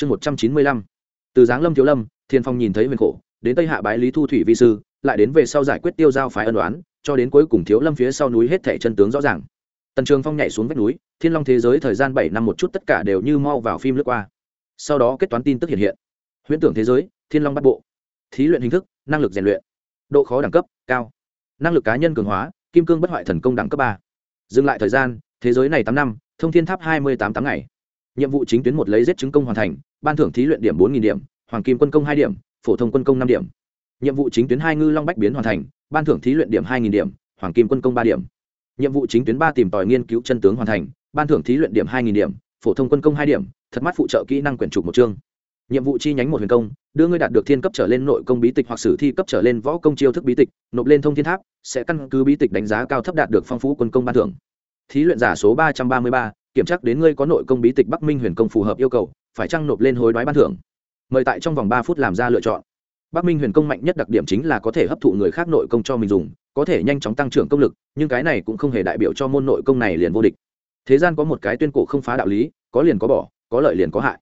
chương một trăm chín mươi lăm. Từ giáng lâm thiếu lâm, thiên phong nhìn thấy huyền khổ, đến tây hạ bái lý thu thủy vi sư, lại đến về sau giải quyết tiêu giao phái ân đoán cho đến cuối cùng thiếu lâm phía sau núi hết thẻ chân tướng rõ ràng. Tần trường phong nhảy xuống vách núi, thiên long thế giới thời gian bảy năm một chút tất cả đều như mau vào phim lướt qua. Sau đó kết toán tin tức hiện hiện. Huyễn tưởng thế giới, thiên long bắt bộ. Thí luyện hình thức, năng lực rèn luyện. Độ khó đẳng cấp, cao. Năng lực cá nhân cường hóa, kim cương bất hoại thần công đẳng cấp ba. Dừng lại thời gian, thế giới này tám năm, thông thiên tháp hai mươi tám tám ngày. Nhiệm vụ chính tuyến một lấy giết chứng công hoàn thành ban thưởng thí luyện điểm bốn điểm, hoàng kim quân công hai điểm, phổ thông quân công năm điểm. Nhiệm vụ chính tuyến hai ngư long bách biến hoàn thành, ban thưởng thí luyện điểm hai điểm, hoàng kim quân công ba điểm. Nhiệm vụ chính tuyến ba tìm tòi nghiên cứu chân tướng hoàn thành, ban thưởng thí luyện điểm hai điểm, phổ thông quân công hai điểm, thật mắt phụ trợ kỹ năng quyển trục một chương. Nhiệm vụ chi nhánh một huyền công, đưa ngươi đạt được thiên cấp trở lên nội công bí tịch hoặc sử thi cấp trở lên võ công chiêu thức bí tịch, nộp lên thông thiên tháp, sẽ căn cứ bí tịch đánh giá cao thấp đạt được phong phú quân công ban thưởng. Thí luyện giả số ba trăm ba mươi ba, kiểm tra đến ngươi có nội công bí tịch bắc minh huyền công phù hợp yêu cầu phải chăng nộp lên hối đoái ban thưởng. Mời tại trong vòng ba phút làm ra lựa chọn. Bắc minh huyền công mạnh nhất đặc điểm chính là có thể hấp thụ người khác nội công cho mình dùng, có thể nhanh chóng tăng trưởng công lực, nhưng cái này cũng không hề đại biểu cho môn nội công này liền vô địch. Thế gian có một cái tuyên cổ không phá đạo lý, có liền có bỏ, có lợi liền có hại.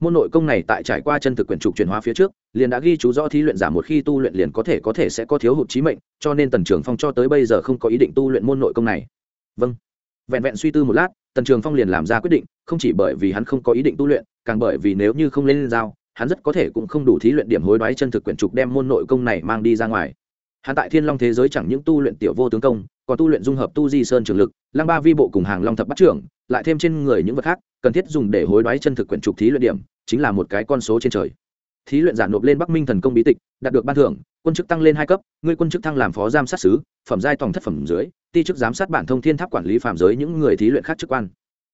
Môn nội công này tại trải qua chân thực quyển trục chuyển hóa phía trước, liền đã ghi chú rõ thí luyện giả một khi tu luyện liền có thể có thể sẽ có thiếu hụt trí mệnh, cho nên tần trường phong cho tới bây giờ không có ý định tu luyện môn nội công này. Vâng. Vẹn vẹn suy tư một lát tần trường phong liền làm ra quyết định, không chỉ bởi vì hắn không có ý định tu luyện, càng bởi vì nếu như không lên giao, hắn rất có thể cũng không đủ thí luyện điểm hối đoái chân thực quyển trục đem môn nội công này mang đi ra ngoài. Hắn tại thiên long thế giới chẳng những tu luyện tiểu vô tướng công, còn tu luyện dung hợp tu di sơn trường lực, lăng ba vi bộ cùng hàng long thập bắt trưởng, lại thêm trên người những vật khác, cần thiết dùng để hối đoái chân thực quyển trục thí luyện điểm, chính là một cái con số trên trời thí luyện giả nộp lên bắc minh thần công bí tịch, đạt được ban thưởng, quân chức tăng lên hai cấp ngươi quân chức thăng làm phó giám sát sứ, phẩm giai tổng thất phẩm dưới, ti chức giám sát bản thông thiên tháp quản lý phạm giới những người thí luyện khác chức quan.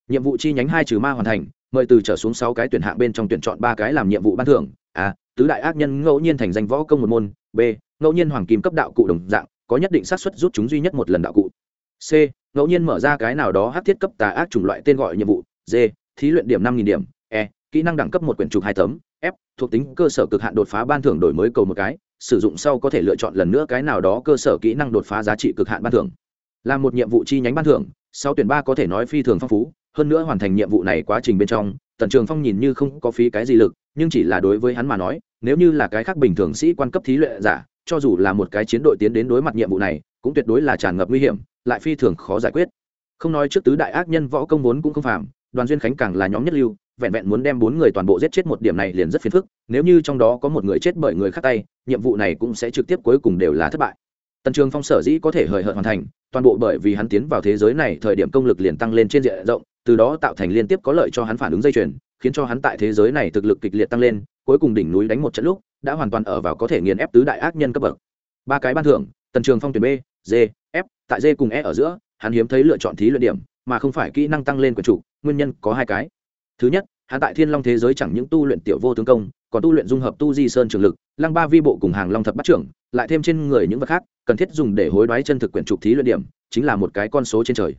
Nhiệm vụ chi nhánh hai trừ ma hoàn thành, mời từ trở xuống sáu cái tuyển hạng bên trong tuyển chọn ba cái làm nhiệm vụ ban thưởng. A tứ đại ác nhân ngẫu nhiên thành danh võ công một môn, b, ngẫu nhiên hoàng kim cấp đạo cụ đồng dạng, có nhất định xác suất rút chúng duy nhất một lần đạo cụ. C, ngẫu nhiên mở ra cái nào đó hát thiết cấp tà ác chủng loại tên gọi nhiệm vụ. D, thí luyện điểm năm nghìn điểm kỹ năng đẳng cấp một quyển trục hai tấm, f, thuộc tính cơ sở cực hạn đột phá ban thưởng đổi mới cầu một cái, sử dụng sau có thể lựa chọn lần nữa cái nào đó cơ sở kỹ năng đột phá giá trị cực hạn ban thưởng. Là một nhiệm vụ chi nhánh ban thưởng, sau tuyển ba có thể nói phi thường phong phú, hơn nữa hoàn thành nhiệm vụ này quá trình bên trong, tần trường phong nhìn như không có phí cái gì lực, nhưng chỉ là đối với hắn mà nói, nếu như là cái khác bình thường sĩ quan cấp thí luyện giả, cho dù là một cái chiến đội tiến đến đối mặt nhiệm vụ này, cũng tuyệt đối là tràn ngập nguy hiểm, lại phi thường khó giải quyết. Không nói trước tứ đại ác nhân võ công vốn cũng không phạm đoàn duyên khánh càng là nhóm nhất lưu vẹn vẹn muốn đem bốn người toàn bộ giết chết một điểm này liền rất phiền phức, nếu như trong đó có một người chết bởi người khác tay, nhiệm vụ này cũng sẽ trực tiếp cuối cùng đều là thất bại. Tần trường phong sở dĩ có thể hời hợt hoàn thành, toàn bộ bởi vì hắn tiến vào thế giới này, thời điểm công lực liền tăng lên trên diện rộng, từ đó tạo thành liên tiếp có lợi cho hắn phản ứng dây chuyền, khiến cho hắn tại thế giới này thực lực kịch liệt tăng lên, cuối cùng đỉnh núi đánh một trận lúc, đã hoàn toàn ở vào có thể nghiền ép tứ đại ác nhân cấp bậc. Ba cái ban thưởng, tần trường phong tuyển b, d, f, tại d cùng e ở giữa, hắn hiếm thấy lựa chọn thí luyện điểm, mà không phải kỹ năng tăng lên của chủ, nguyên nhân có hai cái thứ nhất, hắn tại thiên long thế giới chẳng những tu luyện tiểu vô tướng công, còn tu luyện dung hợp tu di sơn trường lực, lăng ba vi bộ cùng hàng long thập bắt trưởng, lại thêm trên người những vật khác, cần thiết dùng để hối đoái chân thực quyển trục thí luyện điểm, chính là một cái con số trên trời.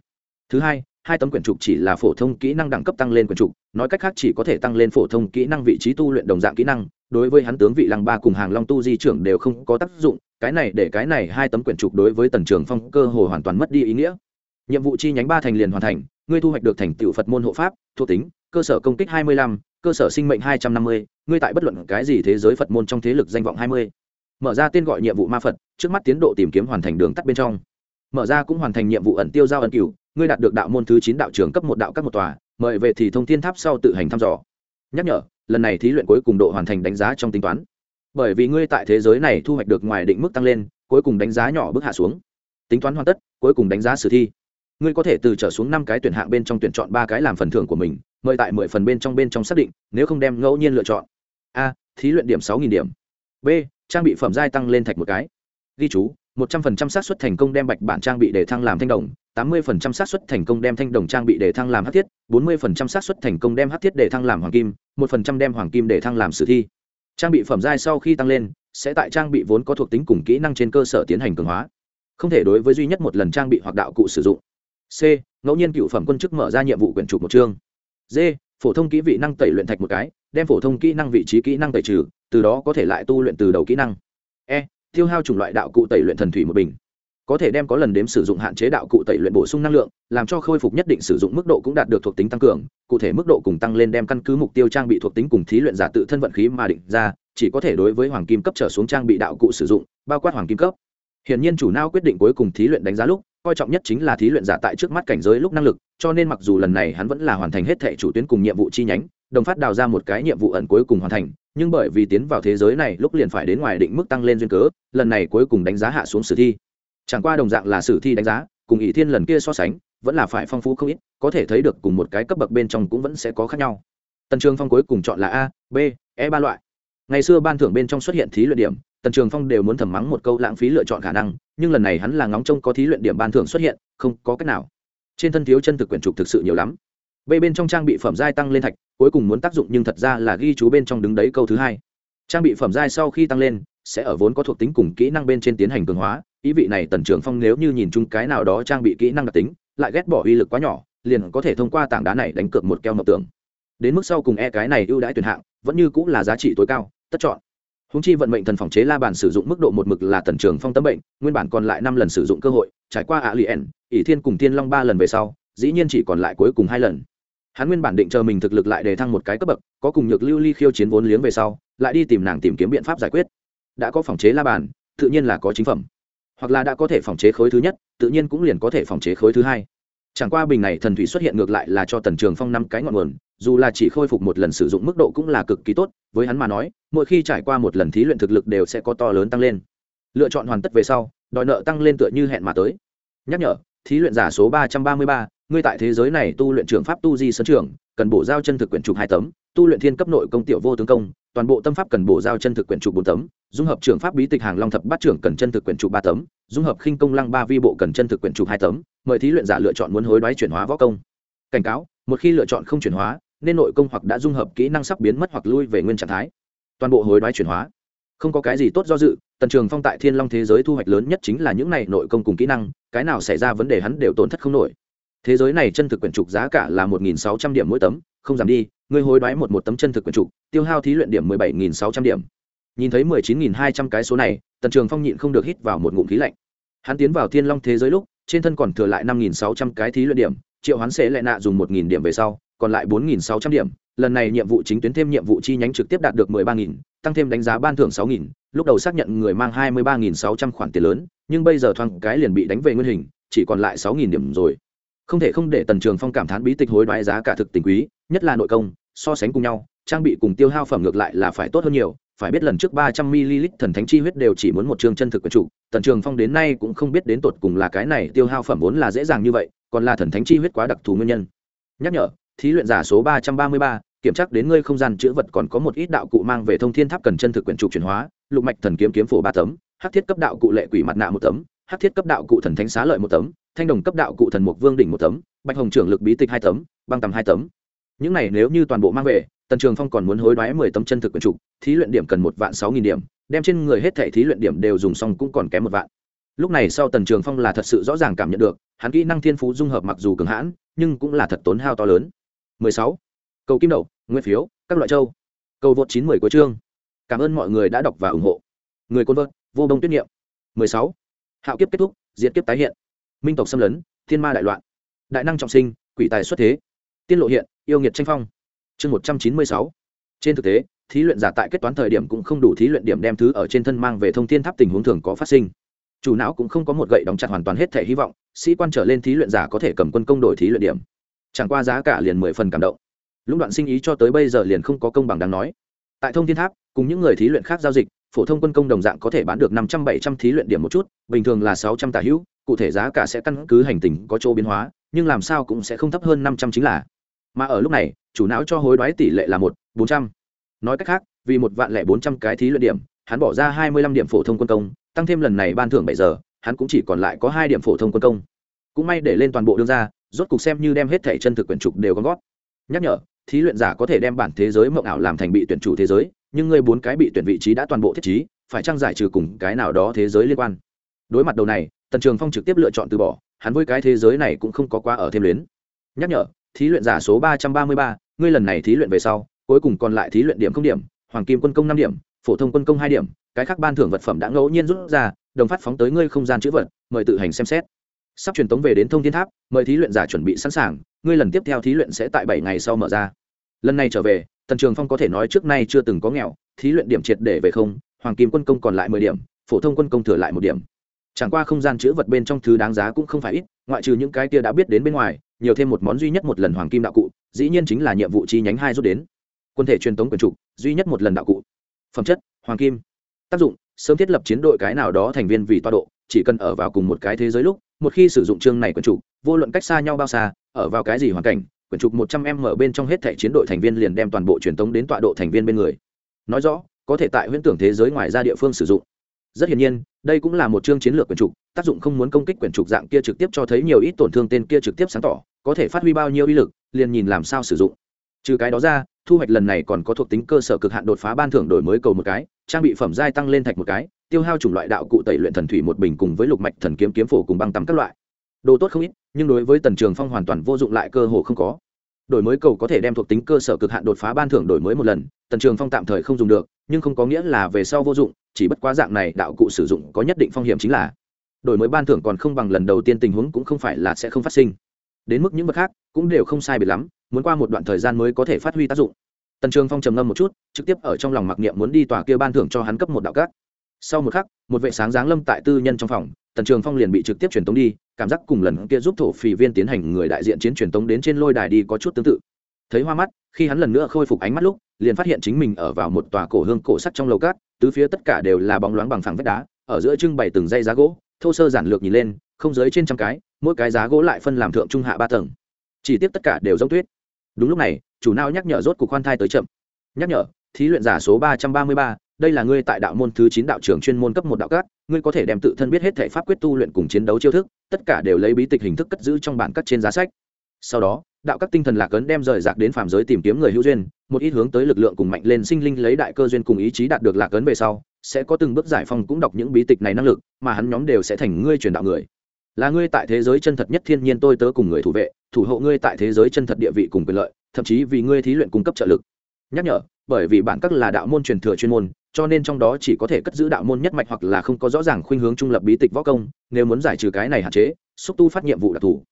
Thứ hai hai tấm quyển trục chỉ là phổ thông kỹ năng đẳng cấp tăng lên quyển trục, nói cách khác chỉ có thể tăng lên phổ thông kỹ năng vị trí tu luyện đồng dạng kỹ năng, đối với hắn tướng vị lăng ba cùng hàng long tu di trưởng đều không có tác dụng, cái này để cái này hai tấm quyển trục đối với tần trường phong cơ hồ hoàn toàn mất đi ý nghĩa. Nhiệm vụ chi nhánh ba thành liền hoàn thành, ngươi thu hoạch được thành tựu phật môn hộ pháp, thuộc tính cơ sở công kích 25, cơ sở sinh mệnh 250, ngươi tại bất luận cái gì thế giới phật môn trong thế lực danh vọng 20. mở ra tên gọi nhiệm vụ ma phật trước mắt tiến độ tìm kiếm hoàn thành đường tắt bên trong. Mở ra cũng hoàn thành nhiệm vụ ẩn tiêu giao ẩn cửu ngươi đạt được đạo môn thứ chín đạo trưởng cấp một đạo các một tòa mời về thì thông thiên tháp sau tự hành thăm dò. Nhắc nhở lần này thí luyện cuối cùng độ hoàn thành đánh giá trong tính toán. Bởi vì ngươi tại thế giới này thu hoạch được ngoài định mức tăng lên cuối cùng đánh giá nhỏ bước hạ xuống. Tính toán hoàn tất cuối cùng đánh giá sử thi. Ngươi có thể từ trở xuống năm cái tuyển hạng bên trong tuyển chọn ba cái làm phần thưởng của mình mời tại mười phần bên trong bên trong xác định, nếu không đem ngẫu nhiên lựa chọn. A, thí luyện điểm sáu nghìn điểm. B, trang bị phẩm giai tăng lên thạch một cái. Ghi chú, một trăm phần trăm xác suất thành công đem bạch bản trang bị để thăng làm thanh đồng, tám mươi phần trăm xác suất thành công đem thanh đồng trang bị để thăng làm hát thiết, bốn mươi phần trăm xác suất thành công đem hát thiết để thăng làm hoàng kim, một phần trăm đem hoàng kim để thăng làm sử thi. Trang bị phẩm giai sau khi tăng lên, sẽ tại trang bị vốn có thuộc tính cùng kỹ năng trên cơ sở tiến hành cường hóa. Không thể đối với duy nhất một lần trang bị hoặc đạo cụ sử dụng. C, ngẫu nhiên cựu phẩm quân chức mở ra nhiệm vụ quyển trục một chương d phổ thông kỹ vị năng tẩy luyện thạch một cái đem phổ thông kỹ năng vị trí kỹ năng tẩy trừ từ đó có thể lại tu luyện từ đầu kỹ năng. E tiêu hao chủng loại đạo cụ tẩy luyện thần thủy một bình. Có thể đem có lần đếm sử dụng hạn chế đạo cụ tẩy luyện bổ sung năng lượng làm cho khôi phục nhất định sử dụng mức độ cũng đạt được thuộc tính tăng cường cụ thể mức độ cùng tăng lên đem căn cứ mục tiêu trang bị thuộc tính cùng thí luyện giả tự thân vận khí mà định ra chỉ có thể đối với hoàng kim cấp trở xuống trang bị đạo cụ sử dụng bao quát hoàng kim cấp. Hiển nhiên chủ nao quyết định cuối cùng thí luyện đánh giá lúc, coi trọng nhất chính là thí luyện giả tại trước mắt cảnh giới lúc năng lực, cho nên mặc dù lần này hắn vẫn là hoàn thành hết thệ chủ tuyến cùng nhiệm vụ chi nhánh, đồng phát đào ra một cái nhiệm vụ ẩn cuối cùng hoàn thành, nhưng bởi vì tiến vào thế giới này lúc liền phải đến ngoài định mức tăng lên duyên cớ, lần này cuối cùng đánh giá hạ xuống sử thi. Chẳng qua đồng dạng là sử thi đánh giá, cùng ỷ thiên lần kia so sánh, vẫn là phải phong phú không ít, có thể thấy được cùng một cái cấp bậc bên trong cũng vẫn sẽ có khác nhau. Tần Trường Phong cuối cùng chọn là A, B, E ba loại. Ngày xưa ban thưởng bên trong xuất hiện thí luyện điểm, tần trường phong đều muốn thầm mắng một câu lãng phí lựa chọn khả năng, nhưng lần này hắn là ngóng trông có thí luyện điểm ban thưởng xuất hiện, không có cách nào. Trên thân thiếu chân thực quyển trục thực sự nhiều lắm. B bên trong trang bị phẩm giai tăng lên thạch, cuối cùng muốn tác dụng nhưng thật ra là ghi chú bên trong đứng đấy câu thứ hai. Trang bị phẩm giai sau khi tăng lên, sẽ ở vốn có thuộc tính cùng kỹ năng bên trên tiến hành cường hóa. Ý vị này tần trường phong nếu như nhìn chung cái nào đó trang bị kỹ năng đặc tính, lại ghét bỏ uy lực quá nhỏ, liền có thể thông qua tảng đá này đánh cược một keo mập tưởng đến mức sau cùng e cái này ưu đãi tuyển hạng, vẫn như cũng là giá trị tối cao, tất chọn húng chi vận mệnh thần phòng chế la bàn sử dụng mức độ một mực là tần trường phong tấm bệnh, nguyên bản còn lại năm lần sử dụng cơ hội, trải qua ạ liền ỷ thiên cùng thiên long ba lần về sau, dĩ nhiên chỉ còn lại cuối cùng hai lần. Hắn nguyên bản định chờ mình thực lực lại đề thăng một cái cấp bậc, có cùng nhược lưu ly khiêu chiến vốn liếng về sau, lại đi tìm nàng tìm kiếm biện pháp giải quyết. Đã có phòng chế la bàn, tự nhiên là có chính phẩm. Hoặc là đã có thể phòng chế khối thứ nhất, tự nhiên cũng liền có thể phòng chế khối thứ hai. Chẳng qua bình này thần thủy xuất hiện ngược lại là cho tần trường phong năm cái ngọn nguồn dù là chỉ khôi phục một lần sử dụng mức độ cũng là cực kỳ tốt, với hắn mà nói, mỗi khi trải qua một lần thí luyện thực lực đều sẽ có to lớn tăng lên. Lựa chọn hoàn tất về sau, đòi nợ tăng lên tựa như hẹn mà tới. Nhắc nhở, thí luyện giả số ba trăm ba mươi ba, ngươi tại thế giới này tu luyện trường pháp tu di sân trường cần bổ giao chân thực quyển trục hai tấm, tu luyện thiên cấp nội công tiểu vô tướng công, toàn bộ tâm pháp cần bổ giao chân thực quyển trục bốn tấm, dung hợp trường pháp bí tịch hàng long thập bát trưởng cần chân thực quyển trục ba tấm, dung hợp khinh công lăng ba vi bộ cần chân thực quyển trục hai tấm, mời thí luyện giả lựa chọn muốn hối đoái chuyển hóa võ công. Cảnh cáo, một khi lựa chọn không chuyển hóa nên nội công hoặc đã dung hợp kỹ năng sắp biến mất hoặc lui về nguyên trạng thái. Toàn bộ hối đoái chuyển hóa. Không có cái gì tốt do dự, tần trường phong tại thiên long thế giới thu hoạch lớn nhất chính là những này nội công cùng kỹ năng, cái nào xảy ra vấn đề hắn đều tổn thất không nổi. Thế giới này chân thực quyển trục giá cả là một nghìn sáu trăm điểm mỗi tấm, không giảm đi, ngươi hối đoái một một tấm chân thực quyển trục, tiêu hao thí luyện điểm mười bảy nghìn sáu trăm điểm. Nhìn thấy mười chín nghìn hai trăm cái số này, tần trường phong nhịn không được hít vào một ngụm khí lạnh. Hắn tiến vào thiên long thế giới lúc, trên thân còn thừa lại năm nghìn sáu trăm cái thí luyện điểm, triệu hắn sẽ lại nạ dùng một nghìn điểm về sau còn lại bốn nghìn sáu trăm điểm. Lần này nhiệm vụ chính tuyến thêm nhiệm vụ chi nhánh trực tiếp đạt được mười ba nghìn, tăng thêm đánh giá ban thưởng sáu nghìn, lúc đầu xác nhận người mang hai mươi ba nghìn sáu trăm khoản tiền lớn, nhưng bây giờ thoáng cái liền bị đánh về nguyên hình, chỉ còn lại sáu nghìn điểm rồi. Không thể không để tần trường phong cảm thán bí tịch hối đoái giá cả thực tình quý, nhất là nội công, so sánh cùng nhau, trang bị cùng tiêu hao phẩm ngược lại là phải tốt hơn nhiều. Phải biết lần trước ba trăm ml thần thánh chi huyết đều chỉ muốn một chương chân thực của chủ, tần trường phong đến nay cũng không biết đến tột cùng là cái này tiêu hao phẩm vốn là dễ dàng như vậy, còn là thần thánh chi huyết quá đặc thù nguyên nhân. Nhắc nhở thí luyện giả số ba trăm ba mươi ba, kiểm tra đến ngươi không gian chữ vật còn có một ít đạo cụ mang về thông thiên tháp cần chân thực quyển trục chuyển hóa, lục mạch thần kiếm kiếm phổ ba tấm, hắc thiết cấp đạo cụ lệ quỷ mặt nạ một tấm, hắc thiết cấp đạo cụ thần thánh xá lợi một tấm, thanh đồng cấp đạo cụ thần mục vương đỉnh một tấm, bạch hồng trưởng lực bí tịch hai tấm, băng tầm hai tấm. Những này nếu như toàn bộ mang về, tần trường phong còn muốn hối đoái mười tấm chân thực quyển trục thí luyện điểm cần một vạn sáu nghìn điểm, đem trên người hết thẻ thí luyện điểm đều dùng xong cũng còn kém một vạn. Lúc này sau tần trường phong là thật sự rõ ràng cảm nhận được, hắn kỹ năng thiên phú dung hợp mặc dù cường hãn, nhưng cũng là thật tốn hao to lớn. 16. cầu kim đậu, nguyên phiếu, các loại châu. Cầu vượt 910 của chương. Cảm ơn mọi người đã đọc và ủng hộ. Người côn vợt, vô đông tuyết niệm. 16. hạo kiếp kết thúc, diệt kiếp tái hiện. Minh tộc xâm lấn, thiên ma đại loạn. Đại năng trọng sinh, quỷ tài xuất thế. Tiên lộ hiện, yêu nghiệt tranh phong. Chương 196. trên thực tế, thí luyện giả tại kết toán thời điểm cũng không đủ thí luyện điểm đem thứ ở trên thân mang về thông thiên tháp tình huống thường có phát sinh. Chủ não cũng không có một gậy đóng chặt hoàn toàn hết thể hy vọng, sĩ quan trở lên thí luyện giả có thể cầm quân công đổi thí luyện điểm chẳng qua giá cả liền mười phần cảm động. Lũng đoạn sinh ý cho tới bây giờ liền không có công bằng đáng nói. Tại thông thiên tháp, cùng những người thí luyện khác giao dịch, phổ thông quân công đồng dạng có thể bán được năm trăm bảy trăm thí luyện điểm một chút, bình thường là sáu trăm tả hữu, cụ thể giá cả sẽ căn cứ hành tình có chỗ biến hóa, nhưng làm sao cũng sẽ không thấp hơn năm trăm chính là. Mà ở lúc này, chủ não cho hối đoái tỷ lệ là một, bốn trăm. Nói cách khác, vì một vạn lẻ bốn trăm cái thí luyện điểm, hắn bỏ ra hai mươi lăm điểm phổ thông quân công, tăng thêm lần này ban thưởng bảy giờ, hắn cũng chỉ còn lại có hai điểm phổ thông quân công. Cũng may để lên toàn bộ đương ra rốt cục xem như đem hết thẻ chân thực quyển trục đều gom gót nhắc nhở, thí luyện giả có thể đem bản thế giới mộng ảo làm thành bị tuyển chủ thế giới, nhưng người bốn cái bị tuyển vị trí đã toàn bộ thiết trí, phải trang giải trừ cùng cái nào đó thế giới liên quan? Đối mặt đầu này, tần trường phong trực tiếp lựa chọn từ bỏ, hắn với cái thế giới này cũng không có quá ở thêm luyến. Nhắc nhở, thí luyện giả số ba trăm ba mươi ba, ngươi lần này thí luyện về sau, cuối cùng còn lại thí luyện điểm không điểm, hoàng kim quân công năm điểm, phổ thông quân công hai điểm, cái khác ban thưởng vật phẩm đã ngẫu nhiên rút ra, đồng phát phóng tới ngươi không gian chữ vật, mời tự hành xem xét sắp truyền tống về đến thông thiên tháp, mời thí luyện giả chuẩn bị sẵn sàng, ngươi lần tiếp theo thí luyện sẽ tại bảy ngày sau mở ra. Lần này trở về, tần trường phong có thể nói trước nay chưa từng có nghèo, thí luyện điểm triệt để về không, hoàng kim quân công còn lại mười điểm, phổ thông quân công thừa lại một điểm. Chẳng qua không gian chữ vật bên trong thứ đáng giá cũng không phải ít, ngoại trừ những cái kia đã biết đến bên ngoài, nhiều thêm một món duy nhất một lần hoàng kim đạo cụ, dĩ nhiên chính là nhiệm vụ chi nhánh hai rút đến. Quân thể truyền tống quyền trục, duy nhất một lần đạo cụ. Phẩm chất, hoàng kim. Tác dụng, sớm thiết lập chiến đội cái nào đó thành viên vì toa độ chỉ cần ở vào cùng một cái thế giới lúc, một khi sử dụng chương này quyền trục, vô luận cách xa nhau bao xa, ở vào cái gì hoàn cảnh, quyển trục một trăm m mở bên trong hết thẻ chiến đội thành viên liền đem toàn bộ truyền tống đến tọa độ thành viên bên người. Nói rõ, có thể tại huyễn tưởng thế giới ngoài ra địa phương sử dụng. Rất hiển nhiên, đây cũng là một chương chiến lược quyển trục, tác dụng không muốn công kích quyển trục dạng kia trực tiếp cho thấy nhiều ít tổn thương tên kia trực tiếp sáng tỏ, có thể phát huy bao nhiêu uy lực, liền nhìn làm sao sử dụng. Trừ cái đó ra, thu hoạch lần này còn có thuộc tính cơ sở cực hạn đột phá ban thưởng đổi mới cầu một cái, trang bị phẩm giai tăng lên thạch một cái tiêu hao chủng loại đạo cụ tẩy luyện thần thủy một bình cùng với lục mạch thần kiếm kiếm phổ cùng băng tắm các loại. Đồ tốt không ít, nhưng đối với tần trường phong hoàn toàn vô dụng lại cơ hồ không có. Đổi mới cầu có thể đem thuộc tính cơ sở cực hạn đột phá ban thưởng đổi mới một lần, tần trường phong tạm thời không dùng được, nhưng không có nghĩa là về sau vô dụng, chỉ bất quá dạng này đạo cụ sử dụng có nhất định phong hiểm chính là đổi mới ban thưởng còn không bằng lần đầu tiên tình huống cũng không phải là sẽ không phát sinh. Đến mức những vật khác cũng đều không sai biệt lắm, muốn qua một đoạn thời gian mới có thể phát huy tác dụng. Tần trường phong trầm ngâm một chút, trực tiếp ở trong lòng mặc niệm muốn đi tòa kia ban thưởng cho hắn cấp một đạo cát sau một khắc, một vệ sáng giáng lâm tại tư nhân trong phòng, tần trường phong liền bị trực tiếp truyền tống đi, cảm giác cùng lần kia giúp thổ phỉ viên tiến hành người đại diện chiến truyền tống đến trên lôi đài đi có chút tương tự. Thấy hoa mắt, khi hắn lần nữa khôi phục ánh mắt lúc, liền phát hiện chính mình ở vào một tòa cổ hương cổ sắt trong lầu cát, tứ phía tất cả đều là bóng loáng bằng phẳng vách đá, ở giữa trưng bày từng dây giá gỗ, thô sơ giản lược nhìn lên, không dưới trên trăm cái, mỗi cái giá gỗ lại phân làm thượng trung hạ ba tầng. Chỉ tiếp tất cả đều giống tuyết. Đúng lúc này, chủ nào nhắc nhở rốt cuộc khoan thai tới chậm. Nhắc nhở, thí luyện giả số ba trăm ba mươi ba đây là ngươi tại đạo môn thứ chín đạo trưởng chuyên môn cấp một đạo cát ngươi có thể đem tự thân biết hết thể pháp quyết tu luyện cùng chiến đấu chiêu thức, tất cả đều lấy bí tịch hình thức cất giữ trong bản cắt trên giá sách. Sau đó, đạo các tinh thần lạc ấn đem rời rạc đến phàm giới tìm kiếm người hữu duyên, một ít hướng tới lực lượng cùng mạnh lên sinh linh lấy đại cơ duyên cùng ý chí đạt được lạc ấn về sau, sẽ có từng bước giải phong cũng đọc những bí tịch này năng lực, mà hắn nhóm đều sẽ thành ngươi truyền đạo người. Là ngươi tại thế giới chân thật nhất thiên nhiên tôi tớ cùng người thủ vệ, thủ hộ ngươi tại thế giới chân thật địa vị cùng quyền lợi, thậm chí vì ngươi thí luyện cung cấp trợ lực. Nhắc nhở, bởi vì bản các là đạo môn truyền thừa chuyên môn cho nên trong đó chỉ có thể cất giữ đạo môn nhất mạch hoặc là không có rõ ràng khuynh hướng trung lập bí tịch võ công, nếu muốn giải trừ cái này hạn chế, xúc tu phát nhiệm vụ đặc thù.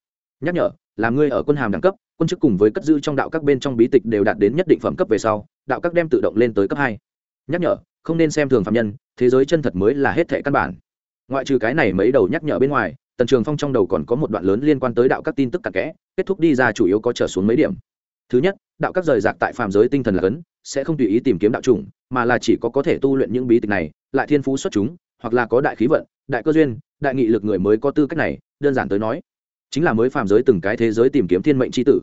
Nhắc nhở, là ngươi ở quân hàm đẳng cấp, quân chức cùng với cất giữ trong đạo các bên trong bí tịch đều đạt đến nhất định phẩm cấp về sau, đạo các đem tự động lên tới cấp hai. Nhắc nhở, không nên xem thường phạm nhân, thế giới chân thật mới là hết thệ căn bản. Ngoại trừ cái này mấy đầu nhắc nhở bên ngoài, tần trường phong trong đầu còn có một đoạn lớn liên quan tới đạo các tin tức cặn kẽ, kết thúc đi ra chủ yếu có trở xuống mấy điểm. Thứ nhất, đạo các rời rạc tại phàm giới tinh thần là cấn sẽ không tùy ý tìm kiếm đạo chủng, mà là chỉ có có thể tu luyện những bí tịch này, lại thiên phú xuất chúng, hoặc là có đại khí vận, đại cơ duyên, đại nghị lực người mới có tư cách này, đơn giản tới nói, chính là mới phàm giới từng cái thế giới tìm kiếm thiên mệnh chi tử.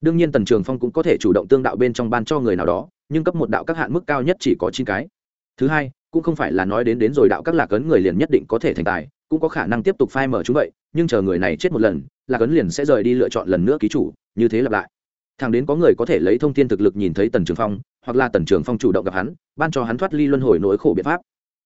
Đương nhiên tần trường phong cũng có thể chủ động tương đạo bên trong ban cho người nào đó, nhưng cấp một đạo các hạn mức cao nhất chỉ có chín cái. Thứ hai, cũng không phải là nói đến đến rồi đạo các lạc ấn người liền nhất định có thể thành tài, cũng có khả năng tiếp tục phai mở chúng vậy, nhưng chờ người này chết một lần, lạc ấn liền sẽ rời đi lựa chọn lần nữa ký chủ, như thế lặp lại. Thằng đến có người có thể lấy thông tin thực lực nhìn thấy tần trường phong hoặc là tần trường phong chủ động gặp hắn, ban cho hắn thoát ly luân hồi nỗi khổ biện pháp.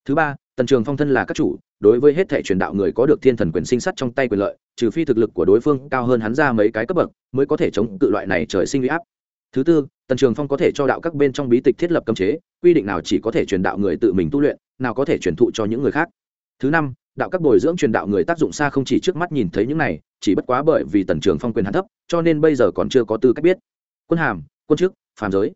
Thứ ba, tần trường phong thân là các chủ, đối với hết thể truyền đạo người có được thiên thần quyền sinh sắt trong tay quyền lợi, trừ phi thực lực của đối phương cao hơn hắn ra mấy cái cấp bậc, mới có thể chống cự loại này trời sinh huy áp. Thứ tư, tần trường phong có thể cho đạo các bên trong bí tịch thiết lập cấm chế, quy định nào chỉ có thể truyền đạo người tự mình tu luyện, nào có thể truyền thụ cho những người khác. Thứ năm, đạo các bồi dưỡng truyền đạo người tác dụng xa không chỉ trước mắt nhìn thấy những này, chỉ bất quá bởi vì tần trường phong quyền hắn thấp, cho nên bây giờ còn chưa có tư cách biết. Quân hàm, quân chức, phàm giới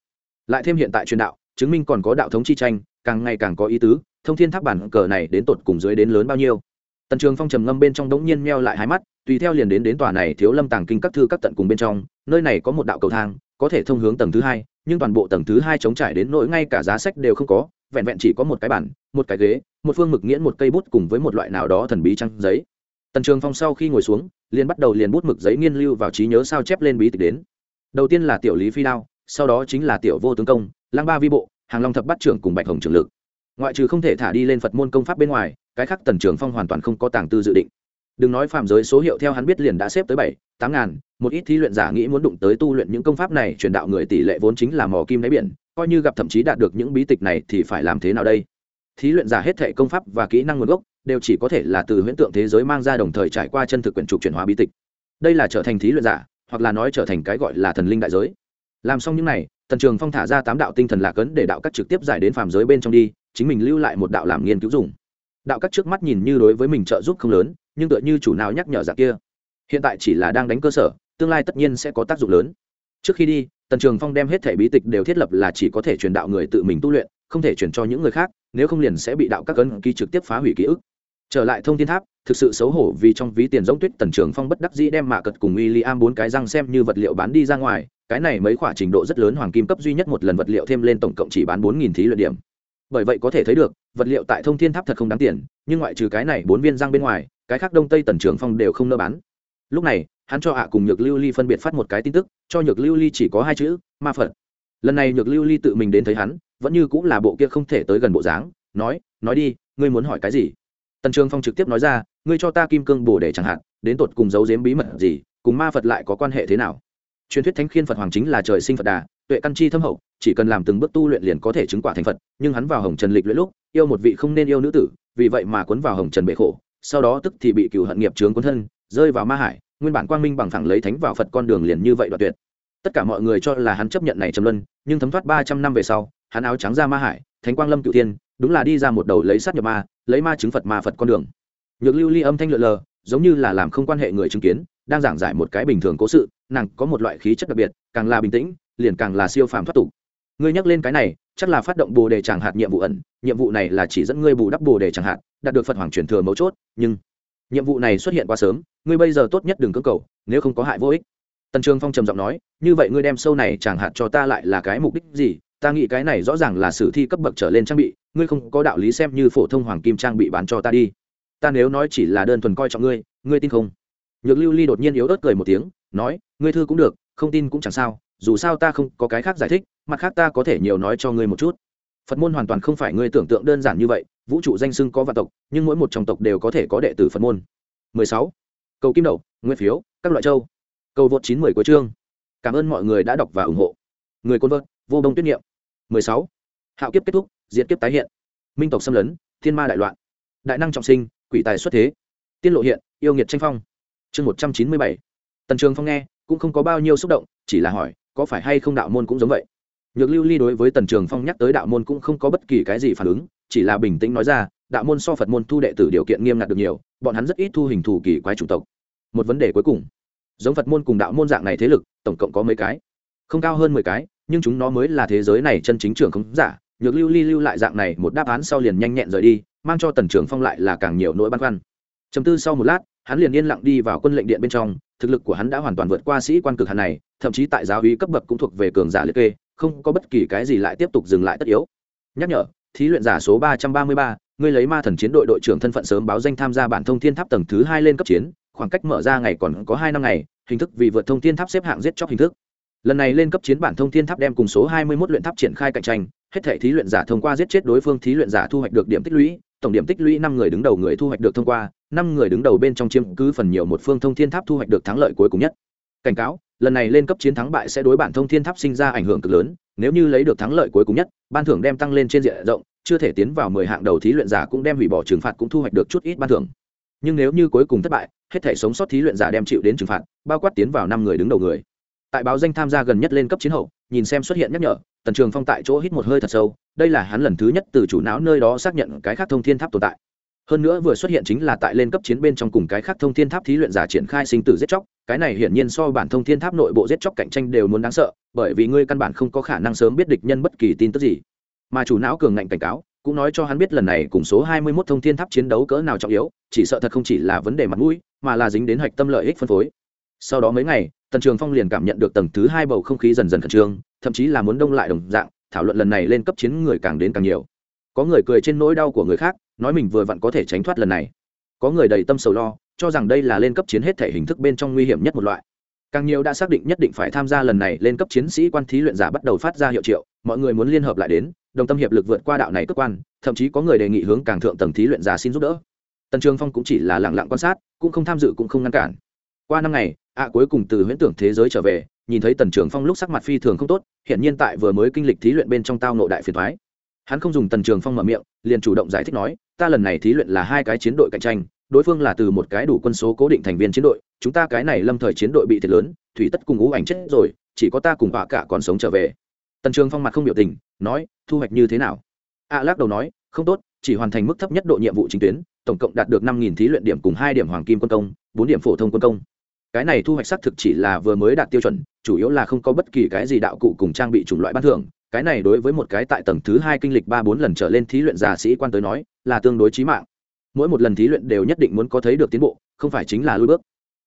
lại thêm hiện tại truyền đạo, chứng minh còn có đạo thống chi tranh, càng ngày càng có ý tứ, thông thiên tháp bản cờ này đến tột cùng dưới đến lớn bao nhiêu. Tần trường phong trầm ngâm bên trong đống nhiên meo lại hai mắt, tùy theo liền đến đến tòa này thiếu lâm tàng kinh các thư các tận cùng bên trong, nơi này có một đạo cầu thang, có thể thông hướng tầng thứ hai, nhưng toàn bộ tầng thứ hai chống trải đến nỗi ngay cả giá sách đều không có, vẹn vẹn chỉ có một cái bản, một cái ghế, một phương mực nghiễn, một cây bút cùng với một loại nào đó thần bí trăng giấy. Tần trường phong sau khi ngồi xuống, liền bắt đầu liền bút mực giấy nghiên lưu vào trí nhớ sao chép lên bí tịch đến. Đầu tiên là tiểu lý phi đao sau đó chính là tiểu vô tướng công lang ba vi bộ, hàng long thập bắt trưởng cùng bạch hồng trường lực. Ngoại trừ không thể thả đi lên phật môn công pháp bên ngoài, cái khác tần trường phong hoàn toàn không có tàng tư dự định. Đừng nói phạm giới số hiệu theo hắn biết liền đã xếp tới bảy, tám ngàn, một ít thí luyện giả nghĩ muốn đụng tới tu luyện những công pháp này truyền đạo người tỷ lệ vốn chính là mò kim đáy biển, coi như gặp thậm chí đạt được những bí tịch này thì phải làm thế nào đây? Thí luyện giả hết thệ công pháp và kỹ năng nguồn gốc đều chỉ có thể là từ huyễn tượng thế giới mang ra đồng thời trải qua chân thực quyển trục chuyển hóa bí tịch. Đây là trở thành thí luyện giả, hoặc là nói trở thành cái gọi là thần linh đại giới làm xong những này, tần trường phong thả ra tám đạo tinh thần lạc ấn để đạo các trực tiếp giải đến phàm giới bên trong đi, chính mình lưu lại một đạo làm nghiên cứu dùng. Đạo các trước mắt nhìn như đối với mình trợ giúp không lớn, nhưng tựa như chủ nào nhắc nhở dạng kia. Hiện tại chỉ là đang đánh cơ sở, tương lai tất nhiên sẽ có tác dụng lớn. Trước khi đi, tần trường phong đem hết thể bí tịch đều thiết lập là chỉ có thể truyền đạo người tự mình tu luyện, không thể truyền cho những người khác, nếu không liền sẽ bị đạo các cấn ký trực tiếp phá hủy ký ức trở lại thông thiên tháp, thực sự xấu hổ vì trong ví tiền giống tuyết tần trường phong bất đắc dĩ đem mạ cật cùng w i l l i am bốn cái răng xem như vật liệu bán đi ra ngoài, cái này mấy khoả trình độ rất lớn hoàng kim cấp duy nhất một lần vật liệu thêm lên tổng cộng chỉ bán bốn nghìn thí luyện điểm. Bởi vậy có thể thấy được, vật liệu tại thông thiên tháp thật không đáng tiền, nhưng ngoại trừ cái này bốn viên răng bên ngoài, cái khác đông tây tần trường phong đều không nỡ bán. Lúc này, hắn cho hạ cùng nhược lưu ly phân biệt phát một cái tin tức, cho nhược lưu ly chỉ có hai chữ, ma phật. Lần này nhược lưu ly tự mình đến thấy hắn, vẫn như cũng là bộ kia không thể tới gần bộ dáng, nói nói đi, ngươi muốn hỏi cái gì? Tần trường phong trực tiếp nói ra, ngươi cho ta kim cương bồ để chẳng hạn, đến tột cùng giấu giếm bí mật gì, cùng ma phật lại có quan hệ thế nào? Truyền thuyết thánh khiên phật hoàng chính là trời sinh phật đà, tuệ căn chi thâm hậu, chỉ cần làm từng bước tu luyện liền có thể chứng quả thành phật, nhưng hắn vào hồng trần lịch luyện lúc, yêu một vị không nên yêu nữ tử, vì vậy mà cuốn vào hồng trần bệ khổ, sau đó tức thì bị cựu hận nghiệp trướng cuốn thân, rơi vào ma hải, nguyên bản quang minh bằng phẳng lấy thánh vào phật con đường liền như vậy đoạt tuyệt. Tất cả mọi người cho là hắn chấp nhận này trầm luân, nhưng thấm thoát ba trăm năm về sau, hắn áo trắng ra ma hải, thánh quang lâm cựu tiên đúng là đi ra một đầu lấy sát nhập ma lấy ma chứng phật ma phật con đường. Nhược lưu ly âm thanh lượn lờ, giống như là làm không quan hệ người chứng kiến, đang giảng giải một cái bình thường cố sự, nàng có một loại khí chất đặc biệt, càng là bình tĩnh, liền càng là siêu phàm thoát tục. Ngươi nhắc lên cái này, chắc là phát động bồ đề chẳng hạt nhiệm vụ ẩn, nhiệm vụ này là chỉ dẫn ngươi bù đắp bồ đề chẳng hạn đạt được phật hoàng truyền thừa mấu chốt, nhưng nhiệm vụ này xuất hiện quá sớm, ngươi bây giờ tốt nhất đừng cưỡng cầu, nếu không có hại vô ích. Tần trường phong trầm giọng nói, như vậy ngươi đem sâu này chẳng hạn cho ta lại là cái mục đích gì? Ta nghĩ cái này rõ ràng là sử thi cấp bậc trở lên trang bị, ngươi không có đạo lý xem như phổ thông hoàng kim trang bị bán cho ta đi. Ta nếu nói chỉ là đơn thuần coi trọng ngươi ngươi tin không? Nhược lưu ly đột nhiên yếu ớt cười một tiếng, nói, ngươi thư cũng được, không tin cũng chẳng sao, dù sao ta không có cái khác giải thích, mặt khác ta có thể nhiều nói cho ngươi một chút. Phật môn hoàn toàn không phải ngươi tưởng tượng đơn giản như vậy, vũ trụ danh sưng có vạn tộc, nhưng mỗi một trong tộc đều có thể có đệ tử phật môn. 16. cầu kim đậu, nguyên phiếu, các loại châu. Cầu vượt 910 của chương. Cảm ơn mọi người đã đọc và ủng hộ. Người côn vợt vô đông tuyết niệm. 16. hạo kiếp kết thúc, diệt kiếp tái hiện. Minh tộc xâm lấn, thiên ma đại loạn. Đại năng trọng sinh, quỷ tài xuất thế. Tiên lộ hiện, yêu nghiệt tranh phong. Chương 197. tần trường phong nghe, cũng không có bao nhiêu xúc động, chỉ là hỏi, có phải hay không đạo môn cũng giống vậy? Nhược lưu ly đối với tần trường phong nhắc tới đạo môn cũng không có bất kỳ cái gì phản ứng, chỉ là bình tĩnh nói ra, đạo môn so phật môn thu đệ tử điều kiện nghiêm ngặt được nhiều, bọn hắn rất ít thu hình thù kỳ quái chủng tộc. Một vấn đề cuối cùng. Giống phật môn cùng đạo môn dạng này thế lực, tổng cộng có mấy cái? Không cao hơn mười cái, nhưng chúng nó mới là thế giới này chân chính trưởng không giả. Nhược lưu ly lưu lại dạng này, một đáp án sau liền nhanh nhẹn rời đi, mang cho tần trưởng phong lại là càng nhiều nỗi băn khoăn. Chấm tư sau một lát, hắn liền yên lặng đi vào quân lệnh điện bên trong, thực lực của hắn đã hoàn toàn vượt qua sĩ quan cực hạn này, thậm chí tại giáo uy cấp bậc cũng thuộc về cường giả liệt kê, không có bất kỳ cái gì lại tiếp tục dừng lại tất yếu. Nhắc nhở, thí luyện giả số ba trăm ba mươi ba, ngươi lấy ma thần chiến đội đội trưởng thân phận sớm báo danh tham gia bản thông thiên tháp tầng thứ hai lên cấp chiến, khoảng cách mở ra ngày còn có hai năm ngày, hình thức vì vượt thông thiên tháp xếp hạng giết chóc hình thức lần này lên cấp chiến bản thông thiên tháp đem cùng số 21 luyện tháp triển khai cạnh tranh, hết thể thí luyện giả thông qua giết chết đối phương thí luyện giả thu hoạch được điểm tích lũy, tổng điểm tích lũy năm người đứng đầu người thu hoạch được thông qua, năm người đứng đầu bên trong chiếm cứ phần nhiều một phương thông thiên tháp thu hoạch được thắng lợi cuối cùng nhất. Cảnh cáo, lần này lên cấp chiến thắng bại sẽ đối bản thông thiên tháp sinh ra ảnh hưởng cực lớn, nếu như lấy được thắng lợi cuối cùng nhất, ban thưởng đem tăng lên trên diện rộng, chưa thể tiến vào mười hạng đầu thí luyện giả cũng đem hủy bỏ trừng phạt cũng thu hoạch được chút ít ban thưởng. Nhưng nếu như cuối cùng thất bại, hết thể sống sót thí luyện giả đem chịu đến trừng phạt, bao quát tiến vào năm người đứng đầu người tại báo danh tham gia gần nhất lên cấp chiến hậu, nhìn xem xuất hiện nhắc nhở, tần trường phong tại chỗ hít một hơi thật sâu, đây là hắn lần thứ nhất từ chủ não nơi đó xác nhận cái khác thông thiên tháp tồn tại. Hơn nữa vừa xuất hiện chính là tại lên cấp chiến bên trong cùng cái khác thông thiên tháp thí luyện giả triển khai sinh tử giết chóc, cái này hiển nhiên so bản thông thiên tháp nội bộ giết chóc cạnh tranh đều muốn đáng sợ, bởi vì ngươi căn bản không có khả năng sớm biết địch nhân bất kỳ tin tức gì. Mà chủ não cường ngạnh cảnh cáo, cũng nói cho hắn biết lần này cùng số 21 thông thiên tháp chiến đấu cỡ nào trọng yếu, chỉ sợ thật không chỉ là vấn đề mặt mũi, mà là dính đến hạch tâm lợi ích phân phối. Sau đó mấy ngày tần trường phong liền cảm nhận được tầng thứ hai bầu không khí dần dần khẩn trương, thậm chí là muốn đông lại đồng dạng, thảo luận lần này lên cấp chiến người càng đến càng nhiều. Có người cười trên nỗi đau của người khác, nói mình vừa vặn có thể tránh thoát lần này. Có người đầy tâm sầu lo, cho rằng đây là lên cấp chiến hết thể hình thức bên trong nguy hiểm nhất một loại. Càng nhiều đã xác định nhất định phải tham gia lần này lên cấp chiến sĩ quan thí luyện giả bắt đầu phát ra hiệu triệu, mọi người muốn liên hợp lại đến, đồng tâm hiệp lực vượt qua đạo này cơ quan, thậm chí có người đề nghị hướng càng thượng tầng thí luyện giả xin giúp đỡ. Tần trường phong cũng chỉ là lẳng lặng quan sát, cũng không tham dự cũng không ngăn cản. Qua năm ngày ạ à, cuối cùng từ huyễn tưởng thế giới trở về, nhìn thấy tần trường phong lúc sắc mặt phi thường không tốt hiện nhiên tại vừa mới kinh lịch thí luyện bên trong tao nội đại phiền thoái hắn không dùng tần trường phong mở miệng, liền chủ động giải thích nói, ta lần này thí luyện là hai cái chiến đội cạnh tranh, đối phương là từ một cái đủ quân số cố định thành viên chiến đội, chúng ta cái này lâm thời chiến đội bị thiệt lớn, thủy tất cùng ngũ ảnh chết rồi, chỉ có ta cùng họa cả còn sống trở về. Tần trường phong mặt không biểu tình, nói, thu hoạch như thế nào? A à, lắc đầu nói, không tốt, chỉ hoàn thành mức thấp nhất độ nhiệm vụ chính tuyến, tổng cộng đạt được năm nghìn thí luyện điểm cùng hai điểm hoàng kim quân công, bốn điểm phổ thông quân công cái này thu hoạch xác thực chỉ là vừa mới đạt tiêu chuẩn, chủ yếu là không có bất kỳ cái gì đạo cụ cùng trang bị chủng loại ban thưởng. Cái này đối với một cái tại tầng thứ hai kinh lịch ba bốn lần trở lên thí luyện giả sĩ quan tới nói, là tương đối trí mạng. Mỗi một lần thí luyện đều nhất định muốn có thấy được tiến bộ, không phải chính là lui bước.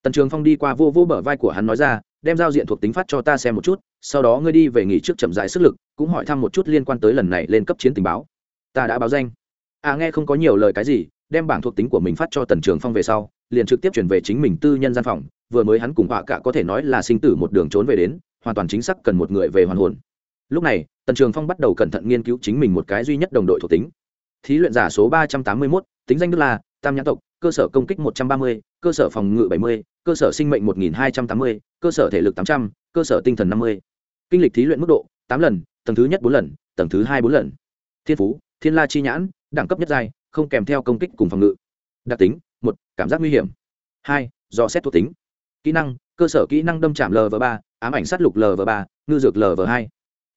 Tần trường phong đi qua vô vô bờ vai của hắn nói ra, đem giao diện thuộc tính phát cho ta xem một chút, sau đó ngươi đi về nghỉ trước chậm dài sức lực, cũng hỏi thăm một chút liên quan tới lần này lên cấp chiến tình báo. Ta đã báo danh. À nghe không có nhiều lời cái gì, đem bảng thuộc tính của mình phát cho tần trường phong về sau, liền trực tiếp chuyển về chính mình tư nhân gian phòng vừa mới hắn cùng họa cả có thể nói là sinh tử một đường trốn về đến, hoàn toàn chính xác cần một người về hoàn hồn. Lúc này, tần trường phong bắt đầu cẩn thận nghiên cứu chính mình một cái duy nhất đồng đội thuộc tính. Thí luyện giả số ba trăm tám mươi mốt, tính danh đức là tam nhãn tộc, cơ sở công kích một trăm ba mươi, cơ sở phòng ngự bảy mươi, cơ sở sinh mệnh một nghìn hai trăm tám mươi, cơ sở thể lực tám trăm, cơ sở tinh thần năm mươi. Kinh lịch thí luyện mức độ, tám lần, tầng thứ nhất bốn lần, tầng thứ hai bốn lần. Thiên phú, thiên la chi nhãn, đẳng cấp nhất giai, không kèm theo công kích cùng phòng ngự. Đặc tính, một, cảm giác nguy hiểm. Hai, do xét thuộc tính kỹ năng, cơ sở kỹ năng đâm chạm lv ba, ám ảnh sát lục lv ba, ngư dược lv hai.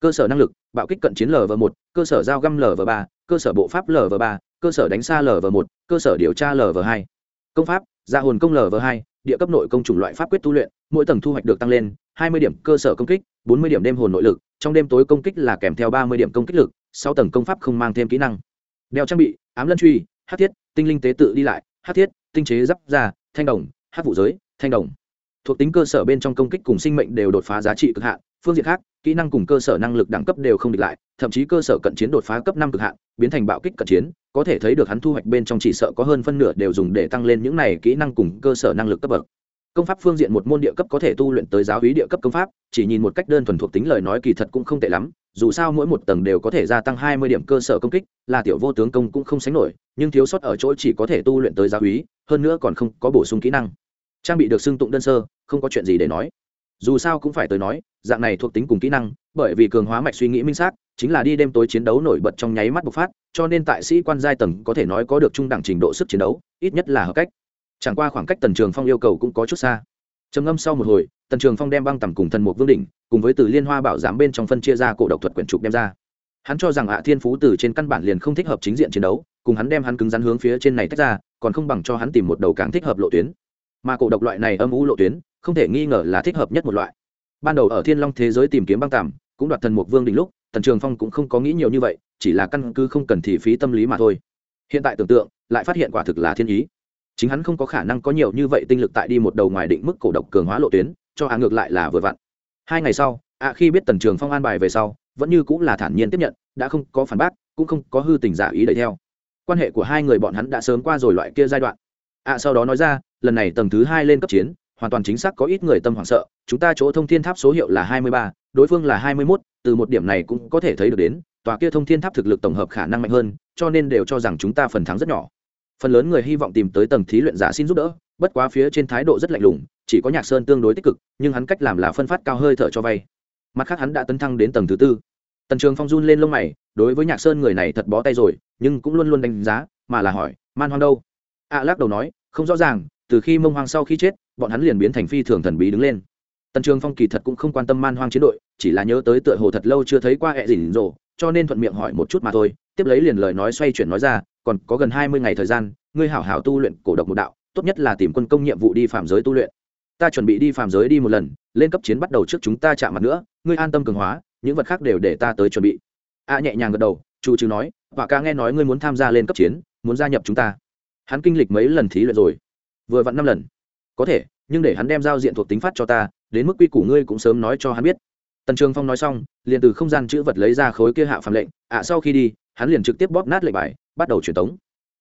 Cơ sở năng lực, bạo kích cận chiến lv một, cơ sở giao găm lv ba, cơ sở bộ pháp lv ba, cơ sở đánh xa lv một, cơ sở điều tra lv hai. Công pháp gia hồn công lv hai, địa cấp nội công chủng loại pháp quyết tu luyện, mỗi tầng thu hoạch được tăng lên hai mươi điểm cơ sở công kích, bốn mươi điểm đêm hồn nội lực, trong đêm tối công kích là kèm theo ba mươi điểm công kích lực sáu tầng công pháp không mang thêm kỹ năng. Đeo trang bị, ám lân truy, hát thiết, tinh linh tế tự đi lại, hát thiết, tinh chế giáp da, thanh đồng, hát vụ giới, thanh đồng thuộc tính cơ sở bên trong công kích cùng sinh mệnh đều đột phá giá trị cực hạn, phương diện khác, kỹ năng cùng cơ sở năng lực đẳng cấp đều không địch lại, thậm chí cơ sở cận chiến đột phá cấp năm cực hạn, biến thành bạo kích cận chiến, có thể thấy được hắn thu hoạch bên trong chỉ sợ có hơn phân nửa đều dùng để tăng lên những này kỹ năng cùng cơ sở năng lực cấp bậc. Công pháp phương diện một môn địa cấp có thể tu luyện tới giáo hí địa cấp công pháp, chỉ nhìn một cách đơn thuần thuộc tính lời nói kỳ thật cũng không tệ lắm, dù sao mỗi một tầng đều có thể gia tăng hai mươi điểm cơ sở công kích, là tiểu vô tướng công cũng không sánh nổi, nhưng thiếu sót ở chỗ chỉ có thể tu luyện tới giáo hí, hơn nữa còn không có bổ sung kỹ năng trang bị được xưng tụng đơn sơ, không có chuyện gì để nói. Dù sao cũng phải tới nói, dạng này thuộc tính cùng kỹ năng, bởi vì cường hóa mạch suy nghĩ minh xác, chính là đi đêm tối chiến đấu nổi bật trong nháy mắt bộc phát, cho nên tại sĩ quan giai tầng có thể nói có được trung đẳng trình độ sức chiến đấu, ít nhất là hợp cách. Chẳng qua khoảng cách tần trường phong yêu cầu cũng có chút xa. Trầm ngâm sau một hồi, tần trường phong đem băng tầm cùng thần mục vương đỉnh, cùng với từ liên hoa bảo giám bên trong phân chia ra cổ độc thuật quyển trục đem ra. Hắn cho rằng ạ thiên phú từ trên căn bản liền không thích hợp chính diện chiến đấu, cùng hắn đem hắn cứng rắn hướng phía trên này tách ra, còn không bằng cho hắn tìm một đầu càng thích hợp lộ tuyến mà cổ độc loại này âm u lộ tuyến, không thể nghi ngờ là thích hợp nhất một loại. Ban đầu ở thiên long thế giới tìm kiếm băng tàm, cũng đoạt thần mục vương đỉnh lúc, tần trường phong cũng không có nghĩ nhiều như vậy, chỉ là căn cứ không cần thì phí tâm lý mà thôi. Hiện tại tưởng tượng, lại phát hiện quả thực là thiên ý. Chính hắn không có khả năng có nhiều như vậy tinh lực tại đi một đầu ngoài định mức cổ độc cường hóa lộ tuyến, cho hạ ngược lại là vừa vặn. Hai ngày sau ạ khi biết tần trường phong an bài về sau, vẫn như cũng là thản nhiên tiếp nhận, đã không có phản bác, cũng không có hư tình giả ý đẩy theo. Quan hệ của hai người bọn hắn đã sớm qua rồi loại kia giai đoạn. Ạ sau đó nói ra lần này tầng thứ hai lên cấp chiến, hoàn toàn chính xác có ít người tâm hoảng sợ, chúng ta chỗ thông thiên tháp số hiệu là hai mươi ba, đối phương là hai mươi mốt, từ một điểm này cũng có thể thấy được đến, tòa kia thông thiên tháp thực lực tổng hợp khả năng mạnh hơn, cho nên đều cho rằng chúng ta phần thắng rất nhỏ. Phần lớn người hy vọng tìm tới tầng thí luyện giả xin giúp đỡ, bất quá phía trên thái độ rất lạnh lùng, chỉ có nhạc sơn tương đối tích cực, nhưng hắn cách làm là phân phát cao hơi thở cho vay. Mặt khác hắn đã tấn thăng đến tầng thứ tư. Tần trường phong run lên lông mày, đối với nhạc sơn người này thật bó tay rồi, nhưng cũng luôn luôn đánh giá, mà là hỏi, man hoang đâu? A lắc đầu nói, không rõ ràng từ khi mông hoang sau khi chết, bọn hắn liền biến thành phi thường thần bí đứng lên. Tần trường phong kỳ thật cũng không quan tâm man hoang chiến đội, chỉ là nhớ tới tựa hồ thật lâu chưa thấy qua hẹ dỉn rồ, cho nên thuận miệng hỏi một chút mà thôi, tiếp lấy liền lời nói xoay chuyển nói ra, còn có gần hai mươi ngày thời gian, ngươi hảo hảo tu luyện cổ độc một đạo, tốt nhất là tìm quân công nhiệm vụ đi phạm giới tu luyện. Ta chuẩn bị đi phạm giới đi một lần, lên cấp chiến bắt đầu trước chúng ta chạm mặt nữa, ngươi an tâm cường hóa, những vật khác đều để ta tới chuẩn bị. A nhẹ nhàng gật đầu, chu chứ nói và ca nghe nói ngươi muốn tham gia lên cấp chiến, muốn gia nhập chúng ta. Hắn kinh lịch mấy lần thí luyện rồi vừa vặn năm lần. Có thể, nhưng để hắn đem giao diện thuộc tính phát cho ta, đến mức quy củ ngươi cũng sớm nói cho hắn biết. Tần trường phong nói xong, liền từ không gian chữ vật lấy ra khối kia hạ phạm lệnh, ạ, sau khi đi, hắn liền trực tiếp bóp nát lệnh bài, bắt đầu truyền tống.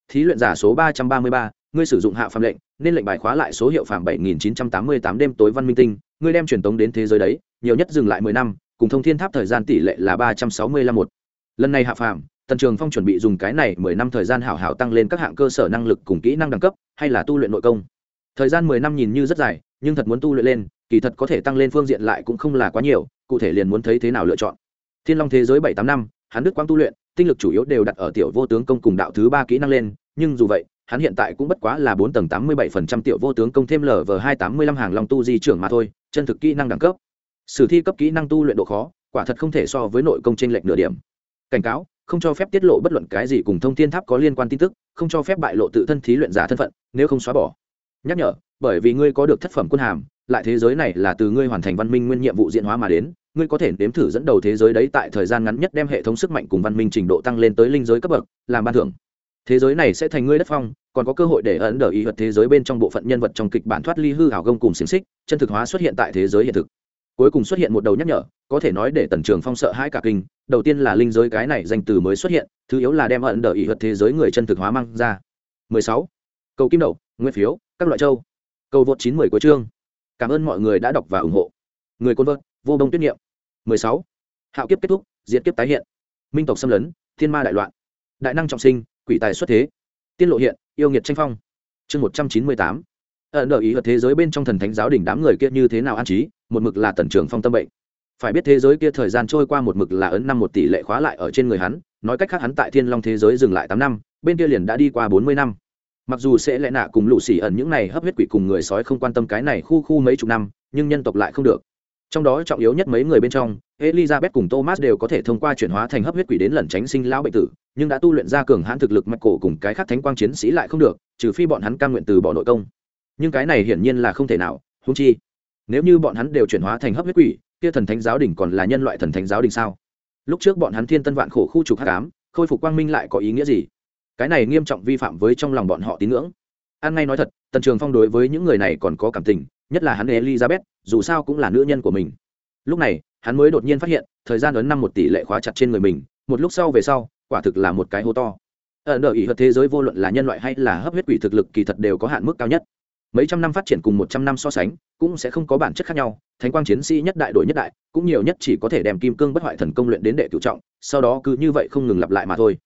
Thí luyện giả số ba trăm ba mươi ba, ngươi sử dụng hạ phạm lệnh, nên lệnh bài khóa lại số hiệu phạm bảy nghìn chín trăm tám mươi tám đêm tối văn minh tinh, ngươi đem truyền tống đến thế giới đấy, nhiều nhất dừng lại mười năm, cùng thông thiên tháp thời gian tỷ lệ là ba trăm sáu mươi lăm một lần này hạ phàm, tần trường phong chuẩn bị dùng cái này mười năm thời gian hảo hảo tăng lên các hạng cơ sở năng lực cùng kỹ năng đẳng cấp hay là tu luyện nội công. Thời gian mười năm nhìn như rất dài nhưng thật muốn tu luyện lên kỳ thật có thể tăng lên phương diện lại cũng không là quá nhiều cụ thể liền muốn thấy thế nào lựa chọn. Thiên long thế giới bảy tám năm hắn đức quang tu luyện tinh lực chủ yếu đều đặt ở tiểu vô tướng công cùng đạo thứ ba kỹ năng lên nhưng dù vậy hắn hiện tại cũng bất quá là bốn tầng tám mươi bảy phần trăm tiểu vô tướng công thêm lv hai tám mươi lăm hàng long tu di trưởng mà thôi chân thực kỹ năng đẳng cấp. Sử thi cấp kỹ năng tu luyện độ khó quả thật không thể so với nội công t r ê n lệch nửa điểm cảnh cáo, không cho phép tiết lộ bất luận cái gì cùng thông thiên tháp có liên quan tin tức, không cho phép bại lộ tự thân thí luyện giả thân phận, nếu không xóa bỏ. Nhắc nhở, bởi vì ngươi có được thất phẩm quân hàm, lại thế giới này là từ ngươi hoàn thành văn minh nguyên nhiệm vụ diện hóa mà đến, ngươi có thể nếm thử dẫn đầu thế giới đấy tại thời gian ngắn nhất đem hệ thống sức mạnh cùng văn minh trình độ tăng lên tới linh giới cấp bậc, làm ban thưởng. Thế giới này sẽ thành ngươi đất phong, còn có cơ hội để ấn đờ ý vật thế giới bên trong bộ phận nhân vật trong kịch bản thoát ly hư hảo gông cùng xiềng xích, chân thực hóa xuất hiện tại thế giới hiện thực cuối cùng xuất hiện một đầu nhắc nhở, có thể nói để tần trường phong sợ hãi cả kinh, đầu tiên là linh giới cái này danh từ mới xuất hiện, thứ yếu là đem ẩn đờ ỉ hật thế giới người chân thực hóa mang ra. 16. cầu kim đầu, nguyên phiếu, các loại châu. Cầu vượt 910 của chương. Cảm ơn mọi người đã đọc và ủng hộ. Người côn vợt vô đông tuyết nghiệm. 16. hạo kiếp kết thúc, diệt kiếp tái hiện. Minh tộc xâm lấn, thiên ma đại loạn. Đại năng trọng sinh, quỷ tài xuất thế. Tiên lộ hiện, yêu nghiệt tranh phong. Chương 198 ẩn đợi ý ở thế giới bên trong thần thánh giáo đỉnh đám người kia như thế nào an trí, một mực là tần trưởng phong tâm bệnh. Phải biết thế giới kia thời gian trôi qua một mực là ấn năm một tỷ lệ khóa lại ở trên người hắn, nói cách khác hắn tại thiên long thế giới dừng lại tám năm, bên kia liền đã đi qua bốn mươi năm. Mặc dù sẽ lẽ nạ cùng lũ xỉ ẩn những này hấp huyết quỷ cùng người sói không quan tâm cái này khu khu mấy chục năm, nhưng nhân tộc lại không được. Trong đó trọng yếu nhất mấy người bên trong, elizabeth cùng thomas đều có thể thông qua chuyển hóa thành hấp huyết quỷ đến lẩn tránh sinh lão bệnh tử, nhưng đã tu luyện ra cường hãn thực lực mạch cổ cùng cái khác thánh quang chiến sĩ lại không được, trừ phi bọn hắn cam nguyện từ bỏ nội công nhưng cái này hiển nhiên là không thể nào húng chi, nếu như bọn hắn đều chuyển hóa thành hấp huyết quỷ, kia thần thánh giáo đình còn là nhân loại thần thánh giáo đình sao? Lúc trước bọn hắn thiên tân vạn khổ khu trục hắc ám, khôi phục quang minh lại có ý nghĩa gì? Cái này nghiêm trọng vi phạm với trong lòng bọn họ tín ngưỡng. An ngay nói thật, tần trường phong đối với những người này còn có cảm tình, nhất là hắn elizabeth, dù sao cũng là nữ nhân của mình. Lúc này, hắn mới đột nhiên phát hiện, thời gian ấn năm một tỷ lệ khóa chặt trên người mình, một lúc sau về sau, quả thực là một cái hố to. Ở nợ ỷ hợp thế giới vô luận là nhân loại hay là hấp huyết quỷ thực lực kỳ thật đều có hạn mức cao nhất mấy trăm năm phát triển cùng một trăm năm so sánh, cũng sẽ không có bản chất khác nhau. Thánh quang chiến sĩ nhất đại đội nhất đại, cũng nhiều nhất chỉ có thể đem kim cương bất hoại thần công luyện đến đệ cựu trọng, sau đó cứ như vậy không ngừng lặp lại mà thôi.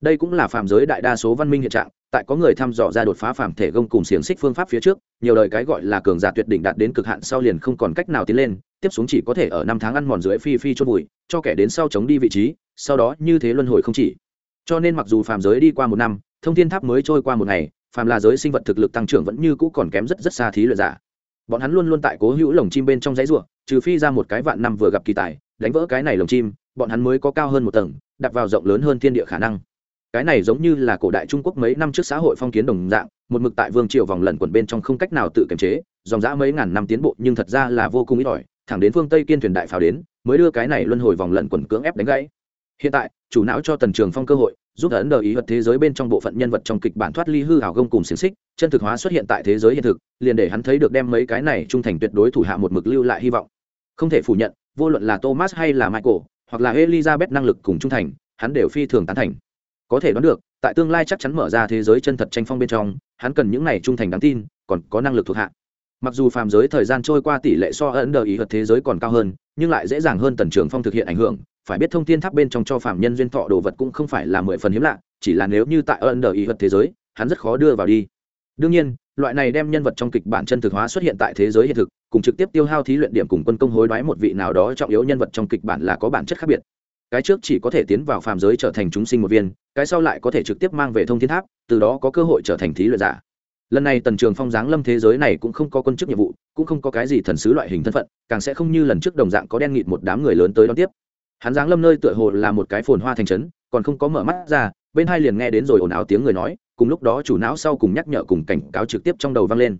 Đây cũng là phàm giới đại đa số văn minh hiện trạng, tại có người thăm dò ra đột phá phàm thể gông cùng xiềng xích phương pháp phía trước, nhiều đời cái gọi là cường giả tuyệt đỉnh đạt đến cực hạn sau liền không còn cách nào tiến lên, tiếp xuống chỉ có thể ở năm tháng ăn mòn dưới phi phi chôn bụi cho kẻ đến sau chống đi vị trí, sau đó như thế luân hồi không chỉ. Cho nên mặc dù phàm giới đi qua một năm, thông thiên tháp mới trôi qua một ngày phàm là giới sinh vật thực lực tăng trưởng vẫn như cũ còn kém rất rất xa thí luyện giả. Bọn hắn luôn luôn tại cố hữu lồng chim bên trong dãy ruộng trừ phi ra một cái vạn năm vừa gặp kỳ tài, đánh vỡ cái này lồng chim, bọn hắn mới có cao hơn một tầng đặt vào rộng lớn hơn thiên địa khả năng. Cái này giống như là cổ đại trung quốc mấy năm trước xã hội phong kiến đồng dạng, một mực tại vương triều vòng lẩn quẩn bên trong không cách nào tự kiềm chế, dòng dã mấy ngàn năm tiến bộ nhưng thật ra là vô cùng ít ỏi, thẳng đến phương tây kiên thuyền đại pháo đến, mới đưa cái này luân hồi vòng lẩn quẩn cưỡng ép đánh gãy. Hiện tại chủ não cho tần trường phong cơ hội, giúp ấn đờ ý vật thế giới bên trong bộ phận nhân vật trong kịch bản thoát ly hư hảo gông cùng xiềng xích, chân thực hóa xuất hiện tại thế giới hiện thực, liền để hắn thấy được đem mấy cái này trung thành tuyệt đối thủ hạ một mực lưu lại hy vọng. Không thể phủ nhận, vô luận là thomas hay là michael, hoặc là elizabeth năng lực cùng trung thành, hắn đều phi thường tán thành. Có thể đoán được, tại tương lai chắc chắn mở ra thế giới chân thật tranh phong bên trong, hắn cần những này trung thành đáng tin, còn có năng lực thuộc hạ. Mặc dù phàm giới thời gian trôi qua tỷ lệ so ấn đờ ý hợp thế giới còn cao hơn, nhưng lại dễ dàng hơn tần trường phong thực hiện ảnh hưởng phải biết thông thiên tháp bên trong cho phạm nhân duyên thọ đồ vật cũng không phải là mười phần hiếm lạ, chỉ là nếu như tại ân đờ ý vật thế giới, hắn rất khó đưa vào đi. Đương nhiên, loại này đem nhân vật trong kịch bản chân thực hóa xuất hiện tại thế giới hiện thực, cùng trực tiếp tiêu hao thí luyện điểm cùng quân công hối đoái một vị nào đó trọng yếu nhân vật trong kịch bản là có bản chất khác biệt. Cái trước chỉ có thể tiến vào phàm giới trở thành chúng sinh một viên, cái sau lại có thể trực tiếp mang về thông thiên tháp, từ đó có cơ hội trở thành thí luyện giả. Lần này tần trường phong giáng lâm thế giới này cũng không có quân chức nhiệm vụ, cũng không có cái gì thần sứ loại hình thân phận, càng sẽ không như lần trước đồng dạng có đen nghịt một đám người lớn tới đón tiếp hắn giáng lâm nơi tựa hồ là một cái phồn hoa thành trấn, còn không có mở mắt ra, bên hai liền nghe đến rồi ồn ào tiếng người nói, cùng lúc đó chủ não sau cùng nhắc nhở cùng cảnh cáo trực tiếp trong đầu vang lên.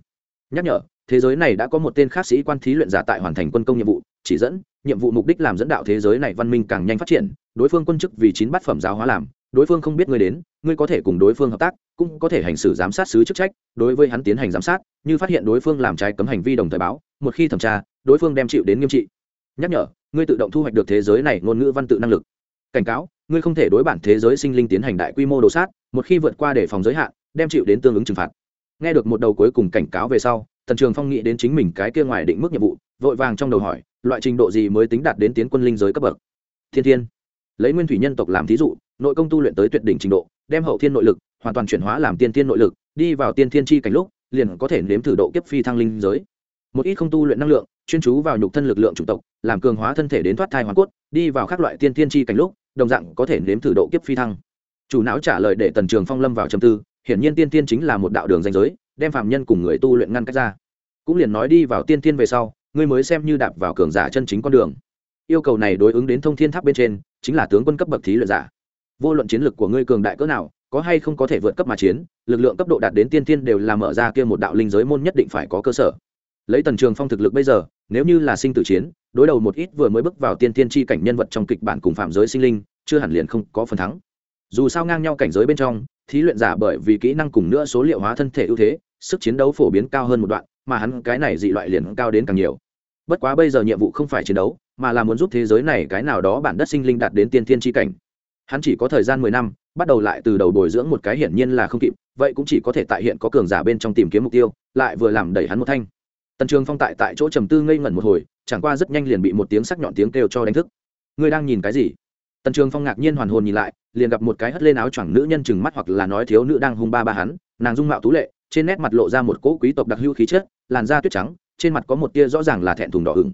Nhắc nhở, thế giới này đã có một tên khác sĩ quan thí luyện giả tại hoàn thành quân công nhiệm vụ, chỉ dẫn, nhiệm vụ mục đích làm dẫn đạo thế giới này văn minh càng nhanh phát triển, đối phương quân chức vì chín bát phẩm giáo hóa làm, đối phương không biết ngươi đến, ngươi có thể cùng đối phương hợp tác, cũng có thể hành xử giám sát sứ chức trách, đối với hắn tiến hành giám sát, như phát hiện đối phương làm trái cấm hành vi đồng thời báo, một khi thẩm tra, đối phương đem chịu đến nghiêm trị nhắc nhở, ngươi tự động thu hoạch được thế giới này ngôn ngữ văn tự năng lực. Cảnh cáo, ngươi không thể đối bản thế giới sinh linh tiến hành đại quy mô đồ sát, một khi vượt qua để phòng giới hạn, đem chịu đến tương ứng trừng phạt. Nghe được một đầu cuối cùng cảnh cáo về sau, tần trường phong nghĩ đến chính mình cái kia ngoài định mức nhiệm vụ, vội vàng trong đầu hỏi, loại trình độ gì mới tính đạt đến tiến quân linh giới cấp bậc? Thiên thiên, lấy nguyên thủy nhân tộc làm thí dụ, nội công tu luyện tới tuyệt đỉnh trình độ, đem hậu thiên nội lực, hoàn toàn chuyển hóa làm tiên thiên nội lực, đi vào tiên thiên chi cảnh lúc, liền có thể nếm thử độ kiếp phi thăng linh giới. Một ít không tu luyện năng lượng chuyên chú vào nhục thân lực lượng chủng tộc, làm cường hóa thân thể đến thoát thai hoàn cốt, đi vào các loại tiên tiên chi cảnh lúc, đồng dạng có thể nếm thử độ kiếp phi thăng. Chủ não trả lời để tần trường phong lâm vào trầm tư, hiển nhiên tiên tiên chính là một đạo đường danh giới, đem phạm nhân cùng người tu luyện ngăn cách ra. Cũng liền nói đi vào tiên tiên về sau, ngươi mới xem như đạp vào cường giả chân chính con đường. Yêu cầu này đối ứng đến thông thiên tháp bên trên, chính là tướng quân cấp bậc thí luyện giả. Vô luận chiến lược của ngươi cường đại cỡ nào, có hay không có thể vượt cấp mà chiến, lực lượng cấp độ đạt đến tiên tiên đều là mở ra kia một đạo linh giới môn nhất định phải có cơ sở. Lấy tần trường phong thực lực bây giờ nếu như là sinh tử chiến, đối đầu một ít vừa mới bước vào tiên tiên tri cảnh nhân vật trong kịch bản cùng phạm giới sinh linh, chưa hẳn liền không có phần thắng. Dù sao ngang nhau cảnh giới bên trong, thí luyện giả bởi vì kỹ năng cùng nữa số liệu hóa thân thể ưu thế, sức chiến đấu phổ biến cao hơn một đoạn, mà hắn cái này dị loại liền cao đến càng nhiều. Bất quá bây giờ nhiệm vụ không phải chiến đấu, mà là muốn giúp thế giới này cái nào đó bản đất sinh linh đạt đến tiên thiên tri cảnh. Hắn chỉ có thời gian mười năm, bắt đầu lại từ đầu bồi dưỡng một cái hiển nhiên là không kịp, vậy cũng chỉ có thể tại hiện có cường giả bên trong tìm kiếm mục tiêu, lại vừa làm đẩy hắn một thanh tần trường phong tại tại chỗ trầm tư ngây ngẩn một hồi chẳng qua rất nhanh liền bị một tiếng sắc nhọn tiếng kêu cho đánh thức ngươi đang nhìn cái gì tần trường phong ngạc nhiên hoàn hồn nhìn lại liền gặp một cái hất lên áo choàng nữ nhân chừng mắt hoặc là nói thiếu nữ đang hung ba ba hắn nàng dung mạo tú lệ trên nét mặt lộ ra một cỗ quý tộc đặc hữu khí chất làn da tuyết trắng trên mặt có một tia rõ ràng là thẹn thùng đỏ ửng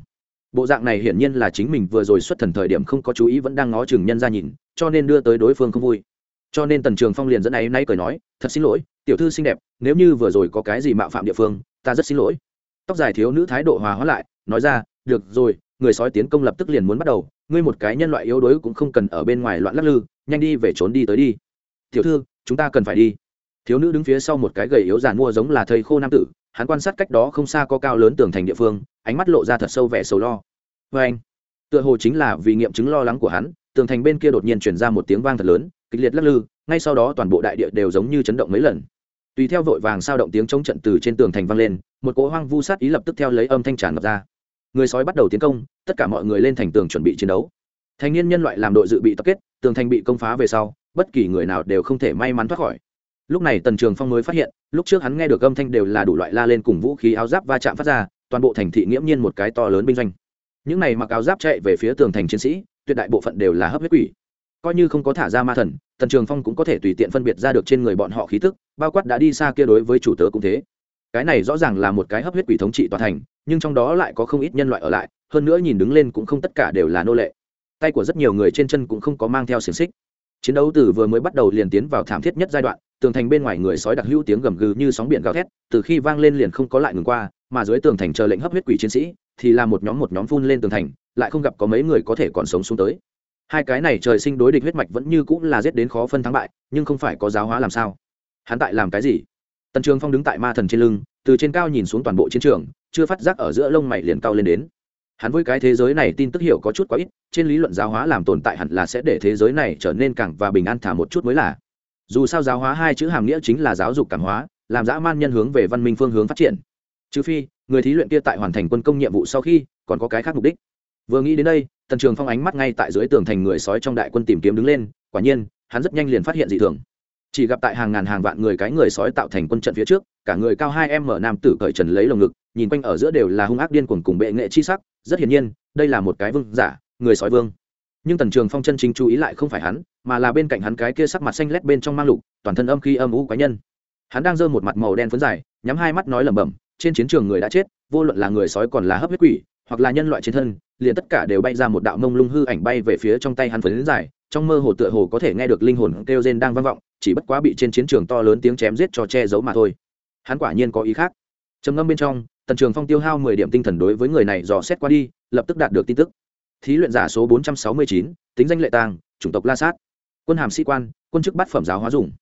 bộ dạng này hiển nhiên là chính mình vừa rồi xuất thần thời điểm không có chú ý vẫn đang ngó chừng nhân ra nhìn cho nên đưa tới đối phương không vui cho nên tần trường phong liền dẫn ấy nay cười nói thật xin lỗi tiểu thư xinh đẹp nếu như vừa rồi có cái gì mạo phạm địa phương ta rất xin lỗi tóc dài thiếu nữ thái độ hòa hóa lại, nói ra, được rồi, người sói tiến công lập tức liền muốn bắt đầu, ngươi một cái nhân loại yếu đuối cũng không cần ở bên ngoài loạn lắc lư, nhanh đi về trốn đi tới đi. Tiểu thư, chúng ta cần phải đi. Thiếu nữ đứng phía sau một cái gầy yếu giàn mua giống là thầy khô nam tử, hắn quan sát cách đó không xa có cao lớn tường thành địa phương, ánh mắt lộ ra thật sâu vẻ sầu lo. Vê anh. Tựa hồ chính là vì nghiệm chứng lo lắng của hắn, tường thành bên kia đột nhiên chuyển ra một tiếng vang thật lớn, kịch liệt lắc lư, ngay sau đó toàn bộ đại địa đều giống như chấn động mấy lần tùy theo vội vàng sao động tiếng chống trận từ trên tường thành vang lên, một cỗ hoang vu sát ý lập tức theo lấy âm thanh tràn ngập ra. Người sói bắt đầu tiến công, tất cả mọi người lên thành tường chuẩn bị chiến đấu. Thành niên nhân loại làm đội dự bị tập kết, tường thành bị công phá về sau, bất kỳ người nào đều không thể may mắn thoát khỏi. Lúc này tần trường phong mới phát hiện, lúc trước hắn nghe được âm thanh đều là đủ loại la lên cùng vũ khí áo giáp va chạm phát ra, toàn bộ thành thị nghiễm nhiên một cái to lớn binh doanh. Những này mặc áo giáp chạy về phía tường thành chiến sĩ, tuyệt đại bộ phận đều là hấp huyết quỷ coi như không có thả ra ma thần, tần trường phong cũng có thể tùy tiện phân biệt ra được trên người bọn họ khí tức, bao quát đã đi xa kia đối với chủ tớ cũng thế. Cái này rõ ràng là một cái hấp huyết quỷ thống trị tòa thành, nhưng trong đó lại có không ít nhân loại ở lại, hơn nữa nhìn đứng lên cũng không tất cả đều là nô lệ. Tay của rất nhiều người trên chân cũng không có mang theo xiềng xích. Chiến đấu từ vừa mới bắt đầu liền tiến vào thảm thiết nhất giai đoạn, tường thành bên ngoài người sói đặc hữu tiếng gầm gừ như sóng biển gào thét, từ khi vang lên liền không có lại ngừng qua, mà dưới tường thành chờ lệnh hấp huyết quỷ chiến sĩ, thì là một nhóm một nhóm phun lên tường thành, lại không gặp có mấy người có thể còn sống xuống tới hai cái này trời sinh đối địch huyết mạch vẫn như cũng là giết đến khó phân thắng bại, nhưng không phải có giáo hóa làm sao? Hắn tại làm cái gì? Tần trường phong đứng tại ma thần trên lưng, từ trên cao nhìn xuống toàn bộ chiến trường, chưa phát giác ở giữa lông mày liền cao lên đến. Hắn với cái thế giới này tin tức hiểu có chút quá ít, trên lý luận giáo hóa làm tồn tại hẳn là sẽ để thế giới này trở nên càng và bình an thả một chút mới là. Dù sao giáo hóa hai chữ hàm nghĩa chính là giáo dục cảm hóa, làm dã man nhân hướng về văn minh phương hướng phát triển. Trừ phi, người thí luyện kia tại hoàn thành quân công nhiệm vụ sau khi, còn có cái khác mục đích. Vừa nghĩ đến đây tần trường phong ánh mắt ngay tại dưới tường thành người sói trong đại quân tìm kiếm đứng lên, quả nhiên, hắn rất nhanh liền phát hiện dị thường. Chỉ gặp tại hàng ngàn hàng vạn người cái người sói tạo thành quân trận phía trước, cả người cao hai em mở nam tử cởi trần lấy lồng ngực, nhìn quanh ở giữa đều là hung ác điên cuồng cùng bệ nghệ chi sắc, rất hiển nhiên, đây là một cái vương giả, người sói vương. Nhưng tần trường phong chân chính chú ý lại không phải hắn, mà là bên cạnh hắn cái kia sắc mặt xanh lét bên trong mang lục, toàn thân âm khi âm u quái nhân. Hắn đang giơ một mặt màu đen phấn dài, nhắm hai mắt nói lẩm bẩm, trên chiến trường người đã chết, vô luận là người sói còn là hấp huyết quỷ hoặc là nhân loại trên thân, liền tất cả đều bay ra một đạo mông lung hư ảnh bay về phía trong tay hắn phấn dài trong mơ hồ tựa hồ có thể nghe được linh hồn kêu rên đang vang vọng, chỉ bất quá bị trên chiến trường to lớn tiếng chém giết cho che giấu mà thôi. Hắn quả nhiên có ý khác. Trầm ngâm bên trong, tần trường phong tiêu hao mười điểm tinh thần đối với người này dò xét qua đi, lập tức đạt được tin tức. Thí luyện giả số bốn trăm sáu mươi chín, tính danh lệ tàng, chủng tộc la sát. Quân hàm sĩ quan, quân chức bát phẩm giáo hóa dùng.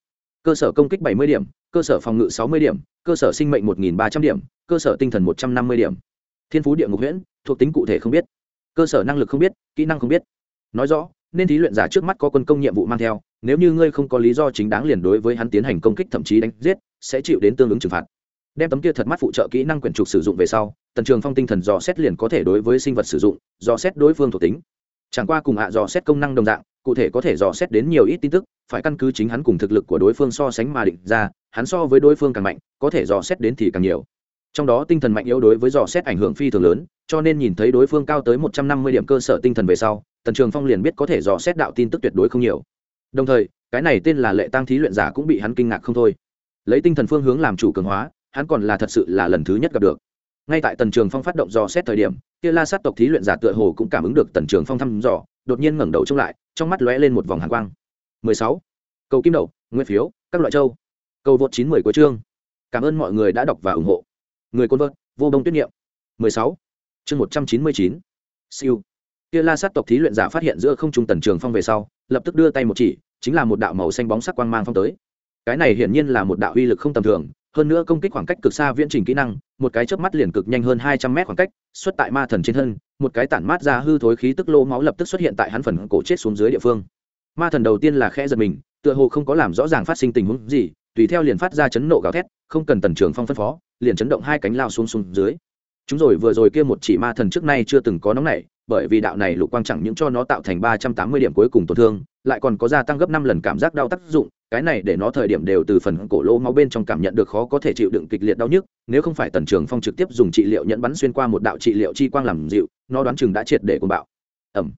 Cơ sở công kích bảy mươi điểm, cơ sở phòng ngự sáu mươi điểm, cơ sở sinh mệnh một nghìn ba trăm điểm, cơ sở tinh thần một trăm năm mươi điểm thiên phú địa ngục huyễn, thuộc tính cụ thể không biết. Cơ sở năng lực không biết, kỹ năng không biết. Nói rõ, nên thí luyện giả trước mắt có quân công nhiệm vụ mang theo, nếu như ngươi không có lý do chính đáng liền đối với hắn tiến hành công kích thậm chí đánh giết, sẽ chịu đến tương ứng trừng phạt. Đem tấm kia thật mắt phụ trợ kỹ năng quyển trục sử dụng về sau, tần trường phong tinh thần dò xét liền có thể đối với sinh vật sử dụng, dò xét đối phương thuộc tính. Chẳng qua cùng hạ dò xét công năng đồng dạng, cụ thể có thể dò xét đến nhiều ít tin tức, phải căn cứ chính hắn cùng thực lực của đối phương so sánh mà định ra, hắn so với đối phương càng mạnh, có thể dò xét đến thì càng nhiều trong đó tinh thần mạnh yếu đối với dò xét ảnh hưởng phi thường lớn, cho nên nhìn thấy đối phương cao tới một trăm năm mươi điểm cơ sở tinh thần về sau, tần trường phong liền biết có thể dò xét đạo tin tức tuyệt đối không nhiều. Đồng thời, cái này tên là lệ tăng thí luyện giả cũng bị hắn kinh ngạc không thôi. Lấy tinh thần phương hướng làm chủ cường hóa, hắn còn là thật sự là lần thứ nhất gặp được. Ngay tại tần trường phong phát động dò xét thời điểm, kia la sát tộc thí luyện giả tựa hồ cũng cảm ứng được tần trường phong thăm dò, đột nhiên ngẩng đầu trông lại, trong mắt lóe lên một vòng hàn quang. 16. cầu kim đậu, nguyên phiếu, các loại châu. Cầu vượt chín mười của chương. Cảm ơn mọi người đã đọc và ủng hộ người côn vợt, vô đông tuyết niệm 16. chương 199. siêu kia la sát tộc thí luyện giả phát hiện giữa không trung tần trường phong về sau, lập tức đưa tay một chỉ, chính là một đạo màu xanh bóng sắc quang mang phong tới cái này hiển nhiên là một đạo uy lực không tầm thường, hơn nữa công kích khoảng cách cực xa viễn trình kỹ năng, một cái chớp mắt liền cực nhanh hơn hai trăm mét khoảng cách, xuất tại ma thần trên thân, một cái tản mát ra hư thối khí tức lô máu lập tức xuất hiện tại hắn phần cổ chết xuống dưới địa phương ma thần đầu tiên là khẽ giật mình, tựa hồ không có làm rõ ràng phát sinh tình huống gì, tùy theo liền phát ra chấn nộ gào thét, không cần tần trường phong phân phó liền chấn động hai cánh lao xuống xuống dưới. Chúng rồi vừa rồi kia một chỉ ma thần trước nay chưa từng có nóng này bởi vì đạo này lục quang chẳng những cho nó tạo thành ba trăm tám mươi điểm cuối cùng tổn thương, lại còn có gia tăng gấp năm lần cảm giác đau tác dụng, cái này để nó thời điểm đều từ phần cổ lỗ máu bên trong cảm nhận được khó có thể chịu đựng kịch liệt đau nhức, nếu không phải tần trường phong trực tiếp dùng trị liệu nhẫn bắn xuyên qua một đạo trị liệu chi quang làm dịu, nó đoán chừng đã triệt để cùng bạo. Ẩm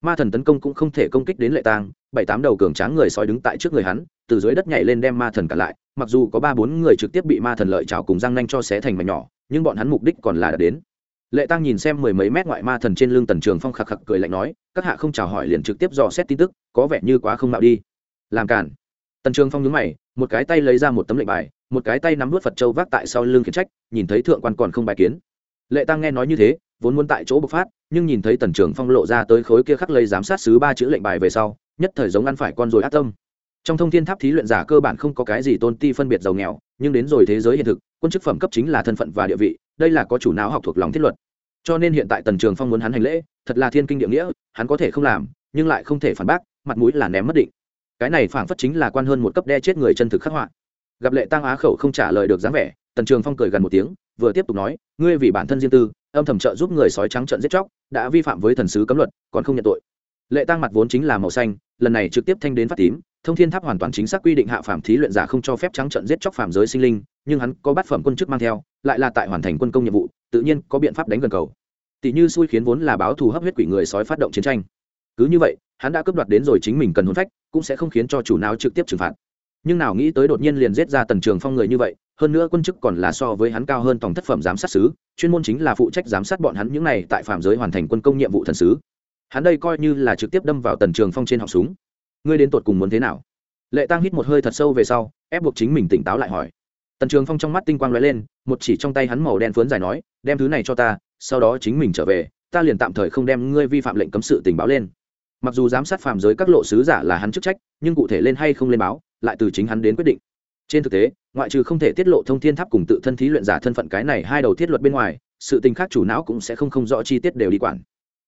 ma thần tấn công cũng không thể công kích đến lệ tang, bảy tám đầu cường tráng người sói đứng tại trước người hắn, từ dưới đất nhảy lên đem ma thần cản lại, mặc dù có ba bốn người trực tiếp bị ma thần lợi trào cùng răng nanh cho xé thành mảnh nhỏ, nhưng bọn hắn mục đích còn là đã đến. Lệ tăng nhìn xem mười mấy mét ngoại ma thần trên lưng tần trường phong khạc khạc cười lạnh nói, các hạ không chào hỏi liền trực tiếp dò xét tin tức, có vẻ như quá không mạo đi. Làm cản tần trường phong nhướng mày, một cái tay lấy ra một tấm lệnh bài, một cái tay nắm vút phật châu vác tại sau lưng khiển trách, nhìn thấy thượng quan còn không bài kiến. Lệ tăng nghe nói như thế vốn muốn tại chỗ bộc phát, nhưng nhìn thấy tần trường phong lộ ra tới khối kia khắc lấy giám sát sứ ba chữ lệnh bài về sau, nhất thời giống ăn phải con rồi ác tâm. Trong thông thiên tháp thí luyện giả cơ bản không có cái gì tôn ti phân biệt giàu nghèo, nhưng đến rồi thế giới hiện thực, quân chức phẩm cấp chính là thân phận và địa vị, đây là có chủ não học thuộc lòng thiết luật. Cho nên hiện tại tần trường phong muốn hắn hành lễ, thật là thiên kinh địa nghĩa, hắn có thể không làm, nhưng lại không thể phản bác, mặt mũi là ném mất định. Cái này phảng phất chính là quan hơn một cấp đe chết người chân thực khắc họa. Gặp lệ tăng á khẩu không trả lời được dáng vẻ, tần trường phong cười gần một tiếng, vừa tiếp tục nói, ngươi vì bản thân riêng tư âm thầm trợ giúp người sói trắng trận giết chóc, đã vi phạm với thần sứ cấm luật, còn không nhận tội. Lệ tăng mặt vốn chính là màu xanh, lần này trực tiếp thanh đến phát tím, thông thiên tháp hoàn toàn chính xác quy định hạ phạm thí luyện giả không cho phép trắng trận giết chóc phạm giới sinh linh, nhưng hắn có bát phẩm quân chức mang theo, lại là tại hoàn thành quân công nhiệm vụ, tự nhiên có biện pháp đánh gần cầu. Tỷ như xui khiến vốn là báo thù hấp huyết quỷ người sói phát động chiến tranh. Cứ như vậy, hắn đã cướp đoạt đến rồi chính mình cần hôn phách, cũng sẽ không khiến cho chủ nào trực tiếp trừng phạt. Nhưng nào nghĩ tới đột nhiên liền giết ra tần trường phong người như vậy hơn nữa quân chức còn là so với hắn cao hơn tổng thất phẩm giám sát sứ, chuyên môn chính là phụ trách giám sát bọn hắn những này tại phạm giới hoàn thành quân công nhiệm vụ thần sứ. Hắn đây coi như là trực tiếp đâm vào tần trường phong trên họng súng. Ngươi đến tụt cùng muốn thế nào? Lệ tăng hít một hơi thật sâu về sau, ép buộc chính mình tỉnh táo lại hỏi. Tần trường phong trong mắt tinh quang lóe lên, một chỉ trong tay hắn màu đen phướn dài nói, đem thứ này cho ta, sau đó chính mình trở về, ta liền tạm thời không đem ngươi vi phạm lệnh cấm sự tình báo lên. Mặc dù giám sát phạm giới các lộ sứ giả là hắn chức trách, nhưng cụ thể lên hay không lên báo, lại từ chính hắn đến quyết định trên thực tế, ngoại trừ không thể tiết lộ thông thiên tháp cùng tự thân thí luyện giả thân phận cái này hai đầu thiết luật bên ngoài, sự tình khác chủ não cũng sẽ không không rõ chi tiết đều đi quản.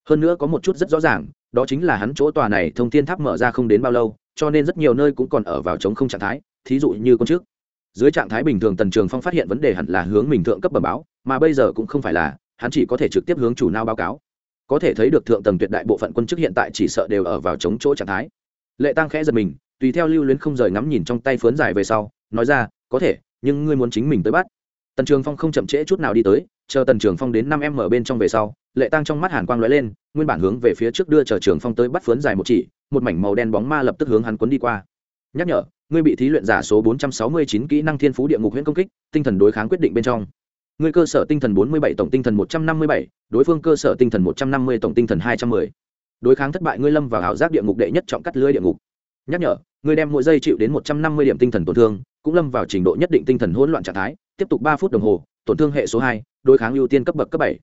Hơn nữa có một chút rất rõ ràng, đó chính là hắn chỗ tòa này thông thiên tháp mở ra không đến bao lâu, cho nên rất nhiều nơi cũng còn ở vào chống không trạng thái, thí dụ như con trước. Dưới trạng thái bình thường tần trường phong phát hiện vấn đề hẳn là hướng mình thượng cấp bẩm báo, mà bây giờ cũng không phải là, hắn chỉ có thể trực tiếp hướng chủ não báo cáo. Có thể thấy được thượng tầng tuyệt đại bộ phận quân chức hiện tại chỉ sợ đều ở vào chống chỗ trạng thái. Lệ tăng khẽ giật mình, tùy theo lưu luyến không rời ngắm nhìn trong tay phớn dài về sau nói ra có thể nhưng ngươi muốn chính mình tới bắt. Tần trường phong không chậm trễ chút nào đi tới chờ tần trường phong đến năm em ở bên trong về sau lệ tăng trong mắt hàn quang lóe lên nguyên bản hướng về phía trước đưa chờ trường phong tới bắt phướn dài một chỉ một mảnh màu đen bóng ma lập tức hướng hắn cuốn đi qua. Nhắc nhở ngươi bị thí luyện giả số 469 kỹ năng thiên phú địa ngục huyễn công kích tinh thần đối kháng quyết định bên trong. Ngươi cơ sở tinh thần 47 tổng tinh thần 157, đối phương cơ sở tinh thần 150 tổng tinh thần 210. đối kháng thất bại ngươi lâm vào ảo giác địa ngục đệ nhất trọng cắt lưới địa ngục. Nhắc nhở ngươi đem mỗi giây chịu đến 150 điểm tinh thần tổn thương cũng lâm vào trình độ nhất định tinh thần hỗn loạn trạng thái tiếp tục ba phút đồng hồ tổn thương hệ số hai đối kháng ưu tiên cấp bậc cấp bảy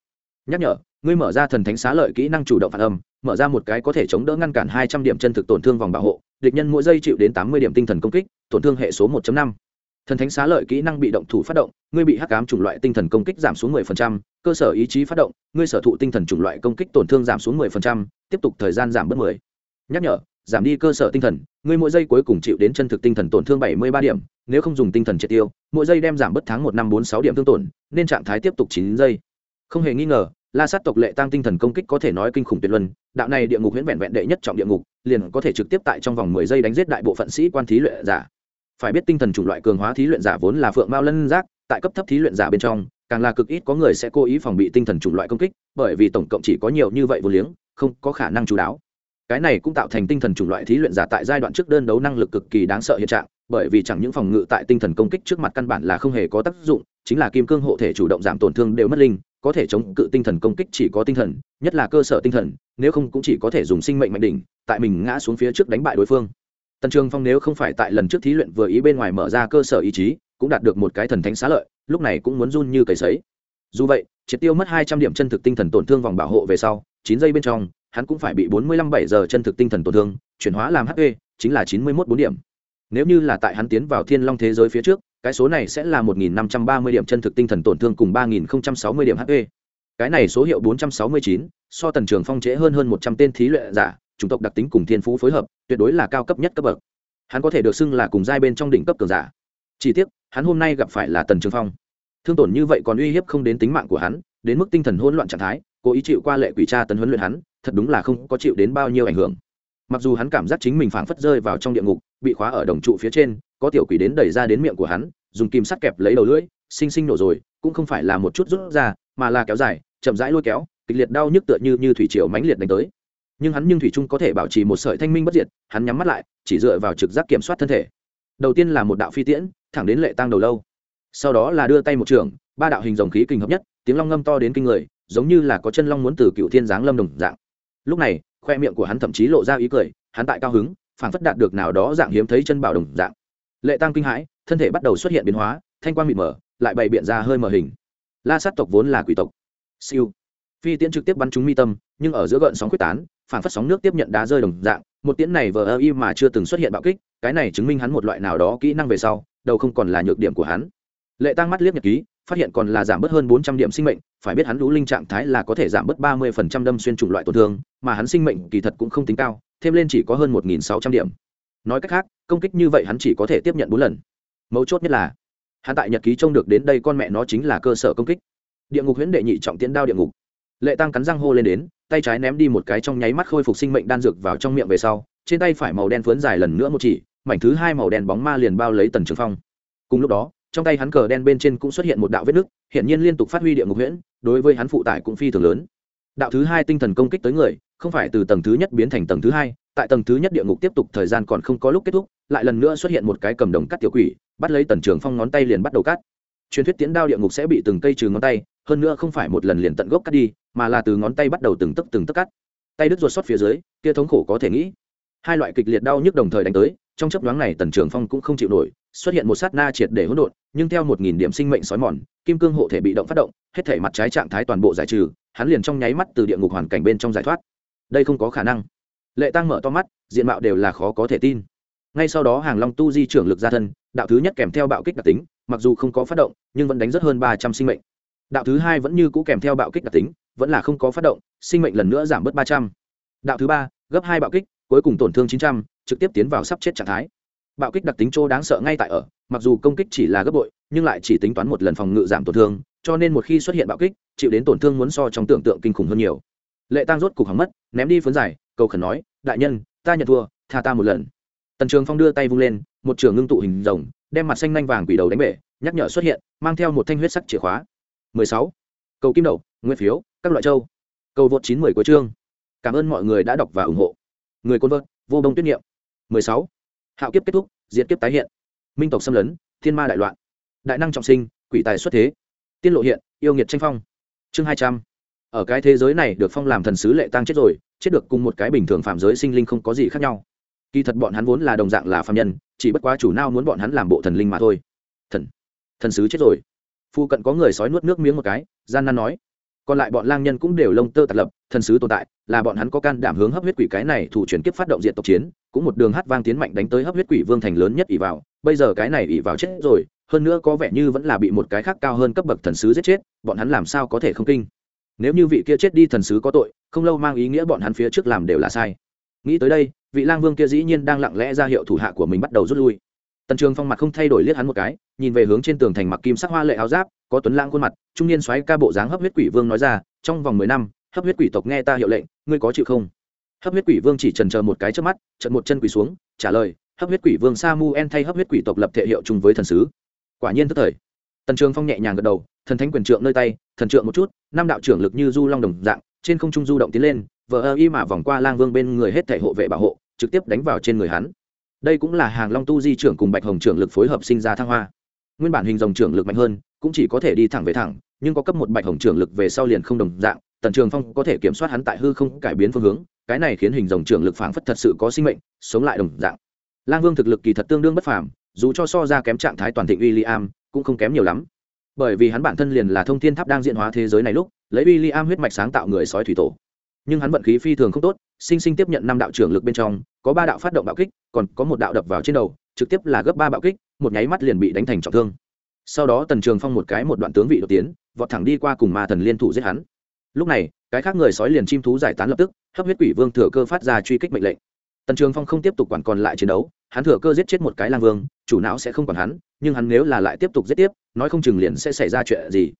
nhắc nhở ngươi mở ra thần thánh xá lợi kỹ năng chủ động phản âm mở ra một cái có thể chống đỡ ngăn cản hai trăm điểm chân thực tổn thương vòng bảo hộ địch nhân mỗi giây chịu đến tám mươi điểm tinh thần công kích tổn thương hệ số 1 năm thần thánh xá lợi kỹ năng bị động thủ phát động ngươi bị hắc ám chủng loại tinh thần công kích giảm xuống 10%, cơ sở ý chí phát động ngươi sở thụ tinh thần chủng loại công kích tổn thương giảm xuống 10%, tiếp tục thời gian giảm bớt 10. nhắc nhở giảm đi cơ sở tinh thần, ngươi mỗi giây cuối cùng chịu đến chân thực tinh thần tổn thương 73 điểm, nếu không dùng tinh thần triệt tiêu, mỗi giây đem giảm bớt tháng một năm bốn sáu điểm thương tổn, nên trạng thái tiếp tục chín giây. Không hề nghi ngờ, la sát tộc lệ tăng tinh thần công kích có thể nói kinh khủng tuyệt luân, đạo này địa ngục huyễn vẹn vẹn đệ nhất trọng địa ngục, liền có thể trực tiếp tại trong vòng mười giây đánh giết đại bộ phận sĩ quan thí luyện giả. Phải biết tinh thần chủng loại cường hóa thí luyện giả vốn là phượng mao lân giác, tại cấp thấp thí luyện giả bên trong, càng là cực ít có người sẽ cố ý phòng bị tinh thần chủng loại công kích, bởi vì tổng cộng chỉ có nhiều như vậy vô liếng, không có khả năng chú đáo cái này cũng tạo thành tinh thần chủng loại thí luyện giả tại giai đoạn trước đơn đấu năng lực cực kỳ đáng sợ hiện trạng, bởi vì chẳng những phòng ngự tại tinh thần công kích trước mặt căn bản là không hề có tác dụng, chính là kim cương hộ thể chủ động giảm tổn thương đều mất linh, có thể chống cự tinh thần công kích chỉ có tinh thần, nhất là cơ sở tinh thần, nếu không cũng chỉ có thể dùng sinh mệnh mạnh đỉnh, tại mình ngã xuống phía trước đánh bại đối phương. Tần trường phong nếu không phải tại lần trước thí luyện vừa ý bên ngoài mở ra cơ sở ý chí, cũng đạt được một cái thần thánh xá lợi, lúc này cũng muốn run như cầy sấy. Dù vậy, triệt tiêu mất hai trăm điểm chân thực tinh thần tổn thương vòng bảo hộ về sau, chín giây bên trong hắn cũng phải bị bốn mươi lăm bảy giờ chân thực tinh thần tổn thương, chuyển hóa làm hp chính là chín mươi mốt bốn điểm. Nếu như là tại hắn tiến vào thiên long thế giới phía trước, cái số này sẽ là một nghìn năm trăm ba mươi điểm chân thực tinh thần tổn thương cùng ba nghìn sáu mươi điểm hp cái này số hiệu bốn trăm sáu mươi chín, so tần trường phong trễ hơn hơn một trăm tên thí luyện giả, chủng tộc đặc tính cùng thiên phú phối hợp, tuyệt đối là cao cấp nhất cấp bậc. Hắn có thể được xưng là cùng giai bên trong đỉnh cấp cường giả. Chỉ tiếc, hắn hôm nay gặp phải là tần trường phong. Thương tổn như vậy còn uy hiếp không đến tính mạng của hắn, đến mức tinh thần hỗn loạn trạng thái, cố ý chịu qua lệ quỷ tra tấn huấn luyện hắn thật đúng là không có chịu đến bao nhiêu ảnh hưởng. Mặc dù hắn cảm giác chính mình phảng phất rơi vào trong địa ngục, bị khóa ở đồng trụ phía trên, có tiểu quỷ đến đẩy ra đến miệng của hắn, dùng kim sắt kẹp lấy đầu lưỡi xinh xinh nổ rồi, cũng không phải là một chút rút ra, mà là kéo dài, chậm rãi lôi kéo, kịch liệt đau nhức tựa như như thủy triều mãnh liệt đánh tới. Nhưng hắn nhưng thủy trung có thể bảo trì một sợi thanh minh bất diệt, hắn nhắm mắt lại, chỉ dựa vào trực giác kiểm soát thân thể. Đầu tiên là một đạo phi tiễn, thẳng đến lệ tăng đầu lâu. Sau đó là đưa tay một trường, ba đạo hình dòng khí kinh hợp nhất, tiếng long ngâm to đến kinh người, giống như là có chân long muốn từ cựu thiên giáng lâm đồng dạng lúc này, khoe miệng của hắn thậm chí lộ ra ý cười, hắn tại cao hứng phản phất đạt được nào đó dạng hiếm thấy chân bảo đồng dạng. Lệ tăng kinh hãi, thân thể bắt đầu xuất hiện biến hóa, thanh quang mịt mở lại bày biện ra hơi mờ hình. La sát tộc vốn là quỷ tộc. Siêu. Phi tiễn trực tiếp bắn trúng mi tâm, nhưng ở giữa gợn sóng quyết tán phản phất sóng nước tiếp nhận đá rơi đồng dạng, một tiễn này vờ ơ y mà chưa từng xuất hiện bạo kích, cái này chứng minh hắn một loại nào đó kỹ năng về sau, đầu không còn là nhược điểm của hắn lệ tăng mắt liếc nhật ký, phát hiện còn là giảm bớt hơn bốn trăm điểm sinh mệnh, phải biết hắn lũ linh trạng thái là có thể giảm bớt ba mươi phần trăm đâm xuyên chủng loại tổn thương, mà hắn sinh mệnh kỳ thật cũng không tính cao, thêm lên chỉ có hơn một nghìn sáu trăm điểm. Nói cách khác, công kích như vậy hắn chỉ có thể tiếp nhận bốn lần. Mấu chốt nhất là, hắn tại nhật ký trông được đến đây con mẹ nó chính là cơ sở công kích. Địa ngục huyễn đệ nhị trọng tiến đao địa ngục. Lệ tăng cắn răng hô lên đến, tay trái ném đi một cái trong nháy mắt khôi phục sinh mệnh đan dược vào trong miệng về sau, trên tay phải màu đen phướn dài lần nữa một chỉ, mảnh thứ hai màu đen bóng ma liền bao lấy tần trường phong. Cùng lúc đó trong tay hắn cờ đen bên trên cũng xuất hiện một đạo vết nứt hiện nhiên liên tục phát huy địa ngục huyễn, đối với hắn phụ tải cũng phi thường lớn. Đạo thứ hai tinh thần công kích tới người, không phải từ tầng thứ nhất biến thành tầng thứ hai, tại tầng thứ nhất địa ngục tiếp tục thời gian còn không có lúc kết thúc, lại lần nữa xuất hiện một cái cầm đồng cắt tiểu quỷ, bắt lấy tần trường phong ngón tay liền bắt đầu cắt. Truyền thuyết tiến đao địa ngục sẽ bị từng cây trừ ngón tay, hơn nữa không phải một lần liền tận gốc cắt đi, mà là từ ngón tay bắt đầu từng tấc từng tấc cắt. Tay đứt ruột xót phía dưới, kia thống khổ có thể nghĩ. Hai loại kịch liệt đau nhức đồng thời đánh tới, trong chấp nhoáng này tần trường phong cũng không chịu nổi xuất hiện một sát na triệt để hỗn độn, nhưng theo một nghìn điểm sinh mệnh sói mòn, kim cương hộ thể bị động phát động, hết thể mặt trái trạng thái toàn bộ giải trừ, hắn liền trong nháy mắt từ địa ngục hoàn cảnh bên trong giải thoát. Đây không có khả năng. Lệ tăng mở to mắt, diện mạo đều là khó có thể tin. Ngay sau đó hàng long tu di trưởng lực ra thân, đạo thứ nhất kèm theo bạo kích đặc tính, mặc dù không có phát động, nhưng vẫn đánh rất hơn ba trăm sinh mệnh. Đạo thứ hai vẫn như cũ kèm theo bạo kích đặc tính, vẫn là không có phát động, sinh mệnh lần nữa giảm bớt ba trăm. Đạo thứ ba, gấp hai bạo kích, cuối cùng tổn thương chín trăm, trực tiếp tiến vào sắp chết trạng thái bạo kích đặc tính chỗ đáng sợ ngay tại ở mặc dù công kích chỉ là gấp bội nhưng lại chỉ tính toán một lần phòng ngự giảm tổn thương cho nên một khi xuất hiện bạo kích chịu đến tổn thương muốn so trong tưởng tượng kinh khủng hơn nhiều. Lệ tăng rốt cục hỏng mất ném đi phấn giải cầu khẩn nói đại nhân ta nhận thua tha ta một lần. Tần trường phong đưa tay vung lên một trường ngưng tụ hình rồng đem mặt xanh nanh vàng quỷ đầu đánh bể nhắc nhở xuất hiện mang theo một thanh huyết sắc chìa khóa. 16. cầu kim đầu, nguyên phiếu các loại châu. Cầu vượt chín mười của chương. Cảm ơn mọi người đã đọc và ủng hộ. Người côn vợt vô đông tuyết niệm 16 hạo kiếp kết thúc, diệt kiếp tái hiện. Minh tộc xâm lấn, thiên ma đại loạn. Đại năng trọng sinh, quỷ tài xuất thế. Tiên lộ hiện, yêu nghiệt tranh phong. Chương hai trăm. Ở cái thế giới này được phong làm thần sứ lệ tăng chết rồi, chết được cùng một cái bình thường phạm giới sinh linh không có gì khác nhau. Kỳ thật bọn hắn vốn là đồng dạng là phạm nhân, chỉ bất quá chủ nào muốn bọn hắn làm bộ thần linh mà thôi. Thần. Thần sứ chết rồi. Phu cận có người sói nuốt nước miếng một cái, gian nan nói. Còn lại bọn lang nhân cũng đều lông tơ tạt lập, thần sứ tồn tại, là bọn hắn có can đảm hướng hấp huyết quỷ cái này thủ chuyển kiếp phát động diện tộc chiến cũng một đường hát vang tiến mạnh đánh tới hấp huyết quỷ vương thành lớn nhất ỷ vào, bây giờ cái này ỷ vào chết rồi, hơn nữa có vẻ như vẫn là bị một cái khác cao hơn cấp bậc thần sứ giết chết, bọn hắn làm sao có thể không kinh? Nếu như vị kia chết đi thần sứ có tội, không lâu mang ý nghĩa bọn hắn phía trước làm đều là sai. Nghĩ tới đây, vị lang vương kia dĩ nhiên đang lặng lẽ ra hiệu thủ hạ của mình bắt đầu rút lui. Tần trường phong mặt không thay đổi liếc hắn một cái, nhìn về hướng trên tường thành mặc kim sắc hoa lệ áo giáp, có tuấn lãng khuôn mặt, trung niên xoáy ca bộ dáng hấp huyết quỷ vương nói ra, trong vòng mười năm, hấp huyết quỷ tộc nghe ta hiệu lệnh, ngươi có chịu không? Hấp huyết quỷ vương chỉ trần chờ một cái trước mắt trận một chân quỳ xuống, trả lời, hấp huyết quỷ vương sa mu en thay hấp huyết quỷ tộc lập thể hiệu chung với thần sứ. Quả nhiên tức thời. Tần trường phong nhẹ nhàng gật đầu, thần thánh quyền trượng nơi tay, thần trượng một chút, năm đạo trưởng lực như du long đồng dạng, trên không trung du động tiến lên, vờ ơ y mà vòng qua lang vương bên người hết thể hộ vệ bảo hộ, trực tiếp đánh vào trên người hắn. Đây cũng là hàng long tu di trưởng cùng bạch hồng trưởng lực phối hợp sinh ra thăng hoa. Nguyên bản hình dòng trưởng lực mạnh hơn, cũng chỉ có thể đi thẳng về thẳng, nhưng có cấp một bạch hồng trưởng lực về sau liền không đồng dạng, tần trường phong có thể kiểm soát hắn tại hư không cải biến phương hướng cái này khiến hình rồng trưởng lực phảng phất thật sự có sinh mệnh, sống lại đồng dạng. Lang vương thực lực kỳ thật tương đương bất phàm, dù cho so ra kém trạng thái toàn thịnh William, cũng không kém nhiều lắm. Bởi vì hắn bản thân liền là thông thiên tháp đang diễn hóa thế giới này lúc, lấy William huyết mạch sáng tạo người sói thủy tổ. Nhưng hắn vận khí phi thường không tốt, sinh sinh tiếp nhận năm đạo trưởng lực bên trong, có ba đạo phát động bạo kích, còn có một đạo đập vào trên đầu, trực tiếp là gấp ba bạo kích, một nháy mắt liền bị đánh thành trọng thương. Sau đó tần trường phong một cái một đoạn tướng vị đột tiến, vọt thẳng đi qua cùng ma thần liên thủ giết hắn. Lúc này cái khác người sói liền chim thú giải tán lập tức, hấp huyết quỷ vương thừa cơ phát ra truy kích mệnh lệnh. Tần trường phong không tiếp tục quản còn lại chiến đấu, hắn thừa cơ giết chết một cái lang vương, chủ não sẽ không còn hắn, nhưng hắn nếu là lại tiếp tục giết tiếp, nói không chừng liền sẽ xảy ra chuyện gì.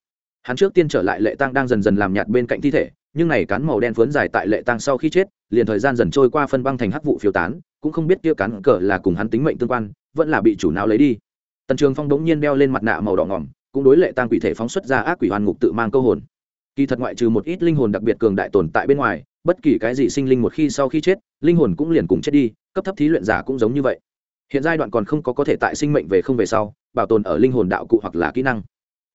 Hắn trước tiên trở lại lệ tăng đang dần dần làm nhạt bên cạnh thi thể, nhưng này cán màu đen phướn dài tại lệ tăng sau khi chết, liền thời gian dần trôi qua phân băng thành hắc vụ phiêu tán, cũng không biết kia cán cờ là cùng hắn tính mệnh tương quan, vẫn là bị chủ não lấy đi. Tần trường phong đống nhiên đeo lên mặt nạ màu đỏ ngỏm, cũng đối lệ tăng quỷ thể phóng xuất ra ác quỷ hoàn ngục tự mang câu hồn kỳ thật ngoại trừ một ít linh hồn đặc biệt cường đại tồn tại bên ngoài, bất kỳ cái gì sinh linh một khi sau khi chết, linh hồn cũng liền cùng chết đi, cấp thấp thí luyện giả cũng giống như vậy. Hiện giai đoạn còn không có có thể tại sinh mệnh về không về sau, bảo tồn ở linh hồn đạo cụ hoặc là kỹ năng.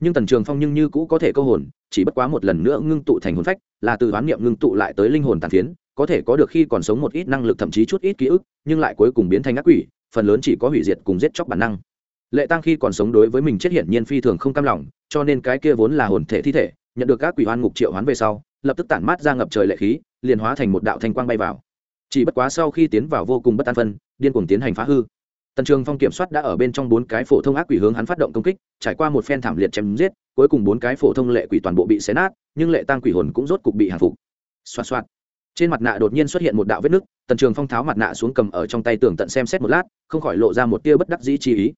Nhưng tần trường phong nhưng như cũ có thể câu hồn, chỉ bất quá một lần nữa ngưng tụ thành hồn phách, là từ đoán niệm ngưng tụ lại tới linh hồn tàn phiến, có thể có được khi còn sống một ít năng lực thậm chí chút ít ký ức, nhưng lại cuối cùng biến thành ác quỷ, phần lớn chỉ có hủy diệt cùng giết chóc bản năng. Lệ tăng khi còn sống đối với mình chết hiển nhiên phi thường không cam lòng, cho nên cái kia vốn là hồn thể thi thể nhận được các quỷ hoan ngục triệu hoán về sau, lập tức tản mát ra ngập trời lệ khí, liền hóa thành một đạo thanh quang bay vào. Chỉ bất quá sau khi tiến vào vô cùng bất an phân, điên cuồng tiến hành phá hư. Tần trường phong kiểm soát đã ở bên trong bốn cái phổ thông ác quỷ hướng hắn phát động công kích, trải qua một phen thảm liệt chém giết, cuối cùng bốn cái phổ thông lệ quỷ toàn bộ bị xé nát, nhưng lệ tăng quỷ hồn cũng rốt cục bị hàng phục. Xoa xoa trên mặt nạ đột nhiên xuất hiện một đạo vết nứt, tần trường phong tháo mặt nạ xuống cầm ở trong tay tường tận xem xét một lát, không khỏi lộ ra một tia bất đắc dĩ chi ý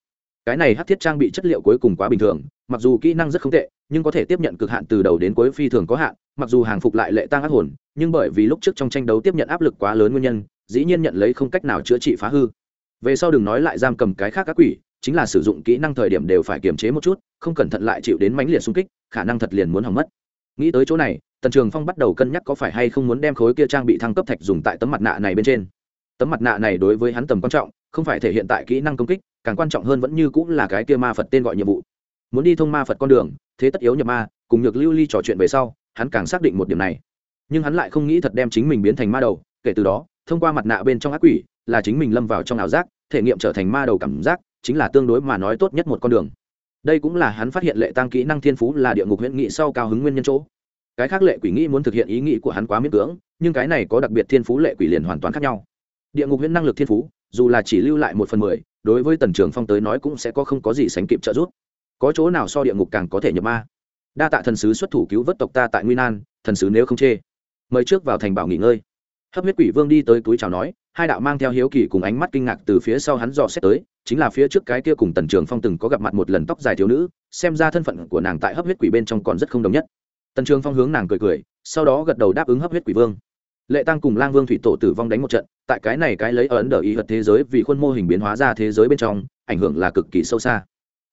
cái này hắc thiết trang bị chất liệu cuối cùng quá bình thường, mặc dù kỹ năng rất không tệ, nhưng có thể tiếp nhận cực hạn từ đầu đến cuối phi thường có hạn, mặc dù hàng phục lại lệ tăng ác hồn, nhưng bởi vì lúc trước trong tranh đấu tiếp nhận áp lực quá lớn nguyên nhân, dĩ nhiên nhận lấy không cách nào chữa trị phá hư. Về sau đừng nói lại giam cầm cái khác các quỷ, chính là sử dụng kỹ năng thời điểm đều phải kiềm chế một chút, không cẩn thận lại chịu đến mánh liệt xung kích, khả năng thật liền muốn hỏng mất. Nghĩ tới chỗ này, tần trường phong bắt đầu cân nhắc có phải hay không muốn đem khối kia trang bị thăng cấp thạch dùng tại tấm mặt nạ này bên trên. Tấm mặt nạ này đối với hắn tầm quan trọng, không phải thể hiện tại kỹ năng công kích càng quan trọng hơn vẫn như cũng là cái kia ma phật tên gọi nhiệm vụ. Muốn đi thông ma phật con đường, thế tất yếu nhập ma, cùng nhược lưu ly trò chuyện về sau, hắn càng xác định một điểm này. Nhưng hắn lại không nghĩ thật đem chính mình biến thành ma đầu, kể từ đó, thông qua mặt nạ bên trong ác quỷ, là chính mình lâm vào trong ảo giác, thể nghiệm trở thành ma đầu cảm giác, chính là tương đối mà nói tốt nhất một con đường. Đây cũng là hắn phát hiện lệ tăng kỹ năng thiên phú là địa ngục huyễn nghị sau cao hứng nguyên nhân chỗ. Cái khác lệ quỷ nghĩ muốn thực hiện ý nghĩ của hắn quá miễn cưỡng, nhưng cái này có đặc biệt thiên phú lệ quỷ liền hoàn toàn khác nhau. Địa ngục huyễn năng lực thiên phú, dù là chỉ lưu lại một phần mười đối với tần trường phong tới nói cũng sẽ có không có gì sánh kịp trợ giúp. Có chỗ nào so địa ngục càng có thể nhập ma? Đa tạ thần sứ xuất thủ cứu vớt tộc ta tại nguy nan, thần sứ nếu không chê. Mời trước vào thành bảo nghỉ ngơi. Hấp huyết quỷ vương đi tới túi chào nói, hai đạo mang theo hiếu kỳ cùng ánh mắt kinh ngạc từ phía sau hắn dò xét tới, chính là phía trước cái kia cùng tần trường phong từng có gặp mặt một lần tóc dài thiếu nữ, xem ra thân phận của nàng tại hấp huyết quỷ bên trong còn rất không đồng nhất. Tần trường phong hướng nàng cười cười, sau đó gật đầu đáp ứng hấp huyết quỷ vương. Lệ tăng cùng lang vương thủy tổ tử vong đánh một trận tại cái này cái lấy ở ấn đờ ý hật thế giới vì khuôn mô hình biến hóa ra thế giới bên trong, ảnh hưởng là cực kỳ sâu xa.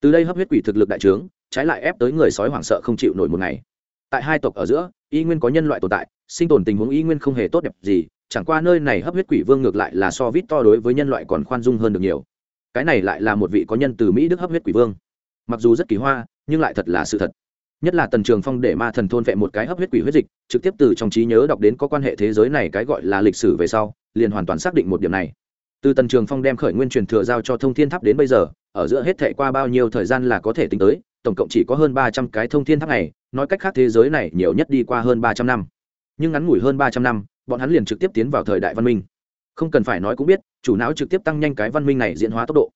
Từ đây hấp huyết quỷ thực lực đại trướng, trái lại ép tới người sói hoảng sợ không chịu nổi một ngày. Tại hai tộc ở giữa, y nguyên có nhân loại tồn tại, sinh tồn tình huống y nguyên không hề tốt đẹp gì, chẳng qua nơi này hấp huyết quỷ vương ngược lại là so vít to đối với nhân loại còn khoan dung hơn được nhiều. Cái này lại là một vị có nhân từ mỹ đức hấp huyết quỷ vương. Mặc dù rất kỳ hoa, nhưng lại thật là sự thật. Nhất là tần trường phong để ma thần thôn vẹ một cái hấp huyết quỷ huyết dịch, trực tiếp từ trong trí nhớ đọc đến có quan hệ thế giới này cái gọi là lịch sử về sau liền hoàn toàn xác định một điểm này. Từ tần trường phong đem khởi nguyên truyền thừa giao cho thông thiên tháp đến bây giờ, ở giữa hết thệ qua bao nhiêu thời gian là có thể tính tới, tổng cộng chỉ có hơn ba trăm cái thông thiên tháp này, nói cách khác thế giới này nhiều nhất đi qua hơn ba trăm năm. Nhưng ngắn ngủi hơn ba trăm năm, bọn hắn liền trực tiếp tiến vào thời đại văn minh. Không cần phải nói cũng biết, chủ não trực tiếp tăng nhanh cái văn minh này diễn hóa tốc độ.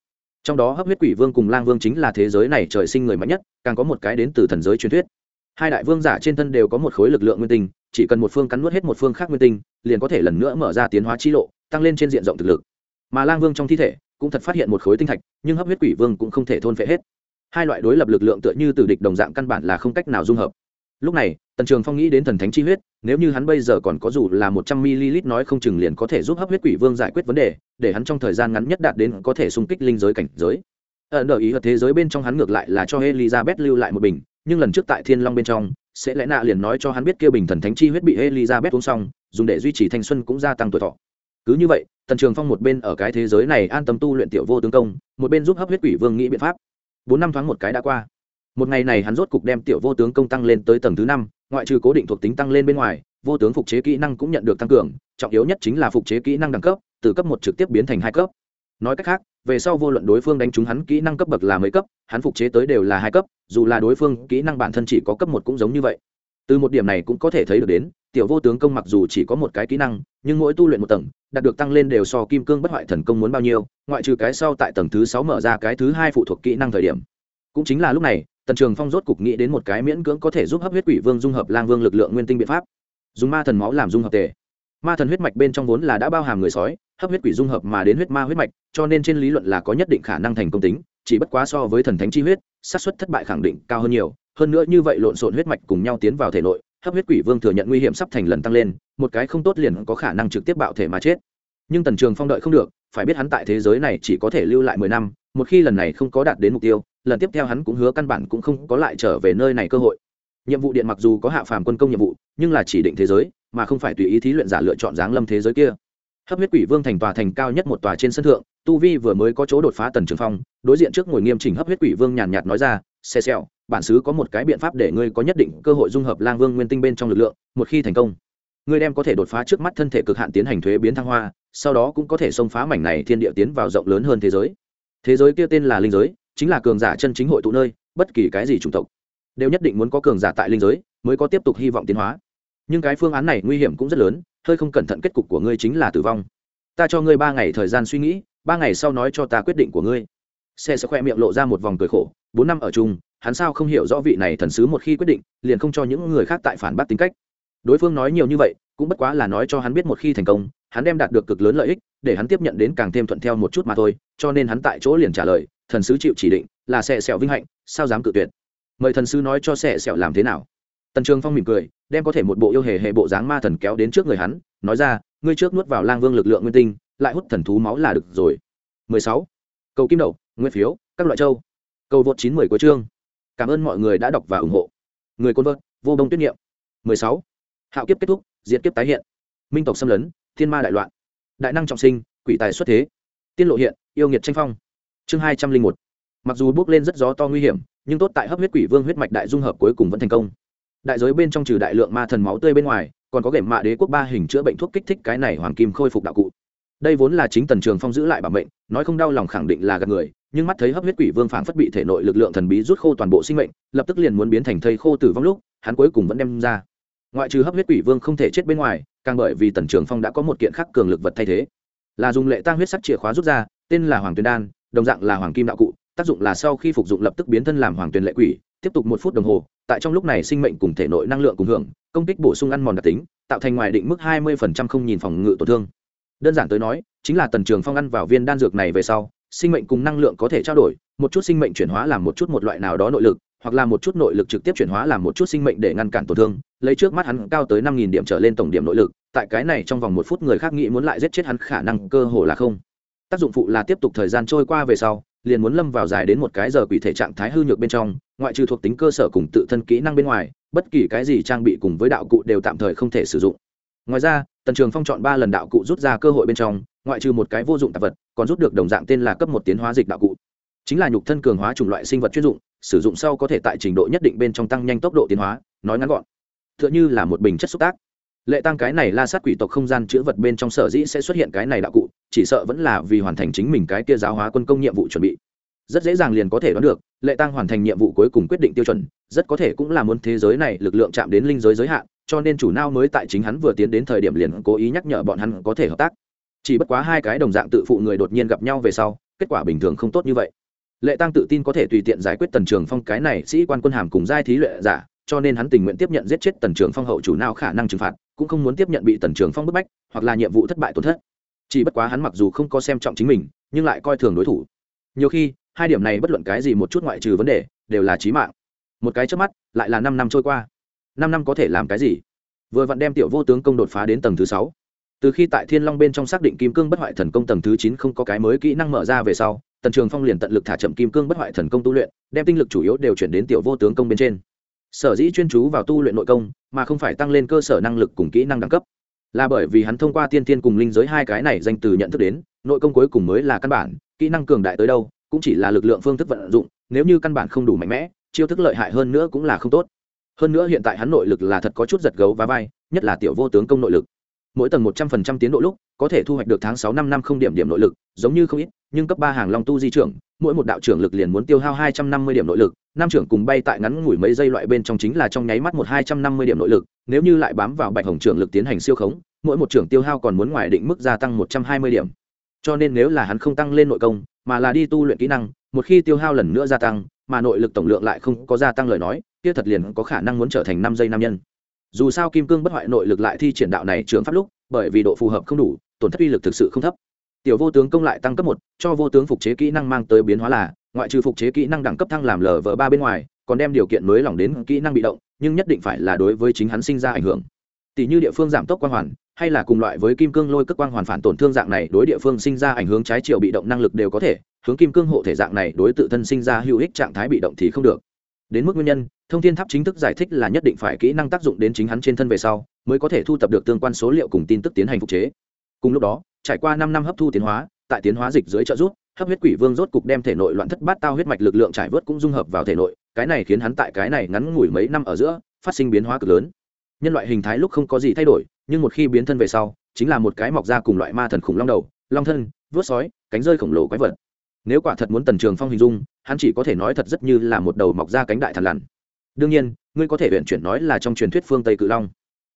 Trong đó hấp huyết quỷ vương cùng lang vương chính là thế giới này trời sinh người mạnh nhất, càng có một cái đến từ thần giới truyền thuyết. Hai đại vương giả trên thân đều có một khối lực lượng nguyên tinh, chỉ cần một phương cắn nuốt hết một phương khác nguyên tinh liền có thể lần nữa mở ra tiến hóa chi lộ, tăng lên trên diện rộng thực lực. Mà lang vương trong thi thể cũng thật phát hiện một khối tinh thạch, nhưng hấp huyết quỷ vương cũng không thể thôn phệ hết. Hai loại đối lập lực lượng tựa như từ địch đồng dạng căn bản là không cách nào dung hợp. Lúc này, tần trường phong nghĩ đến thần thánh chi huyết, nếu như hắn bây giờ còn có dù là một trăm ml nói không chừng liền có thể giúp hấp huyết quỷ vương giải quyết vấn đề, để hắn trong thời gian ngắn nhất đạt đến có thể xung kích linh giới cảnh giới. Ở đời ý ở thế giới bên trong hắn ngược lại là cho elizabeth lưu lại một bình, nhưng lần trước tại thiên long bên trong sẽ lẽ nạ liền nói cho hắn biết kia bình thần thánh chi huyết bị elizabeth uống xong, dùng để duy trì thanh xuân cũng gia tăng tuổi thọ. Cứ như vậy, tần trường phong một bên ở cái thế giới này an tâm tu luyện tiểu vô tướng công, một bên giúp hấp huyết quỷ vương nghĩ biện pháp. Bốn năm thoáng một cái đã qua. Một ngày này hắn rốt cục đem tiểu vô tướng công tăng lên tới tầng thứ năm, ngoại trừ cố định thuộc tính tăng lên bên ngoài, vô tướng phục chế kỹ năng cũng nhận được tăng cường, trọng yếu nhất chính là phục chế kỹ năng đẳng cấp, từ cấp một trực tiếp biến thành hai cấp nói cách khác, về sau vô luận đối phương đánh trúng hắn kỹ năng cấp bậc là mấy cấp, hắn phục chế tới đều là hai cấp, dù là đối phương kỹ năng bản thân chỉ có cấp một cũng giống như vậy. Từ một điểm này cũng có thể thấy được đến, tiểu vô tướng công mặc dù chỉ có một cái kỹ năng, nhưng mỗi tu luyện một tầng, đạt được tăng lên đều so kim cương bất hoại thần công muốn bao nhiêu, ngoại trừ cái sau tại tầng thứ sáu mở ra cái thứ hai phụ thuộc kỹ năng thời điểm. Cũng chính là lúc này, tần trường phong rốt cục nghĩ đến một cái miễn cưỡng có thể giúp hấp huyết quỷ vương dung hợp lang vương lực lượng nguyên tinh biện pháp. Dùng ma thần máu làm dung hợp tề ma thần huyết mạch bên trong vốn là đã bao hàm người sói, hấp huyết quỷ dung hợp mà đến huyết ma huyết mạch, cho nên trên lý luận là có nhất định khả năng thành công tính, chỉ bất quá so với thần thánh chi huyết, xác suất thất bại khẳng định cao hơn nhiều. Hơn nữa như vậy lộn xộn huyết mạch cùng nhau tiến vào thể nội, hấp huyết quỷ vương thừa nhận nguy hiểm sắp thành lần tăng lên, một cái không tốt liền có khả năng trực tiếp bạo thể mà chết. Nhưng tần trường phong đợi không được, phải biết hắn tại thế giới này chỉ có thể lưu lại mười năm, một khi lần này không có đạt đến mục tiêu, lần tiếp theo hắn cũng hứa căn bản cũng không có lại trở về nơi này cơ hội. Nhiệm vụ điện mặc dù có hạ phàm quân công nhiệm vụ, nhưng là chỉ định thế giới mà không phải tùy ý thí luyện giả lựa chọn dáng lâm thế giới kia. Hấp huyết quỷ vương thành tòa thành cao nhất một tòa trên sân thượng, tu vi vừa mới có chỗ đột phá tần trường phong, đối diện trước ngồi nghiêm chỉnh hấp huyết quỷ vương nhàn nhạt nói ra, xe xẹo bản xứ có một cái biện pháp để ngươi có nhất định cơ hội dung hợp lang vương nguyên tinh bên trong lực lượng, một khi thành công, ngươi đem có thể đột phá trước mắt thân thể cực hạn tiến hành thuế biến thăng hoa, sau đó cũng có thể xông phá mảnh này thiên địa tiến vào rộng lớn hơn thế giới. Thế giới kia tên là linh giới, chính là cường giả chân chính hội tụ nơi, bất kỳ cái gì chủng tộc đều nhất định muốn có cường giả tại linh giới mới có tiếp tục hy vọng tiến hóa nhưng cái phương án này nguy hiểm cũng rất lớn, hơi không cẩn thận kết cục của ngươi chính là tử vong. Ta cho ngươi ba ngày thời gian suy nghĩ, ba ngày sau nói cho ta quyết định của ngươi. Xe sẽ khoe miệng lộ ra một vòng cười khổ, bốn năm ở chung, hắn sao không hiểu rõ vị này thần sứ một khi quyết định, liền không cho những người khác tại phản bác tính cách. Đối phương nói nhiều như vậy, cũng bất quá là nói cho hắn biết một khi thành công, hắn đem đạt được cực lớn lợi ích, để hắn tiếp nhận đến càng thêm thuận theo một chút mà thôi, cho nên hắn tại chỗ liền trả lời, thần sứ chịu chỉ định là xe sẹo vinh hạnh, sao dám cự tuyệt? Mời thần sứ nói cho xe sẹo làm thế nào? Tần trường phong mỉm cười, đem có thể một bộ yêu hề hệ bộ dáng ma thần kéo đến trước người hắn, nói ra, ngươi trước nuốt vào lang vương lực lượng nguyên tinh, lại hút thần thú máu là được rồi. 16. cầu kim đậu, nguyên phiếu, các loại châu. Cầu vượt 90 của chương. Cảm ơn mọi người đã đọc và ủng hộ. Người côn vợt, vô đông tuyết nghiệm 16. hạo kiếp kết thúc, diệt kiếp tái hiện. Minh tộc xâm lấn, thiên ma đại loạn. Đại năng trọng sinh, quỷ tài xuất thế. Tiên lộ hiện, yêu nghiệt tranh phong. Chương hai trăm linh một. Mặc dù bước lên rất gió to nguy hiểm, nhưng tốt tại hấp huyết quỷ vương huyết mạch đại dung hợp cuối cùng vẫn thành công đại giới bên trong trừ đại lượng ma thần máu tươi bên ngoài, còn có gệm mạ đế quốc ba hình chữa bệnh thuốc kích thích cái này hoàng kim khôi phục đạo cụ. Đây vốn là chính tần trường phong giữ lại bảo mệnh, nói không đau lòng khẳng định là gạt người, nhưng mắt thấy hấp huyết quỷ vương phảng phất bị thể nội lực lượng thần bí rút khô toàn bộ sinh mệnh, lập tức liền muốn biến thành thây khô tử vong lúc, hắn cuối cùng vẫn đem ra. Ngoại trừ hấp huyết quỷ vương không thể chết bên ngoài, càng bởi vì tần trường phong đã có một kiện khắc cường lực vật thay thế. Là dùng lệ tăng huyết sắc chìa khóa rút ra, tên là hoàng tuyền đan, đồng dạng là hoàng kim đạo cụ, tác dụng là sau khi phục dụng lập tức biến thân làm hoàng tuyền lệ quỷ tiếp tục một phút đồng hồ, tại trong lúc này sinh mệnh cùng thể nội năng lượng cùng hưởng, công kích bổ sung ăn mòn đặc tính, tạo thành ngoài định mức hai mươi không nhìn phòng ngự tổn thương. Đơn giản tới nói, chính là tần trường phong ăn vào viên đan dược này về sau, sinh mệnh cùng năng lượng có thể trao đổi, một chút sinh mệnh chuyển hóa làm một chút một loại nào đó nội lực, hoặc là một chút nội lực trực tiếp chuyển hóa làm một chút sinh mệnh để ngăn cản tổn thương, lấy trước mắt hắn cao tới năm nghìn điểm trở lên tổng điểm nội lực, tại cái này trong vòng một phút người khác nghĩ muốn lại giết chết hắn khả năng cơ hồ là không. Tác dụng phụ là tiếp tục thời gian trôi qua về sau liền muốn lâm vào dài đến một cái giờ quỷ thể trạng thái hư nhược bên trong, ngoại trừ thuộc tính cơ sở cùng tự thân kỹ năng bên ngoài, bất kỳ cái gì trang bị cùng với đạo cụ đều tạm thời không thể sử dụng. Ngoài ra, tần trường phong chọn ba lần đạo cụ rút ra cơ hội bên trong, ngoại trừ một cái vô dụng tạp vật, còn rút được đồng dạng tên là cấp một tiến hóa dịch đạo cụ. Chính là nhục thân cường hóa chủng loại sinh vật chuyên dụng, sử dụng sau có thể tại trình độ nhất định bên trong tăng nhanh tốc độ tiến hóa, nói ngắn gọn. T h ư ợ n h ư là một bình chất xúc tác lệ tăng cái này la sát quỷ tộc không gian chữ vật bên trong sở dĩ sẽ xuất hiện cái này đạo cụ, chỉ sợ vẫn là vì hoàn thành chính mình cái kia giáo hóa quân công nhiệm vụ chuẩn bị. Rất dễ dàng liền có thể đoán được, lệ tăng hoàn thành nhiệm vụ cuối cùng quyết định tiêu chuẩn, rất có thể cũng là muốn thế giới này lực lượng chạm đến linh giới giới hạn, cho nên chủ nao mới tại chính hắn vừa tiến đến thời điểm liền cố ý nhắc nhở bọn hắn có thể hợp tác. Chỉ bất quá hai cái đồng dạng tự phụ người đột nhiên gặp nhau về sau, kết quả bình thường không tốt như vậy. Lệ tăng tự tin có thể tùy tiện giải quyết tần trường phong cái này sĩ quan quân hàm cùng giai thí lệ giả, cho nên hắn tình nguyện tiếp nhận giết chết tần trường phong hậu chủ nào khả năng trừng phạt cũng không muốn tiếp nhận bị tần trường phong bức bách, hoặc là nhiệm vụ thất bại tổn thất. Chỉ bất quá hắn mặc dù không có xem trọng chính mình, nhưng lại coi thường đối thủ. Nhiều khi, hai điểm này bất luận cái gì một chút ngoại trừ vấn đề, đều là trí mạng. Một cái trước mắt, lại là năm năm trôi qua. Năm năm có thể làm cái gì? Vừa vặn đem tiểu vô tướng công đột phá đến tầng thứ sáu. Từ khi tại thiên long bên trong xác định kim cương bất hoại thần công tầng thứ chín không có cái mới kỹ năng mở ra về sau, tần trường phong liền tận lực thả chậm kim cương bất hoại thần công tu luyện, đem tinh lực chủ yếu đều chuyển đến tiểu vô tướng công bên trên sở dĩ chuyên chú vào tu luyện nội công, mà không phải tăng lên cơ sở năng lực cùng kỹ năng đẳng cấp. Là bởi vì hắn thông qua tiên tiên cùng linh giới hai cái này danh từ nhận thức đến, nội công cuối cùng mới là căn bản, kỹ năng cường đại tới đâu, cũng chỉ là lực lượng phương thức vận dụng, nếu như căn bản không đủ mạnh mẽ, chiêu thức lợi hại hơn nữa cũng là không tốt. Hơn nữa hiện tại hắn nội lực là thật có chút giật gấu và vai, nhất là tiểu vô tướng công nội lực mỗi tầng một trăm phần trăm tiến độ lúc, có thể thu hoạch được tháng sáu năm năm không điểm điểm nội lực, giống như không ít, nhưng cấp ba hàng long tu di trưởng, mỗi một đạo trưởng lực liền muốn tiêu hao hai trăm năm mươi điểm nội lực nam trưởng cùng bay tại ngắn ngủi mấy giây loại bên trong chính là trong nháy mắt một hai trăm năm mươi điểm nội lực, nếu như lại bám vào bạch hồng trưởng lực tiến hành siêu khống, mỗi một trưởng tiêu hao còn muốn ngoài định mức gia tăng một trăm hai mươi điểm. Cho nên nếu là hắn không tăng lên nội công, mà là đi tu luyện kỹ năng, một khi tiêu hao lần nữa gia tăng, mà nội lực tổng lượng lại không có gia tăng lời nói, kia thật liền có khả năng muốn trở thành năm giây nam nhân dù sao kim cương bất hoại nội lực lại thi triển đạo này trường pháp lúc, bởi vì độ phù hợp không đủ, tổn thất uy lực thực sự không thấp. Tiểu vô tướng công lại tăng cấp một, cho vô tướng phục chế kỹ năng mang tới biến hóa là, ngoại trừ phục chế kỹ năng đẳng cấp thăng làm lv ba bên ngoài, còn đem điều kiện nới lỏng đến kỹ năng bị động, nhưng nhất định phải là đối với chính hắn sinh ra ảnh hưởng. Tỷ như địa phương giảm tốc quang hoàn, hay là cùng loại với kim cương lôi cất quang hoàn phản tổn thương dạng này, đối địa phương sinh ra ảnh hưởng trái chiều bị động năng lực đều có thể, hướng kim cương hộ thể dạng này đối tự thân sinh ra hữu ích trạng thái bị động thì không được. Đến mức nguyên nhân thông thiên tháp chính thức giải thích là nhất định phải kỹ năng tác dụng đến chính hắn trên thân về sau, mới có thể thu thập được tương quan số liệu cùng tin tức tiến hành phục chế. Cùng lúc đó, trải qua năm năm hấp thu tiến hóa, tại tiến hóa dịch dưới trợ rút hấp huyết quỷ vương rốt cục đem thể nội loạn thất bát tao huyết mạch lực lượng trải vớt cũng dung hợp vào thể nội, cái này khiến hắn tại cái này ngắn ngủi mấy năm ở giữa, phát sinh biến hóa cực lớn. Nhân loại hình thái lúc không có gì thay đổi, nhưng một khi biến thân về sau, chính là một cái mọc ra cùng loại ma thần khủng long đầu, long thân vớt sói, cánh rơi khổng lồ quái vật. Nếu quả thật muốn tần trường phong hình dung, hắn chỉ có thể nói thật rất như là một đầu mọc ra cánh đại thần lằn đương nhiên, ngươi có thể huyện chuyển nói là trong truyền thuyết phương tây cự long.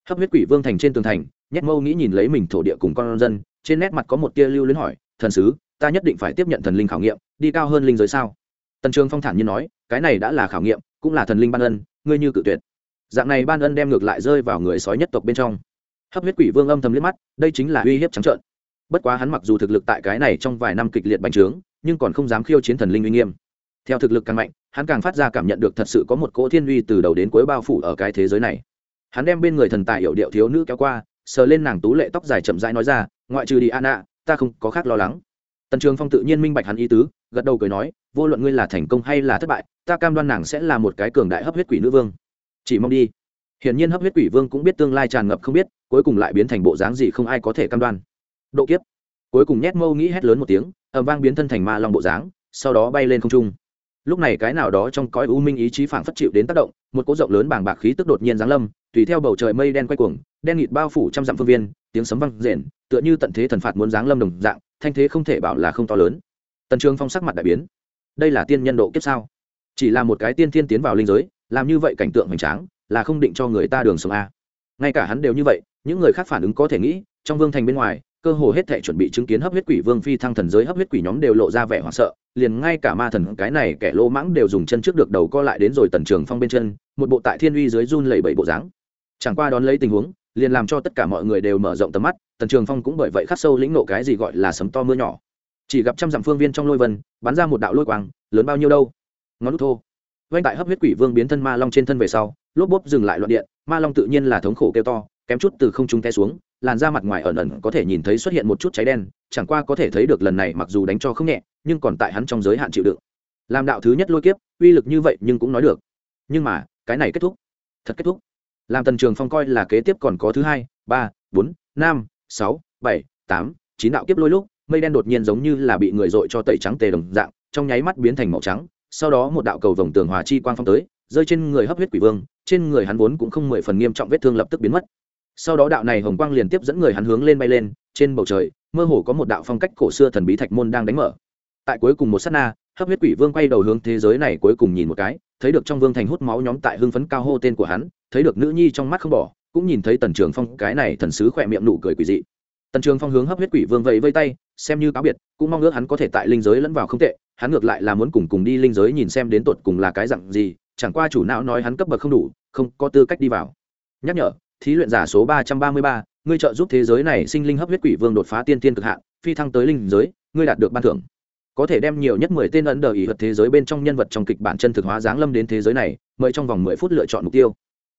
Hấp huyết quỷ vương thành trên tường thành, nhét mâu nghĩ nhìn lấy mình thổ địa cùng con dân, trên nét mặt có một tia lưu luyến hỏi, thần sứ, ta nhất định phải tiếp nhận thần linh khảo nghiệm, đi cao hơn linh giới sao? Tần trường phong thản nhiên nói, cái này đã là khảo nghiệm, cũng là thần linh ban ân, ngươi như cự tuyệt. Dạng này ban ân đem ngược lại rơi vào người sói nhất tộc bên trong. Hấp huyết quỷ vương âm thầm liếc mắt, đây chính là uy hiếp trắng trợn. Bất quá hắn mặc dù thực lực tại cái này trong vài năm kịch liệt bành trướng, nhưng còn không dám khiêu chiến thần linh uy nghiêm theo thực lực càng mạnh, hắn càng phát ra cảm nhận được thật sự có một cỗ thiên uy từ đầu đến cuối bao phủ ở cái thế giới này. Hắn đem bên người thần tài hiểu điệu thiếu nữ kéo qua, sờ lên nàng tú lệ tóc dài chậm rãi nói ra, ngoại trừ đi an ạ ta không có khác lo lắng. Tần trường phong tự nhiên minh bạch hắn ý tứ, gật đầu cười nói, vô luận ngươi là thành công hay là thất bại, ta cam đoan nàng sẽ là một cái cường đại hấp huyết quỷ nữ vương. Chỉ mong đi. Hiển nhiên hấp huyết quỷ vương cũng biết tương lai tràn ngập không biết, cuối cùng lại biến thành bộ dáng gì không ai có thể cam đoan. Độ kiếp. Cuối cùng nhét mâu nghĩ hét lớn một tiếng ẩm vang biến thân thành ma long bộ dáng, sau đó bay lên không trung lúc này cái nào đó trong cõi u minh ý chí phảng phất chịu đến tác động, một cỗ rộng lớn bảng bạc khí tức đột nhiên giáng lâm, tùy theo bầu trời mây đen quay cuồng, đen nghịt bao phủ trăm dặm phương viên, tiếng sấm vang rền, tựa như tận thế thần phạt muốn giáng lâm đồng dạng, thanh thế không thể bảo là không to lớn. Tần trường phong sắc mặt đại biến. Đây là tiên nhân độ kiếp sao? Chỉ là một cái tiên thiên tiến vào linh giới, làm như vậy cảnh tượng hoành tráng, là không định cho người ta đường sống a. Ngay cả hắn đều như vậy, những người khác phản ứng có thể nghĩ, trong vương thành bên ngoài, cơ hồ hết thể chuẩn bị chứng kiến hấp huyết quỷ vương phi thăng thần giới hấp huyết quỷ nhóm đều lộ ra vẻ hoảng sợ liền ngay cả ma thần cái này kẻ lô mãng đều dùng chân trước được đầu co lại đến rồi tần trường phong bên chân, một bộ tại thiên uy dưới run lẩy bẩy bộ dáng. Chẳng qua đón lấy tình huống, liền làm cho tất cả mọi người đều mở rộng tầm mắt, tần trường phong cũng bởi vậy khắc sâu lĩnh nộ cái gì gọi là sấm to mưa nhỏ. Chỉ gặp trăm dặm phương viên trong lôi vân, bắn ra một đạo lôi quang, lớn bao nhiêu đâu? Ngón nút thô. Vanh tại hấp huyết quỷ vương biến thân ma long trên thân về sau, lốp bốp dừng lại loạn điện, ma long tự nhiên là thống khổ kêu to, kém chút từ không trung té xuống, làn da mặt ngoài ẩn ẩn có thể nhìn thấy xuất hiện một chút cháy đen, chẳng qua có thể thấy được lần này mặc dù đánh cho không nhẹ nhưng còn tại hắn trong giới hạn chịu đựng. Làm đạo thứ nhất lôi kiếp, uy lực như vậy nhưng cũng nói được. Nhưng mà, cái này kết thúc. Thật kết thúc. Làm tần trường phong coi là kế tiếp còn có thứ hai, ba, bốn, năm, sáu, bảy, tám, chín đạo kiếp lôi lúc, mây đen đột nhiên giống như là bị người dội cho tẩy trắng tề đồng dạng, trong nháy mắt biến thành màu trắng, sau đó một đạo cầu vồng tường hòa chi quang phong tới, rơi trên người hấp huyết quỷ vương, trên người hắn vốn cũng không mười phần nghiêm trọng vết thương lập tức biến mất. Sau đó đạo này hồng quang liền tiếp dẫn người hắn hướng lên bay lên, trên bầu trời, mơ hồ có một đạo phong cách cổ xưa thần bí thạch môn đang đánh mở tại cuối cùng một sát na, hấp huyết quỷ vương quay đầu hướng thế giới này cuối cùng nhìn một cái, thấy được trong vương thành hút máu nhóm tại hưng phấn cao hô tên của hắn, thấy được nữ nhi trong mắt không bỏ, cũng nhìn thấy tần trường phong, cái này thần sứ khỏe miệng nụ cười quỷ dị. Tần trường phong hướng hấp huyết quỷ vương vẫy vây tay, xem như cáo biệt, cũng mong ước hắn có thể tại linh giới lẫn vào không tệ, hắn ngược lại là muốn cùng cùng đi linh giới nhìn xem đến tột cùng là cái dặn gì, chẳng qua chủ não nói hắn cấp bậc không đủ, không có tư cách đi vào. Nhắc nhở, thí luyện giả số ba trăm ba mươi ba, ngươi trợ giúp thế giới này sinh linh hấp huyết quỷ vương đột phá tiên tiên cực hạn, phi thăng tới linh giới, ngươi đạt được ban thưởng có thể đem nhiều nhất mười tên ấn đờ ý vật thế giới bên trong nhân vật trong kịch bản chân thực hóa giáng lâm đến thế giới này, mời trong vòng mười phút lựa chọn mục tiêu.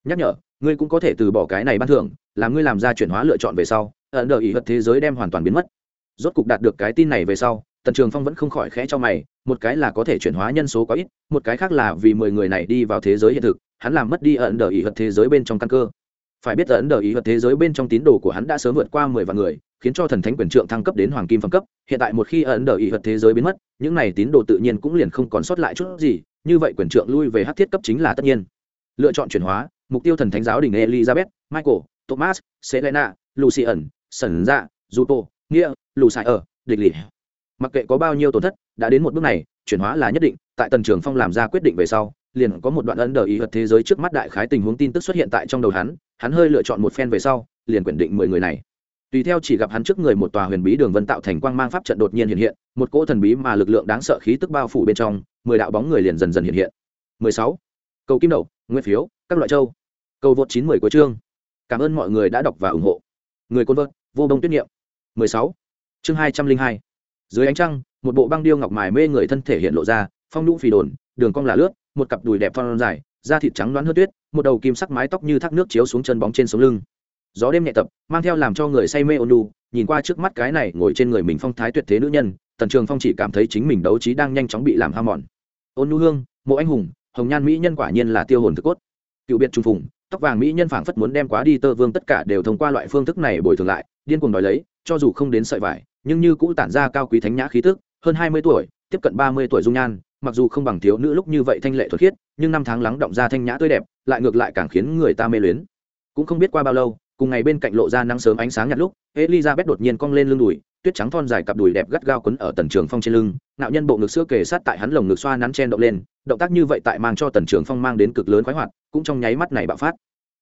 Nhắc nhở, ngươi cũng có thể từ bỏ cái này ban thưởng, làm ngươi làm ra chuyển hóa lựa chọn về sau, ấn đờ ý vật thế giới đem hoàn toàn biến mất. Rốt cục đạt được cái tin này về sau, tần trường phong vẫn không khỏi khẽ cho mày, một cái là có thể chuyển hóa nhân số có ít, một cái khác là vì mười người này đi vào thế giới hiện thực, hắn làm mất đi ẩn đờ ý vật thế giới bên trong căn cơ phải biết ấn đờ ý vật thế giới bên trong tín đồ của hắn đã sớm vượt qua mười vạn người, khiến cho thần thánh quyền trượng thăng cấp đến hoàng kim phẩm cấp. Hiện tại một khi ấn đờ ý vật thế giới biến mất, những này tín đồ tự nhiên cũng liền không còn sót lại chút gì. Như vậy quyền trượng lui về hát thiết cấp chính là tất nhiên. Lựa chọn chuyển hóa, mục tiêu thần thánh giáo đình elizabeth, michael, thomas, selena, lucian sần dạ juto nghĩa lù sai ở địch lì mặc kệ có bao nhiêu tổn thất, đã đến một bước này, chuyển hóa là nhất định. Tại tần trường phong làm ra quyết định về sau liền có một đoạn ấn đờ ý hật thế giới trước mắt đại khái tình huống tin tức xuất hiện tại trong đầu hắn hắn hơi lựa chọn một phen về sau, liền quyển định mười người này. Tùy theo chỉ gặp hắn trước người một tòa huyền bí đường vân tạo thành quang mang pháp trận đột nhiên hiện hiện, một cỗ thần bí mà lực lượng đáng sợ khí tức bao phủ bên trong, mười đạo bóng người liền dần dần hiện hiện. Mười sáu. Cầu kim đậu nguyên phiếu, các loại châu. Cầu vượt chín mười của chương. Cảm ơn mọi người đã đọc và ủng hộ. Người côn vợt, vô đông tuyết niệm. Mười sáu. Chương hai trăm linh hai. Dưới ánh trăng, một bộ băng điêu ngọc mài mê người thân thể hiện lộ ra, phong nhũ phì đồn, đường cong là lướt một cặp đùi đẹp phong dài, da thịt trắng đoán hơn tuyết, một đầu kim sắc mái tóc như thác nước chiếu xuống chân bóng trên sống lưng. Gió đêm nhẹ tập, mang theo làm cho người say mê ôn lu nhìn qua trước mắt cái này ngồi trên người mình phong thái tuyệt thế nữ nhân, tần trường phong chỉ cảm thấy chính mình đấu trí đang nhanh chóng bị làm ham mòn. Ôn nu hương, mộ anh hùng, hồng nhan mỹ nhân quả nhiên là tiêu hồn thực cốt. Cựu biệt trung phùng, tóc vàng mỹ nhân phảng phất muốn đem quá đi tơ vương tất cả đều thông qua loại phương thức này bồi thường lại, điên cuồng đòi lấy, cho dù không đến sợi vải, nhưng như cũng tản ra cao quý thánh nhã khí tức, hơn hai mươi tuổi, tiếp cận ba mươi tuổi dung nhan mặc dù không bằng thiếu nữ lúc như vậy thanh lệ thuật khiết, nhưng năm tháng lắng động ra thanh nhã tươi đẹp, lại ngược lại càng khiến người ta mê luyến. Cũng không biết qua bao lâu, cùng ngày bên cạnh lộ ra nắng sớm ánh sáng nhạt lúc, elizabeth đột nhiên cong lên lưng đùi, tuyết trắng thon dài cặp đùi đẹp gắt gao quấn ở tần trường phong trên lưng nạo nhân bộ ngực sữa kề sát tại hắn lồng ngực xoa nắn chen động lên, động tác như vậy tại mang cho tần trường phong mang đến cực lớn khoái hoạt, cũng trong nháy mắt này bạo phát.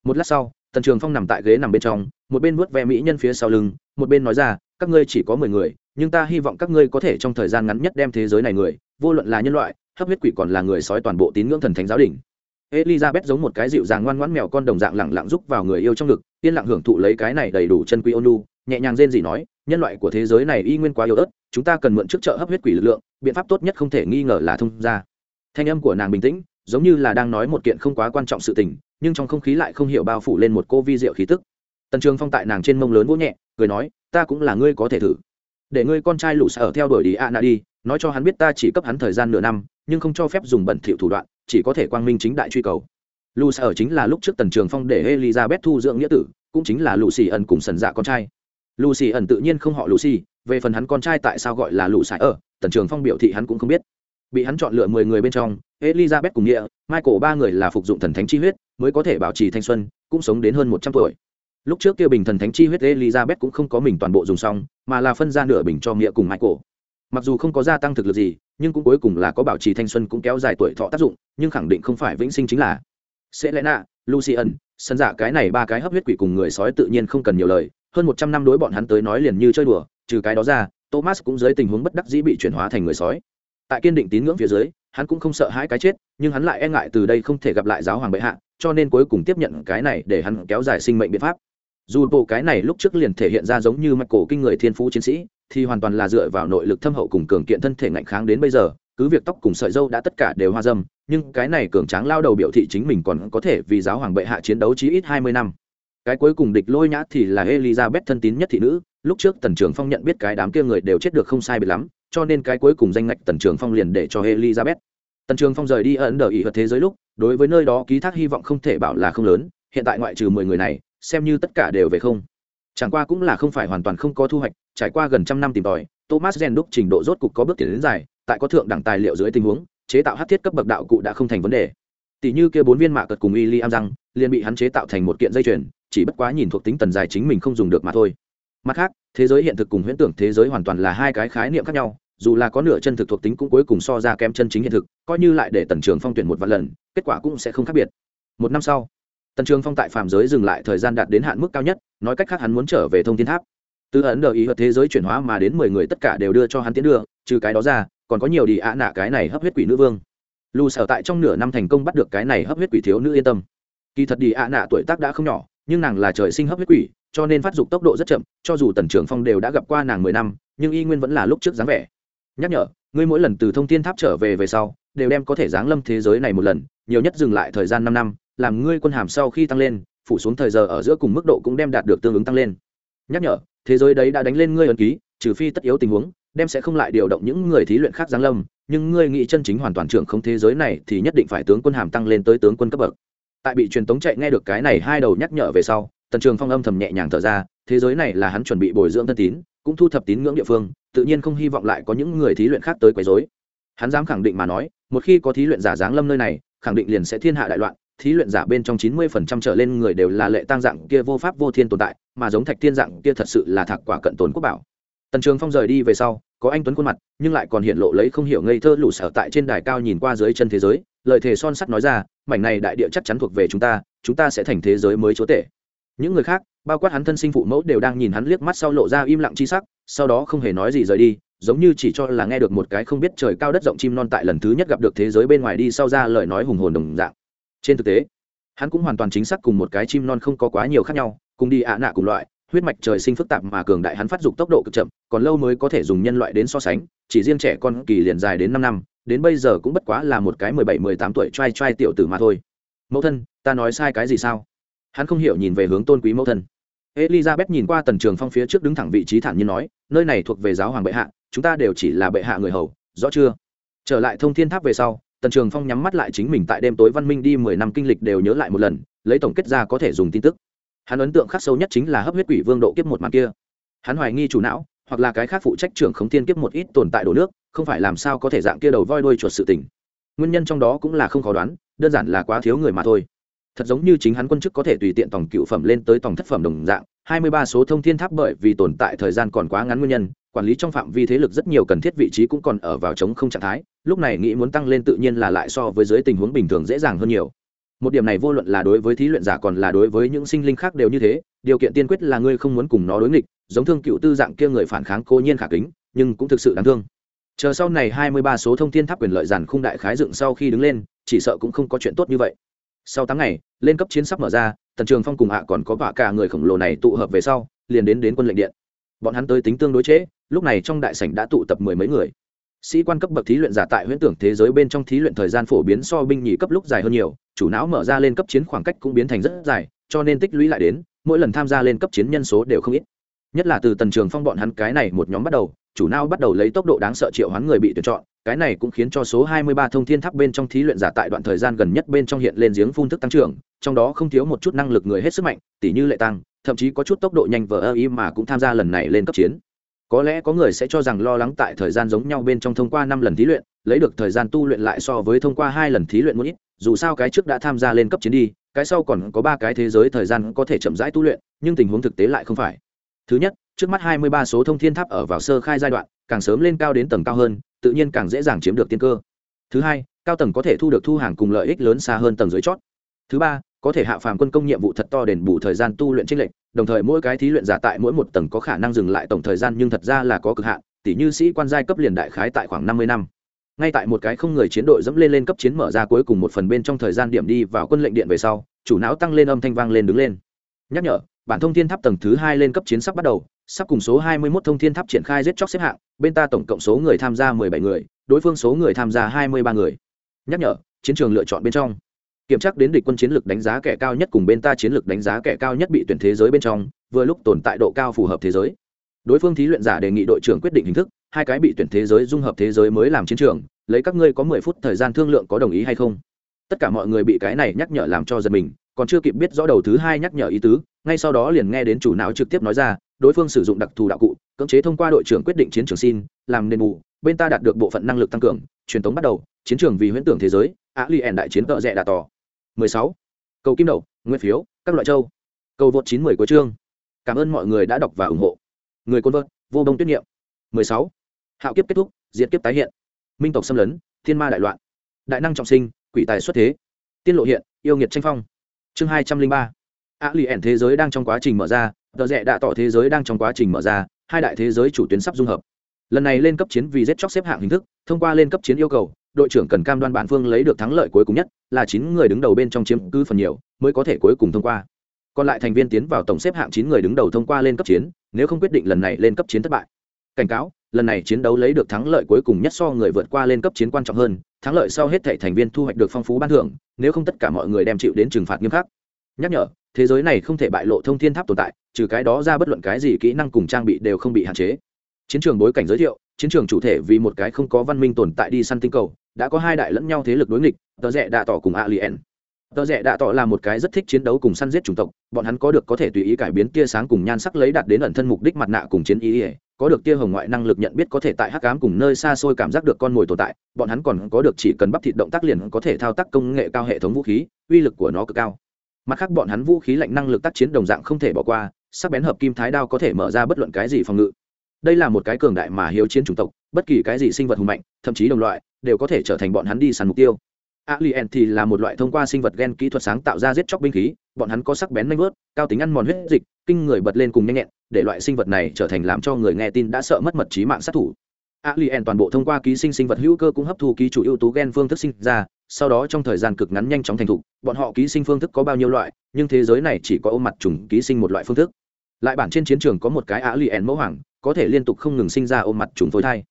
Một lát sau, tần trường phong nằm tại ghế nằm bên trong, một bên vuốt ve mỹ nhân phía sau lưng, một bên nói ra, các ngươi chỉ có mười người, nhưng ta hy vọng các ngươi có thể trong thời gian ngắn nhất đem thế giới này người vô luận là nhân loại, hấp huyết quỷ còn là người sói toàn bộ tín ngưỡng thần thánh giáo đình. Elizabeth giống một cái dịu dàng ngoan ngoãn mèo con đồng dạng lẳng lặng rúc vào người yêu trong ngực, yên lặng hưởng thụ lấy cái này đầy đủ chân quý ônu nhẹ nhàng rên gì nói, nhân loại của thế giới này y nguyên quá yếu ớt, chúng ta cần mượn trước chợ hấp huyết quỷ lực lượng, biện pháp tốt nhất không thể nghi ngờ là thông ra thanh âm của nàng bình tĩnh, giống như là đang nói một kiện không quá quan trọng sự tình, nhưng trong không khí lại không hiểu bao phủ lên một cô vi diệu khí tức. Tần trường phong tại nàng trên mông lớn vỗ nhẹ, cười nói, ta cũng là ngươi có thể thử. Để ngươi con trai lũ sở theo đuổi đi ạ nạ đi nói cho hắn biết ta chỉ cấp hắn thời gian nửa năm, nhưng không cho phép dùng bẩn thỉu thủ đoạn, chỉ có thể quang minh chính đại truy cầu. Lù sở chính là lúc trước tần trường phong để elizabeth thu dưỡng nghĩa tử, cũng chính là lù xì ẩn cùng sần dạ con trai. Lù xì ẩn tự nhiên không họ lù xì về phần hắn con trai tại sao gọi là lù sải ở, tần trường phong biểu thị hắn cũng không biết. Bị hắn chọn lựa mười người bên trong, elizabeth cùng nghĩa, michael ba người là phục dụng thần thánh chi huyết, mới có thể bảo trì thanh xuân, cũng sống đến hơn một trăm tuổi. Lúc trước kia bình thần thánh chi huyết elizabeth cũng không có mình toàn bộ dùng xong, mà là phân ra nửa bình cho nghĩa cùng michael mặc dù không có gia tăng thực lực gì, nhưng cũng cuối cùng là có bảo trì thanh xuân cũng kéo dài tuổi thọ tác dụng, nhưng khẳng định không phải vĩnh sinh chính là. Sẽ lẽ nạ, lucian, sân dạ cái này ba cái hấp huyết quỷ cùng người sói tự nhiên không cần nhiều lời, hơn một trăm năm đối bọn hắn tới nói liền như chơi đùa, trừ cái đó ra, thomas cũng dưới tình huống bất đắc dĩ bị chuyển hóa thành người sói. Tại kiên định tín ngưỡng phía dưới, hắn cũng không sợ hãi cái chết, nhưng hắn lại e ngại từ đây không thể gặp lại giáo hoàng bệ hạ, cho nên cuối cùng tiếp nhận cái này để hắn kéo dài sinh mệnh biện pháp. Dù bộ cái này lúc trước liền thể hiện ra giống như mạch cổ kinh người thiên phú chiến sĩ thì hoàn toàn là dựa vào nội lực thâm hậu cùng cường kiện thân thể ngạnh kháng đến bây giờ, cứ việc tóc cùng sợi dâu đã tất cả đều hoa dâm, nhưng cái này cường tráng lao đầu biểu thị chính mình còn có thể vì giáo hoàng bệ hạ chiến đấu chí ít hai mươi năm. Cái cuối cùng địch lôi nhã thì là elizabeth thân tín nhất thị nữ, lúc trước tần trường phong nhận biết cái đám kia người đều chết được không sai biệt lắm, cho nên cái cuối cùng danh ngạch tần trường phong liền để cho elizabeth. Tần trường phong rời đi ấn đờ ý hợp thế giới lúc, đối với nơi đó ký thác hy vọng không thể bảo là không lớn, hiện tại ngoại trừ mười người này, xem như tất cả đều về không chẳng qua cũng là không phải hoàn toàn không có thu hoạch, trải qua gần trăm năm tìm tòi, thomas gen đúc trình độ rốt cục có bước tiến đến dài, tại có thượng đẳng tài liệu dưới tình huống, chế tạo hát thiết cấp bậc đạo cụ đã không thành vấn đề. Tỷ như kia bốn viên mạ cật cùng y li am răng, liền bị hắn chế tạo thành một kiện dây chuyền, chỉ bất quá nhìn thuộc tính tần dài chính mình không dùng được mà thôi. Mặt khác, thế giới hiện thực cùng huyễn tưởng thế giới hoàn toàn là hai cái khái niệm khác nhau, dù là có nửa chân thực thuộc tính cũng cuối cùng so ra kém chân chính hiện thực, coi như lại để tần trường phong tuyển một vài lần, kết quả cũng sẽ không khác biệt. Một năm sau tần trường phong tại phạm giới dừng lại thời gian đạt đến hạn mức cao nhất, nói cách khác hắn muốn trở về thông thiên tháp. Từ ấn đờ ý hợp thế giới chuyển hóa mà đến mười người tất cả đều đưa cho hắn tiến đưa, trừ cái đó ra, còn có nhiều đi ạ nạ cái này hấp huyết quỷ nữ vương. Lù sở tại trong nửa năm thành công bắt được cái này hấp huyết quỷ thiếu nữ yên tâm. Kỳ thật đi ạ nạ tuổi tác đã không nhỏ, nhưng nàng là trời sinh hấp huyết quỷ, cho nên phát dục tốc độ rất chậm, cho dù tần Trường phong đều đã gặp qua nàng mười năm, nhưng y nguyên vẫn là lúc trước dáng vẻ. Nhắc nhở, ngươi mỗi lần từ thông thiên tháp trở về về sau, đều đem có thể giáng lâm thế giới này một lần, nhiều nhất dừng lại thời gian năm năm làm ngươi quân hàm sau khi tăng lên, phủ xuống thời giờ ở giữa cùng mức độ cũng đem đạt được tương ứng tăng lên. Nhắc nhở, thế giới đấy đã đánh lên ngươi ấn ký, trừ phi tất yếu tình huống, đem sẽ không lại điều động những người thí luyện khác giáng lâm, nhưng ngươi nghĩ chân chính hoàn toàn trưởng không thế giới này thì nhất định phải tướng quân hàm tăng lên tới tướng quân cấp bậc. Tại bị truyền tống chạy nghe được cái này hai đầu nhắc nhở về sau, tần trường phong âm thầm nhẹ nhàng thở ra, thế giới này là hắn chuẩn bị bồi dưỡng thân tín, cũng thu thập tín ngưỡng địa phương, tự nhiên không hy vọng lại có những người thí luyện khác tới quấy rối. Hắn dám khẳng định mà nói, một khi có thí luyện giả giáng lâm nơi này, khẳng định liền sẽ thiên hạ đại loạn thí luyện giả bên trong chín mươi phần trăm trở lên người đều là lệ tăng dạng kia vô pháp vô thiên tồn tại, mà giống thạch thiên dạng kia thật sự là thạc quả cận tồn quốc bảo. Tần trường phong rời đi về sau, có anh tuấn khuôn mặt, nhưng lại còn hiện lộ lấy không hiểu ngây thơ lũ sở tại trên đài cao nhìn qua dưới chân thế giới lợi thề son sắt nói ra, mảnh này đại địa chắc chắn thuộc về chúng ta chúng ta sẽ thành thế giới mới chúa tể. Những người khác, bao quát hắn thân sinh phụ mẫu đều đang nhìn hắn liếc mắt sau lộ ra im lặng chi sắc, sau đó không hề nói gì rời đi, giống như chỉ cho là nghe được một cái không biết trời cao đất rộng chim non tại lần thứ nhất gặp được thế giới bên ngoài đi sau ra lời nói hùng hồn đồng dạng trên thực tế, hắn cũng hoàn toàn chính xác cùng một cái chim non không có quá nhiều khác nhau, cùng đi ạ nạ cùng loại, huyết mạch trời sinh phức tạp mà cường đại hắn phát dục tốc độ cực chậm, còn lâu mới có thể dùng nhân loại đến so sánh, chỉ riêng trẻ con kỳ liền dài đến năm năm, đến bây giờ cũng bất quá là một cái mười bảy, mười tám tuổi trai trai tiểu tử mà thôi. Mẫu thân, ta nói sai cái gì sao? Hắn không hiểu nhìn về hướng tôn quý mẫu thân. Elizabeth nhìn qua tần trường phong phía trước đứng thẳng vị trí thản nhiên nói, nơi này thuộc về giáo hoàng bệ hạ, chúng ta đều chỉ là bệ hạ người hầu, rõ chưa? Trở lại thông thiên tháp về sau tần trường phong nhắm mắt lại chính mình tại đêm tối văn minh đi mười năm kinh lịch đều nhớ lại một lần, lấy tổng kết ra có thể dùng tin tức. Hắn ấn tượng khắc sâu nhất chính là hấp huyết quỷ vương độ kiếp một màn kia. Hắn hoài nghi chủ não, hoặc là cái khác phụ trách trưởng khống thiên kiếp một ít tồn tại đổ nước, không phải làm sao có thể dạng kia đầu voi đuôi chuột sự tình. Nguyên nhân trong đó cũng là không khó đoán, đơn giản là quá thiếu người mà thôi. Thật giống như chính hắn quân chức có thể tùy tiện tổng cựu phẩm lên tới tổng thất phẩm đồng dạng, hai mươi ba số thông thiên tháp bởi vì tồn tại thời gian còn quá ngắn nguyên nhân quản lý trong phạm vi thế lực rất nhiều cần thiết vị trí cũng còn ở vào chống không trạng thái lúc này nghĩ muốn tăng lên tự nhiên là lại so với dưới tình huống bình thường dễ dàng hơn nhiều. Một điểm này vô luận là đối với thí luyện giả còn là đối với những sinh linh khác đều như thế điều kiện tiên quyết là ngươi không muốn cùng nó đối nghịch giống thương cựu tư dạng kia người phản kháng cố nhiên khả kính nhưng cũng thực sự đáng thương. Chờ sau này hai mươi ba số thông thiên tháp quyền lợi giản khung đại khái dựng sau khi đứng lên chỉ sợ cũng không có chuyện tốt như vậy. Sau tháng ngày lên cấp chiến sắp mở ra tần trường phong cùng hạ còn có vạ cả người khổng lồ này tụ hợp về sau liền đến đến quân lệnh điện. Bọn hắn tới tính tương đối chế, lúc này trong đại sảnh đã tụ tập mười mấy người. Sĩ quan cấp bậc thí luyện giả tại huyễn tưởng thế giới bên trong thí luyện thời gian phổ biến so binh nhì cấp lúc dài hơn nhiều, chủ não mở ra lên cấp chiến khoảng cách cũng biến thành rất dài, cho nên tích lũy lại đến, mỗi lần tham gia lên cấp chiến nhân số đều không ít. Nhất là từ tần trường phong bọn hắn cái này một nhóm bắt đầu, chủ não bắt đầu lấy tốc độ đáng sợ triệu hoán người bị tuyển chọn, cái này cũng khiến cho số 23 thông thiên tháp bên trong thí luyện giả tại đoạn thời gian gần nhất bên trong hiện lên giếng phun thức tăng trưởng, trong đó không thiếu một chút năng lực người hết sức mạnh tỷ như lệ tăng, thậm chí có chút tốc độ nhanh vờ ơ ý mà cũng tham gia lần này lên cấp chiến có lẽ có người sẽ cho rằng lo lắng tại thời gian giống nhau bên trong thông qua năm lần thí luyện, lấy được thời gian tu luyện lại so với thông qua hai lần thí luyện muốn ít, dù sao cái trước đã tham gia lên cấp chiến đi, cái sau còn có ba cái thế giới thời gian có thể chậm rãi tu luyện, nhưng tình huống thực tế lại không phải. Thứ nhất, trước mắt hai mươi ba số thông thiên tháp ở vào sơ khai giai đoạn, càng sớm lên cao đến tầng cao hơn, tự nhiên càng dễ dàng chiếm được tiên cơ. Thứ hai, cao tầng có thể thu được thu hàng cùng lợi ích lớn xa hơn tầng dưới chót. Thứ ba, có thể hạ phàm quân công nhiệm vụ thật to đền bù thời gian tu luyện trích lệnh đồng thời mỗi cái thí luyện giả tại mỗi một tầng có khả năng dừng lại tổng thời gian nhưng thật ra là có cực hạn tỷ như sĩ quan giai cấp liền đại khái tại khoảng năm mươi năm. Ngay tại một cái không người chiến đội dẫm lên lên cấp chiến mở ra cuối cùng một phần bên trong thời gian điểm đi vào quân lệnh điện về sau, chủ não tăng lên âm thanh vang lên đứng lên. Nhắc nhở, bản thông thiên tháp tầng thứ hai lên cấp chiến sắp bắt đầu, sắp cùng số hai mươi 21 thông thiên tháp triển khai giết chóc xếp hạng, bên ta tổng cộng số người tham gia mười bảy người, đối phương số người tham gia hai mươi ba người. Nhắc nhở, chiến trường lựa chọn bên trong kiểm tra đến địch quân chiến lược đánh giá kẻ cao nhất cùng bên ta chiến lược đánh giá kẻ cao nhất bị tuyển thế giới bên trong, vừa lúc tồn tại độ cao phù hợp thế giới. Đối phương thí luyện giả đề nghị đội trưởng quyết định hình thức, hai cái bị tuyển thế giới dung hợp thế giới mới làm chiến trường, lấy các ngươi có mười phút thời gian thương lượng có đồng ý hay không. Tất cả mọi người bị cái này nhắc nhở làm cho giật mình, còn chưa kịp biết rõ đầu thứ hai nhắc nhở ý tứ, ngay sau đó liền nghe đến chủ não trực tiếp nói ra, đối phương sử dụng đặc thù đạo cụ, cưỡng chế thông qua đội trưởng quyết định chiến trường xin, làm nền bù bên ta đạt được bộ phận năng lực tăng cường, truyền thống bắt đầu, chiến trường vì huyễn tưởng thế giới á li ẻn đại chiến tợ rẽ đà tỏ 16. cầu kim đậu nguyên phiếu, các loại châu. Cầu vượt 910 của chương. Cảm ơn mọi người đã đọc và ủng hộ. Người côn vợt, vô bông tuyết nghiệm. 16. hạo kiếp kết thúc, diệt kiếp tái hiện. Minh tộc xâm lấn, thiên ma đại loạn. Đại năng trọng sinh, quỷ tài xuất thế. Tiên lộ hiện, yêu nghiệt tranh phong. Chương 203. Alien ẻn thế giới đang trong quá trình mở ra, tờ dẻ đã tỏ thế giới đang trong quá trình mở ra, hai đại thế giới chủ tuyến sắp dung hợp. Lần này lên cấp chiến vì giết chóc xếp hạng hình thức, thông qua lên cấp chiến yêu cầu đội trưởng cần cam đoan bản phương lấy được thắng lợi cuối cùng nhất, là chín người đứng đầu bên trong chiếm cứ phần nhiều, mới có thể cuối cùng thông qua. Còn lại thành viên tiến vào tổng xếp hạng chín người đứng đầu thông qua lên cấp chiến, nếu không quyết định lần này lên cấp chiến thất bại. Cảnh cáo, lần này chiến đấu lấy được thắng lợi cuối cùng nhất so người vượt qua lên cấp chiến quan trọng hơn, thắng lợi sau hết thể thành viên thu hoạch được phong phú ban thưởng, nếu không tất cả mọi người đem chịu đến trừng phạt nghiêm khắc. Nhắc nhở, thế giới này không thể bại lộ thông thiên tháp tồn tại, trừ cái đó ra bất luận cái gì kỹ năng cùng trang bị đều không bị hạn chế. Chiến trường bối cảnh giới thiệu, chiến trường chủ thể vì một cái không có văn minh tồn tại đi săn tinh cầu đã có hai đại lẫn nhau thế lực đối nghịch, tờ rẽ đạ tỏ cùng alien tờ rẽ đạ tỏ là một cái rất thích chiến đấu cùng săn giết chủng tộc, bọn hắn có được có thể tùy ý cải biến tia sáng cùng nhan sắc lấy đạt đến ẩn thân mục đích mặt nạ cùng chiến ý ỉa có được tia hồng ngoại năng lực nhận biết có thể tại hắc cám cùng nơi xa xôi cảm giác được con mồi tồn tại, bọn hắn còn có được chỉ cần bắp thịt động tác liền có thể thao tác công nghệ cao hệ thống vũ khí, uy lực của nó cực cao. Mặt khác bọn hắn vũ khí lạnh năng lực tác chiến đồng dạng không thể bỏ qua, sắc bén hợp kim thái đao có thể mở ra bất luận cái gì phòng ngự. Đây là một cái cường đại mà hiếu chiến chủng tộc, bất kỳ cái gì sinh vật hùng mạnh, thậm chí đồng loại đều có thể trở thành bọn hắn đi săn mục tiêu. Alien thì là một loại thông qua sinh vật gen kỹ thuật sáng tạo ra giết chóc binh khí, bọn hắn có sắc bén nanh vớt cao tính ăn mòn huyết dịch, kinh người bật lên cùng nhanh nhẹn, để loại sinh vật này trở thành làm cho người nghe tin đã sợ mất mật trí mạng sát thủ. Alien toàn bộ thông qua ký sinh sinh vật hữu cơ cũng hấp thu ký chủ yếu tố gen phương thức sinh ra, sau đó trong thời gian cực ngắn nhanh chóng thành thục, bọn họ ký sinh phương thức có bao nhiêu loại, nhưng thế giới này chỉ có ôm mặt trùng ký sinh một loại phương thức. Lại bản trên chiến trường có một cái alien mẫu hoàng, có thể liên tục không ngừng sinh ra ôm mặt trùng phôi thai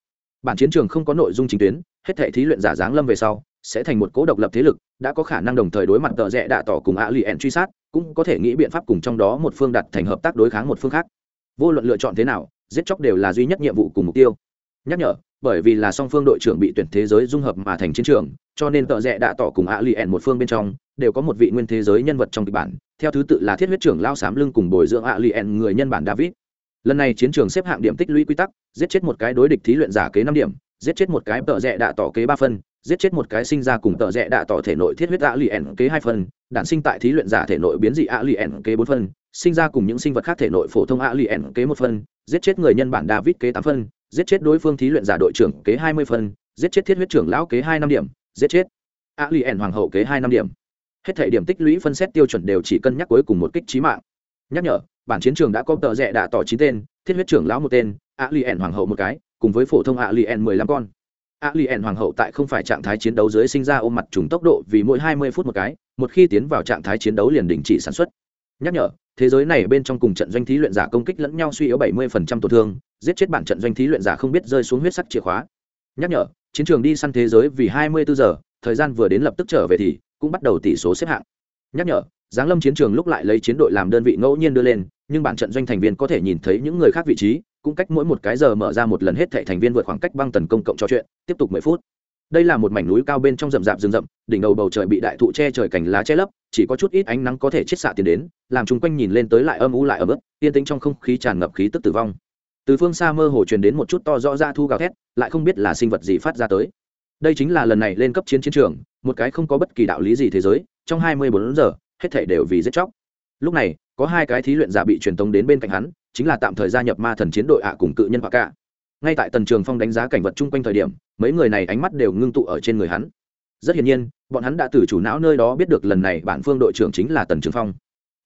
bản chiến trường không có nội dung chính tuyến, hết thể thí luyện giả dáng lâm về sau, sẽ thành một cố độc lập thế lực, đã có khả năng đồng thời đối mặt tợ rẽ đạ tỏ cùng ạ lì ẹn truy sát, cũng có thể nghĩ biện pháp cùng trong đó một phương đặt thành hợp tác đối kháng một phương khác. Vô luận lựa chọn thế nào, giết chóc đều là duy nhất nhiệm vụ cùng mục tiêu. Nhắc nhở, bởi vì là song phương đội trưởng bị tuyển thế giới dung hợp mà thành chiến trường, cho nên tợ rẽ đạ tỏ cùng ạ lì ẹn một phương bên trong, đều có một vị nguyên thế giới nhân vật trong kịch bản, theo thứ tự là thiết huyết trưởng lao sám lưng cùng bồi dưỡng ạ lì ẹn người nhân bản david lần này chiến trường xếp hạng điểm tích lũy quy tắc, giết chết một cái đối địch thí luyện giả kế năm điểm, giết chết một cái tợ rẽ đạ tỏ kế ba phân giết chết một cái sinh ra cùng tợ rẽ đạ tỏ thể nội thiết huyết ạ lì ẻn kế hai phân đản sinh tại thí luyện giả thể nội biến dị ạ lì ẻn kế bốn phân sinh ra cùng những sinh vật khác thể nội phổ thông ạ lì ẻn kế một phân giết chết người nhân bản david kế tám phân giết chết đối phương thí luyện giả đội trưởng kế hai mươi phân giết chết thiết huyết trưởng lão kế hai năm điểm, giết chết ạ lì ẻn hoàng hậu kế hai năm điểm. Hết thể điểm tích lũy phân xét tiêu chuẩn đều chỉ cân nhắc cuối cùng một kích trí mạng. Nhắc nhở bản chiến trường đã có tờ rẽ đã tỏ chín tên, thiết huyết trưởng lão một tên ạ lì ẻn hoàng hậu một cái, cùng với phổ thông ạ lì ẻn mười lăm con. A li ẻn hoàng hậu tại không phải trạng thái chiến đấu dưới sinh ra ôm mặt trùng tốc độ vì mỗi hai mươi phút một cái, một khi tiến vào trạng thái chiến đấu liền đình chỉ sản xuất. Nhắc nhở, thế giới này bên trong cùng trận doanh thí luyện giả công kích lẫn nhau suy yếu bảy mươi phần trăm tổn thương, giết chết bản trận doanh thí luyện giả không biết rơi xuống huyết sắc chìa khóa. Nhắc nhở, chiến trường đi săn thế giới vì hai mươi bốn giờ, thời gian vừa đến lập tức trở về thì cũng bắt đầu tỷ số xếp hạng. Nhắc nhở, giáng lâm chiến trường lúc lại lấy chiến đội làm đơn vị ngẫu nhiên đưa lên nhưng bản trận doanh thành viên có thể nhìn thấy những người khác vị trí, cũng cách mỗi một cái giờ mở ra một lần hết thệ thành viên vượt khoảng cách băng tần công cộng trò chuyện, tiếp tục mười phút. Đây là một mảnh núi cao bên trong rậm rạp rừng rậm, đỉnh đầu bầu trời bị đại thụ che trời cành lá che lấp, chỉ có chút ít ánh nắng có thể chiết xạ tiền đến, làm chung quanh nhìn lên tới lại âm u lại ấm ức yên tĩnh trong không khí tràn ngập khí tức tử vong. Từ phương xa mơ hồ truyền đến một chút to rõ ra thu gào thét, lại không biết là sinh vật gì phát ra tới. Đây chính là lần này lên cấp chiến chiến trường, một cái không có bất kỳ đạo lý gì thế giới, trong hai mươi bốn giờ, hết thể đều vì giết chóc lúc này, có hai cái thí luyện giả bị truyền tống đến bên cạnh hắn, chính là tạm thời gia nhập ma thần chiến đội ạ cùng cự nhân hoa cả ngay tại tần trường phong đánh giá cảnh vật chung quanh thời điểm, mấy người này ánh mắt đều ngưng tụ ở trên người hắn. Rất hiển nhiên, bọn hắn đã từ chủ não nơi đó biết được lần này bản phương đội trưởng chính là tần trường phong.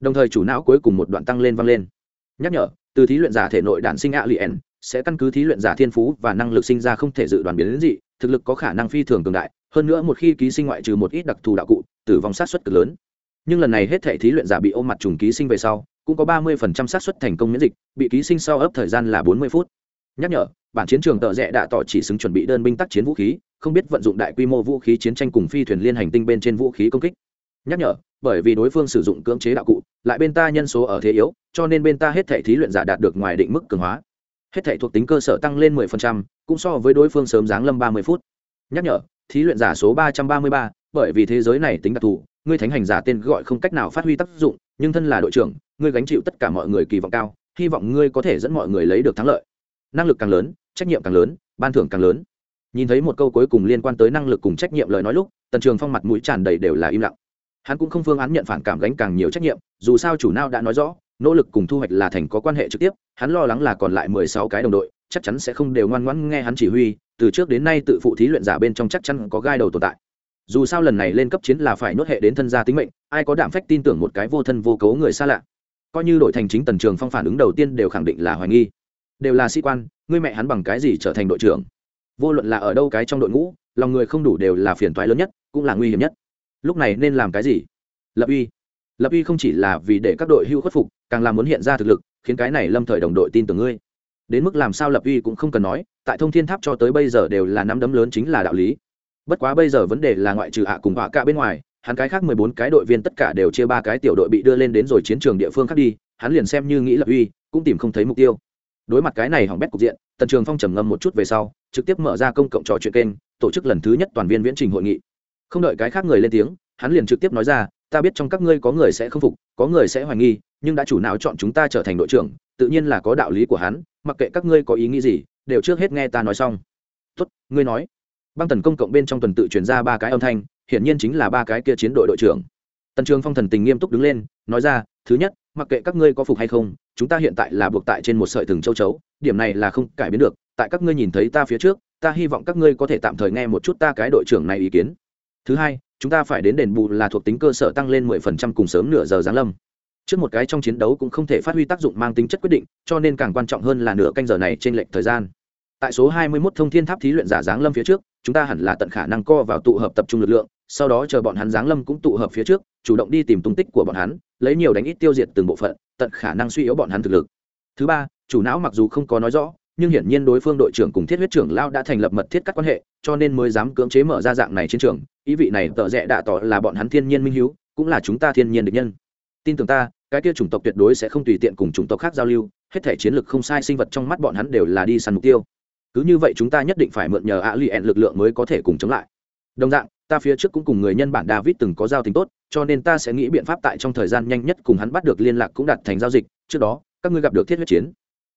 Đồng thời chủ não cuối cùng một đoạn tăng lên vang lên. Nhắc nhở, từ thí luyện giả thể nội đản sinh ạ liền sẽ căn cứ thí luyện giả thiên phú và năng lực sinh ra không thể dự đoán biến đến dị, thực lực có khả năng phi thường cường đại, hơn nữa một khi ký sinh ngoại trừ một ít đặc thù đạo cụ, tử vong sát xuất cực lớn nhưng lần này hết thể thí luyện giả bị ôm mặt trùng ký sinh về sau cũng có ba mươi phần trăm xác suất thành công miễn dịch bị ký sinh sau ấp thời gian là bốn mươi phút. Nhắc nhở bản chiến trường tợ rẽ đã tỏ chỉ xứng chuẩn bị đơn binh tác chiến vũ khí không biết vận dụng đại quy mô vũ khí chiến tranh cùng phi thuyền liên hành tinh bên trên vũ khí công kích. Nhắc nhở bởi vì đối phương sử dụng cưỡng chế đạo cụ lại bên ta nhân số ở thế yếu cho nên bên ta hết thể thí luyện giả đạt được ngoài định mức cường hóa. Hết thể thuộc tính cơ sở tăng lên 10%, cũng so với đối phương sớm giáng lâm 30 phút. Nhắc nhở thí luyện giả số 333, bởi vì thế giới này tính đặc thù ngươi thánh hành giả tên gọi không cách nào phát huy tác dụng, nhưng thân là đội trưởng, ngươi gánh chịu tất cả mọi người kỳ vọng cao, hy vọng ngươi có thể dẫn mọi người lấy được thắng lợi. Năng lực càng lớn, trách nhiệm càng lớn, ban thưởng càng lớn. Nhìn thấy một câu cuối cùng liên quan tới năng lực cùng trách nhiệm lời nói lúc, tần trường phong mặt mũi tràn đầy đều là im lặng. Hắn cũng không phương án nhận phản cảm gánh càng nhiều trách nhiệm, dù sao chủ nào đã nói rõ, nỗ lực cùng thu hoạch là thành có quan hệ trực tiếp, hắn lo lắng là còn lại mười sáu cái đồng đội, chắc chắn sẽ không đều ngoan ngoãn nghe hắn chỉ huy, từ trước đến nay tự phụ thí luyện giả bên trong chắc chắn có gai đầu tồn tại dù sao lần này lên cấp chiến là phải nốt hệ đến thân gia tính mệnh, ai có đảm phách tin tưởng một cái vô thân vô cấu người xa lạ. Coi như đội thành chính tần trường phong phản ứng đầu tiên đều khẳng định là hoài nghi. Đều là sĩ quan, ngươi mẹ hắn bằng cái gì trở thành đội trưởng? Vô luận là ở đâu cái trong đội ngũ, lòng người không đủ đều là phiền toái lớn nhất, cũng là nguy hiểm nhất. Lúc này nên làm cái gì? Lập uy. Lập uy không chỉ là vì để các đội hưu khuất phục, càng là muốn hiện ra thực lực, khiến cái này lâm thời đồng đội tin tưởng ngươi. Đến mức làm sao lập uy cũng không cần nói, tại thông thiên tháp cho tới bây giờ đều là nắm đấm lớn chính là đạo lý bất quá bây giờ vấn đề là ngoại trừ hạ cùng họa cả bên ngoài, hắn cái khác mười bốn cái đội viên tất cả đều chia ba cái tiểu đội bị đưa lên đến rồi chiến trường địa phương khác đi, hắn liền xem như nghĩ lập uy, cũng tìm không thấy mục tiêu. Đối mặt cái này hỏng bét cục diện, tần trường phong trầm ngâm một chút về sau, trực tiếp mở ra công cộng trò chuyện kênh, tổ chức lần thứ nhất toàn viên viễn trình hội nghị. Không đợi cái khác người lên tiếng, hắn liền trực tiếp nói ra, ta biết trong các ngươi có người sẽ không phục, có người sẽ hoài nghi, nhưng đã chủ nào chọn chúng ta trở thành đội trưởng, tự nhiên là có đạo lý của hắn, mặc kệ các ngươi có ý nghĩ gì, đều trước hết nghe ta nói xong. Tốt, ngươi nói băng tần công cộng bên trong tuần tự truyền ra ba cái âm thanh, hiển nhiên chính là ba cái kia chiến đội đội trưởng. Tần trường phong thần tình nghiêm túc đứng lên, nói ra, thứ nhất, mặc kệ các ngươi có phục hay không, chúng ta hiện tại là buộc tại trên một sợi thừng châu chấu, điểm này là không cải biến được, tại các ngươi nhìn thấy ta phía trước, ta hy vọng các ngươi có thể tạm thời nghe một chút ta cái đội trưởng này ý kiến. Thứ hai, chúng ta phải đến đền bù là thuộc tính cơ sở tăng lên mười phần trăm cùng sớm nửa giờ giáng lâm. Trước một cái trong chiến đấu cũng không thể phát huy tác dụng mang tính chất quyết định, cho nên càng quan trọng hơn là nửa canh giờ này trên lệch thời gian tại số hai mươi 21 thông thiên tháp thí luyện giả giáng lâm phía trước, chúng ta hẳn là tận khả năng co vào tụ hợp tập trung lực lượng, sau đó chờ bọn hắn giáng lâm cũng tụ hợp phía trước, chủ động đi tìm tung tích của bọn hắn, lấy nhiều đánh ít tiêu diệt từng bộ phận, tận khả năng suy yếu bọn hắn thực lực. Thứ ba, chủ não mặc dù không có nói rõ, nhưng hiển nhiên đối phương đội trưởng cùng thiết huyết trưởng lao đã thành lập mật thiết các quan hệ, cho nên mới dám cưỡng chế mở ra dạng này chiến trường. Ý vị này tợ rẽ đạ tỏ là bọn hắn thiên nhiên minh hiếu, cũng là chúng ta thiên nhiên địch nhân. Tin tưởng ta, cái kia chủng tộc tuyệt đối sẽ không tùy tiện cùng chủng tộc khác giao lưu, hết thể chiến lược không sai sinh vật trong mắt bọn hắn đều là đi săn mục tiêu cứ như vậy chúng ta nhất định phải mượn nhờ ạ lì lực lượng mới có thể cùng chống lại. Đồng dạng, ta phía trước cũng cùng người nhân bản david từng có giao tình tốt, cho nên ta sẽ nghĩ biện pháp tại trong thời gian nhanh nhất cùng hắn bắt được liên lạc cũng đạt thành giao dịch, trước đó, các ngươi gặp được thiết huyết chiến.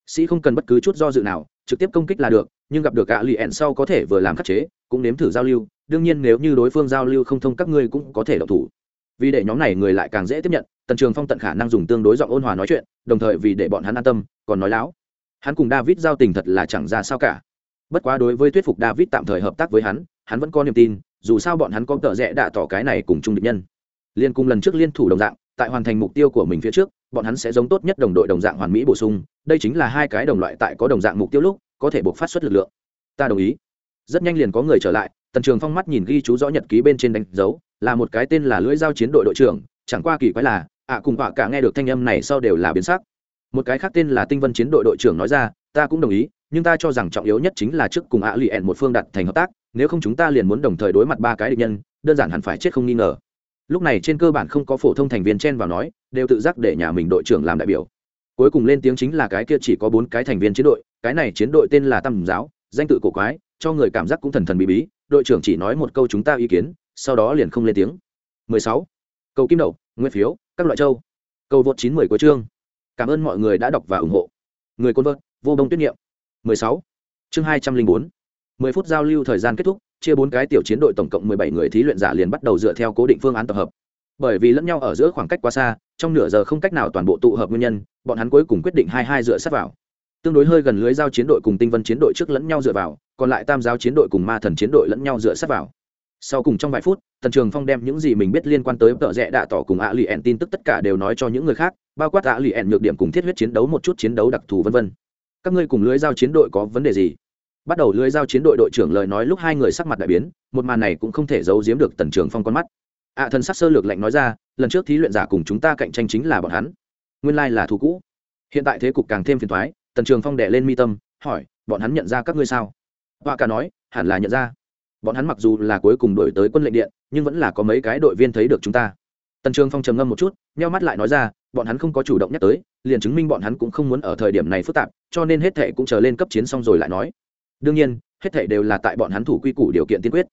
Sĩ không cần bất cứ chút do dự nào, trực tiếp công kích là được, nhưng gặp được ạ lì ẹn sau có thể vừa làm khắc chế, cũng nếm thử giao lưu, đương nhiên nếu như đối phương giao lưu không thông các ngươi cũng có thể độc thủ. Vì để nhóm này người lại càng dễ tiếp nhận, tần trường phong tận khả năng dùng tương đối giọng ôn hòa nói chuyện, đồng thời vì để bọn hắn an tâm, còn nói láo hắn cùng david giao tình thật là chẳng ra sao cả. Bất quá đối với thuyết phục david tạm thời hợp tác với hắn hắn vẫn có niềm tin, dù sao bọn hắn có tợ rẽ đạ tỏ cái này cùng chung địch nhân. Liên cùng lần trước liên thủ đồng dạng, tại hoàn thành mục tiêu của mình phía trước, bọn hắn sẽ giống tốt nhất đồng đội đồng dạng hoàn mỹ bổ sung, đây chính là hai cái đồng loại tại có đồng dạng mục tiêu lúc, có thể buộc phát xuất lực lượng. Ta đồng ý. Rất nhanh liền có người trở lại, tần trường phong mắt nhìn ghi chú rõ nhật ký bên trên đánh dấu, là một cái tên là lưỡi giao chiến đội đội trưởng, chẳng qua kỳ quái là, ạ cùng họa cả nghe được thanh âm này sau đều là biến sắc một cái khác tên là tinh vân chiến đội đội trưởng nói ra, ta cũng đồng ý, nhưng ta cho rằng trọng yếu nhất chính là trước cùng ạ lì ẹn một phương đặt thành hợp tác, nếu không chúng ta liền muốn đồng thời đối mặt ba cái địch nhân, đơn giản hẳn phải chết không nghi ngờ. Lúc này trên cơ bản không có phổ thông thành viên chen vào nói, đều tự giác để nhà mình đội trưởng làm đại biểu. Cuối cùng lên tiếng chính là cái kia chỉ có bốn cái thành viên chiến đội, cái này chiến đội tên là tam giáo, danh tự cổ quái, cho người cảm giác cũng thần thần bí bí, đội trưởng chỉ nói một câu chúng ta ý kiến, sau đó liền không lên tiếng. 16. cầu kim đậu nguyên phiếu, các loại châu. Cầu vượt 910 của chương cảm ơn mọi người đã đọc và ủng hộ. Người côn vợt, vô đông tuyết nghiệm 16. chương 204. 10 phút giao lưu thời gian kết thúc, chia bốn cái tiểu chiến đội tổng cộng 17 người thí luyện giả liền bắt đầu dựa theo cố định phương án tập hợp. Bởi vì lẫn nhau ở giữa khoảng cách quá xa, trong nửa giờ không cách nào toàn bộ tụ hợp nguyên nhân, bọn hắn cuối cùng quyết định hai hai dựa sát vào. Tương đối hơi gần lưới giao chiến đội cùng tinh vân chiến đội trước lẫn nhau dựa vào, còn lại tam giáo chiến đội cùng ma thần chiến đội lẫn nhau dựa sát vào. Sau cùng trong vài phút, tần trường phong đem những gì mình biết liên quan tới tợ rẽ đạ tỏ cùng ạ lì ẹn tin tức tất cả đều nói cho những người khác bao quát tạ lì ẹn nhược điểm cùng thiết huyết chiến đấu một chút chiến đấu đặc thù vân vân. Các ngươi cùng lưới giao chiến đội có vấn đề gì? Bắt đầu lưới giao chiến đội đội trưởng lời nói lúc hai người sắc mặt đại biến, một màn này cũng không thể giấu giếm được tần trường phong con mắt. Ạ thần sắc sơ lược lạnh nói ra, lần trước thí luyện giả cùng chúng ta cạnh tranh chính là bọn hắn. Nguyên lai là thù cũ. Hiện tại thế cục càng thêm phiền thoái tần trường phong đẻ lên mi tâm, hỏi, bọn hắn nhận ra các ngươi sao? Họa cả nói, hẳn là nhận ra. Bọn hắn mặc dù là cuối cùng đổi tới quân lệnh điện, nhưng vẫn là có mấy cái đội viên thấy được chúng ta. Tần trường phong trầm ngâm một chút, nheo mắt lại nói ra bọn hắn không có chủ động nhắc tới, liền chứng minh bọn hắn cũng không muốn ở thời điểm này phức tạp, cho nên hết thệ cũng chờ lên cấp chiến xong rồi lại nói. Đương nhiên, hết thệ đều là tại bọn hắn thủ quy củ điều kiện tiên quyết.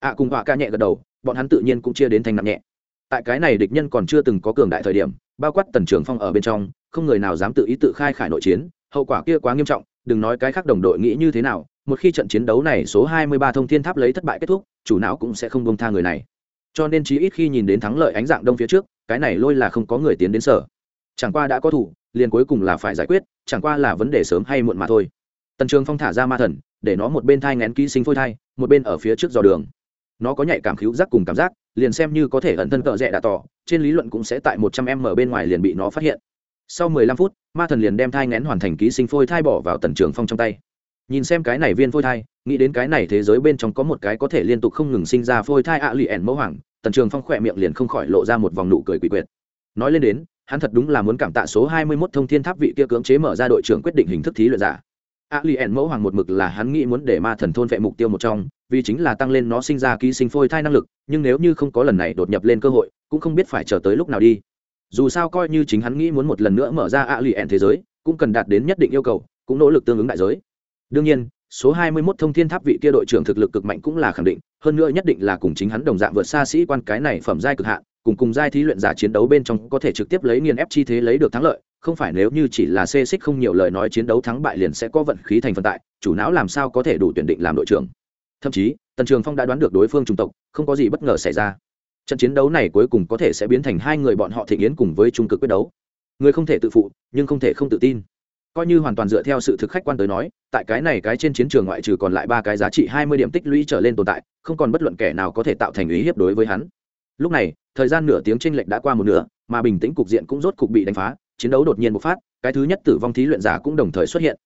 Ạ cùng họa ca nhẹ gật đầu, bọn hắn tự nhiên cũng chia đến thành nặng nhẹ. Tại cái này địch nhân còn chưa từng có cường đại thời điểm, bao quát tần trường phong ở bên trong, không người nào dám tự ý tự khai khải nội chiến, hậu quả kia quá nghiêm trọng, đừng nói cái khác đồng đội nghĩ như thế nào, một khi trận chiến đấu này số 23 thông thiên tháp lấy thất bại kết thúc, chủ não cũng sẽ không bông tha người này. Cho nên chí ít khi nhìn đến thắng lợi ánh dạng đông phía trước cái này lôi là không có người tiến đến sở. Chẳng qua đã có thủ, liền cuối cùng là phải giải quyết, chẳng qua là vấn đề sớm hay muộn mà thôi. Tần trường phong thả ra ma thần, để nó một bên thai ngén ký sinh phôi thai, một bên ở phía trước dò đường. Nó có nhạy cảm khíu giác cùng cảm giác, liền xem như có thể ẩn thân cỡ rẽ đã tỏ, trên lý luận cũng sẽ tại một trăm em ở bên ngoài liền bị nó phát hiện. Sau mười lăm phút, ma thần liền đem thai ngén hoàn thành ký sinh phôi thai bỏ vào tần trường phong trong tay. Nhìn xem cái này viên phôi thai, nghĩ đến cái này thế giới bên trong có một cái có thể liên tục không ngừng sinh ra phôi thai ạ lụy ẻn mẫu hoàng tần trường phong khỏe miệng liền không khỏi lộ ra một vòng nụ cười quỷ quyệt. Nói lên đến, hắn thật đúng là muốn cảm tạ số hai mươi 21 thông thiên tháp vị kia cưỡng chế mở ra đội trưởng quyết định hình thức thí luyện giả. A li ẻn mẫu hoàng một mực là hắn nghĩ muốn để ma thần thôn vệ mục tiêu một trong, vì chính là tăng lên nó sinh ra ký sinh phôi thai năng lực, nhưng nếu như không có lần này đột nhập lên cơ hội, cũng không biết phải chờ tới lúc nào đi. Dù sao coi như chính hắn nghĩ muốn một lần nữa mở ra a li ẻn thế giới, cũng cần đạt đến nhất định yêu cầu, cũng nỗ lực tương ứng đại giới. Đương nhiên số 21 thông thiên tháp vị kia đội trưởng thực lực cực mạnh cũng là khẳng định, hơn nữa nhất định là cùng chính hắn đồng dạng vượt xa sĩ quan cái này phẩm giai cực hạn, cùng cùng giai thí luyện giả chiến đấu bên trong có thể trực tiếp lấy nghiền ép chi thế lấy được thắng lợi, không phải nếu như chỉ là xê xích không nhiều lời nói chiến đấu thắng bại liền sẽ có vận khí thành phần tại, chủ não làm sao có thể đủ tuyển định làm đội trưởng. Thậm chí, tần trường phong đã đoán được đối phương trung tộc, không có gì bất ngờ xảy ra. Trận chiến đấu này cuối cùng có thể sẽ biến thành hai người bọn họ thị yến cùng với trung cực quyết đấu. Người không thể tự phụ, nhưng không thể không tự tin coi như hoàn toàn dựa theo sự thực khách quan tới nói, tại cái này cái trên chiến trường ngoại trừ còn lại ba cái giá trị hai mươi điểm tích lũy trở lên tồn tại, không còn bất luận kẻ nào có thể tạo thành ý hiếp đối với hắn. Lúc này, thời gian nửa tiếng tranh lệch đã qua một nửa, mà bình tĩnh cục diện cũng rốt cục bị đánh phá, chiến đấu đột nhiên bộc phát, cái thứ nhất tử vong thí luyện giả cũng đồng thời xuất hiện.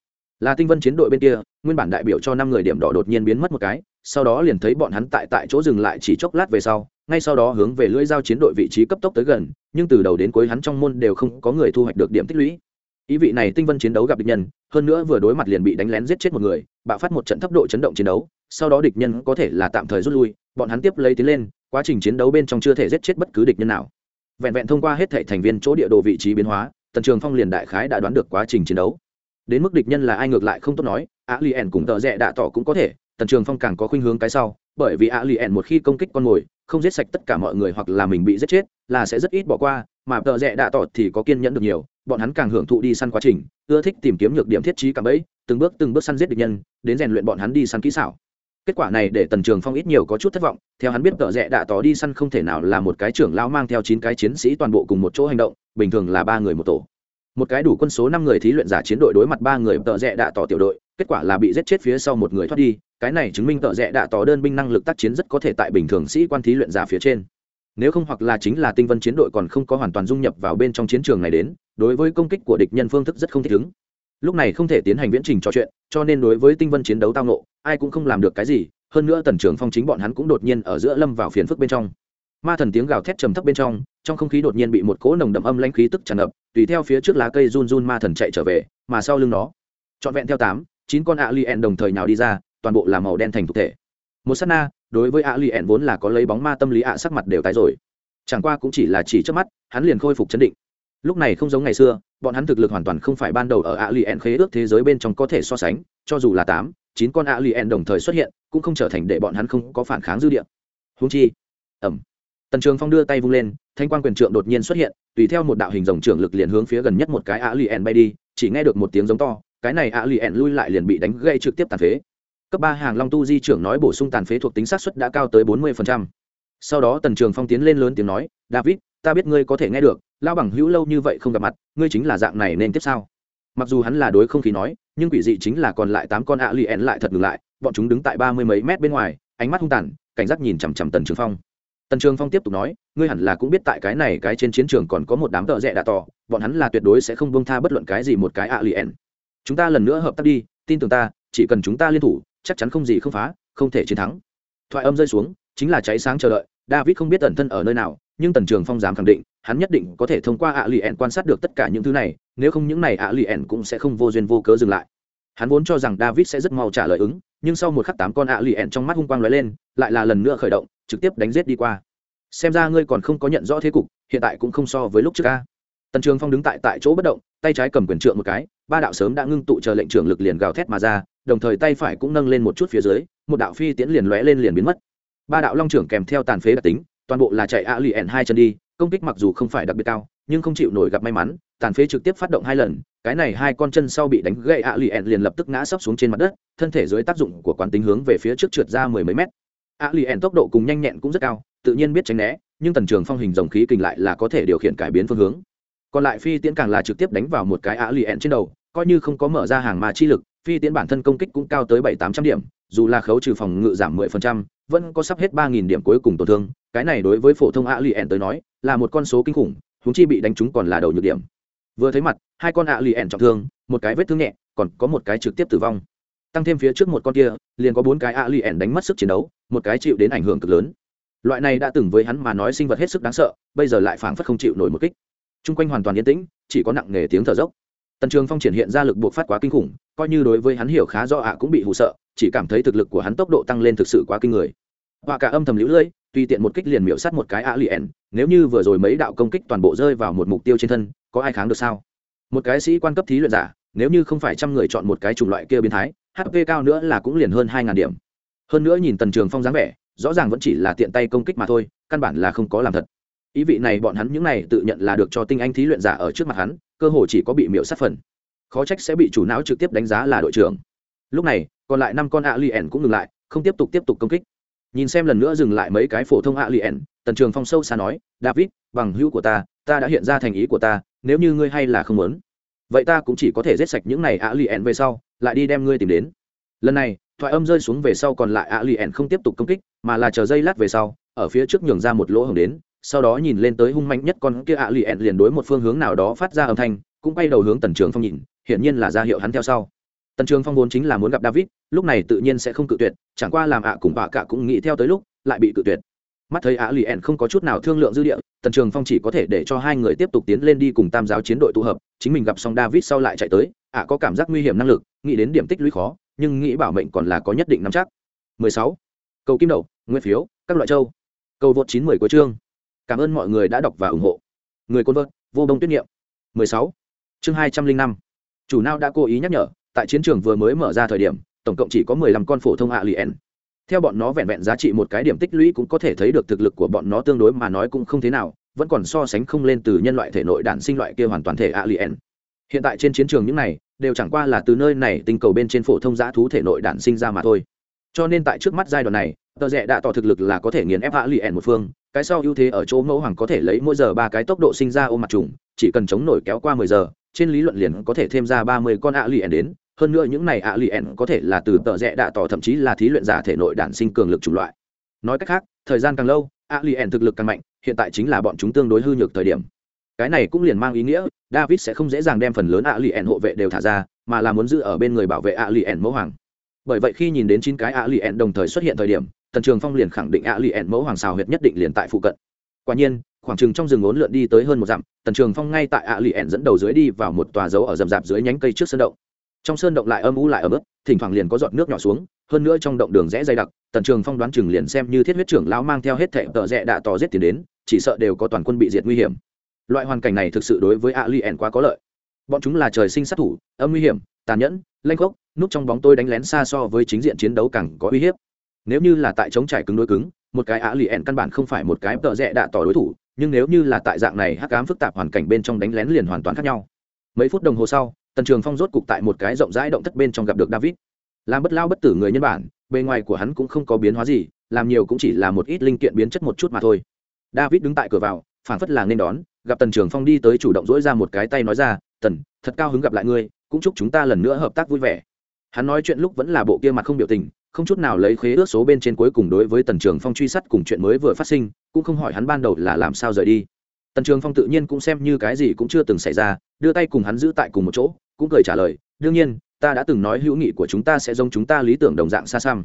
Là tinh vân chiến đội bên kia, nguyên bản đại biểu cho năm người điểm đỏ đột nhiên biến mất một cái, sau đó liền thấy bọn hắn tại tại chỗ dừng lại chỉ chốc lát về sau, ngay sau đó hướng về lưỡi giao chiến đội vị trí cấp tốc tới gần, nhưng từ đầu đến cuối hắn trong môn đều không có người thu hoạch được điểm tích lũy ý vị này tinh vân chiến đấu gặp địch nhân, hơn nữa vừa đối mặt liền bị đánh lén giết chết một người, bạo phát một trận thấp độ chấn động chiến đấu, sau đó địch nhân có thể là tạm thời rút lui, bọn hắn tiếp lấy tiến lên, quá trình chiến đấu bên trong chưa thể giết chết bất cứ địch nhân nào. Vẹn vẹn thông qua hết thệ thành viên chỗ địa đồ vị trí biến hóa, tần trường phong liền đại khái đã đoán được quá trình chiến đấu. Đến mức địch nhân là ai ngược lại không tốt nói á li ẻn cùng tợ rẽ đạ tỏ cũng có thể, tần trường phong càng có khuynh hướng cái sau, bởi vì á li ẻn một khi công kích con mồi, không giết sạch tất cả mọi người hoặc là mình bị giết chết, là sẽ rất ít bỏ qua mà tợ rẽ đạ tỏ thì có kiên nhẫn được nhiều, bọn hắn càng hưởng thụ đi săn quá trình, ưa thích tìm kiếm nhược điểm thiết trí cảm ấy từng bước từng bước săn giết địch nhân, đến rèn luyện bọn hắn đi săn kỹ xảo. Kết quả này để tần trường phong ít nhiều có chút thất vọng, theo hắn biết tợ rẽ đạ tỏ đi săn không thể nào là một cái trưởng lao mang theo chín cái chiến sĩ toàn bộ cùng một chỗ hành động, bình thường là ba người một tổ. Một cái đủ quân số năm người thí luyện giả chiến đội đối mặt ba người tợ rẽ đạ tỏ tiểu đội, kết quả là bị giết chết phía sau một người thoát đi, cái này chứng minh tợ rẽ đạ tỏ đơn binh năng lực tác chiến rất có thể tại bình thường sĩ quan thí luyện giả phía trên nếu không hoặc là chính là tinh vân chiến đội còn không có hoàn toàn dung nhập vào bên trong chiến trường này đến, đối với công kích của địch nhân phương thức rất không thích ứng. Lúc này không thể tiến hành viễn trình trò chuyện, cho nên đối với tinh vân chiến đấu tao nộ ai cũng không làm được cái gì, hơn nữa tần trưởng phong chính bọn hắn cũng đột nhiên ở giữa lâm vào phiền phức bên trong. Ma thần tiếng gào thét trầm thấp bên trong trong không khí đột nhiên bị một cỗ nồng đậm âm lãnh khí tức tràn ngập, tùy theo phía trước lá cây run run ma thần chạy trở về, mà sau lưng nó, trọn vẹn theo tám, chín con ạ li ẹn đồng thời nào đi ra, toàn bộ là màu đen thành thực thể. Một s á t na đối với ạ lì ẹn vốn là có lấy bóng ma tâm lý ạ sắc mặt đều tái rồi. Chẳng qua cũng chỉ là chỉ trước mắt, hắn liền khôi phục chấn định. Lúc này không giống ngày xưa, bọn hắn thực lực hoàn toàn không phải ban đầu ở ạ lì ẹn khế ước thế giới bên trong có thể so sánh, cho dù là tám, chín con ạ lì ẹn đồng thời xuất hiện, cũng không trở thành để bọn hắn không có phản kháng dư địa. Húng chi ẩm tần trường phong đưa tay vung lên, thanh quan quyền trượng đột nhiên xuất hiện, tùy theo một đạo hình dòng trưởng lực liền hướng phía gần nhất một cái ạ lì ẹn bay đi, chỉ nghe được một tiếng giống to, cái này ạ lì ẹn lui lại liền bị đánh gây trực tiếp tàn phế cấp ba hàng long tu di trưởng nói bổ sung tàn phế thuộc tính sát xuất đã cao tới bốn mươi sau đó tần trường phong tiến lên lớn tiếng nói, david, ta biết ngươi có thể nghe được lao bằng hữu lâu như vậy không gặp mặt, ngươi chính là dạng này nên tiếp sao? Mặc dù hắn là đối không khí nói, nhưng quỷ dị chính là còn lại tám con ạ li ẹn lại thật ngừng lại, bọn chúng đứng tại ba mươi mấy mét bên ngoài, ánh mắt hung tàn, cảnh giác nhìn chằm chằm tần trường phong. Tần trường phong tiếp tục nói, ngươi hẳn là cũng biết tại cái này cái trên chiến trường còn có một đám tợ rẽ đạ tỏ bọn hắn là tuyệt đối sẽ không bông tha bất luận cái gì một cái ạ li ẹn chúng ta lần nữa hợp tác đi, tin tưởng ta, chỉ cần chúng ta liên thủ chắc chắn không gì không phá, không thể chiến thắng. Thoại âm rơi xuống, chính là cháy sáng chờ đợi, david không biết ẩn thân ở nơi nào, nhưng tần trường phong dám khẳng định, hắn nhất định có thể thông qua ạ lì ẹn quan sát được tất cả những thứ này, nếu không những này ạ lì ẹn cũng sẽ không vô duyên vô cớ dừng lại. Hắn vốn cho rằng david sẽ rất mau trả lời ứng, nhưng sau một khắc tám con ạ lì ẹn trong mắt hung quang lóe lên, lại là lần nữa khởi động, trực tiếp đánh giết đi qua. Xem ra ngươi còn không có nhận rõ thế cục, hiện tại cũng không so với lúc trước ca tần trường phong đứng tại tại chỗ bất động, tay trái cầm quyền trượng một cái ba đạo sớm đã ngưng tụ chờ lệnh trưởng lực liền gào thét mà ra, đồng thời tay phải cũng nâng lên một chút phía dưới, một đạo phi tiễn liền lóe lên liền biến mất. Ba đạo long trưởng kèm theo tàn phế đặc tính, toàn bộ là chạy ạ lì ẻn hai chân đi, công kích mặc dù không phải đặc biệt cao, nhưng không chịu nổi gặp may mắn, tàn phế trực tiếp phát động hai lần, cái này hai con chân sau bị đánh gậy ạ lì ẻn liền lập tức ngã sấp xuống trên mặt đất, thân thể dưới tác dụng của quán tính hướng về phía trước trượt ra mười mấy mét. Ạ lì ẻn tốc độ cùng nhanh nhẹn cũng rất cao, tự nhiên biết tránh né, nhưng tần trường phong hình dòng khí kinh lại là có thể điều khiển cải biến phương hướng còn lại phi tiễn càng là trực tiếp đánh vào một cái á lì ẹn trên đầu, coi như không có mở ra hàng mà chi lực, phi tiễn bản thân công kích cũng cao tới bảy, tám trăm điểm, dù là khấu trừ phòng ngự giảm mười phần trăm, vẫn có sắp hết ba nghìn điểm cuối cùng tổn thương. Cái này đối với phổ thông á lì ẹn tới nói, là một con số kinh khủng húng chi bị đánh trúng còn là đầu nhược điểm. Vừa thấy mặt, hai con á lì ẹn trọng thương, một cái vết thương nhẹ, còn có một cái trực tiếp tử vong. Tăng thêm phía trước một con kia, liền có bốn cái á lì ẹn đánh mất sức chiến đấu, một cái chịu đến ảnh hưởng cực lớn. Loại này đã từng với hắn mà nói sinh vật hết sức đáng sợ, bây giờ lại phảng phất không chịu nổi một kích chung quanh hoàn toàn yên tĩnh, chỉ có nặng nề tiếng thở dốc. Tần trường phong triển hiện ra lực buộc phát quá kinh khủng, coi như đối với hắn hiểu khá do ạ cũng bị hụ sợ, chỉ cảm thấy thực lực của hắn tốc độ tăng lên thực sự quá kinh người. Họa cả âm thầm lũ lưỡi, tùy tiện một kích liền miễu sát một cái a liền, nếu như vừa rồi mấy đạo công kích toàn bộ rơi vào một mục tiêu trên thân, có ai kháng được sao? Một cái sĩ quan cấp thí luyện giả, nếu như không phải trăm người chọn một cái chủng loại kia biến thái hp cao nữa là cũng liền hơn hai ngàn điểm. Hơn nữa nhìn tần trường phong dáng vẻ, rõ ràng vẫn chỉ là tiện tay công kích mà thôi, căn bản là không có làm thật ý vị này bọn hắn những này tự nhận là được cho tinh anh thí luyện giả ở trước mặt hắn, cơ hồ chỉ có bị miễu sát phần. Khó trách sẽ bị chủ não trực tiếp đánh giá là đội trưởng. Lúc này, còn lại năm con ạ li ẻn cũng ngừng lại, không tiếp tục tiếp tục công kích. Nhìn xem lần nữa dừng lại mấy cái phổ thông ạ li ẻn tần trường phong sâu xa nói, david, bằng hữu của ta ta đã hiện ra thành ý của ta, nếu như ngươi hay là không muốn, vậy ta cũng chỉ có thể giết sạch những này ạ lì ẻn về sau, lại đi đem ngươi tìm đến. Lần này, thoại âm rơi xuống về sau còn lại ạ lì ẻn không tiếp tục công kích, mà là chờ dây lát về sau, ở phía trước nhường ra một lỗ hồng đến sau đó nhìn lên tới hung mạnh nhất con kia ạ lì ẹn liền đối một phương hướng nào đó phát ra âm thanh, cũng quay đầu hướng tần trường phong nhìn, hiển nhiên là ra hiệu hắn theo sau. Tần trường phong vốn chính là muốn gặp david, lúc này tự nhiên sẽ không cự tuyệt, chẳng qua làm ạ cùng bà cả cũng nghĩ theo tới lúc, lại bị cự tuyệt. Mắt thấy ạ lì ẹn không có chút nào thương lượng dư địa, tần trường phong chỉ có thể để cho hai người tiếp tục tiến lên đi cùng tam giáo chiến đội tụ hợp, chính mình gặp xong david sau lại chạy tới, ạ có cảm giác nguy hiểm năng lực, nghĩ đến điểm tích lũy khó, nhưng nghĩ bảo mệnh còn là có nhất định nắm chắc. 16. cầu kim đầu nguyên phiếu, các loại châu. Cầu vượt 910 của chương cảm ơn mọi người đã đọc và ủng hộ. Người côn vợt vô đông tuyết niệm. 16. chương 205. chủ nào đã cố ý nhắc nhở, tại chiến trường vừa mới mở ra thời điểm, tổng cộng chỉ có 15 con phổ thông hạ lì theo bọn nó vẹn vẹn giá trị một cái điểm tích lũy cũng có thể thấy được thực lực của bọn nó tương đối mà nói cũng không thế nào, vẫn còn so sánh không lên từ nhân loại thể nội đản sinh loại kia hoàn toàn thể alien hiện tại trên chiến trường những này, đều chẳng qua là từ nơi này tinh cầu bên trên phổ thông giã thú thể nội đản sinh ra mà thôi. Cho nên tại trước mắt giai đoạn này, tờ rẽ đã tỏ thực lực là có thể nghiền ép alien một phương cái sau ưu thế ở chỗ mẫu hoàng có thể lấy mỗi giờ ba cái tốc độ sinh ra ôm mặt trùng, chỉ cần chống nổi kéo qua mười giờ, trên lý luận liền có thể thêm ra ba mươi con ạ alien đến. Hơn nữa những này ạ alien có thể là từ tợ rẽ đạ tỏ, thậm chí là thí luyện giả thể nội đản sinh cường lực chủng loại. Nói cách khác, thời gian càng lâu ạ alien thực lực càng mạnh, hiện tại chính là bọn chúng tương đối hư nhược thời điểm. Cái này cũng liền mang ý nghĩa, david sẽ không dễ dàng đem phần lớn ạ alien hộ vệ đều thả ra, mà là muốn giữ ở bên người bảo vệ ạ alien mẫu hoàng. Bởi vậy khi nhìn đến chín cái ạ alien đồng thời xuất hiện thời điểm tần trường phong liền khẳng định alien mẫu hoàng xào huyệt nhất định liền tại phụ cận. Quả nhiên khoảng chừng trong rừng ốn lượn đi tới hơn một dặm tần trường phong ngay tại alien dẫn đầu dưới đi vào một tòa dấu ở rậm rạp dưới nhánh cây trước sơn động. Trong sơn động lại âm u lại ấm, mức thỉnh thoảng liền có giọt nước nhỏ xuống hơn nữa trong động đường rẽ dày đặc tần trường phong đoán chừng liền xem như thiết huyết trưởng lão mang theo hết thệ tợ rẽ đạ tỏ giết tiền đến chỉ sợ đều có toàn quân bị diệt nguy hiểm. Loại hoàn cảnh này thực sự đối với a lì ẹn quá có lợi. Bọn chúng là trời sinh sát thủ âm nguy hiểm tàn nhẫn lanh gốc núp trong bóng tôi đánh lén xa so với chính diện chiến đấu càng có uy hiếp nếu như là tại chống trải cứng đối cứng, một cái á lì ẻn căn bản không phải một cái tợ rẽ đạ tỏ đối thủ, nhưng nếu như là tại dạng này hắc ám phức tạp hoàn cảnh bên trong đánh lén liền hoàn toàn khác nhau. Mấy phút đồng hồ sau, tần trường phong rốt cục tại một cái rộng rãi động thất bên trong gặp được david. Làm bất lao bất tử người nhân bản, bề ngoài của hắn cũng không có biến hóa gì, làm nhiều cũng chỉ là một ít linh kiện biến chất một chút mà thôi. David đứng tại cửa vào phản phất là nên đón, gặp tần trường phong đi tới chủ động dỗi ra một cái tay nói ra, tần, thật cao hứng gặp lại ngươi, cũng chúc chúng ta lần nữa hợp tác vui vẻ. Hắn nói chuyện lúc vẫn là bộ kia mặt không biểu tình không chút nào lấy khế ước số bên trên cuối cùng đối với tần trường phong truy sát cùng chuyện mới vừa phát sinh, cũng không hỏi hắn ban đầu là làm sao rời đi. Tần trường phong tự nhiên cũng xem như cái gì cũng chưa từng xảy ra, đưa tay cùng hắn giữ tại cùng một chỗ, cũng cười trả lời, đương nhiên, ta đã từng nói hữu nghị của chúng ta sẽ giống chúng ta lý tưởng đồng dạng xa xăm.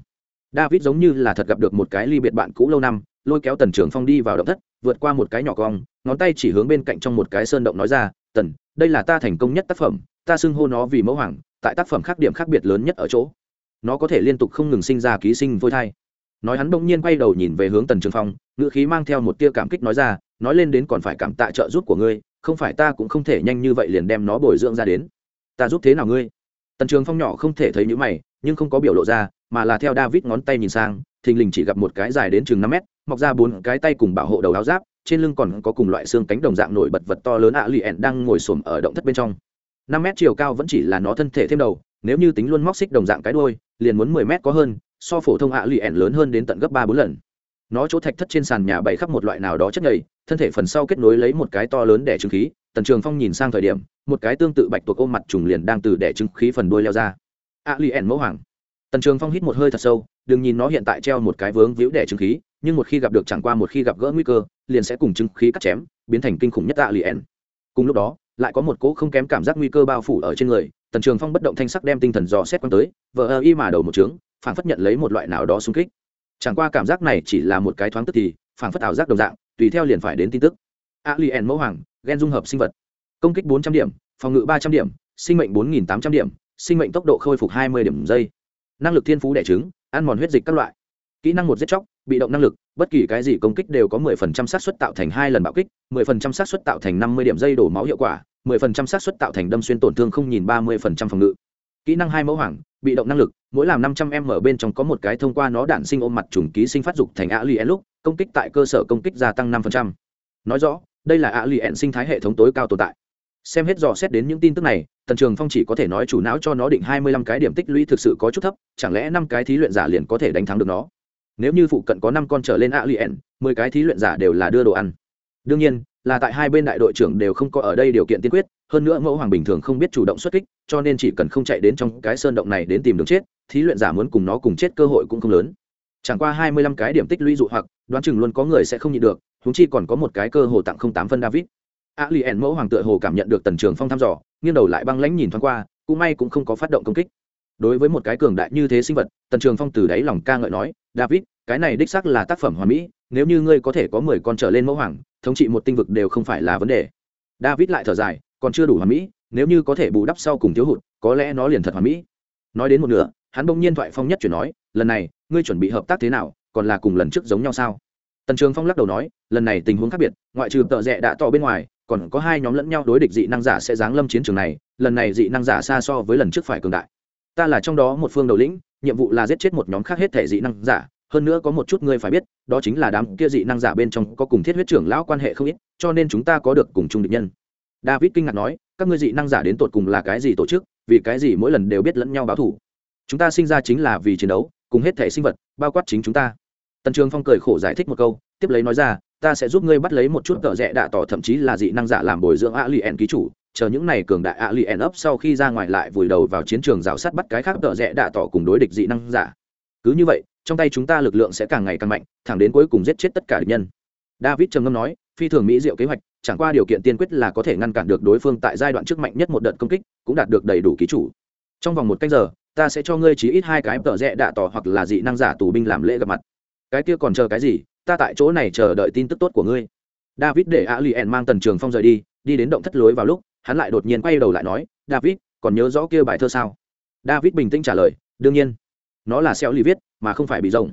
David giống như là thật gặp được một cái ly biệt bạn cũ lâu năm, lôi kéo tần trường phong đi vào động thất, vượt qua một cái nhỏ cong, ngón tay chỉ hướng bên cạnh trong một cái sơn động nói ra, tần, đây là ta thành công nhất tác phẩm, ta xưng hô nó vì mẫu hoàng, tại tác phẩm khác điểm khác biệt lớn nhất ở chỗ nó có thể liên tục không ngừng sinh ra ký sinh phôi thai. Nói hắn bỗng nhiên quay đầu nhìn về hướng tần trường phong, ngữ khí mang theo một tia cảm kích nói ra, nói lên đến còn phải cảm tạ trợ giúp của ngươi, không phải ta cũng không thể nhanh như vậy liền đem nó bồi dưỡng ra đến. Ta giúp thế nào ngươi? Tần trường phong nhỏ không thể thấy những mày, nhưng không có biểu lộ ra, mà là theo david ngón tay nhìn sang, thình lình chỉ gặp một cái dài đến chừng năm mét, mọc ra bốn cái tay cùng bảo hộ đầu áo giáp, trên lưng còn có cùng loại xương cánh đồng dạng nổi bật vật to lớn ạ lì ẹn đang ngồi xổm ở động thất bên trong. năm mét chiều cao vẫn chỉ là nó thân thể thêm đầu, nếu như tính luôn móc xích đồng dạng cái đôi liền muốn mười mét có hơn, so phổ thông ạ lì ẻn lớn hơn đến tận gấp ba bốn lần. Nó chỗ thạch thất trên sàn nhà bày khắp một loại nào đó chất nhầy, thân thể phần sau kết nối lấy một cái to lớn để trứng khí, tần trường phong nhìn sang thời điểm, một cái tương tự bạch tuộc ôm mặt trùng liền đang từ đẻ trứng khí phần đuôi leo ra. a li ẻn mẫu hoàng. Tần trường phong hít một hơi thật sâu, đừng nhìn nó hiện tại treo một cái vướng víu đẻ trứng khí, nhưng một khi gặp được chẳng qua một khi gặp gỡ nguy cơ, liền sẽ cùng trứng khí cắt chém, biến thành kinh khủng nhất a li ẻn cùng lúc đó, lại có một cỗ không kém cảm giác nguy cơ bao phủ ở trên người tần trường phong bất động thanh sắc đem tinh thần dò xét quăng tới vợ ơ y mà đầu một trướng phản phất nhận lấy một loại nào đó xung kích. Chẳng qua cảm giác này chỉ là một cái thoáng tức thì phản phất ảo giác đồng dạng, tùy theo liền phải đến tin tức. A mẫu hoàng ghen dung hợp sinh vật. Công kích 400 điểm, phòng ngự 300 điểm, sinh mệnh 4.800 điểm, sinh mệnh tốc độ khôi phục 20 điểm giây. Năng lực thiên phú đẻ trứng, ăn mòn huyết dịch các loại. Kỹ năng một giết chóc, bị động năng lực, bất kỳ cái gì công kích đều có 10% xác suất tạo thành hai lần bạo kích 10% xác suất tạo thành 50 điểm dây đổ máu hiệu quả 10% xác suất tạo thành đâm xuyên tổn thương không nhìn 30% phòng ngự. Kỹ năng hai mẫu hoàng bị động năng lực, mỗi làm 500 m ở bên trong có một cái thông qua nó đạn sinh ôm mặt trùng ký sinh phát dục thành alien lúc, công kích tại cơ sở công kích gia tăng 5%. nói rõ, đây là alien sinh thái hệ thống tối cao tồn tại. Xem hết dò xét đến những tin tức này, tần trường phong chỉ có thể nói chủ não cho nó định hai mươi lăm cái điểm tích lũy thực sự có chút thấp, chẳng lẽ năm cái thí luyện giả liền có thể đánh thắng được nó? Nếu như phụ cận có năm con trở lên a lien mười cái thí luyện giả đều là đưa đồ ăn. Đương nhiên là tại hai bên đại đội trưởng đều không có ở đây điều kiện tiên quyết, hơn nữa mẫu hoàng bình thường không biết chủ động xuất kích, cho nên chỉ cần không chạy đến trong cái sơn động này đến tìm đường chết, thí luyện giả muốn cùng nó cùng chết cơ hội cũng không lớn. Chẳng qua hai mươi lăm cái điểm tích lũy dụ hoặc, đoán chừng luôn có người sẽ không nhịn được húng chi còn có một cái cơ hồ tặng không tám phân david. A li ẻn mẫu hoàng tựa hồ cảm nhận được tần trường phong thăm dò, nghiêng đầu lại băng lãnh nhìn thoáng qua, cũng may cũng không có phát động công kích. Đối với một cái cường đại như thế sinh vật, tần trường phong từ đáy lòng ca ngợi nói, david, cái này đích xác là tác phẩm hoàn mỹ nếu như ngươi có thể có mười con trở lên mẫu hoàng, thống trị một tinh vực đều không phải là vấn đề. David lại thở dài, còn chưa đủ hoàn mỹ, nếu như có thể bù đắp sau cùng thiếu hụt, có lẽ nó liền thật hoàn mỹ. Nói đến một nửa, hắn bỗng nhiên thoại phong nhất chuyển nói, lần này, ngươi chuẩn bị hợp tác thế nào, còn là cùng lần trước giống nhau sao? Tần trường phong lắc đầu nói, lần này tình huống khác biệt, ngoại trừ tợ rẽ đã tỏ bên ngoài, còn có hai nhóm lẫn nhau đối địch dị năng giả sẽ giáng lâm chiến trường này, lần này dị năng giả xa so với lần trước phải cường đại. Ta là trong đó một phương đầu lĩnh, nhiệm vụ là giết chết một nhóm khác hết thể dị năng giả hơn nữa có một chút ngươi phải biết, đó chính là đám kia dị năng giả bên trong có cùng thiết huyết trưởng lão quan hệ không ít, cho nên chúng ta có được cùng chung địch nhân. David kinh ngạc nói, các ngươi dị năng giả đến tột cùng là cái gì tổ chức, vì cái gì mỗi lần đều biết lẫn nhau báo thủ chúng ta sinh ra chính là vì chiến đấu, cùng hết thể sinh vật, bao quát chính chúng ta. Tần trường phong cười khổ giải thích một câu, tiếp lấy nói ra, ta sẽ giúp ngươi bắt lấy một chút cờ rẽ đạ tỏ thậm chí là dị năng giả làm bồi dưỡng a li en ký chủ, chờ những này cường đại a li en ấp sau khi ra ngoài lại vùi đầu vào chiến trường rào sát bắt cái khác cờ rẽ đạ tỏ cùng đối địch dị năng giả. Cứ như vậy trong tay chúng ta lực lượng sẽ càng ngày càng mạnh, thẳng đến cuối cùng giết chết tất cả địch nhân. David trầm ngâm nói, phi thường mỹ diệu kế hoạch, chẳng qua điều kiện tiên quyết là có thể ngăn cản được đối phương tại giai đoạn trước mạnh nhất một đợt công kích, cũng đạt được đầy đủ ký chủ. Trong vòng một canh giờ, ta sẽ cho ngươi chỉ ít hai cái tờ rẽ đạ tỏ hoặc là dị năng giả tù binh làm lễ gặp mặt. Cái kia còn chờ cái gì? Ta tại chỗ này chờ đợi tin tức tốt của ngươi. David để a mang tần trường phong rời đi đi đến động thất lối vào lúc, hắn lại đột nhiên quay đầu lại nói, david, còn nhớ rõ kia bài thơ sao? David bình tĩnh trả lời, đương nhiên. Nó là xeo ly viết mà không phải bị rồng.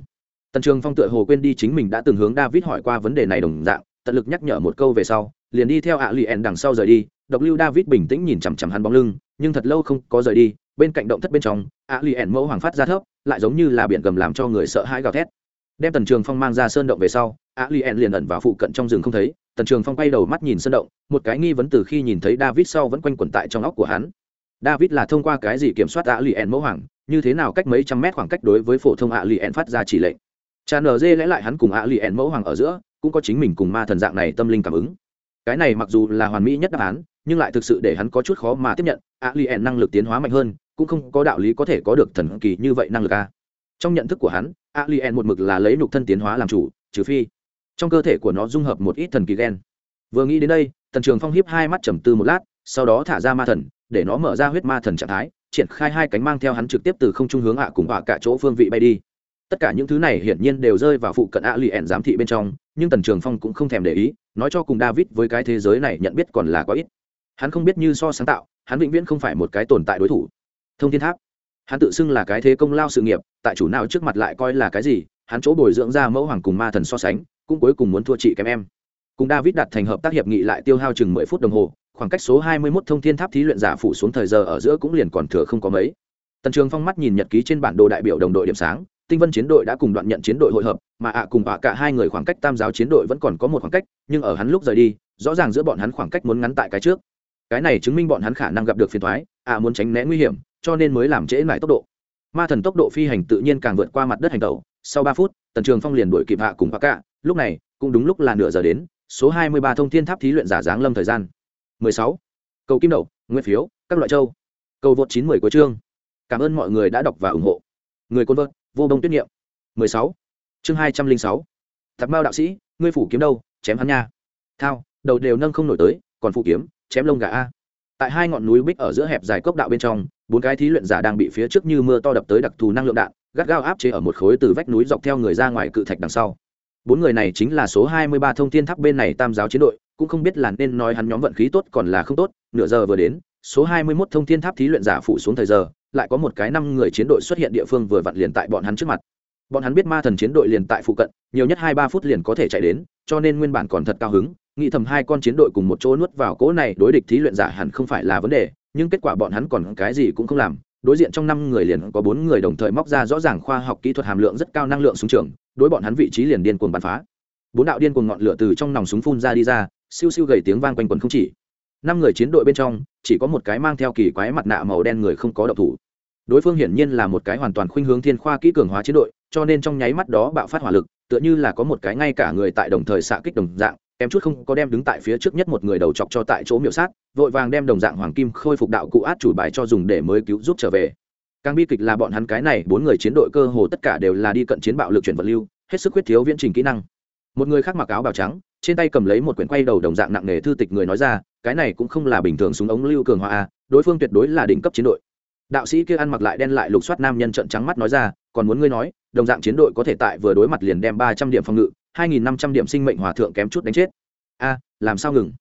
Tần trường phong tựa hồ quên đi chính mình đã từng hướng david hỏi qua vấn đề này đồng dạng, tận lực nhắc nhở một câu về sau, liền đi theo ạ lì ẻn đằng sau rời đi. Độc lưu david bình tĩnh nhìn chằm chằm hắn bóng lưng, nhưng thật lâu không có rời đi. Bên cạnh động thất bên trong ạ lì ẻn mẫu hoàng phát ra thấp, lại giống như là biển gầm làm cho người sợ hãi gào thét. Đem tần trường phong mang ra sơn động về sau ạ lì liền ẩn vào phụ cận trong rừng không thấy. Tần trường phong quay đầu mắt nhìn sơn động, một cái nghi vấn từ khi nhìn thấy david sau vẫn quanh quẩn tại trong óc của hắn. David là thông qua cái gì kiểm soát ạ lì mẫu hoàng? Như thế nào cách mấy trăm mét khoảng cách đối với phổ thông ạ lì ẻn phát ra chỉ lệnh. Cha nở dê lẽ lại hắn cùng ạ lì ẻn mẫu hoàng ở giữa, cũng có chính mình cùng ma thần dạng này tâm linh cảm ứng. Cái này mặc dù là hoàn mỹ nhất đáp án, nhưng lại thực sự để hắn có chút khó mà tiếp nhận ạ lì ẻn năng lực tiến hóa mạnh hơn, cũng không có đạo lý có thể có được thần kỳ như vậy năng lực a trong nhận thức của hắn ạ lì ẻn một mực là lấy nục thân tiến hóa làm chủ, trừ phi trong cơ thể của nó dung hợp một ít thần kỳ gen. Vừa nghĩ đến đây, tần trường phong hiếp hai mắt trầm tư một lát, sau đó thả ra ma thần, để nó mở ra huyết ma thần trạng thái triển khai hai cánh mang theo hắn trực tiếp từ không trung hướng ạ cùng ạ cả chỗ phương vị bay đi. Tất cả những thứ này hiển nhiên đều rơi vào phụ cận ạ lì ẻn giám thị bên trong, nhưng tần trường phong cũng không thèm để ý, nói cho cùng david với cái thế giới này nhận biết còn là quá ít. Hắn không biết như so sáng tạo, hắn vĩnh viễn không phải một cái tồn tại đối thủ. Thông thiên tháp. Hắn tự xưng là cái thế công lao sự nghiệp, tại chủ nào trước mặt lại coi là cái gì, hắn chỗ bồi dưỡng ra mẫu hoàng cùng ma thần so sánh, cũng cuối cùng muốn thua chị kém em. Cùng david đặt thành hợp tác hiệp nghị lại tiêu hao chừng mười phút đồng hồ khoảng cách số 21 thông thiên tháp thí luyện giả phủ xuống thời giờ ở giữa cũng liền còn thừa không có mấy. Tần trường phong mắt nhìn nhật ký trên bản đồ đại biểu đồng đội điểm sáng, tinh vân chiến đội đã cùng đoạn nhận chiến đội hội hợp, mà ạ cùng ạ cả hai người khoảng cách tam giáo chiến đội vẫn còn có một khoảng cách, nhưng ở hắn lúc rời đi, rõ ràng giữa bọn hắn khoảng cách muốn ngắn tại cái trước. Cái này chứng minh bọn hắn khả năng gặp được phiền thoái ạ muốn tránh né nguy hiểm, cho nên mới làm trễ lại tốc độ. Ma thần tốc độ phi hành tự nhiên càng vượt qua mặt đất hành tàu. sau ba phút, tần trường phong liền đuổi kịp ạ cùng ạ cả, lúc này, cũng đúng lúc là nửa giờ đến, số hai mươi ba thông thiên tháp thí luyện giả giáng lâm thời gian mười sáu. Cầu kim đậu, nguyên phiếu, các loại châu. Cầu vượt chín mười của chương. Cảm ơn mọi người đã đọc và ủng hộ. Người côn vợt, vô bông tuyết nghiệm mười sáu. Chương hai trăm linh sáu. Tạp mao đạo sĩ, ngươi phủ kiếm đâu, chém hắn nha. Thao, đầu đều nâng không nổi tới, còn phủ kiếm, chém lông gà a. Tại hai ngọn núi bích ở giữa hẹp dài cốc đạo bên trong, bốn cái thí luyện giả đang bị phía trước như mưa to đập tới đặc thù năng lượng đạn, gắt gao áp chế ở một khối từ vách núi dọc theo người ra ngoài cự thạch đằng sau. Bốn người này chính là số hai mươi ba thông thiên tháp bên này tam giáo chiến đội cũng không biết là nên nói hắn nhóm vận khí tốt còn là không tốt, nửa giờ vừa đến, số 21 thông thiên tháp thí luyện giả phụ xuống thời giờ, lại có một cái năm người chiến đội xuất hiện địa phương vừa vặn liền tại bọn hắn trước mặt. Bọn hắn biết ma thần chiến đội liền tại phụ cận, nhiều nhất hai ba phút liền có thể chạy đến, cho nên nguyên bản còn thật cao hứng, nghĩ thầm hai con chiến đội cùng một chỗ nuốt vào cỗ này đối địch thí luyện giả hẳn không phải là vấn đề, nhưng kết quả bọn hắn còn cái gì cũng không làm. Đối diện trong năm người liền có bốn người đồng thời móc ra rõ ràng khoa học kỹ thuật hàm lượng rất cao năng lượng súng trường, đối bọn hắn vị trí liền điên cuồng bắn phá bốn đạo điên cuồng ngọn lửa từ trong nòng súng phun ra đi ra, siêu siêu gầy tiếng vang quanh quần không chỉ. Năm người chiến đội bên trong, chỉ có một cái mang theo kỳ quái mặt nạ màu đen người không có độc thủ. Đối phương hiển nhiên là một cái hoàn toàn khuynh hướng thiên khoa kỹ cường hóa chiến đội, cho nên trong nháy mắt đó bạo phát hỏa lực, tựa như là có một cái ngay cả người tại đồng thời xạ kích đồng dạng em chút không có đem đứng tại phía trước nhất một người đầu chọc cho tại chỗ miểu sát, vội vàng đem đồng dạng hoàng kim khôi phục đạo cụ át chủ bài cho dùng để mới cứu giúp trở về. Càng bi kịch là bọn hắn cái này, bốn người chiến đội cơ hồ tất cả đều là đi cận chiến bạo lực chuyển vật lưu, hết sức quyết thiếu viễn trình kỹ năng một người khác mặc áo bào trắng, trên tay cầm lấy một quyển quay đầu đồng dạng nặng nề thư tịch người nói ra, cái này cũng không là bình thường súng ống lưu cường hoa a đối phương tuyệt đối là đỉnh cấp chiến đội. Đạo sĩ kia ăn mặc lại đen lại lục soát nam nhân trận trắng mắt nói ra, còn muốn ngươi nói, đồng dạng chiến đội có thể tại vừa đối mặt liền đem ba trăm điểm phòng ngự, hai nghìn năm trăm điểm sinh mệnh hòa thượng kém chút đánh chết. A, làm sao ngừng?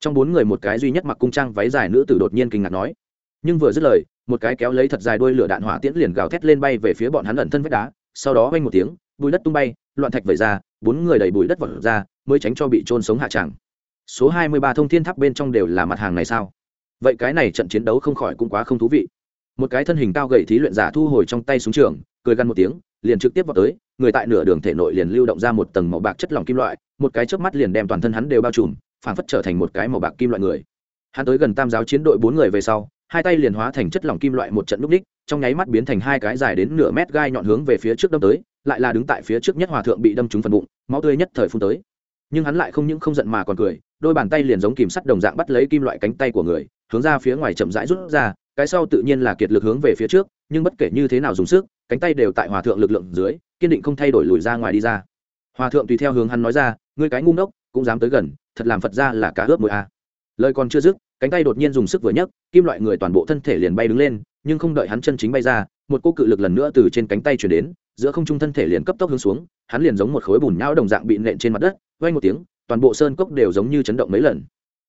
Trong bốn người một cái duy nhất mặc cung trang váy dài nữ tử đột nhiên kinh ngạc nói. Nhưng vừa dứt lời, một cái kéo lấy thật dài đuôi lửa đạn hỏa tiễn liền gào thét lên bay về phía bọn hắn ẩn thân vách đá, sau đó vang một tiếng bùi đất tung bay, loạn thạch vẩy ra, bốn người đầy bùi đất vọt ra, mới tránh cho bị trôn sống hạ tràng. Số hai mươi ba thông thiên tháp bên trong đều là mặt hàng này sao? Vậy cái này trận chiến đấu không khỏi cũng quá không thú vị. Một cái thân hình cao gầy thí luyện giả thu hồi trong tay súng trường, cười gằn một tiếng, liền trực tiếp vào tới, người tại nửa đường thể nội liền lưu động ra một tầng màu bạc chất lỏng kim loại, một cái chớp mắt liền đem toàn thân hắn đều bao trùm phản phất trở thành một cái màu bạc kim loại người. Hắn tới gần tam giáo chiến đội bốn người về sau, hai tay liền hóa thành chất lỏng kim loại một trận núp ních trong nháy mắt biến thành hai cái dài đến nửa mét gai nhọn hướng về phía trước đâm tới lại là đứng tại phía trước nhất hòa thượng bị đâm trúng phần bụng, máu tươi nhất thời phun tới. Nhưng hắn lại không những không giận mà còn cười, đôi bàn tay liền giống kìm sắt đồng dạng bắt lấy kim loại cánh tay của người, hướng ra phía ngoài chậm rãi rút ra, cái sau tự nhiên là kiệt lực hướng về phía trước, nhưng bất kể như thế nào dùng sức, cánh tay đều tại hòa thượng lực lượng dưới, kiên định không thay đổi lùi ra ngoài đi ra. Hòa thượng tùy theo hướng hắn nói ra, ngươi cái ngu ngốc, cũng dám tới gần, thật làm phật ra là cá ướp mùi a. Lời còn chưa dứt, cánh tay đột nhiên dùng sức vừa nhấc, kim loại người toàn bộ thân thể liền bay đứng lên, nhưng không đợi hắn chân chính bay ra, một cô cự lực lần nữa từ trên cánh tay chuyển đến giữa không trung thân thể liền cấp tốc hướng xuống, hắn liền giống một khối bùn nhão đồng dạng bị nện trên mặt đất vay một tiếng, toàn bộ sơn cốc đều giống như chấn động mấy lần.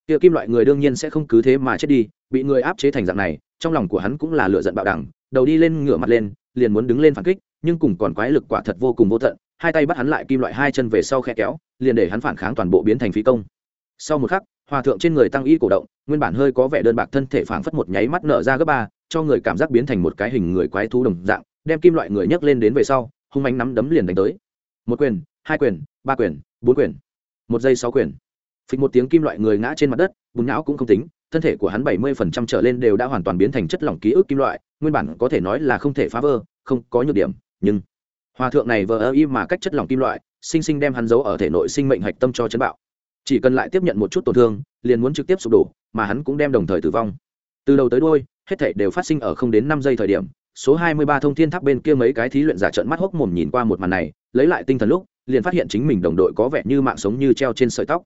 Kia kim loại người đương nhiên sẽ không cứ thế mà chết đi, bị người áp chế thành dạng này, trong lòng của hắn cũng là lựa giận bạo đẳng, đầu đi lên ngửa mặt lên, liền muốn đứng lên phản kích, nhưng cùng còn quái lực quả thật vô cùng vô tận, hai tay bắt hắn lại kim loại hai chân về sau khe kéo, liền để hắn phản kháng toàn bộ biến thành phí công. Sau một khắc, hòa thượng trên người tăng y cổ động, nguyên bản hơi có vẻ đơn bạc thân thể phảng phất một nháy mắt nở ra gấp ba, cho người cảm giác biến thành một cái hình người quái thú đồng dạng đem kim loại người nhấc lên đến về sau, hung ánh nắm đấm liền đánh tới. Một quyền, hai quyền, ba quyền, bốn quyền. Một giây sáu quyền. Phịch một tiếng kim loại người ngã trên mặt đất, bùn não cũng không tính, thân thể của hắn bảy mươi phần trăm trở lên đều đã hoàn toàn biến thành chất lỏng ký ức kim loại, nguyên bản có thể nói là không thể phá vỡ, không có nhược điểm, nhưng hòa thượng này vờ ơ y mà cách chất lỏng kim loại, sinh sinh đem hắn giấu ở thể nội sinh mệnh hạch tâm cho chấn bạo. Chỉ cần lại tiếp nhận một chút tổn thương, liền muốn trực tiếp sụp đổ, mà hắn cũng đem đồng thời tử vong. Từ đầu tới đôi hết thể đều phát sinh ở không đến năm giây thời điểm số hai mươi ba thông thiên tháp bên kia mấy cái thí luyện giả trợn mắt hốc mồm nhìn qua một màn này, lấy lại tinh thần lúc, liền phát hiện chính mình đồng đội có vẻ như mạng sống như treo trên sợi tóc.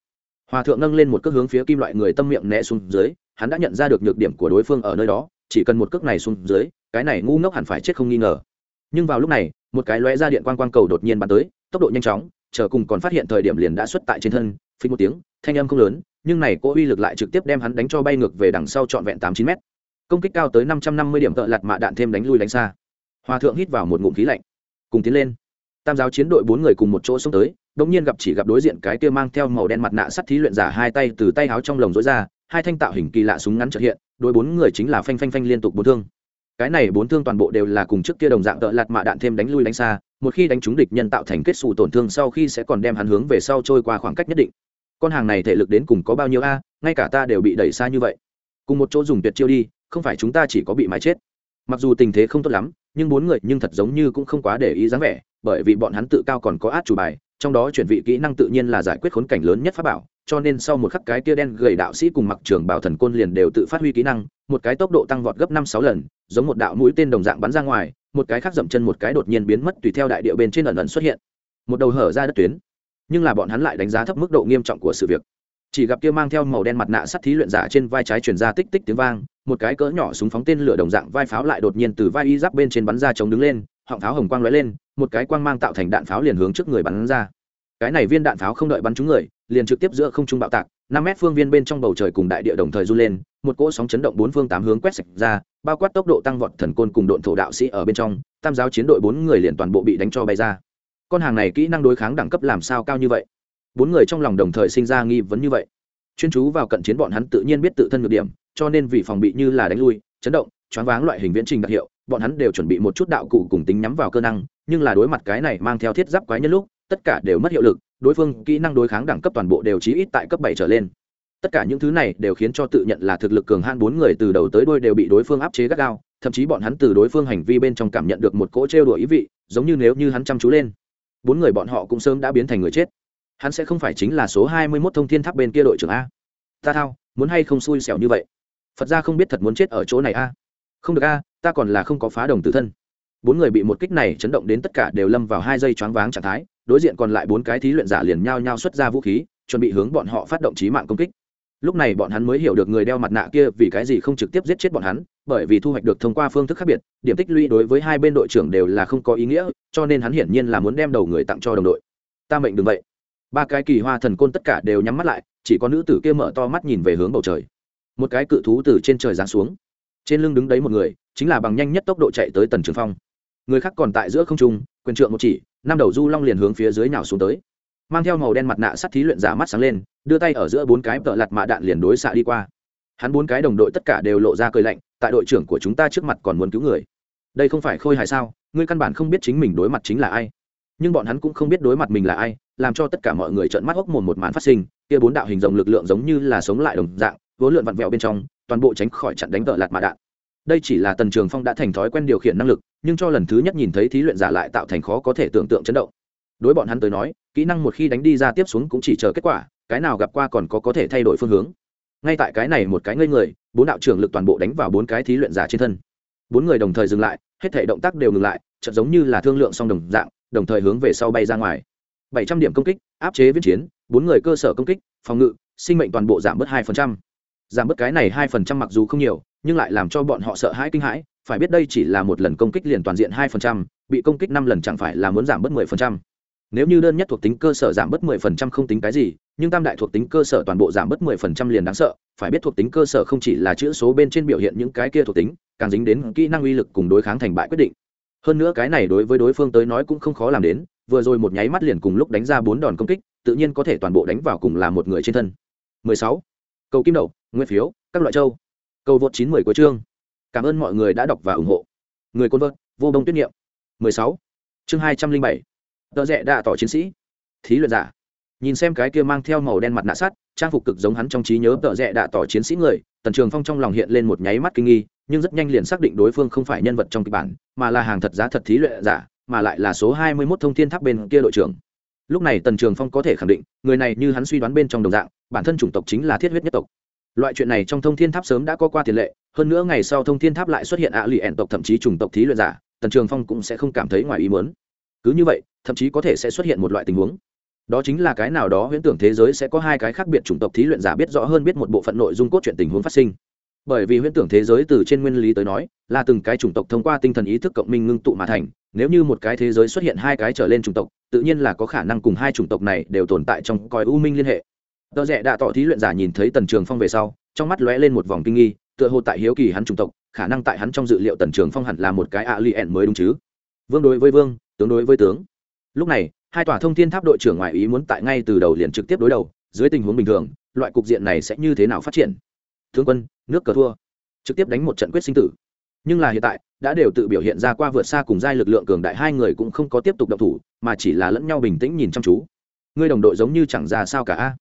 Hòa thượng nâng lên một cước hướng phía kim loại người tâm miệng né xuống dưới, hắn đã nhận ra được nhược điểm của đối phương ở nơi đó, chỉ cần một cước này xuống dưới, cái này ngu ngốc hẳn phải chết không nghi ngờ. Nhưng vào lúc này, một cái lóe ra điện quang quang cầu đột nhiên bắn tới, tốc độ nhanh chóng, chờ cùng còn phát hiện thời điểm liền đã xuất tại trên thân phình một tiếng, thanh âm không lớn, nhưng này cô uy lực lại trực tiếp đem hắn đánh cho bay ngược về đằng sau trọn vẹn tám chín mét công kích cao tới năm trăm năm mươi điểm tợ lặt mạ đạn thêm đánh lui đánh xa. Hòa thượng hít vào một ngụm khí lạnh, cùng tiến lên. Tam giáo chiến đội bốn người cùng một chỗ xông tới, đột nhiên gặp chỉ gặp đối diện cái kia mang theo màu đen mặt nạ sắt thí luyện giả hai tay từ tay áo trong lồng rối ra, hai thanh tạo hình kỳ lạ súng ngắn trợ hiện, đối bốn người chính là phanh phanh phanh liên tục bốn thương. Cái này bốn thương toàn bộ đều là cùng trước kia đồng dạng tợ lạt mạ đạn thêm đánh lui đánh xa, một khi đánh trúng địch nhân tạo thành kết xù tổn thương sau khi sẽ còn đem hắn hướng về sau trôi qua khoảng cách nhất định. Con hàng này thể lực đến cùng có bao nhiêu a, ngay cả ta đều bị đẩy xa như vậy. Cùng một chỗ dùng tuyệt chiêu đi không phải chúng ta chỉ có bị mái chết. Mặc dù tình thế không tốt lắm, nhưng bốn người nhưng thật giống như cũng không quá để ý dáng vẻ, bởi vì bọn hắn tự cao còn có át chủ bài, trong đó chuyển vị kỹ năng tự nhiên là giải quyết khốn cảnh lớn nhất pháp bảo, cho nên sau một khắc cái kia đen gầy đạo sĩ cùng mặc trường bảo thần côn liền đều tự phát huy kỹ năng, một cái tốc độ tăng vọt gấp năm sáu lần, giống một đạo mũi tên đồng dạng bắn ra ngoài, một cái khác dậm chân một cái đột nhiên biến mất tùy theo đại điệu bên trên ẩn ẩn xuất hiện. Một đầu hở ra đất tuyến. Nhưng là bọn hắn lại đánh giá thấp mức độ nghiêm trọng của sự việc chỉ gặp kia mang theo màu đen mặt nạ sắt thí luyện giả trên vai trái truyền ra tích tích tiếng vang, một cái cỡ nhỏ súng phóng tên lửa đồng dạng vai pháo lại đột nhiên từ vai y giáp bên trên bắn ra chống đứng lên, họng pháo hồng quang lóe lên, một cái quang mang tạo thành đạn pháo liền hướng trước người bắn ra. Cái này viên đạn pháo không đợi bắn trúng người, liền trực tiếp giữa không trung bạo tạc, năm mét phương viên bên trong bầu trời cùng đại địa đồng thời run lên, một cỗ sóng chấn động bốn phương tám hướng quét sạch ra, bao quát tốc độ tăng vọt thần côn cùng độn thổ đạo sĩ ở bên trong, tam giáo chiến đội bốn người liền toàn bộ bị đánh cho bay ra. Con hàng này kỹ năng đối kháng đẳng cấp làm sao cao như vậy? Bốn người trong lòng đồng thời sinh ra nghi vấn như vậy. Chuyên chú vào cận chiến bọn hắn tự nhiên biết tự thân ngược điểm, cho nên vì phòng bị như là đánh lui, chấn động, choáng váng loại hình viễn trình đặc hiệu, bọn hắn đều chuẩn bị một chút đạo cụ cùng tính nhắm vào cơ năng, nhưng là đối mặt cái này mang theo thiết giáp quái nhân lúc, tất cả đều mất hiệu lực, đối phương kỹ năng đối kháng đẳng cấp toàn bộ đều chí ít tại cấp bảy trở lên. Tất cả những thứ này đều khiến cho tự nhận là thực lực cường han bốn người từ đầu tới đuôi đều bị đối phương áp chế gắt gao, thậm chí bọn hắn từ đối phương hành vi bên trong cảm nhận được một cỗ trêu đùa ý vị, giống như nếu như hắn chăm chú lên, bốn người bọn họ cũng sớm đã biến thành người chết hắn sẽ không phải chính là số hai mươi mốt thông thiên tháp bên kia đội trưởng a. Ta thao, muốn hay không xui xẻo như vậy? Phật ra không biết thật muốn chết ở chỗ này a. Không được a, ta còn là không có phá đồng tử thân. Bốn người bị một kích này chấn động đến tất cả đều lâm vào hai giây choáng váng trạng thái, đối diện còn lại bốn cái thí luyện giả liền nhao nhao xuất ra vũ khí, chuẩn bị hướng bọn họ phát động trí mạng công kích. Lúc này bọn hắn mới hiểu được người đeo mặt nạ kia vì cái gì không trực tiếp giết chết bọn hắn, bởi vì thu hoạch được thông qua phương thức khác biệt, điểm tích lũy đối với hai bên đội trưởng đều là không có ý nghĩa, cho nên hắn hiển nhiên là muốn đem đầu người tặng cho đồng đội. Ta mệnh đừng vậy ba cái kỳ hoa thần côn tất cả đều nhắm mắt lại, chỉ có nữ tử kia mở to mắt nhìn về hướng bầu trời. Một cái cự thú từ trên trời giáng xuống. Trên lưng đứng đấy một người, chính là bằng nhanh nhất tốc độ chạy tới tần trường phong. Người khác còn tại giữa không trung, quyền trượng một chỉ, năm đầu du long liền hướng phía dưới nào xuống tới. Mang theo màu đen mặt nạ sắt thí luyện giả mắt sáng lên, đưa tay ở giữa bốn cái tợ lặt mạ đạn liền đối xạ đi qua. Hắn bốn cái đồng đội tất cả đều lộ ra cười lạnh, tại đội trưởng của chúng ta trước mặt còn muốn cứu người. Đây không phải khôi hài sao, ngươi căn bản không biết chính mình đối mặt chính là ai. Nhưng bọn hắn cũng không biết đối mặt mình là ai làm cho tất cả mọi người trợn mắt hốc mồm một màn phát sinh, kia bốn đạo hình rồng lực lượng giống như là sống lại đồng dạng, vốn lượn vặn vẹo bên trong, toàn bộ tránh khỏi chặn đánh tợ lạt mà đạn. Đây chỉ là tần trường phong đã thành thói quen điều khiển năng lực, nhưng cho lần thứ nhất nhìn thấy thí luyện giả lại tạo thành khó có thể tưởng tượng chấn động. Đối bọn hắn tới nói, kỹ năng một khi đánh đi ra tiếp xuống cũng chỉ chờ kết quả, cái nào gặp qua còn có có thể thay đổi phương hướng. Ngay tại cái này một cái ngây người, bốn đạo trưởng lực toàn bộ đánh vào bốn cái thí luyện giả trên thân. Bốn người đồng thời dừng lại, hết thể động tác đều ngừng lại, chợt giống như là thương lượng song đồng dạng, đồng thời hướng về sau bay ra ngoài bảy trăm điểm công kích, áp chế viễn chiến, bốn người cơ sở công kích, phòng ngự, sinh mệnh toàn bộ giảm bớt hai phần trăm. Giảm bớt cái này hai phần trăm mặc dù không nhiều, nhưng lại làm cho bọn họ sợ hãi kinh hãi, phải biết đây chỉ là một lần công kích liền toàn diện hai phần trăm, bị công kích năm lần chẳng phải là muốn giảm bớt mười phần trăm. Nếu như đơn nhất thuộc tính cơ sở giảm bớt mười phần trăm không tính cái gì, nhưng tam đại thuộc tính cơ sở toàn bộ giảm bớt mười phần trăm liền đáng sợ, phải biết thuộc tính cơ sở không chỉ là chữ số bên trên biểu hiện những cái kia thuộc tính, càng dính đến kỹ năng uy lực cùng đối kháng thành bại quyết định. Hơn nữa cái này đối với đối phương tới nói cũng không khó làm đến vừa rồi một nháy mắt liền cùng lúc đánh ra bốn đòn công kích, tự nhiên có thể toàn bộ đánh vào cùng là một người trên thân. 16. cầu kim đậu, nguyên phiếu, các loại châu. Cầu vượt 90 của chương. Cảm ơn mọi người đã đọc và ủng hộ. Người côn vợt, vô đông tuyết nghiệm 16. chương 207. tờ rẽ đạ tỏ chiến sĩ. Thí luyện giả. Nhìn xem cái kia mang theo màu đen mặt nạ sắt, trang phục cực giống hắn trong trí nhớ tợ rẽ đạ tỏ chiến sĩ người, tần trường phong trong lòng hiện lên một nháy mắt kinh nghi, nhưng rất nhanh liền xác định đối phương không phải nhân vật trong kịch bản, mà là hàng thật giá thật thí luyện giả mà lại là số hai mươi 21 thông thiên tháp bên kia đội trưởng. Lúc này tần trường phong có thể khẳng định, người này như hắn suy đoán bên trong đồng dạng, bản thân chủng tộc chính là thiết huyết nhất tộc. Loại chuyện này trong thông thiên tháp sớm đã có qua tiền lệ, hơn nữa ngày sau thông thiên tháp lại xuất hiện ạ lì ẻn tộc thậm chí chủng tộc thí luyện giả, tần trường phong cũng sẽ không cảm thấy ngoài ý muốn. Cứ như vậy, thậm chí có thể sẽ xuất hiện một loại tình huống. Đó chính là cái nào đó huyễn tưởng thế giới sẽ có hai cái khác biệt chủng tộc thí luyện giả biết rõ hơn biết một bộ phận nội dung cốt truyện tình huống phát sinh. Bởi vì huyễn tưởng thế giới từ trên nguyên lý tới nói, là từng cái chủng tộc thông qua tinh thần ý thức cộng minh ngưng tụ mà thành nếu như một cái thế giới xuất hiện hai cái trở lên chủng tộc, tự nhiên là có khả năng cùng hai chủng tộc này đều tồn tại trong coi u minh liên hệ. Tờ rẽ đã tỏ thí luyện giả nhìn thấy tần trường phong về sau, trong mắt lóe lên một vòng kinh nghi, tựa hồ tại hiếu kỳ hắn chủng tộc, khả năng tại hắn trong dự liệu tần trường phong hẳn là một cái ạ mới đúng chứ. Vương đối với vương, tướng đối với tướng. Lúc này, hai tòa thông thiên tháp đội trưởng ngoại ý muốn tại ngay từ đầu liền trực tiếp đối đầu, dưới tình huống bình thường, loại cục diện này sẽ như thế nào phát triển? Thương quân, nước cờ thua. Trực tiếp đánh một trận quyết sinh tử. Nhưng là hiện tại đã đều tự biểu hiện ra qua vượt xa cùng giai lực lượng cường đại, hai người cũng không có tiếp tục động thủ, mà chỉ là lẫn nhau bình tĩnh nhìn chăm chú. Ngươi đồng đội giống như chẳng ra sao cả a.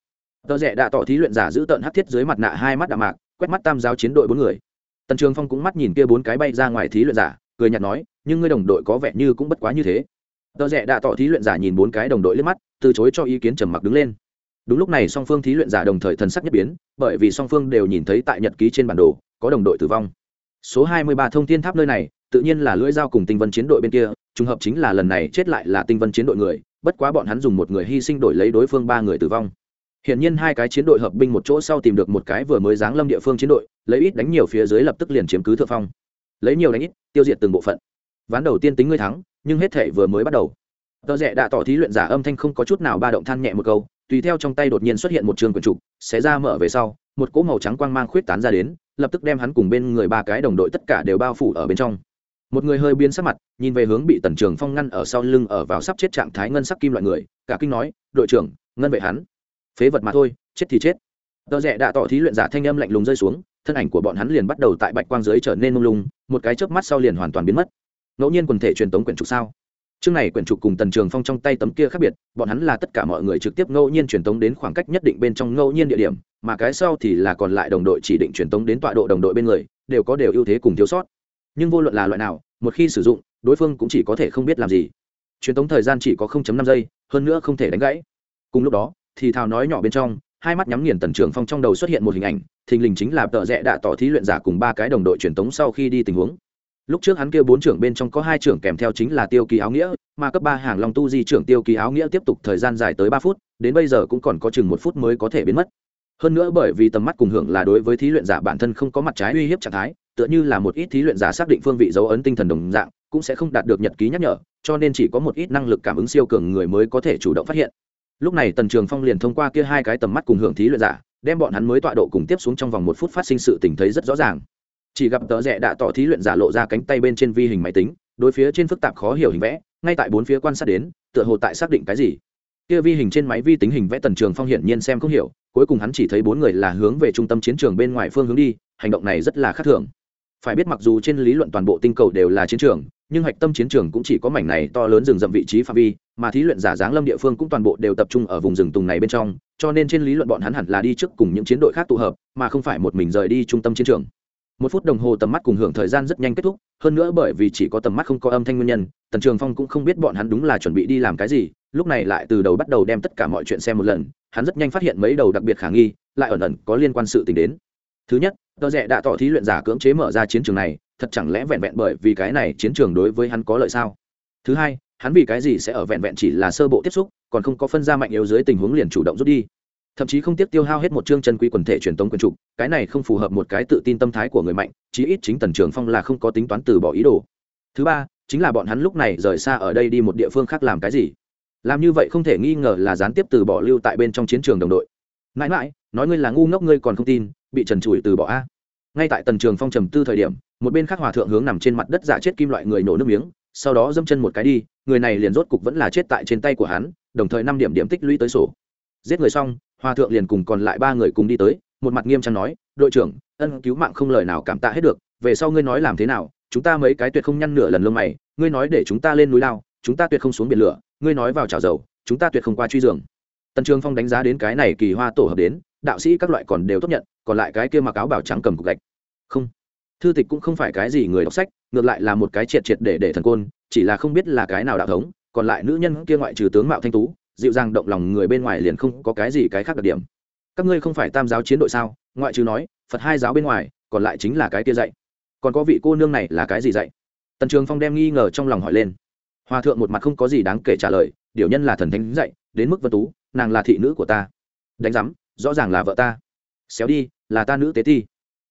Tờ rẽ đã tỏ thí luyện giả giữ tợn hắt thiết dưới mặt nạ hai mắt đạm mạc, quét mắt tam giáo chiến đội bốn người. Tần trường phong cũng mắt nhìn kia bốn cái bay ra ngoài thí luyện giả, cười nhạt nói, nhưng ngươi đồng đội có vẻ như cũng bất quá như thế. Tờ rẽ đã tỏ thí luyện giả nhìn bốn cái đồng đội lên mắt, từ chối cho ý kiến trầm mặc đứng lên. Đúng lúc này song phương thí luyện giả đồng thời thần sắc nhất biến, bởi vì song phương đều nhìn thấy tại nhật ký trên bản đồ, có đồng đội tử vong số 23 thông thiên tháp nơi này tự nhiên là lưỡi dao cùng tinh vân chiến đội bên kia trùng hợp chính là lần này chết lại là tinh vân chiến đội người bất quá bọn hắn dùng một người hy sinh đổi lấy đối phương ba người tử vong Hiển nhiên hai cái chiến đội hợp binh một chỗ sau tìm được một cái vừa mới giáng lâm địa phương chiến đội, lấy ít đánh nhiều phía dưới lập tức liền chiếm cứ thượng phong. Lấy nhiều đánh ít, tiêu diệt từng bộ phận. Ván đầu tiên tính ngươi thắng, nhưng hết thể vừa mới bắt đầu. Tờ rẻ đã tỏ thí luyện giả âm thanh không có chút nào ba động than nhẹ một câu, tùy theo trong tay đột nhiên xuất hiện một trường quyển trục, xé ra mở về sau, một cỗ màu trắng quang mang khuyết tán ra đến, lập tức đem hắn cùng bên người ba cái đồng đội tất cả đều bao phủ ở bên trong. Một người hơi biến sắc mặt, nhìn về hướng bị Tần Trường Phong ngăn ở sau lưng ở vào sắp chết trạng thái ngân sắc kim loại người, cả kinh nói, "Đội trưởng, ngân vệ hắn." Phế vật mà thôi, chết thì chết. Tờ rẽ đã tỏ thí luyện giả thanh âm lạnh lùng rơi xuống, thân ảnh của bọn hắn liền bắt đầu tại bạch quang dưới trở nên mông lung, một cái chớp mắt sau liền hoàn toàn biến mất. Ngẫu nhiên quần thể truyền tống quyển trục sao? Chương này quyển trục cùng tần trường phong trong tay tấm kia khác biệt, bọn hắn là tất cả mọi người trực tiếp ngẫu nhiên truyền tống đến khoảng cách nhất định bên trong ngẫu nhiên địa điểm, mà cái sau thì là còn lại đồng đội chỉ định truyền tống đến tọa độ đồng đội bên người, đều có đều ưu thế cùng thiếu sót. Nhưng vô luận là loại nào, một khi sử dụng, đối phương cũng chỉ có thể không biết làm gì. Truyền tống thời gian chỉ có 0.5 giây, hơn nữa không thể đánh gãy. Cùng lúc đó, thì thào nói nhỏ bên trong, hai mắt nhắm nghiền tần trường phong trong đầu xuất hiện một hình ảnh, thình lình chính là tợ rẽ đã tỏ thí luyện giả cùng ba cái đồng đội truyền tống sau khi đi tình huống lúc trước hắn kêu bốn trưởng bên trong có hai trưởng kèm theo chính là tiêu kỳ áo nghĩa, mà cấp ba hàng long tu di trưởng tiêu kỳ áo nghĩa tiếp tục thời gian dài tới ba phút, đến bây giờ cũng còn có chừng một phút mới có thể biến mất. Hơn nữa bởi vì tầm mắt cùng hưởng là đối với thí luyện giả bản thân không có mặt trái uy hiếp trạng thái, tựa như là một ít thí luyện giả xác định phương vị dấu ấn tinh thần đồng dạng, cũng sẽ không đạt được nhật ký nhắc nhở, cho nên chỉ có một ít năng lực cảm ứng siêu cường người mới có thể chủ động phát hiện. Lúc này tần trường phong liền thông qua kia hai cái tầm mắt cùng hưởng thí luyện giả, đem bọn hắn mới tọa độ cùng tiếp xuống trong vòng một phút phát sinh sự tình thấy rất rõ ràng chỉ gặp tờ rẽ đã tỏ thí luyện giả lộ ra cánh tay bên trên vi hình máy tính, đối phía trên phức tạp khó hiểu hình vẽ, ngay tại bốn phía quan sát đến, tựa hồ tại xác định cái gì. Kia vi hình trên máy vi tính hình vẽ tần trường phong hiển nhiên xem không hiểu, cuối cùng hắn chỉ thấy bốn người là hướng về trung tâm chiến trường bên ngoài phương hướng đi, hành động này rất là khác thường. Phải biết mặc dù trên lý luận toàn bộ tinh cầu đều là chiến trường, nhưng hạch tâm chiến trường cũng chỉ có mảnh này to lớn rừng rậm vị trí phạm vi, mà thí luyện giả giáng lâm địa phương cũng toàn bộ đều tập trung ở vùng rừng tùng này bên trong, cho nên trên lý luận bọn hắn hẳn là đi trước cùng những chiến đội khác tụ hợp, mà không phải một mình rời đi trung tâm chiến trường một phút đồng hồ tầm mắt cùng hưởng thời gian rất nhanh kết thúc, hơn nữa bởi vì chỉ có tầm mắt không có âm thanh nguyên nhân, tần trường phong cũng không biết bọn hắn đúng là chuẩn bị đi làm cái gì, lúc này lại từ đầu bắt đầu đem tất cả mọi chuyện xem một lần, hắn rất nhanh phát hiện mấy đầu đặc biệt khả nghi, lại ẩn ẩn có liên quan sự tình đến. Thứ nhất, tờ rẽ đã tỏ thí luyện giả cưỡng chế mở ra chiến trường này, thật chẳng lẽ vẹn vẹn bởi vì cái này chiến trường đối với hắn có lợi sao? Thứ hai, hắn vì cái gì sẽ ở vẹn vẹn chỉ là sơ bộ tiếp xúc, còn không có phân ra mạnh yếu dưới tình huống liền chủ động rút đi? Thậm chí không tiếc tiêu hao hết một chương chân quý quần thể truyền tống quyền trục, cái này không phù hợp một cái tự tin tâm thái của người mạnh, chí ít chính tần trường phong là không có tính toán từ bỏ ý đồ. Thứ ba, chính là bọn hắn lúc này rời xa ở đây đi một địa phương khác làm cái gì? Làm như vậy không thể nghi ngờ là gián tiếp từ bỏ lưu tại bên trong chiến trường đồng đội. Mãi mãi, nói ngươi là ngu ngốc ngươi còn không tin, bị trần trụi từ bỏ a. Ngay tại tần trường phong trầm tư thời điểm, một bên khác hòa thượng hướng nằm trên mặt đất giả chết kim loại người nổ nước miếng, sau đó dâm chân một cái đi, người này liền rốt cục vẫn là chết tại trên tay của hắn, đồng thời năm điểm điểm tích lũy tới sổ. Giết người xong hòa thượng liền cùng còn lại ba người cùng đi tới, một mặt nghiêm trang nói, đội trưởng, ân cứu mạng không lời nào cảm tạ hết được, về sau ngươi nói làm thế nào, chúng ta mấy cái tuyệt không nhăn nửa lần lông mày, ngươi nói để chúng ta lên núi lao, chúng ta tuyệt không xuống biển lửa, ngươi nói vào chảo dầu, chúng ta tuyệt không qua truy giường. Tần trường phong đánh giá đến cái này kỳ hoa tổ hợp đến, đạo sĩ các loại còn đều tốt nhận, còn lại cái kia mặc áo bảo trắng cầm cục gạch. Không, thư tịch cũng không phải cái gì người đọc sách, ngược lại là một cái triệt triệt để để thần côn, chỉ là không biết là cái nào đạo thống, còn lại nữ nhân kia ngoại trừ tướng mạo thanh tú dịu dàng động lòng người bên ngoài liền không có cái gì cái khác đặc điểm. Các ngươi không phải tam giáo chiến đội sao? Ngoại trừ nói, phật hai giáo bên ngoài, còn lại chính là cái kia dạy. Còn có vị cô nương này là cái gì dạy? Tần trường phong đem nghi ngờ trong lòng hỏi lên. Hòa thượng một mặt không có gì đáng kể trả lời, điều nhân là thần thánh dạy, đến mức vân tú, nàng là thị nữ của ta. Đánh giám, rõ ràng là vợ ta. Xéo đi, là ta nữ tế ti.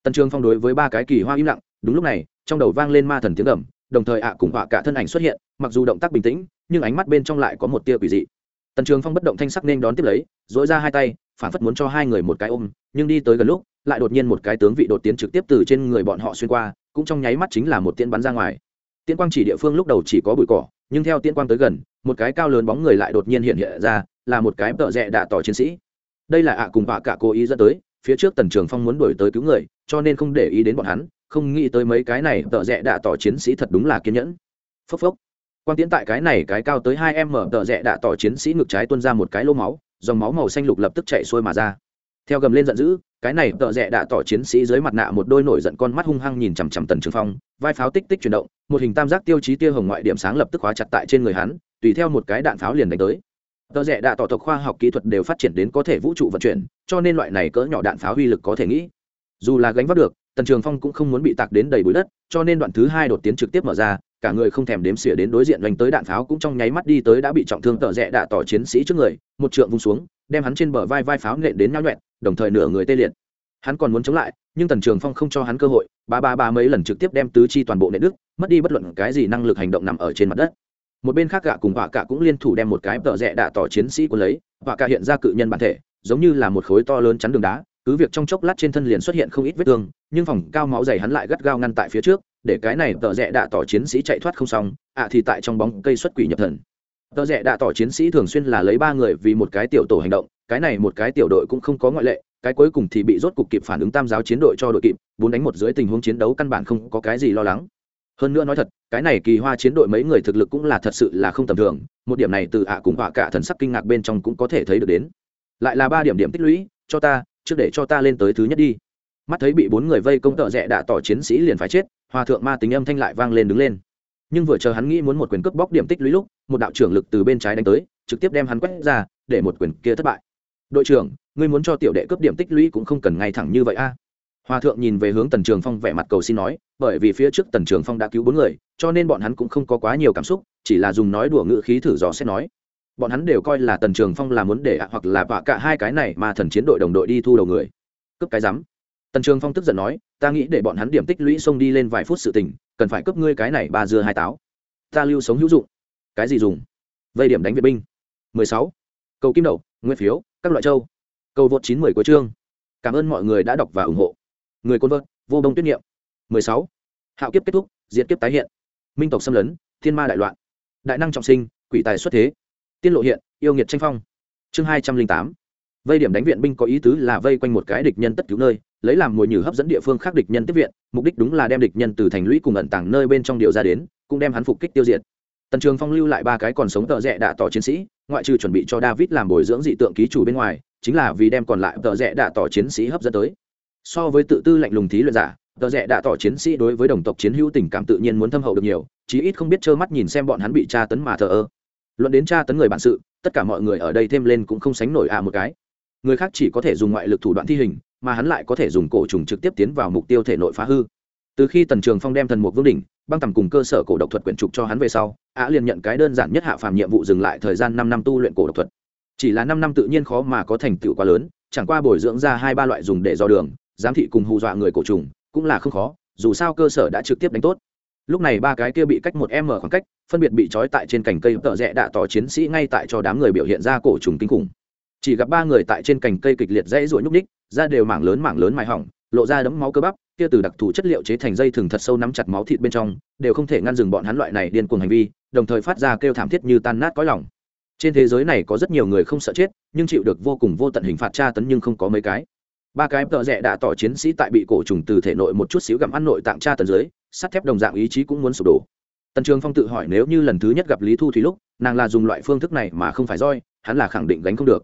Tần trường phong đối với ba cái kỳ hoa im lặng, đúng lúc này, trong đầu vang lên ma thần tiếng gầm đồng thời ạ cùng họa cả thân ảnh xuất hiện, mặc dù động tác bình tĩnh, nhưng ánh mắt bên trong lại có một tia quỷ dị tần trường phong bất động thanh sắc nên đón tiếp lấy, dỗi ra hai tay, phản phất muốn cho hai người một cái ôm, nhưng đi tới gần lúc, lại đột nhiên một cái tướng vị đột tiến trực tiếp từ trên người bọn họ xuyên qua, cũng trong nháy mắt chính là một tiễn bắn ra ngoài. Tiên quang chỉ địa phương lúc đầu chỉ có bụi cỏ, nhưng theo tiên quang tới gần, một cái cao lớn bóng người lại đột nhiên hiện hiện ra, là một cái tợ rẽ đạ tỏ chiến sĩ. Đây là ạ cùng bạ cả cố ý dẫn tới, phía trước tần trường phong muốn đuổi tới cứu người, cho nên không để ý đến bọn hắn, không nghĩ tới mấy cái này tợ rẽ đạ tỏ chiến sĩ thật đúng là kiên nhẫn. Phốc phốc quan tiến tại cái này cái cao tới hai em mở tợ rẽ đã tỏ chiến sĩ ngực trái tuôn ra một cái lô máu, dòng máu màu xanh lục lập tức chạy xuôi mà ra. Theo gầm lên giận dữ, cái này tợ rẽ đã tỏ chiến sĩ dưới mặt nạ một đôi nổi giận con mắt hung hăng nhìn chằm chằm tần trường phong, vai pháo tích tích chuyển động, một hình tam giác tiêu chí tia hồng ngoại điểm sáng lập tức khóa chặt tại trên người hắn, tùy theo một cái đạn pháo liền đánh tới. Tờ rẽ đã tỏ tộc khoa học kỹ thuật đều phát triển đến có thể vũ trụ vận chuyển, cho nên loại này cỡ nhỏ đạn pháo uy lực có thể nghĩ. Dù là gánh vác được, tần trường phong cũng không muốn bị tạc đến đầy bụi đất, cho nên đoạn thứ hai đột tiến trực tiếp mở ra cả người không thèm đếm xỉa đến đối diện doanh tới đạn pháo cũng trong nháy mắt đi tới đã bị trọng thương tợ rẽ đạ tỏ chiến sĩ trước người, một trượng vung xuống, đem hắn trên bờ vai vai pháo nện đến nhau nhuẹn đồng thời nửa người tê liệt. Hắn còn muốn chống lại, nhưng tần trường phong không cho hắn cơ hội, ba ba ba mấy lần trực tiếp đem tứ chi toàn bộ nệ đức mất đi bất luận cái gì năng lực hành động nằm ở trên mặt đất. Một bên khác gạ cùng họa cả cũng liên thủ đem một cái tợ rẽ đạ tỏ chiến sĩ của lấy, họa cả hiện ra cự nhân bản thể, giống như là một khối to lớn chắn đường đá, cứ việc trong chốc lát trên thân liền xuất hiện không ít vết thương, nhưng phòng cao máu dày hắn lại gắt gao ngăn tại phía trước để cái này tợ rẽ đạ tỏ chiến sĩ chạy thoát không xong, ạ thì tại trong bóng cây xuất quỷ nhập thần. Tợ rẽ đạ tỏ chiến sĩ thường xuyên là lấy ba người vì một cái tiểu tổ hành động, cái này một cái tiểu đội cũng không có ngoại lệ, cái cuối cùng thì bị rốt cục kịp phản ứng tam giáo chiến đội cho đội kịp, bốn đánh một dưới tình huống chiến đấu căn bản không có cái gì lo lắng. Hơn nữa nói thật, cái này kỳ hoa chiến đội mấy người thực lực cũng là thật sự là không tầm thường, một điểm này từ ạ cùng họa cả thần sắc kinh ngạc bên trong cũng có thể thấy được đến. Lại là ba điểm điểm tích lũy, cho ta, trước để cho ta lên tới thứ nhất đi. Mắt thấy bị bốn người vây công tợ rẽ đạ tỏ chiến sĩ liền phải chết hòa thượng ma tính âm thanh lại vang lên đứng lên. Nhưng vừa chờ hắn nghĩ muốn một quyền cướp bóc điểm tích lũy lúc, một đạo trưởng lực từ bên trái đánh tới, trực tiếp đem hắn quét ra, để một quyền kia thất bại. Đội trưởng, ngươi muốn cho tiểu đệ cướp điểm tích lũy cũng không cần ngay thẳng như vậy a. Hòa thượng nhìn về hướng tần trường phong vẻ mặt cầu xin nói, bởi vì phía trước tần trường phong đã cứu bốn người, cho nên bọn hắn cũng không có quá nhiều cảm xúc, chỉ là dùng nói đùa ngữ khí thử dò xét nói. Bọn hắn đều coi là tần trường phong là muốn để ạ hoặc là bạ cả hai cái này mà thần chiến đội đồng đội đi thu đầu người. Cướp cái rắm tần trường phong tức giận nói, ta nghĩ để bọn hắn điểm tích lũy xông đi lên vài phút sự tình, cần phải cướp ngươi cái này ba dưa hai táo. Ta lưu sống hữu dụng. Cái gì dùng? Vây điểm đánh vệ binh. 16. cầu kim đậu nguyên phiếu, các loại châu. Cầu vượt 910 của chương cảm ơn mọi người đã đọc và ủng hộ. Người côn vợt, vô đông tuyết nghiệm. 16. hạo kiếp kết thúc diễn kiếp tái hiện. Minh tộc xâm lấn, thiên ma đại loạn. Đại năng trọng sinh, quỷ tài xuất thế. Tiên lộ hiện, yêu nghiệt tranh phong. Chương hai trăm linh tám. Vây điểm đánh viện binh có ý tứ là vây quanh một cái địch nhân tất cứu nơi lấy làm mồi nhử hấp dẫn địa phương khác địch nhân tiếp viện, mục đích đúng là đem địch nhân từ thành lũy cùng ẩn tàng nơi bên trong điều ra đến, cũng đem hắn phục kích tiêu diệt. Tần trường phong lưu lại ba cái còn sống tợ rẽ đạ tỏ chiến sĩ, ngoại trừ chuẩn bị cho david làm bồi dưỡng dị tượng ký chủ bên ngoài, chính là vì đem còn lại tợ rẽ đạ tỏ chiến sĩ hấp dẫn tới. So với tự tư lạnh lùng thí luyện giả, tợ rẽ đã tỏ chiến sĩ đối với đồng tộc chiến hữu tình cảm tự nhiên muốn thâm hậu được nhiều, chí ít không biết trơ mắt nhìn xem bọn hắn bị tra tấn mà thờ ơ. Luận đến tra tấn người bản sự, tất cả mọi người ở đây thêm lên cũng không sánh nổi à một cái. Người khác chỉ có thể dùng ngoại lực thủ đoạn thi hình mà hắn lại có thể dùng cổ trùng trực tiếp tiến vào mục tiêu thể nội phá hư. Từ khi tần trường phong đem thần mục vương đỉnh, băng tầm cùng cơ sở cổ độc thuật quyển trục cho hắn về sau, á liền nhận cái đơn giản nhất hạ phàm nhiệm vụ dừng lại thời gian năm năm tu luyện cổ độc thuật. Chỉ là năm năm tự nhiên khó mà có thành tựu quá lớn, chẳng qua bồi dưỡng ra hai ba loại dùng để do đường, giám thị cùng hù dọa người cổ trùng, cũng là không khó, dù sao cơ sở đã trực tiếp đánh tốt. Lúc này ba cái kia bị cách một m khoảng cách, phân biệt bị trói tại trên cành cây tợ rẽ đạ tỏ chiến sĩ ngay tại cho đám người biểu hiện ra cổ trùng kinh khủng chỉ gặp ba người tại trên cành cây kịch liệt dãy ruổi nhúc ních da đều mảng lớn mảng lớn mài hỏng, lộ ra đấm máu cơ bắp, kia từ đặc thù chất liệu chế thành dây thừng thật sâu nắm chặt máu thịt bên trong, đều không thể ngăn dừng bọn hắn loại này điên cuồng hành vi, đồng thời phát ra kêu thảm thiết như tan nát cõi lòng. Trên thế giới này có rất nhiều người không sợ chết, nhưng chịu được vô cùng vô tận hình phạt tra tấn nhưng không có mấy cái. Ba cái tợ rẽ đã tỏ chiến sĩ tại bị cổ trùng từ thể nội một chút xíu gặm ăn nội tạng tra tấn dưới, sắt thép đồng dạng ý chí cũng muốn sụp đổ. Tần trường phong tự hỏi nếu như lần thứ nhất gặp lý thu thì lúc, nàng là dùng loại phương thức này mà không phải roi, hắn là khẳng định gánh không được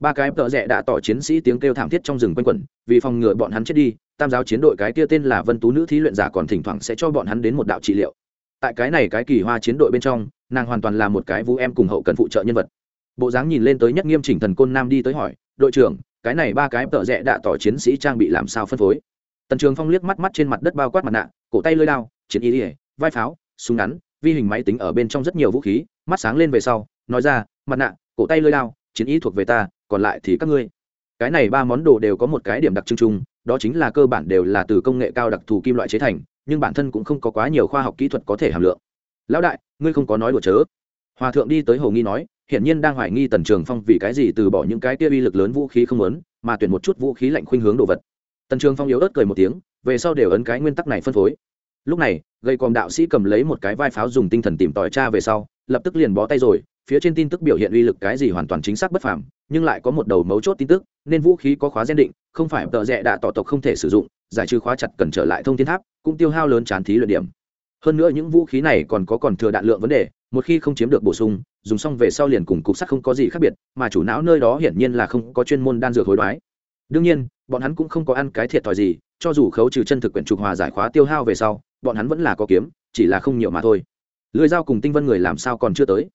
ba cái tợ rẽ đã tỏ chiến sĩ tiếng kêu thảm thiết trong rừng quanh quẩn, vì phòng ngừa bọn hắn chết đi, tam giáo chiến đội cái kia tên là vân tú nữ thí luyện giả còn thỉnh thoảng sẽ cho bọn hắn đến một đạo trị liệu. Tại cái này cái kỳ hoa chiến đội bên trong, nàng hoàn toàn là một cái vũ em cùng hậu cần phụ trợ nhân vật. Bộ dáng nhìn lên tới nhất nghiêm chỉnh thần côn nam đi tới hỏi, đội trưởng, cái này ba cái tợ rẽ đã tỏ chiến sĩ trang bị làm sao phân phối? Tần trường phong liếc mắt mắt trên mặt đất bao quát mặt nạ, cổ tay lơi đao, chiến y ỉa vai pháo, súng ngắn, vi hình máy tính ở bên trong rất nhiều vũ khí, mắt sáng lên về sau, nói ra, mặt nạ, cổ tay lơi đao, chiến y thuộc về ta còn lại thì các ngươi. Cái này ba món đồ đều có một cái điểm đặc trưng chung, đó chính là cơ bản đều là từ công nghệ cao đặc thù kim loại chế thành, nhưng bản thân cũng không có quá nhiều khoa học kỹ thuật có thể hàm lượng. Lão đại, ngươi không có nói đùa chớ. Hòa thượng đi tới hồ nghi nói, hiển nhiên đang hoài nghi tần trường phong vì cái gì từ bỏ những cái kia uy lực lớn vũ khí không lớn mà tuyển một chút vũ khí lạnh khuynh hướng đồ vật. Tần trường phong yếu ớt cười một tiếng, về sau đều ấn cái nguyên tắc này phân phối. Lúc này gây còm đạo sĩ cầm lấy một cái vai pháo dùng tinh thần tìm tòi cha về sau, lập tức liền bó tay rồi phía trên tin tức biểu hiện uy lực cái gì hoàn toàn chính xác bất phàm, nhưng lại có một đầu mấu chốt tin tức, nên vũ khí có khóa gen định, không phải tợ rẽ đạ tỏ tộc không thể sử dụng, giải trừ khóa chặt cần trở lại thông thiên tháp, cũng tiêu hao lớn chán thí luyện điểm. Hơn nữa những vũ khí này còn có còn thừa đạn lượng vấn đề, một khi không chiếm được bổ sung, dùng xong về sau liền cùng cục sắt không có gì khác biệt, mà chủ não nơi đó hiển nhiên là không có chuyên môn đan dược hối đoái. Đương nhiên, bọn hắn cũng không có ăn cái thiệt thòi gì, cho dù khấu trừ chân thực quyển trục hòa giải khóa tiêu hao về sau, bọn hắn vẫn là có kiếm, chỉ là không nhiều mà thôi. Lưới dao cùng tinh vân người làm sao còn chưa tới?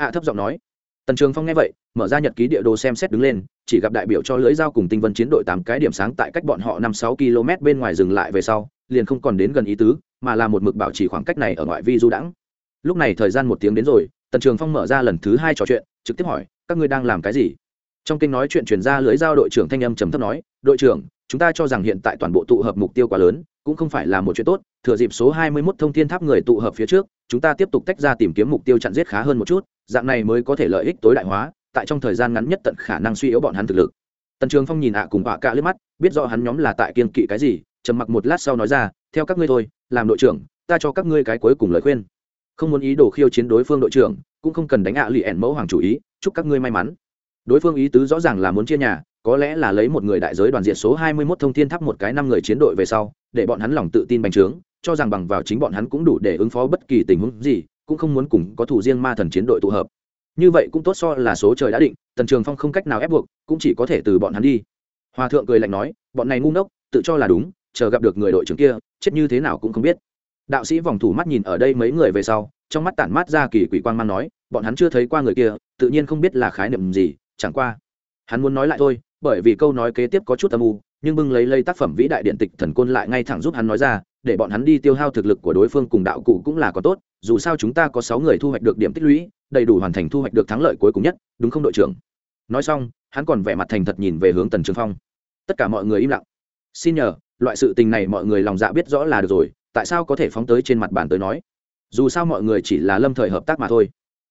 Ạ thấp giọng nói. Tần trường phong nghe vậy, mở ra nhật ký địa đồ xem xét đứng lên, chỉ gặp đại biểu cho lưới dao cùng tinh vân chiến đội tám cái điểm sáng tại cách bọn họ năm sáu km bên ngoài dừng lại về sau, liền không còn đến gần ý tứ, mà là một mực bảo trì khoảng cách này ở ngoại vi du đãng. Lúc này thời gian một tiếng đến rồi, tần trường phong mở ra lần thứ hai trò chuyện, trực tiếp hỏi, các ngươi đang làm cái gì? Trong kinh nói chuyện chuyển ra lưới giao đội trưởng thanh âm trầm thấp nói, đội trưởng, chúng ta cho rằng hiện tại toàn bộ tụ hợp mục tiêu quá lớn cũng không phải là một chuyện tốt, thừa dịp số 21 thông thiên tháp người tụ hợp phía trước, chúng ta tiếp tục tách ra tìm kiếm mục tiêu chặn giết khá hơn một chút, dạng này mới có thể lợi ích tối đại hóa, tại trong thời gian ngắn nhất tận khả năng suy yếu bọn hắn thực lực. Tần trường phong nhìn ạ cùng bạ cạ lướt mắt, biết rõ hắn nhóm là tại kiên kỵ cái gì, trầm mặc một lát sau nói ra, theo các ngươi thôi, làm đội trưởng, ta cho các ngươi cái cuối cùng lời khuyên. Không muốn ý đồ khiêu chiến đối phương đội trưởng, cũng không cần đánh ạ lì ẻn mẫu hoàng chủ ý, chúc các ngươi may mắn đối phương ý tứ rõ ràng là muốn chia nhà, có lẽ là lấy một người đại giới đoàn diện số 21 thông thiên tháp một cái năm người chiến đội về sau, để bọn hắn lòng tự tin bành trướng, cho rằng bằng vào chính bọn hắn cũng đủ để ứng phó bất kỳ tình huống gì, cũng không muốn cùng có thủ riêng ma thần chiến đội tụ hợp. Như vậy cũng tốt so là số trời đã định, tần trường phong không cách nào ép buộc, cũng chỉ có thể từ bọn hắn đi. Hòa thượng cười lạnh nói, bọn này ngu ngốc, tự cho là đúng, chờ gặp được người đội trưởng kia, chết như thế nào cũng không biết. Đạo sĩ vòng thủ mắt nhìn ở đây mấy người về sau, trong mắt tản mát ra kỳ quỷ quan man nói, bọn hắn chưa thấy qua người kia, tự nhiên không biết là khái niệm gì chẳng qua. Hắn muốn nói lại thôi, bởi vì câu nói kế tiếp có chút âm u, nhưng bưng lấy lây tác phẩm vĩ đại điện tịch thần côn lại ngay thẳng giúp hắn nói ra, để bọn hắn đi tiêu hao thực lực của đối phương cùng đạo cụ cũng là có tốt, dù sao chúng ta có sáu người thu hoạch được điểm tích lũy, đầy đủ hoàn thành thu hoạch được thắng lợi cuối cùng nhất, đúng không đội trưởng? Nói xong, hắn còn vẻ mặt thành thật nhìn về hướng tần trường phong. Tất cả mọi người im lặng. Xin nhờ, loại sự tình này mọi người lòng dạ biết rõ là được rồi, tại sao có thể phóng tới trên mặt bàn tới nói? Dù sao mọi người chỉ là lâm thời hợp tác mà thôi.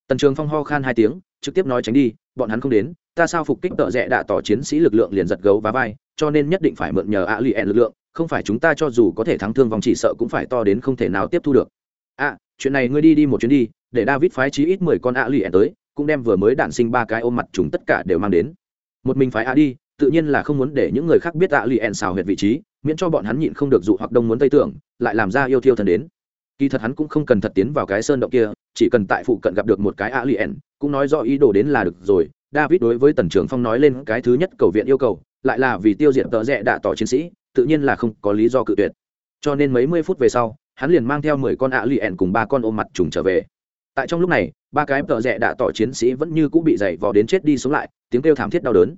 Tần trường phong ho khan hai tiếng trực tiếp nói tránh đi bọn hắn không đến ta sao phục kích tợ rẽ đạ tỏ chiến sĩ lực lượng liền giật gấu và vai cho nên nhất định phải mượn nhờ ạ lì ẹn lực lượng không phải chúng ta cho dù có thể thắng thương vòng chỉ sợ cũng phải to đến không thể nào tiếp thu được. À, chuyện này ngươi đi đi một chuyến đi để david phái chí ít mười con ạ lì ẹn tới cũng đem vừa mới đạn sinh ba cái ôm mặt chúng tất cả đều mang đến. Một mình phái ạ đi tự nhiên là không muốn để những người khác biết ạ lì ẹn xào huyệt vị trí miễn cho bọn hắn nhịn không được dụ hoặc đông muốn tây tưởng lại làm ra yêu thiêu thần đến. Kỳ thật hắn cũng không cần thật tiến vào cái sơn động kia chỉ cần tại phụ cận gặp được một cái alien, cũng nói rõ ý đồ đến là được rồi. David đối với tần trưởng phong nói lên cái thứ nhất cầu viện yêu cầu, lại là vì tiêu diệt tợ rẽ đạ tỏ chiến sĩ, tự nhiên là không có lý do cự tuyệt. Cho nên mấy mươi phút về sau, hắn liền mang theo mười con alien cùng ba con ôm mặt trùng trở về. Tại trong lúc này, ba cái tợ rẽ đạ tỏ chiến sĩ vẫn như cũng bị dày vò đến chết đi sống lại, tiếng kêu thảm thiết đau đớn.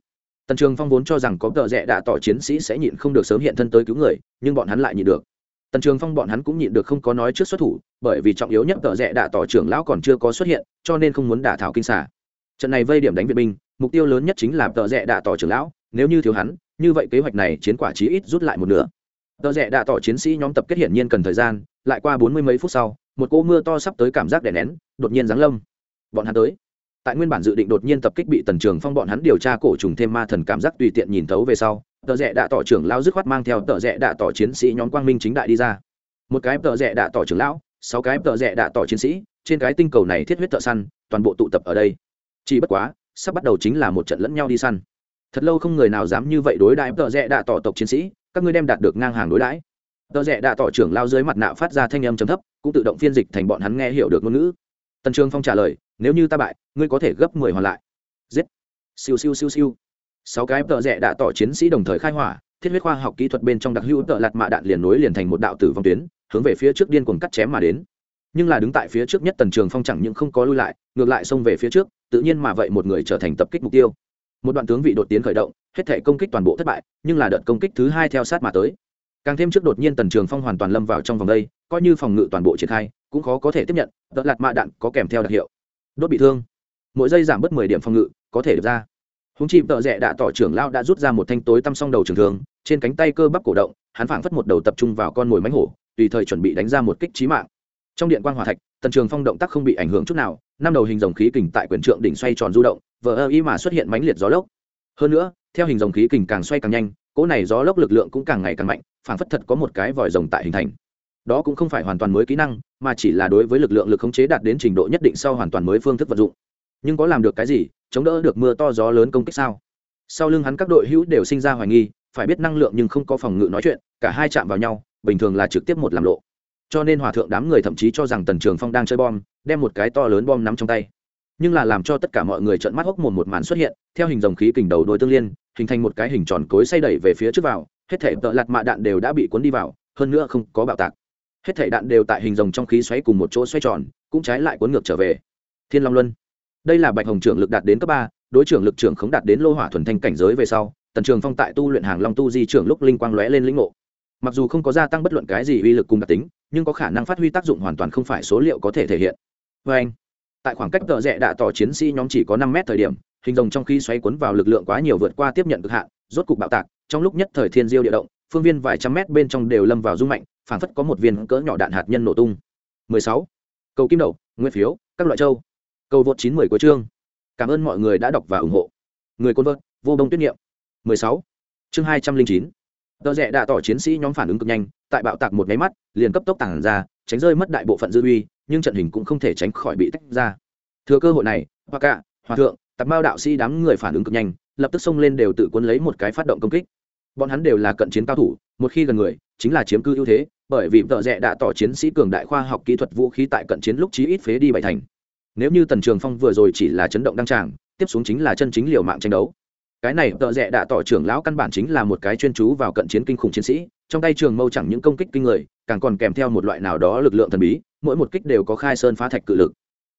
Tần trường phong vốn cho rằng có tợ rẽ đạ tỏ chiến sĩ sẽ nhịn không được sớm hiện thân tới cứu người, nhưng bọn hắn lại nhịn được tần trường phong bọn hắn cũng nhịn được không có nói trước xuất thủ, bởi vì trọng yếu nhất tợ rẽ đạ tỏ trưởng lão còn chưa có xuất hiện, cho nên không muốn đả thảo kinh xả trận này vây điểm đánh viện binh, mục tiêu lớn nhất chính là tợ rẽ đạ tỏ trưởng lão, nếu như thiếu hắn, như vậy kế hoạch này chiến quả chí ít rút lại một nửa. Tợ rẽ đạ tỏ chiến sĩ nhóm tập kết hiển nhiên cần thời gian, lại qua bốn mươi mấy phút sau, một cỗ mưa to sắp tới cảm giác đè nén, đột nhiên giáng lâm. Bọn hắn tới. Tại nguyên bản dự định đột nhiên tập kích bị tần trường phong bọn hắn điều tra cổ trùng thêm ma thần cảm giác tùy tiện nhìn thấu về sau tờ rẽ đạ tỏ trưởng lão dứt khoát mang theo tờ rẽ đạ tỏ chiến sĩ nhóm quang minh chính đại đi ra. Một cái tờ rẽ đạ tỏ trưởng lão, sáu cái tờ rẽ đạ tỏ chiến sĩ, trên cái tinh cầu này thiết huyết thợ săn, toàn bộ tụ tập ở đây. Chỉ bất quá, sắp bắt đầu chính là một trận lẫn nhau đi săn. Thật lâu không người nào dám như vậy đối đãi tờ rẽ đạ tỏ tộc chiến sĩ, các ngươi đem đạt được ngang hàng đối đãi. Tờ rẽ đạ tỏ trưởng lao dưới mặt nạ phát ra thanh âm trầm thấp, cũng tự động phiên dịch thành bọn hắn nghe hiểu được ngôn ngữ. Tần trường phong trả lời, nếu như ta bại, ngươi có thể gấp mười hoàn lại. Giết. Siêu siêu siêu siêu sáu cái tợ rẽ đã tỏ chiến sĩ đồng thời khai hỏa, thiết huyết khoa học kỹ thuật bên trong đặc hữu tợ lạt mạ đạn liền nối liền thành một đạo tử vong tuyến, hướng về phía trước điên cuồng cắt chém mà đến. Nhưng là đứng tại phía trước nhất tần trường phong chẳng những không có lui lại, ngược lại xông về phía trước, tự nhiên mà vậy một người trở thành tập kích mục tiêu. Một đoạn tướng vị đột tiến khởi động, hết thể công kích toàn bộ thất bại, nhưng là đợt công kích thứ hai theo sát mà tới. Càng thêm trước đột nhiên tần trường phong hoàn toàn lâm vào trong vòng đây, coi như phòng ngự toàn bộ triển khai, cũng khó có thể tiếp nhận, tợ lạt mạ đạn có kèm theo đặc hiệu. Đốt bị thương. Mỗi giây giảm bớt mười điểm phòng ngự, có thể được ra húng chi tợ rẽ đã tỏ trưởng lao đã rút ra một thanh tối tăm song đầu trường thường trên cánh tay cơ bắp cổ động, hắn phảng phất một đầu tập trung vào con mồi mánh hổ, tùy thời chuẩn bị đánh ra một kích trí mạng. Trong điện quan hòa thạch, tần trường phong động tác không bị ảnh hưởng chút nào, năm đầu hình dòng khí kình tại quyền trượng đỉnh xoay tròn du động, vờ ơ y mà xuất hiện mãnh liệt gió lốc. Hơn nữa, theo hình dòng khí kình càng xoay càng nhanh, cỗ này gió lốc lực lượng cũng càng ngày càng mạnh, phảng phất thật có một cái vòi rồng tại hình thành. Đó cũng không phải hoàn toàn mới kỹ năng, mà chỉ là đối với lực lượng lực khống chế đạt đến trình độ nhất định sau hoàn toàn mới phương thức vận dụng. Nhưng có làm được cái gì chống đỡ được mưa to gió lớn công kích sao? Sau lưng hắn các đội hữu đều sinh ra hoài nghi, phải biết năng lượng nhưng không có phòng ngự nói chuyện, cả hai chạm vào nhau, bình thường là trực tiếp một làm lộ. Cho nên hòa thượng đám người thậm chí cho rằng tần trường phong đang chơi bom, đem một cái to lớn bom nắm trong tay. Nhưng là làm cho tất cả mọi người trợn mắt hốc mồm một màn xuất hiện, theo hình dòng khí kình đầu đôi tương liên, hình thành một cái hình tròn cối xây đẩy về phía trước vào, hết thể tợ lặt mạ đạn đều đã bị cuốn đi vào, hơn nữa không có bạo tạc. Hết thể đạn đều tại hình rồng trong khí xoáy cùng một chỗ xoay tròn, cũng trái lại cuốn ngược trở về. Thiên long luân đây là bạch hồng trưởng lực đạt đến cấp ba đối trưởng lực trưởng không đạt đến lô hỏa thuần thanh cảnh giới về sau tần trường phong tại tu luyện hàng long tu di trưởng lúc linh quang lóe lên lĩnh ngộ. Mặc dù không có gia tăng bất luận cái gì uy lực cùng đặc tính nhưng có khả năng phát huy tác dụng hoàn toàn không phải số liệu có thể thể hiện. Vê anh tại khoảng cách tợ rẽ đạ tỏ chiến sĩ nhóm chỉ có năm mét thời điểm hình rồng trong khi xoáy cuốn vào lực lượng quá nhiều vượt qua tiếp nhận cực hạn rốt cục bạo tạc trong lúc nhất thời thiên diêu địa động phương viên vài trăm mét bên trong đều lâm vào rung mạnh phản phất có một viên cỡ nhỏ đạn hạt nhân nổ tung. 16. cầu kim đầu, nguyên phiếu các loại châu cầu vượt 910 của chương. Cảm ơn mọi người đã đọc và ủng hộ. Người côn vợt vô đông tuyết niệm. 16. chương 209. tờ rẻ đã tỏ chiến sĩ nhóm phản ứng cực nhanh tại bạo tạc một cái mắt liền cấp tốc tàng ra tránh rơi mất đại bộ phận dư uy nhưng trận hình cũng không thể tránh khỏi bị tách ra. Thừa cơ hội này hoa cạ, hòa thượng tạp mao đạo sĩ đám người phản ứng cực nhanh lập tức xông lên đều tự cuốn lấy một cái phát động công kích. Bọn hắn đều là cận chiến cao thủ một khi gần người chính là chiếm cư ưu thế bởi vì tợ rẻ đã tỏ chiến sĩ cường đại khoa học kỹ thuật vũ khí tại cận chiến lúc chí ít phế đi bảy thành nếu như tần trường phong vừa rồi chỉ là chấn động đăng tràng, tiếp xuống chính là chân chính liều mạng tranh đấu. Cái này tợ rẽ đạ tỏ trưởng lão căn bản chính là một cái chuyên chú vào cận chiến kinh khủng chiến sĩ, trong tay trường mâu chẳng những công kích kinh người, càng còn kèm theo một loại nào đó lực lượng thần bí, mỗi một kích đều có khai sơn phá thạch cự lực.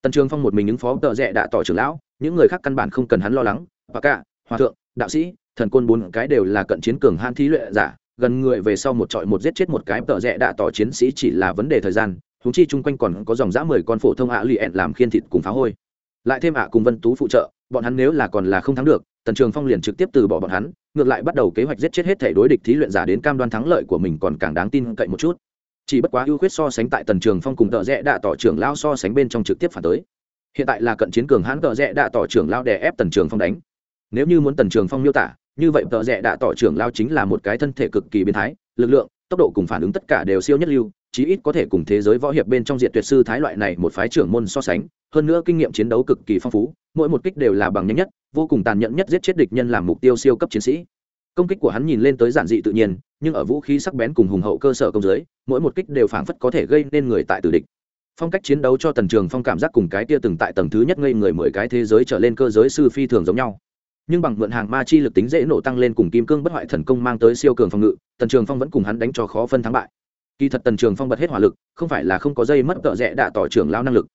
Tần trường phong một mình ứng phó tợ rẽ đạ tỏ trưởng lão, những người khác căn bản không cần hắn lo lắng. Và cả, hòa thượng, đạo sĩ, thần côn bốn cái đều là cận chiến cường han thí luyện giả, gần người về sau một trọi một giết chết một cái tợ rẽ đạ tỏ chiến sĩ chỉ là vấn đề thời gian húng chi chung quanh còn có dòng dã mười con phổ thông ạ lì ẹn làm khiên thịt cùng phá hôi. Lại thêm ạ cùng vân tú phụ trợ, bọn hắn nếu là còn là không thắng được, tần trường phong liền trực tiếp từ bỏ bọn hắn, ngược lại bắt đầu kế hoạch giết chết hết thể đối địch thí luyện giả đến cam đoan thắng lợi của mình còn càng đáng tin cậy một chút. Chỉ bất quá ưu khuyết so sánh tại tần trường phong cùng tợ rẽ đạ tỏ trưởng lao so sánh bên trong trực tiếp phản tới. Hiện tại là cận chiến cường hãn tợ rẽ đạ tỏ trưởng lao đè ép tần trường phong đánh. Nếu như muốn tần trường phong miêu tả, như vậy tợ rẽ đạ tỏ trưởng lao chính là một cái thân thể cực kỳ biến thái, lực lượng, tốc độ cùng phản ứng tất cả đều siêu nhất lưu chí ít có thể cùng thế giới võ hiệp bên trong diện tuyệt sư thái loại này một phái trưởng môn so sánh, hơn nữa kinh nghiệm chiến đấu cực kỳ phong phú, mỗi một kích đều là bằng nhanh nhất, vô cùng tàn nhẫn nhất giết chết địch nhân làm mục tiêu siêu cấp chiến sĩ. Công kích của hắn nhìn lên tới giản dị tự nhiên, nhưng ở vũ khí sắc bén cùng hùng hậu cơ sở công giới, mỗi một kích đều phảng phất có thể gây nên người tại tử địch. Phong cách chiến đấu cho tần trường phong cảm giác cùng cái tia từng tại tầng thứ nhất ngây người mười cái thế giới trở lên cơ giới sư phi thường giống nhau. Nhưng bằng mượn hàng ma chi lực tính dễ nổ tăng lên cùng kim cương bất hoại thần công mang tới siêu cường phòng ngự, tần trường phong vẫn cùng hắn đánh cho khó phân thắng bại kỳ thật tần trường phong bật hết hỏa lực, không phải là không có dây mất tợ rẽ đạ tỏ trưởng lao năng lực.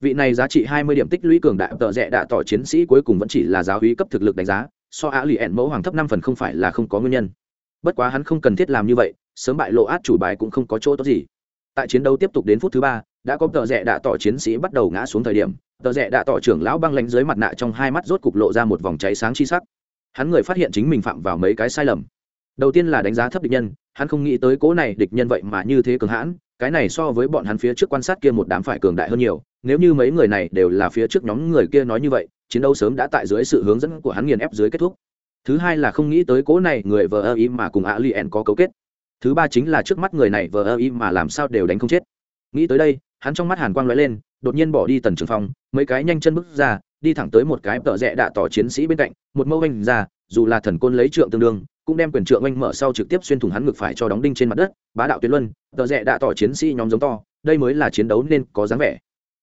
Vị này giá trị hai mươi điểm tích lũy cường đại tợ rẽ đạ tỏ chiến sĩ cuối cùng vẫn chỉ là giáo hí cấp thực lực đánh giá, so á lì ẹn mẫu hoàng thấp năm phần không phải là không có nguyên nhân. Bất quá hắn không cần thiết làm như vậy, sớm bại lộ át chủ bài cũng không có chỗ tốt gì. Tại chiến đấu tiếp tục đến phút thứ ba, đã có tờ rẽ đạ tỏ chiến sĩ bắt đầu ngã xuống thời điểm tờ rẽ đạ tỏ trưởng lão băng lánh dưới mặt nạ trong hai mắt rốt cục lộ ra một vòng cháy sáng chi sắc. Hắn người phát hiện chính mình phạm vào mấy cái sai lầm đầu tiên là đánh giá thấp địch nhân, hắn không nghĩ tới cố này địch nhân vậy mà như thế cường hãn, cái này so với bọn hắn phía trước quan sát kia một đám phải cường đại hơn nhiều, nếu như mấy người này đều là phía trước nhóm người kia nói như vậy, chiến đấu sớm đã tại dưới sự hướng dẫn của hắn nghiền ép dưới kết thúc. Thứ hai là không nghĩ tới cố này người vờ ơ ý mà cùng ạ li ẻn có cấu kết. Thứ ba chính là trước mắt người này vờ ơ ý mà làm sao đều đánh không chết. Nghĩ tới đây, hắn trong mắt hàn quang lóe lên, đột nhiên bỏ đi tần trường phong, mấy cái nhanh chân bước ra, đi thẳng tới một cái tợ rẽ đạ tỏ chiến sĩ bên cạnh, một mâu anh ra dù là thần côn lấy trượng tương đương cũng đem quyền trượng anh mở sau trực tiếp xuyên thủng hắn ngực phải cho đóng đinh trên mặt đất, bá đạo tuyến luân, tờ rẽ đã tỏ chiến sĩ nhóm giống to, đây mới là chiến đấu nên có dáng vẻ.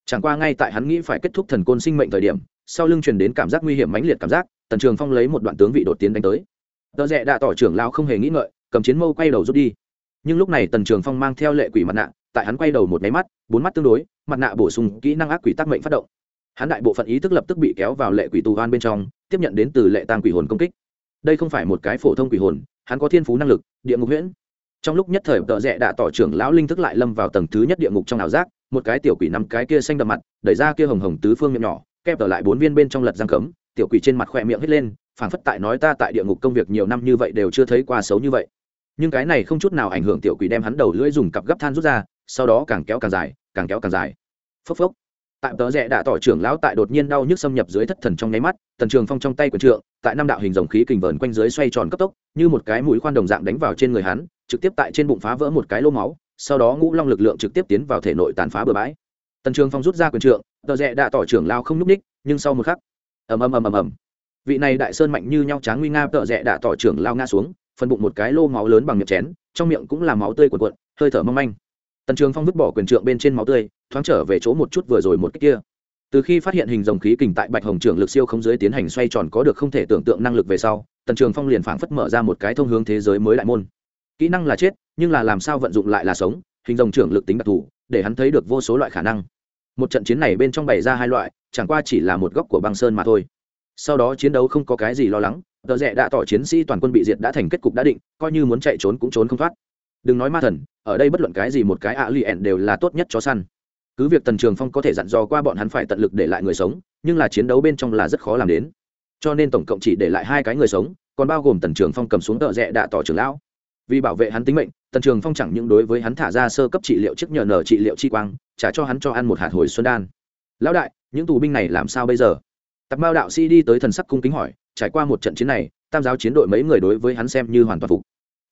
Chẳng qua ngay tại hắn nghĩ phải kết thúc thần côn sinh mệnh thời điểm, sau lưng truyền đến cảm giác nguy hiểm mãnh liệt cảm giác, tần trường phong lấy một đoạn tướng vị đột tiến đánh tới. Tờ rẽ đã tỏ trưởng lao không hề nghĩ ngợi, cầm chiến mâu quay đầu rút đi. Nhưng lúc này tần trường phong mang theo lệ quỷ mặt nạ, tại hắn quay đầu một máy mắt, bốn mắt tương đối, mặt nạ bổ sung kỹ năng ác quỷ tác mệnh phát động. Hắn đại bộ phận ý thức lập tức bị kéo vào lệ quỷ tù hoan bên trong, tiếp nhận đến từ lệ tàng quỷ hồn công kích đây không phải một cái phổ thông quỷ hồn, hắn có thiên phú năng lực, địa ngục huyễn. Trong lúc nhất thời, tợ rẽ đã tỏ trưởng lão linh thức lại lâm vào tầng thứ nhất địa ngục trong ảo giác, một cái tiểu quỷ năm cái kia xanh đậm mặt, đẩy ra kia hồng hồng tứ phương miệng nhỏ, kẹp ở lại bốn viên bên trong lật răng cấm, tiểu quỷ trên mặt khỏe miệng hết lên, phảng phất tại nói ta tại địa ngục công việc nhiều năm như vậy đều chưa thấy qua xấu như vậy. Nhưng cái này không chút nào ảnh hưởng tiểu quỷ đem hắn đầu lưỡi dùng cặp gấp than rút ra, sau đó càng kéo càng dài, càng kéo càng dài. Phốc phốc tại tớ rẽ đã tỏ trưởng lão tại đột nhiên đau nhức xâm nhập dưới thất thần trong nháy mắt, tần trường phong trong tay quyền trượng, tại năm đạo hình dòng khí kình vờn quanh dưới xoay tròn cấp tốc, như một cái mũi khoan đồng dạng đánh vào trên người hắn, trực tiếp tại trên bụng phá vỡ một cái lô máu, sau đó ngũ long lực lượng trực tiếp tiến vào thể nội tàn phá bừa bãi. Tần trường phong rút ra quyền trượng, tờ rẽ đã tỏ trưởng lao không nhúc ních nhưng sau một khắc, ầm ầm ầm ầm ầm. Vị này đại sơn mạnh như nhau tráng nguy nga tợ rẽ đã tỏ trưởng lao nga xuống phần bụng một cái lô máu lớn bằng miệng chén, trong miệng cũng là máu tươi cuộn cuộn, hơi thở mâm manh. Tần trường phong vứt bỏ quyền trượng bên trên máu tươi thoáng trở về chỗ một chút vừa rồi một cách kia. Từ khi phát hiện hình dòng khí kình tại bạch hồng trưởng lực siêu không giới tiến hành xoay tròn có được không thể tưởng tượng năng lực về sau, tần trường phong liền phảng phất mở ra một cái thông hướng thế giới mới đại môn. Kỹ năng là chết, nhưng là làm sao vận dụng lại là sống, hình dòng trưởng lực tính đặc thù, để hắn thấy được vô số loại khả năng. Một trận chiến này bên trong bày ra hai loại, chẳng qua chỉ là một góc của băng sơn mà thôi. Sau đó chiến đấu không có cái gì lo lắng, tờ rẽ đã tỏ chiến sĩ toàn quân bị diệt đã thành kết cục đã định, coi như muốn chạy trốn cũng trốn không thoát. Đừng nói ma thần, ở đây bất luận cái gì một cái ạ lì đều là tốt nhất chó săn cứ việc tần trường phong có thể dặn dò qua bọn hắn phải tận lực để lại người sống, nhưng là chiến đấu bên trong là rất khó làm đến. Cho nên tổng cộng chỉ để lại hai cái người sống, còn bao gồm tần trường phong cầm xuống tợ rẽ đạ tỏ trường lão. Vì bảo vệ hắn tính mệnh, tần trường phong chẳng những đối với hắn thả ra sơ cấp trị liệu trước nhờ nở trị liệu chi quang, trả cho hắn cho ăn một hạt hồi xuân đan. Lão đại, những tù binh này làm sao bây giờ? Tạp mao đạo sĩ đi tới thần sắc cung kính hỏi, trải qua một trận chiến này, tam giáo chiến đội mấy người đối với hắn xem như hoàn toàn phục.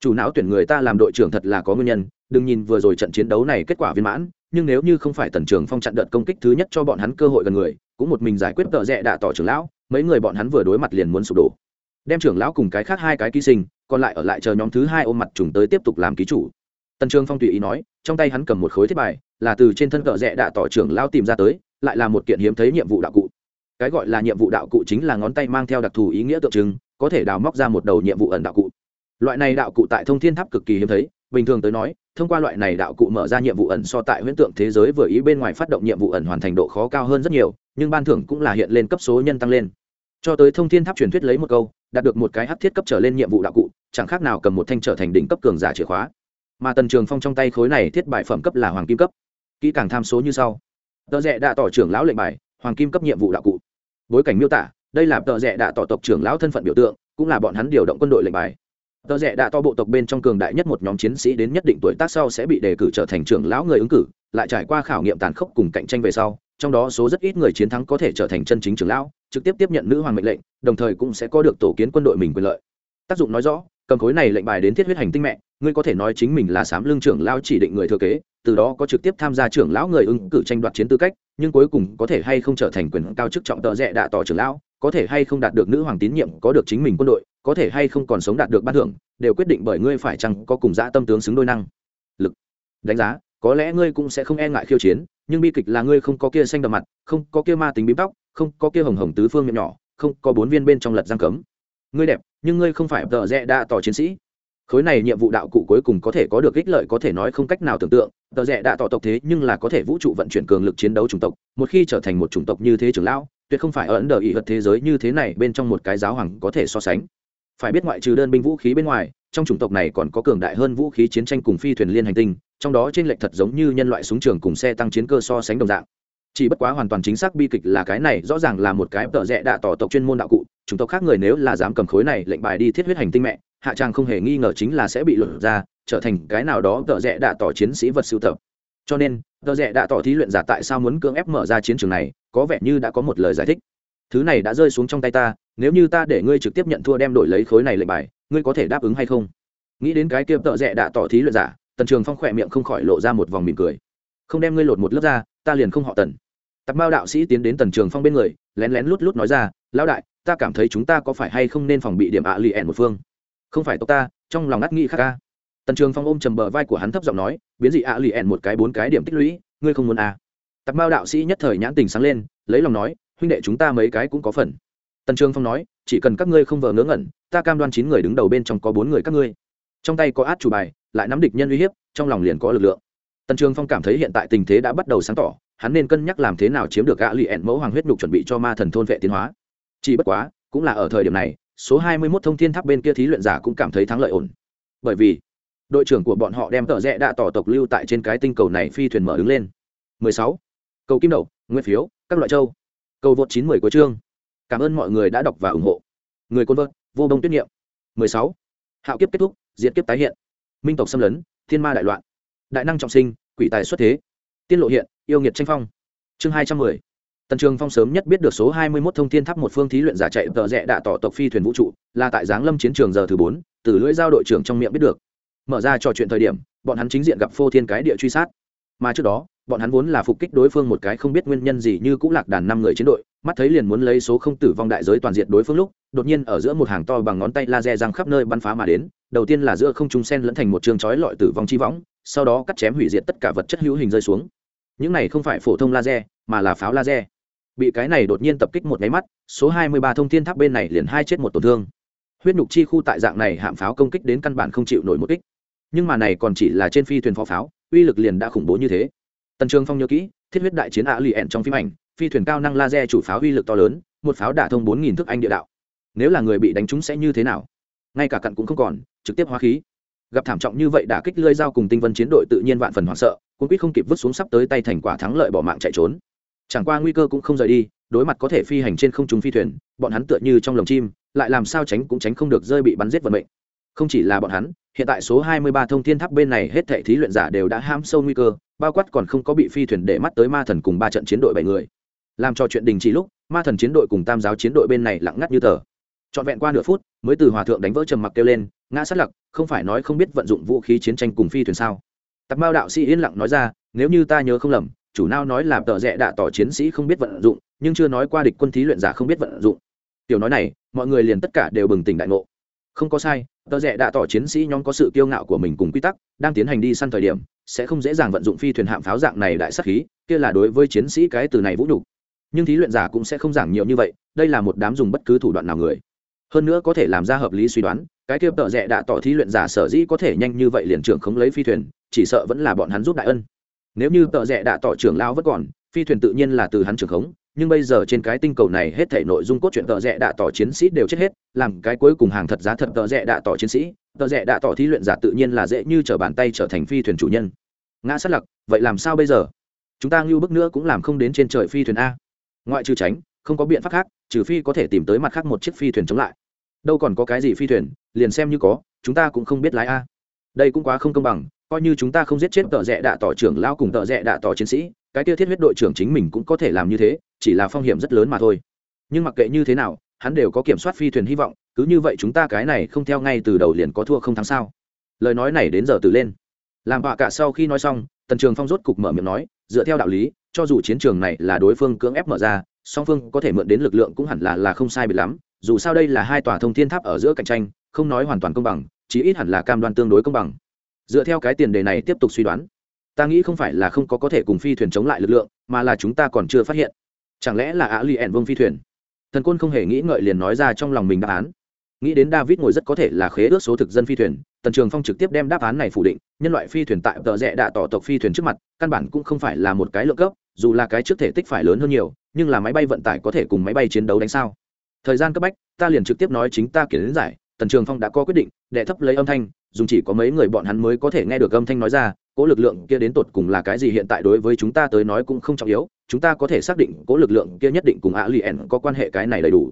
Chủ não tuyển người ta làm đội trưởng thật là có nguyên nhân, đừng nhìn vừa rồi trận chiến đấu này kết quả viên mãn nhưng nếu như không phải tần trường phong chặn đợt công kích thứ nhất cho bọn hắn cơ hội gần người, cũng một mình giải quyết tợ rẽ đạ tỏ trưởng lão, mấy người bọn hắn vừa đối mặt liền muốn sụp đổ. Đem trưởng lão cùng cái khác hai cái ký sinh, còn lại ở lại chờ nhóm thứ hai ôm mặt trùng tới tiếp tục làm ký chủ. Tần trường phong tùy ý nói, trong tay hắn cầm một khối thiết bài, là từ trên thân cờ rẽ đạ tỏ trưởng lão tìm ra tới, lại là một kiện hiếm thấy nhiệm vụ đạo cụ. Cái gọi là nhiệm vụ đạo cụ chính là ngón tay mang theo đặc thù ý nghĩa tượng trưng, có thể đào móc ra một đầu nhiệm vụ ẩn đạo cụ. Loại này đạo cụ tại thông thiên tháp cực kỳ hiếm thấy, bình thường tới nói thông qua loại này đạo cụ mở ra nhiệm vụ ẩn so tại huyễn tượng thế giới vừa ý bên ngoài phát động nhiệm vụ ẩn hoàn thành độ khó cao hơn rất nhiều, nhưng ban thưởng cũng là hiện lên cấp số nhân tăng lên. Cho tới thông thiên tháp truyền thuyết lấy một câu, đạt được một cái hắc thiết cấp trở lên nhiệm vụ đạo cụ, chẳng khác nào cầm một thanh trở thành đỉnh cấp cường giả chìa khóa. Mà tần trường phong trong tay khối này thiết bài phẩm cấp là hoàng kim cấp. Kỹ càng tham số như sau. Tờ rẽ đã tỏ trưởng lão lệnh bài, hoàng kim cấp nhiệm vụ đạo cụ. Bối cảnh miêu tả, đây là tờ rẽ đã tỏ tộc trưởng lão thân phận biểu tượng, cũng là bọn hắn điều động quân đội lệnh bài tờ rẽ đã to bộ tộc bên trong cường đại nhất một nhóm chiến sĩ đến nhất định tuổi tác sau sẽ bị đề cử trở thành trưởng lão người ứng cử, lại trải qua khảo nghiệm tàn khốc cùng cạnh tranh về sau, trong đó số rất ít người chiến thắng có thể trở thành chân chính trưởng lão, trực tiếp tiếp nhận nữ hoàng mệnh lệnh, đồng thời cũng sẽ có được tổ kiến quân đội mình quyền lợi. Tác dụng nói rõ, cầm khối này lệnh bài đến thiết huyết hành tinh mẹ, ngươi có thể nói chính mình là sám lương trưởng lão chỉ định người thừa kế, từ đó có trực tiếp tham gia trưởng lão người ứng cử tranh đoạt chiến tư cách, nhưng cuối cùng có thể hay không trở thành quyền cao chức trọng tợ rẽ đạ tỏ trưởng lão có thể hay không đạt được nữ hoàng tín nhiệm, có được chính mình quân đội, có thể hay không còn sống đạt được ban thưởng, đều quyết định bởi ngươi phải chăng có cùng dã tâm tướng xứng đôi năng. Lực. Đánh giá, có lẽ ngươi cũng sẽ không e ngại khiêu chiến, nhưng bi kịch là ngươi không có kia xanh đậm mặt, không có kia ma tính bím tóc, không có kia hồng hồng tứ phương miệng nhỏ, không có bốn viên bên trong lật giang cấm. Ngươi đẹp, nhưng ngươi không phải tợ rẽ đạ tỏ chiến sĩ. Khối này nhiệm vụ đạo cụ cuối cùng có thể có được ích lợi có thể nói không cách nào tưởng tượng tờ rẽ đa tỏ tộc thế nhưng là có thể vũ trụ vận chuyển cường lực chiến đấu chủng tộc, một khi trở thành một chủng tộc như thế trưởng lão tuyệt không phải ở ấn đờ ý vật thế giới như thế này bên trong một cái giáo hoàng có thể so sánh. Phải biết ngoại trừ đơn binh vũ khí bên ngoài, trong chủng tộc này còn có cường đại hơn vũ khí chiến tranh cùng phi thuyền liên hành tinh, trong đó trên lệch thật giống như nhân loại súng trường cùng xe tăng chiến cơ so sánh đồng dạng. Chỉ bất quá hoàn toàn chính xác bi kịch là cái này, rõ ràng là một cái tợ rẽ đạ tỏ tộc chuyên môn đạo cụ, chủng tộc khác người nếu là dám cầm khối này lệnh bài đi thiết huyết hành tinh mẹ, hạ trang không hề nghi ngờ chính là sẽ bị lột ra, trở thành cái nào đó tợ rẽ đạ tỏ chiến sĩ vật sưu tập. Cho nên, tợ rẽ đạ tỏ thí luyện giả tại sao muốn cưỡng ép mở ra chiến trường này có vẻ như đã có một lời giải thích. Thứ này đã rơi xuống trong tay ta, nếu như ta để ngươi trực tiếp nhận thua đem đổi lấy khối này lệnh bài, ngươi có thể đáp ứng hay không? Nghĩ đến cái kia tợ rẽ đã tỏ thí luyện giả, tần trường phong khỏe miệng không khỏi lộ ra một vòng mỉm cười. Không đem ngươi lột một lớp ra, ta liền không họ tần. Tập mao đạo sĩ tiến đến tần trường phong bên người, lén lén lút lút nói ra, lão đại, ta cảm thấy chúng ta có phải hay không nên phòng bị điểm ạ lì ẻn một phương? Không phải tộc ta, trong lòng ngắt nghĩ khác ca tần trường phong ôm trầm bờ vai của hắn thấp giọng nói, biến dị ạ lì ẻn một cái bốn cái điểm tích lũy, ngươi không muốn à tặc mao đạo sĩ nhất thời nhãn tình sáng lên, lấy lòng nói, huynh đệ chúng ta mấy cái cũng có phần. Tần trường phong nói, chỉ cần các ngươi không vờ ngớ ngẩn, ta cam đoan chín người đứng đầu bên trong có bốn người các ngươi. Trong tay có át chủ bài, lại nắm địch nhân uy hiếp, trong lòng liền có lực lượng. Tần trường phong cảm thấy hiện tại tình thế đã bắt đầu sáng tỏ, hắn nên cân nhắc làm thế nào chiếm được gã lì ẹn mẫu hoàng huyết nhục chuẩn bị cho ma thần thôn vệ tiến hóa. Chỉ bất quá, cũng là ở thời điểm này, số 21 thông thiên tháp bên kia thí luyện giả cũng cảm thấy thắng lợi ổn. Bởi vì, đội trưởng của bọn họ đem tờ rẽ đạ tỏ tộc lưu tại trên cái tinh cầu này phi thuyền mở đứng lên. 16 cầu kim đậu nguyên phiếu, các loại châu. Cầu vượt 910 của chương. Cảm ơn mọi người đã đọc và ủng hộ. Người côn vợt vô đông tuyết niệm. 16. hạo kiếp kết thúc, diệt kiếp tái hiện. Minh tộc xâm lấn, thiên ma đại loạn. Đại năng trọng sinh, quỷ tài xuất thế. Tiên lộ hiện, yêu nghiệt tranh phong. Chương 210 tần trường phong sớm nhất biết được số 21 thông thiên tháp một phương thí luyện giả chạy tờ rẽ đạ tỏ tộc phi thuyền vũ trụ, là tại giáng lâm chiến trường giờ thứ bốn, từ lưỡi giao đội trưởng trong miệng biết được. Mở ra trò chuyện thời điểm, bọn hắn chính diện gặp phô thiên cái địa truy sát. Mà trước đó bọn hắn vốn là phục kích đối phương một cái không biết nguyên nhân gì như cũng lạc đàn năm người chiến đội, mắt thấy liền muốn lấy số không tử vong đại giới toàn diện đối phương lúc, đột nhiên ở giữa một hàng to bằng ngón tay laser răng khắp nơi bắn phá mà đến, đầu tiên là giữa không trung sen lẫn thành một trường chói lọi tử vong chi võng, sau đó cắt chém hủy diệt tất cả vật chất hữu hình rơi xuống. Những này không phải phổ thông laser, mà là pháo laser. Bị cái này đột nhiên tập kích một nháy mắt, số 23 thông thiên tháp bên này liền hai chết một tổn thương. Huyết nhục chi khu tại dạng này hạm pháo công kích đến căn bản không chịu nổi một kích. Nhưng mà này còn chỉ là trên phi thuyền pháo pháo, uy lực liền đã khủng bố như thế tần trường phong nhớ kỹ, thiết huyết đại chiến ạ lì ẹn trong phim ảnh, phi thuyền cao năng laser chủ pháo uy lực to lớn, một pháo đả thông bốn nghìn thước anh địa đạo. Nếu là người bị đánh trúng sẽ như thế nào? Ngay cả cặn cũng không còn, trực tiếp hóa khí. Gặp thảm trọng như vậy đả kích lơi dao cùng tinh vân chiến đội tự nhiên vạn phần hoảng sợ cũng quyết không kịp vứt xuống sắp tới tay thành quả thắng lợi bỏ mạng chạy trốn. Chẳng qua nguy cơ cũng không rời đi, đối mặt có thể phi hành trên không trung phi thuyền, bọn hắn tựa như trong lồng chim, lại làm sao tránh cũng tránh không được rơi bị bắn giết vận mệnh không chỉ là bọn hắn, hiện tại số 23 thông thiên tháp bên này hết thảy thí luyện giả đều đã ham sâu nguy cơ, bao quát còn không có bị phi thuyền để mắt tới ma thần cùng ba trận chiến đội bảy người. Làm cho chuyện đình chỉ lúc, ma thần chiến đội cùng tam giáo chiến đội bên này lặng ngắt như tờ. Trọn vẹn qua nửa phút, mới từ hòa thượng đánh vỡ trầm mặc kêu lên, ngã sát lặc, không phải nói không biết vận dụng vũ khí chiến tranh cùng phi thuyền sao? Tặc mao đạo sĩ yên lặng nói ra, nếu như ta nhớ không lầm, chủ nào nói là tợ rẽ đạ tỏ chiến sĩ không biết vận dụng, nhưng chưa nói qua địch quân thí luyện giả không biết vận dụng. Tiểu nói này, mọi người liền tất cả đều bừng tỉnh đại ngộ không có sai, tờ rẽ đã tỏ chiến sĩ nhóm có sự kiêu ngạo của mình cùng quy tắc, đang tiến hành đi săn thời điểm, sẽ không dễ dàng vận dụng phi thuyền hạm pháo dạng này đại sắc khí, kia là đối với chiến sĩ cái từ này vũ nhục. Nhưng thí luyện giả cũng sẽ không giảng nhiều như vậy, đây là một đám dùng bất cứ thủ đoạn nào người. Hơn nữa có thể làm ra hợp lý suy đoán, cái kia tợ rẽ đã tỏ thí luyện giả sở dĩ có thể nhanh như vậy liền trưởng khống lấy phi thuyền, chỉ sợ vẫn là bọn hắn giúp đại ân. Nếu như tợ rẽ đã tỏ trưởng lao vẫn còn, phi thuyền tự nhiên là từ hắn trưởng khống nhưng bây giờ trên cái tinh cầu này hết thể nội dung cốt truyện tợ rẽ đạ tỏ chiến sĩ đều chết hết, làm cái cuối cùng hàng thật giá thật tợ rẽ đạ tỏ chiến sĩ, tợ rẽ đạ tỏ thí luyện giả tự nhiên là dễ như trở bàn tay trở thành phi thuyền chủ nhân. Ngã sát lặc, vậy làm sao bây giờ? Chúng ta ngưu bức nữa cũng làm không đến trên trời phi thuyền a. Ngoại trừ tránh, không có biện pháp khác, trừ phi có thể tìm tới mặt khác một chiếc phi thuyền chống lại. Đâu còn có cái gì phi thuyền, liền xem như có, chúng ta cũng không biết lái a. Đây cũng quá không công bằng, coi như chúng ta không giết chết tợ rẽ đạ tỏ trưởng lao cùng tợ rẽ đạ tỏ chiến sĩ, cái tiêu thiết huyết đội trưởng chính mình cũng có thể làm như thế chỉ là phong hiểm rất lớn mà thôi. Nhưng mặc kệ như thế nào, hắn đều có kiểm soát phi thuyền hy vọng, cứ như vậy chúng ta cái này không theo ngay từ đầu liền có thua không thắng sao? Lời nói này đến giờ từ lên. Làm họa cả sau khi nói xong, tần trường phong rốt cục mở miệng nói, dựa theo đạo lý, cho dù chiến trường này là đối phương cưỡng ép mở ra, song phương có thể mượn đến lực lượng cũng hẳn là là không sai biệt lắm, dù sao đây là hai tòa thông thiên tháp ở giữa cạnh tranh, không nói hoàn toàn công bằng, chí ít hẳn là cam đoan tương đối công bằng. Dựa theo cái tiền đề này tiếp tục suy đoán, ta nghĩ không phải là không có có thể cùng phi thuyền chống lại lực lượng, mà là chúng ta còn chưa phát hiện chẳng lẽ là ạ li ẻn vương phi thuyền? Thần quân không hề nghĩ ngợi liền nói ra trong lòng mình đáp án. Nghĩ đến david ngồi rất có thể là khế ước số thực dân phi thuyền, tần trường phong trực tiếp đem đáp án này phủ định, nhân loại phi thuyền tại tợ rẽ đạ tỏ tộc phi thuyền trước mặt, căn bản cũng không phải là một cái lượng cấp, dù là cái trước thể tích phải lớn hơn nhiều, nhưng là máy bay vận tải có thể cùng máy bay chiến đấu đánh sao? Thời gian cấp bách, ta liền trực tiếp nói chính ta kiến giải, tần trường phong đã có quyết định, đệ thấp lấy âm thanh dùng chỉ có mấy người bọn hắn mới có thể nghe được âm thanh nói ra Cỗ lực lượng kia đến tột cùng là cái gì hiện tại đối với chúng ta tới nói cũng không trọng yếu, chúng ta có thể xác định cỗ lực lượng kia nhất định cùng ạ lì có quan hệ cái này đầy đủ.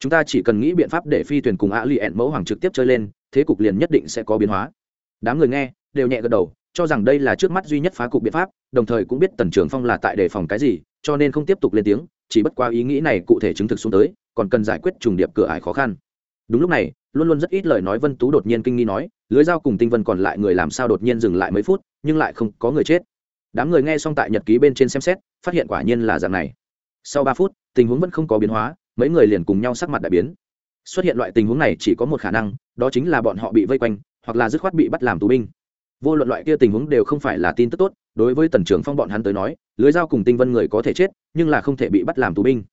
Chúng ta chỉ cần nghĩ biện pháp để phi thuyền cùng ạ lì mẫu hoàng trực tiếp chơi lên, thế cục liền nhất định sẽ có biến hóa. Đám người nghe, đều nhẹ gật đầu, cho rằng đây là trước mắt duy nhất phá cục biện pháp, đồng thời cũng biết tần trường phong là tại đề phòng cái gì, cho nên không tiếp tục lên tiếng, chỉ bất qua ý nghĩ này cụ thể chứng thực xuống tới, còn cần giải quyết trùng điệp cửa ải khó khăn đúng lúc này, luôn luôn rất ít lời nói vân tú đột nhiên kinh nghi nói, lưới dao cùng tinh vân còn lại người làm sao đột nhiên dừng lại mấy phút, nhưng lại không có người chết. Đám người nghe xong tại nhật ký bên trên xem xét, phát hiện quả nhiên là dạng này. Sau ba phút, tình huống vẫn không có biến hóa, mấy người liền cùng nhau sắc mặt đại biến. Xuất hiện loại tình huống này chỉ có một khả năng, đó chính là bọn họ bị vây quanh, hoặc là dứt khoát bị bắt làm tù binh. Vô luận loại kia tình huống đều không phải là tin tức tốt, đối với tần trưởng phong bọn hắn tới nói, lưới dao cùng tinh vân người có thể chết, nhưng là không thể bị bắt làm tù binh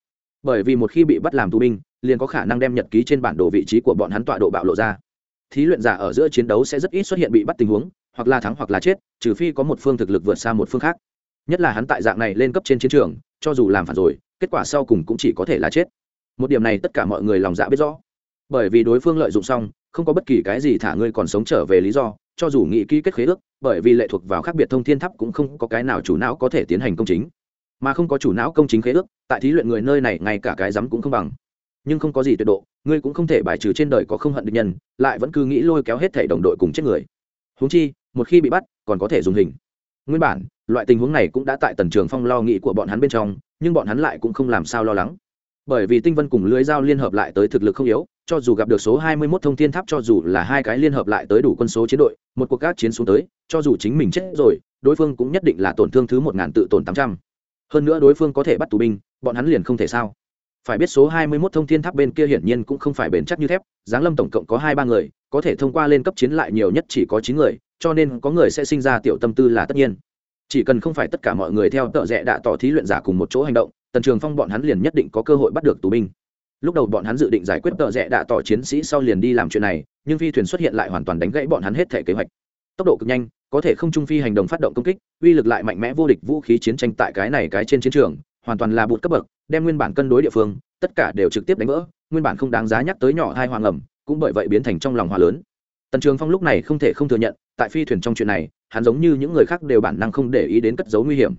bởi vì một khi bị bắt làm tù binh, liền có khả năng đem nhật ký trên bản đồ vị trí của bọn hắn tọa độ bạo lộ ra. Thí luyện giả ở giữa chiến đấu sẽ rất ít xuất hiện bị bắt tình huống, hoặc là thắng hoặc là chết, trừ phi có một phương thực lực vượt xa một phương khác. Nhất là hắn tại dạng này lên cấp trên chiến trường, cho dù làm phản rồi, kết quả sau cùng cũng chỉ có thể là chết. Một điểm này tất cả mọi người lòng dạ biết rõ. Bởi vì đối phương lợi dụng xong, không có bất kỳ cái gì thả ngươi còn sống trở về lý do, cho dù nghị ký kết khế ước, bởi vì lệ thuộc vào khác biệt thông thiên tháp cũng không có cái nào chủ não có thể tiến hành công chính mà không có chủ não công chính khế ước, tại thí luyện người nơi này ngay cả cái rắm cũng không bằng. Nhưng không có gì tuyệt độ, ngươi cũng không thể bài trừ trên đời có không hận được nhân, lại vẫn cứ nghĩ lôi kéo hết thể đồng đội cùng chết người. Húng chi, một khi bị bắt, còn có thể dùng hình. Nguyên bản, loại tình huống này cũng đã tại tần trường phong lo nghĩ của bọn hắn bên trong, nhưng bọn hắn lại cũng không làm sao lo lắng. Bởi vì tinh vân cùng lưới dao liên hợp lại tới thực lực không yếu, cho dù gặp được số 21 thông thiên tháp cho dù là hai cái liên hợp lại tới đủ quân số chiến đội, một cuộc các chiến xuống tới, cho dù chính mình chết rồi, đối phương cũng nhất định là tổn thương thứ một ngàn tự tổn tám trăm hơn nữa đối phương có thể bắt tù binh, bọn hắn liền không thể sao? Phải biết số 21 thông thiên tháp bên kia hiển nhiên cũng không phải bền chắc như thép, giáng lâm tổng cộng có hai ba người, có thể thông qua lên cấp chiến lại nhiều nhất chỉ có chín người, cho nên có người sẽ sinh ra tiểu tâm tư là tất nhiên. Chỉ cần không phải tất cả mọi người theo tợ rẽ đã tỏ thí luyện giả cùng một chỗ hành động, tần trường phong bọn hắn liền nhất định có cơ hội bắt được tù binh. Lúc đầu bọn hắn dự định giải quyết tợ rẽ đã tỏ chiến sĩ sau liền đi làm chuyện này, nhưng phi thuyền xuất hiện lại hoàn toàn đánh gãy bọn hắn hết thể kế hoạch. Tốc độ cực nhanh có thể không trung phi hành động phát động công kích, uy lực lại mạnh mẽ vô địch vũ khí chiến tranh tại cái này cái trên chiến trường, hoàn toàn là bụt cấp bậc, đem nguyên bản cân đối địa phương, tất cả đều trực tiếp đánh vỡ, nguyên bản không đáng giá nhắc tới nhỏ hai hoàng ẩm, cũng bởi vậy biến thành trong lòng hòa lớn. Tần trường phong lúc này không thể không thừa nhận, tại phi thuyền trong chuyện này, hắn giống như những người khác đều bản năng không để ý đến cất dấu nguy hiểm.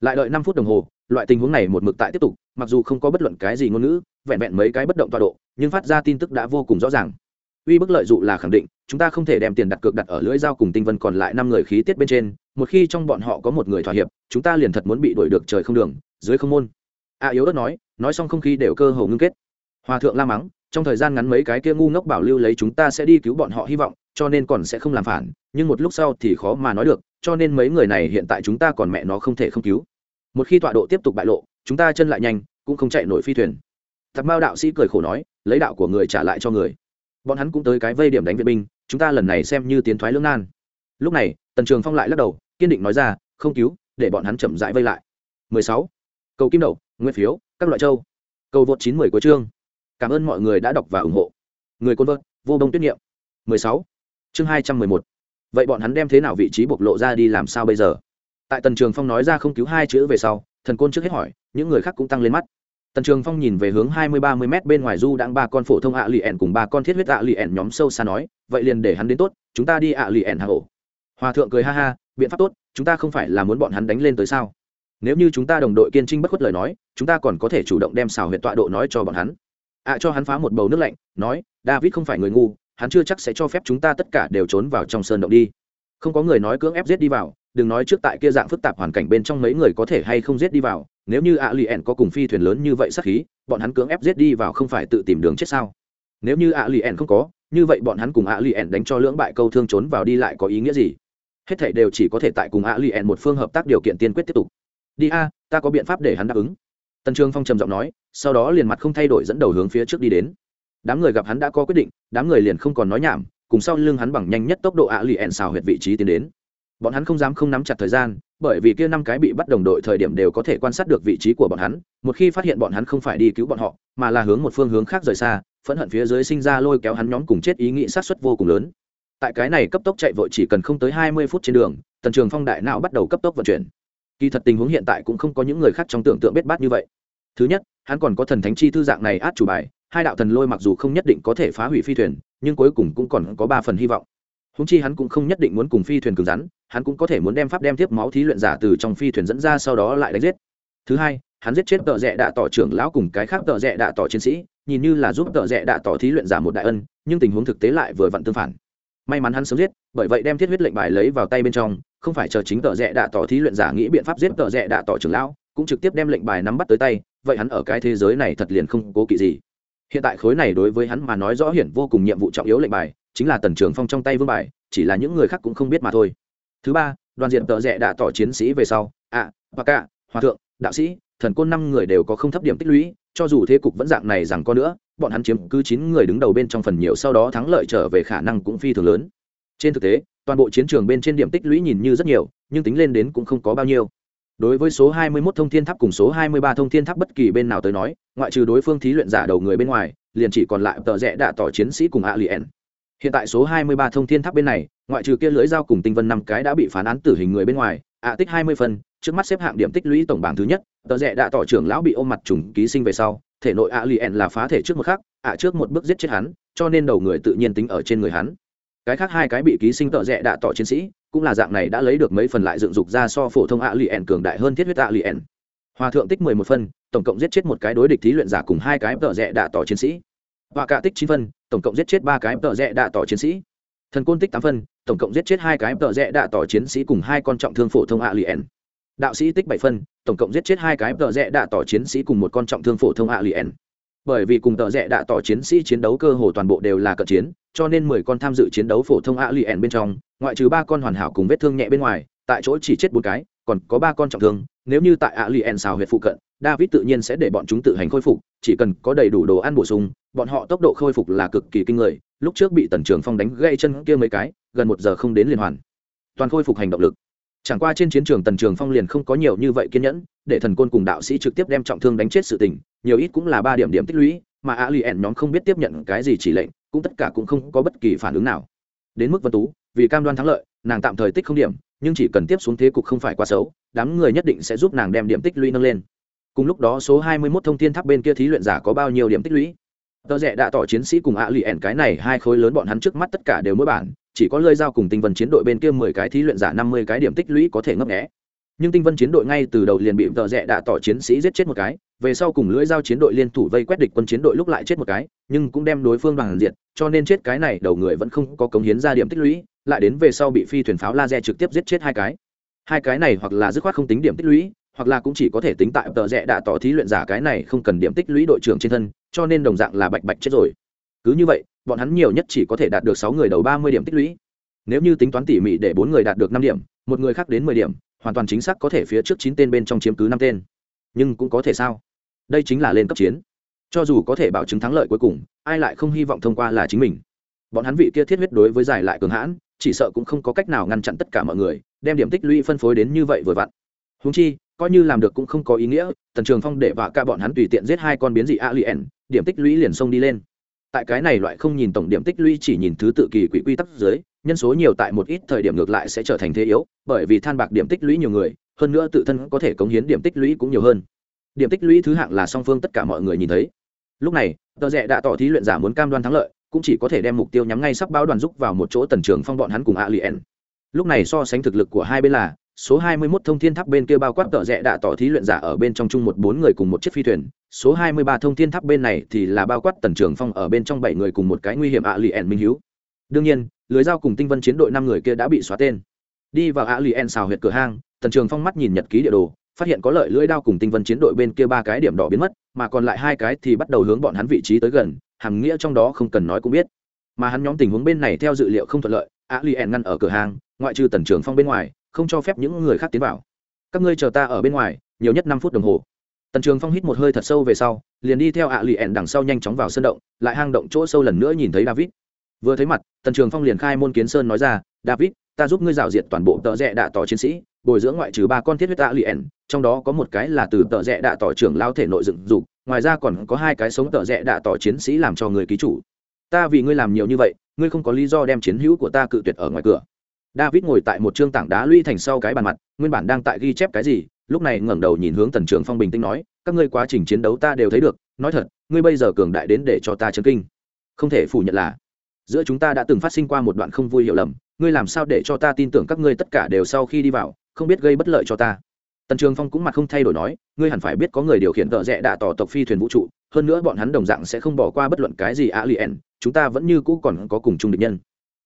Lại đợi năm phút đồng hồ, loại tình huống này một mực tại tiếp tục, mặc dù không có bất luận cái gì ngôn ngữ, vẹn vẹn mấy cái bất động tọa độ, nhưng phát ra tin tức đã vô cùng rõ ràng uy bức lợi dụ là khẳng định, chúng ta không thể đem tiền đặt cược đặt ở lưỡi dao cùng tinh vân còn lại năm người khí tiết bên trên, một khi trong bọn họ có một người thỏa hiệp, chúng ta liền thật muốn bị đuổi được trời không đường, dưới không môn. A yếu đất nói nói xong không khí đều cơ hồ ngưng kết. Hòa thượng la mắng, trong thời gian ngắn mấy cái kia ngu ngốc bảo lưu lấy chúng ta sẽ đi cứu bọn họ hy vọng, cho nên còn sẽ không làm phản, nhưng một lúc sau thì khó mà nói được, cho nên mấy người này hiện tại chúng ta còn mẹ nó không thể không cứu. Một khi tọa độ tiếp tục bại lộ, chúng ta chân lại nhanh, cũng không chạy nổi phi thuyền. Thật mao đạo sĩ cười khổ nói, lấy đạo của người trả lại cho người bọn hắn cũng tới cái vây điểm đánh viện binh, chúng ta lần này xem như tiến thoái lưỡng nan. Lúc này, tần trường phong lại lắc đầu, kiên định nói ra, không cứu, để bọn hắn chậm rãi vây lại. 16. cầu kim đậu, nguyên phiếu, các loại châu. Cầu vượt 910 của chương. Cảm ơn mọi người đã đọc và ủng hộ. Người côn vợt, vô bông tuyết nghiệm. 16. chương 211. vậy bọn hắn đem thế nào vị trí bộc lộ ra đi làm sao bây giờ? Tại tần trường phong nói ra không cứu hai chữ về sau, thần côn trước hết hỏi, những người khác cũng tăng lên mắt tần trường phong nhìn về hướng hai mươi ba mươi m bên ngoài du đang ba con phổ thông ạ lì ẻn cùng ba con thiết huyết ạ lì ẻn nhóm sâu xa nói, vậy liền để hắn đến tốt, chúng ta đi ạ lì ẻn hạ ổ hòa thượng cười ha ha, biện pháp tốt, chúng ta không phải là muốn bọn hắn đánh lên tới sao? Nếu như chúng ta đồng đội kiên trinh bất khuất lời nói, chúng ta còn có thể chủ động đem xào huyệt tọa độ nói cho bọn hắn. Ạ cho hắn phá một bầu nước lạnh, nói, david không phải người ngu, hắn chưa chắc sẽ cho phép chúng ta tất cả đều trốn vào trong sơn động đi. Không có người nói cưỡng ép giết đi vào, đừng nói trước tại kia dạng phức tạp hoàn cảnh bên trong mấy người có thể hay không giết đi vào nếu như ạ lì ẻn có cùng phi thuyền lớn như vậy sắc khí, bọn hắn cưỡng ép giết đi vào không phải tự tìm đường chết sao? Nếu như ạ lì ẻn không có, như vậy bọn hắn cùng ạ lì ẻn đánh cho lưỡng bại câu thương trốn vào đi lại có ý nghĩa gì? Hết thảy đều chỉ có thể tại cùng ạ lì ẻn một phương hợp tác điều kiện tiên quyết tiếp tục. Đi a, ta có biện pháp để hắn đáp ứng. Tần trương phong trầm giọng nói, sau đó liền mặt không thay đổi dẫn đầu hướng phía trước đi đến. Đám người gặp hắn đã có quyết định, đám người liền không còn nói nhảm, cùng sau lưng hắn bằng nhanh nhất tốc độ ạ lì ẻn xào huyệt vị trí tiến đến bọn hắn không dám không nắm chặt thời gian, bởi vì kia năm cái bị bắt đồng đội thời điểm đều có thể quan sát được vị trí của bọn hắn, một khi phát hiện bọn hắn không phải đi cứu bọn họ, mà là hướng một phương hướng khác rời xa, phẫn hận phía dưới sinh ra lôi kéo hắn nhóm cùng chết ý nghĩ sát xuất vô cùng lớn. Tại cái này cấp tốc chạy vội chỉ cần không tới hai mươi phút trên đường, tần trường phong đại não bắt đầu cấp tốc vận chuyển. Kỳ thật tình huống hiện tại cũng không có những người khác trong tưởng tượng biết bát như vậy. Thứ nhất, hắn còn có thần thánh chi thư dạng này át chủ bài, hai đạo thần lôi mặc dù không nhất định có thể phá hủy phi thuyền, nhưng cuối cùng cũng còn có ba phần hy vọng. Húng chi hắn cũng không nhất định muốn cùng phi thuyền cứng rắn hắn cũng có thể muốn đem pháp đem tiếp máu thí luyện giả từ trong phi thuyền dẫn ra sau đó lại đánh giết. Thứ hai, hắn giết chết tợ rẽ đạ tỏ trưởng lão cùng cái khác tợ rẽ đạ tỏ chiến sĩ, nhìn như là giúp tợ rẽ đạ tỏ thí luyện giả một đại ân, nhưng tình huống thực tế lại vừa vặn tương phản. May mắn hắn sớm giết, bởi vậy đem thiết huyết lệnh bài lấy vào tay bên trong, không phải chờ chính tợ rẽ đạ tỏ thí luyện giả nghĩ biện pháp giết tợ rẽ đạ tỏ trưởng lão, cũng trực tiếp đem lệnh bài nắm bắt tới tay, vậy hắn ở cái thế giới này thật liền không cố kỵ gì. Hiện tại khối này đối với hắn mà nói rõ hiển vô cùng nhiệm vụ trọng yếu lệnh bài, chính là tần trường phong trong tay vương bài, chỉ là những người khác cũng không biết mà thôi thứ ba đoàn diện tợ rẽ đã tỏ chiến sĩ về sau. Ạ à, cả hòa thượng đạo sĩ thần côn năm người đều có không thấp điểm tích lũy cho dù thế cục vẫn dạng này rằng có nữa bọn hắn chiếm cứ chín người đứng đầu bên trong phần nhiều sau đó thắng lợi trở về khả năng cũng phi thường lớn. Trên thực tế toàn bộ chiến trường bên trên điểm tích lũy nhìn như rất nhiều nhưng tính lên đến cũng không có bao nhiêu. Đối với số 21 thông thiên tháp cùng số 23 thông thiên tháp bất kỳ bên nào tới nói ngoại trừ đối phương thí luyện giả đầu người bên ngoài liền chỉ còn lại tờ rẽ đạ tỏ chiến sĩ cùng alien. Hiện tại số 23 thông thiên tháp bên này ngoại trừ kia lưới dao cùng tinh vân năm cái đã bị phán án tử hình người bên ngoài, ạ tích 20 phần trước mắt xếp hạng điểm tích lũy tổng bảng thứ nhất, tờ rẽ đã tỏ trưởng lão bị ôm mặt trùng ký sinh về sau, thể nội ạ liền là phá thể trước một khắc, ạ trước một bước giết chết hắn, cho nên đầu người tự nhiên tính ở trên người hắn. Cái khác hai cái bị ký sinh tợ rẽ đã tỏ chiến sĩ, cũng là dạng này đã lấy được mấy phần lại dựng dục ra so phổ thông ạ lì cường đại hơn thiết huyết ạ lì hòa thượng tích mười một phân, tổng cộng giết chết một cái đối địch thí luyện giả cùng hai cái tợ rẽ đã tỏ chiến sĩ. Và cả tích chín phân, tổng cộng giết chết ba cái tợ rẽ đã tỏ chiến sĩ. Thần côn tích tám phân tổng cộng giết chết hai cái tợ rẽ đạ tỏ chiến sĩ cùng hai con trọng thương phổ thông ạ liền đạo sĩ tích bảy phân, tổng cộng giết chết hai cái tợ rẽ đạ tỏ chiến sĩ cùng một con trọng thương phổ thông ạ liền bởi vì cùng tợ rẽ đạ tỏ chiến sĩ chiến đấu cơ hồ toàn bộ đều là cận chiến, cho nên mười con tham dự chiến đấu phổ thông ạ liền bên trong, ngoại trừ ba con hoàn hảo cùng vết thương nhẹ bên ngoài, tại chỗ chỉ chết bốn cái, còn có ba con trọng thương, nếu như tại ạ liền xào huyệt phụ cận david tự nhiên sẽ để bọn chúng tự hành khôi phục, chỉ cần có đầy đủ đồ ăn bổ sung, bọn họ tốc độ khôi phục là cực kỳ kinh người. Lúc trước bị tần trường phong đánh gây chân kia mấy cái, gần một giờ không đến liên hoàn. Toàn khôi phục hành động lực. Chẳng qua trên chiến trường tần trường phong liền không có nhiều như vậy kiên nhẫn, để thần côn cùng đạo sĩ trực tiếp đem trọng thương đánh chết sự tình, nhiều ít cũng là ba điểm điểm tích lũy, mà a li ẻn nhóm không biết tiếp nhận cái gì chỉ lệnh, cũng tất cả cũng không có bất kỳ phản ứng nào. Đến mức vân tú, vì cam đoan thắng lợi, nàng tạm thời tích không điểm, nhưng chỉ cần tiếp xuống thế cục không phải quá xấu, đám người nhất định sẽ giúp nàng đem điểm tích lũy nâng lên cùng lúc đó số 21 thông thiên tháp bên kia thí luyện giả có bao nhiêu điểm tích lũy? Tờ rẽ đã tỏ chiến sĩ cùng ạ lì ẻn cái này, hai khối lớn bọn hắn trước mắt tất cả đều mỗi bản, chỉ có lơi dao cùng tinh vân chiến đội bên kia mười cái thí luyện giả năm mươi cái điểm tích lũy có thể ngấp nghé. Nhưng tinh vân chiến đội ngay từ đầu liền bị tờ rẽ đã tỏ chiến sĩ giết chết một cái, về sau cùng lưỡi dao chiến đội liên thủ vây quét địch quân chiến đội lúc lại chết một cái, nhưng cũng đem đối phương bằng diệt, cho nên chết cái này đầu người vẫn không có cống hiến ra điểm tích lũy, lại đến về sau bị phi thuyền pháo laser trực tiếp giết chết hai cái. Hai cái này hoặc là dứt khoát không tính điểm tích lũy hoặc là cũng chỉ có thể tính tại tờ rẽ đã tỏ thí luyện giả cái này không cần điểm tích lũy đội trưởng trên thân, cho nên đồng dạng là bạch bạch chết rồi. Cứ như vậy, bọn hắn nhiều nhất chỉ có thể đạt được sáu người đầu ba mươi điểm tích lũy. Nếu như tính toán tỉ mỉ để bốn người đạt được năm điểm, một người khác đến mười điểm, hoàn toàn chính xác có thể phía trước chín tên bên trong chiếm cứ năm tên. Nhưng cũng có thể sao? Đây chính là lên cấp chiến. Cho dù có thể bảo chứng thắng lợi cuối cùng, ai lại không hy vọng thông qua là chính mình? Bọn hắn vị kia thiết huyết đối với giải lại cường hãn, chỉ sợ cũng không có cách nào ngăn chặn tất cả mọi người, đem điểm tích lũy phân phối đến như vậy vừa vặn. Húng chi coi như làm được cũng không có ý nghĩa, tần trường phong để vạ ca bọn hắn tùy tiện giết hai con biến dị alien, điểm tích lũy liền xông đi lên. Tại cái này loại không nhìn tổng điểm tích lũy chỉ nhìn thứ tự kỳ quỹ quy tắc dưới, nhân số nhiều tại một ít thời điểm ngược lại sẽ trở thành thế yếu, bởi vì than bạc điểm tích lũy nhiều người, hơn nữa tự thân có thể cống hiến điểm tích lũy cũng nhiều hơn. Điểm tích lũy thứ hạng là song phương tất cả mọi người nhìn thấy. Lúc này, tờ rẽ đã tỏ thí luyện giả muốn cam đoan thắng lợi, cũng chỉ có thể đem mục tiêu nhắm ngay sắp báo đoàn giúp vào một chỗ tần trường phong bọn hắn cùng a lien lúc này so sánh thực lực của hai bên là số 21 thông thiên tháp bên kia bao quát tợ rẽ đã tỏ thí luyện giả ở bên trong chung một bốn người cùng một chiếc phi thuyền. Số 23 thông thiên tháp bên này thì là bao quát tần trường phong ở bên trong bảy người cùng một cái nguy hiểm ạ lì ẻn minh hiếu. Đương nhiên, lưới giao cùng tinh vân chiến đội năm người kia đã bị xóa tên. Đi vào ạ lì ẻn xào huyệt cửa hang, tần trường phong mắt nhìn nhật ký địa đồ, phát hiện có lợi lưỡi đao cùng tinh vân chiến đội bên kia ba cái điểm đỏ biến mất, mà còn lại hai cái thì bắt đầu hướng bọn hắn vị trí tới gần, hàm nghĩa trong đó không cần nói cũng biết. Mà hắn nhóm tình huống bên này theo dự liệu không thuận lợi, ạ lì ẻn ngăn ở cửa hàng ngoại trừ tần trường phong bên ngoài không cho phép những người khác tiến vào. Các ngươi chờ ta ở bên ngoài, nhiều nhất năm phút đồng hồ. Tần trường phong hít một hơi thật sâu về sau, liền đi theo ạ lì ẻn đằng sau nhanh chóng vào sân động, lại hang động chỗ sâu lần nữa nhìn thấy david. Vừa thấy mặt, tần trường phong liền khai môn kiến sơn nói ra, david, ta giúp ngươi rào diệt toàn bộ tợ rẽ đạ tỏ chiến sĩ, bồi dưỡng ngoại trừ ba con thiết huyết ạ lì ẻn trong đó có một cái là từ tợ rẽ đạ tỏ trưởng lao thể nội dựng dục, ngoài ra còn có hai cái sống tợ rẽ đạ tỏ chiến sĩ làm cho người ký chủ. Ta vì ngươi làm nhiều như vậy, ngươi không có lý do đem chiến hữu của ta cự tuyệt ở ngoài cửa david ngồi tại một trương tảng đá lũy thành sau cái bàn mặt, nguyên bản đang tại ghi chép cái gì, lúc này ngẩng đầu nhìn hướng tần trường phong bình tĩnh nói, các ngươi quá trình chiến đấu ta đều thấy được, nói thật, ngươi bây giờ cường đại đến để cho ta chấn kinh. Không thể phủ nhận là, giữa chúng ta đã từng phát sinh qua một đoạn không vui hiểu lầm, ngươi làm sao để cho ta tin tưởng các ngươi tất cả đều sau khi đi vào, không biết gây bất lợi cho ta? Tần trường phong cũng mặt không thay đổi nói, ngươi hẳn phải biết có người điều khiển tợ rẽ đạ tỏ tộc phi thuyền vũ trụ, hơn nữa bọn hắn đồng dạng sẽ không bỏ qua bất luận cái gì a liền chúng ta vẫn như cũ còn có cùng chung địch nhân.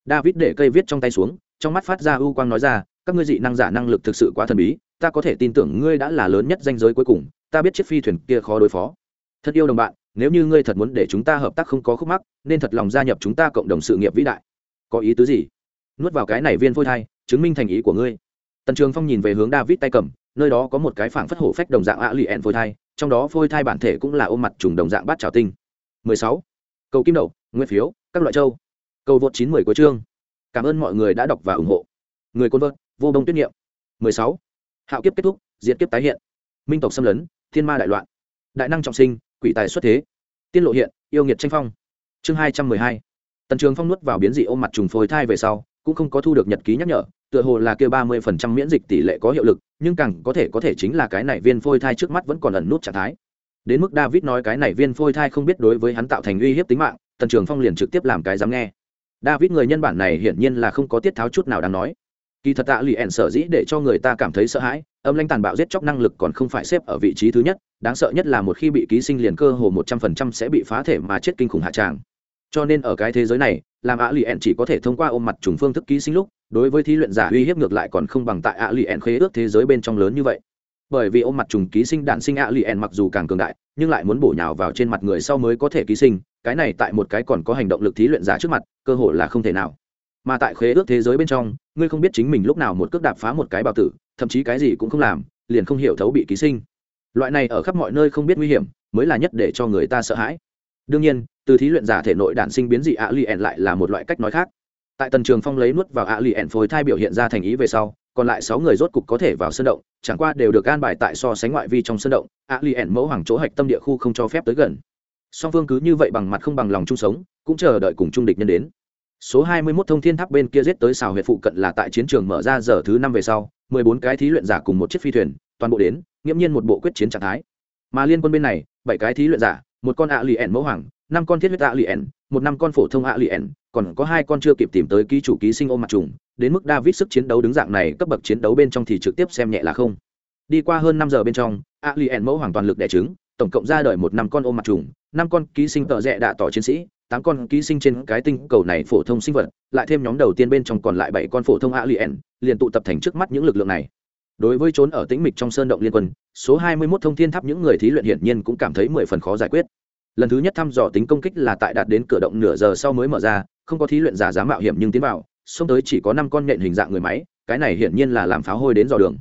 David để cây viết trong tay xuống trong mắt phát ra ưu quang nói ra, các ngươi dị năng giả năng lực thực sự quá thần bí, ta có thể tin tưởng ngươi đã là lớn nhất danh giới cuối cùng, ta biết chiếc phi thuyền kia khó đối phó. Thật yêu đồng bạn, nếu như ngươi thật muốn để chúng ta hợp tác không có khúc mắc, nên thật lòng gia nhập chúng ta cộng đồng sự nghiệp vĩ đại. Có ý tứ gì? Nuốt vào cái này viên phôi thai, chứng minh thành ý của ngươi. Tần trường phong nhìn về hướng david tay cầm, nơi đó có một cái phảng phất hổ phách đồng dạng ạ lì ẹn phôi thai, trong đó phôi thai bản thể cũng là ôm mặt trùng đồng dạng bát trào tinh. 16. cầu kim đậu, nguyên phiếu, các loại châu. Cầu vượt 910 của chương cảm ơn mọi người đã đọc và ủng hộ. Người côn vợt, vô đông tuyết nghiệm 16. hạo kiếp kết thúc, diệt kiếp tái hiện. Minh tộc xâm lấn, thiên ma đại loạn. Đại năng trọng sinh, quỷ tài xuất thế. Tiên lộ hiện, yêu nghiệt tranh phong. Chương 212. tần trường phong nuốt vào biến dị ôm mặt trùng phôi thai về sau, cũng không có thu được nhật ký nhắc nhở, tựa hồ là kia ba mươi phần trăm miễn dịch tỷ lệ có hiệu lực, nhưng càng có thể có thể chính là cái này viên phôi thai trước mắt vẫn còn ẩn nút trạng thái. Đến mức david nói cái này viên phôi thai không biết đối với hắn tạo thành uy hiếp tính mạng, tần trường phong liền trực tiếp làm cái dám nghe david người nhân bản này hiển nhiên là không có tiết tháo chút nào đáng nói. Kỳ thật tạ lì ẻn sở dĩ để cho người ta cảm thấy sợ hãi, âm lãnh tàn bạo giết chóc năng lực còn không phải xếp ở vị trí thứ nhất, đáng sợ nhất là một khi bị ký sinh liền cơ hồ một trăm phần trăm sẽ bị phá thể mà chết kinh khủng hạ tràng. Cho nên ở cái thế giới này, làm ạ, lì ẹn chỉ có thể thông qua ôm mặt trùng phương thức ký sinh lúc, đối với thí luyện giả uy hiếp ngược lại còn không bằng tại ạ, lì ẹn khế ước thế giới bên trong lớn như vậy bởi vì ôm mặt trùng ký sinh đạn sinh ạ lì ẹn mặc dù càng cường đại, nhưng lại muốn bổ nhào vào trên mặt người sau mới có thể ký sinh, cái này tại một cái còn có hành động lực thí luyện giả trước mặt, cơ hội là không thể nào. Mà tại khế ước thế giới bên trong, ngươi không biết chính mình lúc nào một cước đạp phá một cái bào tử, thậm chí cái gì cũng không làm, liền không hiểu thấu bị ký sinh. Loại này ở khắp mọi nơi không biết nguy hiểm, mới là nhất để cho người ta sợ hãi. Đương nhiên, từ thí luyện giả thể nội đạn sinh biến dị ạ lì ẻn lại là một loại cách nói khác. Tại tần trường phong lấy nuốt vào ạ lì ẻn phối thai biểu hiện ra thành ý về sau còn lại sáu người rốt cục có thể vào sân động, chẳng qua đều được an bài tại so sánh ngoại vi trong sân động A lì ẻn mẫu hoàng chỗ hạch tâm địa khu không cho phép tới gần. Song phương cứ như vậy bằng mặt không bằng lòng chung sống, cũng chờ đợi cùng trung địch nhân đến. Số 21 thông thiên tháp bên kia giết tới xào huyệt phụ cận là tại chiến trường mở ra giờ thứ năm về sau 14 cái thí luyện giả cùng một chiếc phi thuyền, toàn bộ đến, nghiễm nhiên một bộ quyết chiến trạng thái. Mà liên quân bên này, bảy cái thí luyện giả, một con ạ lì ẻn mẫu hoàng, năm con thiết huyết ạ lì ẻn, một năm con phổ thông ạ lì ẻn, còn có hai con chưa kịp tìm tới ký chủ ký sinh ôm mặt trùng đến mức david sức chiến đấu đứng dạng này cấp bậc chiến đấu bên trong thì trực tiếp xem nhẹ là không. Đi qua hơn năm giờ bên trong Alien mẫu hoàng toàn lực đẻ trứng tổng cộng ra đời một năm con ôm mặt trùng năm con ký sinh tợ rẽ đạ tỏ chiến sĩ tám con ký sinh trên cái tinh cầu này phổ thông sinh vật lại thêm nhóm đầu tiên bên trong còn lại bảy con phổ thông Alien, liền tụ tập thành trước mắt những lực lượng này. Đối với trốn ở tĩnh mịch trong sơn động liên quân số 21 thông thiên tháp những người thí luyện hiển nhiên cũng cảm thấy mười phần khó giải quyết. Lần thứ nhất thăm dò tính công kích là tại đạt đến cửa động nửa giờ sau mới mở ra không có thí luyện giả dám mạo hiểm nhưng tiến vào xông tới chỉ có năm con nhện hình dạng người máy, cái này hiển nhiên là làm pháo hôi đến dò đường.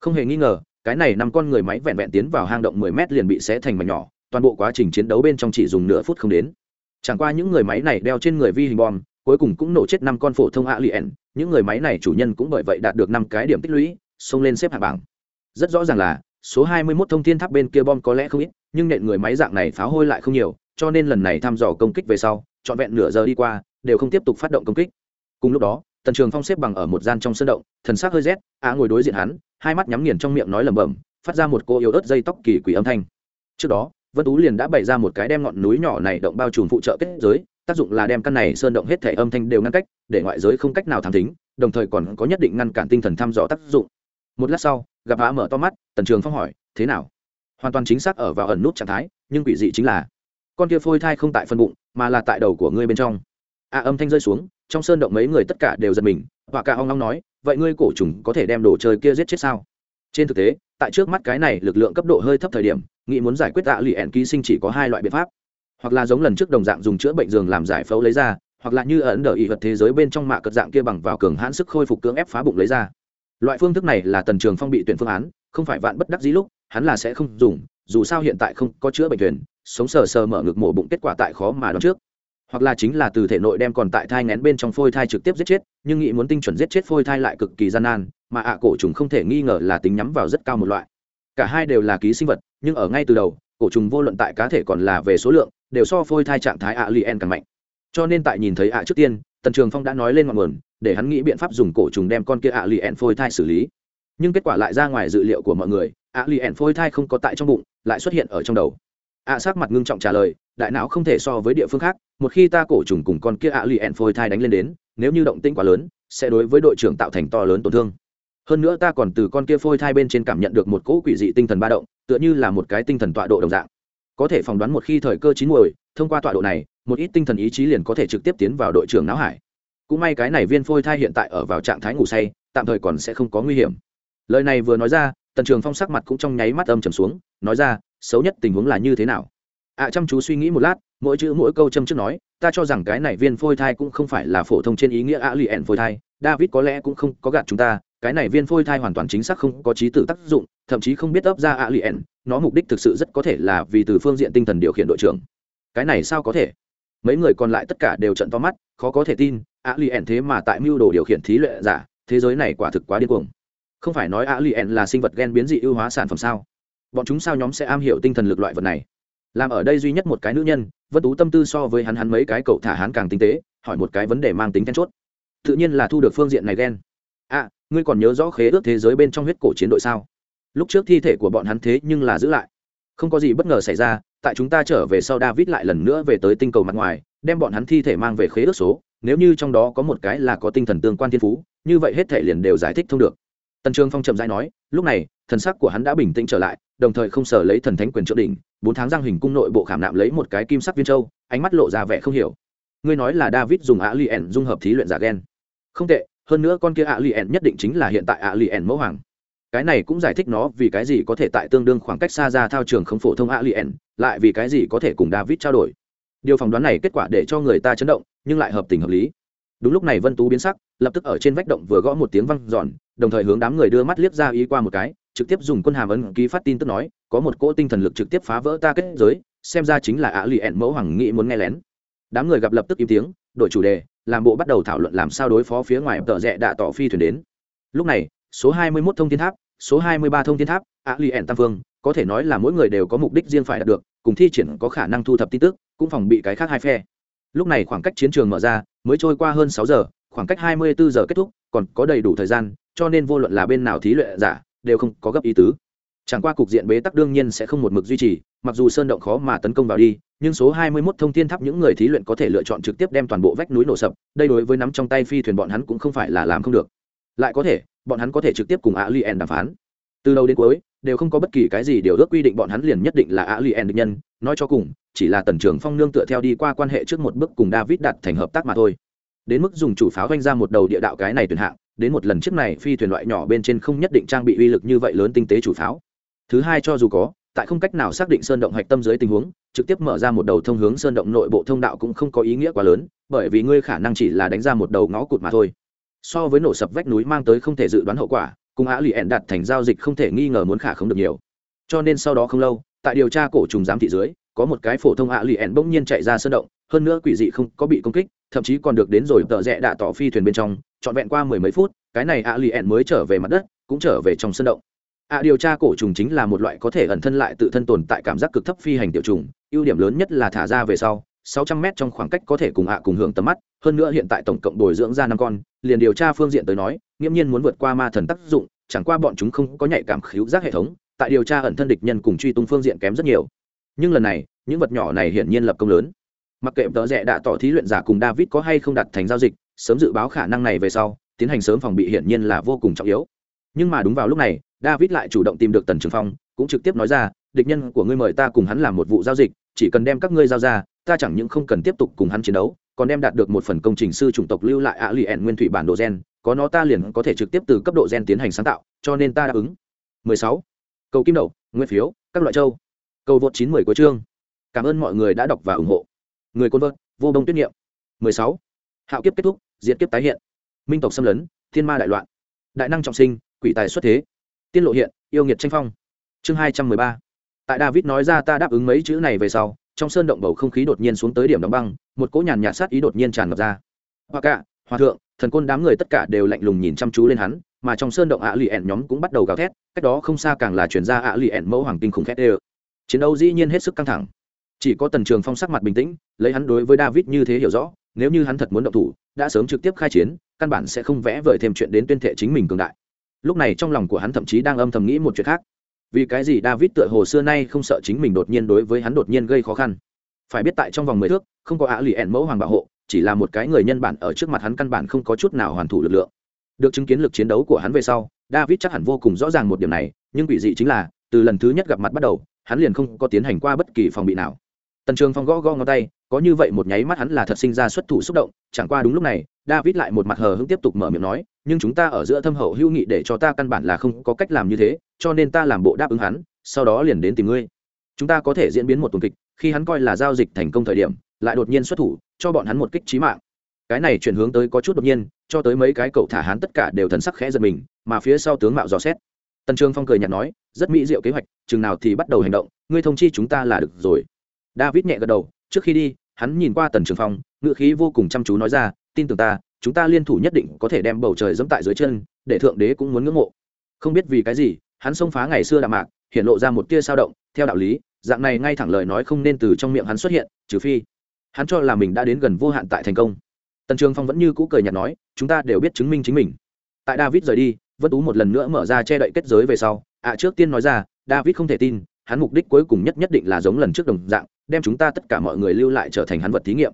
Không hề nghi ngờ, cái này năm con người máy vẹn vẹn tiến vào hang động 10 mét liền bị xé thành mảnh nhỏ, toàn bộ quá trình chiến đấu bên trong chỉ dùng nửa phút không đến. Chẳng qua những người máy này đeo trên người vi hình bom, cuối cùng cũng nổ chết năm con phổ thông alien, những người máy này chủ nhân cũng bởi vậy đạt được năm cái điểm tích lũy, xông lên xếp hạng bảng. Rất rõ ràng là, số 21 thông thiên tháp bên kia bom có lẽ không ít, nhưng nện người máy dạng này pháo hôi lại không nhiều, cho nên lần này thăm dò công kích về sau, trọn vẹn nửa giờ đi qua, đều không tiếp tục phát động công kích cùng lúc đó, tần trường phong xếp bằng ở một gian trong sân động, thần sắc hơi rét, á ngồi đối diện hắn, hai mắt nhắm nghiền trong miệng nói lẩm bẩm, phát ra một cô yếu ớt dây tóc kỳ quỷ âm thanh. Trước đó, vân tú liền đã bày ra một cái đem ngọn núi nhỏ này động bao trùm phụ trợ kết giới, tác dụng là đem căn này sơn động hết thể âm thanh đều ngăn cách, để ngoại giới không cách nào thám tính, đồng thời còn có nhất định ngăn cản tinh thần thăm dò tác dụng. Một lát sau, gặp á mở to mắt, tần trường phong hỏi, thế nào? Hoàn toàn chính xác ở vào ẩn nút trạng thái, nhưng quỷ dị chính là, con kia phôi thai không tại phân bụng, mà là tại đầu của ngươi bên trong a âm thanh rơi xuống, trong sơn động mấy người tất cả đều giật mình, và cả hoang long nói, vậy ngươi cổ trùng có thể đem đồ chơi kia giết chết sao? Trên thực tế, tại trước mắt cái này lực lượng cấp độ hơi thấp thời điểm, nghĩ muốn giải quyết tạ lụy ẹn ký sinh chỉ có hai loại biện pháp. Hoặc là giống lần trước đồng dạng dùng chữa bệnh giường làm giải phẫu lấy ra, hoặc là như ấn đờ ý vật thế giới bên trong mạ cật dạng kia bằng vào cường hãn sức khôi phục cưỡng ép phá bụng lấy ra. Loại phương thức này là tần trường phong bị tuyển phương án, không phải vạn bất đắc dĩ lúc, hắn là sẽ không dùng, dù sao hiện tại không có chữa bệnh thuyền sống sờ sờ mở ngực mổ bụng kết quả tại khó mà đoán trước hoặc là chính là từ thể nội đem còn tại thai ngén bên trong phôi thai trực tiếp giết chết, nhưng nghĩ muốn tinh chuẩn giết chết phôi thai lại cực kỳ gian nan, mà ạ cổ trùng không thể nghi ngờ là tính nhắm vào rất cao một loại. Cả hai đều là ký sinh vật, nhưng ở ngay từ đầu, cổ trùng vô luận tại cá thể còn là về số lượng, đều so phôi thai trạng thái ạ lien càng mạnh. Cho nên tại nhìn thấy ạ trước tiên, tần trường phong đã nói lên ngọn nguồn, để hắn nghĩ biện pháp dùng cổ trùng đem con kia ạ lien phôi thai xử lý. Nhưng kết quả lại ra ngoài dự liệu của mọi người, ạ lien phôi thai không có tại trong bụng, lại xuất hiện ở trong đầu ạ sắc mặt ngưng trọng trả lời, đại não không thể so với địa phương khác, một khi ta cổ trùng cùng con kia ạ ẹn phôi thai đánh lên đến, nếu như động tinh quá lớn, sẽ đối với đội trưởng tạo thành to lớn tổn thương. Hơn nữa ta còn từ con kia phôi thai bên trên cảm nhận được một cỗ quỷ dị tinh thần ba động, tựa như là một cái tinh thần tọa độ đồng dạng. Có thể phỏng đoán một khi thời cơ chín muồi, thông qua tọa độ này, một ít tinh thần ý chí liền có thể trực tiếp tiến vào đội trưởng não hải. Cũng may cái này viên phôi thai hiện tại ở vào trạng thái ngủ say, tạm thời còn sẽ không có nguy hiểm. Lời này vừa nói ra, tần trường phong sắc mặt cũng trong nháy mắt âm trầm xuống, nói ra xấu nhất tình huống là như thế nào? Ạ chăm chú suy nghĩ một lát, mỗi chữ mỗi câu châm trước nói, ta cho rằng cái này viên phôi thai cũng không phải là phổ thông trên ý nghĩa ạ lì ẻn phôi thai, david có lẽ cũng không có gạt chúng ta, cái này viên phôi thai hoàn toàn chính xác không có trí tử tác dụng, thậm chí không biết ấp ra ạ lì ẻn nó mục đích thực sự rất có thể là vì từ phương diện tinh thần điều khiển đội trưởng. Cái này sao có thể? Mấy người còn lại tất cả đều trận to mắt, khó có thể tin ạ lì ẻn thế mà tại mưu đồ điều khiển thí lệ giả, thế giới này quả thực quá điên cuồng. Không phải nói ạ lì ẻn là sinh vật gen biến dị ưu hóa sản phẩm sao? Bọn chúng sao nhóm sẽ am hiểu tinh thần lực loại vật này? Làm ở đây duy nhất một cái nữ nhân, vân tú tâm tư so với hắn hắn mấy cái cậu thả hắn càng tinh tế, hỏi một cái vấn đề mang tính then chốt. Tự nhiên là thu được phương diện này ghen. À ngươi còn nhớ rõ khế ước thế giới bên trong huyết cổ chiến đội sao? Lúc trước thi thể của bọn hắn thế nhưng là giữ lại. Không có gì bất ngờ xảy ra, tại chúng ta trở về sau david lại lần nữa về tới tinh cầu mặt ngoài, đem bọn hắn thi thể mang về khế ước số, nếu như trong đó có một cái là có tinh thần tương quan thiên phú, như vậy hết thể liền đều giải thích thông được. Tần trường phong trầm dai nói, lúc này thần sắc của hắn đã bình tĩnh trở lại, đồng thời không sở lấy thần thánh quyền trợ đỉnh, bốn tháng giang hình cung nội bộ khảm nạm lấy một cái kim sắc viên châu, ánh mắt lộ ra vẻ không hiểu. Ngươi nói là david dùng ạ li ẻn dung hợp thí luyện giả gen. Không tệ, hơn nữa con kia ạ li ẻn nhất định chính là hiện tại ạ li ẻn mẫu hoàng. Cái này cũng giải thích nó vì cái gì có thể tại tương đương khoảng cách xa ra thao trường không phổ thông ạ li ẻn lại vì cái gì có thể cùng david trao đổi. Điều phỏng đoán này kết quả để cho người ta chấn động, nhưng lại hợp tình hợp lý. Đúng lúc này vân tú biến sắc, lập tức ở trên vách động vừa gõ một tiếng văng giòn đồng thời hướng đám người đưa mắt liếc ra ý qua một cái trực tiếp dùng quân hàm ấn ký phát tin tức nói, có một cỗ tinh thần lực trực tiếp phá vỡ ta kết giới, xem ra chính là ạ lì ẹn mẫu hoàng nghĩ muốn nghe lén. Đám người gặp lập tức im tiếng, đổi chủ đề, làm bộ bắt đầu thảo luận làm sao đối phó phía ngoài tợ rẽ đạ tỏ phi thuyền đến. Lúc này, số 21 thông thiên tháp, số 23 thông thiên tháp, ạ lì ẹn tam phương, có thể nói là mỗi người đều có mục đích riêng phải đạt được, cùng thi triển có khả năng thu thập tin tức, cũng phòng bị cái khác hai phe. Lúc này khoảng cách chiến trường mở ra, mới trôi qua hơn sáu giờ, khoảng cách hai mươi bốn giờ kết thúc, còn có đầy đủ thời gian, cho nên vô luận là bên nào thí luyện giả đều không có gấp ý tứ. Chẳng qua cục diện bế tắc đương nhiên sẽ không một mực duy trì, mặc dù sơn động khó mà tấn công vào đi, nhưng số 21 thông thiên tháp những người thí luyện có thể lựa chọn trực tiếp đem toàn bộ vách núi nổ sập, đây đối với nắm trong tay phi thuyền bọn hắn cũng không phải là làm không được. Lại có thể, bọn hắn có thể trực tiếp cùng alien đàm phán. Từ đầu đến cuối, đều không có bất kỳ cái gì điều ước quy định bọn hắn liền nhất định là alien lien nhân, nói cho cùng, chỉ là tần trưởng phong nương tựa theo đi qua quan hệ trước một bước cùng david đặt thành hợp tác mà thôi. Đến mức dùng chủ pháo doanh ra một đầu địa đạo cái này tuyển hạng đến một lần chiếc này phi thuyền loại nhỏ bên trên không nhất định trang bị uy lực như vậy lớn tinh tế chủ pháo. Thứ hai cho dù có, tại không cách nào xác định sơn động hạch tâm dưới tình huống, trực tiếp mở ra một đầu thông hướng sơn động nội bộ thông đạo cũng không có ý nghĩa quá lớn, bởi vì ngươi khả năng chỉ là đánh ra một đầu ngõ cụt mà thôi. So với nổ sập vách núi mang tới không thể dự đoán hậu quả, cùng á lì ẹn đặt thành giao dịch không thể nghi ngờ muốn khả không được nhiều. Cho nên sau đó không lâu, tại điều tra cổ trùng giám thị dưới, có một cái phổ thông ạ lì ẻn bỗng nhiên chạy ra sơn động hơn nữa quỷ dị không có bị công kích, thậm chí còn được đến rồi tợ rẽ đạ tỏ phi thuyền bên trong, trọn vẹn qua mười mấy phút, cái này ạ lì ẹn mới trở về mặt đất, cũng trở về trong sân động. Ạ điều tra cổ trùng chính là một loại có thể ẩn thân lại tự thân tồn tại cảm giác cực thấp phi hành tiểu trùng, ưu điểm lớn nhất là thả ra về sau 600 mét trong khoảng cách có thể cùng ạ cùng hưởng tầm mắt, hơn nữa hiện tại tổng cộng bồi dưỡng ra năm con, liền điều tra phương diện tới nói, nghiễm nhiên muốn vượt qua ma thần tác dụng, chẳng qua bọn chúng không có nhạy cảm khíu giác hệ thống, tại điều tra ẩn thân địch nhân cùng truy tung phương diện kém rất nhiều. Nhưng lần này, những vật nhỏ này hiển nhiên lập công lớn mặc kệ tớ rẽ đã tỏ thí luyện giả cùng david có hay không đặt thành giao dịch, sớm dự báo khả năng này về sau, tiến hành sớm phòng bị hiển nhiên là vô cùng trọng yếu. Nhưng mà đúng vào lúc này, david lại chủ động tìm được tần trường phong, cũng trực tiếp nói ra, địch nhân của ngươi mời ta cùng hắn làm một vụ giao dịch, chỉ cần đem các ngươi giao ra, ta chẳng những không cần tiếp tục cùng hắn chiến đấu, còn đem đạt được một phần công trình sư chủng tộc lưu lại ạ lì ẹn nguyên thủy bản đồ gen, có nó ta liền có thể trực tiếp từ cấp độ gen tiến hành sáng tạo, cho nên ta đáp ứng. 16. cầu kim đậu, nguyên phiếu, các loại châu. Cầu vượt 910 của chương. Cảm ơn mọi người đã đọc và ủng hộ người côn vợt, vô bông tuyết nghiệm 16. hạo kiếp kết thúc, diệt kiếp tái hiện. Minh tộc xâm lấn, thiên ma đại loạn. Đại năng trọng sinh, quỷ tài xuất thế. Tiên lộ hiện, yêu nghiệt tranh phong. Chương 213. tại david nói ra ta đáp ứng mấy chữ này về sau, trong sơn động bầu không khí đột nhiên xuống tới điểm đóng băng, một cỗ nhàn nhạt sát ý đột nhiên tràn ngập ra. Hoa cả hòa thượng, thần côn đám người tất cả đều lạnh lùng nhìn chăm chú lên hắn, mà trong sơn động ạ lì ẻn nhóm cũng bắt đầu gào thét, cách đó không xa càng là chuyển ra ạ lì ẻn mẫu hoàng kinh khủng khét ê chiến đấu dĩ nhiên hết sức căng thẳng chỉ có tần trường phong sắc mặt bình tĩnh, lấy hắn đối với david như thế hiểu rõ, nếu như hắn thật muốn động thủ, đã sớm trực tiếp khai chiến, căn bản sẽ không vẽ vời thêm chuyện đến tuyên thệ chính mình cường đại. Lúc này trong lòng của hắn thậm chí đang âm thầm nghĩ một chuyện khác. Vì cái gì david tựa hồ xưa nay không sợ chính mình đột nhiên đối với hắn đột nhiên gây khó khăn? Phải biết tại trong vòng mười thước, không có ả lì ẻn mẫu hoàng bảo hộ, chỉ là một cái người nhân bản ở trước mặt hắn căn bản không có chút nào hoàn thủ lực lượng. Được chứng kiến lực chiến đấu của hắn về sau, david chắc hẳn vô cùng rõ ràng một điểm này, nhưng quỷ dị chính là, từ lần thứ nhất gặp mặt bắt đầu, hắn liền không có tiến hành qua bất kỳ phòng bị nào tần trường phong gõ gõ ngón tay, có như vậy một nháy mắt hắn là thật sinh ra xuất thủ xúc động, chẳng qua đúng lúc này, david lại một mặt hờ hững tiếp tục mở miệng nói, nhưng chúng ta ở giữa thâm hậu hữu nghị để cho ta căn bản là không có cách làm như thế, cho nên ta làm bộ đáp ứng hắn, sau đó liền đến tìm ngươi. Chúng ta có thể diễn biến một tuần kịch, khi hắn coi là giao dịch thành công thời điểm, lại đột nhiên xuất thủ, cho bọn hắn một kích trí mạng. Cái này chuyển hướng tới có chút đột nhiên, cho tới mấy cái cậu thả hắn tất cả đều thần sắc khẽ giật mình, mà phía sau tướng mạo dò xét. Tần trường phong cười nhạt nói, rất mỹ diệu kế hoạch, chừng nào thì bắt đầu hành động, ngươi thông chi chúng ta là được rồi david nhẹ gật đầu, trước khi đi, hắn nhìn qua tần trường phong ngự khí vô cùng chăm chú nói ra, tin tưởng ta, chúng ta liên thủ nhất định có thể đem bầu trời dẫm tại dưới chân, để thượng đế cũng muốn ngưỡng mộ. Không biết vì cái gì, hắn xông phá ngày xưa đạm mạc, hiện lộ ra một tia sao động, theo đạo lý, dạng này ngay thẳng lời nói không nên từ trong miệng hắn xuất hiện, trừ phi hắn cho là mình đã đến gần vô hạn tại thành công. Tần trường phong vẫn như cũ cười nhạt nói, chúng ta đều biết chứng minh chính mình. Tại david rời đi, vân tú một lần nữa mở ra che đậy kết giới về sau ạ trước tiên nói ra, david không thể tin hắn mục đích cuối cùng nhất nhất định là giống lần trước đồng dạng, đem chúng ta tất cả mọi người lưu lại trở thành hắn vật thí nghiệm.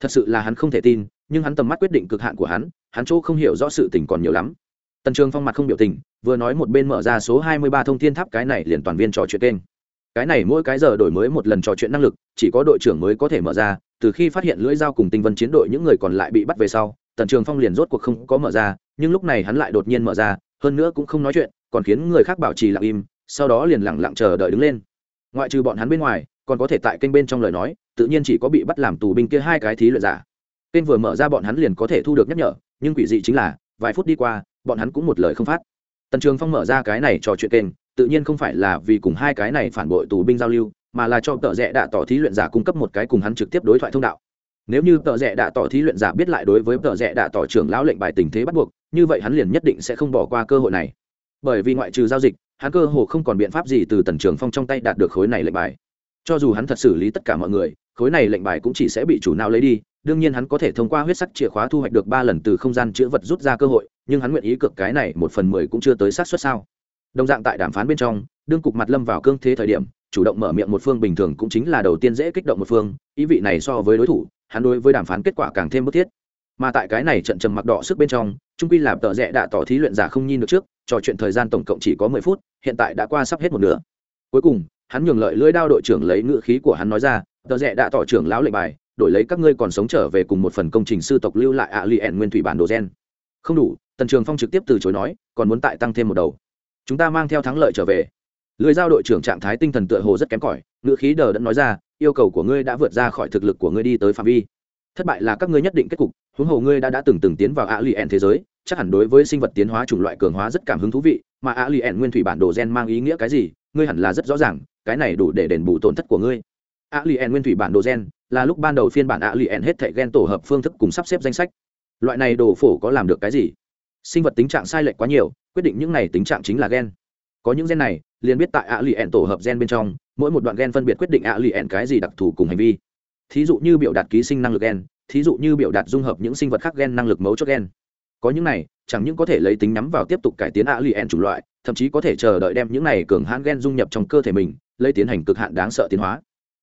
Thật sự là hắn không thể tin, nhưng hắn tầm mắt quyết định cực hạn của hắn hắn chỗ không hiểu rõ sự tình còn nhiều lắm. Tần trường phong mặt không biểu tình, vừa nói một bên mở ra số hai mươi ba thông thiên tháp cái này liền toàn viên trò chuyện kênh. Cái này mỗi cái giờ đổi mới một lần trò chuyện năng lực, chỉ có đội trưởng mới có thể mở ra, từ khi phát hiện lưỡi dao cùng tinh vân chiến đội những người còn lại bị bắt về sau, tần trường phong liền rốt cuộc không có mở ra, nhưng lúc này hắn lại đột nhiên mở ra, hơn nữa cũng không nói chuyện, còn khiến người khác bảo trì lặng im sau đó liền lẳng lặng chờ đợi đứng lên. Ngoại trừ bọn hắn bên ngoài, còn có thể tại kênh bên trong lời nói, tự nhiên chỉ có bị bắt làm tù binh kia hai cái thí luyện giả. Kênh vừa mở ra bọn hắn liền có thể thu được nhắc nhở, nhưng quỷ dị chính là, vài phút đi qua, bọn hắn cũng một lời không phát. Tần trường phong mở ra cái này trò chuyện kênh, tự nhiên không phải là vì cùng hai cái này phản bội tù binh giao lưu, mà là cho tợ rẽ đạ tỏ thí luyện giả cung cấp một cái cùng hắn trực tiếp đối thoại thông đạo. Nếu như tợ rẽ đạ tỏ thí luyện giả biết lại đối với tợ rẽ đạ tỏ trưởng lão lệnh bài tình thế bắt buộc, như vậy hắn liền nhất định sẽ không bỏ qua cơ hội này. Bởi vì ngoại trừ giao dịch hắn cơ hồ không còn biện pháp gì từ tần trường phong trong tay đạt được khối này lệnh bài. Cho dù hắn thật xử lý tất cả mọi người, khối này lệnh bài cũng chỉ sẽ bị chủ nào lấy đi, đương nhiên hắn có thể thông qua huyết sắc chìa khóa thu hoạch được ba lần từ không gian chữ vật rút ra cơ hội, nhưng hắn nguyện ý cược cái này một phần mười cũng chưa tới sát suất sao. Đồng dạng tại đàm phán bên trong, đương cục mặt lâm vào cương thế thời điểm, chủ động mở miệng một phương bình thường cũng chính là đầu tiên dễ kích động một phương, ý vị này so với đối thủ, hắn đối với đàm phán kết quả càng thêm bức thiết. Mà tại cái này trận trầm mặc đỏ sức bên trong, trung quy làm tợ rẽ đã tỏ thí luyện giả không nhìn được trước trò chuyện thời gian tổng cộng chỉ có mười phút, hiện tại đã qua sắp hết một nửa. Cuối cùng, hắn nhường lợi lưỡi đao đội trưởng lấy ngữ khí của hắn nói ra tợ rẽ đã tỏ trưởng lão lệnh bài, đổi lấy các ngươi còn sống trở về cùng một phần công trình sư tộc lưu lại ạ li ẻn nguyên thủy bản đồ gen. Không đủ, tần trường phong trực tiếp từ chối nói, còn muốn tại tăng thêm một đầu. Chúng ta mang theo thắng lợi trở về. Lưỡi dao đội trưởng trạng thái tinh thần tựa hồ rất kém cỏi, ngữ khí đờ đẫn nói ra, yêu cầu của ngươi đã vượt ra khỏi thực lực của ngươi đi tới phạm vi thất bại là các ngươi nhất định kết cục, huống hồ ngươi đã đã từng từng tiến vào ạ li ẻn thế giới, chắc hẳn đối với sinh vật tiến hóa chủng loại cường hóa rất cảm hứng thú vị, mà ạ li ẻn nguyên thủy bản đồ gen mang ý nghĩa cái gì, ngươi hẳn là rất rõ ràng, cái này đủ để đền bù tổn thất của ngươi. ạ li ẻn nguyên thủy bản đồ gen là lúc ban đầu phiên bản ạ li ẻn hết thể gen tổ hợp phương thức cùng sắp xếp danh sách. Loại này đồ phổ có làm được cái gì? Sinh vật tính trạng sai lệch quá nhiều, quyết định những này tính trạng chính là gen. Có những gen này, liền biết tại ạ lì ẻn tổ hợp gen bên trong, mỗi một đoạn gen phân biệt quyết định ạ lì ẻn cái gì đặc thù cùng hành vi thí dụ như biểu đạt ký sinh năng lực gen, thí dụ như biểu đạt dung hợp những sinh vật khác gen năng lực mấu chốt gen. Có những này, chẳng những có thể lấy tính nhắm vào tiếp tục cải tiến ạ lì ẹn chủng loại, thậm chí có thể chờ đợi đem những này cường hãn gen dung nhập trong cơ thể mình, lấy tiến hành cực hạn đáng sợ tiến hóa.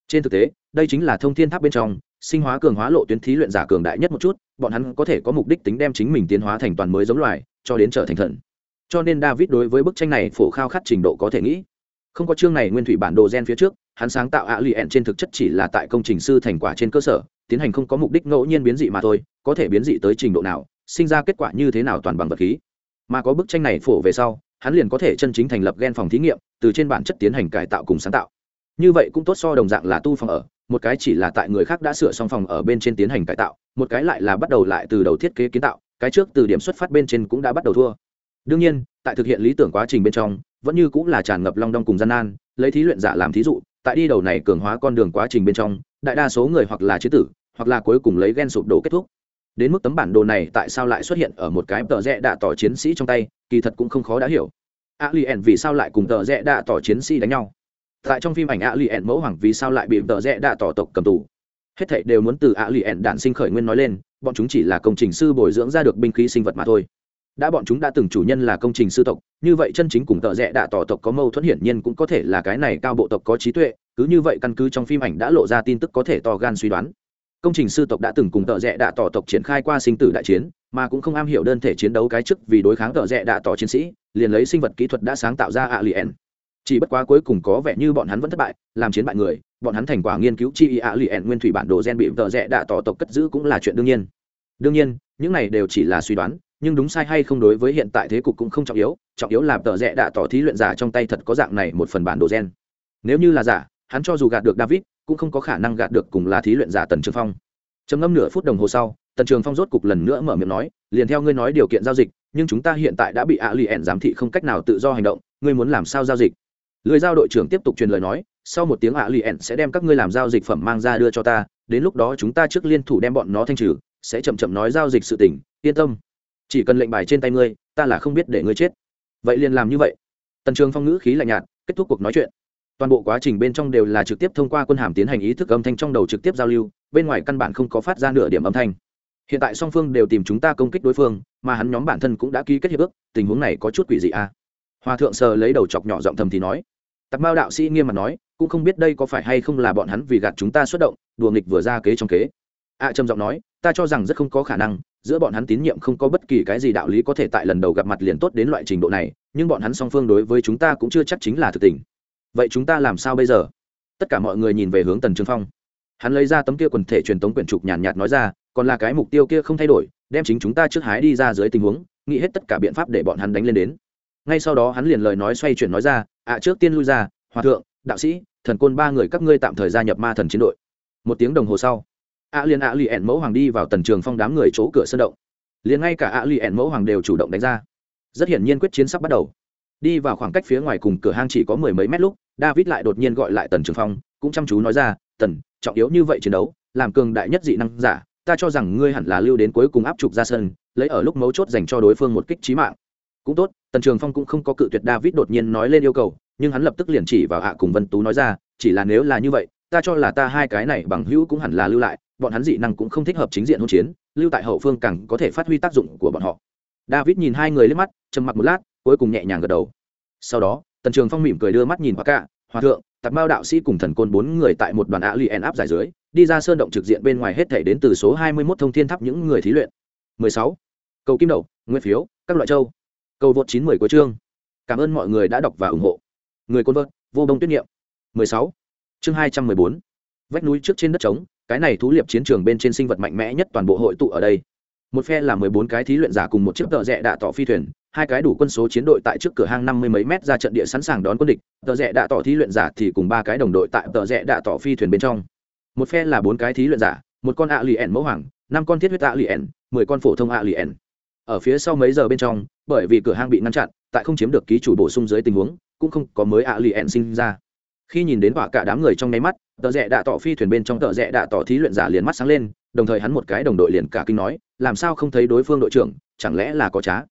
Trên thực tế, đây chính là thông thiên tháp bên trong, sinh hóa cường hóa lộ tuyến thí luyện giả cường đại nhất một chút, bọn hắn có thể có mục đích tính đem chính mình tiến hóa thành toàn mới giống loài, cho đến trở thành thần. Cho nên david đối với bức tranh này phổ khao khát trình độ có thể nghĩ. Không có chương này nguyên thủy bản đồ gen phía trước hắn sáng tạo ạ lì ẹn trên thực chất chỉ là tại công trình sư thành quả trên cơ sở, tiến hành không có mục đích ngẫu nhiên biến dị mà thôi, có thể biến dị tới trình độ nào, sinh ra kết quả như thế nào toàn bằng vật khí. Mà có bức tranh này phổ về sau, hắn liền có thể chân chính thành lập gen phòng thí nghiệm, từ trên bản chất tiến hành cải tạo cùng sáng tạo. Như vậy cũng tốt so đồng dạng là tu phòng ở, một cái chỉ là tại người khác đã sửa xong phòng ở bên trên tiến hành cải tạo, một cái lại là bắt đầu lại từ đầu thiết kế kiến tạo, cái trước từ điểm xuất phát bên trên cũng đã bắt đầu thua. Đương nhiên, tại thực hiện lý tưởng quá trình bên trong, vẫn như cũng là tràn ngập long đong cùng gian nan, lấy thí luyện giả làm thí dụ tại đi đầu này cường hóa con đường quá trình bên trong, đại đa số người hoặc là chế tử, hoặc là cuối cùng lấy ghen sụp đổ kết thúc. Đến mức tấm bản đồ này tại sao lại xuất hiện ở một cái tờ rẽ đạ tỏ chiến sĩ trong tay, kỳ thật cũng không khó đã hiểu. A li ẻn vì sao lại cùng tờ rẽ đạ tỏ chiến sĩ đánh nhau? Tại trong phim ảnh a li ẻn mẫu hoàng vì sao lại bị tờ rẽ đạ tỏ tộc cầm tù? Hết thảy đều muốn từ a li ẻn đạn sinh khởi nguyên nói lên, bọn chúng chỉ là công trình sư bồi dưỡng ra được binh khí sinh vật mà thôi đã bọn chúng đã từng chủ nhân là công trình sư tộc, như vậy chân chính cùng tợ rẽ đạ tỏ tộc có mâu thuẫn hiển nhiên cũng có thể là cái này cao bộ tộc có trí tuệ, cứ như vậy căn cứ trong phim ảnh đã lộ ra tin tức có thể to gan suy đoán. Công trình sư tộc đã từng cùng tợ rẽ đạ tỏ tộc triển khai qua sinh tử đại chiến, mà cũng không am hiểu đơn thể chiến đấu cái chức vì đối kháng tợ rẽ đạ tỏ chiến sĩ, liền lấy sinh vật kỹ thuật đã sáng tạo ra alien. Chỉ bất quá cuối cùng có vẻ như bọn hắn vẫn thất bại, làm chiến bại người, bọn hắn thành quả nghiên cứu chi alien nguyên thủy bản đồ gen bị tợ rẽ đạ tỏ tộc cất giữ cũng là chuyện đương nhiên. Đương nhiên, những này đều chỉ là suy đoán nhưng đúng sai hay không đối với hiện tại thế cục cũng không trọng yếu trọng yếu là tờ rẽ đã tỏ thí luyện giả trong tay thật có dạng này một phần bản đồ gen. Nếu như là giả, hắn cho dù gạt được david, cũng không có khả năng gạt được cùng là thí luyện giả tần trường phong. Trầm ngâm nửa phút đồng hồ sau, tần trường phong rốt cục lần nữa mở miệng nói, liền theo ngươi nói điều kiện giao dịch, nhưng chúng ta hiện tại đã bị ạ lì ẻn giám thị không cách nào tự do hành động, ngươi muốn làm sao giao dịch? Lưới giao đội trưởng tiếp tục truyền lời nói, sau một tiếng ạ lì ẻn sẽ đem các ngươi làm giao dịch phẩm mang ra đưa cho ta, đến lúc đó chúng ta trước liên thủ đem bọn nó thanh trừ, sẽ chậm chậm nói giao dịch sự tình, yên tâm chỉ cần lệnh bài trên tay ngươi ta là không biết để ngươi chết. Vậy liền làm như vậy. Tần trường phong ngữ khí lạnh nhạt kết thúc cuộc nói chuyện. Toàn bộ quá trình bên trong đều là trực tiếp thông qua quân hàm tiến hành ý thức âm thanh trong đầu trực tiếp giao lưu bên ngoài căn bản không có phát ra nửa điểm âm thanh. Hiện tại song phương đều tìm chúng ta công kích đối phương mà hắn nhóm bản thân cũng đã ký kết hiệp ước tình huống này có chút quỷ dị à? Hòa thượng sờ lấy đầu chọc nhỏ giọng thầm thì nói. Tặc mao đạo sĩ nghiêm mặt nói cũng không biết đây có phải hay không là bọn hắn vì gạt chúng ta xuất động đùa nghịch vừa ra kế trong kế. Ạ à, trầm giọng nói ta cho rằng rất không có khả năng giữa bọn hắn tín nhiệm không có bất kỳ cái gì đạo lý có thể tại lần đầu gặp mặt liền tốt đến loại trình độ này, nhưng bọn hắn song phương đối với chúng ta cũng chưa chắc chính là thực tình. Vậy chúng ta làm sao bây giờ? Tất cả mọi người nhìn về hướng tần trương phong. Hắn lấy ra tấm kia quần thể truyền tống quyển trục nhàn nhạt nói ra, còn là cái mục tiêu kia không thay đổi, đem chính chúng ta trước hái đi ra dưới tình huống, nghĩ hết tất cả biện pháp để bọn hắn đánh lên đến. Ngay sau đó hắn liền lời nói xoay chuyển nói ra ạ trước tiên lui ra, hòa thượng, đạo sĩ, thần côn ba người các ngươi tạm thời gia nhập ma thần chiến đội. Một tiếng đồng hồ sau ạ liền ạ lì ẻn mẫu hoàng đi vào tần trường phong đám người chỗ cửa sân động. Liền ngay cả ạ lì ẻn mẫu hoàng đều chủ động đánh ra. Rất hiển nhiên quyết chiến sắp bắt đầu. Đi vào khoảng cách phía ngoài cùng cửa hang chỉ có mười mấy mét lúc, david lại đột nhiên gọi lại tần trường phong, cũng chăm chú nói ra, tần, trọng yếu như vậy chiến đấu, làm cường đại nhất dị năng giả, ta cho rằng ngươi hẳn là lưu đến cuối cùng áp trục ra sân, lấy ở lúc mấu chốt dành cho đối phương một kích trí mạng. Cũng tốt, tần trường phong cũng không có cự tuyệt david đột nhiên nói lên yêu cầu, nhưng hắn lập tức liền chỉ vào hạ cùng vân tú nói ra, chỉ là nếu là như vậy, ta cho là ta hai cái này bằng hữu cũng hẳn là lưu lại bọn hắn dị năng cũng không thích hợp chính diện hỗn chiến, lưu tại hậu phương càng có thể phát huy tác dụng của bọn họ. David nhìn hai người lên mắt, trầm mặc một lát, cuối cùng nhẹ nhàng gật đầu. Sau đó, tần trường phong mỉm cười đưa mắt nhìn hoa cả hòa thượng, tạp mao đạo sĩ cùng thần côn bốn người tại một đoàn ạ lì áp dài dưới, đi ra sơn động trực diện bên ngoài hết thể đến từ số hai mươi 21 thông thiên tháp những người thí luyện. 16. cầu kim đậu nguyên phiếu, các loại châu. Cầu vượt chín mười của chương. Cảm ơn mọi người đã đọc và ủng hộ. Người côn vợt, vô đông tuyết nghiệm 16. chương hai trăm mười bốn vách núi trước trên đất trống, cái này thú liệp chiến trường bên trên sinh vật mạnh mẽ nhất toàn bộ hội tụ ở đây. Một phe là mười bốn cái thí luyện giả cùng một chiếc tợ rẽ đạ tỏ phi thuyền, hai cái đủ quân số chiến đội tại trước cửa hang năm mươi mấy mét ra trận địa sẵn sàng đón quân địch tợ rẽ đạ tỏ thí luyện giả thì cùng ba cái đồng đội tại tợ rẽ đạ tỏ phi thuyền bên trong. Một phe là bốn cái thí luyện giả, một con ạ lì ẻn mẫu hoàng, năm con thiết huyết ạ lì ẻn, mười con phổ thông ạ lì ẻn. Ở phía sau mấy giờ bên trong, bởi vì cửa hang bị ngăn chặn, tại không chiếm được ký chủ bổ sung dưới tình huống, cũng không có mới ạ lì ẻn sinh ra khi nhìn đến họa cả đám người trong nháy mắt tợ rẽ đạ tỏ phi thuyền bên trong tợ rẽ đạ tỏ thí luyện giả liền mắt sáng lên, đồng thời hắn một cái đồng đội liền cả kinh nói, làm sao không thấy đối phương đội trưởng, chẳng lẽ là có trá?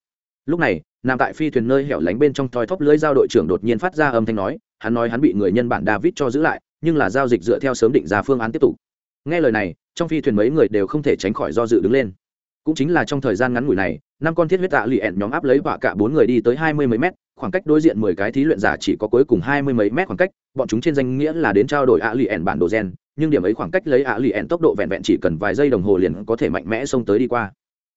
Lúc này, nằm tại phi thuyền nơi hẻo lánh bên trong thoi thóp lưới giao đội trưởng đột nhiên phát ra âm thanh nói, hắn nói hắn bị người nhân bản david cho giữ lại, nhưng là giao dịch dựa theo sớm định ra phương án tiếp tục. Nghe lời này, trong phi thuyền mấy người đều không thể tránh khỏi do dự đứng lên. Cũng chính là trong thời gian ngắn ngủi này, năm con thiết huyết tạ lì ẹn nhóm áp lấy vạ cả bốn người đi tới hai mươi mấy mét khoảng cách đối diện mười cái thí luyện giả chỉ có cuối cùng hai mươi mấy mét khoảng cách, bọn chúng trên danh nghĩa là đến trao đổi ạ lì ẻn bản đồ gen, nhưng điểm ấy khoảng cách lấy ạ lì ẻn tốc độ vẹn vẹn chỉ cần vài giây đồng hồ liền có thể mạnh mẽ xông tới đi qua.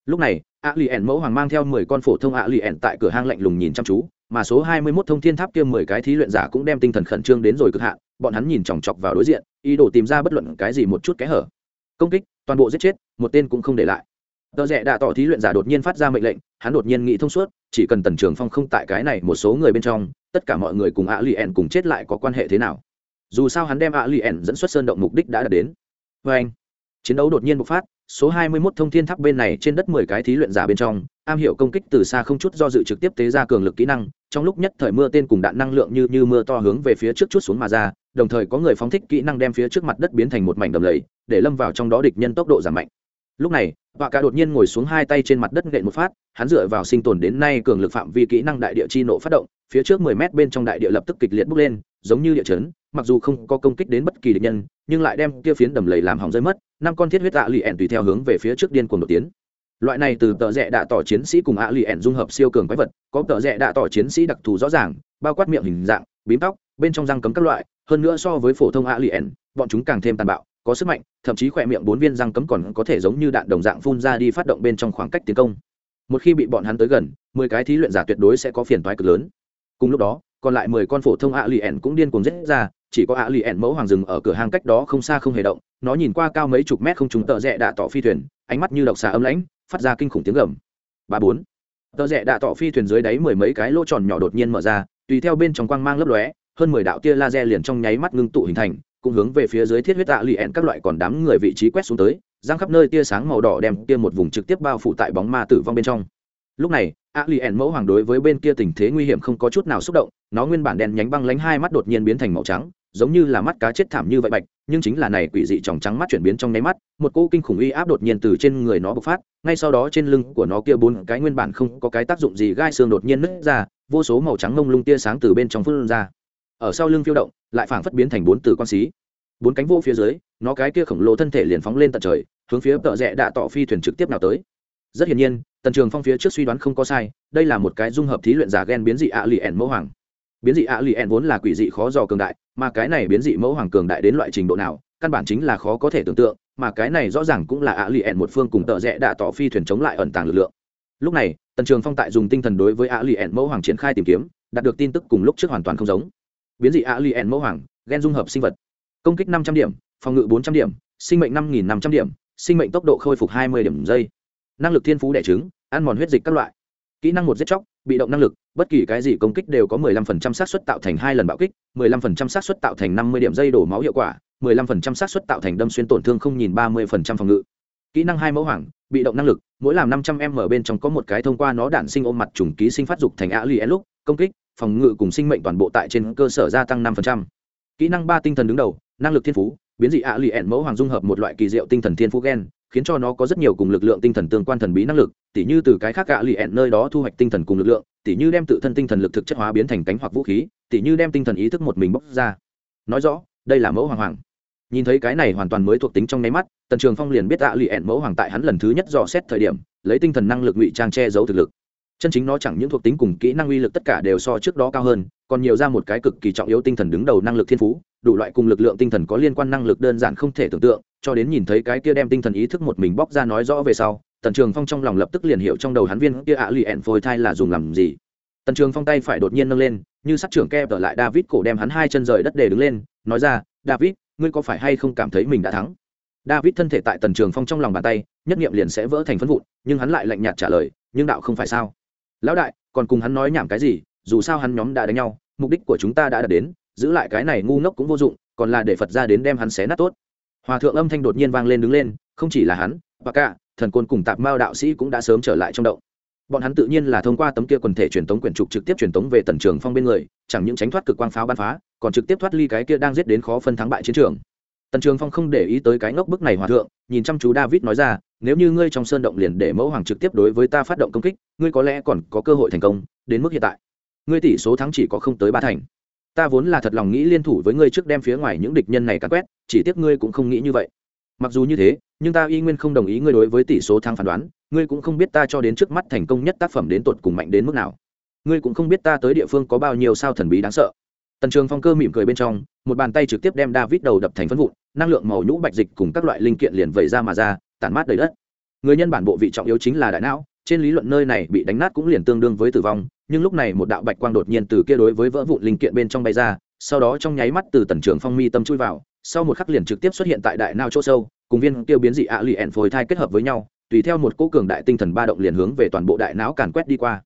Lúc này ạ lì ẻn mẫu hoàng mang theo mười con phổ thông ạ lì ẻn tại cửa hang lạnh lùng nhìn chăm chú, mà số hai mươi 21 thông thiên tháp kia mười cái thí luyện giả cũng đem tinh thần khẩn trương đến rồi cực hạn, bọn hắn nhìn chòng chọc vào đối diện, ý đồ tìm ra bất luận cái gì một chút kẽ hở. Công kích, toàn bộ giết chết, một tên cũng không để lại tờ rẽ đã tỏ thí luyện giả đột nhiên phát ra mệnh lệnh, hắn đột nhiên nghĩ thông suốt, chỉ cần tần trường phong không tại cái này một số người bên trong, tất cả mọi người cùng ạ lì ẻn cùng chết lại có quan hệ thế nào? Dù sao hắn đem ạ lì ẻn dẫn xuất sơn động mục đích đã đạt đến. Vê anh, chiến đấu đột nhiên bộc phát, số 21 thông thiên tháp bên này trên đất 10 cái thí luyện giả bên trong, am hiểu công kích từ xa không chút do dự trực tiếp tế ra cường lực kỹ năng, trong lúc nhất thời mưa tên cùng đạn năng lượng như như mưa to hướng về phía trước chút xuống mà ra, đồng thời có người phóng thích kỹ năng đem phía trước mặt đất biến thành một mảnh đầm lầy, để lâm vào trong đó địch nhân tốc độ giảm mạnh. Lúc này họa cả đột nhiên ngồi xuống hai tay trên mặt đất nện một phát, hắn dựa vào sinh tồn đến nay cường lực phạm vi kỹ năng đại địa chi nộ phát động, phía trước mười mét bên trong đại địa lập tức kịch liệt bốc lên, giống như địa chấn, mặc dù không có công kích đến bất kỳ địch nhân, nhưng lại đem kia phiến đầm lầy làm hỏng rơi mất, năm con thiết huyết tạ lì ẻn tùy theo hướng về phía trước điên cuồng đột tiến. Loại này từ tờ rẽ đạ tỏ chiến sĩ cùng ạ lì ẻn dung hợp siêu cường quái vật, có tờ rẽ đạ tỏ chiến sĩ đặc thù rõ ràng, bao quát miệng hình dạng, bím tóc, bên trong răng cấm các loại, hơn nữa so với phổ thông ạ lì ẻn bọn chúng càng thêm tàn bạo có sức mạnh, thậm chí khỏe miệng bốn viên răng cấm còn có thể giống như đạn đồng dạng phun ra đi phát động bên trong khoảng cách tiến công. Một khi bị bọn hắn tới gần, mười cái thí luyện giả tuyệt đối sẽ có phiền toái cực lớn. Cùng lúc đó, còn lại mười con phổ thông ạ lì ẻn cũng điên cuồng rết ra, chỉ có ạ lì ẻn mẫu hoàng rừng ở cửa hang cách đó không xa không hề động, nó nhìn qua cao mấy chục mét không trúng tợ rẽ đạ tỏ phi thuyền, ánh mắt như độc xà âm lãnh, phát ra kinh khủng tiếng gầm. Ba bốn, tợ rẽ đạ tỏ phi thuyền dưới đáy mười mấy cái lỗ tròn nhỏ đột nhiên mở ra, tùy theo bên trong quang mang lấp lóe, hơn mười đạo tia laser liền trong nháy mắt ngưng tụ hình thành cũng hướng về phía dưới thiết huyết tạ lì ẹn các loại còn đám người vị trí quét xuống tới, giang khắp nơi tia sáng màu đỏ đem kia một vùng trực tiếp bao phủ tại bóng ma tử vong bên trong. Lúc này a lì ẹn mẫu hoàng đối với bên kia tình thế nguy hiểm không có chút nào xúc động, nó nguyên bản đen nhánh băng lánh hai mắt đột nhiên biến thành màu trắng, giống như là mắt cá chết thảm như vậy bạch, nhưng chính là này quỷ dị tròng trắng mắt chuyển biến trong nháy mắt, một cỗ kinh khủng uy áp đột nhiên từ trên người nó bộc phát, ngay sau đó trên lưng của nó kia bốn cái nguyên bản không có cái tác dụng gì gai xương đột nhiên nứt ra, vô số màu trắng ngông lung tia sáng từ bên trong phun ra. Ở sau lưng phiêu động lại phảng phất biến thành bốn từ con xí. Bốn cánh vô phía dưới, nó cái kia khổng lồ thân thể liền phóng lên tận trời, hướng phía tợ rẽ đạ tọ phi thuyền trực tiếp nào tới. Rất hiển nhiên, tần trường phong phía trước suy đoán không có sai, đây là một cái dung hợp thí luyện giả gen biến dị ạ lì ẻn mẫu hoàng. Biến dị ạ lì ẻn vốn là quỷ dị khó dò cường đại, mà cái này biến dị mẫu hoàng cường đại đến loại trình độ nào, căn bản chính là khó có thể tưởng tượng, mà cái này rõ ràng cũng là ạ lì ẻn một phương cùng tợ rẽ đạ tọ phi thuyền chống lại ẩn tàng lực lượng. Lúc này, tần trường phong tại dùng tinh thần đối với ạ lì ẻn mẫu hoàng triển khai tìm kiếm, đạt được tin tức cùng lúc trước hoàn toàn không giống biến dị ạ lì ẻn mẫu hoàng, gen dung hợp sinh vật. Công kích năm trăm điểm, phòng ngự bốn trăm điểm, sinh mệnh năm nghìn năm trăm điểm, sinh mệnh tốc độ khôi phục hai mươi điểm giây. Năng lực thiên phú đẻ trứng, ăn mòn huyết dịch các loại. Kỹ năng một giết chóc, bị động năng lực, bất kỳ cái gì công kích đều có 15% xác suất tạo thành hai lần bạo kích 15% xác suất tạo thành 50 điểm dây đổ máu hiệu quả 15% xác suất tạo thành đâm xuyên tổn thương không nhìn 30% phòng ngự. Kỹ năng hai mẫu hoàng, bị động năng lực, mỗi làm 500 m bên trong có một cái thông qua nó đạn sinh ôm mặt trùng ký sinh phát dục thành ạ lì lúc, công kích phòng ngự cùng sinh mệnh toàn bộ tại trên cơ sở gia tăng 5%. kỹ năng ba tinh thần đứng đầu, năng lực thiên phú, biến dị ạ lì ẹn mẫu hoàng dung hợp một loại kỳ diệu tinh thần thiên phú gen, khiến cho nó có rất nhiều cùng lực lượng tinh thần tương quan thần bí năng lực, tỉ như từ cái khác ạ lì ẹn nơi đó thu hoạch tinh thần cùng lực lượng, tỉ như đem tự thân tinh thần lực thực chất hóa biến thành cánh hoặc vũ khí, tỉ như đem tinh thần ý thức một mình bóc ra. Nói rõ, đây là mẫu hoàng hoàng. Nhìn thấy cái này hoàn toàn mới thuộc tính trong nháy mắt, tần trường phong liền biết ạ lì ẹn mẫu hoàng tại hắn lần thứ nhất dò xét thời điểm, lấy tinh thần năng lực ngụy trang che giấu thực lực chân chính nó chẳng những thuộc tính cùng kỹ năng uy lực tất cả đều so trước đó cao hơn, còn nhiều ra một cái cực kỳ trọng yếu tinh thần đứng đầu năng lực thiên phú, đủ loại cùng lực lượng tinh thần có liên quan năng lực đơn giản không thể tưởng tượng, cho đến nhìn thấy cái kia đem tinh thần ý thức một mình bóc ra nói rõ về sau, tần trường phong trong lòng lập tức liền hiểu trong đầu hắn viên kia ạ lì ẹn phôi thai là dùng làm gì. Tần trường phong tay phải đột nhiên nâng lên, như sát trưởng kẹp ở lại david cổ đem hắn hai chân rời đất để đứng lên, nói ra, david, ngươi có phải hay không cảm thấy mình đã thắng? David thân thể tại tần trường phong trong lòng bàn tay, nhất nghiệm liền sẽ vỡ thành phân vụn, nhưng hắn lại lạnh nhạt trả lời, nhưng đạo không phải sao? Lão đại, còn cùng hắn nói nhảm cái gì, dù sao hắn nhóm đã đánh nhau, mục đích của chúng ta đã đạt đến, giữ lại cái này ngu ngốc cũng vô dụng, còn là để phật ra đến đem hắn xé nát tốt. Hòa thượng âm thanh đột nhiên vang lên đứng lên, không chỉ là hắn, và cả, thần côn cùng tạp mao đạo sĩ cũng đã sớm trở lại trong động. Bọn hắn tự nhiên là thông qua tấm kia quần thể truyền tống quyển trục trực tiếp truyền tống về tần trường phong bên người, chẳng những tránh thoát cực quang pháo bắn phá, còn trực tiếp thoát ly cái kia đang giết đến khó phân thắng bại chiến trường. Tần trường phong không để ý tới cái ngốc bức này hòa thượng, nhìn chăm chú david nói ra nếu như ngươi trong sơn động liền để mẫu hoàng trực tiếp đối với ta phát động công kích, ngươi có lẽ còn có cơ hội thành công, đến mức hiện tại. Ngươi tỷ số thắng chỉ có không tới ba thành. Ta vốn là thật lòng nghĩ liên thủ với ngươi trước đem phía ngoài những địch nhân này cắn quét, chỉ tiếc ngươi cũng không nghĩ như vậy. Mặc dù như thế, nhưng ta y nguyên không đồng ý ngươi đối với tỷ số thắng phán đoán, ngươi cũng không biết ta cho đến trước mắt thành công nhất tác phẩm đến tột cùng mạnh đến mức nào. Ngươi cũng không biết ta tới địa phương có bao nhiêu sao thần bí đáng sợ. Tần trường phong cơ mỉm cười bên trong, một bàn tay trực tiếp đem david đầu đập thành phân vụn, năng lượng màu nhũ bạch dịch cùng các loại linh kiện liền vẩy ra mà ra tản mát đầy đất. Người nhân bản bộ vị trọng yếu chính là đại não, trên lý luận nơi này bị đánh nát cũng liền tương đương với tử vong, nhưng lúc này một đạo bạch quang đột nhiên từ kia đối với vỡ vụn linh kiện bên trong bay ra, sau đó trong nháy mắt từ tần trường phong mi tâm chui vào, sau một khắc liền trực tiếp xuất hiện tại đại não chỗ sâu, cùng viên tiêu biến dị ạ lì ẻn phôi thai kết hợp với nhau, tùy theo một cỗ cường đại tinh thần ba động liền hướng về toàn bộ đại não càn quét đi qua.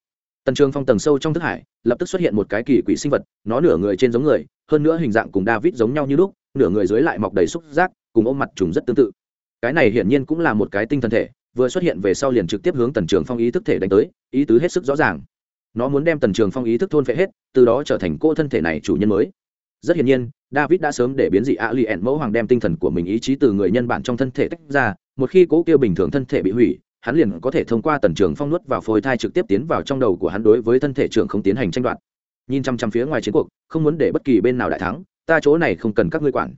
Tần trường phong tầng sâu trong thức hải, lập tức xuất hiện một cái kỳ quỷ sinh vật, nó nửa người trên giống người, hơn nữa hình dạng cùng david giống nhau như lúc, nửa người dưới lại mọc đầy xúc giác, cùng ôm mặt trùng rất tương tự cái này hiển nhiên cũng là một cái tinh thần thể, vừa xuất hiện về sau liền trực tiếp hướng tần trường phong ý thức thể đánh tới, ý tứ hết sức rõ ràng. Nó muốn đem tần trường phong ý thức thôn phệ hết, từ đó trở thành cô thân thể này chủ nhân mới. Rất hiển nhiên, david đã sớm để biến dị a li mẫu hoàng đem tinh thần của mình ý chí từ người nhân bản trong thân thể tách ra, một khi cố kêu bình thường thân thể bị hủy, hắn liền có thể thông qua tần trường phong nuốt vào phôi thai trực tiếp tiến vào trong đầu của hắn đối với thân thể trưởng không tiến hành tranh đoạt. Nhìn chăm chăm phía ngoài chiến cuộc, không muốn để bất kỳ bên nào đại thắng, ta chỗ này không cần các ngươi quản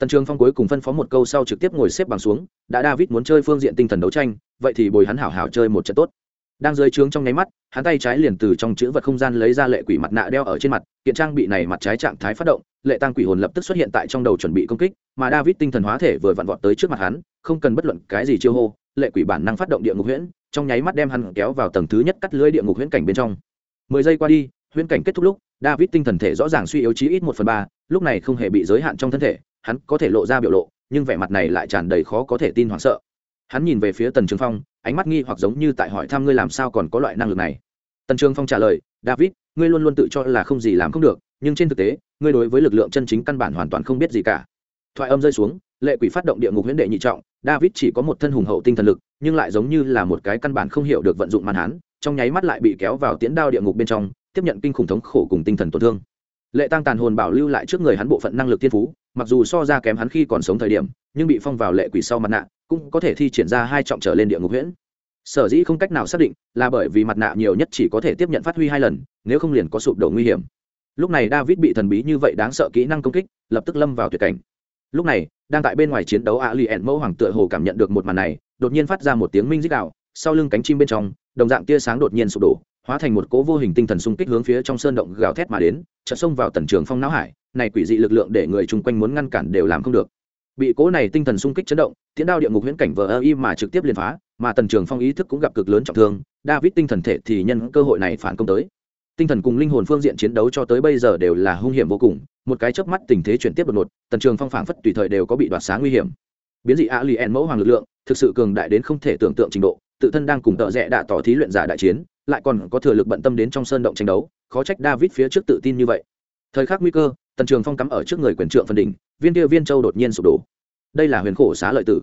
tần trường phong cuối cùng phân phó một câu sau trực tiếp ngồi xếp bằng xuống, đã david muốn chơi phương diện tinh thần đấu tranh, vậy thì bồi hắn hảo hảo chơi một trận tốt. Đang dưới trướng trong nháy mắt, hắn tay trái liền từ trong chữ vật không gian lấy ra lệ quỷ mặt nạ đeo ở trên mặt, kiện trang bị này mặt trái trạng thái phát động, lệ tăng quỷ hồn lập tức xuất hiện tại trong đầu chuẩn bị công kích, mà david tinh thần hóa thể vừa vặn vọt tới trước mặt hắn, không cần bất luận cái gì chiêu hô, lệ quỷ bản năng phát động địa ngục huyễn, trong nháy mắt đem hắn kéo vào tầng thứ nhất cắt lưới địa ngục huyễn cảnh bên trong. Mười giây qua đi, huyễn cảnh kết thúc lúc, david tinh thần thể rõ ràng suy yếu chí ít một phần ba, lúc này không hề bị giới hạn trong thân thể hắn có thể lộ ra biểu lộ, nhưng vẻ mặt này lại tràn đầy khó có thể tin hoảng sợ. Hắn nhìn về phía tần trường phong, ánh mắt nghi hoặc giống như tại hỏi thăm ngươi làm sao còn có loại năng lực này. Tần trường phong trả lời, david, ngươi luôn luôn tự cho là không gì làm không được, nhưng trên thực tế, ngươi đối với lực lượng chân chính căn bản hoàn toàn không biết gì cả. Thoại âm rơi xuống, lệ quỷ phát động địa ngục huyễn đệ nhị trọng, david chỉ có một thân hùng hậu tinh thần lực, nhưng lại giống như là một cái căn bản không hiểu được vận dụng màn hán, trong nháy mắt lại bị kéo vào tiễn đao địa ngục bên trong, tiếp nhận kinh khủng thống khổ cùng tinh thần tổn thương. Lệ tăng tàn hồn bảo lưu lại trước người hắn bộ phận năng lực thiên phú mặc dù so ra kém hắn khi còn sống thời điểm, nhưng bị phong vào lệ quỷ sau mặt nạ cũng có thể thi triển ra hai trọng trở lên địa ngục huyễn. Sở dĩ không cách nào xác định là bởi vì mặt nạ nhiều nhất chỉ có thể tiếp nhận phát huy hai lần, nếu không liền có sụp đổ nguy hiểm. Lúc này david bị thần bí như vậy đáng sợ kỹ năng công kích, lập tức lâm vào tuyệt cảnh. Lúc này, đang tại bên ngoài chiến đấu a li ẹn mẫu hoàng tựa hồ cảm nhận được một màn này, đột nhiên phát ra một tiếng minh dích đạo sau lưng cánh chim bên trong, đồng dạng tia sáng đột nhiên sụp đổ hóa thành một cỗ vô hình tinh thần xung kích hướng phía trong sơn động gào thét mà đến, chợt xông vào tần trường phong não hải, này quỷ dị lực lượng để người chung quanh muốn ngăn cản đều làm không được. Bị cỗ này tinh thần xung kích chấn động tiến đao địa ngục huyễn cảnh vờ ơ y mà trực tiếp liền phá, mà tần trường phong ý thức cũng gặp cực lớn trọng thương, david tinh thần thể thì nhân cơ hội này phản công tới. Tinh thần cùng linh hồn phương diện chiến đấu cho tới bây giờ đều là hung hiểm vô cùng, một cái chớp mắt tình thế chuyển tiếp đột ngột, tần trường phong phảng phất tùy thời đều có bị đoạt sáng nguy hiểm. Biến dị a li en mẫu hoàng lực lượng, thực sự cường đại đến không thể tưởng tượng trình độ, tự thân đang cùng tợ rẽ đạ tỏ thí luyện giả đại chiến lại còn có thừa lực bận tâm đến trong sơn động tranh đấu, khó trách david phía trước tự tin như vậy. Thời khắc nguy cơ, tần trường phong cắm ở trước người quyền trượng phần đỉnh, viên kia viên châu đột nhiên sụp đổ. Đây là huyền khổ xá lợi tử.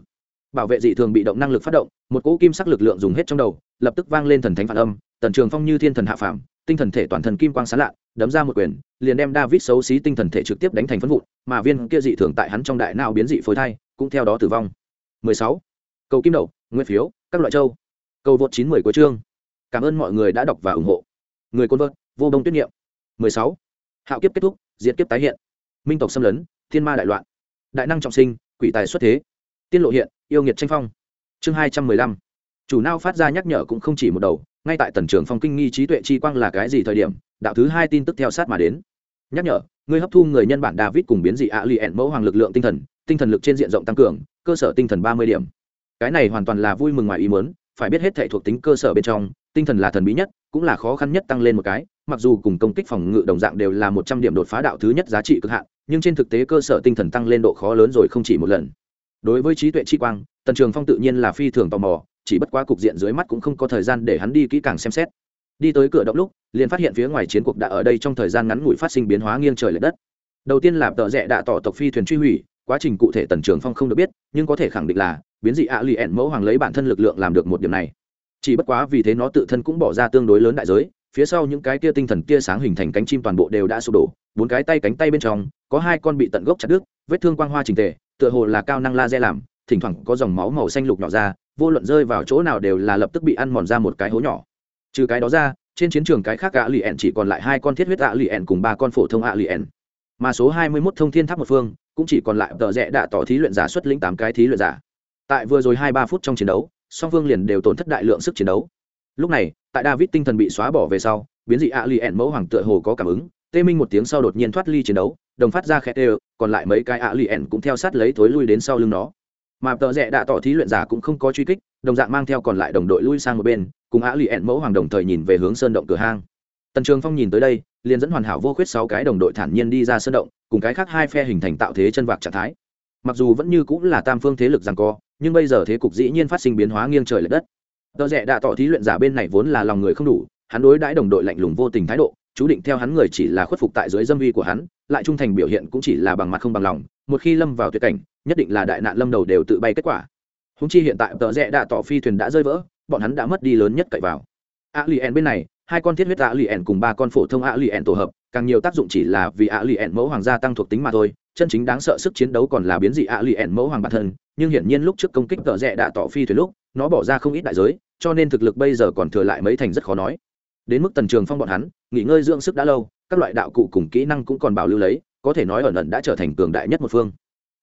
Bảo vệ dị thường bị động năng lực phát động, một cỗ kim sắc lực lượng dùng hết trong đầu, lập tức vang lên thần thánh phản âm, tần trường phong như thiên thần hạ phàm, tinh thần thể toàn thần kim quang sán lạ, đấm ra một quyền, liền đem david xấu xí tinh thần thể trực tiếp đánh thành phân vụn, mà viên kia dị thường tại hắn trong đại não biến dị phối thai, cũng theo đó tử vong. 16. cầu kim đậu, nguyên phiếu, các loại châu. Cầu vượt 910 của chương cảm ơn mọi người đã đọc và ủng hộ. Người côn vợt vô đông tuyết niệm. 16. hạo kiếp kết thúc, diệt kiếp tái hiện. Minh tộc xâm lấn, thiên ma đại loạn. Đại năng trọng sinh, quỷ tài xuất thế. Tiên lộ hiện, yêu nghiệt tranh phong. Chương hai trăm mười lăm. Chủ nao phát ra nhắc nhở cũng không chỉ một đầu, ngay tại tần trường phong kinh nghi trí tuệ chi quang là cái gì thời điểm, đạo thứ hai tin tức theo sát mà đến. Nhắc nhở, người hấp thu người nhân bản david cùng biến dị ạ lì ẹn mẫu hoàng lực lượng tinh thần tinh thần lực trên diện rộng tăng cường, cơ sở tinh thần ba mươi điểm. Cái này hoàn toàn là vui mừng ngoài ý muốn phải biết hết thể thuộc tính cơ sở bên trong, tinh thần là thần bí nhất, cũng là khó khăn nhất tăng lên một cái, mặc dù cùng công kích phòng ngự đồng dạng đều là một trăm điểm đột phá đạo thứ nhất giá trị cực hạn, nhưng trên thực tế cơ sở tinh thần tăng lên độ khó lớn rồi không chỉ một lần. Đối với trí tuệ chi quang, tần trường phong tự nhiên là phi thường tò mò, chỉ bất quá cục diện dưới mắt cũng không có thời gian để hắn đi kỹ càng xem xét. Đi tới cửa động lúc, liền phát hiện phía ngoài chiến cuộc đã ở đây trong thời gian ngắn ngủi phát sinh biến hóa nghiêng trời l ệ đất. Đầu tiên là tợ rẽ đạ tỏ tộc phi thuyền truy hủy quá trình cụ thể tần trường phong không được biết nhưng có thể khẳng định là biến dị ạ lì ẹn mẫu hoàng lấy bản thân lực lượng làm được một điểm này. Chỉ bất quá vì thế nó tự thân cũng bỏ ra tương đối lớn đại giới phía sau những cái kia tinh thần tia sáng hình thành cánh chim toàn bộ đều đã sụp đổ bốn cái tay cánh tay bên trong có hai con bị tận gốc chặt đứt vết thương quang hoa trình tề tựa hồ là cao năng laser làm thỉnh thoảng có dòng máu màu xanh lục nhỏ ra vô luận rơi vào chỗ nào đều là lập tức bị ăn mòn ra một cái hố nhỏ. Trừ cái đó ra trên chiến trường cái khác ạ lì ẹn chỉ còn lại hai con thiết huyết ạ lì ẹn cùng ba con phổ thông ạ lì ẹn, mà số hai mươi 21 thông thiên tháp một phương cũng chỉ còn lại tờ rẽ đã tỏ thí luyện giả xuất lĩnh tám cái thí luyện giả. Tại vừa rồi hai ba phút trong chiến đấu, song phương liền đều tổn thất đại lượng sức chiến đấu. Lúc này, tại david tinh thần bị xóa bỏ về sau, biến dị ạ lì ẹn mẫu hoàng tựa hồ có cảm ứng, tê minh một tiếng sau đột nhiên thoát ly chiến đấu, đồng phát ra khẽ tê, còn lại mấy cái ạ lì ẹn cũng theo sát lấy thối lui đến sau lưng nó. Mà tờ rẽ đã tỏ thí luyện giả cũng không có truy kích, đồng dạng mang theo còn lại đồng đội lui sang một bên, cùng ạ lì ẹn mẫu hoàng đồng thời nhìn về hướng sơn động cửa hang. Tần trường phong nhìn tới đây liền dẫn hoàn hảo vô khuyết sáu cái đồng đội thản nhiên đi ra sân động, cùng cái khác hai phe hình thành tạo thế chân vạc trạng thái. Mặc dù vẫn như cũng là tam phương thế lực rằng co, nhưng bây giờ thế cục dĩ nhiên phát sinh biến hóa nghiêng trời l ệ đất. Tờ rẽ đã tỏ thí luyện giả bên này vốn là lòng người không đủ, hắn đối đãi đồng đội lạnh lùng vô tình thái độ, chú định theo hắn người chỉ là khuất phục tại dưới dâm vi của hắn, lại trung thành biểu hiện cũng chỉ là bằng mặt không bằng lòng, một khi lâm vào tuyệt cảnh, nhất định là đại nạn lâm đầu đều tự bay kết quả. Húng chi hiện tại tờ rẽ đã tỏ phi thuyền đã rơi vỡ, bọn hắn đã mất đi lớn nhất cậy vào. A en bên này hai con thiết huyết ạ lì ẻn cùng ba con phổ thông ạ lì ẻn tổ hợp, càng nhiều tác dụng chỉ là vì ạ lì ẻn mẫu hoàng gia tăng thuộc tính mà thôi. Chân chính đáng sợ sức chiến đấu còn là biến dị ạ lì ẻn mẫu hoàng bản thân, nhưng hiển nhiên lúc trước công kích tợ rẽ đã tỏ phi thuyền lúc, nó bỏ ra không ít đại giới, cho nên thực lực bây giờ còn thừa lại mấy thành rất khó nói. Đến mức tần trường phong bọn hắn, nghỉ ngơi dưỡng sức đã lâu, các loại đạo cụ cùng kỹ năng cũng còn bảo lưu lấy, có thể nói ẩn ẩn đã trở thành cường đại nhất một phương.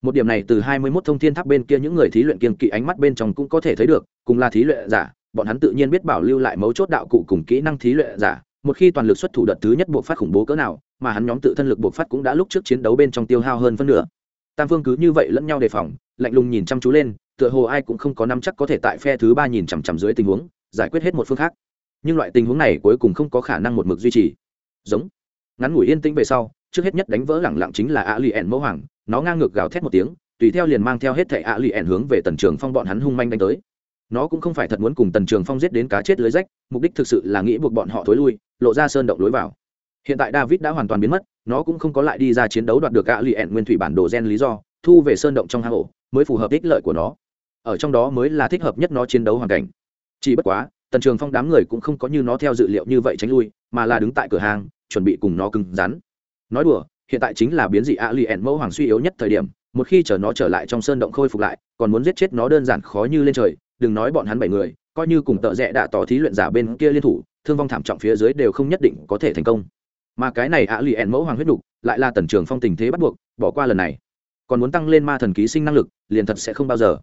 Một điểm này từ hai mươi 21 thông thiên tháp bên kia những người thí luyện kiên kỵ ánh mắt bên trong cũng có thể thấy được, cùng là thí luyện giả bọn hắn tự nhiên biết bảo lưu lại mấu chốt đạo cụ cùng kỹ năng thí luyện giả, một khi toàn lực xuất thủ đợt thứ nhất buộc phát khủng bố cỡ nào, mà hắn nhóm tự thân lực buộc phát cũng đã lúc trước chiến đấu bên trong tiêu hao hơn phân nửa. Tam phương cứ như vậy lẫn nhau đề phòng, lạnh lùng nhìn chăm chú lên, tựa hồ ai cũng không có năm chắc có thể tại phe thứ ba nhìn chằm chằm dưới tình huống, giải quyết hết một phương khác. Nhưng loại tình huống này cuối cùng không có khả năng một mực duy trì. Giống. Ngắn ngủi yên tĩnh về sau, trước hết nhất đánh vỡ lẳng lặng chính là a luyện ẻn mẫu hoàng, nó ngang ngược gào thét một tiếng, tùy theo liền mang theo hết thẻ a luyện ẻn hướng về tần trường phong bọn hắn hung manh đánh tới nó cũng không phải thật muốn cùng tần trường phong giết đến cá chết lưới rách, mục đích thực sự là nghĩ buộc bọn họ thối lui, lộ ra sơn động lối vào. Hiện tại david đã hoàn toàn biến mất, nó cũng không có lại đi ra chiến đấu đoạt được gã lì ẹn nguyên thủy bản đồ gen lý do, thu về sơn động trong hang ổ, mới phù hợp ích lợi của nó. Ở trong đó mới là thích hợp nhất nó chiến đấu hoàn cảnh. Chỉ bất quá, tần trường phong đám người cũng không có như nó theo dự liệu như vậy tránh lui, mà là đứng tại cửa hàng chuẩn bị cùng nó cứng rắn. Nói đùa, hiện tại chính là biến dị a li ẹn mẫu hoàng suy yếu nhất thời điểm, một khi chở nó trở lại trong sơn động khôi phục lại, còn muốn giết chết nó đơn giản khó như lên trời đừng nói bọn hắn bảy người, coi như cùng tợ rẽ đã tỏ thí luyện giả bên kia liên thủ, thương vong thảm trọng phía dưới đều không nhất định có thể thành công. Mà cái này a lì ẹn mẫu hoàng huyết đục, lại là tần trường phong tình thế bắt buộc, bỏ qua lần này. Còn muốn tăng lên ma thần ký sinh năng lực, liền thật sẽ không bao giờ.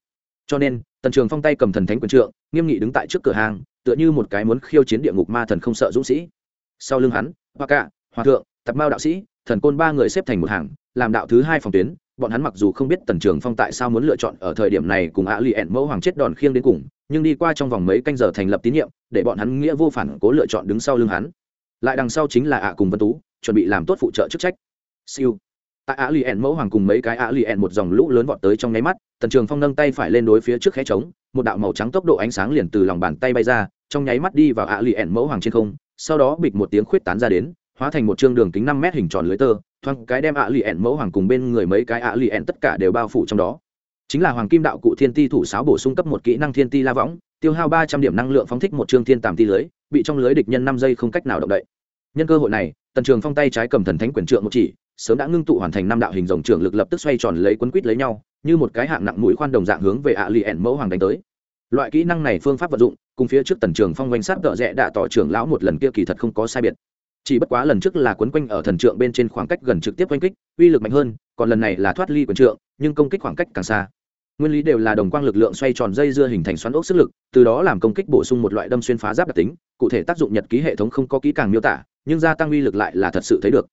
Cho nên, tần trường phong tay cầm thần thánh quyền trượng, nghiêm nghị đứng tại trước cửa hàng, tựa như một cái muốn khiêu chiến địa ngục ma thần không sợ dũng sĩ. Sau lưng hắn, hoa cạ hòa thượng tập mao đạo sĩ, thần côn ba người xếp thành một hàng, làm đạo thứ hai phòng tuyến bọn hắn mặc dù không biết tần trường phong tại sao muốn lựa chọn ở thời điểm này cùng ạ lì ẹn mẫu hoàng chết đòn khiêng đến cùng, nhưng đi qua trong vòng mấy canh giờ thành lập tín nhiệm, để bọn hắn nghĩa vô phản cố lựa chọn đứng sau lưng hắn. Lại đằng sau chính là ạ cùng vân tú, chuẩn bị làm tốt phụ trợ chức trách. Siêu. Tại ạ lì ẹn mẫu hoàng cùng mấy cái ạ lì ẹn một dòng lũ lớn vọt tới trong nháy mắt, tần trường phong nâng tay phải lên đối phía trước khe trống, một đạo màu trắng tốc độ ánh sáng liền từ lòng bàn tay bay ra, trong nháy mắt đi vào ạ lì ẹn mẫu hoàng trên không, sau đó bịch một tiếng khuyết tán ra đến, hóa thành một chương đường kính năm mét hình tròn lưới tơ thoáng cái đem ạ lì ẹn mẫu hoàng cùng bên người mấy cái ạ lì ẹn tất cả đều bao phủ trong đó. Chính là hoàng kim đạo cụ thiên ti thủ sáo bổ sung cấp một kỹ năng thiên ti la võng, tiêu hao ba trăm điểm năng lượng phóng thích một chương thiên tàm ti lưới, bị trong lưới địch nhân năm giây không cách nào động đậy. Nhân cơ hội này, tần trường phong tay trái cầm thần thánh quyền trượng một chỉ, sớm đã ngưng tụ hoàn thành năm đạo hình rồng trường lực lập tức xoay tròn lấy quấn quít lấy nhau, như một cái hạng nặng mũi khoan đồng dạng hướng về ạ lì ẻn mẫu hoàng đánh tới. Loại kỹ năng này phương pháp vận dụng, cùng phía trước tần trường phong quanh sát tợ rẽ đạ tỏ trưởng lão một lần kia kỳ thật không có sai biệt chỉ bất quá lần trước là quấn quanh ở thần trượng bên trên khoảng cách gần trực tiếp quanh kích, uy lực mạnh hơn, còn lần này là thoát ly quần trượng, nhưng công kích khoảng cách càng xa. Nguyên lý đều là đồng quang lực lượng xoay tròn dây dưa hình thành xoắn ốc sức lực, từ đó làm công kích bổ sung một loại đâm xuyên phá giáp đặc tính, cụ thể tác dụng nhật ký hệ thống không có kỹ càng miêu tả, nhưng gia tăng uy lực lại là thật sự thấy được.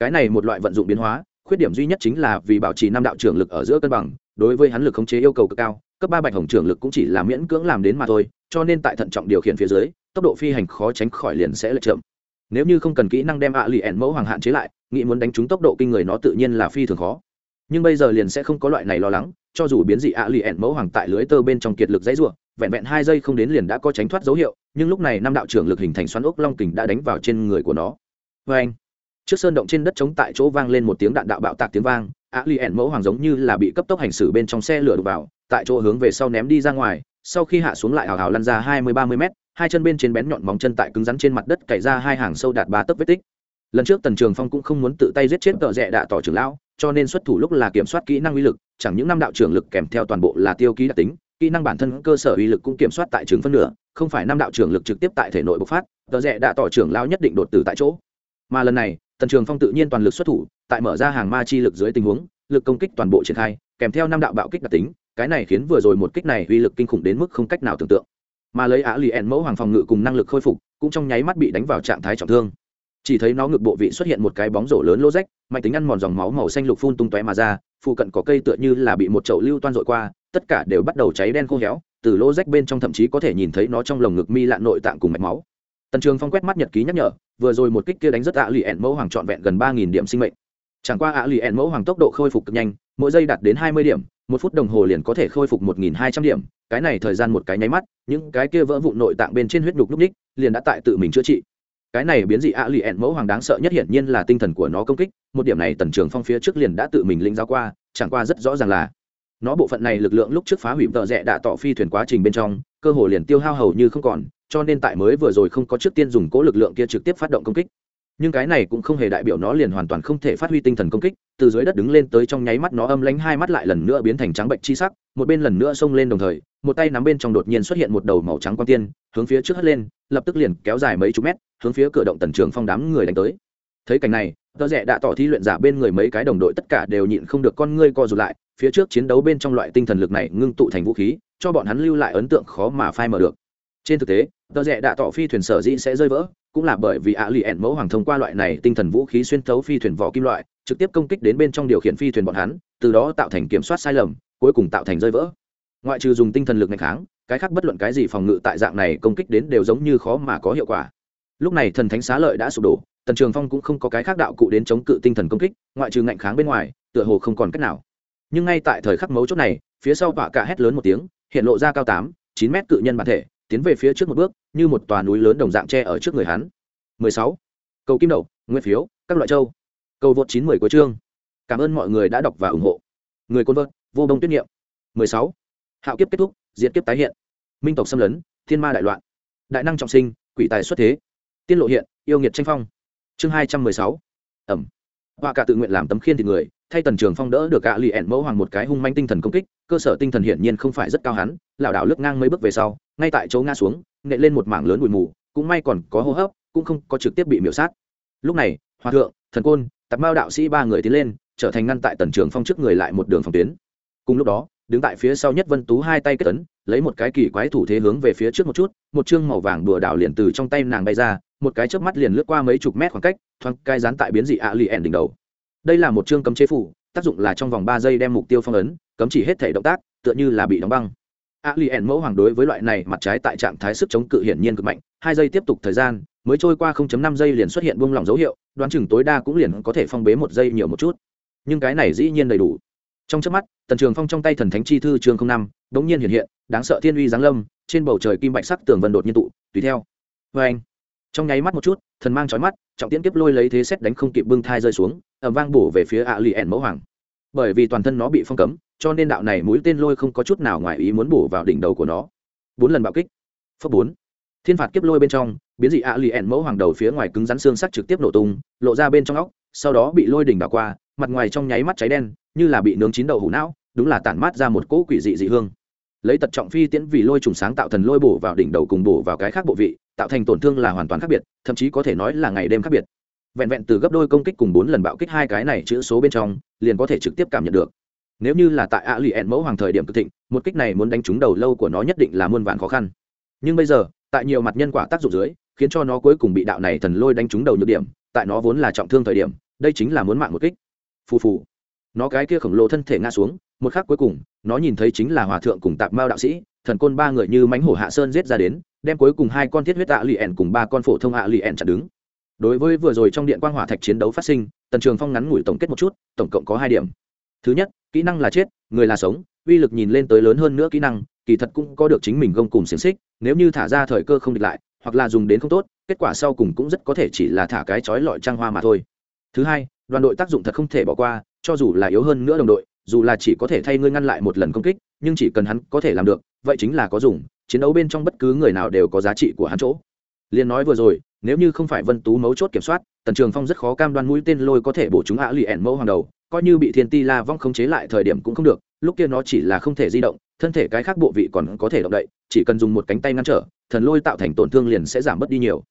Cái này một loại vận dụng biến hóa, khuyết điểm duy nhất chính là vì bảo trì năm đạo trưởng lực ở giữa cân bằng, đối với hắn lực khống chế yêu cầu cực cao, cấp ba bạch hồng trưởng lực cũng chỉ là miễn cưỡng làm đến mà thôi, cho nên tại thận trọng điều khiển phía dưới, tốc độ phi hành khó tránh khỏi liền sẽ lệch chậm nếu như không cần kỹ năng đem ạ lì ẹn mẫu hoàng hạn chế lại, nghĩ muốn đánh trúng tốc độ kinh người nó tự nhiên là phi thường khó. Nhưng bây giờ liền sẽ không có loại này lo lắng, cho dù biến dị ạ lì ẹn mẫu hoàng tại lưới tơ bên trong kiệt lực dãy ruộng vẹn vẹn hai giây không đến liền đã có tránh thoát dấu hiệu, nhưng lúc này năm đạo trưởng lực hình thành xoắn ốc long kình đã đánh vào trên người của nó. Vê anh trước sơn động trên đất trống tại chỗ vang lên một tiếng đạn đạo bạo tạc tiếng vang á lì ẹn mẫu hoàng giống như là bị cấp tốc hành xử bên trong xe lửa đục vào, tại chỗ hướng về sau ném đi ra ngoài, sau khi hạ xuống lại hào hào lăn ra hai mươi ba mươi mét hai chân bên trên bén nhọn móng chân tại cứng rắn trên mặt đất cày ra hai hàng sâu đạt ba tấc vết tích. Lần trước tần trường phong cũng không muốn tự tay giết chết tợ rẽ đạ tỏ trưởng lão, cho nên xuất thủ lúc là kiểm soát kỹ năng uy lực, chẳng những năm đạo trưởng lực kèm theo toàn bộ là tiêu ký đặc tính, kỹ năng bản thân cơ sở uy lực cũng kiểm soát tại trường phân nửa, không phải năm đạo trưởng lực trực tiếp tại thể nội bộc phát tờ rẽ đã tỏ trưởng lao nhất định đột tử tại chỗ. Mà lần này, tần trường phong tự nhiên toàn lực xuất thủ, tại mở ra hàng ma chi lực dưới tình huống, lực công kích toàn bộ triển khai, kèm theo năm đạo bạo kích đặc tính, cái này khiến vừa rồi một kích này uy lực kinh khủng đến mức không cách nào tưởng tượng mà lấy á lì ẻn mẫu hoàng phòng ngự cùng năng lực khôi phục, cũng trong nháy mắt bị đánh vào trạng thái trọng thương. Chỉ thấy nó ngực bộ vị xuất hiện một cái bóng rổ lớn lô rách, mạnh tính ăn mòn dòng máu màu xanh lục phun tung tóe mà ra, phụ cận có cây tựa như là bị một chậu lưu toan dội qua, tất cả đều bắt đầu cháy đen khô héo, từ lô rách bên trong thậm chí có thể nhìn thấy nó trong lồng ngực mi lạn nội tạng cùng mạch máu. Tần trường phong quét mắt nhật ký nhắc nhở, vừa rồi một kích kia đánh rất ạ lì ẻn mẫu hoàng trọn vẹn gần ba nghìn điểm sinh mệnh. Chẳng qua ạ lì ẻn mẫu hoàng tốc độ khôi phục cực nhanh, mỗi giây đạt đến hai mươi điểm một phút đồng hồ liền có thể khôi phục một nghìn hai trăm điểm. Cái này thời gian một cái nháy mắt, những cái kia vỡ vụ nội tạng bên trên huyết nhục lúc ních liền đã tại tự mình chữa trị. Cái này biến dị ạ lì ẹn mẫu hoàng đáng sợ nhất hiển nhiên là tinh thần của nó công kích, một điểm này tần trường phong phía trước liền đã tự mình linh giáo qua, chẳng qua rất rõ ràng là nó bộ phận này lực lượng lúc trước phá hủy tợ rẽ đã tỏ phi thuyền quá trình bên trong, cơ hồ liền tiêu hao hầu như không còn, cho nên tại mới vừa rồi không có trước tiên dùng cố lực lượng kia trực tiếp phát động công kích nhưng cái này cũng không hề đại biểu nó liền hoàn toàn không thể phát huy tinh thần công kích, từ dưới đất đứng lên tới trong nháy mắt nó âm lánh hai mắt lại lần nữa biến thành trắng bệnh chi sắc, một bên lần nữa xông lên đồng thời, một tay nắm bên trong đột nhiên xuất hiện một đầu màu trắng quang tiên, hướng phía trước hất lên, lập tức liền kéo dài mấy chục mét, hướng phía cửa động tần trường phong đám người đánh tới. Thấy cảnh này, tờ rẽ đã tỏ thi luyện giả bên người mấy cái đồng đội tất cả đều nhịn không được con ngươi co rụt lại, phía trước chiến đấu bên trong loại tinh thần lực này ngưng tụ thành vũ khí, cho bọn hắn lưu lại ấn tượng khó mà phai mở được. Trên thực tế, tờ rẽ đã tỏ phi thuyền sở dĩ sẽ rơi vỡ cũng là bởi vì ạ lì ẻn mẫu hoàng thông qua loại này tinh thần vũ khí xuyên thấu phi thuyền vỏ kim loại, trực tiếp công kích đến bên trong điều khiển phi thuyền bọn hắn, từ đó tạo thành kiểm soát sai lầm, cuối cùng tạo thành rơi vỡ. Ngoại trừ dùng tinh thần lực ngày kháng, cái khác bất luận cái gì phòng ngự tại dạng này công kích đến đều giống như khó mà có hiệu quả. Lúc này thần thánh xá lợi đã sụp đổ, tần trường phong cũng không có cái khác đạo cụ đến chống cự tinh thần công kích, ngoại trừ ngạnh kháng bên ngoài, tựa hồ không còn cách nào. Nhưng ngay tại thời khắc mấu chốt này, phía sau tọa cả hét lớn một tiếng, hiện lộ ra cao tám, chín mét cự nhân bản thể tiến về phía trước một bước, như một tòa núi lớn đồng dạng tre ở trước người hắn. 16. cầu kim đậu, nguyên phiếu, các loại châu. Cầu vượt chín mười của chương. Cảm ơn mọi người đã đọc và ủng hộ. Người côn vợt, vô đông tuyết niệm. 16. hạo kiếp kết thúc, diệt kiếp tái hiện. Minh tộc xâm lấn, thiên ma đại loạn. Đại năng trọng sinh, quỷ tài xuất thế. Tiên lộ hiện, yêu nghiệt tranh phong. Chương hai trăm mười sáu. Ẩm. Họa cả tự nguyện làm tấm khiên thì người, thay tần trường phong đỡ được gạ lì ẻn mẫu hoàng một cái hung manh tinh thần công kích, cơ sở tinh thần hiển nhiên không phải rất cao hắn, lảo đảo lướt ngang mấy bước về sau ngay tại chỗ ngã xuống nệ lên một mảng lớn bụi mù, cũng may còn có hô hấp, cũng không có trực tiếp bị miểu sát. Lúc này, hòa thượng, thần côn, tạp mao đạo sĩ ba người tiến lên, trở thành ngăn tại tần trường phong trước người lại một đường phòng tuyến. Cùng lúc đó, đứng tại phía sau nhất vân tú hai tay kết tấn lấy một cái kỳ quái thủ thế hướng về phía trước một chút, một chương màu vàng đùa đảo liền từ trong tay nàng bay ra, một cái chớp mắt liền lướt qua mấy chục mét khoảng cách, thoáng cai dán tại biến dị ạ lì ẻn đỉnh đầu. Đây là một chương cấm chế phủ tác dụng là trong vòng ba giây đem mục tiêu phong ấn, cấm chỉ hết thể động tác, tựa như là bị đóng băng ạ lì ẻn mẫu hoàng đối với loại này mặt trái tại trạng thái sức chống cự hiển nhiên cực mạnh, hai giây tiếp tục thời gian, mới trôi qua 0.5 giây liền xuất hiện buông lỏng dấu hiệu, đoán chừng tối đa cũng liền có thể phong bế một giây nhiều một chút. Nhưng cái này dĩ nhiên đầy đủ. Trong trước mắt, tần trường phong trong tay thần thánh chi thư chương năm đ n g nhiên hiện hiện, đáng sợ thiên uy giáng lâm, trên bầu trời kim bạch sắc tường vân đột nhiên tụ, tùy theo. Vê anh, trong nháy mắt một chút, thần mang trói mắt, trọng tiễn kiếp lôi lấy thế xét đánh không kịp bưng thai rơi xuống ẩm vang bổ về phía ạ lì ẻn mẫu hoàng. Bởi vì toàn thân nó bị phong cấm cho nên đạo này mũi tên lôi không có chút nào ngoài ý muốn bổ vào đỉnh đầu của nó. Bốn lần bạo kích. Phấp bốn. Thiên phạt kiếp lôi bên trong, biến dị ạ lì ẻn mẫu hoàng đầu phía ngoài cứng rắn xương sắc trực tiếp nổ tung, lộ ra bên trong óc, sau đó bị lôi đỉnh đảo qua, mặt ngoài trong nháy mắt cháy đen, như là bị nướng chín đầu hủ não, đúng là tản mát ra một cỗ quỷ dị dị hương. Lấy tật trọng phi tiễn vì lôi trùng sáng tạo thần lôi bổ vào đỉnh đầu cùng bổ vào cái khác bộ vị, tạo thành tổn thương là hoàn toàn khác biệt, thậm chí có thể nói là ngày đêm khác biệt. Vẹn vẹn từ gấp đôi công kích cùng bốn lần bạo kích hai cái này chữ số bên trong, liền có thể trực tiếp cảm nhận được nếu như là tại a lì ẹn mẫu hoàng thời điểm cực thịnh, một kích này muốn đánh trúng đầu lâu của nó nhất định là muôn vàn khó khăn. Nhưng bây giờ, tại nhiều mặt nhân quả tác dụng dưới, khiến cho nó cuối cùng bị đạo này thần lôi đánh trúng đầu nhược điểm, tại nó vốn là trọng thương thời điểm, đây chính là muốn mạng một kích. Phù phù. Nó cái kia khổng lồ thân thể ngã xuống, một khắc cuối cùng, nó nhìn thấy chính là hòa thượng cùng tạp mao đạo sĩ, thần côn ba người như mánh hổ hạ sơn giết ra đến, đem cuối cùng hai con thiết huyết ạ lì ẹn cùng ba con phổ thông ạ lì ẹn chặn đứng. Đối với vừa rồi trong điện quan hỏa thạch chiến đấu phát sinh, tần trường phong ngắn ngủi tổng kết một chút, tổng cộng có hai điểm. Thứ nhất kỹ năng là chết, người là sống, uy lực nhìn lên tới lớn hơn nữa kỹ năng, kỳ thật cũng có được chính mình gông cùng xiềng xích, nếu như thả ra thời cơ không địch lại, hoặc là dùng đến không tốt, kết quả sau cùng cũng rất có thể chỉ là thả cái chói lọi trang hoa mà thôi. Thứ hai, đoàn đội tác dụng thật không thể bỏ qua, cho dù là yếu hơn nữa đồng đội, dù là chỉ có thể thay ngươi ngăn lại một lần công kích, nhưng chỉ cần hắn có thể làm được, vậy chính là có dùng, chiến đấu bên trong bất cứ người nào đều có giá trị của hắn chỗ. Liên nói vừa rồi, nếu như không phải vân tú mấu chốt kiểm soát, tần trường phong rất khó cam đoan mũi tên lôi có thể bổ chúng ạ lì ẻn mẫu hàng đầu coi như bị thiên ti la vong khống chế lại thời điểm cũng không được, lúc kia nó chỉ là không thể di động, thân thể cái khác bộ vị còn có thể động đậy, chỉ cần dùng một cánh tay ngăn trở, thần lôi tạo thành tổn thương liền sẽ giảm bớt đi nhiều.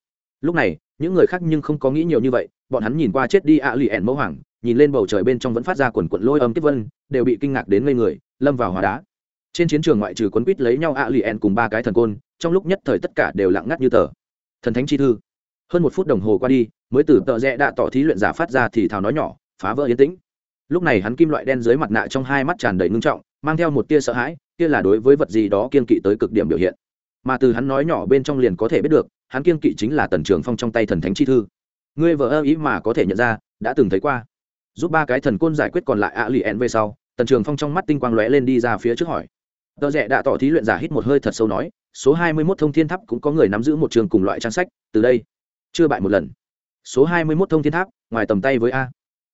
Lúc này, những người khác nhưng không có nghĩ nhiều như vậy, bọn hắn nhìn qua chết đi ạ lì ẻn mẫu hoàng, nhìn lên bầu trời bên trong vẫn phát ra quần quận lôi âm tiếp vân, đều bị kinh ngạc đến ngây người, lâm vào hóa đá. Trên chiến trường ngoại trừ quấn quýt lấy nhau ạ lì ẻn cùng ba cái thần côn, trong lúc nhất thời tất cả đều lặng ngắt như tờ. Thần thánh chi thư. Hơn một phút đồng hồ qua đi, mới từ tợ rẽ đã tỏ thí luyện giả phát ra thì thào nói nhỏ, phá vỡ yên tĩnh lúc này hắn kim loại đen dưới mặt nạ trong hai mắt tràn đầy ngưng trọng, mang theo một tia sợ hãi, kia là đối với vật gì đó kiên kỵ tới cực điểm biểu hiện. Mà từ hắn nói nhỏ bên trong liền có thể biết được, hắn kiên kỵ chính là tần trường phong trong tay thần thánh chi thư. Ngươi vợ ơ ý mà có thể nhận ra, đã từng thấy qua. Giúp ba cái thần côn giải quyết còn lại ạ lì ẹn về sau, tần trường phong trong mắt tinh quang lóe lên đi ra phía trước hỏi. Tờ rẽ đã tỏ thí luyện giả hít một hơi thật sâu nói, số hai mươi mốt thông thiên tháp cũng có người nắm giữ một trường cùng loại trang sách, từ đây, chưa bại một lần. Số hai mươi mốt thông thiên tháp, ngoài tầm tay với a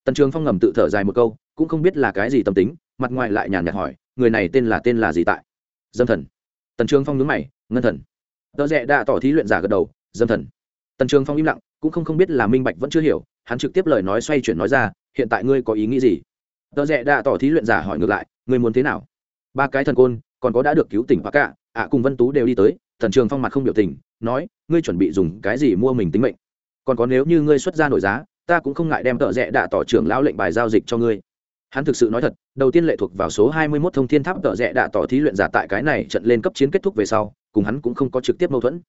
tần trường phong ngầm tự thở dài một câu, cũng không biết là cái gì tâm tính, mặt ngoài lại nhàn nhạt hỏi, người này tên là tên là gì tại? Dâm thần. Tần trường phong nhớ mày, ngân thần. Tờ rẽ đã tỏ thí luyện giả gật đầu, dâm thần. Tần trường phong im lặng, cũng không không biết là minh bạch vẫn chưa hiểu, hắn trực tiếp lời nói xoay chuyển nói ra, hiện tại ngươi có ý nghĩ gì? Tờ rẽ đã tỏ thí luyện giả hỏi ngược lại, ngươi muốn thế nào? Ba cái thần côn, còn có đã được cứu tỉnh và cả ạ cùng vân tú đều đi tới thần trường phong mặt không biểu tình, nói, ngươi chuẩn bị dùng cái gì mua mình tính mệnh? Còn có nếu như ngươi xuất ra nổi giá ta cũng không ngại đem tợ rẽ đạ tỏ trưởng lão lệnh bài giao dịch cho ngươi. Hắn thực sự nói thật, đầu tiên lệ thuộc vào số hai mươi 21 thông thiên tháp tợ rẽ đạ tỏ thí luyện giả tại cái này trận lên cấp chiến kết thúc về sau, cùng hắn cũng không có trực tiếp mâu thuẫn.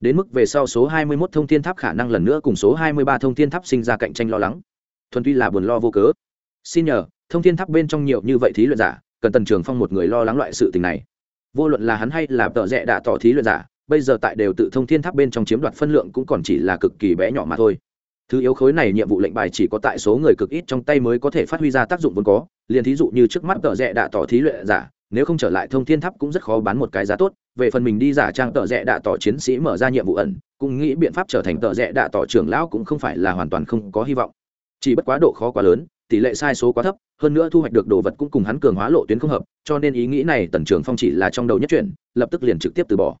Đến mức về sau số hai mươi 21 thông thiên tháp khả năng lần nữa cùng số hai mươi ba thông thiên tháp sinh ra cạnh tranh lo lắng. Thuần tuy là buồn lo vô cớ. Xin nhờ, thông thiên tháp bên trong nhiều như vậy thí luyện giả, cần tần trường phong một người lo lắng loại sự tình này. Vô luận là hắn hay là tợ rẽ đạ tỏ thí luyện giả, bây giờ tại đều tự thông thiên tháp bên trong chiếm đoạt phân lượng cũng còn chỉ là cực kỳ bé nhỏ mà thôi thứ yếu khối này nhiệm vụ lệnh bài chỉ có tại số người cực ít trong tay mới có thể phát huy ra tác dụng vốn có, liền thí dụ như trước mắt tợ rẽ đạ tỏ thí luyện giả, nếu không trở lại thông thiên tháp cũng rất khó bán một cái giá tốt. Về phần mình đi giả trang tợ rẽ đạ tỏ chiến sĩ mở ra nhiệm vụ ẩn, cũng nghĩ biện pháp trở thành tợ rẽ đạ tỏ trưởng lão cũng không phải là hoàn toàn không có hy vọng. Chỉ bất quá độ khó quá lớn, tỷ lệ sai số quá thấp, hơn nữa thu hoạch được đồ vật cũng cùng hắn cường hóa lộ tuyến không hợp, cho nên ý nghĩ này tần trưởng phong chỉ là trong đầu nhất chuyển lập tức liền trực tiếp từ bỏ.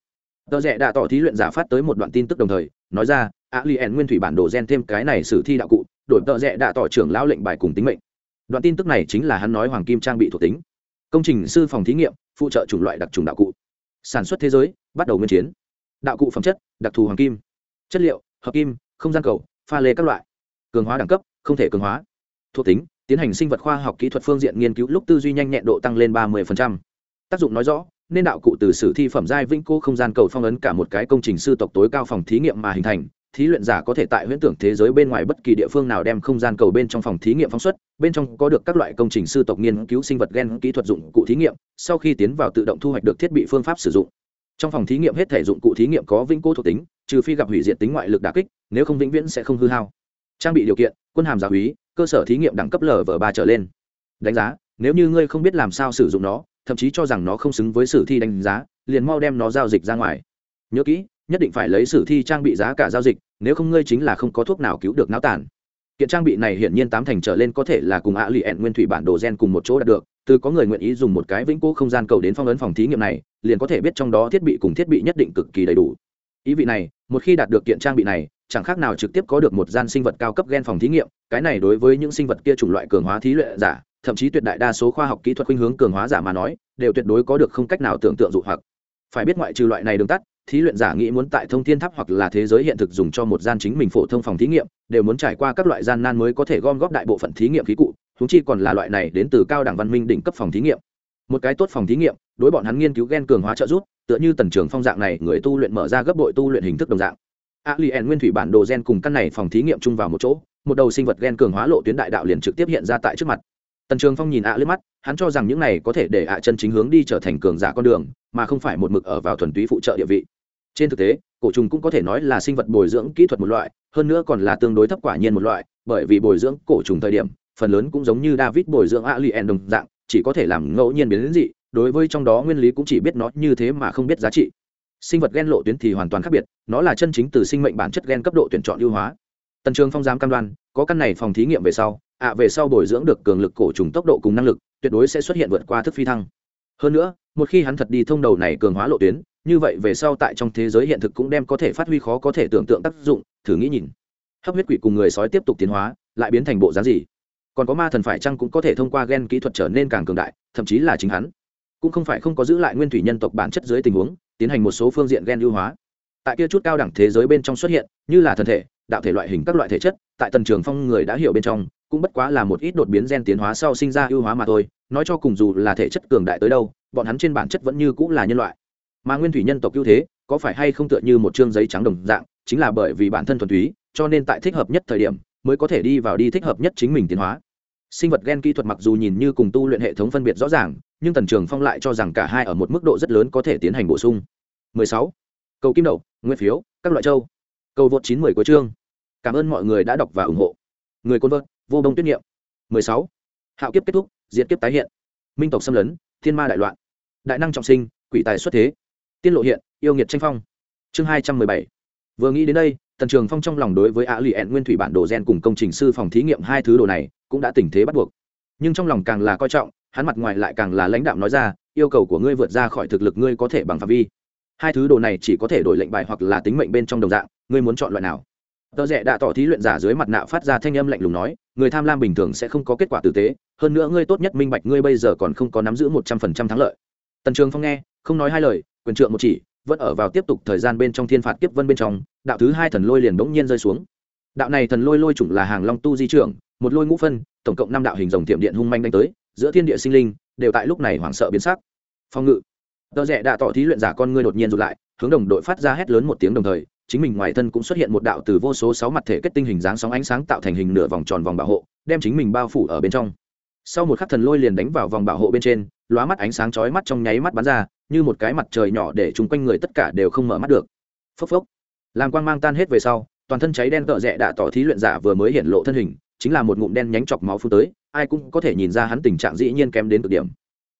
Tờ rẽ đã tỏ thí luyện giả phát tới một đoạn tin tức đồng thời, nói ra á li ẻn nguyên thủy bản đồ gen thêm cái này sử thi đạo cụ, đổi tợ rẽ đã tỏ trưởng lão lệnh bài cùng tính mệnh. Đoạn tin tức này chính là hắn nói hoàng kim trang bị thuộc tính. Công trình sư phòng thí nghiệm, phụ trợ chủng loại đặc trùng đạo cụ. Sản xuất thế giới, bắt đầu nguyên chiến. Đạo cụ phẩm chất, đặc thù hoàng kim. Chất liệu, hợp kim, không gian cầu, pha lê các loại. Cường hóa đẳng cấp, không thể cường hóa. Thuộc tính, tiến hành sinh vật khoa học kỹ thuật phương diện nghiên cứu lúc tư duy nhanh nhẹn độ tăng lên ba mươi tác dụng nói rõ, nên đạo cụ từ sử thi phẩm giai vĩnh cô không gian cầu phong ấn cả một cái công trình sư tộc tối cao phòng thí nghiệm mà hình thành thí luyện giả có thể tại huyễn tưởng thế giới bên ngoài bất kỳ địa phương nào đem không gian cầu bên trong phòng thí nghiệm phóng xuất, bên trong có được các loại công trình sư tộc nghiên cứu sinh vật gen kỹ thuật dụng cụ thí nghiệm, sau khi tiến vào tự động thu hoạch được thiết bị phương pháp sử dụng. Trong phòng thí nghiệm hết thể dụng cụ thí nghiệm có vĩnh cố thuộc tính, trừ phi gặp hủy diệt tính ngoại lực đà kích, nếu không vĩnh viễn sẽ không hư hao. Trang bị điều kiện, quân hàm giáo úy, cơ sở thí nghiệm đẳng cấp lv ba trở lên. Đánh giá, nếu như ngươi không biết làm sao sử dụng nó, thậm chí cho rằng nó không xứng với sử thi đánh giá, liền mau đem nó giao dịch ra ngoài. Nhớ kỹ nhất định phải lấy sử thi trang bị giá cả giao dịch, nếu không ngươi chính là không có thuốc nào cứu được náo tàn. Kiện trang bị này hiển nhiên tám thành trở lên có thể là cùng ạ lì ẹn nguyên thủy bản đồ gen cùng một chỗ đạt được, từ có người nguyện ý dùng một cái vĩnh cố không gian cầu đến phong ấn phòng thí nghiệm này, liền có thể biết trong đó thiết bị cùng thiết bị nhất định cực kỳ đầy đủ. Ý vị này, một khi đạt được kiện trang bị này, chẳng khác nào trực tiếp có được một gian sinh vật cao cấp gen phòng thí nghiệm, cái này đối với những sinh vật kia chủng loại cường hóa thí luyện giả, thậm chí tuyệt đại đa số khoa học kỹ thuật khuynh hướng cường hóa giả mà nói, đều tuyệt đối có được không cách nào tưởng tượng dụ hoặc. Phải biết ngoại trừ loại này đường tắt thí luyện giả nghĩ muốn tại thông thiên tháp hoặc là thế giới hiện thực dùng cho một gian chính mình phổ thông phòng thí nghiệm, đều muốn trải qua các loại gian nan mới có thể gom góp đại bộ phận thí nghiệm khí cụ húng chi còn là loại này đến từ cao đẳng văn minh đỉnh cấp phòng thí nghiệm. Một cái tốt phòng thí nghiệm, đối bọn hắn nghiên cứu gen cường hóa trợ giúp, tựa như tần trường phong dạng này, người tu luyện mở ra gấp đội tu luyện hình thức đồng dạng. A alien nguyên thủy bản đồ gen cùng căn này phòng thí nghiệm chung vào một chỗ, một đầu sinh vật gen cường hóa lộ tuyến đại đạo liền trực tiếp hiện ra tại trước mặt. Tần trường phong nhìn ạ à mắt, hắn cho rằng những này có thể để ạ chân chính hướng đi trở thành cường giả con đường, mà không phải một mực ở vào thuần túy phụ trợ địa vị trên thực tế, cổ trùng cũng có thể nói là sinh vật bồi dưỡng kỹ thuật một loại, hơn nữa còn là tương đối thấp quả nhiên một loại, bởi vì bồi dưỡng cổ trùng thời điểm, phần lớn cũng giống như david bồi dưỡng alien đồng dạng, chỉ có thể làm ngẫu nhiên biến đến dị, đối với trong đó nguyên lý cũng chỉ biết nó như thế mà không biết giá trị. Sinh vật gen lộ tuyến thì hoàn toàn khác biệt, nó là chân chính từ sinh mệnh bản chất gen cấp độ tuyển chọn ưu hóa. Tần trường phong giám cam đoan, có căn này phòng thí nghiệm về sau, ạ, về sau bồi dưỡng được cường lực cổ trùng tốc độ cùng năng lực, tuyệt đối sẽ xuất hiện vượt qua thức phi thăng. Hơn nữa, một khi hắn thật đi thông đầu này cường hóa lộ tuyến như vậy về sau tại trong thế giới hiện thực cũng đem có thể phát huy khó có thể tưởng tượng tác dụng, thử nghĩ nhìn. Hấp huyết quỷ cùng người sói tiếp tục tiến hóa, lại biến thành bộ dáng gì? Còn có ma thần phải chăng cũng có thể thông qua gen kỹ thuật trở nên càng cường đại, thậm chí là chính hắn? Cũng không phải không có giữ lại nguyên thủy nhân tộc bản chất dưới tình huống, tiến hành một số phương diện gen ưu hóa. Tại kia chút cao đẳng thế giới bên trong xuất hiện, như là thân thể, đạo thể loại hình các loại thể chất, tại tần trường phong người đã hiểu bên trong, cũng bất quá là một ít đột biến gen tiến hóa sau sinh ra ưu hóa mà thôi, nói cho cùng dù là thể chất cường đại tới đâu, bọn hắn trên bản chất vẫn như cũng là nhân loại mà nguyên thủy nhân tộc ưu thế, có phải hay không tựa như một chương giấy trắng đồng dạng, chính là bởi vì bản thân thuần túy, cho nên tại thích hợp nhất thời điểm, mới có thể đi vào đi thích hợp nhất chính mình tiến hóa. Sinh vật gen kỹ thuật mặc dù nhìn như cùng tu luyện hệ thống phân biệt rõ ràng, nhưng tần trường phong lại cho rằng cả hai ở một mức độ rất lớn có thể tiến hành bổ sung. 16. cầu kim đậu nguyên phiếu, các loại châu. Cầu vượt 90 của chương. Cảm ơn mọi người đã đọc và ủng hộ. Người côn vợt, vô đông tuyết niệm. 16. hạo kiếp kết thúc, diệt kiếp tái hiện. Minh tộc xâm lấn, thiên ma đại loạn. Đại năng trọng sinh, quỷ tài xuất thế tiên lộ hiện, yêu nghiệt tranh phong. Chương 217. vừa nghĩ đến đây, tần trường phong trong lòng đối với ạ lì ẹn nguyên thủy bản đồ gen cùng công trình sư phòng thí nghiệm hai thứ đồ này cũng đã tình thế bắt buộc. Nhưng trong lòng càng là coi trọng, hắn mặt ngoài lại càng là lãnh đạo nói ra, yêu cầu của ngươi vượt ra khỏi thực lực ngươi có thể bằng phạm vi. Hai thứ đồ này chỉ có thể đổi lệnh bài hoặc là tính mệnh bên trong đồng dạng, ngươi muốn chọn loại nào? Tờ rẽ đã tỏ thí luyện giả dưới mặt nạ phát ra thanh âm lạnh lùng nói, người tham lam bình thường sẽ không có kết quả tử tế, hơn nữa ngươi tốt nhất minh bạch ngươi bây giờ còn không có nắm giữ một trăm phần trăm thắng lợi. Tần trường phong nghe, không nói hai lời quyền trượng một chỉ, vẫn ở vào tiếp tục thời gian bên trong thiên phạt kiếp vân bên trong, đạo thứ hai thần lôi liền bỗng nhiên rơi xuống. Đạo này thần lôi lôi chủng là hàng long tu di trưởng, một lôi ngũ phân, tổng cộng năm đạo hình dòng tiệm điện hung manh đánh tới, giữa thiên địa sinh linh đều tại lúc này hoảng sợ biến sắc. Phong ngự. Tờ rẽ đã tỏ thí luyện giả con ngươi đột nhiên rụt lại, hướng đồng đội phát ra hét lớn một tiếng đồng thời, chính mình ngoài thân cũng xuất hiện một đạo từ vô số sáu mặt thể kết tinh hình dáng sóng ánh sáng tạo thành hình nửa vòng tròn vòng bảo hộ, đem chính mình bao phủ ở bên trong. Sau một khắc thần lôi liền đánh vào vòng bảo hộ bên trên lóa mắt ánh sáng chói mắt trong nháy mắt bắn ra, như một cái mặt trời nhỏ để chung quanh người tất cả đều không mở mắt được. Phốc phốc. Làm quang mang tan hết về sau, toàn thân cháy đen tợ rẽ đã tỏ thí luyện giả vừa mới hiện lộ thân hình, chính là một ngụm đen nhánh chọc máu phun tới, ai cũng có thể nhìn ra hắn tình trạng dĩ nhiên kém đến cực điểm.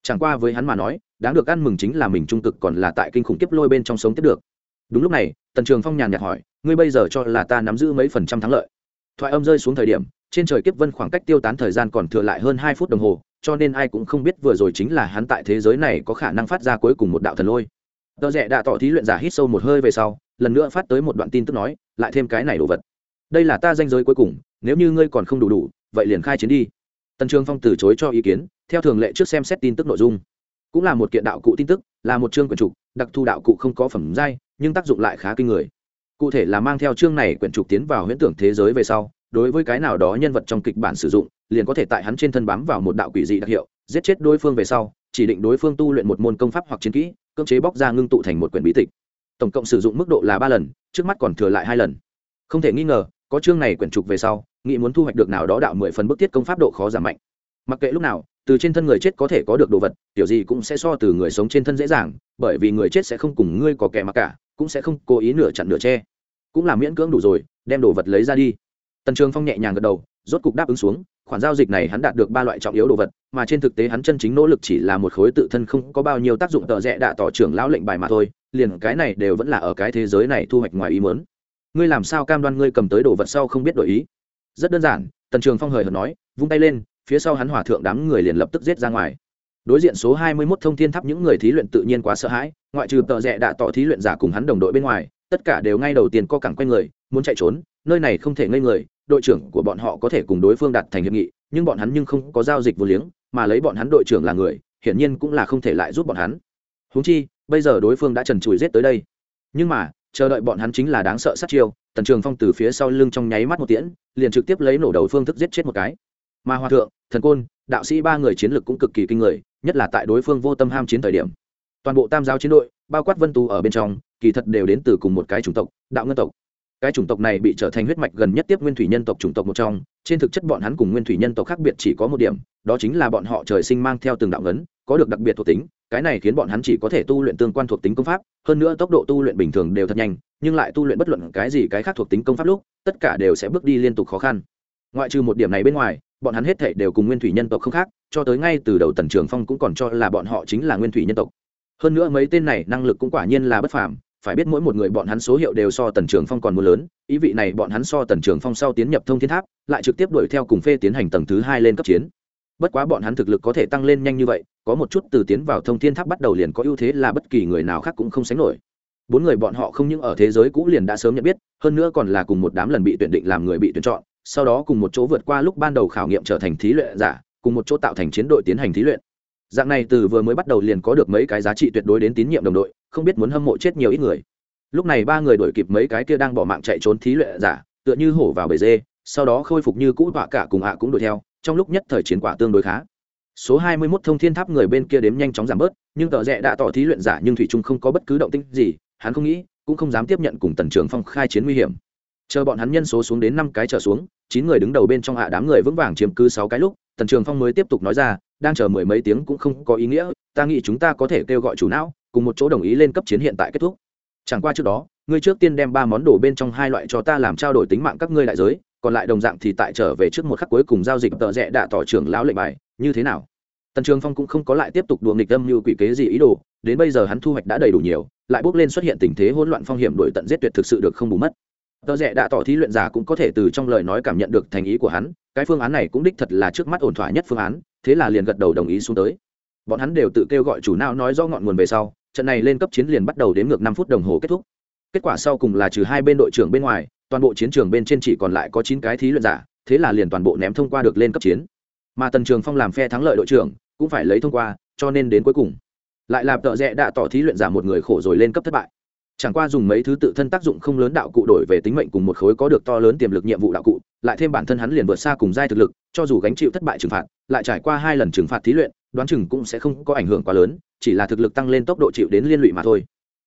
Chẳng qua với hắn mà nói, đáng được ăn mừng chính là mình trung cực còn là tại kinh khủng kiếp lôi bên trong sống tiếp được. Đúng lúc này, tần trường phong nhàn nhạt hỏi, ngươi bây giờ cho là ta nắm giữ mấy phần trăm thắng lợi? Thoại âm rơi xuống thời điểm, trên trời kiếp vân khoảng cách tiêu tán thời gian còn thừa lại hơn hai phút đồng hồ cho nên ai cũng không biết vừa rồi chính là hắn tại thế giới này có khả năng phát ra cuối cùng một đạo thần lôi. Tờ rẽ đã tỏ thí luyện giả hít sâu một hơi về sau, lần nữa phát tới một đoạn tin tức nói, lại thêm cái này đồ vật. Đây là ta danh giới cuối cùng, nếu như ngươi còn không đủ đủ, vậy liền khai chiến đi. Tần trường phong từ chối cho ý kiến, theo thường lệ trước xem xét tin tức nội dung. Cũng là một kiện đạo cụ tin tức, là một chương quyển trục, đặc thù đạo cụ không có phẩm giai, nhưng tác dụng lại khá kinh người. Cụ thể là mang theo chương này quyển trục tiến vào huyễn tưởng thế giới về sau, đối với cái nào đó nhân vật trong kịch bản sử dụng liền có thể tại hắn trên thân bám vào một đạo quỷ dị đặc hiệu, giết chết đối phương về sau, chỉ định đối phương tu luyện một môn công pháp hoặc chiến kỹ, cưỡng chế bóc ra ngưng tụ thành một quyển bí tịch. Tổng cộng sử dụng mức độ là ba lần, trước mắt còn thừa lại hai lần. Không thể nghi ngờ, có chương này quyển trục về sau, nghĩ muốn thu hoạch được nào đó đạo mười phần bức thiết công pháp độ khó giảm mạnh. Mặc kệ lúc nào, từ trên thân người chết có thể có được đồ vật, kiểu gì cũng sẽ so từ người sống trên thân dễ dàng, bởi vì người chết sẽ không cùng ngươi có kẻ mặc cả, cũng sẽ không cố ý nửa chặn nửa che. Cũng là miễn cưỡng đủ rồi, đem đồ vật lấy ra đi. Tần trường phong nhẹ nhàng gật đầu rốt cục đáp ứng xuống, khoản giao dịch này hắn đạt được ba loại trọng yếu đồ vật, mà trên thực tế hắn chân chính nỗ lực chỉ là một khối tự thân không có bao nhiêu tác dụng tợ rẽ đạ tỏ trưởng lão lệnh bài mà thôi, liền cái này đều vẫn là ở cái thế giới này thu hoạch ngoài ý mớn ngươi làm sao cam đoan ngươi cầm tới đồ vật sau không biết đổi ý? Rất đơn giản, tần trường phong hời hợt nói, vung tay lên, phía sau hắn hỏa thượng đám người liền lập tức giết ra ngoài. Đối diện số hai mươi 21 thông thiên tháp những người thí luyện tự nhiên quá sợ hãi, ngoại trừ tợ rẽ đạ tỏ thí luyện giả cùng hắn đồng đội bên ngoài, tất cả đều ngay đầu tiên co cẳng quanh người, muốn chạy trốn, nơi này không thể ngây người đội trưởng của bọn họ có thể cùng đối phương đạt thành hiệp nghị, nhưng bọn hắn nhưng không có giao dịch vô liếng, mà lấy bọn hắn đội trưởng là người, hiển nhiên cũng là không thể lại giúp bọn hắn. Húng chi, bây giờ đối phương đã trần trụi giết tới đây. Nhưng mà, chờ đợi bọn hắn chính là đáng sợ sát chiêu, tần trường phong từ phía sau lưng trong nháy mắt một tiễn, liền trực tiếp lấy nổ đầu phương thức giết chết một cái. Mà hòa thượng, thần côn, đạo sĩ ba người chiến lược cũng cực kỳ kinh người, nhất là tại đối phương vô tâm ham chiến thời điểm. Toàn bộ tam giáo chiến đội, bao quát vân tu ở bên trong, kỳ thật đều đến từ cùng một cái chủng tộc, đạo ngân tộc cái chủng tộc này bị trở thành huyết mạch gần nhất tiếp nguyên thủy nhân tộc chủng tộc một trong, trên thực chất bọn hắn cùng nguyên thủy nhân tộc khác biệt chỉ có một điểm, đó chính là bọn họ trời sinh mang theo từng đạo ngấn, có được đặc biệt thuộc tính, cái này khiến bọn hắn chỉ có thể tu luyện tương quan thuộc tính công pháp, hơn nữa tốc độ tu luyện bình thường đều thật nhanh, nhưng lại tu luyện bất luận cái gì cái khác thuộc tính công pháp lúc, tất cả đều sẽ bước đi liên tục khó khăn. Ngoại trừ một điểm này bên ngoài, bọn hắn hết thể đều cùng nguyên thủy nhân tộc không khác, cho tới ngay từ đầu tần trường phong cũng còn cho là bọn họ chính là nguyên thủy nhân tộc. Hơn nữa mấy tên này năng lực cũng quả nhiên là bất phàm phải biết mỗi một người bọn hắn số hiệu đều so tần trường phong còn mưa lớn, ý vị này bọn hắn so tần trường phong sau tiến nhập thông thiên tháp, lại trực tiếp đuổi theo cùng phê tiến hành tầng thứ hai lên cấp chiến. Bất quá bọn hắn thực lực có thể tăng lên nhanh như vậy, có một chút từ tiến vào thông thiên tháp bắt đầu liền có ưu thế là bất kỳ người nào khác cũng không sánh nổi. Bốn người bọn họ không những ở thế giới cũ liền đã sớm nhận biết, hơn nữa còn là cùng một đám lần bị tuyển định làm người bị tuyển chọn, sau đó cùng một chỗ vượt qua lúc ban đầu khảo nghiệm trở thành thí luyện giả, cùng một chỗ tạo thành chiến đội tiến hành thí luyện dạng này từ vừa mới bắt đầu liền có được mấy cái giá trị tuyệt đối đến tín nhiệm đồng đội, không biết muốn hâm mộ chết nhiều ít người. Lúc này ba người đuổi kịp mấy cái kia đang bỏ mạng chạy trốn thí luyện giả, tựa như hổ vào bể dê, sau đó khôi phục như cũ họa cả cùng ạ cũng đuổi theo, trong lúc nhất thời chiến quả tương đối khá. Số hai mươi 21 thông thiên tháp người bên kia đếm nhanh chóng giảm bớt, nhưng tờ rẽ đã tỏ thí luyện giả nhưng thủy trung không có bất cứ động tĩnh gì, hắn không nghĩ, cũng không dám tiếp nhận cùng tần trường phong khai chiến nguy hiểm. Chờ bọn hắn nhân số xuống đến năm cái trở xuống, chín người đứng đầu bên trong hạ đám người vững vàng chiếm cứ sáu cái lúc tần trường phong mới tiếp tục nói ra, đang chờ mười mấy tiếng cũng không có ý nghĩa, ta nghĩ chúng ta có thể kêu gọi chủ não, cùng một chỗ đồng ý lên cấp chiến hiện tại kết thúc. Chẳng qua trước đó, ngươi trước tiên đem ba món đồ bên trong hai loại cho ta làm trao đổi tính mạng các ngươi đại giới, còn lại đồng dạng thì tại trở về trước một khắc cuối cùng giao dịch tợ rẽ đạ tỏ trưởng lão lệnh bài, như thế nào? Tần trường phong cũng không có lại tiếp tục đùa nghịch âm như quỷ kế gì ý đồ, đến bây giờ hắn thu hoạch đã đầy đủ nhiều, lại bước lên xuất hiện tình thế hỗn loạn phong hiểm đổi tận giết tuyệt thực sự được không bù mất. Tợ rẽ đạ tỏ thí luyện giả cũng có thể từ trong lời nói cảm nhận được thành ý của hắn cái phương án này cũng đích thật là trước mắt ổn thỏa nhất phương án, thế là liền gật đầu đồng ý xuống tới. Bọn hắn đều tự kêu gọi chủ nào nói do ngọn nguồn về sau, trận này lên cấp chiến liền bắt đầu đến ngược năm phút đồng hồ kết thúc. Kết quả sau cùng là trừ hai bên đội trưởng bên ngoài, toàn bộ chiến trường bên trên chỉ còn lại có chín cái thí luyện giả, thế là liền toàn bộ ném thông qua được lên cấp chiến. Mà tần trường phong làm phe thắng lợi đội trưởng, cũng phải lấy thông qua, cho nên đến cuối cùng, lại làm tợ rẽ đã tỏ thí luyện giả một người khổ rồi lên cấp thất bại. Chẳng qua dùng mấy thứ tự thân tác dụng không lớn đạo cụ đổi về tính mệnh cùng một khối có được to lớn tiềm lực nhiệm vụ đạo cụ lại thêm bản thân hắn liền vượt xa cùng giai thực lực, cho dù gánh chịu thất bại trừng phạt, lại trải qua hai lần trừng phạt thí luyện, đoán chừng cũng sẽ không có ảnh hưởng quá lớn, chỉ là thực lực tăng lên tốc độ chịu đến liên lụy mà thôi.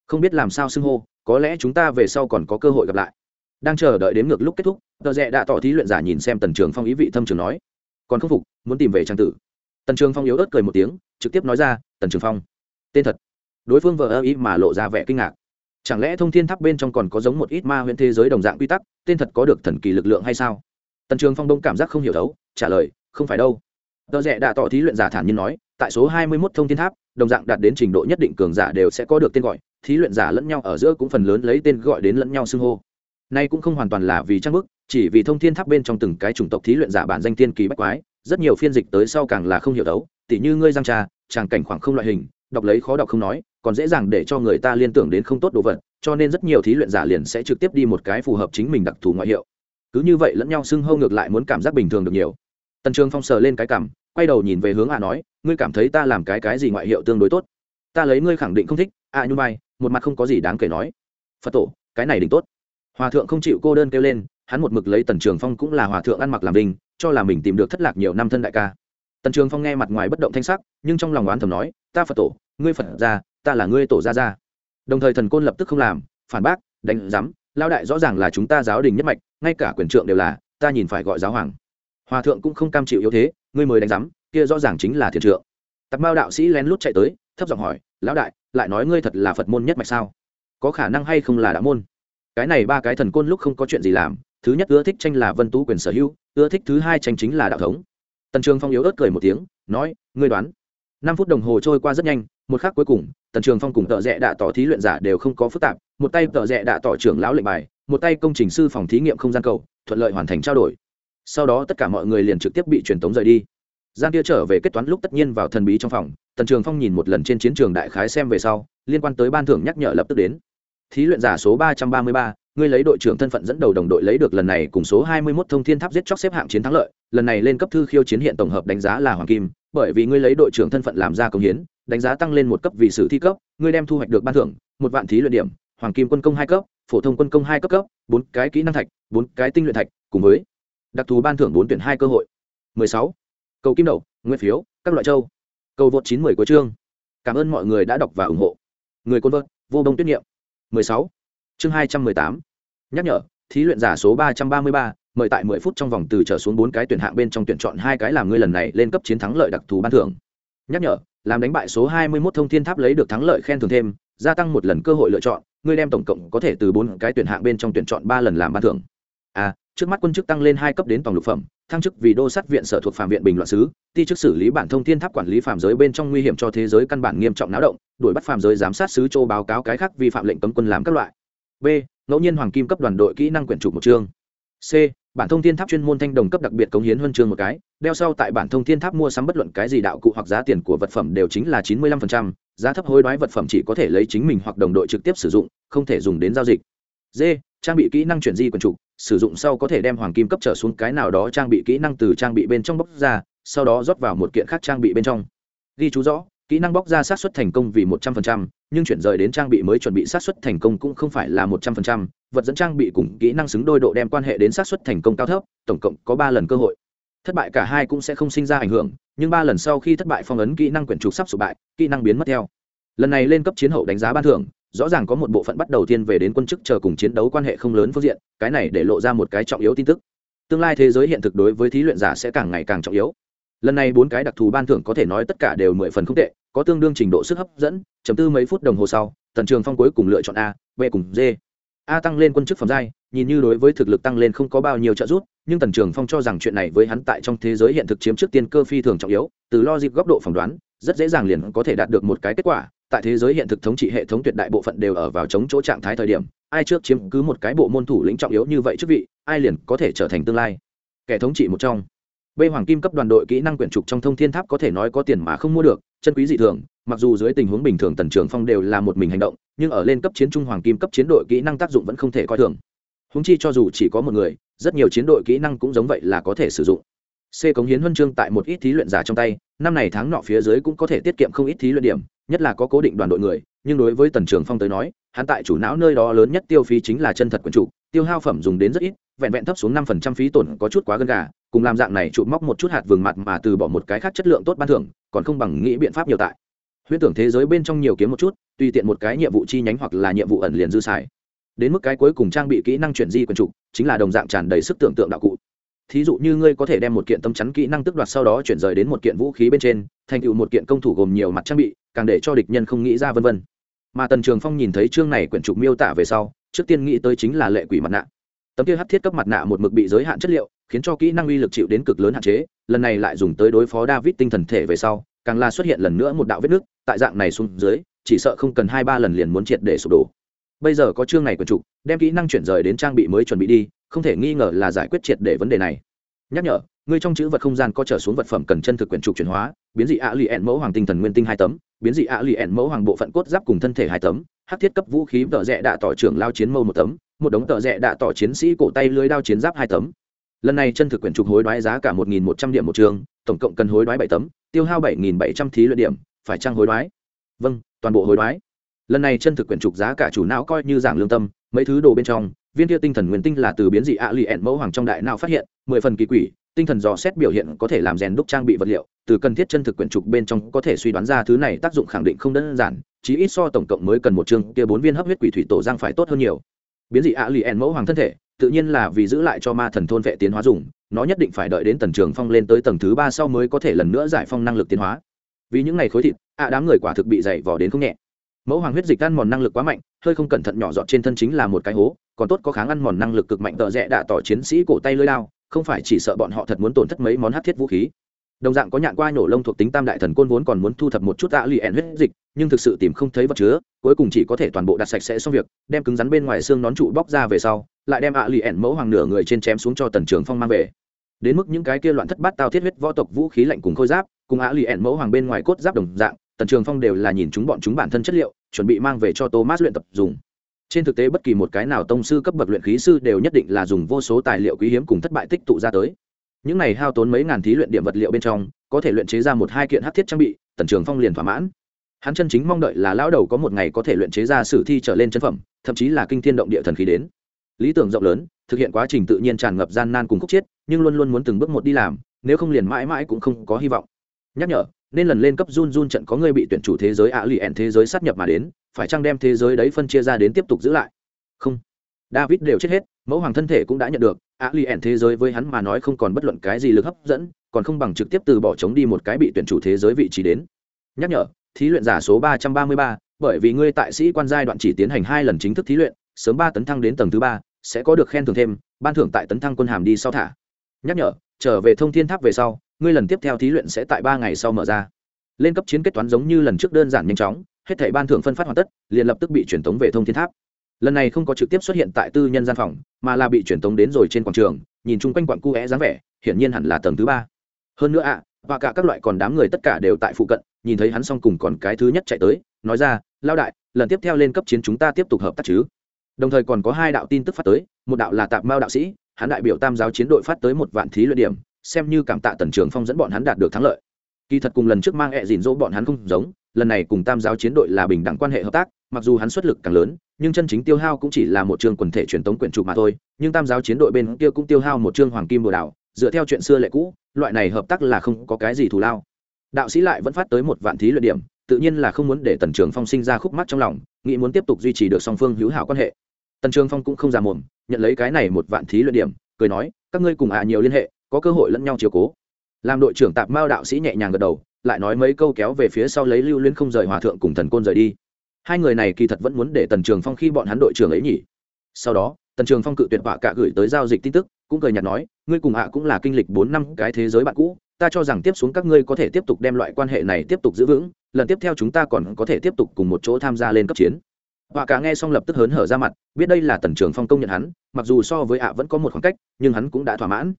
Không biết làm sao xưng hô, có lẽ chúng ta về sau còn có cơ hội gặp lại. Đang chờ đợi đến ngược lúc kết thúc, tờ rẽ đã tỏ thí luyện giả nhìn xem tần trường phong ý vị thâm trường nói. Còn không phục, muốn tìm về trang tử. Tần trường phong yếu ớt cười một tiếng, trực tiếp nói ra, tần trường phong, tên thật. Đối phương vừa ơ ý mà lộ ra vẻ kinh ngạc. Chẳng lẽ thông thiên tháp bên trong còn có giống một ít ma huyện thế giới đồng dạng quy tắc, tên thật có được thần kỳ lực lượng hay sao? Tần trường phong đông cảm giác không hiểu thấu, trả lời, không phải đâu. Tờ rẽ đã tỏ thí luyện giả thản nhiên nói, tại số hai mươi mốt thông thiên tháp, đồng dạng đạt đến trình độ nhất định cường giả đều sẽ có được tên gọi, thí luyện giả lẫn nhau ở giữa cũng phần lớn lấy tên gọi đến lẫn nhau xưng hô. Nay cũng không hoàn toàn là vì trang bức, chỉ vì thông thiên tháp bên trong từng cái chủng tộc thí luyện giả bản danh tiên kỳ bách quái, rất nhiều phiên dịch tới sau càng là không hiểu đấu tỉ như ngươi giang trà, tràng cảnh khoảng không loại hình, đọc lấy khó đọc không nói, còn dễ dàng để cho người ta liên tưởng đến không tốt đồ vật, cho nên rất nhiều thí luyện giả liền sẽ trực tiếp đi một cái phù hợp chính mình đặc thù ngoại hiệu cứ như vậy lẫn nhau xưng hâu ngược lại muốn cảm giác bình thường được nhiều. Tần trường phong sờ lên cái cảm quay đầu nhìn về hướng a nói ngươi cảm thấy ta làm cái cái gì ngoại hiệu tương đối tốt? Ta lấy ngươi khẳng định không thích a à, như vai một mặt không có gì đáng kể nói. Phật tổ cái này đỉnh tốt. Hòa thượng không chịu cô đơn kêu lên hắn một mực lấy tần trường phong cũng là hòa thượng ăn mặc làm đình cho là mình tìm được thất lạc nhiều năm thân đại ca. Tần trường phong nghe mặt ngoài bất động thanh sắc nhưng trong lòng oán thầm nói ta phật tổ ngươi phật ra ta là ngươi tổ ra ra đồng thời thần côn lập tức không làm phản bác đánh giám lao đại rõ ràng là chúng ta giáo đình nhất mạch, ngay cả quyền trượng đều là, ta nhìn phải gọi giáo hoàng. Hòa thượng cũng không cam chịu yếu thế, ngươi mới đánh giám, kia rõ ràng chính là thiền trượng. Tập mao đạo sĩ lén lút chạy tới, thấp giọng hỏi, lão đại, lại nói ngươi thật là phật môn nhất mạch sao? Có khả năng hay không là đạo môn? Cái này ba cái thần côn lúc không có chuyện gì làm, thứ nhất ưa thích tranh là vân tú quyền sở hữu, ưa thích thứ hai tranh chính là đạo thống. Tần trường phong yếu ớt cười một tiếng, nói, ngươi đoán. Năm phút đồng hồ trôi qua rất nhanh, một khắc cuối cùng, tần trường phong cùng tợ rẽ đạ tỏ thí luyện giả đều không có phức tạp một tay tợ rẽ đã tỏ trưởng lão lệnh bài một tay công trình sư phòng thí nghiệm không gian cầu thuận lợi hoàn thành trao đổi. Sau đó tất cả mọi người liền trực tiếp bị truyền tống rời đi. Gian kia trở về kết toán lúc tất nhiên vào thần bí trong phòng tần trường phong nhìn một lần trên chiến trường đại khái xem về sau liên quan tới ban thưởng nhắc nhở lập tức đến. Thí luyện giả số ba trăm ba mươi ba ngươi lấy đội trưởng thân phận dẫn đầu đồng đội lấy được lần này cùng số 21 thông thiên tháp giết chóc xếp hạng chiến thắng lợi, lần này lên cấp thư khiêu chiến hiện tổng hợp đánh giá là hoàng kim, bởi vì ngươi lấy đội trưởng thân phận làm ra công hiến, đánh giá tăng lên một cấp vì sử thi cấp, ngươi đem thu hoạch được ban thưởng, một vạn thí luyện điểm, hoàng kim quân công hai cấp, phổ thông quân công hai cấp cấp, bốn cái kỹ năng thạch, bốn cái tinh luyện thạch, cùng với đặc thù ban thưởng bốn tuyển hai cơ hội. 16. Cầu kim đậu, nguyên phiếu, các loại châu. Cầu vượt 910 của chương. Cảm ơn mọi người đã đọc và ủng hộ. Người côn vợt, vô đông tuyết niệm. 16. Chương 218 nhắc nhở thí luyện giả số ba trăm ba mươi ba mời tại mười phút trong vòng từ trở xuống bốn cái tuyển hạng bên trong tuyển chọn hai cái làm ngươi lần này lên cấp chiến thắng lợi đặc thù ban thưởng nhắc nhở làm đánh bại số hai mươi 21 thông thiên tháp lấy được thắng lợi khen thưởng thêm gia tăng một lần cơ hội lựa chọn ngươi đem tổng cộng có thể từ bốn cái tuyển hạng bên trong tuyển chọn ba lần làm ban thưởng. A trước mắt quân chức tăng lên hai cấp đến tổng lục phẩm, thăng chức vì đô sát viện sở thuộc phạm viện bình loạn sứ, ti chức xử lý bản thông thiên tháp quản lý phạm giới bên trong nguy hiểm cho thế giới căn bản nghiêm trọng náo động, đuổi bắt phạm giới giám sát sứ châu báo cáo cái khác vi phạm lệnh cấm quân làm các loại. B, ngẫu nhiên hoàng kim cấp đoàn đội kỹ năng quyển trục một chương c. Bản thông thiên tháp chuyên môn thanh đồng cấp đặc biệt cống hiến huân chương một cái, đeo sau tại bản thông thiên tháp mua sắm bất luận cái gì đạo cụ hoặc giá tiền của vật phẩm đều chính là chín mươi lăm phần trăm, giá thấp hối đoái vật phẩm chỉ có thể lấy chính mình hoặc đồng đội trực tiếp sử dụng, không thể dùng đến giao dịch. D. Trang bị kỹ năng chuyển di quyển trục sử dụng sau có thể đem hoàng kim cấp trở xuống cái nào đó trang bị kỹ năng từ trang bị bên trong bóc ra, sau đó rót vào một kiện khác trang bị bên trong. Ghi chú rõ, kỹ năng bóc ra sát xuất thành công vì một trăm phần trăm nhưng chuyển rời đến trang bị mới chuẩn bị sát xuất thành công cũng không phải là một trăm phần trăm. Vật dẫn trang bị cùng kỹ năng xứng đôi độ đem quan hệ đến sát xuất thành công cao thấp, tổng cộng có ba lần cơ hội. Thất bại cả hai cũng sẽ không sinh ra ảnh hưởng, nhưng ba lần sau khi thất bại phong ấn kỹ năng quyển trục sắp sụp bại, kỹ năng biến mất theo. Lần này lên cấp chiến hậu đánh giá ban thưởng, rõ ràng có một bộ phận bắt đầu tiên về đến quân chức chờ cùng chiến đấu quan hệ không lớn phương diện, cái này để lộ ra một cái trọng yếu tin tức. Tương lai thế giới hiện thực đối với thí luyện giả sẽ càng ngày càng trọng yếu lần này bốn cái đặc thù ban thưởng có thể nói tất cả đều mười phần không tệ, có tương đương trình độ sức hấp dẫn, chấm tư mấy phút đồng hồ sau, tần trường phong cuối cùng lựa chọn a, b cùng d. A tăng lên quân chức phẩm giai, nhìn như đối với thực lực tăng lên không có bao nhiêu trợ giúp, nhưng tần trường phong cho rằng chuyện này với hắn tại trong thế giới hiện thực chiếm trước tiên cơ phi thường trọng yếu, từ logic góc độ phỏng đoán, rất dễ dàng liền có thể đạt được một cái kết quả. Tại thế giới hiện thực thống trị hệ thống tuyệt đại bộ phận đều ở vào chống chỗ trạng thái thời điểm, ai trước chiếm cứ một cái bộ môn thủ lĩnh trọng yếu như vậy trước vị, ai liền có thể trở thành tương lai. Kẻ thống trị một trong b hoàng kim cấp đoàn đội kỹ năng quyển trục trong thông thiên tháp có thể nói có tiền mà không mua được, chân quý dị thường, mặc dù dưới tình huống bình thường tần trường phong đều là một mình hành động, nhưng ở lên cấp chiến trung hoàng kim cấp chiến đội kỹ năng tác dụng vẫn không thể coi thường. Húng chi cho dù chỉ có một người, rất nhiều chiến đội kỹ năng cũng giống vậy là có thể sử dụng. C. Cống hiến huân chương tại một ít thí luyện giả trong tay, năm này tháng nọ phía dưới cũng có thể tiết kiệm không ít thí luyện điểm, nhất là có cố định đoàn đội người, nhưng đối với tần trường phong tới nói, hắn tại chủ não nơi đó lớn nhất tiêu phí chính là chân thật quần chủ tiêu hao phẩm dùng đến rất ít, vẹn vẹn thấp xuống năm phần trăm phí tổn có chút quá gần gà cùng làm dạng này chụp móc một chút hạt vừng mặt mà từ bỏ một cái khác chất lượng tốt ban thưởng, còn không bằng nghĩ biện pháp nhiều tại. Huyễn tưởng thế giới bên trong nhiều kiếm một chút, tùy tiện một cái nhiệm vụ chi nhánh hoặc là nhiệm vụ ẩn liền dư xài. Đến mức cái cuối cùng trang bị kỹ năng chuyển di quần trục, chính là đồng dạng tràn đầy sức tưởng tượng đạo cụ. Thí dụ như ngươi có thể đem một kiện tâm chắn kỹ năng tức đoạt sau đó chuyển rời đến một kiện vũ khí bên trên, thành tựu một kiện công thủ gồm nhiều mặt trang bị, càng để cho địch nhân không nghĩ ra vân vân. Mà tần trường phong nhìn thấy chương này quyển trục miêu tả về sau, trước tiên nghĩ tới chính là lệ quỷ mặt nạ. Tấm kia hát thiết cấp mặt nạ một mực bị giới hạn chất liệu khiến cho kỹ năng uy lực chịu đến cực lớn hạn chế, lần này lại dùng tới đối phó david tinh thần thể về sau, càng là xuất hiện lần nữa một đạo vết nước tại dạng này xuống dưới, chỉ sợ không cần hai ba lần liền muốn triệt để sụp đổ. Bây giờ có chương này quần trục, đem kỹ năng chuyển rời đến trang bị mới chuẩn bị đi, không thể nghi ngờ là giải quyết triệt để vấn đề này. Nhắc nhở ngươi trong chữ vật không gian có trở xuống vật phẩm cần chân thực quyển trục chuyển hóa, biến dị ạ lì ẹn mẫu hoàng tinh thần nguyên tinh hai tấm, biến dị ạ lì ẹn mẫu hoàng bộ phận cốt giáp cùng thân thể hai tấm hát thiết cấp vũ khí tợ rẽ đạ tỏ trưởng lao chiến mâu một tấm, một đống tợ rẽ đạ tỏ chiến sĩ cổ tay lưới đao chiến giáp hai tấm lần này chân thực quyển trục hối đoái giá cả một nghìn một trăm điểm một trường, tổng cộng cần hối đoái bảy tấm, tiêu hao bảy nghìn bảy trăm thí luyện điểm, phải trăng hối đoái? Vâng toàn bộ hối đoái. Lần này chân thực quyển trục giá cả chủ não coi như giảng lương tâm, mấy thứ đồ bên trong, viên kia tinh thần nguyên tinh là từ biến dị ạ lì ẹn mẫu hoàng trong đại não phát hiện, mười phần kỳ quỷ, tinh thần dò xét biểu hiện có thể làm rèn đúc trang bị vật liệu, từ cần thiết chân thực quyển trục bên trong có thể suy đoán ra thứ này tác dụng khẳng định không đơn giản chỉ ít so tổng cộng mới cần một chương kia bốn viên hấp huyết quỷ thủy tổ giang phải tốt hơn nhiều. Biến dị ạ lì ẹn mẫu hoàng thân thể tự nhiên là vì giữ lại cho ma thần thôn vệ tiến hóa dùng, nó nhất định phải đợi đến tần trường phong lên tới tầng thứ ba sau mới có thể lần nữa giải phong năng lực tiến hóa. Vì những ngày khối thịt, ạ đám người quả thực bị dày vò đến không nhẹ. Mẫu hoàng huyết dịch ăn mòn năng lực quá mạnh, hơi không cẩn thận nhỏ giọt trên thân chính là một cái hố, còn tốt có kháng ăn mòn năng lực cực mạnh tợ rẽ đạ tỏ chiến sĩ cổ tay lưỡi lao không phải chỉ sợ bọn họ thật muốn tổn thất mấy món hát thiết vũ khí đồng dạng có nhạn qua nhổ lông thuộc tính tam đại thần côn vốn còn muốn thu thập một chút tạ lì ẹn huyết dịch, nhưng thực sự tìm không thấy vật chứa, cuối cùng chỉ có thể toàn bộ đặt sạch sẽ xong việc, đem cứng rắn bên ngoài xương nón trụ bóc ra về sau, lại đem ạ lì ẹn mẫu hoàng nửa người trên chém xuống cho tần trường phong mang về. Đến mức những cái kia loạn thất bát tao thiết huyết võ tộc vũ khí lạnh cùng khôi giáp, cùng ạ lì ẹn mẫu hoàng bên ngoài cốt giáp đồng dạng, tần trường phong đều là nhìn chúng bọn chúng bản thân chất liệu, chuẩn bị mang về cho thomas luyện tập dùng. Trên thực tế bất kỳ một cái nào tông sư cấp bậc luyện khí sư đều nhất định là dùng vô số tài liệu quý hiếm cùng thất bại tích tụ ra tới những này hao tốn mấy ngàn thí luyện điểm vật liệu bên trong, có thể luyện chế ra một hai kiện hát thiết trang bị, tần trường phong liền thỏa mãn. Hắn chân chính mong đợi là lão đầu có một ngày có thể luyện chế ra sử thi trở lên chân phẩm, thậm chí là kinh thiên động địa thần khí đến. Lý tưởng rộng lớn, thực hiện quá trình tự nhiên tràn ngập gian nan cùng khúc chiết, nhưng luôn luôn muốn từng bước một đi làm, nếu không liền mãi mãi cũng không có hy vọng. Nhắc nhở, nên lần lên cấp run run trận có người bị tuyển chủ thế giới ạ lì ẹn thế giới sát nhập mà đến, phải chăng đem thế giới đấy phân chia ra đến tiếp tục giữ lại? Không. David đều chết hết mẫu hoàng thân thể cũng đã nhận được á li ẻn thế giới với hắn mà nói không còn bất luận cái gì lực hấp dẫn, còn không bằng trực tiếp từ bỏ chống đi một cái bị tuyển chủ thế giới vị trí đến. Nhắc nhở, thí luyện giả số ba trăm ba mươi ba, bởi vì ngươi tại sĩ quan giai đoạn chỉ tiến hành hai lần chính thức thí luyện, sớm ba tấn thăng đến tầng thứ ba, sẽ có được khen thưởng thêm, ban thưởng tại tấn thăng quân hàm đi sau thả. Nhắc nhở, trở về thông thiên tháp về sau, ngươi lần tiếp theo thí luyện sẽ tại ba ngày sau mở ra. Lên cấp chiến kết toán giống như lần trước đơn giản nhanh chóng, hết thảy ban thưởng phân phát hoàn tất, liền lập tức bị truyền tống về thông thiên tháp lần này không có trực tiếp xuất hiện tại tư nhân gian phòng, mà là bị truyền tống đến rồi trên quảng trường, nhìn chung quanh quặng cu é dáng vẻ, hiển nhiên hẳn là tầng thứ ba. Hơn nữa ạ, và cả các loại còn đám người tất cả đều tại phụ cận, nhìn thấy hắn xong cùng còn cái thứ nhất chạy tới, nói ra lao đại, lần tiếp theo lên cấp chiến chúng ta tiếp tục hợp tác chứ? Đồng thời còn có hai đạo tin tức phát tới, một đạo là tạp mao đạo sĩ, hắn đại biểu tam giáo chiến đội phát tới một vạn thí luyện điểm, xem như cảm tạ tần trường phong dẫn bọn hắn đạt được thắng lợi. Kỳ thật cùng lần trước mang ẹ dìn dỗ bọn hắn không giống, lần này cùng tam giáo chiến đội là bình đẳng quan hệ hợp tác, mặc dù hắn xuất lực càng lớn nhưng chân chính tiêu hao cũng chỉ là một chương quần thể truyền tống quyển trục mà thôi, nhưng tam giáo chiến đội bên kia cũng tiêu hao một chương hoàng kim đồ đảo dựa theo chuyện xưa lệ cũ, loại này hợp tác là không có cái gì thù lao. Đạo sĩ lại vẫn phát tới một vạn thí luyện điểm, tự nhiên là không muốn để tần trường phong sinh ra khúc mắc trong lòng, nghĩ muốn tiếp tục duy trì được song phương hữu hảo quan hệ. Tần trường phong cũng không già mồm, nhận lấy cái này một vạn thí luyện điểm, cười nói, các ngươi cùng ạ nhiều liên hệ, có cơ hội lẫn nhau chiều cố. Làm đội trưởng tạp mao đạo sĩ nhẹ nhàng gật đầu, lại nói mấy câu kéo về phía sau lấy lưu liên không rời hòa thượng cùng thần côn rời đi hai người này kỳ thật vẫn muốn để tần trường phong khi bọn hắn đội trưởng ấy nhỉ. Sau đó, tần trường phong cự tuyệt bạ cả gửi tới giao dịch tin tức, cũng cười nhạt nói, ngươi cùng ạ cũng là kinh lịch bốn năm cái thế giới bạn cũ, ta cho rằng tiếp xuống các ngươi có thể tiếp tục đem loại quan hệ này tiếp tục giữ vững, lần tiếp theo chúng ta còn có thể tiếp tục cùng một chỗ tham gia lên cấp chiến. Họa cả nghe xong lập tức hớn hở ra mặt, biết đây là tần trường phong công nhận hắn, mặc dù so với ạ vẫn có một khoảng cách, nhưng hắn cũng đã thỏa mãn.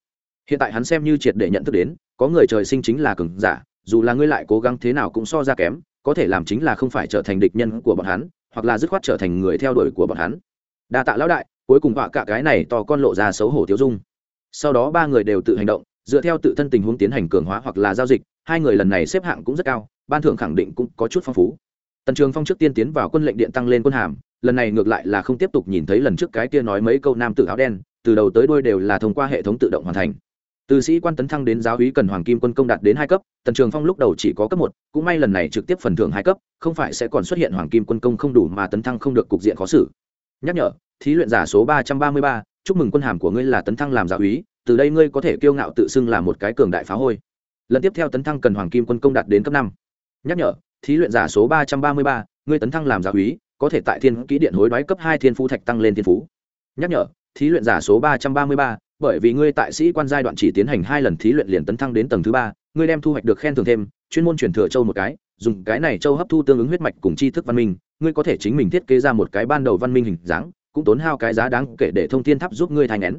Hiện tại hắn xem như triệt để nhận thức đến, có người trời sinh chính là cường giả, dù là ngươi lại cố gắng thế nào cũng so ra kém có thể làm chính là không phải trở thành địch nhân của bọn hắn, hoặc là dứt khoát trở thành người theo đuổi của bọn hắn. Đa tạ lão đại, cuối cùng họa cả cái này to con lộ ra xấu hổ tiêu dung. Sau đó ba người đều tự hành động, dựa theo tự thân tình huống tiến hành cường hóa hoặc là giao dịch, hai người lần này xếp hạng cũng rất cao, ban thưởng khẳng định cũng có chút phong phú. Tần trường phong trước tiên tiến vào quân lệnh điện tăng lên quân hàm, lần này ngược lại là không tiếp tục nhìn thấy lần trước cái kia nói mấy câu nam tự áo đen, từ đầu tới đuôi đều là thông qua hệ thống tự động hoàn thành từ sĩ quan tấn thăng đến giáo úy cần hoàng kim quân công đạt đến hai cấp, tần trường phong lúc đầu chỉ có cấp một, cũng may lần này trực tiếp phần thưởng hai cấp, không phải sẽ còn xuất hiện hoàng kim quân công không đủ mà tấn thăng không được cục diện khó xử. Nhắc nhở, thí luyện giả số ba trăm ba mươi ba, chúc mừng quân hàm của ngươi là tấn thăng làm giáo úy, từ đây ngươi có thể kiêu ngạo tự xưng là một cái cường đại phá hôi. Lần tiếp theo tấn thăng cần hoàng kim quân công đạt đến cấp năm. Nhắc nhở, thí luyện giả số ba trăm ba mươi ba, ngươi tấn thăng làm giáo úy, có thể tại thiên kỹ điện hối đoái cấp hai thiên phú thạch tăng lên thiên phú. Nhắc nhở thí luyện giả số ba trăm ba mươi ba, bởi vì ngươi tại sĩ quan giai đoạn chỉ tiến hành hai lần thí luyện liền tấn thăng đến tầng thứ ba, ngươi đem thu hoạch được khen thưởng thêm, chuyên môn truyền thừa châu một cái, dùng cái này châu hấp thu tương ứng huyết mạch cùng tri thức văn minh, ngươi có thể chính mình thiết kế ra một cái ban đầu văn minh hình dáng, cũng tốn hao cái giá đáng kể để thông thiên tháp giúp ngươi thay nén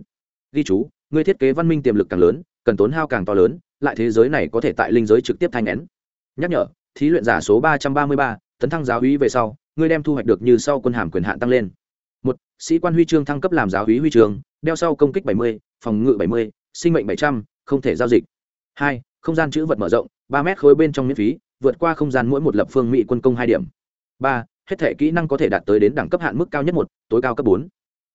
ghi chú, ngươi thiết kế văn minh tiềm lực càng lớn, cần tốn hao càng to lớn, lại thế giới này có thể tại linh giới trực tiếp thay nén nhắc nhở, thí luyện giả số ba trăm ba mươi ba, tấn thăng giáo úy về sau, ngươi đem thu hoạch được như sau quân hàm quyền hạn tăng lên sĩ quan huy chương thăng cấp làm giáo úy huy chương, đeo sau công kích bảy mươi, phòng ngự bảy mươi, sinh mệnh bảy trăm, không thể giao dịch. Hai, không gian chữ vật mở rộng, ba mét khối bên trong miễn phí, vượt qua không gian mỗi một lập phương mỹ quân công hai điểm. Ba, hết thể kỹ năng có thể đạt tới đến đẳng cấp hạn mức cao nhất một, tối cao cấp bốn.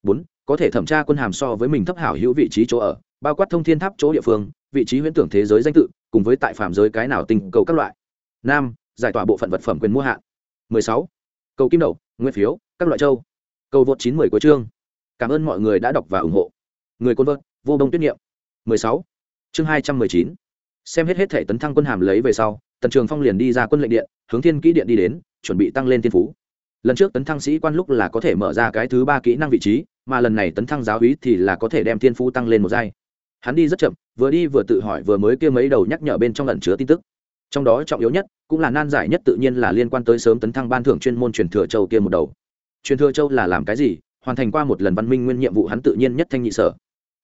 Bốn, có thể thẩm tra quân hàm so với mình thấp hảo hữu vị trí chỗ ở, bao quát thông thiên tháp chỗ địa phương, vị trí huyễn tưởng thế giới danh tự, cùng với tại phạm giới cái nào tình cầu các loại. Năm, giải tỏa bộ phận vật phẩm quyền mua hạn. Mười sáu, cầu kim đậu, nguyên phiếu, các loại châu cầu vượt chín mươi của chương. Cảm ơn mọi người đã đọc và ủng hộ. Người côn vợt, vô bông tuyết niệm. mười sáu. Chương hai trăm mười chín. Xem hết hết thể tấn thăng quân hàm lấy về sau, tần trường phong liền đi ra quân lệnh điện, hướng thiên kỹ điện đi đến, chuẩn bị tăng lên thiên phú. Lần trước tấn thăng sĩ quan lúc là có thể mở ra cái thứ ba kỹ năng vị trí, mà lần này tấn thăng giáo úy thì là có thể đem thiên phú tăng lên một giai. Hắn đi rất chậm, vừa đi vừa tự hỏi vừa mới kia mấy đầu nhắc nhở bên trong lần chứa tin tức. Trong đó trọng yếu nhất, cũng là nan giải nhất tự nhiên là liên quan tới sớm tấn thăng ban thưởng chuyên môn truyền thừa châu kia một đầu truyền thừa châu là làm cái gì, hoàn thành qua một lần văn minh nguyên nhiệm vụ hắn tự nhiên nhất thanh nhị sở.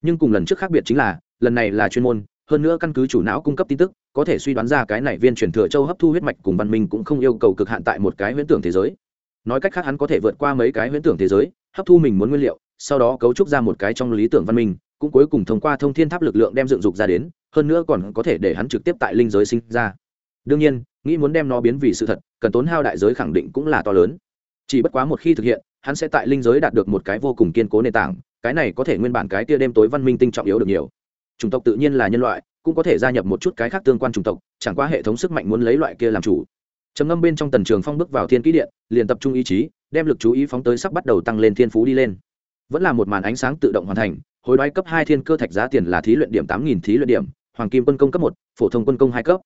Nhưng cùng lần trước khác biệt chính là, lần này là chuyên môn, hơn nữa căn cứ chủ não cung cấp tin tức, có thể suy đoán ra cái này viên truyền thừa châu hấp thu huyết mạch cùng văn minh cũng không yêu cầu cực hạn tại một cái huyễn tưởng thế giới. Nói cách khác hắn có thể vượt qua mấy cái huyễn tưởng thế giới, hấp thu mình muốn nguyên liệu, sau đó cấu trúc ra một cái trong lý tưởng văn minh, cũng cuối cùng thông qua thông thiên tháp lực lượng đem dựng dục ra đến, hơn nữa còn có thể để hắn trực tiếp tại linh giới sinh ra. Đương nhiên, nghĩ muốn đem nó biến vì sự thật, cần tốn hao đại giới khẳng định cũng là to lớn chỉ bất quá một khi thực hiện, hắn sẽ tại linh giới đạt được một cái vô cùng kiên cố nền tảng, cái này có thể nguyên bản cái tia đêm tối văn minh tinh trọng yếu được nhiều. Chủng tộc tự nhiên là nhân loại, cũng có thể gia nhập một chút cái khác tương quan chủng tộc, chẳng qua hệ thống sức mạnh muốn lấy loại kia làm chủ. Trầm ngâm bên trong tần trường phong bước vào thiên kỹ điện, liền tập trung ý chí, đem lực chú ý phóng tới sắp bắt đầu tăng lên thiên phú đi lên. Vẫn là một màn ánh sáng tự động hoàn thành, hồi đoái cấp hai thiên cơ thạch giá tiền là thí luyện điểm tám nghìn thí luyện điểm, hoàng kim quân công cấp một, phổ thông quân công hai cấp.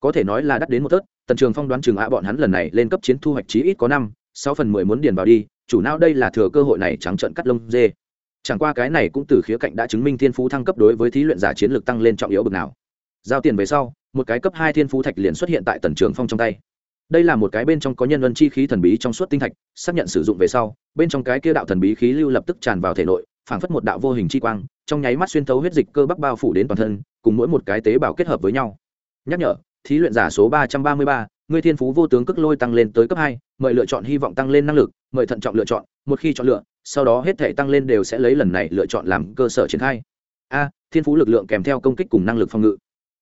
Có thể nói là đắt đến một tớt tần trường phong đoán trường ạ bọn hắn lần này lên cấp chiến thu hoạch chí ít có năm sáu phần mười muốn điền vào đi, chủ não đây là thừa cơ hội này trắng trợn cắt lông dê. Chẳng qua cái này cũng từ khía cạnh đã chứng minh thiên phú thăng cấp đối với thí luyện giả chiến lược tăng lên trọng yếu bực nào. Giao tiền về sau, một cái cấp hai thiên phú thạch liền xuất hiện tại tần trường phong trong tay. Đây là một cái bên trong có nhân luân chi khí thần bí trong suốt tinh thạch, xác nhận sử dụng về sau, bên trong cái kia đạo thần bí khí lưu lập tức tràn vào thể nội, phảng phất một đạo vô hình chi quang, trong nháy mắt xuyên thấu huyết dịch cơ bắp bao phủ đến toàn thân, cùng mỗi một cái tế bào kết hợp với nhau. Nhắc nhở, thí luyện giả số ba trăm ba mươi ba ngươi thiên phú vô tướng cước lôi tăng lên tới cấp hai, mời lựa chọn hy vọng tăng lên năng lực, mời thận trọng lựa chọn, một khi chọn lựa, sau đó hết thể tăng lên đều sẽ lấy lần này lựa chọn làm cơ sở triển khai. A, thiên phú lực lượng kèm theo công kích cùng năng lực phòng ngự.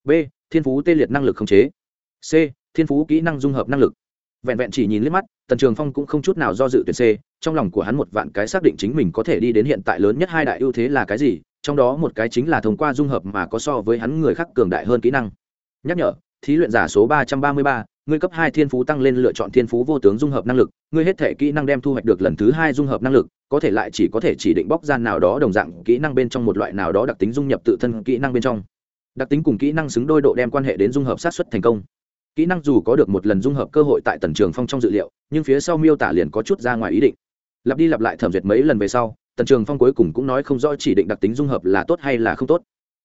B, thiên phú tê liệt năng lực khống chế. C, thiên phú kỹ năng dung hợp năng lực. Vẹn vẹn chỉ nhìn liếc mắt, tần trường phong cũng không chút nào do dự tuyển c, trong lòng của hắn một vạn cái xác định chính mình có thể đi đến hiện tại lớn nhất hai đại ưu thế là cái gì, trong đó một cái chính là thông qua dung hợp mà có so với hắn người khác cường đại hơn kỹ năng. Nhắc nhở, thí luyện giả số ba trăm ba mươi ba ngươi cấp hai thiên phú tăng lên lựa chọn thiên phú vô tướng dung hợp năng lực, ngươi hết thể kỹ năng đem thu hoạch được lần thứ hai dung hợp năng lực, có thể lại chỉ có thể chỉ định bóc gian nào đó đồng dạng kỹ năng bên trong một loại nào đó đặc tính dung nhập tự thân kỹ năng bên trong. Đặc tính cùng kỹ năng xứng đôi độ đem quan hệ đến dung hợp sát xuất thành công. Kỹ năng dù có được một lần dung hợp cơ hội tại tần trường phong trong dự liệu, nhưng phía sau miêu tả liền có chút ra ngoài ý định. Lặp đi lặp lại thẩm duyệt mấy lần về sau, tần trường phong cuối cùng cũng nói không rõ chỉ định đặc tính dung hợp là tốt hay là không tốt.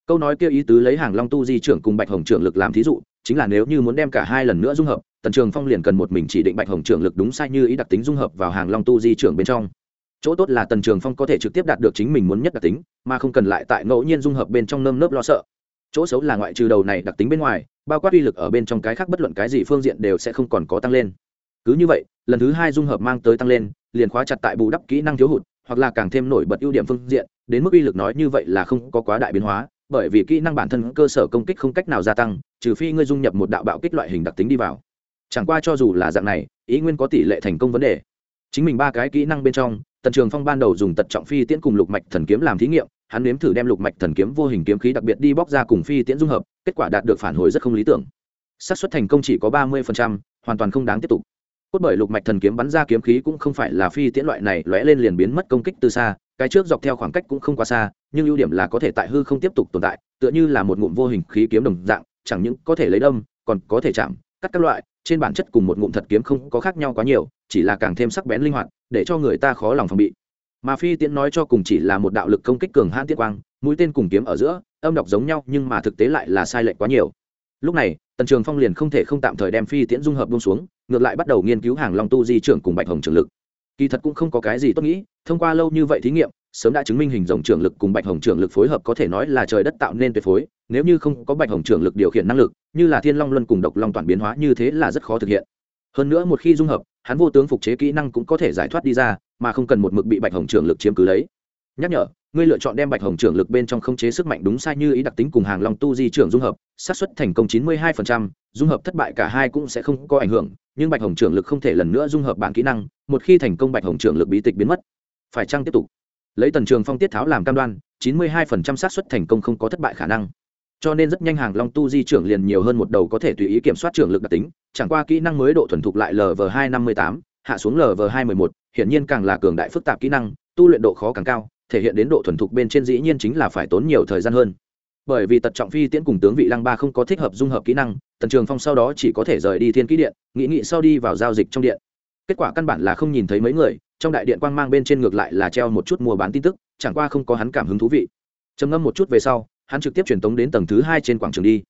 Câu nói kêu ý tứ lấy hàng long tu di trưởng cùng bạch hồng trưởng lực làm thí dụ chính là nếu như muốn đem cả hai lần nữa dung hợp, tần trường phong liền cần một mình chỉ định bạch hồng trưởng lực đúng sai như ý đặc tính dung hợp vào hàng long tu di trưởng bên trong. Chỗ tốt là tần trường phong có thể trực tiếp đạt được chính mình muốn nhất đặc tính, mà không cần lại tại ngẫu nhiên dung hợp bên trong nơm nớp lo sợ. Chỗ xấu là ngoại trừ đầu này đặc tính bên ngoài, bao quát uy lực ở bên trong cái khác bất luận cái gì phương diện đều sẽ không còn có tăng lên. Cứ như vậy, lần thứ hai dung hợp mang tới tăng lên, liền khóa chặt tại bù đắp kỹ năng thiếu hụt, hoặc là càng thêm nổi bật ưu điểm phương diện, đến mức uy lực nói như vậy là không có quá đại biến hóa bởi vì kỹ năng bản thân cơ sở công kích không cách nào gia tăng, trừ phi ngươi dung nhập một đạo bạo kích loại hình đặc tính đi vào. Chẳng qua cho dù là dạng này, ý nguyên có tỷ lệ thành công vấn đề. Chính mình ba cái kỹ năng bên trong, tần trường phong ban đầu dùng tật trọng phi tiễn cùng lục mạch thần kiếm làm thí nghiệm, hắn nếm thử đem lục mạch thần kiếm vô hình kiếm khí đặc biệt đi bóc ra cùng phi tiễn dung hợp, kết quả đạt được phản hồi rất không lý tưởng. Xác suất thành công chỉ có ba mươi hoàn toàn không đáng tiếp tục. Cốt bởi lục mạch thần kiếm bắn ra kiếm khí cũng không phải là phi tiễn loại này lóe lên liền biến mất công kích từ xa, cái trước dọc theo khoảng cách cũng không quá xa nhưng ưu điểm là có thể tại hư không tiếp tục tồn tại, tựa như là một ngụm vô hình khí kiếm đồng dạng, chẳng những có thể lấy đâm, còn có thể chạm, cắt các loại, trên bản chất cùng một ngụm thật kiếm không có khác nhau quá nhiều, chỉ là càng thêm sắc bén linh hoạt, để cho người ta khó lòng phòng bị. Mà phi tiễn nói cho cùng chỉ là một đạo lực công kích cường hãn tiết quang, mũi tên cùng kiếm ở giữa, âm đọc giống nhau nhưng mà thực tế lại là sai lệch quá nhiều. Lúc này, tần trường phong liền không thể không tạm thời đem phi tiễn dung hợp bông xuống, ngược lại bắt đầu nghiên cứu hàng long tu di trưởng cùng bạch hồng trường lực. Kỳ thật cũng không có cái gì tốt nghĩ, thông qua lâu như vậy thí nghiệm sớm đã chứng minh hình dòng trưởng lực cùng bạch hồng trưởng lực phối hợp có thể nói là trời đất tạo nên tuyệt phối. Nếu như không có bạch hồng trưởng lực điều khiển năng lực như là thiên long luân cùng độc long toàn biến hóa như thế là rất khó thực hiện. Hơn nữa một khi dung hợp hắn vô tướng phục chế kỹ năng cũng có thể giải thoát đi ra mà không cần một mực bị bạch hồng trưởng lực chiếm cứ lấy. Nhắc nhở ngươi lựa chọn đem bạch hồng trưởng lực bên trong không chế sức mạnh đúng sai như ý đặc tính cùng hàng long tu di trưởng dung hợp xác suất thành công 92%, dung hợp thất bại cả hai cũng sẽ không có ảnh hưởng nhưng bạch hồng trưởng lực không thể lần nữa dung hợp bản kỹ năng một khi thành công bạch hồng trưởng lực bí tịch biến mất. Phải chăng tiếp tục? Lấy tần trường phong tiết tháo làm cam đoan, chín mươi 92% xác suất thành công không có thất bại khả năng. Cho nên rất nhanh hàng long tu di trưởng liền nhiều hơn một đầu có thể tùy ý kiểm soát trưởng lực đặc tính, chẳng qua kỹ năng mới độ thuần thục lại lv hai năm mươi tám, hạ xuống lv hai mươi một, hiển nhiên càng là cường đại phức tạp kỹ năng, tu luyện độ khó càng cao, thể hiện đến độ thuần thục bên trên dĩ nhiên chính là phải tốn nhiều thời gian hơn. Bởi vì tật trọng phi tiễn cùng tướng vị lăng ba không có thích hợp dung hợp kỹ năng, tần trường phong sau đó chỉ có thể rời đi thiên kỹ điện, nghĩ nghĩ sau đi vào giao dịch trong điện kết quả căn bản là không nhìn thấy mấy người, trong đại điện quang mang bên trên ngược lại là treo một chút mua bán tin tức, chẳng qua không có hắn cảm hứng thú vị. Trầm ngâm một chút về sau, hắn trực tiếp truyền tống đến tầng thứ hai trên quảng trường đi.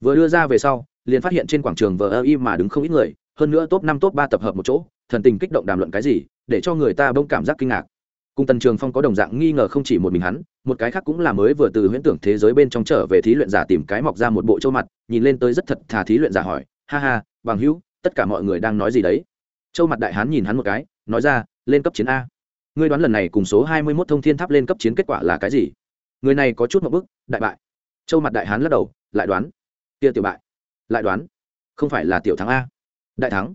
Vừa đưa ra về sau, liền phát hiện trên quảng trường vờ ơ y mà đứng không ít người, hơn nữa top năm, top ba tập hợp một chỗ, thần tình kích động đàm luận cái gì, để cho người ta bỗng cảm giác kinh ngạc. Cùng tần trường phong có đồng dạng nghi ngờ không chỉ một mình hắn, một cái khác cũng là mới vừa từ huyễn tưởng thế giới bên trong trở về thí luyện giả tìm cái mọc ra một bộ châu mặt, nhìn lên tới rất thật thà thí luyện giả hỏi, ha ha, bằng hữu, tất cả mọi người đang nói gì đấy? Châu mặt đại hán nhìn hắn một cái, nói ra, lên cấp chiến a. Ngươi đoán lần này cùng số hai mươi mốt thông thiên tháp lên cấp chiến kết quả là cái gì? Người này có chút một bức, đại bại. Châu mặt đại hán lắc đầu, lại đoán. Kia tiểu bại. Lại đoán? Không phải là tiểu thắng a. Đại thắng.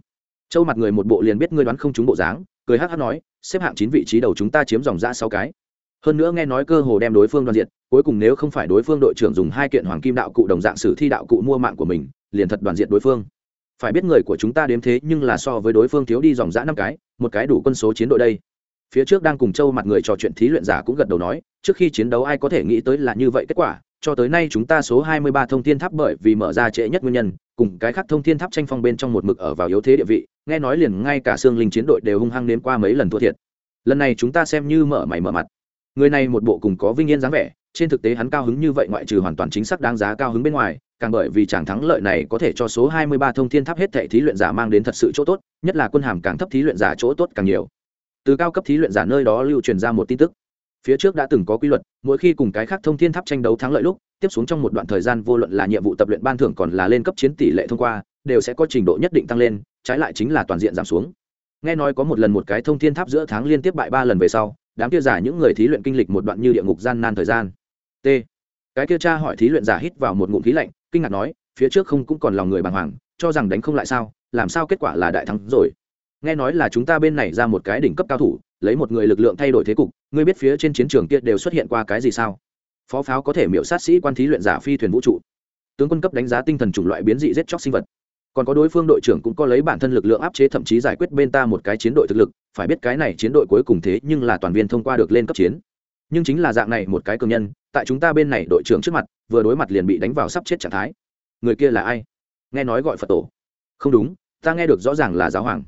Châu mặt người một bộ liền biết ngươi đoán không trúng bộ dáng, cười hắc hắc nói, xếp hạng chín vị trí đầu chúng ta chiếm dòng ra sáu cái. Hơn nữa nghe nói cơ hồ đem đối phương đoàn diện cuối cùng nếu không phải đối phương đội trưởng dùng hai kiện hoàng kim đạo cụ đồng dạng sử thi đạo cụ mua mạng của mình, liền thật đoàn diện đối phương phải biết người của chúng ta đếm thế nhưng là so với đối phương thiếu đi dòng dã năm cái, một cái đủ quân số chiến đội đây. Phía trước đang cùng châu mặt người trò chuyện thí luyện giả cũng gật đầu nói, trước khi chiến đấu ai có thể nghĩ tới là như vậy kết quả, cho tới nay chúng ta số 23 thông thiên tháp bởi vì mở ra trễ nhất nguyên nhân, cùng cái khác thông thiên tháp tranh phong bên trong một mực ở vào yếu thế địa vị, nghe nói liền ngay cả xương linh chiến đội đều hung hăng nếm qua mấy lần thua thiệt. Lần này chúng ta xem như mở mày mở mặt. Người này một bộ cùng có vinh yên dáng vẻ, trên thực tế hắn cao hứng như vậy ngoại trừ hoàn toàn chính xác đáng giá cao hứng bên ngoài càng bởi vì chàng thắng lợi này có thể cho số 23 thông thiên tháp hết thảy thí luyện giả mang đến thật sự chỗ tốt, nhất là quân hàm càng thấp thí luyện giả chỗ tốt càng nhiều. Từ cao cấp thí luyện giả nơi đó lưu truyền ra một tin tức. Phía trước đã từng có quy luật, mỗi khi cùng cái khác thông thiên tháp tranh đấu thắng lợi lúc, tiếp xuống trong một đoạn thời gian vô luận là nhiệm vụ tập luyện ban thưởng còn là lên cấp chiến tỷ lệ thông qua, đều sẽ có trình độ nhất định tăng lên, trái lại chính là toàn diện giảm xuống. Nghe nói có một lần một cái thông thiên tháp giữa tháng liên tiếp bại ba lần về sau, đám kia giả những người thí luyện kinh lịch một đoạn như địa ngục gian nan thời gian. T. Cái kia cha hỏi thí luyện giả hít vào một ngụm khí lạnh kinh ngạc nói, phía trước không cũng còn lòng người bàng hoàng, cho rằng đánh không lại sao, làm sao kết quả là đại thắng rồi. Nghe nói là chúng ta bên này ra một cái đỉnh cấp cao thủ, lấy một người lực lượng thay đổi thế cục, ngươi biết phía trên chiến trường kia đều xuất hiện qua cái gì sao? Phó pháo có thể miễu sát sĩ quan thí luyện giả phi thuyền vũ trụ. Tướng quân cấp đánh giá tinh thần chủng loại biến dị giết chóc sinh vật. Còn có đối phương đội trưởng cũng có lấy bản thân lực lượng áp chế thậm chí giải quyết bên ta một cái chiến đội thực lực, phải biết cái này chiến đội cuối cùng thế nhưng là toàn viên thông qua được lên cấp chiến. Nhưng chính là dạng này một cái cường nhân tại chúng ta bên này đội trưởng trước mặt, vừa đối mặt liền bị đánh vào sắp chết trạng thái. Người kia là ai? Nghe nói gọi phật tổ. Không đúng, ta nghe được rõ ràng là giáo hoàng.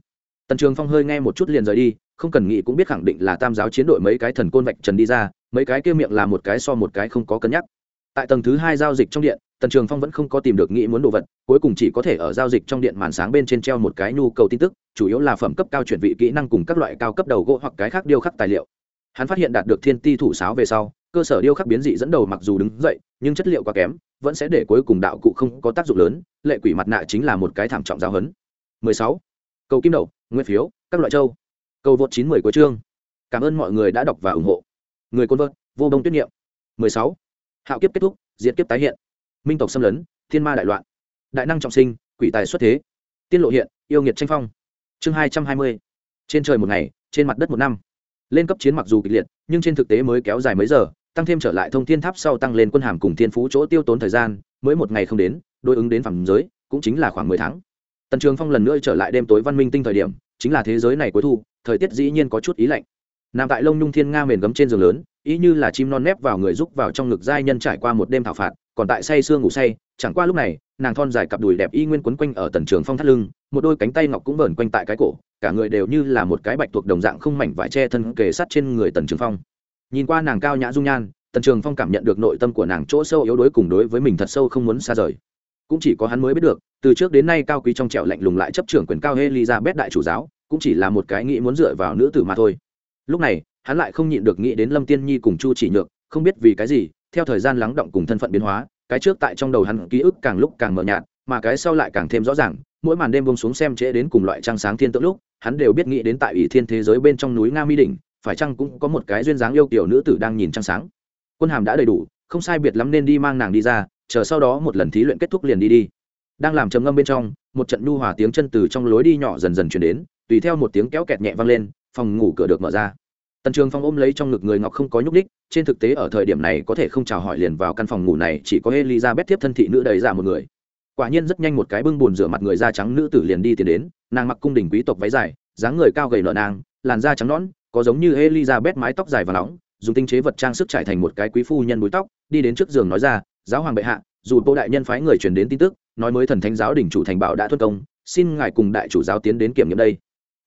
Tần trường phong hơi nghe một chút liền rời đi, không cần nghĩ cũng biết khẳng định là tam giáo chiến đội mấy cái thần côn vạch trần đi ra, mấy cái kia miệng là một cái so một cái không có cân nhắc. Tại tầng thứ hai giao dịch trong điện, tần trường phong vẫn không có tìm được nghĩ muốn đồ vật, cuối cùng chỉ có thể ở giao dịch trong điện màn sáng bên trên treo một cái nhu cầu tin tức, chủ yếu là phẩm cấp cao chuyển vị kỹ năng cùng các loại cao cấp đầu gỗ hoặc cái khác điêu khắc tài liệu. Hắn phát hiện đạt được thiên ti thủ sáo về sau cơ sở điêu khắc biến dị dẫn đầu mặc dù đứng dậy, nhưng chất liệu quá kém, vẫn sẽ để cuối cùng đạo cụ không có tác dụng lớn, lệ quỷ mặt nạ chính là một cái thảm trọng giáo hấn. 16. cầu kim đậu nguyên phiếu, các loại châu. Cầu vượt 90 của chương. Cảm ơn mọi người đã đọc và ủng hộ. Người côn vợt, vô đông tuyết niệm. 16. hạo kiếp kết thúc, diệt kiếp tái hiện. Minh tộc xâm lấn, thiên ma đại loạn. Đại năng trọng sinh, quỷ tài xuất thế. Tiên lộ hiện, yêu nghiệt tranh phong. Chương 220. trên trời một ngày, trên mặt đất một năm. Lên cấp chiến mặc dù kịch liệt, nhưng trên thực tế mới kéo dài mấy giờ tăng thêm trở lại thông thiên tháp sau tăng lên quân hàm cùng thiên phú chỗ tiêu tốn thời gian, mới một ngày không đến, đối ứng đến phẳng giới, cũng chính là khoảng mười tháng. Tần trường phong lần nữa trở lại đêm tối văn minh tinh thời điểm, chính là thế giới này cuối thu, thời tiết dĩ nhiên có chút ý lạnh. Nằm tại lông nhung thiên nga mền gấm trên giường lớn, ý như là chim non nép vào người rúc vào trong ngực giai nhân trải qua một đêm thảo phạt, còn tại say sương ngủ say, chẳng qua lúc này, nàng thon dài cặp đùi đẹp y nguyên quấn quanh ở tần trường phong thắt lưng, một đôi cánh tay ngọc cũng vờn quanh tại cái cổ, cả người đều như là một cái bạch thuộc đồng dạng không mảnh vải che thân kề sát trên người tần trường phong nhìn qua nàng cao nhã dung nhan, tần trường phong cảm nhận được nội tâm của nàng chỗ sâu yếu đuối cùng đối với mình thật sâu không muốn xa rời. Cũng chỉ có hắn mới biết được, từ trước đến nay cao quý trong trẻo lạnh lùng lại chấp trưởng quyền cao elizabeth đại chủ giáo, cũng chỉ là một cái nghĩ muốn dựa vào nữ tử mà thôi. Lúc này, hắn lại không nhịn được nghĩ đến lâm tiên nhi cùng chu chỉ nhược, không biết vì cái gì, theo thời gian lắng động cùng thân phận biến hóa, cái trước tại trong đầu hắn ký ức càng lúc càng mờ nhạt, mà cái sau lại càng thêm rõ ràng, mỗi màn đêm bông xuống xem trễ đến cùng loại trăng sáng thiên tượng lúc, hắn đều biết nghĩ đến tại ủy thiên thế giới bên trong núi nga mi đỉnh phải chăng cũng có một cái duyên dáng yêu kiểu nữ tử đang nhìn trăng sáng? Quân hàm đã đầy đủ, không sai biệt lắm nên đi mang nàng đi ra, chờ sau đó một lần thí luyện kết thúc liền đi đi. Đang làm trầm ngâm bên trong, một trận nhu hòa tiếng chân từ trong lối đi nhỏ dần dần chuyển đến, tùy theo một tiếng kéo kẹt nhẹ vang lên, phòng ngủ cửa được mở ra. Tần trường phong ôm lấy trong ngực người ngọc không có nhúc ních trên thực tế ở thời điểm này có thể không chào hỏi liền vào căn phòng ngủ này, chỉ có elizabeth tiếp thân thị nữ đầy ra một người. Quả nhiên rất nhanh một cái bưng bồn rửa mặt người da trắng nữ tử liền đi tiến đến, nàng mặc cung đình quý tộc váy dài, dáng người cao gầy nợ nàng làn da trắng nõn có giống như elizabeth mái tóc dài và nóng, dùng tinh chế vật trang sức trải thành một cái quý phu nhân búi tóc, đi đến trước giường nói ra, giáo hoàng bệ hạ, dù bộ đại nhân phái người truyền đến tin tức, nói mới thần thánh giáo đỉnh chủ thành bảo đã thuất công, xin ngài cùng đại chủ giáo tiến đến kiểm nghiệm đây.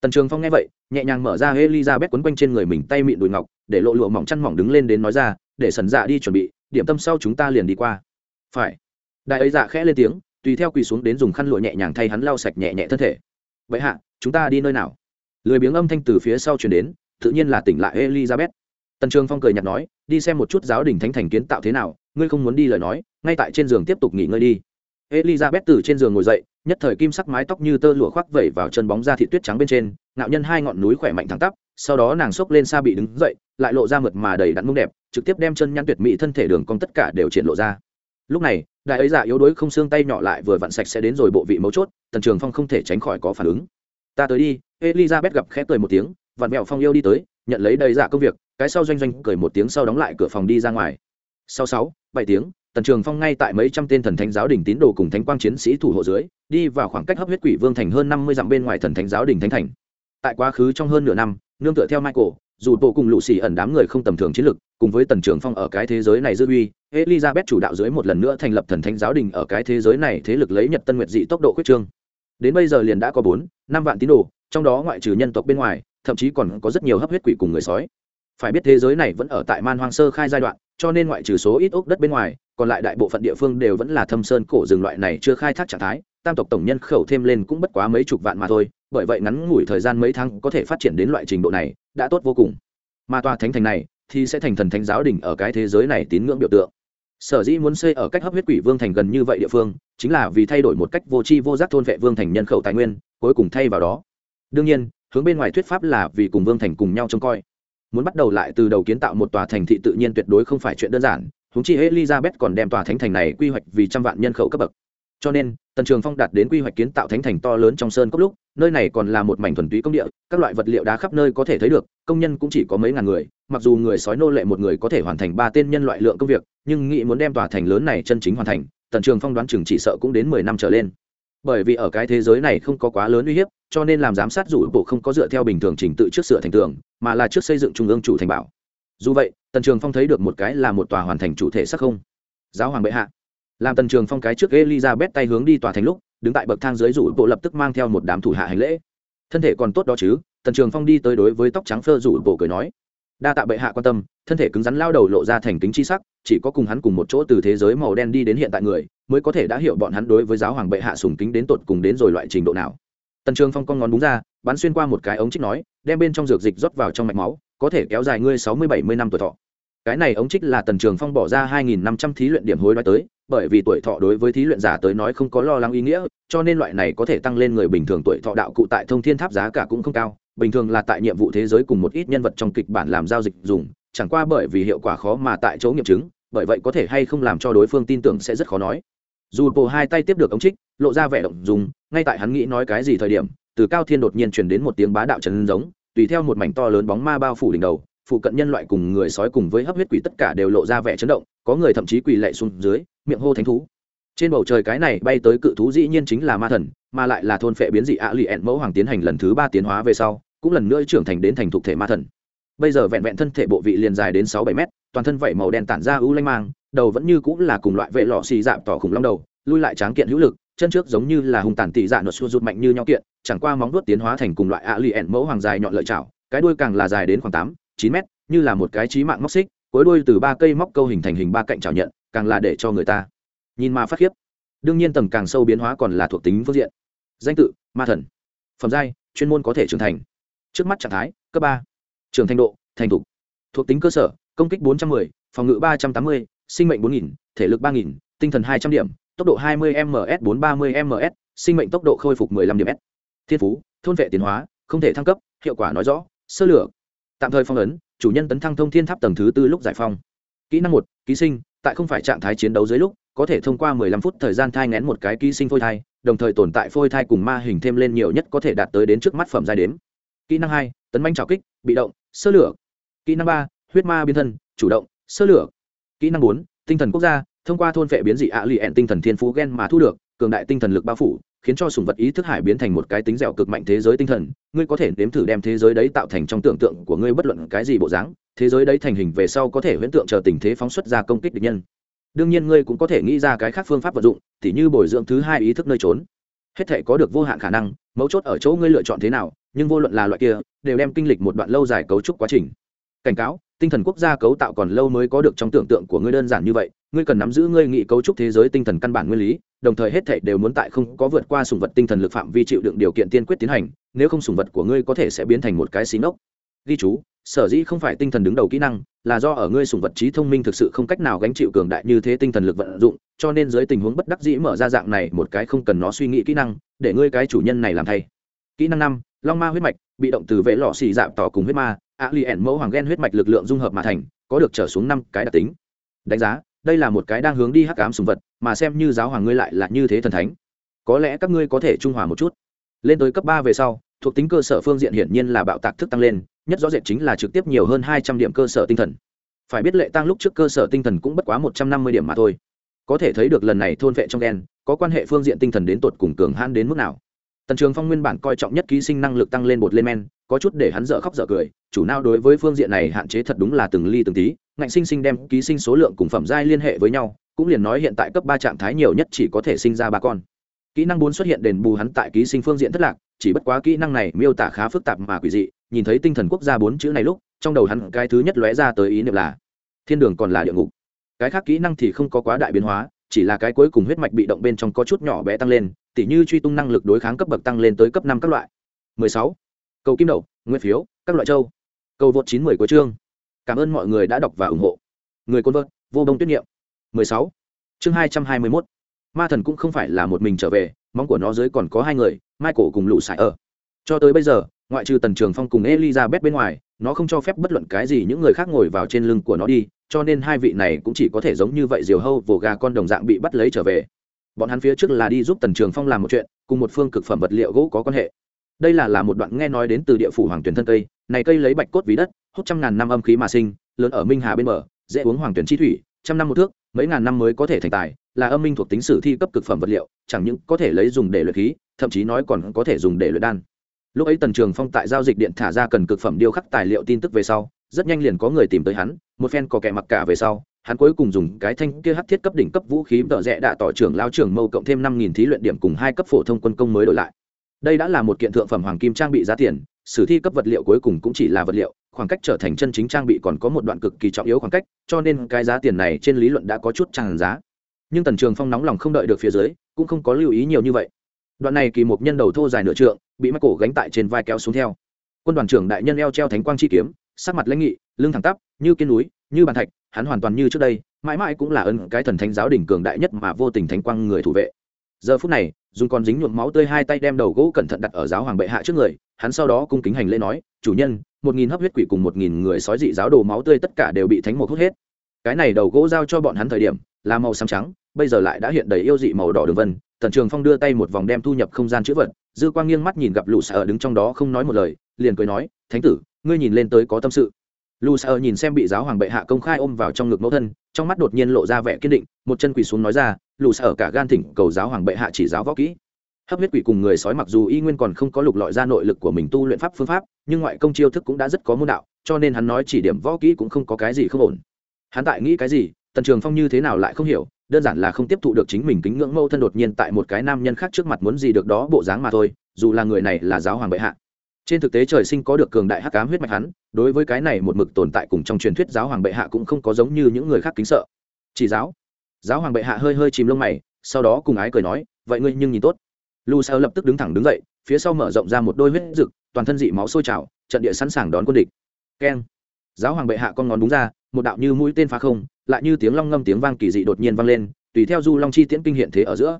Tần trường phong nghe vậy, nhẹ nhàng mở ra elizabeth quấn quanh trên người mình tay mịn đùi ngọc, để lộ lụa mỏng chăn mỏng đứng lên đến nói ra, để sần dạ đi chuẩn bị, điểm tâm sau chúng ta liền đi qua. Phải. Đại ấy dạ khẽ lên tiếng, tùy theo quỳ xuống đến dùng khăn lụa nhẹ nhàng thay hắn lau sạch nhẹ nhẹ thân thể. Vậy hạ, chúng ta đi nơi nào? Lười biếng âm thanh từ phía sau chuyển đến tự nhiên là tỉnh lại elizabeth. Tần trường phong cười nhạt nói, đi xem một chút giáo đình thánh thành kiến tạo thế nào, ngươi không muốn đi lời nói, ngay tại trên giường tiếp tục nghỉ ngơi đi. Elizabeth từ trên giường ngồi dậy, nhất thời kim sắc mái tóc như tơ lụa khoác vẩy vào chân bóng da thị tuyết trắng bên trên, ngạo nhân hai ngọn núi khỏe mạnh thẳng tắp, sau đó nàng xốc lên xa bị đứng dậy, lại lộ ra mượt mà đầy đặn mông đẹp, trực tiếp đem chân nhăn tuyệt mỹ thân thể đường cong tất cả đều triển lộ ra. Lúc này, đại ấy giả yếu đuối không xương tay nhỏ lại vừa vặn sạch sẽ đến rồi bộ vị mấu chốt, tần trường phong không thể tránh khỏi có phản ứng. Ta tới đi. Elizabeth gặp khẽ cười một tiếng vặn mẹo phong yêu đi tới, nhận lấy đầy giả công việc, cái sau doanh doanh cười một tiếng sau đóng lại cửa phòng đi ra ngoài. Sau sáu, bảy tiếng, tần trường phong ngay tại mấy trăm tên thần thánh giáo đình tín đồ cùng thánh quang chiến sĩ thủ hộ dưới, đi vào khoảng cách hấp huyết quỷ vương thành hơn năm mươi dặm bên ngoài thần thánh giáo đình thánh thành. Tại quá khứ trong hơn nửa năm, nương tựa theo michael, dù bộ cùng lũ xì ẩn đám người không tầm thường chiến lực, cùng với tần trường phong ở cái thế giới này dư uy, elizabeth chủ đạo dưới một lần nữa thành lập thần thánh giáo đình ở cái thế giới này thế lực lấy nhật tân nguyệt dị tốc độ khuyết trương. Đến bây giờ liền đã có bốn, năm vạn tín đồ, trong đó ngoại trừ nhân tộc bên ngoài thậm chí còn có rất nhiều hấp huyết quỷ cùng người sói. Phải biết thế giới này vẫn ở tại man hoang sơ khai giai đoạn, cho nên ngoại trừ số ít ốc đất bên ngoài, còn lại đại bộ phận địa phương đều vẫn là thâm sơn cổ rừng loại này chưa khai thác trạng thái, tam tộc tổng nhân khẩu thêm lên cũng bất quá mấy chục vạn mà thôi, bởi vậy ngắn ngủi thời gian mấy tháng có thể phát triển đến loại trình độ này, đã tốt vô cùng. Mà tòa thánh thành này thì sẽ thành thần thánh giáo đình ở cái thế giới này tín ngưỡng biểu tượng. Sở dĩ muốn xây ở cách hấp huyết quỷ vương thành gần như vậy địa phương, chính là vì thay đổi một cách vô tri vô giác thôn vệ vương thành nhân khẩu tài nguyên, cuối cùng thay vào đó. Đương nhiên hướng bên ngoài thuyết pháp là vì cùng vương thành cùng nhau trông coi. Muốn bắt đầu lại từ đầu kiến tạo một tòa thành thị tự nhiên tuyệt đối không phải chuyện đơn giản húng chi elizabeth còn đem tòa thánh thành này quy hoạch vì trăm vạn nhân khẩu cấp bậc. Cho nên, tần trường phong đạt đến quy hoạch kiến tạo thánh thành to lớn trong sơn cốc lúc, nơi này còn là một mảnh thuần túy công địa, các loại vật liệu đá khắp nơi có thể thấy được, công nhân cũng chỉ có mấy ngàn người, mặc dù người sói nô lệ một người có thể hoàn thành ba tên nhân loại lượng công việc, nhưng nghĩ muốn đem tòa thành lớn này chân chính hoàn thành, tần trường phong đoán chừng chỉ sợ cũng đến mười năm trở lên bởi vì ở cái thế giới này không có quá lớn uy hiếp, cho nên làm giám sát rủ bộ không có dựa theo bình thường trình tự trước sửa thành tường, mà là trước xây dựng trung ương chủ thành bảo. Dù vậy, tần trường phong thấy được một cái là một tòa hoàn thành chủ thể sắc không. Giáo hoàng bệ hạ. Làm tần trường phong cái trước elizabeth tay hướng đi tòa thành lúc, đứng tại bậc thang dưới rủ bộ lập tức mang theo một đám thủ hạ hành lễ. Thân thể còn tốt đó chứ, tần trường phong đi tới đối với tóc trắng phơ rủ bộ cười nói. Đa tạ bệ hạ quan tâm, thân thể cứng rắn lao đầu lộ ra thành kính chi sắc chỉ có cùng hắn cùng một chỗ từ thế giới màu đen đi đến hiện tại người, mới có thể đã hiểu bọn hắn đối với giáo hoàng bệ hạ sùng kính đến tột cùng đến rồi loại trình độ nào. Tần trường phong con ngón búng ra, bắn xuyên qua một cái ống trích nói, đem bên trong dược dịch rót vào trong mạch máu, có thể kéo dài ngươi sáu mươi bảy mươi năm tuổi thọ. Cái này ống trích là tần trường phong bỏ ra hai nghìn năm trăm thí luyện điểm hối đoái tới, bởi vì tuổi thọ đối với thí luyện giả tới nói không có lo lắng ý nghĩa, cho nên loại này có thể tăng lên người bình thường tuổi thọ đạo cụ tại thông thiên tháp giá cả cũng không cao, bình thường là tại nhiệm vụ thế giới cùng một ít nhân vật trong kịch bản làm giao dịch dùng chẳng qua bởi vì hiệu quả khó mà tại chỗ nghiệm chứng, bởi vậy có thể hay không làm cho đối phương tin tưởng sẽ rất khó nói. Dù bồ hai tay tiếp được ống trích, lộ ra vẻ động dùng ngay tại hắn nghĩ nói cái gì thời điểm, từ cao thiên đột nhiên truyền đến một tiếng bá đạo trần giống, tùy theo một mảnh to lớn bóng ma bao phủ đỉnh đầu, phụ cận nhân loại cùng người sói cùng với hấp huyết quỷ tất cả đều lộ ra vẻ chấn động, có người thậm chí quỳ lệ xuống dưới, miệng hô thánh thú. Trên bầu trời cái này bay tới cự thú dĩ nhiên chính là ma thần, mà lại là thôn phệ biến dị ạ lì ẹn mẫu hoàng tiến hành lần thứ ba tiến hóa về sau, cũng lần nữa trưởng thành đến thành thục thể ma thần bây giờ vẹn vẹn thân thể bộ vị liền dài đến sáu bảy mét, toàn thân vảy màu đen tản ra ưu lanh mang, đầu vẫn như cũng là cùng loại vệ lọ xì dạp tỏ khủng long đầu, lui lại tráng kiện hữu lực, chân trước giống như là hùng tàn tị dạ nột xua rụt mạnh như nhau kiện, chẳng qua móng vuốt tiến hóa thành cùng loại ạ lì ẹn mẫu hoàng dài nhọn lợi chảo, cái đuôi càng là dài đến khoảng tám, chín mét, như là một cái trí mạng móc xích, cuối đuôi từ ba cây móc câu hình thành hình ba cạnh chảo nhận, càng là để cho người ta nhìn mà phát khiếp. Đương nhiên tầng càng sâu biến hóa còn là thuộc tính phương diện. Danh tự, ma thần. Phẩm giai, chuyên môn có thể trưởng thành. Trước mắt trạng thái, cấp ba trưởng thành độ thành thục thuộc tính cơ sở công kích 410, phòng ngự ba trăm tám mươi sinh mệnh bốn nghìn thể lực 3000, tinh thần hai trăm điểm tốc độ hai mươi ms bốn ba mươi ms sinh mệnh tốc độ khôi phục 15 điểm s thiên phú thôn vệ tiến hóa không thể thăng cấp hiệu quả nói rõ sơ lược. tạm thời phong ấn chủ nhân tấn thăng thông thiên tháp tầng thứ tư lúc giải phong kỹ năng một ký sinh tại không phải trạng thái chiến đấu dưới lúc có thể thông qua 15 phút thời gian thai nghén một cái ký sinh phôi thai đồng thời tồn tại phôi thai cùng ma hình thêm lên nhiều nhất có thể đạt tới đến trước mắt phẩm giai đến kỹ năng hai, tấn manh trào kích, bị động, sơ lửa kỹ năng ba, huyết ma biến thân, chủ động, sơ lửa kỹ năng bốn, tinh thần quốc gia, thông qua thôn vệ biến dị ạ lì ẹn tinh thần thiên phú gen mà thu được, cường đại tinh thần lực bao phủ, khiến cho sùng vật ý thức hải biến thành một cái tính dẻo cực mạnh thế giới tinh thần. Ngươi có thể nếm thử đem thế giới đấy tạo thành trong tưởng tượng của ngươi bất luận cái gì bộ dáng, thế giới đấy thành hình về sau có thể huyễn tượng chờ tình thế phóng xuất ra công kích địch nhân. Đương nhiên ngươi cũng có thể nghĩ ra cái khác phương pháp vận dụng, tỉ như bồi dưỡng thứ hai ý thức nơi trốn. Hết thể có được vô hạn khả năng, mấu chốt ở chỗ ngươi lựa chọn thế nào nhưng vô luận là loại kia, đều đem kinh lịch một đoạn lâu dài cấu trúc quá trình. Cảnh cáo, tinh thần quốc gia cấu tạo còn lâu mới có được trong tưởng tượng của ngươi đơn giản như vậy, ngươi cần nắm giữ ngươi nghị cấu trúc thế giới tinh thần căn bản nguyên lý, đồng thời hết thảy đều muốn tại không có vượt qua sùng vật tinh thần lực phạm vi chịu đựng điều kiện tiên quyết tiến hành, nếu không sùng vật của ngươi có thể sẽ biến thành một cái xí nốc ghi chú, sở dĩ không phải tinh thần đứng đầu kỹ năng, là do ở ngươi sùng vật trí thông minh thực sự không cách nào gánh chịu cường đại như thế tinh thần lực vận dụng, cho nên dưới tình huống bất đắc dĩ mở ra dạng này một cái không cần nó suy nghĩ kỹ năng, để ngươi cái chủ nhân này làm thay kỹ năng năm, long ma huyết mạch, bị động từ vệ lọ xì dạp tỏ cùng huyết ma a li ẻn mẫu hoàng ghen huyết mạch lực lượng dung hợp mà thành, có được trở xuống năm cái đặc tính. Đánh giá, đây là một cái đang hướng đi hắc ám sùng vật, mà xem như giáo hoàng ngươi lại là như thế thần thánh. Có lẽ các ngươi có thể trung hòa một chút. Lên tới cấp ba về sau, thuộc tính cơ sở phương diện hiển nhiên là bạo tạc thức tăng lên, nhất rõ rệt chính là trực tiếp nhiều hơn hai trăm điểm cơ sở tinh thần. Phải biết lệ tăng lúc trước cơ sở tinh thần cũng bất quá một trăm năm mươi điểm mà thôi. Có thể thấy được lần này thôn vệ trong đen có quan hệ phương diện tinh thần đến tột cùng cường hãn đến mức nào tần trường phong nguyên bản coi trọng nhất ký sinh năng lực tăng lên bột lên men, có chút để hắn dở khóc dở cười, chủ nào đối với phương diện này hạn chế thật đúng là từng ly từng tí, ngạnh sinh sinh đem ký sinh số lượng cùng phẩm giai liên hệ với nhau, cũng liền nói hiện tại cấp ba trạng thái nhiều nhất chỉ có thể sinh ra ba con. Kỹ năng bốn xuất hiện đền bù hắn tại ký sinh phương diện thất lạc, chỉ bất quá kỹ năng này miêu tả khá phức tạp mà quỷ dị, nhìn thấy tinh thần quốc gia bốn chữ này lúc, trong đầu hắn cái thứ nhất lóe ra tới ý niệm là, thiên đường còn là địa ngục. Cái khác kỹ năng thì không có quá đại biến hóa, chỉ là cái cuối cùng huyết mạch bị động bên trong có chút nhỏ bé tăng lên tỉ như truy tung năng lực đối kháng cấp bậc tăng lên tới cấp năm các loại. 16. cầu kim đậu nguyên phiếu, các loại châu. Cầu vượt chín mười của chương. Cảm ơn mọi người đã đọc và ủng hộ. Người côn vợt, vô bông tuyết nghiệm 16. chương 221. ma thần cũng không phải là một mình trở về mong của nó dưới còn có hai người, michael cùng lũ sải ở. Cho tới bây giờ, ngoại trừ tần trường phong cùng elizabeth bên ngoài, nó không cho phép bất luận cái gì những người khác ngồi vào trên lưng của nó đi, cho nên hai vị này cũng chỉ có thể giống như vậy diều hâu vồ gà con đồng dạng bị bắt lấy trở về bọn hắn phía trước là đi giúp tần trường phong làm một chuyện, cùng một phương cực phẩm vật liệu gỗ có quan hệ. Đây là là một đoạn nghe nói đến từ địa phủ hoàng tuyển thân cây. Này cây lấy bạch cốt ví đất, hút trăm ngàn năm âm khí mà sinh, lớn ở minh hà bên bờ, dễ uống hoàng tuyển chi thủy, trăm năm một thước, mấy ngàn năm mới có thể thành tài, là âm minh thuộc tính sử thi cấp cực phẩm vật liệu, chẳng những có thể lấy dùng để luyện khí, thậm chí nói còn có thể dùng để luyện đan. Lúc ấy tần trường phong tại giao dịch điện thả ra cần cực phẩm điêu khắc tài liệu tin tức về sau, rất nhanh liền có người tìm tới hắn, một phen có kẻ mặc cả về sau hắn cuối cùng dùng cái thanh kia hắc thiết cấp đỉnh cấp vũ khí tợ rẽ đạ tỏ trưởng lao trưởng mâu cộng thêm năm nghìn thí luyện điểm cùng hai cấp phổ thông quân công mới đổi lại. Đây đã là một kiện thượng phẩm hoàng kim trang bị giá tiền, sử thi cấp vật liệu cuối cùng cũng chỉ là vật liệu, khoảng cách trở thành chân chính trang bị còn có một đoạn cực kỳ trọng yếu khoảng cách, cho nên cái giá tiền này trên lý luận đã có chút tràn giá. Nhưng tần trường phong nóng lòng không đợi được phía dưới, cũng không có lưu ý nhiều như vậy. Đoạn này kỳ một nhân đầu thô dài nửa trượng, bị mắc cổ gánh tại trên vai kéo xuống theo. Quân đoàn trưởng đại nhân eo treo thánh quang chi kiếm, sắc mặt lãnh nghị, lưng thẳng tắp, như kiên núi như bàn thạch, hắn hoàn toàn như trước đây, mãi mãi cũng là ơn cái thần thánh giáo đỉnh cường đại nhất mà vô tình thánh quang người thủ vệ. Giờ phút này, dùng còn dính nhuộm máu tươi hai tay đem đầu gỗ cẩn thận đặt ở giáo hoàng bệ hạ trước người, hắn sau đó cung kính hành lễ nói, chủ nhân, một nghìn hấp huyết quỷ cùng một nghìn người sói dị giáo đồ máu tươi tất cả đều bị thánh một hút hết. Cái này đầu gỗ giao cho bọn hắn thời điểm, là màu xám trắng, bây giờ lại đã hiện đầy yêu dị màu đỏ đường vân. Tần trường phong đưa tay một vòng đem thu nhập không gian chữ vật, dư quang nghiêng mắt nhìn gặp lũ sợ đứng trong đó không nói một lời, liền cười nói, thánh tử, ngươi nhìn lên tới có tâm sự lù sợ nhìn xem bị giáo hoàng bệ hạ công khai ôm vào trong ngực mẫu thân, trong mắt đột nhiên lộ ra vẻ kiên định, một chân quỳ xuống nói ra lù sợ cả gan thỉnh cầu giáo hoàng bệ hạ chỉ giáo võ kỹ. Hấp huyết quỷ cùng người sói mặc dù y nguyên còn không có lục lọi ra nội lực của mình tu luyện pháp phương pháp, nhưng ngoại công chiêu thức cũng đã rất có môn đạo, cho nên hắn nói chỉ điểm võ kỹ cũng không có cái gì không ổn. Hắn tại nghĩ cái gì, tần trường phong như thế nào lại không hiểu, đơn giản là không tiếp thụ được chính mình kính ngưỡng mâu thân đột nhiên tại một cái nam nhân khác trước mặt muốn gì được đó bộ dáng mà thôi, dù là người này là giáo hoàng bệ hạ trên thực tế trời sinh có được cường đại hắc ám huyết mạch hắn, đối với cái này một mực tồn tại cùng trong truyền thuyết giáo hoàng bệ hạ cũng không có giống như những người khác kính sợ. Chỉ giáo. Giáo hoàng bệ hạ hơi hơi chìm lông mày, sau đó cùng ái cười nói, vậy ngươi nhưng nhìn tốt. Lu sao lập tức đứng thẳng đứng dậy, phía sau mở rộng ra một đôi huyết rực toàn thân dị máu sôi trào, trận địa sẵn sàng đón quân địch. Keng. Giáo hoàng bệ hạ con ngón đúng ra, một đạo như mũi tên phá không, lại như tiếng long ngâm tiếng vang kỳ dị đột nhiên vang lên, tùy theo du long chi tiễn kinh hiện thế ở giữa.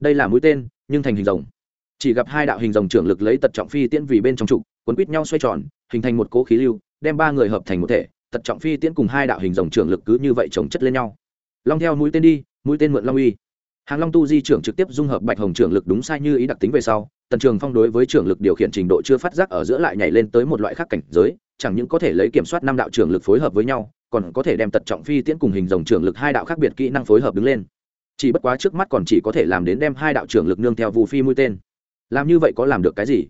Đây là mũi tên, nhưng thành hình rồng chỉ gặp hai đạo hình rồng trưởng lực lấy tật trọng phi tiễn vì bên trong trụ quấn quýt nhau xoay tròn, hình thành một cố khí lưu, đem ba người hợp thành một thể, tật trọng phi tiễn cùng hai đạo hình rồng trưởng lực cứ như vậy chồng chất lên nhau. Long theo mũi tên đi, mũi tên mượn long uy. Hàng long tu di trưởng trực tiếp dung hợp bạch hồng trưởng lực đúng sai như ý đặc tính về sau, tần trường phong đối với trưởng lực điều khiển trình độ chưa phát giác ở giữa lại nhảy lên tới một loại khác cảnh giới, chẳng những có thể lấy kiểm soát năm đạo trưởng lực phối hợp với nhau, còn có thể đem tật trọng phi tiễn cùng hình rồng trưởng lực hai đạo khác biệt kỹ năng phối hợp đứng lên. Chỉ bất quá trước mắt còn chỉ có thể làm đến đem hai đạo trưởng lực nương theo vụ phi mũi tên làm như vậy có làm được cái gì?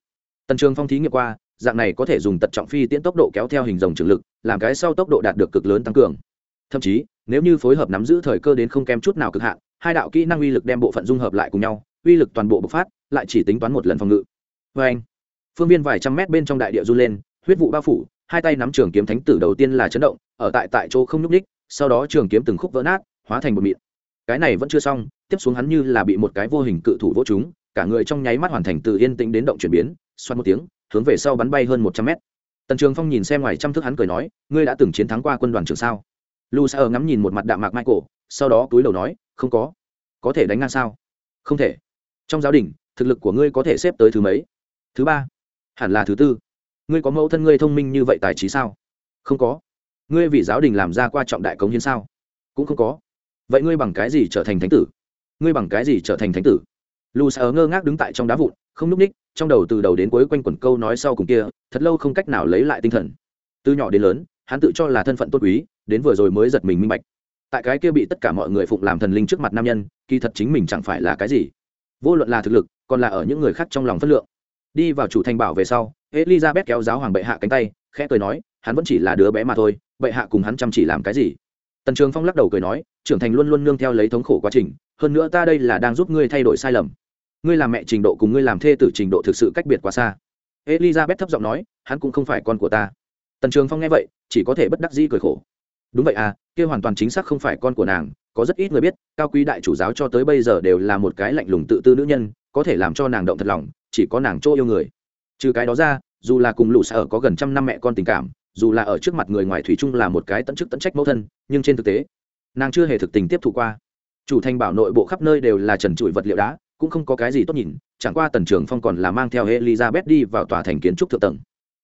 Tần trường phong thí nghiệm qua, dạng này có thể dùng tật trọng phi tiễn tốc độ kéo theo hình dòng trường lực, làm cái sau tốc độ đạt được cực lớn tăng cường. Thậm chí, nếu như phối hợp nắm giữ thời cơ đến không kém chút nào cực hạn, hai đạo kỹ năng uy lực đem bộ phận dung hợp lại cùng nhau, uy lực toàn bộ bộc phát, lại chỉ tính toán một lần phòng ngự. Vê anh, phương viên vài trăm mét bên trong đại địa run lên, huyết vụ bao phủ, hai tay nắm trường kiếm thánh tử đầu tiên là chấn động, ở tại tại chỗ không nhúc ních sau đó trường kiếm từng khúc vỡ nát, hóa thành một mịn. Cái này vẫn chưa xong, tiếp xuống hắn như là bị một cái vô hình cự thủ vỗ chúng cả người trong nháy mắt hoàn thành từ yên tĩnh đến động chuyển biến xoắn một tiếng, hướng về sau bắn bay hơn một trăm mét. Tần trường phong nhìn xem ngoài trăm thước hắn cười nói, ngươi đã từng chiến thắng qua quân đoàn trường sao? Lu sa ngắm nhìn một mặt đạm mạc michael, sau đó túi đầu nói, không có. Có thể đánh ngang sao? Không thể. Trong giáo đình, thực lực của ngươi có thể xếp tới thứ mấy? Thứ ba. Hẳn là thứ tư. Ngươi có mẫu thân ngươi thông minh như vậy tài trí sao? Không có. Ngươi vì giáo đình làm ra qua trọng đại cống hiến sao? Cũng không có. Vậy ngươi bằng cái gì trở thành thánh tử? Ngươi bằng cái gì trở thành thánh tử? Lù sở ngơ ngác đứng tại trong đá vụn, không núp ních, trong đầu từ đầu đến cuối quanh quẩn câu nói sau cùng kia, thật lâu không cách nào lấy lại tinh thần. Từ nhỏ đến lớn, hắn tự cho là thân phận tốt quý, đến vừa rồi mới giật mình minh bạch. Tại cái kia bị tất cả mọi người phụng làm thần linh trước mặt nam nhân, kỳ thật chính mình chẳng phải là cái gì. Vô luận là thực lực, còn là ở những người khác trong lòng phất lượng. Đi vào chủ thành bảo về sau, elizabeth kéo giáo hoàng bệ hạ cánh tay, khẽ cười nói, hắn vẫn chỉ là đứa bé mà thôi, bệ hạ cùng hắn chăm chỉ làm cái gì? Tần trường phong lắc đầu cười nói, trưởng thành luôn luôn nương theo lấy thống khổ quá trình, hơn nữa ta đây là đang giúp ngươi thay đổi sai lầm ngươi làm mẹ trình độ cùng ngươi làm thê tử trình độ thực sự cách biệt quá xa. Elizabeth thấp giọng nói, hắn cũng không phải con của ta. Tần trường phong nghe vậy, chỉ có thể bất đắc dĩ cười khổ. Đúng vậy à kia hoàn toàn chính xác không phải con của nàng, có rất ít người biết, cao quý đại chủ giáo cho tới bây giờ đều là một cái lạnh lùng tự tư nữ nhân, có thể làm cho nàng động thật lòng, chỉ có nàng chỗ yêu người. Trừ cái đó ra, dù là cùng lũ sở có gần trăm năm mẹ con tình cảm, dù là ở trước mặt người ngoài thủy chung là một cái tận chức tận trách mẫu thân, nhưng trên thực tế, nàng chưa hề thực tình tiếp thu qua. Chủ thành bảo nội bộ khắp nơi đều là trần trụi vật liệu đá cũng không có cái gì tốt nhìn, chẳng qua tần trường phong còn là mang theo elizabeth đi vào tòa thành kiến trúc thượng tầng.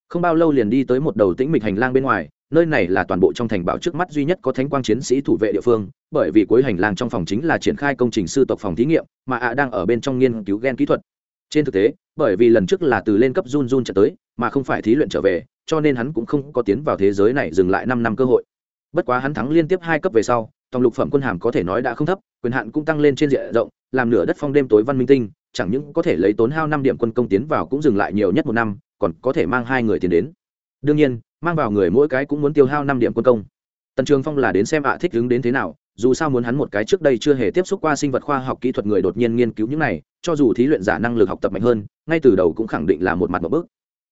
Không bao lâu liền đi tới một đầu tĩnh mịch hành lang bên ngoài, nơi này là toàn bộ trong thành bảo trước mắt duy nhất có thánh quang chiến sĩ thủ vệ địa phương, bởi vì cuối hành lang trong phòng chính là triển khai công trình sư tộc phòng thí nghiệm, mà ạ đang ở bên trong nghiên cứu gen kỹ thuật. Trên thực tế, bởi vì lần trước là từ lên cấp run run trở tới, mà không phải thí luyện trở về, cho nên hắn cũng không có tiến vào thế giới này dừng lại năm năm cơ hội. Bất quá hắn thắng liên tiếp hai cấp về sau, tòng lục phẩm quân hàm có thể nói đã không thấp, quyền hạn cũng tăng lên trên diện rộng làm nửa đất phong đêm tối văn minh tinh, chẳng những có thể lấy tốn hao năm điểm quân công tiến vào cũng dừng lại nhiều nhất một năm, còn có thể mang hai người tiến đến. Đương nhiên, mang vào người mỗi cái cũng muốn tiêu hao năm điểm quân công. Tần trường phong là đến xem ạ à thích đứng đến thế nào, dù sao muốn hắn một cái trước đây chưa hề tiếp xúc qua sinh vật khoa học kỹ thuật người đột nhiên nghiên cứu những này, cho dù thí luyện giả năng lực học tập mạnh hơn, ngay từ đầu cũng khẳng định là một mặt một bước.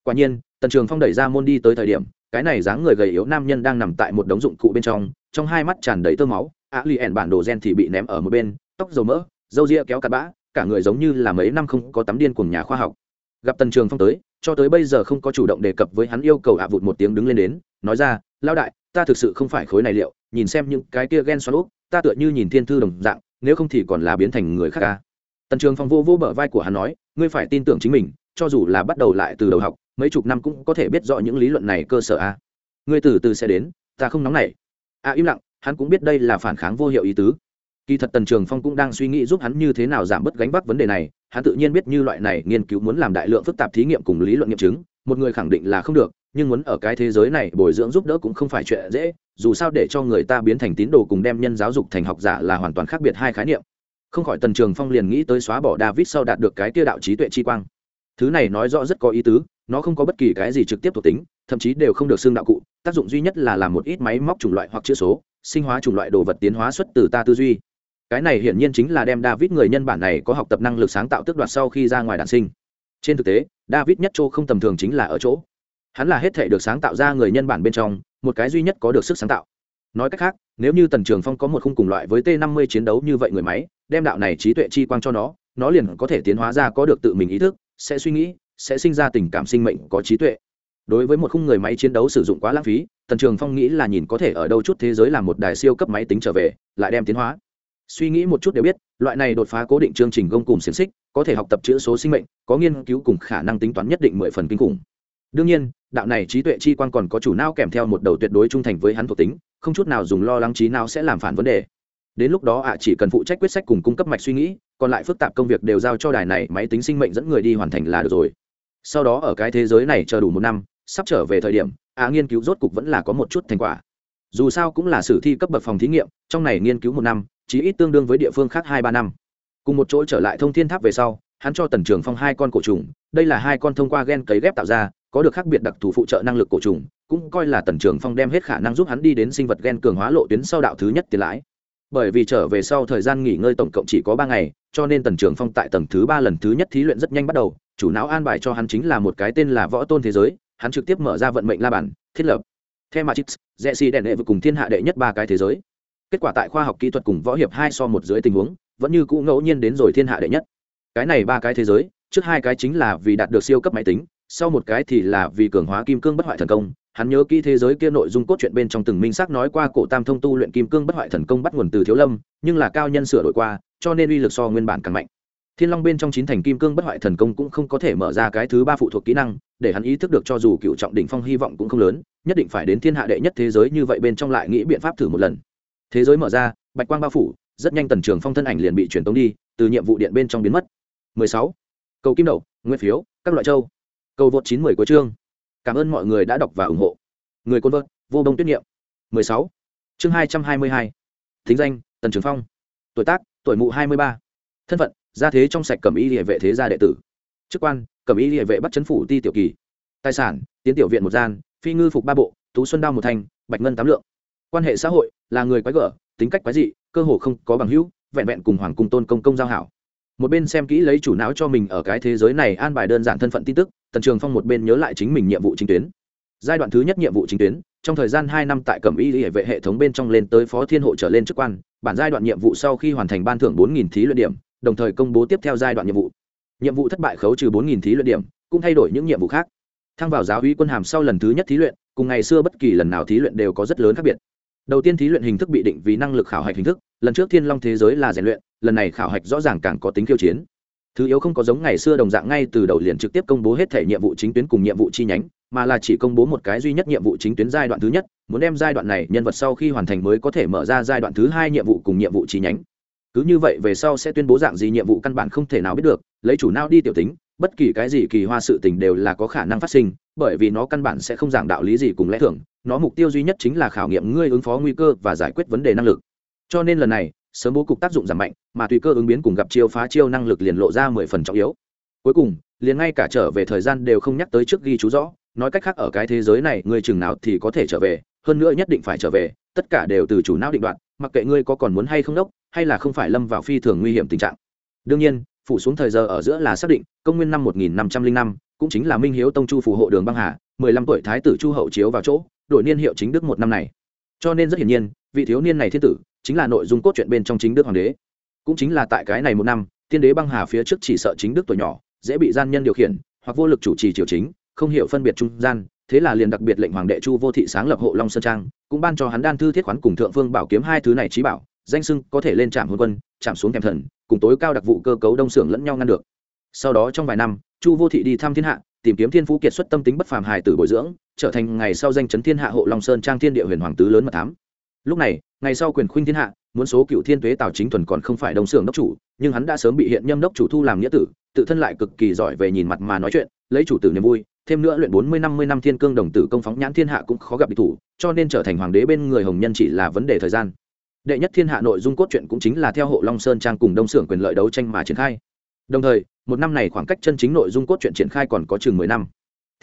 Quả nhiên, tần trường phong đẩy ra môn đi tới thời điểm, cái này dáng người gầy yếu nam nhân đang nằm tại một đống dụng cụ bên trong trong hai mắt tràn đầy tơ máu ạ lì ẻn bản đồ gen thì bị ném ở một bên, tóc dầu mỡ dâu ria kéo cặp bã, cả người giống như là mấy năm không có tắm điên cùng nhà khoa học. Gặp tần trường phong tới, cho tới bây giờ không có chủ động đề cập với hắn yêu cầu ạ vụt một tiếng đứng lên đến, nói ra lao đại, ta thực sự không phải khối này liệu, nhìn xem những cái kia ghen xoắn úp, ta tựa như nhìn thiên thư đồng dạng, nếu không thì còn là biến thành người khác ca tần trường phong vô vô bờ vai của hắn nói, ngươi phải tin tưởng chính mình, cho dù là bắt đầu lại từ đầu học, mấy chục năm cũng có thể biết rõ những lý luận này cơ sở a ngươi từ từ sẽ đến, ta không nóng nảy. A im lặng, hắn cũng biết đây là phản kháng vô hiệu ý tứ kỳ thật tần trường phong cũng đang suy nghĩ giúp hắn như thế nào giảm bớt gánh vác vấn đề này, hắn tự nhiên biết như loại này nghiên cứu muốn làm đại lượng phức tạp thí nghiệm cùng lý luận nghiệm chứng, một người khẳng định là không được, nhưng muốn ở cái thế giới này bồi dưỡng giúp đỡ cũng không phải chuyện dễ, dù sao để cho người ta biến thành tín đồ cùng đem nhân giáo dục thành học giả là hoàn toàn khác biệt hai khái niệm. Không khỏi tần trường phong liền nghĩ tới xóa bỏ david sau đạt được cái tiêu đạo trí tuệ chi quang. Thứ này nói rõ rất có ý tứ, nó không có bất kỳ cái gì trực tiếp thuộc tính, thậm chí đều không được xương đạo cụ, tác dụng duy nhất là làm một ít máy móc chủng loại hoặc chữ số, sinh hóa chủng loại đồ vật tiến hóa xuất từ ta tư duy cái này hiển nhiên chính là đem david người nhân bản này có học tập năng lực sáng tạo tước đoạt sau khi ra ngoài đản sinh. Trên thực tế, david nhất châu không tầm thường chính là ở chỗ. Hắn là hết thể được sáng tạo ra người nhân bản bên trong, một cái duy nhất có được sức sáng tạo. Nói cách khác, nếu như tần trường phong có một khung cùng loại với t 50 chiến đấu như vậy người máy, đem đạo này trí tuệ chi quang cho nó nó liền có thể tiến hóa ra có được tự mình ý thức, sẽ suy nghĩ, sẽ sinh ra tình cảm sinh mệnh có trí tuệ. Đối với một khung người máy chiến đấu sử dụng quá lãng phí, tần trường phong nghĩ là nhìn có thể ở đâu chút thế giới làm một đài siêu cấp máy tính trở về, lại đem tiến hóa suy nghĩ một chút đều biết, loại này đột phá cố định chương trình gông cùng xiềng xích, có thể học tập chữ số sinh mệnh, có nghiên cứu cùng khả năng tính toán nhất định mười phần kinh khủng. Đương nhiên, đạo này trí tuệ chi quan còn có chủ não kèm theo một đầu tuyệt đối trung thành với hắn thuộc tính, không chút nào dùng lo lắng trí não sẽ làm phản vấn đề. Đến lúc đó ạ, chỉ cần phụ trách quyết sách cùng cung cấp mạch suy nghĩ, còn lại phức tạp công việc đều giao cho đài này máy tính sinh mệnh dẫn người đi hoàn thành là được rồi. Sau đó ở cái thế giới này chờ đủ một năm, sắp trở về thời điểm, ạ, nghiên cứu rốt cục vẫn là có một chút thành quả. Dù sao cũng là sử thi cấp bậc phòng thí nghiệm, trong này nghiên cứu một năm chí ít tương đương với địa phương khác hai ba năm. Cùng một chỗ trở lại thông thiên tháp về sau, hắn cho tần trường phong hai con cổ trùng, đây là hai con thông qua gen cấy ghép tạo ra, có được khác biệt đặc thù phụ trợ năng lực cổ trùng, cũng coi là tần trường phong đem hết khả năng giúp hắn đi đến sinh vật gen cường hóa lộ tuyến sau đạo thứ nhất tiền lãi. Bởi vì trở về sau thời gian nghỉ ngơi tổng cộng chỉ có ba ngày, cho nên tần trường phong tại tầng thứ ba lần thứ nhất thí luyện rất nhanh bắt đầu, chủ não an bài cho hắn chính là một cái tên là võ tôn thế giới, hắn trực tiếp mở ra vận mệnh la bản thiết lập. Theo matrix rẽ xì đèn đệ vừa cùng thiên hạ đệ nhất ba cái thế giới kết quả tại khoa học kỹ thuật cùng võ hiệp hai so một dưới tình huống, vẫn như cũ ngẫu nhiên đến rồi thiên hạ đệ nhất. Cái này ba cái thế giới, trước hai cái chính là vì đạt được siêu cấp máy tính, sau một cái thì là vì cường hóa kim cương bất hoại thần công. Hắn nhớ kỹ thế giới kia nội dung cốt truyện bên trong từng minh xác nói qua cổ tam thông tu luyện kim cương bất hoại thần công bắt nguồn từ thiếu lâm, nhưng là cao nhân sửa đổi qua, cho nên uy lực so nguyên bản càng mạnh. Thiên long bên trong chín thành kim cương bất hoại thần công cũng không có thể mở ra cái thứ ba phụ thuộc kỹ năng, để hắn ý thức được cho dù cựu trọng đỉnh phong hy vọng cũng không lớn, nhất định phải đến thiên hạ đệ nhất thế giới như vậy bên trong lại nghĩ biện pháp thử một lần thế giới mở ra, bạch quang bao phủ, rất nhanh tần trường phong thân ảnh liền bị truyền tống đi, từ nhiệm vụ điện bên trong biến mất. 16. cầu kim đậu, nguyên phiếu, các loại châu. Cầu vượt 910 của chương. Cảm ơn mọi người đã đọc và ủng hộ. Người côn vợt vô đông tuyết niệm. 16. chương 222. thính danh, tần trường phong. Tuổi tác, tuổi mụ 23. thân phận, gia thế trong sạch cẩm y địa vệ thế gia đệ tử. Chức quan, cẩm y địa vệ bắt chấn phủ ti tiểu kỳ. Tài sản, tiến tiểu viện một gian, phi ngư phục ba bộ, tú xuân đao một thanh bạch ngân tám lượng. Quan hệ xã hội là người quái gở, tính cách quái dị, cơ hồ không có bằng hữu, vẹn vẹn cùng hoàng cung tôn công công giao hảo. Một bên xem kỹ lấy chủ não cho mình ở cái thế giới này an bài đơn giản thân phận tin tức, tần trường phong một bên nhớ lại chính mình nhiệm vụ chính tuyến. Giai đoạn thứ nhất nhiệm vụ chính tuyến, trong thời gian hai năm tại cẩm y hệ vệ hệ thống bên trong lên tới phó thiên hộ trở lên chức quan, bản giai đoạn nhiệm vụ sau khi hoàn thành ban thưởng bốn nghìn thí luyện điểm, đồng thời công bố tiếp theo giai đoạn nhiệm vụ. Nhiệm vụ thất bại khấu trừ bốn nghìn thí luyện điểm, cũng thay đổi những nhiệm vụ khác. Thăng vào giáo uy quân hàm sau lần thứ nhất thí luyện, cùng ngày xưa bất kỳ lần nào thí luyện đều có rất lớn khác biệt đầu tiên thí luyện hình thức bị định vì năng lực khảo hạch hình thức, lần trước thiên long thế giới là rèn luyện, lần này khảo hạch rõ ràng càng có tính khiêu chiến. Thứ yếu không có giống ngày xưa đồng dạng ngay từ đầu liền trực tiếp công bố hết thể nhiệm vụ chính tuyến cùng nhiệm vụ chi nhánh, mà là chỉ công bố một cái duy nhất nhiệm vụ chính tuyến giai đoạn thứ nhất, muốn đem giai đoạn này nhân vật sau khi hoàn thành mới có thể mở ra giai đoạn thứ hai nhiệm vụ cùng nhiệm vụ chi nhánh. Cứ như vậy về sau sẽ tuyên bố dạng gì nhiệm vụ căn bản không thể nào biết được, lấy chủ nào đi tiểu tính, bất kỳ cái gì kỳ hoa sự tình đều là có khả năng phát sinh, bởi vì nó căn bản sẽ không giảng đạo lý gì cùng lẽ thường nó mục tiêu duy nhất chính là khảo nghiệm ngươi ứng phó nguy cơ và giải quyết vấn đề năng lực. Cho nên lần này sớm bố cục tác dụng giảm mạnh mà tùy cơ ứng biến cùng gặp chiêu phá chiêu năng lực liền lộ ra mười phần trọng yếu. Cuối cùng liền ngay cả trở về thời gian đều không nhắc tới trước ghi chú rõ nói cách khác ở cái thế giới này ngươi chừng nào thì có thể trở về hơn nữa nhất định phải trở về tất cả đều từ chủ não định đoạt mặc kệ ngươi có còn muốn hay không đốc hay là không phải lâm vào phi thường nguy hiểm tình trạng. Đương nhiên phụ xuống thời giờ ở giữa là xác định công nguyên năm 1505, cũng chính là minh hiếu tông chu phù hộ đường băng hà 15 tuổi thái tử chu hậu chiếu vào chỗ, đổi niên hiệu chính đức một năm này. Cho nên rất hiển nhiên, vị thiếu niên này thiên tử chính là nội dung cốt truyện bên trong chính đức hoàng đế. Cũng chính là tại cái này một năm tiên đế băng hà phía trước chỉ sợ chính đức tuổi nhỏ, dễ bị gian nhân điều khiển, hoặc vô lực chủ trì triều chính, không hiểu phân biệt trung gian, thế là liền đặc biệt lệnh hoàng đệ chu vô thị sáng lập hộ long sơn trang, cũng ban cho hắn đan thư thiết khoán cùng thượng phương bảo kiếm hai thứ này trí bảo, danh sưng có thể lên trạm hôn quân chạm xuống kèm thần, cùng tối cao đặc vụ cơ cấu đông xưởng lẫn nhau ngăn được. Sau đó trong vài năm, chu vô thị đi thăm thiên hạ tìm kiếm thiên phú kiệt xuất tâm tính bất phàm hài tử bồi dưỡng, trở thành ngày sau danh chấn thiên hạ hộ long sơn trang thiên địa huyền hoàng tứ lớn mật thám. Lúc này, ngày sau quyền khuynh thiên hạ, muốn số cựu thiên tuế tào chính thuần còn không phải đông xưởng đốc chủ, nhưng hắn đã sớm bị hiện nhâm đốc chủ thu làm nghĩa tử, tự thân lại cực kỳ giỏi về nhìn mặt mà nói chuyện, lấy chủ tử niềm vui, thêm nữa luyện bốn mươi năm mươi năm thiên cương đồng tử công phóng nhãn thiên hạ cũng khó gặp địch thủ, cho nên trở thành hoàng đế bên người hồng nhân chỉ là vấn đề thời gian. Đệ nhất thiên hạ nội dung cốt truyện cũng chính là theo hộ long sơn trang cùng đông xưởng quyền lợi đấu tranh mà triển khai đồng thời, một năm này khoảng cách chân chính nội dung cốt truyện triển khai còn có chừng mười năm.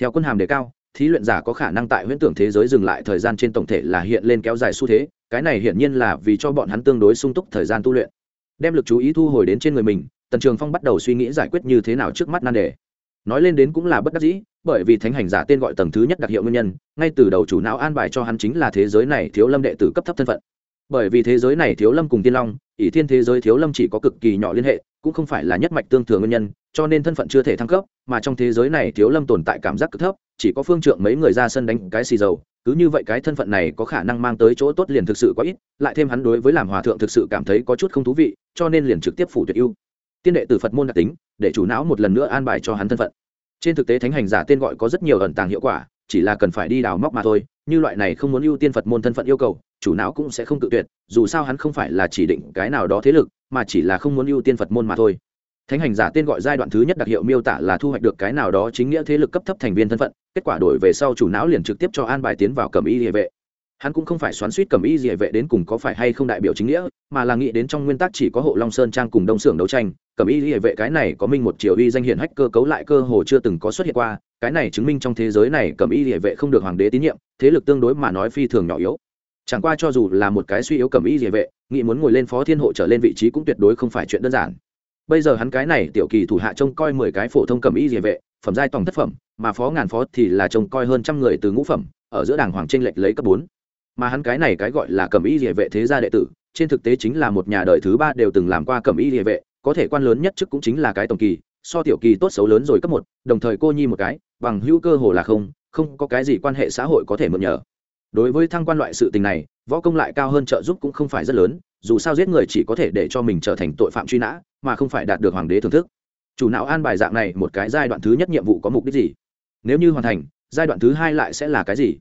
Theo quân hàm đề cao, thí luyện giả có khả năng tại huyễn tưởng thế giới dừng lại thời gian trên tổng thể là hiện lên kéo dài xu thế, cái này hiển nhiên là vì cho bọn hắn tương đối sung túc thời gian tu luyện. Đem lực chú ý thu hồi đến trên người mình, tần trường phong bắt đầu suy nghĩ giải quyết như thế nào trước mắt nan đề. Nói lên đến cũng là bất đắc dĩ, bởi vì thánh hành giả tên gọi tầng thứ nhất đặc hiệu nguyên nhân, ngay từ đầu chủ não an bài cho hắn chính là thế giới này thiếu lâm đệ tử cấp thấp thân phận bởi vì thế giới này thiếu lâm cùng tiên long, ỷ thiên thế giới thiếu lâm chỉ có cực kỳ nhỏ liên hệ, cũng không phải là nhất mạch tương thừa nguyên nhân, cho nên thân phận chưa thể thăng cấp, mà trong thế giới này thiếu lâm tồn tại cảm giác cực thấp, chỉ có phương trượng mấy người ra sân đánh cái xì dầu, cứ như vậy cái thân phận này có khả năng mang tới chỗ tốt liền thực sự quá ít, lại thêm hắn đối với làm hòa thượng thực sự cảm thấy có chút không thú vị, cho nên liền trực tiếp phủ tuyệt ưu. Tiên đệ từ phật môn đặc tính, để chủ não một lần nữa an bài cho hắn thân phận. Trên thực tế thánh hành giả tên gọi có rất nhiều ẩn tàng hiệu quả, chỉ là cần phải đi đào móc mà thôi, như loại này không muốn ưu tiên phật môn thân phận yêu cầu chủ não cũng sẽ không tự tuyệt, dù sao hắn không phải là chỉ định cái nào đó thế lực, mà chỉ là không muốn ưu tiên phật môn mà thôi. Thánh hành giả tên gọi giai đoạn thứ nhất đặc hiệu miêu tả là thu hoạch được cái nào đó chính nghĩa thế lực cấp thấp thành viên thân phận, kết quả đổi về sau chủ não liền trực tiếp cho an bài tiến vào cầm y địa vệ. Hắn cũng không phải xoắn suýt cầm y địa vệ đến cùng có phải hay không đại biểu chính nghĩa, mà là nghĩ đến trong nguyên tắc chỉ có hộ long sơn trang cùng đông xưởng đấu tranh cầm y địa vệ cái này có minh một triều uy danh hiển hách cơ cấu lại cơ hồ chưa từng có xuất hiện qua, cái này chứng minh trong thế giới này cầm y địa vệ không được hoàng đế tín nhiệm, thế lực tương đối mà nói phi thường nhỏ yếu chẳng qua cho dù là một cái suy yếu cầm y địa vệ, nghĩ muốn ngồi lên phó thiên hộ trở lên vị trí cũng tuyệt đối không phải chuyện đơn giản. Bây giờ hắn cái này tiểu kỳ thủ hạ trông coi mười cái phổ thông cầm y địa vệ, phẩm giai tổng thất phẩm, mà phó ngàn phó thì là trông coi hơn trăm người từ ngũ phẩm, ở giữa đảng hoàng tranh lệch lấy cấp bốn. Mà hắn cái này cái gọi là cầm y địa vệ thế gia đệ tử, trên thực tế chính là một nhà đời thứ ba đều từng làm qua cầm y địa vệ, có thể quan lớn nhất chức cũng chính là cái tổng kỳ, so tiểu kỳ tốt xấu lớn rồi cấp một, đồng thời cô nhi một cái, bằng hữu cơ hồ là không không có cái gì quan hệ xã hội có thể mượn nhờ đối với thăng quan loại sự tình này, võ công lại cao hơn trợ giúp cũng không phải rất lớn, dù sao giết người chỉ có thể để cho mình trở thành tội phạm truy nã, mà không phải đạt được hoàng đế thưởng thức. Chủ não an bài dạng này một cái giai đoạn thứ nhất nhiệm vụ có mục đích gì? Nếu như hoàn thành, giai đoạn thứ hai lại sẽ là cái gì?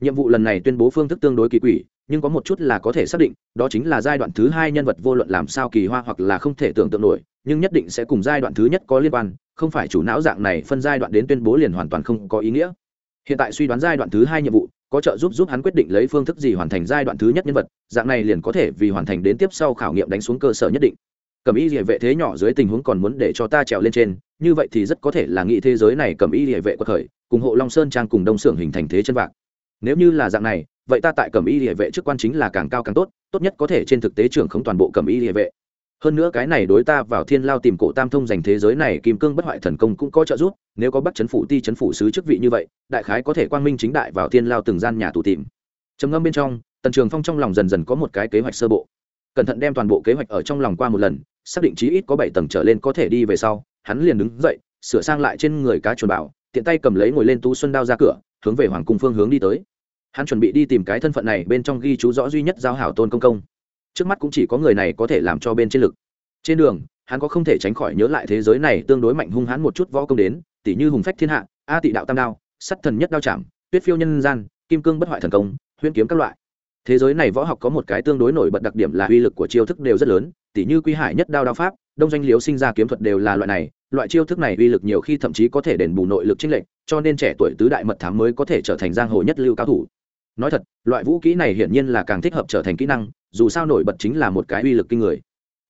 Nhiệm vụ lần này tuyên bố phương thức tương đối kỳ quỷ, nhưng có một chút là có thể xác định, đó chính là giai đoạn thứ hai nhân vật vô luận làm sao kỳ hoa hoặc là không thể tưởng tượng nổi, nhưng nhất định sẽ cùng giai đoạn thứ nhất có liên quan, không phải chủ não dạng này phân giai đoạn đến tuyên bố liền hoàn toàn không có ý nghĩa. Hiện tại suy đoán giai đoạn thứ hai nhiệm vụ có trợ giúp giúp hắn quyết định lấy phương thức gì hoàn thành giai đoạn thứ nhất nhân vật, dạng này liền có thể vì hoàn thành đến tiếp sau khảo nghiệm đánh xuống cơ sở nhất định. Cầm y địa vệ thế nhỏ dưới tình huống còn muốn để cho ta trèo lên trên, như vậy thì rất có thể là nghĩ thế giới này cầm y địa vệ của thời cùng hộ long sơn trang cùng đông xưởng hình thành thế chân vạc. Nếu như là dạng này, vậy ta tại cầm y địa vệ chức quan chính là càng cao càng tốt tốt nhất có thể trên thực tế trưởng không toàn bộ cầm y địa vệ hơn nữa cái này đối ta vào thiên lao tìm cổ tam thông dành thế giới này kim cương bất hoại thần công cũng có trợ giúp, nếu có bắt chấn phủ, ti chấn phủ sứ chức vị như vậy, đại khái có thể quang minh chính đại vào thiên lao từng gian nhà tù tìm. Trầm ngâm bên trong, tần trường phong trong lòng dần dần có một cái kế hoạch sơ bộ. Cẩn thận đem toàn bộ kế hoạch ở trong lòng qua một lần, xác định chí ít có bảy tầng trở lên có thể đi về sau, hắn liền đứng dậy, sửa sang lại trên người cá chuồn bảo, tiện tay cầm lấy ngồi lên tú xuân đao ra cửa, hướng về hoàng cung phương hướng đi tới. Hắn chuẩn bị đi tìm cái thân phận này bên trong ghi chú rõ duy nhất giao hảo tôn công công trước mắt cũng chỉ có người này có thể làm cho bên trên lực. Trên đường, hắn có không thể tránh khỏi nhớ lại thế giới này tương đối mạnh hung hãn một chút võ công đến tỷ như hùng phách thiên hạ, a tị đạo tam đao, sắt thần nhất đao chạm tuyết phiêu nhân gian, kim cương bất hoại thần công, huyễn kiếm các loại. Thế giới này võ học có một cái tương đối nổi bật đặc điểm là uy lực của chiêu thức đều rất lớn, tỉ như quy hải nhất đao đao pháp, đông doanh liếu sinh ra kiếm thuật đều là loại này, loại chiêu thức này uy lực nhiều khi thậm chí có thể đền bù nội lực chênh lệch, cho nên trẻ tuổi tứ đại mật thám mới có thể trở thành giang hồ nhất lưu cao thủ. Nói thật, loại vũ kỹ này hiển nhiên là càng thích hợp trở thành kỹ năng dù sao nổi bật chính là một cái uy lực kinh người.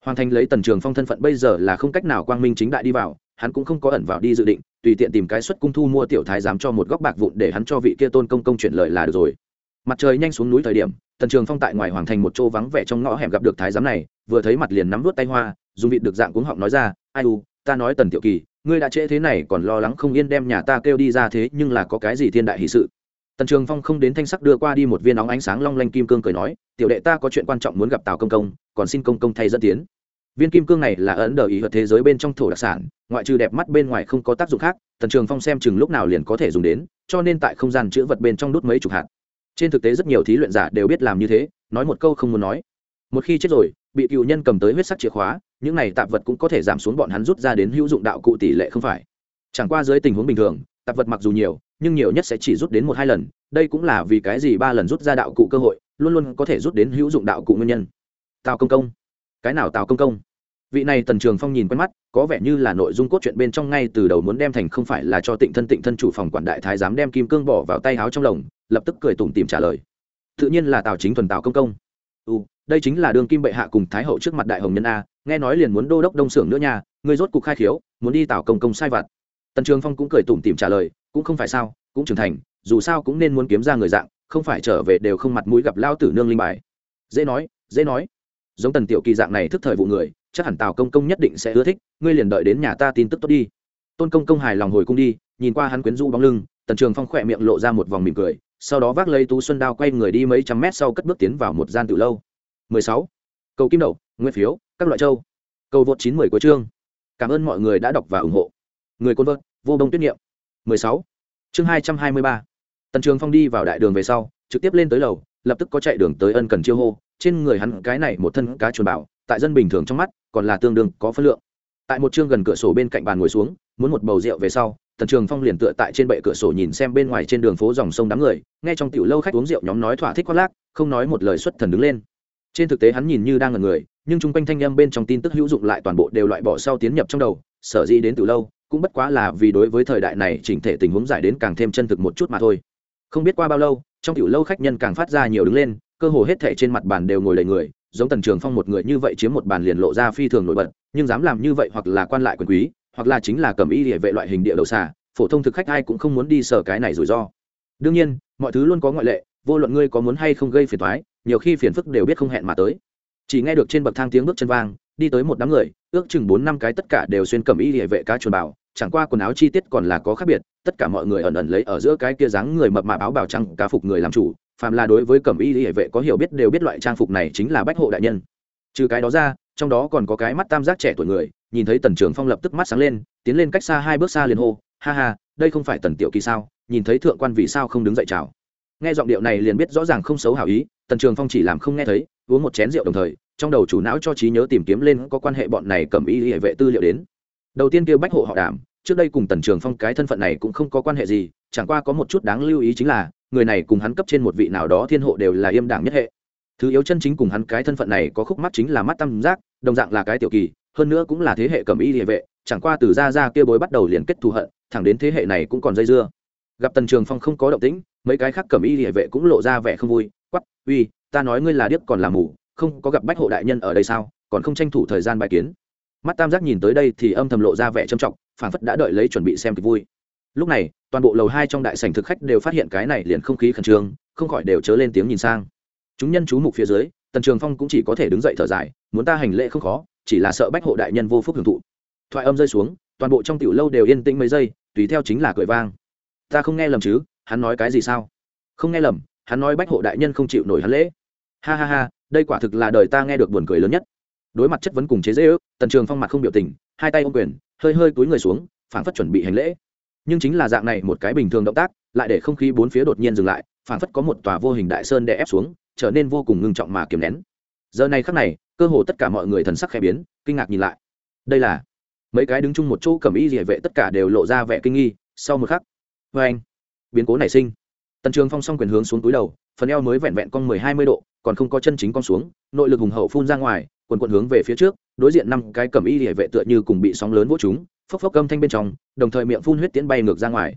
Hoàng thành lấy tần trường phong thân phận bây giờ là không cách nào quang minh chính đại đi vào, hắn cũng không có ẩn vào đi dự định, tùy tiện tìm cái xuất cung thu mua tiểu thái giám cho một góc bạc vụn để hắn cho vị kia tôn công công chuyển lời là được rồi. Mặt trời nhanh xuống núi thời điểm, tần trường phong tại ngoài hoàng thành một chỗ vắng vẻ trong ngõ hẻm gặp được thái giám này, vừa thấy mặt liền nắm vút tay hoa, dùng vịt được dạng cuống họng nói ra, ai u, ta nói tần tiểu kỳ, ngươi đã trễ thế này còn lo lắng không yên đem nhà ta kêu đi ra thế nhưng là có cái gì thiên đại hỷ sự tần trường phong không đến thanh sắc đưa qua đi một viên óng ánh sáng long lanh kim cương cười nói, tiểu đệ ta có chuyện quan trọng muốn gặp tào công công, còn xin công công thay dẫn tiến. Viên kim cương này là ấn đờ ý hợp thế giới bên trong thổ đặc sản, ngoại trừ đẹp mắt bên ngoài không có tác dụng khác, tần trường phong xem chừng lúc nào liền có thể dùng đến, cho nên tại không gian chữ vật bên trong đút mấy chục hạt. Trên thực tế rất nhiều thí luyện giả đều biết làm như thế, nói một câu không muốn nói. Một khi chết rồi, bị cựu nhân cầm tới huyết sắc chìa khóa, những này tạp vật cũng có thể giảm xuống bọn hắn rút ra đến hữu dụng đạo cụ tỷ lệ không phải. Chẳng qua dưới tình huống bình thường, tạp vật mặc dù nhiều nhưng nhiều nhất sẽ chỉ rút đến một hai lần, đây cũng là vì cái gì ba lần rút ra đạo cụ cơ hội, luôn luôn có thể rút đến hữu dụng đạo cụ nguyên nhân. Tào công công. Cái nào tào công công? Vị này tần trường phong nhìn quen mắt, có vẻ như là nội dung cốt truyện bên trong ngay từ đầu muốn đem thành không phải là cho tịnh thân tịnh thân chủ phòng quản đại thái dám đem kim cương bỏ vào tay áo trong lồng, lập tức cười tủm tìm trả lời. Tự nhiên là tào chính thuần tào công công. Ừ đây chính là đường kim bệ hạ cùng thái hậu trước mặt đại hồng nhân a, nghe nói liền muốn đô đốc đông xưởng nữa nha người rốt cục khai khiếu, muốn đi tào công công sai vặt. Tần trường phong cũng cười tủm tìm trả lời cũng không phải sao, cũng trưởng thành, dù sao cũng nên muốn kiếm ra người dạng, không phải trở về đều không mặt mũi gặp lao tử nương linh bài. Dễ nói dễ nói. Giống tần tiểu kỳ dạng này thức thời vụ người, chắc hẳn tào công công nhất định sẽ ưa thích, ngươi liền đợi đến nhà ta tin tức tốt đi. Tôn công công hài lòng hồi cung đi, nhìn qua hắn quyến rũ bóng lưng, tần trường phong khỏe miệng lộ ra một vòng mỉm cười, sau đó vác lấy tú xuân đao quay người đi mấy trăm mét sau cất bước tiến vào một gian từ lâu. 16. cầu kim đậu, nguyên phiếu, các loại châu. Cầu vượt 910 của chương. Cảm ơn mọi người đã đọc và ủng hộ. Người côn vợt, vô đông tuyết nghiệm. 16. chương 223. tần trường phong đi vào đại đường về sau, trực tiếp lên tới lầu, lập tức có chạy đường tới ân cần chiêu hô trên người hắn cái này một thân cá chuồn bảo tại dân bình thường trong mắt, còn là tương đương, có phân lượng tại một chương gần cửa sổ bên cạnh bàn ngồi xuống, muốn một bầu rượu về sau, tần trường phong liền tựa tại trên bệ cửa sổ nhìn xem bên ngoài trên đường phố dòng sông đám người, nghe trong tiểu lâu khách uống rượu nhóm nói thỏa thích khoác lác, không nói một lời xuất thần đứng lên trên thực tế hắn nhìn như đang ngẩn người, nhưng chung quanh thanh âm bên trong tin tức hữu dụng lại toàn bộ đều loại bỏ sau tiến nhập trong đầu, sở dĩ đến từ lâu cũng bất quá là vì đối với thời đại này chỉnh thể tình huống giải đến càng thêm chân thực một chút mà thôi. Không biết qua bao lâu, trong tiểu lâu khách nhân càng phát ra nhiều đứng lên, cơ hồ hết thể trên mặt bàn đều ngồi đầy người, giống tần trường phong một người như vậy chiếm một bàn liền lộ ra phi thường nổi bật, nhưng dám làm như vậy hoặc là quan lại quyền quý, hoặc là chính là cầm y địa vệ loại hình địa đầu xà, phổ thông thực khách ai cũng không muốn đi sở cái này rủi ro. Đương nhiên, mọi thứ luôn có ngoại lệ, vô luận ngươi có muốn hay không gây phiền thoái nhiều khi phiền phức đều biết không hẹn mà tới. Chỉ nghe được trên bậc thang tiếng bước chân vang đi tới một đám người, ước chừng bốn năm cái tất cả đều xuyên cầm y địa vệ cá chuồn bảo chẳng qua quần áo chi tiết còn là có khác biệt, tất cả mọi người ẩn ẩn lấy ở giữa cái kia dáng người mập mạp áo bào trắng cá phục người làm chủ, phàm là đối với cẩm y hệ vệ có hiểu biết đều biết loại trang phục này chính là bách hộ đại nhân. Trừ cái đó ra, trong đó còn có cái mắt tam giác trẻ tuổi người, nhìn thấy tần trường phong lập tức mắt sáng lên, tiến lên cách xa hai bước xa liền hô, ha ha, đây không phải tần tiểu kỳ sao? Nhìn thấy thượng quan vì sao không đứng dậy chào? Nghe giọng điệu này liền biết rõ ràng không xấu hảo ý, tần trường phong chỉ làm không nghe thấy, uống một chén rượu đồng thời, trong đầu chủ não cho trí nhớ tìm kiếm lên có quan hệ bọn này cầm y hệ vệ tư liệu đến. Đầu tiên kêu bách hộ họ đảm trước đây cùng tần trường phong cái thân phận này cũng không có quan hệ gì, chẳng qua có một chút đáng lưu ý chính là, người này cùng hắn cấp trên một vị nào đó thiên hộ đều là yêm đảng nhất hệ. Thứ yếu chân chính cùng hắn cái thân phận này có khúc mắt chính là mắt tam giác, đồng dạng là cái tiểu kỳ, hơn nữa cũng là thế hệ cầm y địa vệ, chẳng qua từ ra ra kia bối bắt đầu liền kết thù hận, thẳng đến thế hệ này cũng còn dây dưa. Gặp tần trường phong không có động tĩnh mấy cái khác cầm y địa vệ cũng lộ ra vẻ không vui quắp uy, ta nói ngươi là điếc còn là mù, không có gặp bách hộ đại nhân ở đây sao, còn không tranh thủ thời gian bài kiến. Mắt tam giác nhìn tới đây thì âm thầm lộ ra vẻ trầm trọng phản phất đã đợi lấy chuẩn bị xem kịch vui. Lúc này, toàn bộ lầu hai trong đại sảnh thực khách đều phát hiện cái này liền không khí khẩn trương, không khỏi đều chớ lên tiếng nhìn sang. Chúng nhân chú mục phía dưới, tần trường phong cũng chỉ có thể đứng dậy thở dài, muốn ta hành lễ không khó, chỉ là sợ bách hộ đại nhân vô phúc hưởng thụ. Thoại âm rơi xuống, toàn bộ trong tiểu lâu đều yên tĩnh mấy giây, tùy theo chính là cười vang. Ta không nghe lầm chứ hắn nói cái gì sao? Không nghe lầm, hắn nói bách hộ đại nhân không chịu nổi hắn lễ. Ha ha ha, đây quả thực là đời ta nghe được buồn cười lớn nhất. Đối mặt chất vấn cùng chế dễ ước, tần trường phong mặt không biểu tình, hai tay ôm quyền, hơi hơi túi người xuống phản phất chuẩn bị hành lễ. Nhưng chính là dạng này một cái bình thường động tác, lại để không khí bốn phía đột nhiên dừng lại phản phất có một tòa vô hình đại sơn đè ép xuống, trở nên vô cùng ngưng trọng mà kiềm nén. Giờ này khắc này, cơ hồ tất cả mọi người thần sắc khẽ biến, kinh ngạc nhìn lại. Đây là mấy cái đứng chung một chỗ cầm y địa vệ tất cả đều lộ ra vẻ kinh nghi, sau một khắc vê anh biến cố nảy sinh. Tần trường phong s quyền hướng xuống túi đầu, phần eo mới vẹn vẹn con mười hai mươi độ, còn không có chân chính con xuống, nội lực hùng hậu phun ra ngoài, quần quần hướng về phía trước, đối diện năm cái cầm y địa vệ tựa như cùng bị sóng lớn vỗ chúng, phốc phốc âm thanh bên trong, đồng thời miệng phun huyết tiễn bay ngược ra ngoài.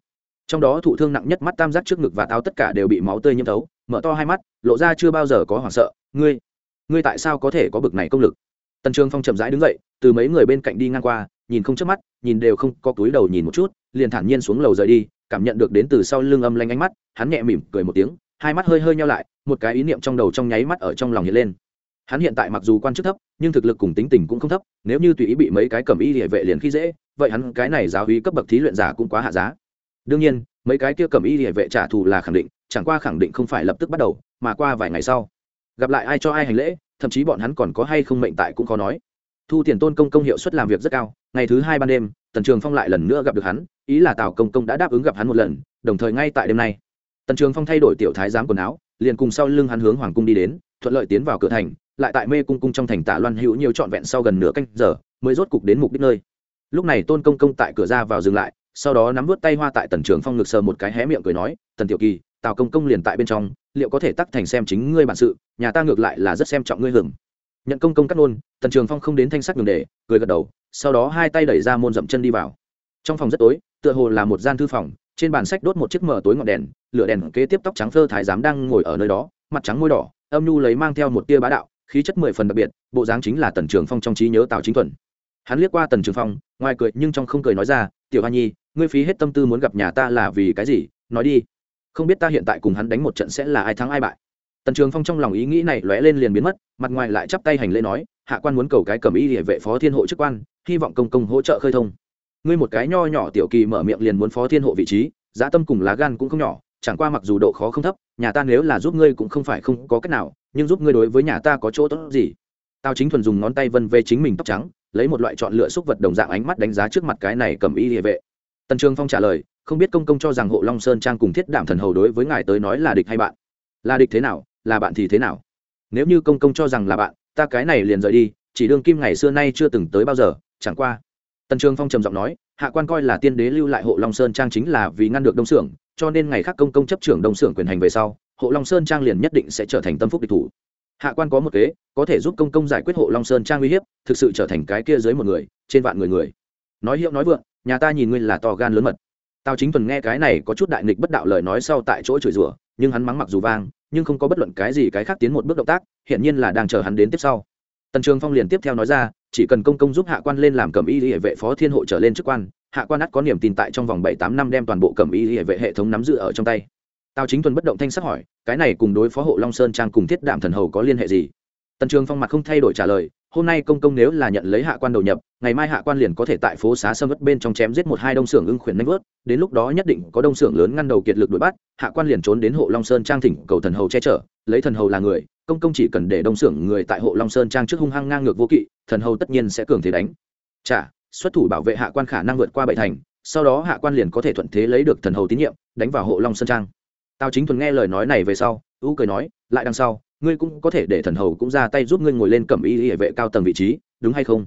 Trong đó thụ thương nặng nhất mắt tam giác trước ngực và táo tất cả đều bị máu tươi nhiễm thấu, mở to hai mắt, lộ ra chưa bao giờ có hoảng sợ, ngươi ngươi tại sao có thể có bực này công lực? Tần trường phong chậm rãi đứng dậy, từ mấy người bên cạnh đi ngang qua, nhìn không chớp mắt, nhìn đều không có túi đầu nhìn một chút, liền thản nhiên xuống lầu rời đi cảm nhận được đến từ sau lưng âm lanh ánh mắt, hắn nhẹ mỉm cười một tiếng, hai mắt hơi hơi nhau lại, một cái ý niệm trong đầu trong nháy mắt ở trong lòng hiện lên. Hắn hiện tại mặc dù quan chức thấp, nhưng thực lực cùng tính tình cũng không thấp, nếu như tùy ý bị mấy cái cầm y địa vệ liền khi dễ, vậy hắn cái này giáo hí cấp bậc thí luyện giả cũng quá hạ giá. Đương nhiên, mấy cái kia cầm y địa vệ trả thù là khẳng định, chẳng qua khẳng định không phải lập tức bắt đầu, mà qua vài ngày sau. Gặp lại ai cho ai hành lễ, thậm chí bọn hắn còn có hay không mệnh tại cũng khó nói. Thu tiền tôn công công hiệu suất làm việc rất cao, ngày thứ hai ban đêm, tần trường phong lại lần nữa gặp được hắn ý là tào công công đã đáp ứng gặp hắn một lần đồng thời ngay tại đêm nay tần trường phong thay đổi tiểu thái giám quần áo liền cùng sau lưng hắn hướng hoàng cung đi đến thuận lợi tiến vào cửa thành lại tại mê cung cung trong thành tả loan hữu nhiều trọn vẹn sau gần nửa canh giờ mới rốt cục đến mục đích nơi lúc này tôn công công tại cửa ra vào dừng lại sau đó nắm vút tay hoa tại tần trường phong ngực sờ một cái hé miệng cười nói tần tiểu kỳ tào công công liền tại bên trong liệu có thể tắc thành xem chính ngươi bản sự nhà ta ngược lại là rất xem trọng ngươi hưởng nhận công công cắt nôn tần trường phong không đến thanh sắc đường để cười gật đầu sau đó hai tay đẩy ra môn dậm chân đi vào trong phòng rất tối tựa hồ là một gian thư phòng, trên bàn sách đốt một chiếc mở tối ngọn đèn, lửa đèn kế tiếp tóc trắng phơ thái giám đang ngồi ở nơi đó, mặt trắng môi đỏ, âm nhu lấy mang theo một tia bá đạo, khí chất mười phần đặc biệt, bộ dáng chính là tần trường phong trong trí nhớ tào chính thuần. Hắn liếc qua tần trường phong, ngoài cười nhưng trong không cười nói ra, tiểu hoa nhi, ngươi phí hết tâm tư muốn gặp nhà ta là vì cái gì? Nói đi. Không biết ta hiện tại cùng hắn đánh một trận sẽ là ai thắng ai bại. Tần trường phong trong lòng ý nghĩ này lóe lên liền biến mất, mặt ngoài lại chắp tay hành lễ nói, hạ quan muốn cầu cái cầm ý địa vệ phó thiên hộ chức quan, hy vọng công công hỗ trợ khơi thông ngươi một cái nho nhỏ tiểu kỳ mở miệng liền muốn phó thiên hộ vị trí, giá tâm cùng lá gan cũng không nhỏ, chẳng qua mặc dù độ khó không thấp, nhà ta nếu là giúp ngươi cũng không phải không có cách nào, nhưng giúp ngươi đối với nhà ta có chỗ tốt gì? Tao chính thuần dùng ngón tay vân về chính mình tóc trắng, lấy một loại chọn lựa xúc vật đồng dạng ánh mắt đánh giá trước mặt cái này cầm y địa vệ. Tần trường phong trả lời, không biết công công cho rằng hộ long sơn trang cùng thiết đảm thần hầu đối với ngài tới nói là địch hay bạn? Là địch thế nào, là bạn thì thế nào? Nếu như công công cho rằng là bạn, ta cái này liền rời đi, chỉ đương kim ngày xưa nay chưa từng tới bao giờ, chẳng qua tần trường phong trầm giọng nói, hạ quan coi là tiên đế lưu lại hộ long sơn trang chính là vì ngăn được đông xưởng cho nên ngày khác công công chấp trưởng đông xưởng quyền hành về sau, hộ long sơn trang liền nhất định sẽ trở thành tâm phúc địch thủ. Hạ quan có một kế, có thể giúp công công giải quyết hộ long sơn trang uy hiếp, thực sự trở thành cái kia dưới một người, trên vạn người người. Nói hiệu nói vượng, nhà ta nhìn ngươi là to gan lớn mật. Tào chính thuần nghe cái này có chút đại nghịch bất đạo lời nói sau tại chỗ chửi rủa, nhưng hắn mắng mặc dù vang, nhưng không có bất luận cái gì cái khác tiến một bước động tác hiện nhiên là đang chờ hắn đến tiếp sau tần trường phong liền tiếp theo nói ra, chỉ cần công công giúp hạ quan lên làm cẩm y hệ vệ phó thiên hộ trở lên chức quan, hạ quan ắt có niềm tin tại trong vòng bảy tám năm đem toàn bộ cẩm y hệ vệ hệ thống nắm giữ ở trong tay. Tào chính thuần bất động thanh sắc hỏi, cái này cùng đối phó hộ long sơn trang cùng thiết đạm thần hầu có liên hệ gì? Tần trường phong mặt không thay đổi trả lời, hôm nay công công nếu là nhận lấy hạ quan đầu nhập, ngày mai hạ quan liền có thể tại phố xá sâm vất bên trong chém giết một hai đông xưởng ưng khuyển nanh vớt, đến lúc đó nhất định có đông xưởng lớn ngăn đầu kiệt lực đuổi bắt, hạ quan liền trốn đến hộ long sơn trang thỉnh cầu thần hầu che chở, lấy thần hầu là người công công chỉ cần để đông xưởng người tại hộ long sơn trang trước hung hăng ngang ngược vô kỵ, thần hầu tất nhiên sẽ cường thế đánh. Chả, xuất thủ bảo vệ hạ quan khả năng vượt qua bảy thành, sau đó hạ quan liền có thể thuận thế lấy được thần hầu tín nhiệm, đánh vào hộ long sơn trang. Tào chính thuần nghe lời nói này về sau u cười nói, lại đằng sau, ngươi cũng có thể để thần hầu cũng ra tay giúp ngươi ngồi lên cẩm y hệ vệ cao tầng vị trí, đúng hay không?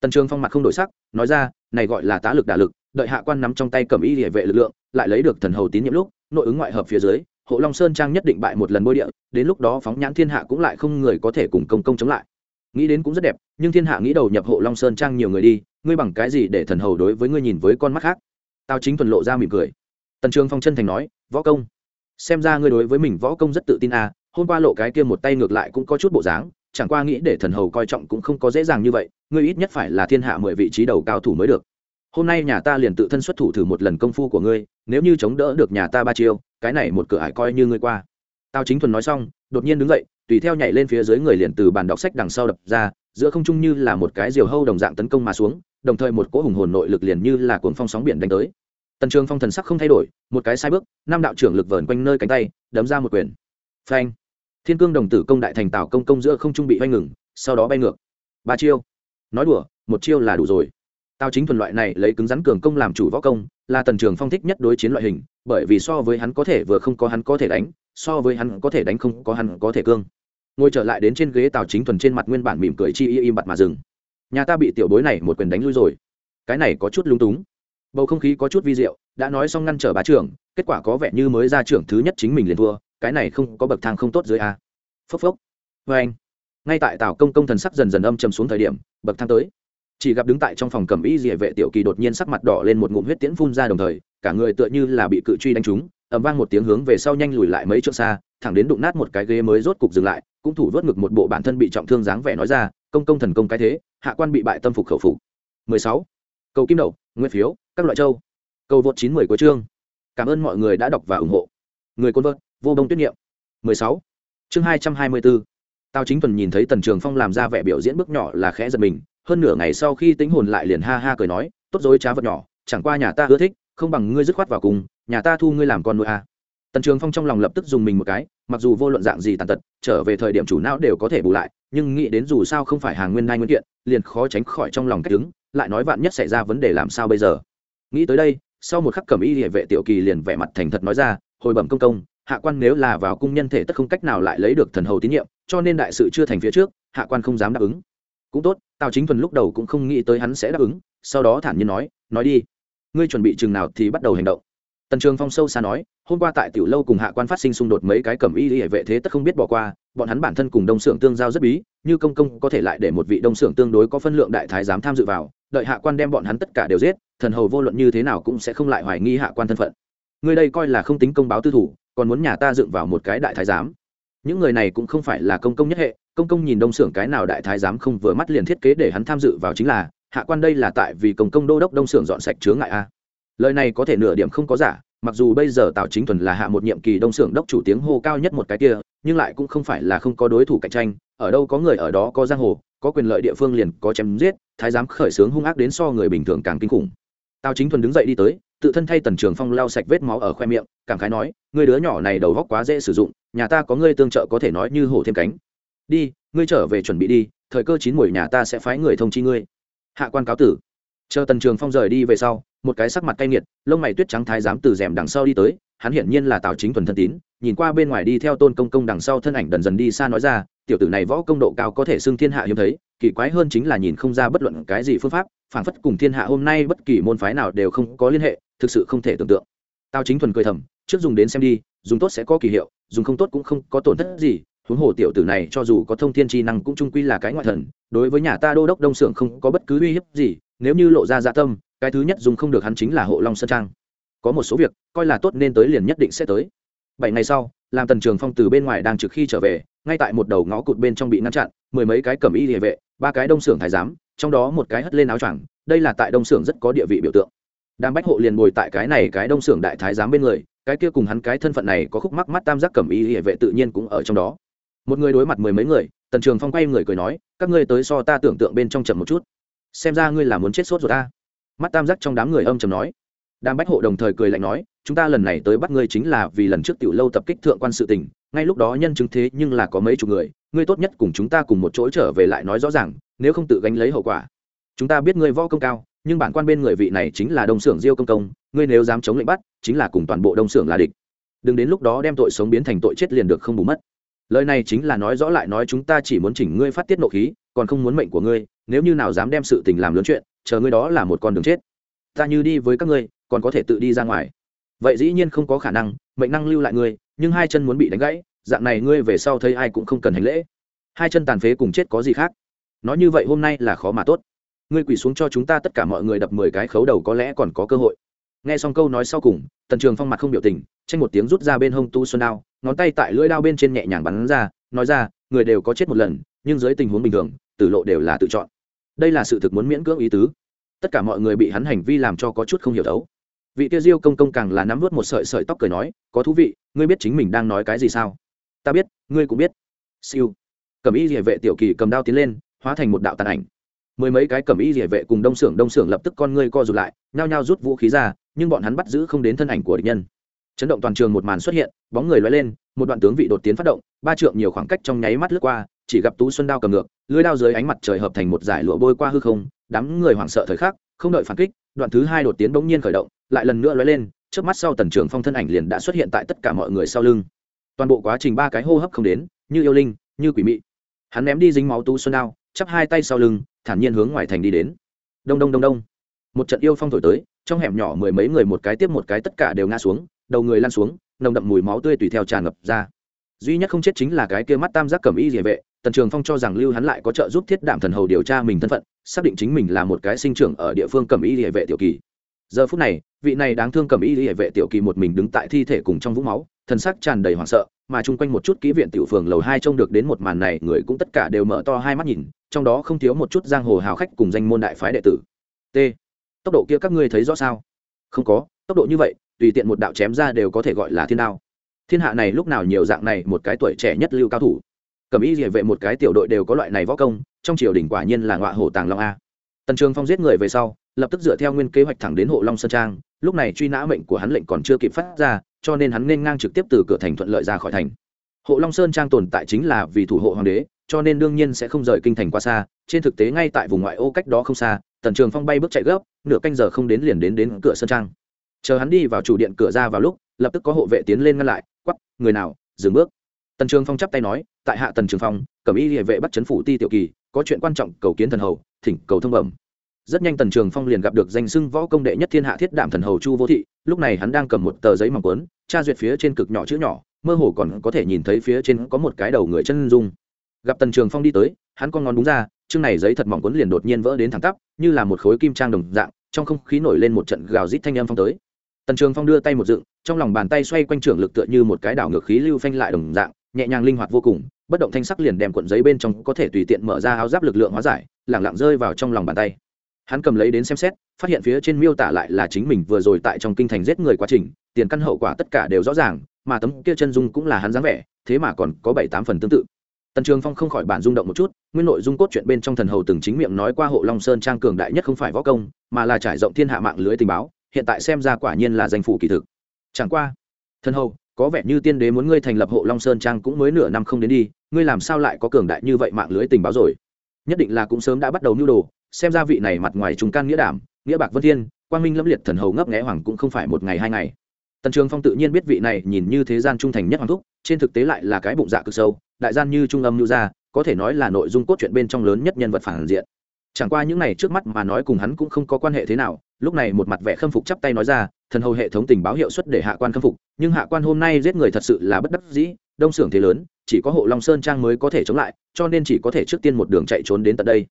Tần trường phong mặt không đổi sắc, nói ra, này gọi là tá lực đả lực, đợi hạ quan nắm trong tay cẩm y hệ vệ lực lượng, lại lấy được thần hầu tín nhiệm lúc, nội ứng ngoại hợp phía dưới hộ long sơn trang nhất định bại một lần bôi địa, đến lúc đó phóng nhãn thiên hạ cũng lại không người có thể cùng công công chống lại. Nghĩ đến cũng rất đẹp, nhưng thiên hạ nghĩ đầu nhập hộ long sơn trang nhiều người đi, ngươi bằng cái gì để thần hầu đối với ngươi nhìn với con mắt khác? Tao chính thuần lộ ra mỉm cười. Tần trường phong chân thành nói, võ công, xem ra ngươi đối với mình võ công rất tự tin à hôm qua lộ cái kia một tay ngược lại cũng có chút bộ dáng, chẳng qua nghĩ để thần hầu coi trọng cũng không có dễ dàng như vậy, ngươi ít nhất phải là thiên hạ mười vị trí đầu cao thủ mới được hôm nay nhà ta liền tự thân xuất thủ thử một lần công phu của ngươi, nếu như chống đỡ được nhà ta ba chiêu, cái này một cửa ải coi như ngươi qua. Tao chính thuần nói xong, đột nhiên đứng dậy, tùy theo nhảy lên phía dưới người liền từ bàn đọc sách đằng sau đập ra, giữa không trung như là một cái diều hâu đồng dạng tấn công mà xuống, đồng thời một cỗ hùng hồn nội lực liền như là cuồng phong sóng biển đánh tới. Tần trường phong thần sắc không thay đổi, một cái sai bước, năm đạo trưởng lực vờn quanh nơi cánh tay, đấm ra một quyền. Phanh! Thiên cương đồng tử công đại thành tạo công công giữa không trung bị oanh ngừng, sau đó bay ngược. Ba chiêu. Nói đùa, một chiêu là đủ rồi. Tào chính thuần loại này lấy cứng rắn cường công làm chủ võ công, là tần trường phong thích nhất đối chiến loại hình, bởi vì so với hắn có thể vừa không có hắn có thể đánh, so với hắn có thể đánh không có hắn có thể cương. Ngồi trở lại đến trên ghế tào chính thuần trên mặt nguyên bản mỉm cười chi y im bặt mà dừng. Nhà ta bị tiểu bối này một quyền đánh lui rồi. Cái này có chút lung túng. Bầu không khí có chút vi diệu, đã nói xong ngăn trở bá trưởng, kết quả có vẻ như mới ra trưởng thứ nhất chính mình liền thua, cái này không có bậc thang không tốt dưới a. Phốc phốc. Vê anh ngay tại tào công công thần sắc dần dần âm chầm xuống thời điểm, bậc thang tới chỉ gặp đứng tại trong phòng cầm y dị vệ tiểu kỳ đột nhiên sắc mặt đỏ lên một ngụm huyết tiễn phun ra đồng thời, cả người tựa như là bị cự truy đánh trúng, ầm vang một tiếng hướng về sau nhanh lùi lại mấy chỗ xa, thẳng đến đụng nát một cái ghế mới rốt cục dừng lại, cũng thủ vớt ngực một bộ bản thân bị trọng thương dáng vẻ nói ra, công công thần công cái thế, hạ quan bị bại tâm phục khẩu phục 16. cầu kim đậu, nguyên phiếu, các loại châu cầu vượt 910 của chương cảm ơn mọi người đã đọc và ủng hộ người côn vợt, vô bông tuyết niệm 16. chương 224. tào chính tuần nhìn thấy tần trường phong làm ra vẻ biểu diễn bước nhỏ là khẽ giật mình hơn nửa ngày sau khi tính hồn lại liền ha ha cười nói, tốt dối trá vật nhỏ, chẳng qua nhà ta ưa thích, không bằng ngươi dứt khoát vào cùng, nhà ta thu ngươi làm con nuôi à. tần trường phong trong lòng lập tức dùng mình một cái, mặc dù vô luận dạng gì tàn tật, trở về thời điểm chủ não đều có thể bù lại, nhưng nghĩ đến dù sao không phải hàng nguyên nai nguyên kiện, liền khó tránh khỏi trong lòng cách đứng lại nói vạn nhất xảy ra vấn đề làm sao bây giờ nghĩ tới đây, sau một khắc cầm y địa vệ tiểu kỳ liền vẻ mặt thành thật nói ra, hồi bẩm công công, hạ quan nếu là vào cung nhân thể tất không cách nào lại lấy được thần hầu tín nhiệm, cho nên đại sự chưa thành phía trước, hạ quan không dám đáp ứng cũng tốt tào chính thuần lúc đầu cũng không nghĩ tới hắn sẽ đáp ứng, sau đó thản nhiên nói nói đi, ngươi chuẩn bị chừng nào thì bắt đầu hành động. Tần trường phong sâu xa nói, hôm qua tại tiểu lâu cùng hạ quan phát sinh xung đột mấy cái cầm y hệ vệ thế tất không biết bỏ qua, bọn hắn bản thân cùng đông xưởng tương giao rất bí, như công công có thể lại để một vị đông xưởng tương đối có phân lượng đại thái giám tham dự vào, đợi hạ quan đem bọn hắn tất cả đều giết, thần hầu vô luận như thế nào cũng sẽ không lại hoài nghi hạ quan thân phận. Người đây coi là không tính công báo tư thủ, còn muốn nhà ta dựng vào một cái đại thái giám. Những người này cũng không phải là công công nhất hệ công công nhìn đông xưởng cái nào đại thái giám không vừa mắt liền thiết kế để hắn tham dự vào chính là, hạ quan đây là tại vì công công đô đốc đông xưởng dọn sạch chướng ngại a. Lời này có thể nửa điểm không có giả, mặc dù bây giờ tào chính thuần là hạ một nhiệm kỳ đông xưởng đốc chủ tiếng hô cao nhất một cái kia, nhưng lại cũng không phải là không có đối thủ cạnh tranh, ở đâu có người ở đó có giang hồ, có quyền lợi địa phương liền có chém giết, thái giám khởi xướng hung ác đến so người bình thường càng kinh khủng. Tào chính thuần đứng dậy đi tới, tự thân thay tần trường phong lau sạch vết máu ở khoe miệng, cảm khái nói, người đứa nhỏ này đầu góc quá dễ sử dụng, nhà ta có ngươi tương trợ có thể nói như hổ thêm cánh đi, ngươi trở về chuẩn bị đi, thời cơ chín mùi nhà ta sẽ phái người thông chi ngươi. Hạ quan cáo tử. Chờ tần trường phong rời đi về sau, một cái sắc mặt cay nghiệt, lông mày tuyết trắng thái giám từ rèm đằng sau đi tới, hắn hiển nhiên là tào chính thuần thân tín, nhìn qua bên ngoài đi theo tôn công công đằng sau thân ảnh dần dần đi xa nói ra, tiểu tử này võ công độ cao có thể xưng thiên hạ hiếm thấy, kỳ quái hơn chính là nhìn không ra bất luận cái gì phương pháp, phảng phất cùng thiên hạ hôm nay bất kỳ môn phái nào đều không có liên hệ, thực sự không thể tưởng tượng. Tào chính thuần cười thầm, trước dùng đến xem đi, dùng tốt sẽ có kỳ hiệu, dùng không tốt cũng không có tổn thất gì huống hồ tiểu tử này cho dù có thông thiên chi năng cũng trung quy là cái ngoại thần, đối với nhà ta đô đốc đông xưởng không có bất cứ uy hiếp gì, nếu như lộ ra dạ tâm, cái thứ nhất dùng không được hắn chính là hộ long sơn trang. Có một số việc, coi là tốt nên tới liền nhất định sẽ tới. Bảy ngày sau, làm tần trường phong từ bên ngoài đang trực khi trở về, ngay tại một đầu ngõ cụt bên trong bị ngăn chặn, mười mấy cái cầm y địa vệ, ba cái đông xưởng thái giám, trong đó một cái hất lên áo choàng, đây là tại đông xưởng rất có địa vị biểu tượng. Đàm bách hộ liền ngồi tại cái này cái đông xưởng đại thái giám bên người, cái kia cùng hắn cái thân phận này có khúc mắc mắt tam giác cầm y địa vệ tự nhiên cũng ở trong đó một người đối mặt mười mấy người, tần trường phong quay người cười nói, các ngươi tới so ta tưởng tượng bên trong chậm một chút. Xem ra ngươi là muốn chết sốt rồi ta. Mắt tam giác trong đám người âm chầm nói. Đàm bách hộ đồng thời cười lạnh nói, chúng ta lần này tới bắt ngươi chính là vì lần trước tiểu lâu tập kích thượng quan sự tình, ngay lúc đó nhân chứng thế nhưng là có mấy chục người, ngươi tốt nhất cùng chúng ta cùng một chỗ trở về lại nói rõ ràng, nếu không tự gánh lấy hậu quả. Chúng ta biết ngươi võ công cao, nhưng bản quan bên người vị này chính là đông xưởng diêu công công, ngươi nếu dám chống lệnh bắt, chính là cùng toàn bộ đông xưởng là địch. Đừng đến lúc đó đem tội sống biến thành tội chết liền được không bù mất lời này chính là nói rõ lại nói chúng ta chỉ muốn chỉnh ngươi phát tiết nộ khí, còn không muốn mệnh của ngươi, nếu như nào dám đem sự tình làm lớn chuyện, chờ ngươi đó là một con đường chết. Ta như đi với các ngươi, còn có thể tự đi ra ngoài. Vậy dĩ nhiên không có khả năng, mệnh năng lưu lại ngươi, nhưng hai chân muốn bị đánh gãy, dạng này ngươi về sau thấy ai cũng không cần hành lễ. Hai chân tàn phế cùng chết có gì khác? Nói như vậy hôm nay là khó mà tốt. Ngươi quỳ xuống cho chúng ta tất cả mọi người đập mười cái khấu đầu có lẽ còn có cơ hội. Nghe xong câu nói sau cùng, tần trường phong mặt không biểu tình tranh một tiếng rút ra bên hông tu xuân đao ngón tay tại lưỡi đao bên trên nhẹ nhàng bắn ra, nói ra, người đều có chết một lần, nhưng dưới tình huống bình thường, tử lộ đều là tự chọn. Đây là sự thực muốn miễn cưỡng ý tứ. Tất cả mọi người bị hắn hành vi làm cho có chút không hiểu đấu vị kia diêu công công càng là nắm vớt một sợi sợi tóc cười nói, có thú vị, ngươi biết chính mình đang nói cái gì sao? Ta biết, ngươi cũng biết. Siêu. Cầm y địa vệ tiểu kỳ cầm đao tiến lên, hóa thành một đạo tàn ảnh. Mười mấy cái cầm y địa vệ cùng đông xưởng đông xưởng lập tức con ngươi co rụt lại, nhao nhao rút vũ khí ra, nhưng bọn hắn bắt giữ không đến thân ảnh của địch nhân chấn động toàn trường một màn xuất hiện, bóng người loay lên, một đoạn tướng vị đột tiến phát động, ba trượng nhiều khoảng cách trong nháy mắt lướt qua, chỉ gặp tú xuân đao cầm ngược, lưới đao dưới ánh mặt trời hợp thành một giải lụa bôi qua hư không, đám người hoảng sợ thời khắc, không đợi phản kích, đoạn thứ hai đột tiến bỗng nhiên khởi động, lại lần nữa loay lên trước mắt sau tần trường phong thân ảnh liền đã xuất hiện tại tất cả mọi người sau lưng. Toàn bộ quá trình ba cái hô hấp không đến, như yêu linh, như quỷ mị. Hắn ném đi dính máu tú xuân đao, chắp hai tay sau lưng, thản nhiên hướng ngoài thành đi đến. Đông đông đông đông. Một trận yêu phong thổi tới, trong hẻm nhỏ mười mấy người một cái tiếp một cái tất cả đều ngã xuống đầu người lan xuống, nồng đậm mùi máu tươi tùy theo tràn ngập ra. Duy nhất không chết chính là cái kia mắt tam giác cầm y địa vệ, tần trường phong cho rằng lưu hắn lại có trợ giúp thiết đảm thần hầu điều tra mình thân phận, xác định chính mình là một cái sinh trưởng ở địa phương cầm y địa vệ tiểu kỳ. Giờ phút này, vị này đáng thương cầm y địa vệ tiểu kỳ một mình đứng tại thi thể cùng trong vũng máu, thần sắc tràn đầy hoảng sợ, mà chung quanh một chút kỹ viện tiểu phường lầu hai trông được đến một màn này, người cũng tất cả đều mở to hai mắt nhìn, trong đó không thiếu một chút giang hồ hào khách cùng danh môn đại phái đệ tử. T. Tốc độ kia các ngươi thấy rõ sao? Không có, tốc độ như vậy tùy tiện một đạo chém ra đều có thể gọi là thiên đao. Thiên hạ này lúc nào nhiều dạng này, một cái tuổi trẻ nhất lưu cao thủ. Cầm ý địa vệ một cái tiểu đội đều có loại này võ công, trong triều đình quả nhiên là ngọa hổ tàng long a. Tần trường phong giết người về sau, lập tức dựa theo nguyên kế hoạch thẳng đến hộ long sơn trang, lúc này truy nã mệnh của hắn lệnh còn chưa kịp phát ra, cho nên hắn nên ngang trực tiếp từ cửa thành thuận lợi ra khỏi thành. Hộ long sơn trang tồn tại chính là vì thủ hộ hoàng đế, cho nên đương nhiên sẽ không rời kinh thành quá xa, trên thực tế ngay tại vùng ngoại ô cách đó không xa, tần trường phong bay bước chạy gấp, nửa canh giờ không đến liền đến đến cửa sơn trang chờ hắn đi vào chủ điện cửa ra vào lúc, lập tức có hộ vệ tiến lên ngăn lại quắp người nào, dừng bước. Tần trường phong chắp tay nói, tại hạ tần trường phong cẩm y địa vệ bắt chấn phủ ti tiểu kỳ, có chuyện quan trọng, cầu kiến thần hầu, thỉnh cầu thông bẩm. Rất nhanh tần trường phong liền gặp được danh sưng võ công đệ nhất thiên hạ thiết đảm thần hầu chu vô thị, lúc này hắn đang cầm một tờ giấy mỏng quấn tra duyệt phía trên cực nhỏ chữ nhỏ, mơ hồ còn có thể nhìn thấy phía trên có một cái đầu người chân dung. Gặp tần trường phong đi tới, hắn con ngón đúng ra, chương này giấy thật mỏng quấn liền đột nhiên vỡ đến thẳng tắp, như là một khối kim trang đồng dạng, trong không khí nổi lên một trận gào rít thanh âm phong tới tần trường phong đưa tay một dựng, trong lòng bàn tay xoay quanh trưởng lực tựa như một cái đảo ngược khí lưu phanh lại đồng dạng, nhẹ nhàng linh hoạt vô cùng, bất động thanh sắc liền đem cuộn giấy bên trong có thể tùy tiện mở ra áo giáp lực lượng hóa giải lẳng lặng rơi vào trong lòng bàn tay. Hắn cầm lấy đến xem xét, phát hiện phía trên miêu tả lại là chính mình vừa rồi tại trong kinh thành giết người quá trình, tiền căn hậu quả tất cả đều rõ ràng, mà tấm kia chân dung cũng là hắn dáng vẻ, thế mà còn có bảy tám phần tương tự. Tần trường phong không khỏi bản rung động một chút, nguyên nội dung cốt truyện bên trong thần hầu từng chính miệng nói qua hộ long sơn trang cường đại nhất không phải võ công, mà là trải rộng thiên hạ mạng lưới tình báo hiện tại xem ra quả nhiên là danh phủ kỳ thực. Chẳng qua, thần hầu, có vẻ như tiên đế muốn ngươi thành lập hộ long sơn trang cũng mới nửa năm không đến đi, ngươi làm sao lại có cường đại như vậy mạng lưới tình báo rồi? Nhất định là cũng sớm đã bắt đầu nưu đồ, xem ra vị này mặt ngoài trùng can nghĩa đảm, nghĩa bạc vân thiên, quang minh lâm liệt thần hầu ngấp nghé hoàng cũng không phải một ngày hai ngày. Tần trường phong tự nhiên biết vị này nhìn như thế gian trung thành nhất hoàng thúc, trên thực tế lại là cái bụng dạ cực sâu, đại gian như trung âm nhu gia có thể nói là nội dung cốt truyện bên trong lớn nhất nhân vật phản diện chẳng qua những này trước mắt mà nói cùng hắn cũng không có quan hệ thế nào, lúc này một mặt vẻ khâm phục chắp tay nói ra, thần hầu hệ thống tình báo hiệu suất để hạ quan khâm phục, nhưng hạ quan hôm nay giết người thật sự là bất đắc dĩ, đông xưởng thế lớn, chỉ có hộ long sơn trang mới có thể chống lại, cho nên chỉ có thể trước tiên một đường chạy trốn đến tận đây.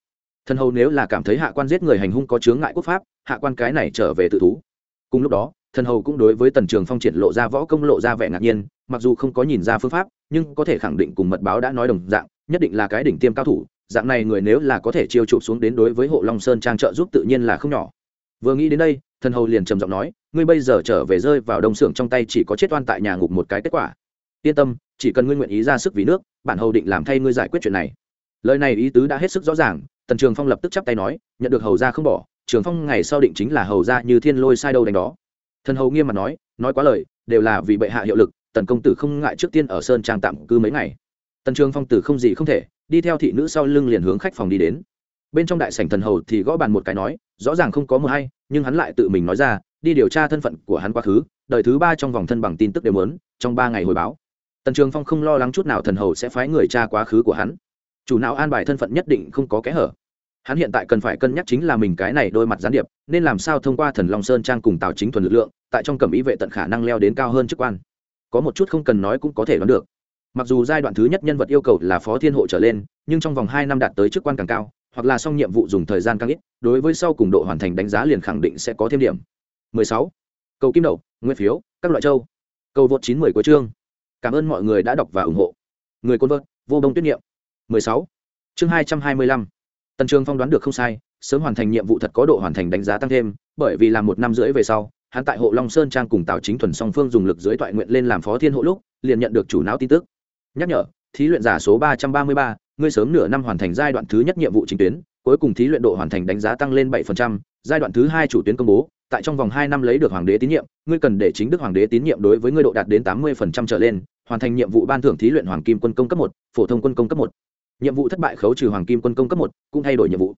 Thần hầu nếu là cảm thấy hạ quan giết người hành hung có chướng ngại quốc pháp, hạ quan cái này trở về tự thú. Cùng lúc đó, thần hầu cũng đối với tần trường phong triển lộ ra võ công lộ ra vẻ ngạc nhiên, mặc dù không có nhìn ra phương pháp, nhưng có thể khẳng định cùng mật báo đã nói đồng dạng, nhất định là cái đỉnh tiêm cao thủ dạng này người nếu là có thể chiêu chụp xuống đến đối với hộ long sơn trang trợ giúp tự nhiên là không nhỏ. Vừa nghĩ đến đây, thần hầu liền trầm giọng nói, ngươi bây giờ trở về rơi vào đông xưởng trong tay chỉ có chết oan tại nhà ngục một cái kết quả. Yên tâm, chỉ cần ngươi nguyện ý ra sức vì nước, bản hầu định làm thay ngươi giải quyết chuyện này. Lời này ý tứ đã hết sức rõ ràng, tần trường phong lập tức chắp tay nói, nhận được hầu ra không bỏ, trường phong ngày sau định chính là hầu ra như thiên lôi sai đâu đánh đó. Thần hầu nghiêm mặt nói nói quá lời, đều là vì bệ hạ hiệu lực, tần công tử không ngại trước tiên ở sơn trang tạm cư mấy ngày. Tần trường phong tử không gì không thể đi theo thị nữ sau lưng liền hướng khách phòng đi đến. Bên trong đại sảnh thần hầu thì gõ bàn một cái nói, rõ ràng không có mờ hay, nhưng hắn lại tự mình nói ra, đi điều tra thân phận của hắn quá khứ, đời thứ ba trong vòng thân bằng tin tức đều muốn, trong ba ngày hồi báo. Tần trường phong không lo lắng chút nào thần hầu sẽ phái người tra quá khứ của hắn. Chủ não an bài thân phận nhất định không có kẽ hở. Hắn hiện tại cần phải cân nhắc chính là mình cái này đôi mặt gián điệp, nên làm sao thông qua thần long sơn trang cùng tào chính thuần lực lượng, tại trong cẩm ý vệ tận khả năng leo đến cao hơn chức quan. Có một chút không cần nói cũng có thể đoán được mặc dù giai đoạn thứ nhất nhân vật yêu cầu là phó thiên hộ trở lên, nhưng trong vòng hai năm đạt tới chức quan càng cao, hoặc là xong nhiệm vụ dùng thời gian càng ít, đối với sau cùng độ hoàn thành đánh giá liền khẳng định sẽ có thêm điểm 16. cầu kim đậu nguyên phiếu, các loại châu cầu vượt 910 của chương cảm ơn mọi người đã đọc và ủng hộ người côn vợt, vô đông tuyết nghiệm 16. chương 225. tần trường phong đoán được không sai, sớm hoàn thành nhiệm vụ thật có độ hoàn thành đánh giá tăng thêm, bởi vì làm một năm rưỡi về sau, hắn tại hộ long sơn trang cùng tào chính thuần song phương dùng lực dưới thoại nguyện lên làm phó thiên hộ lúc, liền nhận được chủ não tin tức nhắc nhở, thí luyện giả số ba trăm ba mươi ba, ngươi sớm nửa năm hoàn thành giai đoạn thứ nhất nhiệm vụ chính tuyến, cuối cùng thí luyện độ hoàn thành đánh giá tăng lên bảy phần trăm, giai đoạn thứ hai chủ tuyến công bố, tại trong vòng hai năm lấy được hoàng đế tín nhiệm, ngươi cần để chính đức hoàng đế tín nhiệm đối với ngươi độ đạt đến tám mươi phần trăm trở lên, hoàn thành nhiệm vụ ban thưởng thí luyện hoàng kim quân công cấp một, phổ thông quân công cấp một. Nhiệm vụ thất bại khấu trừ hoàng kim quân công cấp một, cũng thay đổi nhiệm vụ.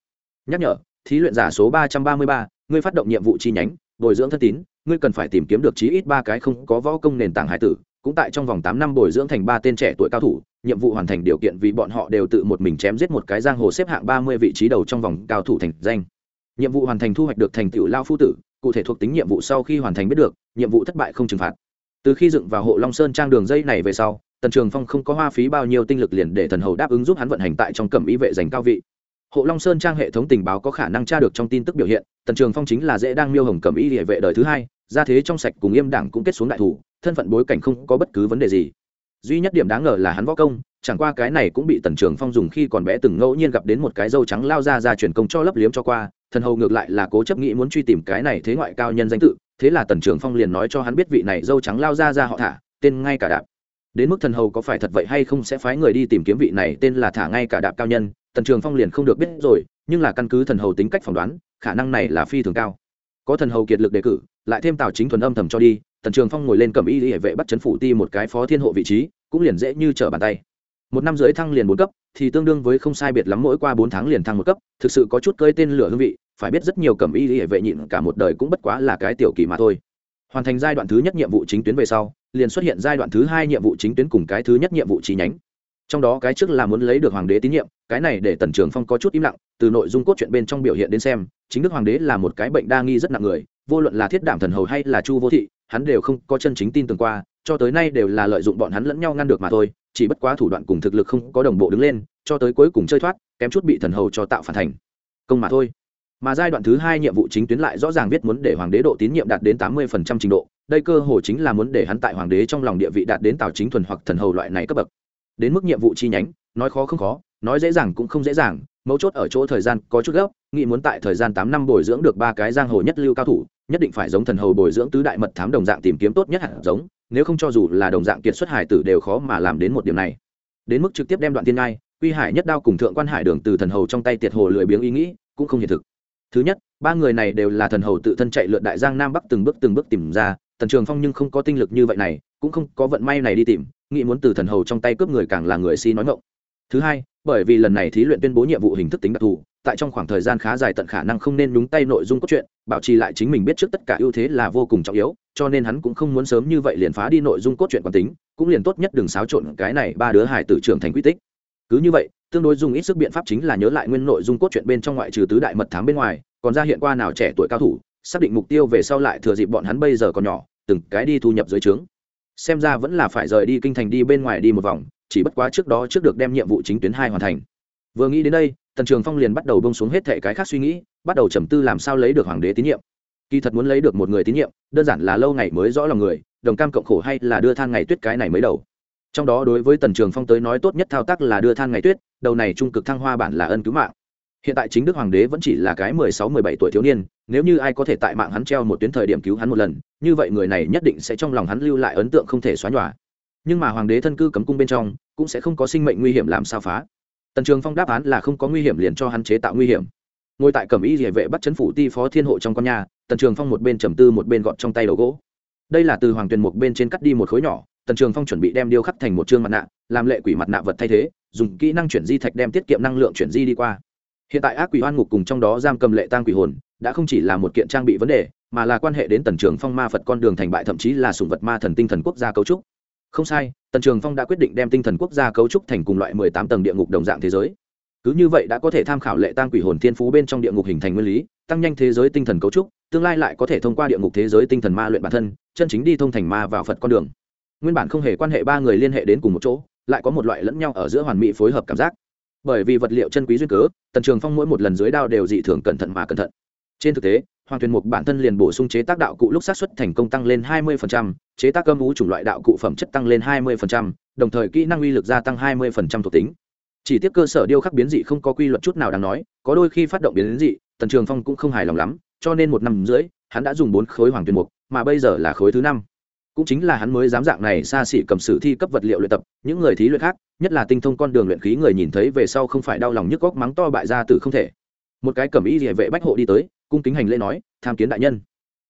Nhắc nhở, thí luyện giả số ba trăm ba mươi ba, ngươi phát động nhiệm vụ chi nhánh, bồi dưỡng thân tín, ngươi cần phải tìm kiếm được chí ít ba cái không có võ công nền tảng hải tử cũng tại trong vòng tám năm bồi dưỡng thành ba tên trẻ tuổi cao thủ, nhiệm vụ hoàn thành điều kiện vì bọn họ đều tự một mình chém giết một cái giang hồ xếp hạng ba mươi vị trí đầu trong vòng cao thủ thành danh. Nhiệm vụ hoàn thành thu hoạch được thành tựu lao phu tử, cụ thể thuộc tính nhiệm vụ sau khi hoàn thành biết được, nhiệm vụ thất bại không trừng phạt. Từ khi dựng vào hộ long sơn trang đường dây này về sau, tần trường phong không có hoa phí bao nhiêu tinh lực liền để thần hầu đáp ứng giúp hắn vận hành tại trong cẩm y vệ giành cao vị. Hộ long sơn trang hệ thống tình báo có khả năng tra được trong tin tức biểu hiện, tần trường phong chính là dễ đang miêu hồng cẩm y địa vệ đời thứ hai ra thế trong sạch cùng im đảng cũng kết xuống đại thủ, thân phận bối cảnh không có bất cứ vấn đề gì. Duy nhất điểm đáng ngờ là hắn võ công, chẳng qua cái này cũng bị tần trường phong dùng khi còn bé từng ngẫu nhiên gặp đến một cái dâu trắng lao ra ra truyền công cho lấp liếm cho qua, thần hầu ngược lại là cố chấp nghĩ muốn truy tìm cái này thế ngoại cao nhân danh tự, thế là tần trường phong liền nói cho hắn biết vị này dâu trắng lao ra ra họ thả, tên ngay cả đạp. Đến mức thần hầu có phải thật vậy hay không sẽ phái người đi tìm kiếm vị này tên là thả ngay cả đạp cao nhân, tần trường phong liền không được biết rồi, nhưng là căn cứ thần hầu tính cách phỏng đoán, khả năng này là phi thường cao. Có thần hầu kiệt lực đề cử lại thêm tào chính thuần âm thầm cho đi tần trường phong ngồi lên cầm y hệ vệ bắt chấn phủ ti một cái phó thiên hộ vị trí cũng liền dễ như trở bàn tay một năm dưới thăng liền bốn cấp thì tương đương với không sai biệt lắm mỗi qua bốn tháng liền thăng một cấp thực sự có chút cơi tên lửa hương vị phải biết rất nhiều cầm y hệ vệ nhịn cả một đời cũng bất quá là cái tiểu kỳ mà thôi hoàn thành giai đoạn thứ nhất nhiệm vụ chính tuyến về sau liền xuất hiện giai đoạn thứ hai nhiệm vụ chính tuyến cùng cái thứ nhất nhiệm vụ chi nhánh trong đó cái trước là muốn lấy được hoàng đế tín nhiệm cái này để tần trường phong có chút im lặng từ nội dung cốt truyện bên trong biểu hiện đến xem chính đức hoàng đế là một cái bệnh đa nghi rất nặng người vô luận là thiết đảm thần hầu hay là chu vô thị, hắn đều không có chân chính tin tưởng qua, cho tới nay đều là lợi dụng bọn hắn lẫn nhau ngăn được mà thôi, chỉ bất quá thủ đoạn cùng thực lực không có đồng bộ đứng lên, cho tới cuối cùng chơi thoát, kém chút bị thần hầu cho tạo phản thành. Công mà thôi. Mà giai đoạn thứ hai nhiệm vụ chính tuyến lại rõ ràng viết muốn để hoàng đế độ tín nhiệm đạt đến tám mươi trình độ, đây cơ hồ chính là muốn để hắn tại hoàng đế trong lòng địa vị đạt đến tào chính thuần hoặc thần hầu loại này cấp bậc. Đến mức nhiệm vụ chi nhánh, nói khó không khó, nói dễ dàng cũng không dễ dàng, mấu chốt ở chỗ thời gian có chút gấp, nghĩ muốn tại thời gian tám năm bồi dưỡng được ba cái giang hồ nhất lưu cao thủ nhất định phải giống thần hầu bồi dưỡng tứ đại mật thám đồng dạng tìm kiếm tốt nhất hạt giống, nếu không cho dù là đồng dạng kiệt xuất hải tử đều khó mà làm đến một điểm này. Đến mức trực tiếp đem đoạn tiên ngai, quy hải nhất đao cùng thượng quan hải đường từ thần hầu trong tay tiệt hồ lười biếng ý nghĩ, cũng không hiện thực. Thứ nhất, ba người này đều là thần hầu tự thân chạy lượn đại giang nam bắc từng bước từng bước tìm ra, tần trường phong nhưng không có tinh lực như vậy này, cũng không có vận may này đi tìm, nghĩ muốn từ thần hầu trong tay cướp người càng là người si nói ngộng thứ hai, bởi vì lần này thí luyện tuyên bố nhiệm vụ hình thức tính đặc thù tại trong khoảng thời gian khá dài tận khả năng không nên nhúng tay nội dung cốt truyện, bảo trì lại chính mình biết trước tất cả ưu thế là vô cùng trọng yếu, cho nên hắn cũng không muốn sớm như vậy liền phá đi nội dung cốt truyện quán tính, cũng liền tốt nhất đừng xáo trộn cái này ba đứa hải tử trưởng thành quy tích. Cứ như vậy, tương đối dùng ít sức biện pháp chính là nhớ lại nguyên nội dung cốt truyện bên trong ngoại trừ tứ đại mật thám bên ngoài, còn ra hiện qua nào trẻ tuổi cao thủ, xác định mục tiêu về sau lại thừa dịp bọn hắn bây giờ còn nhỏ, từng cái đi thu nhập dưới trướng. Xem ra vẫn là phải rời đi kinh thành đi bên ngoài đi một vòng, chỉ bất quá trước đó trước được đem nhiệm vụ chính tuyến hai hoàn thành. Vừa nghĩ đến đây tần trường phong liền bắt đầu bông xuống hết thệ cái khác suy nghĩ, bắt đầu trầm tư làm sao lấy được hoàng đế tín nhiệm. Kỳ thật muốn lấy được một người tín nhiệm, đơn giản là lâu ngày mới rõ lòng người, đồng cam cộng khổ hay là đưa than ngày tuyết cái này mới đầu. Trong đó đối với tần trường phong tới nói tốt nhất thao tác là đưa than ngày tuyết, đầu này trung cực thăng hoa bản là ân cứu mạng. Hiện tại chính đức hoàng đế vẫn chỉ là cái mười sáu, mười bảy tuổi thiếu niên, nếu như ai có thể tại mạng hắn treo một tuyến thời điểm cứu hắn một lần, như vậy người này nhất định sẽ trong lòng hắn lưu lại ấn tượng không thể xóa nhòa. Nhưng mà hoàng đế thân cư cấm cung bên trong, cũng sẽ không có sinh mệnh nguy hiểm làm sao phá tần trường phong đáp án là không có nguy hiểm liền cho hắn chế tạo nguy hiểm. Ngồi tại cẩm y địa vệ bắt chấn phủ ti phó thiên hộ trong con nhà, tần trường phong một bên trầm tư một bên gọn trong tay đầu gỗ. Đây là từ hoàng tuyền một bên trên cắt đi một khối nhỏ, tần trường phong chuẩn bị đem điêu khắc thành một chương mặt nạ, làm lệ quỷ mặt nạ vật thay thế, dùng kỹ năng chuyển di thạch đem tiết kiệm năng lượng chuyển di đi qua. Hiện tại ác quỷ hoan ngục cùng trong đó giam cầm lệ tang quỷ hồn, đã không chỉ là một kiện trang bị vấn đề, mà là quan hệ đến tần trường phong ma phật con đường thành bại thậm chí là sùng vật ma thần tinh thần quốc gia cấu trúc không sai, tần trường phong đã quyết định đem tinh thần quốc gia cấu trúc thành cùng loại mười tám tầng địa ngục đồng dạng thế giới. Cứ như vậy đã có thể tham khảo lệ tăng quỷ hồn thiên phú bên trong địa ngục hình thành nguyên lý, tăng nhanh thế giới tinh thần cấu trúc, tương lai lại có thể thông qua địa ngục thế giới tinh thần ma luyện bản thân, chân chính đi thông thành ma vào phật con đường. Nguyên bản không hề quan hệ ba người liên hệ đến cùng một chỗ, lại có một loại lẫn nhau ở giữa hoàn mỹ phối hợp cảm giác. Bởi vì vật liệu chân quý duyên cớ, tần trường phong mỗi một lần dưới đao đều dị thường cẩn thận mà cẩn thận. Trên thực tế hoàng tuyền mục bản thân liền bổ sung chế tác đạo cụ lúc sát xuất thành công tăng lên 20%, chế tác âm ú chủng loại đạo cụ phẩm chất tăng lên 20%, đồng thời kỹ năng uy lực gia tăng 20% thuộc tính. Chỉ tiếc cơ sở điêu khắc biến dị không có quy luật chút nào đáng nói có đôi khi phát động biến dị tần trường phong cũng không hài lòng lắm cho nên một năm rưỡi hắn đã dùng bốn khối hoàng tuyền mục mà bây giờ là khối thứ năm. Cũng chính là hắn mới dám dạng này xa xỉ cầm sử thi cấp vật liệu luyện tập những người thí luyện khác nhất là tinh thông con đường luyện khí người nhìn thấy về sau không phải đau lòng nhức góc mắng to bại ra từ không thể. Một cái cầm ý địa vệ bách hộ đi tới cung kính hành lễ nói, tham kiến đại nhân.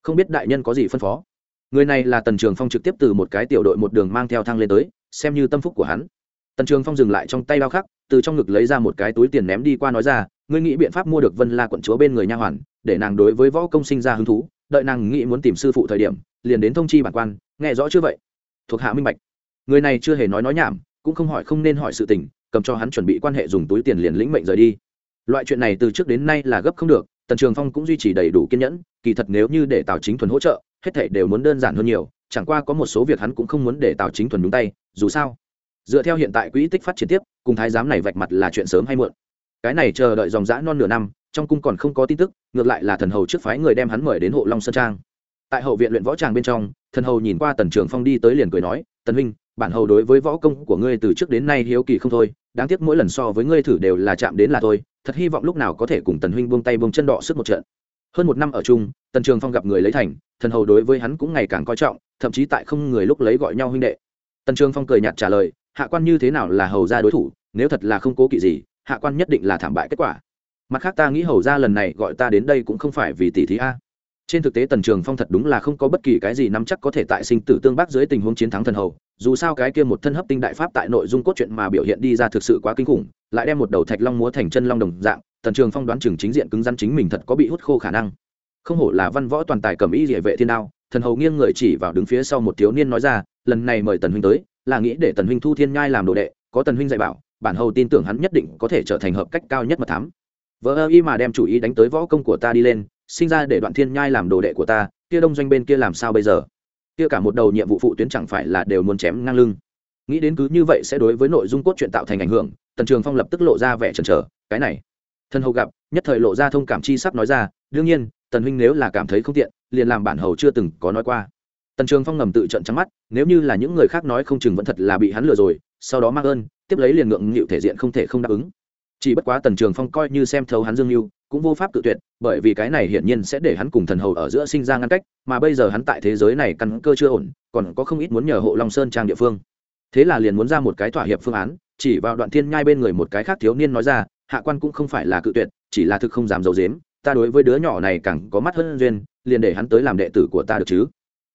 Không biết đại nhân có gì phân phó. Người này là tần trường phong trực tiếp từ một cái tiểu đội một đường mang theo thang lên tới, xem như tâm phúc của hắn. Tần trường phong dừng lại trong tay bao khắc, từ trong ngực lấy ra một cái túi tiền ném đi qua nói ra, ngươi nghĩ biện pháp mua được vân la quận chúa bên người nha hoàn, để nàng đối với võ công sinh ra hứng thú, đợi nàng nghĩ muốn tìm sư phụ thời điểm, liền đến thông chi bản quan, nghe rõ chưa vậy? Thuộc hạ minh bạch. Người này chưa hề nói nói nhảm, cũng không hỏi không nên hỏi sự tình, cầm cho hắn chuẩn bị quan hệ dùng túi tiền liền lĩnh mệnh rời đi. Loại chuyện này từ trước đến nay là gấp không được tần trường phong cũng duy trì đầy đủ kiên nhẫn, kỳ thật nếu như để tào chính thuần hỗ trợ, hết thể đều muốn đơn giản hơn nhiều, chẳng qua có một số việc hắn cũng không muốn để tào chính thuần đúng tay, dù sao, dựa theo hiện tại quỹ tích phát triển tiếp, cùng thái giám này vạch mặt là chuyện sớm hay muộn. Cái này chờ đợi dòng dã non nửa năm, trong cung còn không có tin tức, ngược lại là thần hầu trước phái người đem hắn mời đến hộ long sơn trang. Tại hậu viện luyện võ tràng bên trong, thần hầu nhìn qua tần trường phong đi tới liền cười nói, tần huynh bản hầu đối với võ công của ngươi từ trước đến nay hiếu kỳ không thôi, đáng tiếc mỗi lần so với ngươi thử đều là chạm đến là thôi, thật hy vọng lúc nào có thể cùng tần huynh buông tay buông chân đọ sức một trận. Hơn một năm ở chung, tần trường phong gặp người lấy thành, thần hầu đối với hắn cũng ngày càng coi trọng, thậm chí tại không người lúc lấy gọi nhau huynh đệ. Tần trường phong cười nhạt trả lời, hạ quan như thế nào là hầu ra đối thủ, nếu thật là không cố kỵ gì, hạ quan nhất định là thảm bại kết quả. Mặt khác ta nghĩ hầu ra lần này gọi ta đến đây cũng không phải vì tỷ thí a. Trên thực tế tần trường phong thật đúng là không có bất kỳ cái gì nắm chắc có thể tại sinh tử tương bác dưới tình huống chiến thắng thần hầu dù sao cái kia một thân hấp tinh đại pháp tại nội dung cốt truyện mà biểu hiện đi ra thực sự quá kinh khủng, lại đem một đầu thạch long múa thành chân long đồng dạng, tần trường phong đoán chừng chính diện cứng rắn chính mình thật có bị hút khô khả năng. Không hổ là văn võ toàn tài cầm ý địa vệ thiên đao, thần hầu nghiêng người chỉ vào đứng phía sau một thiếu niên nói ra, lần này mời tần huynh tới, là nghĩ để tần huynh thu thiên nhai làm đồ đệ, có tần huynh dạy bảo, bản hầu tin tưởng hắn nhất định có thể trở thành hợp cách cao nhất mà thám. Vợ ơ y mà đem chủ ý đánh tới võ công của ta đi lên, sinh ra để đoạn thiên nhai làm đồ đệ của ta, kia đông doanh bên kia làm sao bây giờ? Kia cả một đầu nhiệm vụ phụ tuyến chẳng phải là đều muốn chém ngang lưng. Nghĩ đến cứ như vậy sẽ đối với nội dung cốt truyện tạo thành ảnh hưởng, tần trường phong lập tức lộ ra vẻ chần chờ, cái này. Thân hầu gặp, nhất thời lộ ra thông cảm chi sắp nói ra, đương nhiên, tần huynh nếu là cảm thấy không tiện, liền làm bản hầu chưa từng có nói qua. Tần trường phong ngầm tự trận trắng mắt, nếu như là những người khác nói không chừng vẫn thật là bị hắn lừa rồi, sau đó mắc ơn, tiếp lấy liền ngượng nghịu thể diện không thể không đáp ứng. Chỉ bất quá tần trường phong coi như xem thấu hắn dương mưu cũng vô pháp tự tuyệt, bởi vì cái này hiển nhiên sẽ để hắn cùng thần hầu ở giữa sinh ra ngăn cách, mà bây giờ hắn tại thế giới này căn cơ chưa ổn, còn có không ít muốn nhờ hộ long sơn trang địa phương. Thế là liền muốn ra một cái thỏa hiệp phương án, chỉ vào đoạn thiên nhai bên người một cái khác thiếu niên nói ra, hạ quan cũng không phải là cự tuyệt, chỉ là thực không dám giấu dếm ta đối với đứa nhỏ này càng có mắt hơn duyên, liền để hắn tới làm đệ tử của ta được chứ.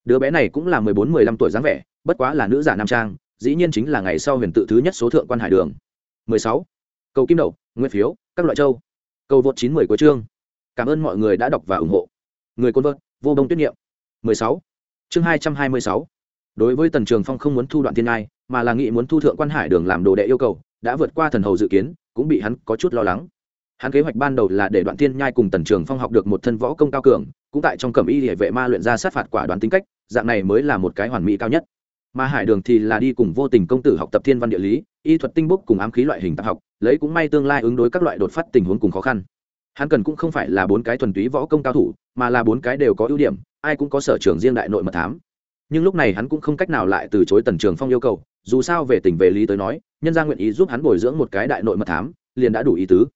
Đứa bé này cũng là mười bốn, mười lăm tuổi dáng vẻ, bất quá là nữ giả nam trang, dĩ nhiên chính là ngày sau huyền tự thứ nhất số thượng quan hải đường. mười sáu. Cầu kim đậu, nguyên phiếu, các loại châu cầu vượt chín mười của chương. Cảm ơn mọi người đã đọc và ủng hộ. Người côn vợt vô đông tuyết niệm. mười sáu. Chương hai trăm hai mươi sáu. Đối với tần trường phong không muốn thu đoạn thiên ai, mà là nghĩ muốn thu thượng quan hải đường làm đồ đệ yêu cầu đã vượt qua thần hầu dự kiến cũng bị hắn có chút lo lắng. Hắn kế hoạch ban đầu là để đoạn thiên nhai cùng tần trường phong học được một thân võ công cao cường cũng tại trong cẩm y Liễu vệ ma luyện ra sát phạt quả đoán tính cách dạng này mới là một cái hoàn mỹ cao nhất. Mà hải đường thì là đi cùng vô tình công tử học tập thiên văn địa lý y thuật tinh bốc cùng ám khí loại hình tạp học lấy cũng may tương lai ứng đối các loại đột phát tình huống cùng khó khăn. Hắn cần cũng không phải là bốn cái thuần túy võ công cao thủ, mà là bốn cái đều có ưu điểm, ai cũng có sở trường riêng đại nội mật thám. Nhưng lúc này hắn cũng không cách nào lại từ chối tần trường phong yêu cầu, dù sao về tình về lý tới nói, nhân gia nguyện ý giúp hắn bồi dưỡng một cái đại nội mật thám, liền đã đủ ý tứ.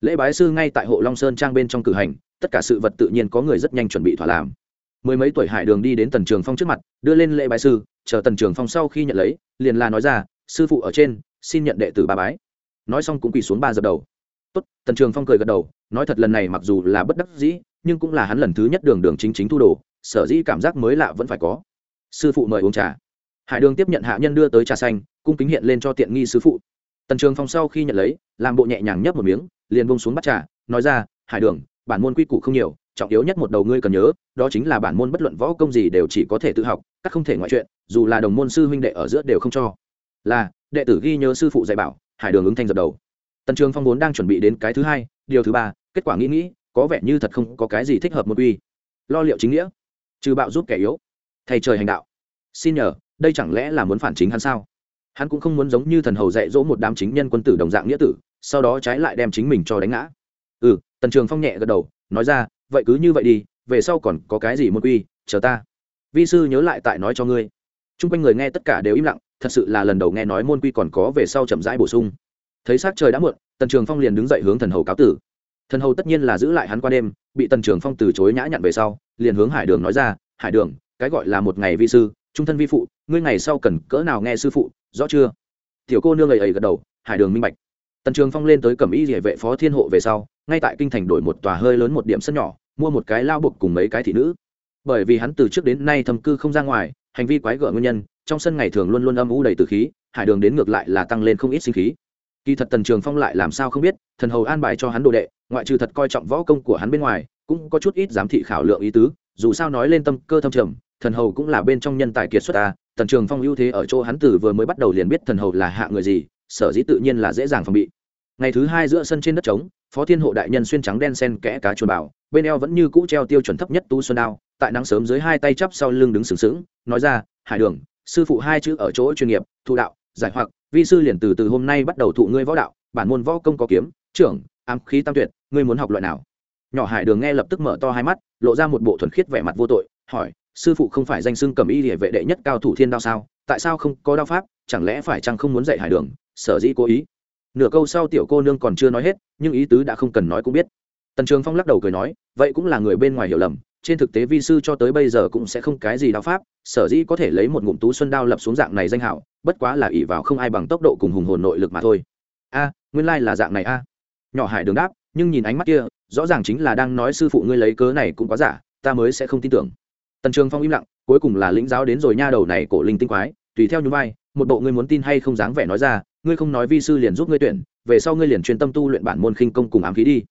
Lễ bái sư ngay tại hộ long sơn trang bên trong cử hành, tất cả sự vật tự nhiên có người rất nhanh chuẩn bị thỏa làm. Mười mấy tuổi hải đường đi đến tần trường phong trước mặt, đưa lên lễ bái sư, chờ tần trường phong sau khi nhận lấy, liền là nói ra, sư phụ ở trên, xin nhận đệ tử ba bái nói xong cũng quỳ xuống ba dập đầu. Tốt, tần trường phong cười gật đầu, nói thật lần này mặc dù là bất đắc dĩ, nhưng cũng là hắn lần thứ nhất đường đường chính chính thu đồ, sở dĩ cảm giác mới lạ vẫn phải có. Sư phụ mời uống trà. Hải đường tiếp nhận hạ nhân đưa tới trà xanh, cung kính hiện lên cho tiện nghi sư phụ. Tần trường phong sau khi nhận lấy, làm bộ nhẹ nhàng nhấp một miếng, liền bông xuống bắt trà, nói ra, hải đường, bản môn quy củ không nhiều, trọng yếu nhất một đầu ngươi cần nhớ, đó chính là bản môn bất luận võ công gì đều chỉ có thể tự học, các không thể ngoại chuyện, dù là đồng môn sư huynh đệ ở giữa đều không cho. Là, đệ tử ghi nhớ sư phụ dạy bảo hải đường ứng thanh dập đầu. Tần trường phong vốn đang chuẩn bị đến cái thứ hai điều thứ ba kết quả nghĩ nghĩ có vẻ như thật không có cái gì thích hợp một uy lo liệu chính nghĩa. Trừ bạo giúp kẻ yếu. Thầy trời hành đạo. Xin nhờ đây chẳng lẽ là muốn phản chính hắn sao? Hắn cũng không muốn giống như thần hầu dạy dỗ một đám chính nhân quân tử đồng dạng nghĩa tử sau đó trái lại đem chính mình cho đánh ngã. Ừ tần trường phong nhẹ gật đầu nói ra vậy cứ như vậy đi về sau còn có cái gì một uy, chờ ta. Vi sư nhớ lại tại nói cho ngươi. T r u n g quanh người nghe tất cả đều im lặng thật sự là lần đầu nghe nói môn quy còn có về sau chậm rãi bổ sung. Thấy s á c trời đã muộn, tần trường phong liền đứng dậy hướng thần hầu cáo tử. Thần hầu tất nhiên là giữ lại hắn qua đêm, bị tần trường phong từ chối nhã nhặn về sau, liền hướng hải đường nói ra, hải đường, cái gọi là một ngày vi sư, trung thân vi phụ, ngươi ngày sau cần cỡ nào nghe sư phụ, rõ chưa? Tiểu cô nương ấy ấy gật đầu, hải đường minh bạch. Tần trường phong lên tới cẩm y địa vệ phó thiên hộ về sau, ngay tại kinh thành đổi một tòa hơi lớn một điểm sân nhỏ, mua một cái lao buộc cùng mấy cái thị nữ. Bởi vì hắn từ trước đến nay thâm cư không ra ngoài, hành vi quái gở nguyên nhân trong sân ngày thường luôn luôn âm u đầy từ khí, hải đường đến ngược lại là tăng lên không ít sinh khí. Kỳ thật tần trường phong lại làm sao không biết, thần hầu an bài cho hắn đồ đệ, ngoại trừ thật coi trọng võ công của hắn bên ngoài, cũng có chút ít giám thị khảo lượng ý tứ, dù sao nói lên tâm cơ thâm trầm, thần hầu cũng là bên trong nhân tài kiệt xuất ta tần trường phong ưu thế ở chỗ hắn từ vừa mới bắt đầu liền biết thần hầu là hạ người gì, sở dĩ tự nhiên là dễ dàng phòng bị. Ngày thứ hai giữa sân trên đất trống, phó thiên hộ đại nhân xuyên trắng đen sen kẽ cá chuồn bảo bên eo vẫn như cũ treo tiêu chuẩn thấp nhất tu xuân đao, tại nắng sớm dưới hai tay chắp sau lưng đứng sừng sững, nói ra, hải đường sư phụ hai chữ ở chỗ chuyên nghiệp, thụ đạo, giải hoặc, vi sư liền từ từ hôm nay bắt đầu thụ ngươi võ đạo, bản môn võ công có kiếm, trưởng, ám khí tam tuyệt, ngươi muốn học loại nào? Nhỏ hải đường nghe lập tức mở to hai mắt, lộ ra một bộ thuần khiết vẻ mặt vô tội, hỏi, sư phụ không phải danh xưng cầm y địa vệ đệ nhất cao thủ thiên đao sao? Tại sao không có đao pháp? Chẳng lẽ phải chăng không muốn dạy hải đường? Sở dĩ cố ý? Nửa câu sau tiểu cô nương còn chưa nói hết, nhưng ý tứ đã không cần nói cũng biết. Tần trường phong lắc đầu cười nói, vậy cũng là người bên ngoài hiểu lầm trên thực tế vi sư cho tới bây giờ cũng sẽ không cái gì đao pháp, sở dĩ có thể lấy một ngụm tú xuân đao lập xuống dạng này danh hảo, bất quá là ỷ vào không ai bằng tốc độ cùng hùng hồn nội lực mà thôi. A, nguyên lai là dạng này a. Nhỏ hải đường đáp, nhưng nhìn ánh mắt kia, rõ ràng chính là đang nói sư phụ ngươi lấy cớ này cũng quá giả, ta mới sẽ không tin tưởng. Tần trường phong im lặng, cuối cùng là lĩnh giáo đến rồi nha đầu này cổ linh tinh quái, tùy theo nhún vai, một bộ ngươi muốn tin hay không dáng vẻ nói ra, ngươi không nói vi sư liền giúp ngươi tuyển, về sau ngươi liền chuyên tâm tu luyện bản môn khinh công cùng ám khí đi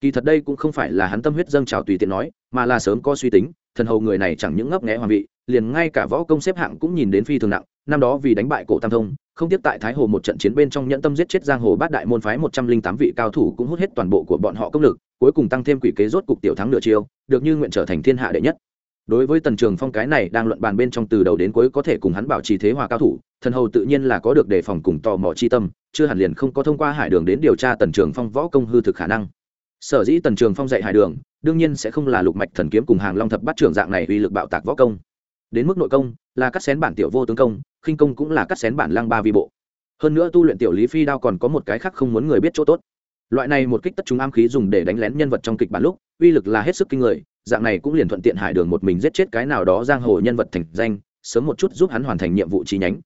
kỳ thật đây cũng không phải là hắn tâm huyết dâng trào tùy tiện nói, mà là sớm có suy tính, thần hầu người này chẳng những ngấp nghẽ hoàng vị, liền ngay cả võ công xếp hạng cũng nhìn đến phi thường nặng, năm đó vì đánh bại cổ tam thông, không tiếp tại thái hồ một trận chiến bên trong nhẫn tâm giết chết giang hồ bát đại môn phái một trăm linh tám vị cao thủ cũng hút hết toàn bộ của bọn họ công lực, cuối cùng tăng thêm quỷ kế rốt cục tiểu thắng nửa chiêu, được như nguyện trở thành thiên hạ đệ nhất. Đối với tần trường phong cái này đang luận bàn bên trong từ đầu đến cuối có thể cùng hắn bảo trì thế hòa cao thủ, thần hầu tự nhiên là có được đề phòng cùng tò mò chi tâm, chưa hẳn liền không có thông qua hải đường đến điều tra tần trường phong võ công hư thực khả năng sở dĩ tần trường phong dạy hải đường, đương nhiên sẽ không là lục mạch thần kiếm cùng hàng long thập bắt trưởng dạng này uy lực bạo tạc võ công. Đến mức nội công, là cắt xén bản tiểu vô tướng công, khinh công cũng là cắt xén bản lăng ba vi bộ. Hơn nữa tu luyện tiểu lý phi đao còn có một cái khác không muốn người biết chỗ tốt. Loại này một kích tất chúng am khí dùng để đánh lén nhân vật trong kịch bản lúc, uy lực là hết sức kinh người, dạng này cũng liền thuận tiện hải đường một mình giết chết cái nào đó giang hồ nhân vật thành danh, sớm một chút giúp hắn hoàn thành nhiệm vụ chi nhánh.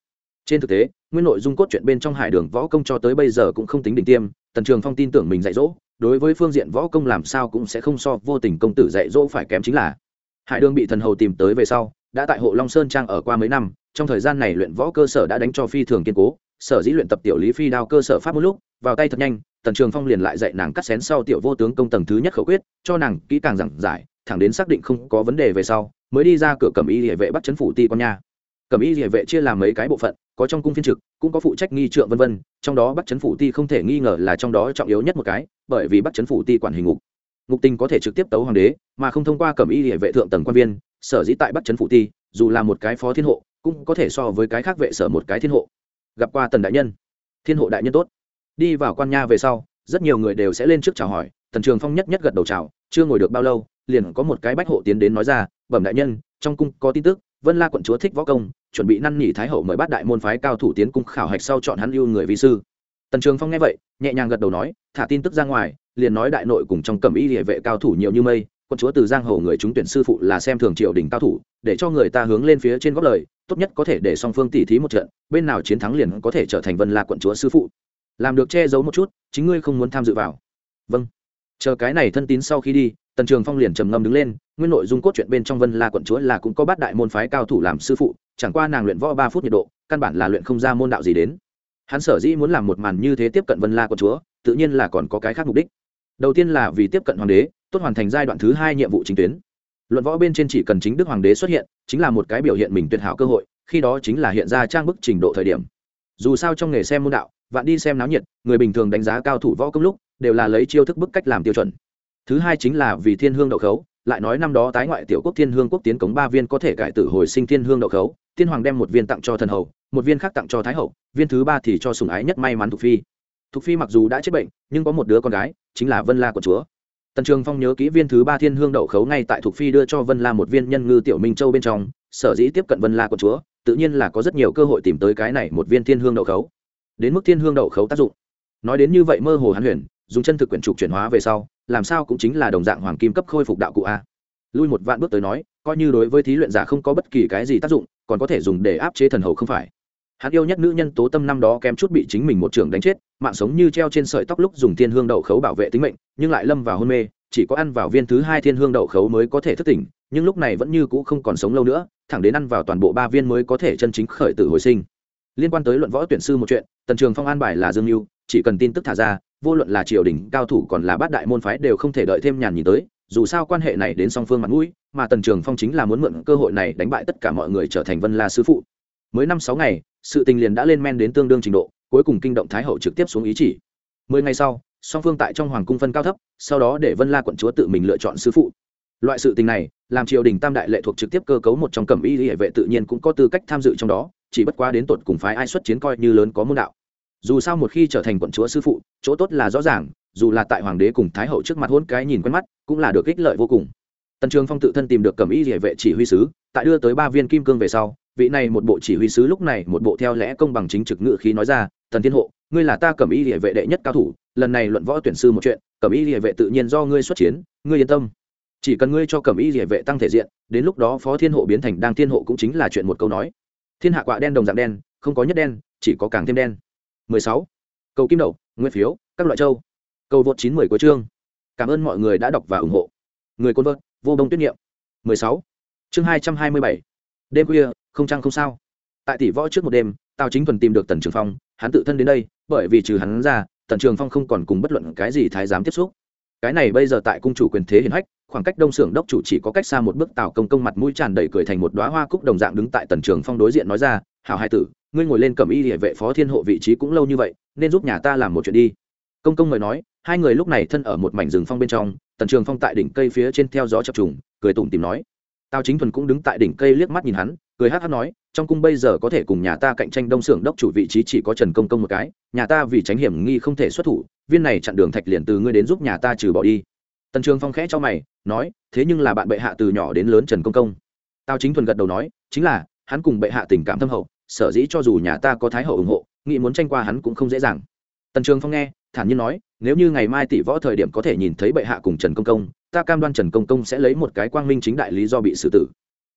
Trên thực tế, nguyên nội dung cốt truyện bên trong hải đường võ công cho tới bây giờ cũng không tính đỉnh tiêm, tần trường phong tin tưởng mình dạy dỗ đối với phương diện võ công làm sao cũng sẽ không so vô tình công tử dạy dỗ phải kém chính là. Hải đường bị thần hầu tìm tới về sau, đã tại hộ long sơn trang ở qua mấy năm, trong thời gian này luyện võ cơ sở đã đánh cho phi thường kiên cố, sở dĩ luyện tập tiểu lý phi đao cơ sở pháp một lúc, vào tay thật nhanh, tần trường phong liền lại dạy nàng cắt xén sau tiểu vô tướng công tầng thứ nhất khẩu quyết, cho nàng kỹ càng giảng giải, thẳng đến xác định không có vấn đề về sau, mới đi ra cửa cầm y địa vệ bắt chấn phủ ti con nha. Cẩm y địa vệ chia làm mấy cái bộ phận, có trong cung phiên trực, cũng có phụ trách nghi trượng vân vân, trong đó bắt chấn phủ ti không thể nghi ngờ là trong đó trọng yếu nhất một cái, bởi vì bắt chấn phủ ti quản hình ngục. Ngục tình có thể trực tiếp tấu hoàng đế, mà không thông qua Cẩm y địa vệ thượng tầng quan viên, sở dĩ tại bắt chấn phủ ti, dù là một cái phó thiên hộ, cũng có thể so với cái khác vệ sở một cái thiên hộ. Gặp qua tần đại nhân. Thiên hộ đại nhân tốt. Đi vào quan nha về sau, rất nhiều người đều sẽ lên trước chào hỏi, tần trường phong nhất nhất gật đầu chào, chưa ngồi được bao lâu, liền có một cái bách hộ tiến đến nói ra, bẩm đại nhân, trong cung có tin tức, vân la quận chúa thích võ công chuẩn bị năn nỉ thái hậu mời bát đại môn phái cao thủ tiến cung khảo hạch sau chọn hắn ưu người vi sư. Tần trường phong nghe vậy, nhẹ nhàng gật đầu nói, thả tin tức ra ngoài, liền nói đại nội cùng trong cẩm y địa vệ cao thủ nhiều như mây, quân chúa từ giang hồ người chúng tuyển sư phụ là xem thường triều đình cao thủ, để cho người ta hướng lên phía trên góp lời, tốt nhất có thể để song phương tỉ thí một trận, bên nào chiến thắng liền có thể trở thành vân la quận chúa sư phụ. Làm được che giấu một chút, chính ngươi không muốn tham dự vào. Vâng. Chờ cái này thân tín sau khi đi, tần trường phong liền trầm ngâm đứng lên nguyên nội dung cốt truyện bên trong vân la quận chúa là cũng có bát đại môn phái cao thủ làm sư phụ, chẳng qua nàng luyện võ ba phút nhiệt độ, căn bản là luyện không ra môn đạo gì đến. Hắn sở dĩ muốn làm một màn như thế tiếp cận vân la quận chúa, tự nhiên là còn có cái khác mục đích. Đầu tiên là vì tiếp cận hoàng đế, tốt hoàn thành giai đoạn thứ hai nhiệm vụ chính tuyến. Luận võ bên trên chỉ cần chính đức hoàng đế xuất hiện, chính là một cái biểu hiện mình tuyệt hảo cơ hội, khi đó chính là hiện ra trang bức trình độ thời điểm. Dù sao trong nghề xem môn đạo, vạn đi xem náo nhiệt, người bình thường đánh giá cao thủ võ công lúc, đều là lấy chiêu thức bức cách làm tiêu chuẩn. Thứ hai chính là vì thiên hương đậu khấu lại nói năm đó tái ngoại tiểu quốc thiên hương quốc tiến cống ba viên có thể cải tử hồi sinh thiên hương đậu khấu, tiên hoàng đem một viên tặng cho thần hậu, một viên khác tặng cho thái hậu, viên thứ ba thì cho sùng ái nhất may mắn thục phi. Thục phi mặc dù đã chết bệnh, nhưng có một đứa con gái, chính là vân la của chúa. Tần trường phong nhớ kỹ viên thứ ba thiên hương đậu khấu ngay tại thục phi đưa cho vân la một viên nhân ngư tiểu minh châu bên trong, sở dĩ tiếp cận vân la của chúa, tự nhiên là có rất nhiều cơ hội tìm tới cái này một viên thiên hương đậu khấu. Đến mức thiên hương đậu khấu tác dụng. Nói đến như vậy mơ hồ hắn huyền, dùng chân thực quyển trục chuyển hóa về sau làm sao cũng chính là đồng dạng hoàng kim cấp khôi phục đạo cụ a. Lui một vạn bước tới nói, coi như đối với thí luyện giả không có bất kỳ cái gì tác dụng, còn có thể dùng để áp chế thần hầu không phải. Hắn yêu nhất nữ nhân tố tâm năm đó kém chút bị chính mình một trường đánh chết, mạng sống như treo trên sợi tóc lúc dùng thiên hương đậu khấu bảo vệ tính mệnh, nhưng lại lâm vào hôn mê, chỉ có ăn vào viên thứ hai thiên hương đậu khấu mới có thể thức tỉnh, nhưng lúc này vẫn như cũ không còn sống lâu nữa, thẳng đến ăn vào toàn bộ ba viên mới có thể chân chính khởi tử hồi sinh. Liên quan tới luận võ tuyển sư một chuyện, tần trường phong an bài là dương mưu chỉ cần tin tức thả ra vô luận là triều đình, cao thủ còn là bát đại môn phái đều không thể đợi thêm nhàn nhìn tới, dù sao quan hệ này đến song phương mặt mũi, mà tần trường phong chính là muốn mượn cơ hội này đánh bại tất cả mọi người trở thành vân la sư phụ. Mới năm sáu ngày, sự tình liền đã lên men đến tương đương trình độ, cuối cùng kinh động thái hậu trực tiếp xuống ý chỉ. Mười ngày sau, song phương tại trong hoàng cung phân cao thấp, sau đó để vân la quận chúa tự mình lựa chọn sư phụ. Loại sự tình này, làm triều đình tam đại lệ thuộc trực tiếp cơ cấu một trong cẩm y hệ vệ tự nhiên cũng có tư cách tham dự trong đó, chỉ bất quá đến tột cùng phái ai xuất chiến coi như lớn có môn đạo dù sao một khi trở thành quận chúa sư phụ, chỗ tốt là rõ ràng, dù là tại hoàng đế cùng thái hậu trước mặt hôn cái nhìn quen mắt, cũng là được ích lợi vô cùng. Tần trường phong tự thân tìm được cẩm y địa vệ chỉ huy sứ, tại đưa tới ba viên kim cương về sau, vị này một bộ chỉ huy sứ lúc này một bộ theo lẽ công bằng chính trực ngự khí nói ra, tần thiên hộ, ngươi là ta cẩm y địa vệ đệ nhất cao thủ, lần này luận võ tuyển sư một chuyện cẩm y địa vệ tự nhiên do ngươi xuất chiến, ngươi yên tâm. Chỉ cần ngươi cho cẩm y địa vệ tăng thể diện, đến lúc đó phó thiên hộ biến thành đang thiên hộ cũng chính là chuyện một câu nói. Thiên hạ quạ đen đồng dạng đen, không có nhất đen, chỉ có càng thêm đen. 16. cầu kim đậu, nguyên phiếu, các loại châu cầu vượt 910 của chương cảm ơn mọi người đã đọc và ủng hộ người côn vợt, vô đông tuyết niệm 16. chương 227. đêm khuya, không trăng không sao tại tỷ võ trước một đêm, tào chính thuần tìm được tần trường phong, hắn tự thân đến đây, bởi vì trừ hắn ra, tần trường phong không còn cùng bất luận cái gì thái giám tiếp xúc cái này bây giờ tại cung chủ quyền thế hiển hách, khoảng cách đông xưởng đốc chủ chỉ có cách xa một bước, tào công công mặt mũi tràn đầy cười thành một đóa hoa cúc đồng dạng đứng tại tần trường phong đối diện nói ra, hảo hai tử ngươi ngồi lên cầm y địa vệ phó thiên hộ vị trí cũng lâu như vậy, nên giúp nhà ta làm một chuyện đi. Công công mời nói, hai người lúc này thân ở một mảnh rừng phong bên trong, tần trường phong tại đỉnh cây phía trên theo gió chập trùng, cười tủm tìm nói. Tao chính thuần cũng đứng tại đỉnh cây liếc mắt nhìn hắn, cười hát hát nói, trong cung bây giờ có thể cùng nhà ta cạnh tranh đông xưởng đốc chủ vị trí chỉ có trần công công một cái, nhà ta vì tránh hiểm nghi không thể xuất thủ, viên này chặn đường thạch liền từ ngươi đến giúp nhà ta trừ bỏ đi. Tần trường phong khẽ cho mày, nói, thế nhưng là bạn bệ hạ từ nhỏ đến lớn trần công công. Tao chính thuần gật đầu nói, chính là, hắn cùng bệ hạ tình cảm thâm hậu sở dĩ cho dù nhà ta có thái hậu ủng hộ nghĩ muốn tranh qua hắn cũng không dễ dàng. Tần trường phong nghe thản nhiên nói nếu như ngày mai tỷ võ thời điểm có thể nhìn thấy bệ hạ cùng trần công công ta cam đoan trần công công sẽ lấy một cái quang minh chính đại lý do bị xử tử.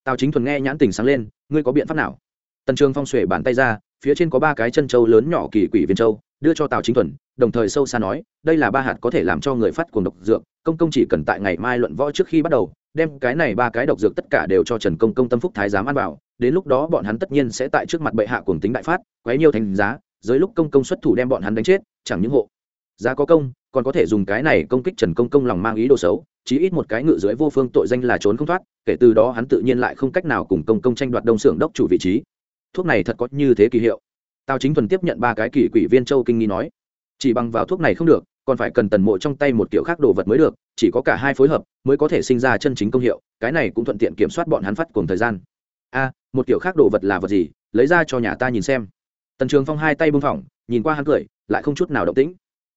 Tào chính thuần nghe nhãn tình sáng lên ngươi có biện pháp nào? Tần trường phong xuể bàn tay ra phía trên có ba cái chân trâu lớn nhỏ kỳ quỷ viên châu, đưa cho tào chính thuần đồng thời sâu xa nói đây là ba hạt có thể làm cho người phát cuồng độc dược công công chỉ cần tại ngày mai luận võ trước khi bắt đầu đem cái này ba cái độc dược tất cả đều cho trần công công tâm phúc thái giám ăn vào đến lúc đó bọn hắn tất nhiên sẽ tại trước mặt bệ hạ cuồng tính đại phát, quấy nhiều thành giá, dưới lúc công công xuất thủ đem bọn hắn đánh chết, chẳng những hộ giá có công, còn có thể dùng cái này công kích trần công công lòng mang ý đồ xấu, chí ít một cái ngự dưới vô phương tội danh là trốn không thoát, kể từ đó hắn tự nhiên lại không cách nào cùng công công tranh đoạt đông xưởng đốc chủ vị trí. Thuốc này thật có như thế kỳ hiệu. Tào chính thuần tiếp nhận ba cái kỳ quỷ viên châu kinh nghi nói, chỉ bằng vào thuốc này không được, còn phải cần tần mộ trong tay một kiểu khác đồ vật mới được, chỉ có cả hai phối hợp mới có thể sinh ra chân chính công hiệu, cái này cũng thuận tiện kiểm soát bọn hắn phát cùng thời gian a, một kiểu khác đồ vật là vật gì, lấy ra cho nhà ta nhìn xem. Tần trường phong hai tay bưng phỏng nhìn qua hắn cười, lại không chút nào động tĩnh.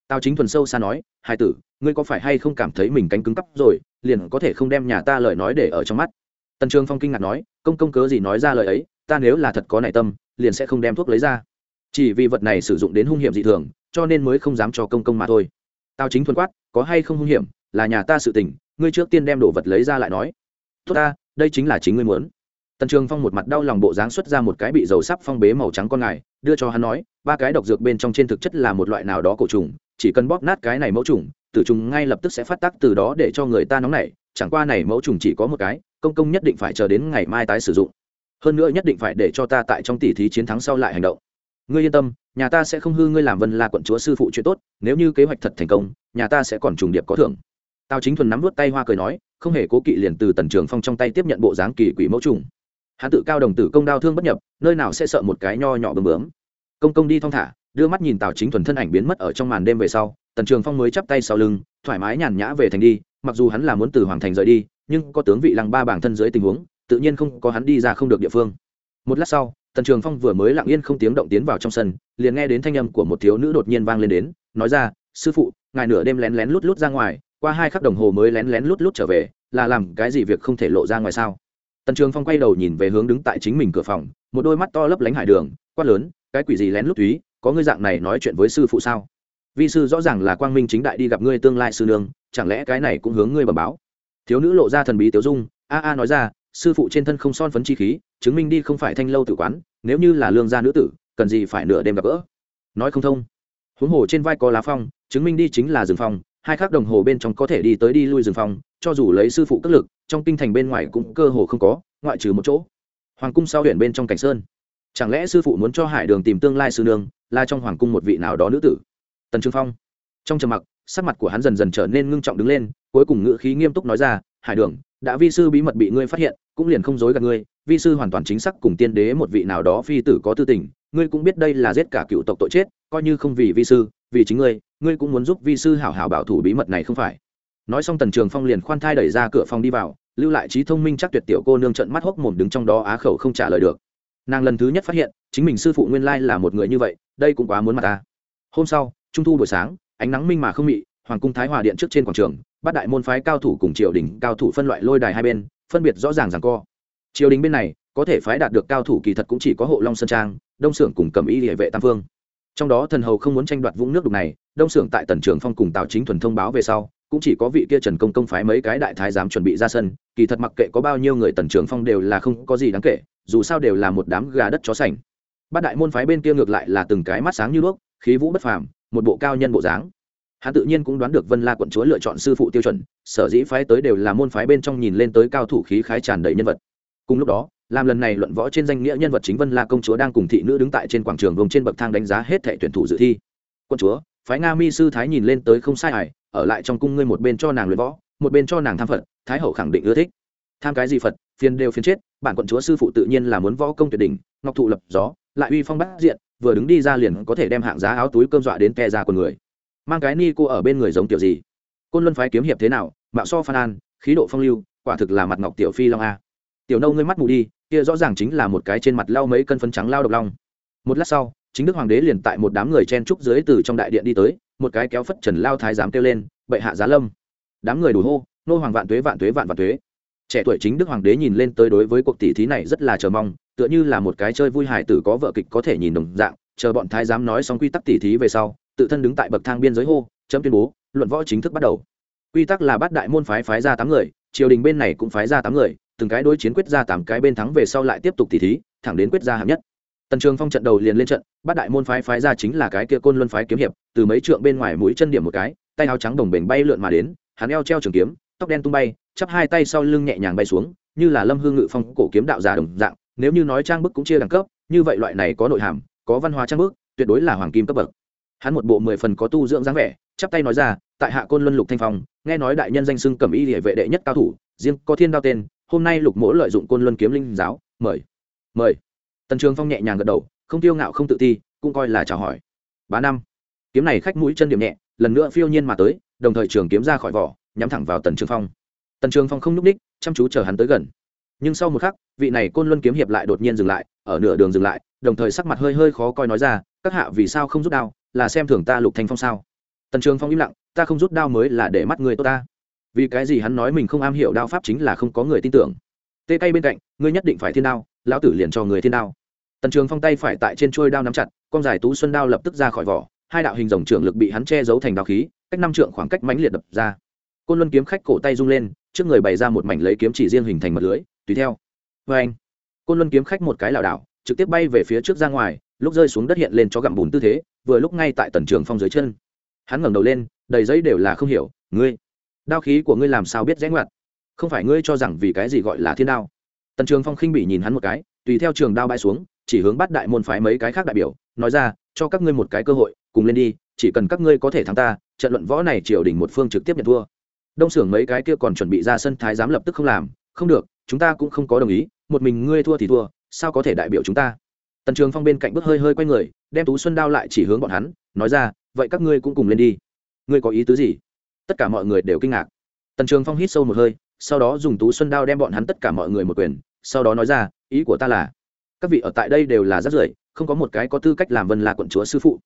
Tào chính thuần sâu xa nói hai tử, ngươi có phải hay không cảm thấy mình cánh cứng cắp rồi, liền có thể không đem nhà ta lời nói để ở trong mắt? Tần trường phong kinh ngạc nói, công công cớ gì nói ra lời ấy, ta nếu là thật có nảy tâm, liền sẽ không đem thuốc lấy ra. Chỉ vì vật này sử dụng đến hung hiểm dị thường, cho nên mới không dám cho công công mà thôi. Tao chính thuần quát, có hay không hung hiểm, là nhà ta sự tình, ngươi trước tiên đem đồ vật lấy ra lại nói. Tốt ta, đây chính là chính ngươi muốn tần trường phong một mặt đau lòng bộ dáng xuất ra một cái bị dầu sắp phong bế màu trắng con ngài, đưa cho hắn nói, ba cái độc dược bên trong trên thực chất là một loại nào đó cổ trùng, chỉ cần bóp nát cái này mẫu trùng, tử trùng ngay lập tức sẽ phát tác từ đó để cho người ta nóng nảy, chẳng qua này mẫu trùng chỉ có một cái, công công nhất định phải chờ đến ngày mai tái sử dụng. Hơn nữa nhất định phải để cho ta tại trong tỷ thí chiến thắng sau lại hành động. Ngươi yên tâm, nhà ta sẽ không hư ngươi làm vân la quận chúa sư phụ chuyện tốt, nếu như kế hoạch thật thành công, nhà ta sẽ còn trùng điệp có thưởng. Tào chính thuần nắm vút tay hoa cười nói, không hề cố kỵ liền từ tần trường phong trong tay tiếp nhận bộ dáng kỳ quỷ mẫu trùng hắn tự cao đồng tử công đao thương bất nhập, nơi nào sẽ sợ một cái nho nhỏ bơm bướm. Công công đi thong thả, đưa mắt nhìn tào chính thuần thân ảnh biến mất ở trong màn đêm về sau, tần trường phong mới chắp tay sau lưng, thoải mái nhàn nhã về thành đi, mặc dù hắn là muốn từ hoàng thành rời đi, nhưng có tướng vị lăng ba bảng thân dưới tình huống, tự nhiên không có hắn đi ra không được địa phương. Một lát sau, tần trường phong vừa mới lặng yên không tiếng động tiến vào trong sân, liền nghe đến thanh âm của một thiếu nữ đột nhiên vang lên đến, nói ra, sư phụ, ngài nửa đêm lén lén lút lút ra ngoài, qua hai khắc đồng hồ mới lén lén lút lút trở về, là làm cái gì việc không thể lộ ra ngoài sao? Tần trường phong quay đầu nhìn về hướng đứng tại chính mình cửa phòng, một đôi mắt to lấp lánh hải đường, quát lớn, cái quỷ gì lén lút túy, có ngươi dạng này nói chuyện với sư phụ sao? Vi sư rõ ràng là quang minh chính đại đi gặp ngươi tương lai sư nương, chẳng lẽ cái này cũng hướng ngươi bẩm báo? Thiếu nữ lộ ra thần bí tiểu dung, a a nói ra, sư phụ trên thân không son phấn chi khí, chứng minh đi không phải thanh lâu tử quán, nếu như là lương gia nữ tử, cần gì phải nửa đêm gặp gỡ? Nói không thông. Huống hồ trên vai có lá phong, chứng minh đi chính là rừng phong, hai khắc đồng hồ bên trong có thể đi tới đi lui rừng phong, cho dù lấy sư phụ cất lực trong kinh thành bên ngoài cũng cơ hồ không có, ngoại trừ một chỗ. Hoàng cung sau huyện bên trong cảnh sơn. Chẳng lẽ sư phụ muốn cho hải đường tìm tương lai sư nương, là trong hoàng cung một vị nào đó nữ tử? Tần trương phong. Trong trầm mặc, sắc mặt của hắn dần dần trở nên ngưng trọng đứng lên, cuối cùng ngữ khí nghiêm túc nói ra, hải đường, đã vi sư bí mật bị ngươi phát hiện, cũng liền không dối gạt ngươi, vi sư hoàn toàn chính xác cùng tiên đế một vị nào đó phi tử có tư tình, ngươi cũng biết đây là giết cả cựu tộc tội chết, coi như không vì vi sư, vì chính ngươi ngươi cũng muốn giúp vi sư hảo hảo bảo thủ bí mật này không phải? Nói xong tần trường phong liền khoan thai đẩy ra cửa phòng đi vào, lưu lại trí thông minh chắc tuyệt tiểu cô nương trận mắt hốc mồm đứng trong đó á khẩu không trả lời được. Nàng lần thứ nhất phát hiện, chính mình sư phụ nguyên lai là một người như vậy, đây cũng quá muốn mặt ta. Hôm sau, trung thu buổi sáng, ánh nắng minh mà không mị, hoàng cung thái hòa điện trước trên quảng trường bát đại môn phái cao thủ cùng triều đình, cao thủ phân loại lôi đài hai bên, phân biệt rõ ràng rằng co. Triều đình bên này, có thể phái đạt được cao thủ kỳ thật cũng chỉ có hộ long sơn trang, đông xưởng cùng cầm y địa vệ tam phương. Trong đó thần hầu không muốn tranh đoạt vũng nước đục này, đông xưởng tại tần trường phong cùng tào chính thuần thông báo về sau cũng chỉ có vị kia trần công công phái mấy cái đại thái giám chuẩn bị ra sân, kỳ thật mặc kệ có bao nhiêu người tần trường phong đều là không có gì đáng kể, dù sao đều là một đám gà đất chó sành. Bát đại môn phái bên kia ngược lại là từng cái mắt sáng như đuốc, khí vũ bất phàm, một bộ cao nhân bộ dáng. Hắn tự nhiên cũng đoán được vân la quận chúa lựa chọn sư phụ tiêu chuẩn, sở dĩ phái tới đều là môn phái bên trong nhìn lên tới cao thủ khí khái tràn đầy nhân vật. Cùng lúc đó, làm lần này luận võ trên danh nghĩa nhân vật chính vân la công chúa đang cùng thị nữ đứng tại trên quảng trường vùng trên bậc thang đánh giá hết thệ tuyển thủ dự thi. Quân chúa, phái nga mi sư thái nhìn lên tới không sai ải ở lại trong cung ngươi một bên cho nàng luyện võ, một bên cho nàng tham phật, thái hậu khẳng định ưa thích. Tham cái gì phật, phiền đều phiền chết, bản quận chúa sư phụ tự nhiên là muốn võ công tuyệt đỉnh, ngọc thụ lập gió, lại uy phong bát diện, vừa đứng đi ra liền có thể đem hạng giá áo túi cơm dọa đến ke ra con người. Mang cái ni cô ở bên người giống tiểu gì? Côn luân phái kiếm hiệp thế nào? Mạo so phan an, khí độ phong lưu, quả thực là mặt ngọc tiểu phi long a. Tiểu nâu ngươi mắt mù đi, kia rõ ràng chính là một cái trên mặt lau mấy cân phấn trắng lao độc long. Một lát sau, chính đức hoàng đế liền tại một đám người chen trúc dưới từ trong đại điện đi tới một cái kéo phất trần lao thái giám kêu lên, bệ hạ giá lâm. Đám người đủ hô, nô hoàng vạn tuế vạn tuế, vạn vạn tuế. Trẻ tuổi chính đức hoàng đế nhìn lên tới đối với cuộc tỷ thí này rất là chờ mong, tựa như là một cái chơi vui hài tử có vợ kịch có thể nhìn đồng dạng, chờ bọn thái giám nói xong quy tắc tỷ thí về sau, tự thân đứng tại bậc thang biên giới hô, chấm tuyên bố, luận võ chính thức bắt đầu. Quy tắc là bắt đại môn phái phái ra tám người, triều đình bên này cũng phái ra tám người, từng cái đối chiến quyết ra tám cái bên thắng về sau lại tiếp tục tỷ thí, thẳng đến quyết ra hạng nhất tần trường phong trận đầu liền lên trận, bắt đại môn phái phái ra chính là cái kia côn luân phái kiếm hiệp, từ mấy trượng bên ngoài mũi chân điểm một cái, tay áo trắng đồng bềnh bay lượn mà đến, hắn eo treo trường kiếm, tóc đen tung bay, chắp hai tay sau lưng nhẹ nhàng bay xuống, như là lâm hương ngự phong cổ kiếm đạo giả đồng dạng, nếu như nói trang bức cũng chia đẳng cấp, như vậy loại này có nội hàm, có văn hóa trang bức, tuyệt đối là hoàng kim cấp bậc. Hắn một bộ mười phần có tu dưỡng dáng vẻ, chắp tay nói ra, tại hạ côn luân lục thanh phong, nghe nói đại nhân danh xưng cẩm y địa vệ đệ nhất cao thủ, riêng có thiên đao tên, hôm nay lục mỗ lợi dụng côn luân kiếm linh giáo, mời mời tần trường phong nhẹ nhàng gật đầu, không tiêu ngạo, không tự ti, cũng coi là chào hỏi. Ba năm, kiếm này khách mũi chân điểm nhẹ, lần nữa phiêu nhiên mà tới, đồng thời trường kiếm ra khỏi vỏ, nhắm thẳng vào tần trường phong. Tần trường phong không nhúc ních chăm chú chờ hắn tới gần. Nhưng sau một khắc, vị này côn luân kiếm hiệp lại đột nhiên dừng lại, ở nửa đường dừng lại, đồng thời sắc mặt hơi hơi khó coi nói ra, các hạ vì sao không rút đao, là xem thường ta lục thanh phong sao? Tần trường phong im lặng, ta không rút đao mới là để mắt người tốt ta. Vì cái gì hắn nói mình không am hiểu đao pháp chính là không có người tin tưởng. Tê cay bên cạnh, ngươi nhất định phải thiên đao, lão tử liền cho người thiên đao tần trường phong tay phải tại trên trôi đao nắm chặt, con dài tú xuân đao lập tức ra khỏi vỏ, hai đạo hình rồng trưởng lực bị hắn che giấu thành đao khí, cách năm trượng khoảng cách mãnh liệt đập ra. Côn luân kiếm khách cổ tay rung lên, trước người bày ra một mảnh lấy kiếm chỉ riêng hình thành mật lưới, tùy theo. Vê anh, côn luân kiếm khách một cái lảo đảo, trực tiếp bay về phía trước ra ngoài, lúc rơi xuống đất hiện lên cho gặm bùn tư thế, vừa lúc ngay tại tần trường phong dưới chân. Hắn ngẩng đầu lên, đầy giấy đều là không hiểu, ngươi, đao khí của ngươi làm sao biết rẽ ngoặt? Không phải ngươi cho rằng vì cái gì gọi là thiên đao? Tần trường phong khinh bị nhìn hắn một cái, tùy theo trường đao bay xuống chỉ hướng bắt đại môn phái mấy cái khác đại biểu, nói ra, cho các ngươi một cái cơ hội, cùng lên đi, chỉ cần các ngươi có thể thắng ta, trận luận võ này triều đình một phương trực tiếp nhận thua. Đông xưởng mấy cái kia còn chuẩn bị ra sân thái giám lập tức không làm, không được, chúng ta cũng không có đồng ý, một mình ngươi thua thì thua, sao có thể đại biểu chúng ta? Tần trường phong bên cạnh bước hơi hơi quay người, đem tú xuân đao lại chỉ hướng bọn hắn, nói ra, vậy các ngươi cũng cùng lên đi. Ngươi có ý tứ gì? Tất cả mọi người đều kinh ngạc. Tần trường phong hít sâu một hơi, sau đó dùng tú xuân đao đem bọn hắn tất cả mọi người một quyền, sau đó nói ra, ý của ta là các vị ở tại đây đều là rất rưởi, không có một cái có tư cách làm vân là quận chúa sư phụ.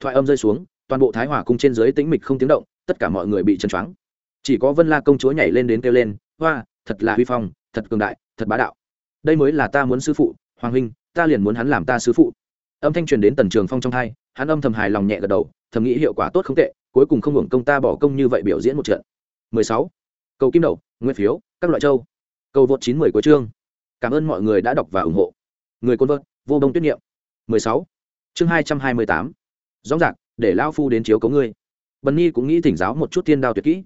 Thoại âm rơi xuống, toàn bộ thái hòa cung trên dưới tĩnh mịch không tiếng động, tất cả mọi người bị chân choáng. Chỉ có vân la công chúa nhảy lên đến kêu lên, hoa, thật là huy phong, thật cường đại, thật bá đạo. Đây mới là ta muốn sư phụ, hoàng huynh, ta liền muốn hắn làm ta sư phụ. Âm thanh truyền đến tần trường phong trong hai, hắn âm thầm hài lòng nhẹ gật đầu, thầm nghĩ hiệu quả tốt không tệ, cuối cùng không hưởng công ta bỏ công như vậy biểu diễn một trận. 16. cầu kim đậu, nguyên phiếu, các loại châu. Cầu vượt 910 của chương. Cảm ơn mọi người đã đọc và ủng hộ người côn vợt, vô đông tuyết nghiệm 16. chương 228. rõ ràng, để lao phu đến chiếu cấu ngươi. Bần nhi cũng nghĩ thỉnh giáo một chút thiên đao tuyệt kỹ.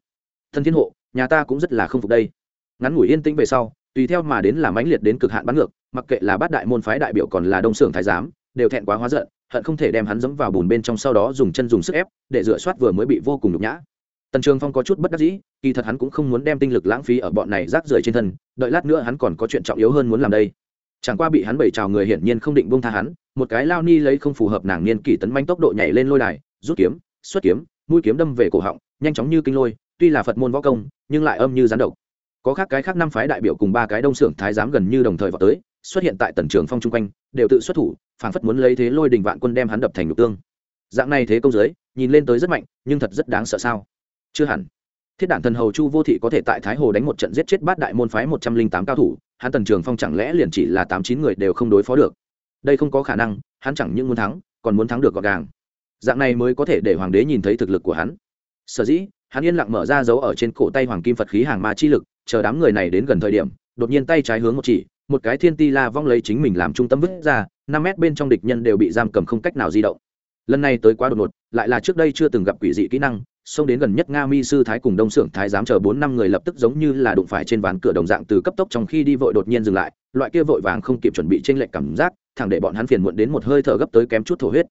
Thân thiên hộ, nhà ta cũng rất là không phục đây. Ngắn ngủi yên tĩnh về sau, tùy theo mà đến là mãnh liệt đến cực hạn bắn ngược, mặc kệ là bát đại môn phái đại biểu còn là đông xưởng thái giám, đều thẹn quá hóa giận, hận không thể đem hắn dẫm vào bùn bên trong sau đó dùng chân dùng sức ép, để rửa soát vừa mới bị vô cùng nhục nhã. Tần trường phong có chút bất đắc dĩ, kỳ thật hắn cũng không muốn đem tinh lực lãng phí ở bọn này rác rưởi trên thân, đợi lát nữa hắn còn có chuyện trọng yếu hơn muốn làm đây chẳng qua bị hắn bẩy chào người hiển nhiên không định buông tha hắn, một cái lao ni lấy không phù hợp nàng niên kỷ tấn manh tốc độ nhảy lên lôi đài, rút kiếm, xuất kiếm, mũi kiếm đâm về cổ họng, nhanh chóng như kinh lôi, tuy là phật môn võ công, nhưng lại âm như gián độc. Có khác cái khác năm phái đại biểu cùng ba cái đông xưởng thái giám gần như đồng thời vào tới, xuất hiện tại tần trường phong chung quanh, đều tự xuất thủ, phảng phất muốn lấy thế lôi đình vạn quân đem hắn đập thành nhục tương. Dạng này thế công giới, nhìn lên tới rất mạnh, nhưng thật rất đáng sợ sao? Chưa hẳn thiết đản thần hầu chu vô thị có thể tại thái hồ đánh một trận giết chết bát đại môn phái một trăm linh tám cao thủ, hắn tần trường phong chẳng lẽ liền chỉ là tám chín người đều không đối phó được? Đây không có khả năng, hắn chẳng những muốn thắng, còn muốn thắng được gọn gàng. Dạng này mới có thể để hoàng đế nhìn thấy thực lực của hắn. Sở dĩ, hắn yên lặng mở ra dấu ở trên cổ tay hoàng kim phật khí hàng ma chi lực, chờ đám người này đến gần thời điểm, đột nhiên tay trái hướng một chỉ, một cái thiên ti la vong lấy chính mình làm trung tâm vứt ra, năm mét bên trong địch nhân đều bị giam cầm không cách nào di động. Lần này tới quá đột ngột, lại là trước đây chưa từng gặp quỷ dị kỹ năng xông đến gần nhất nga mi sư thái cùng đông xưởng thái giám chờ bốn năm người lập tức giống như là đụng phải trên ván cửa đồng dạng từ cấp tốc trong khi đi vội đột nhiên dừng lại, loại kia vội vàng không kịp chuẩn bị tranh lệch cảm giác, thẳng để bọn hắn phiền muộn đến một hơi thở gấp tới kém chút thổ huyết.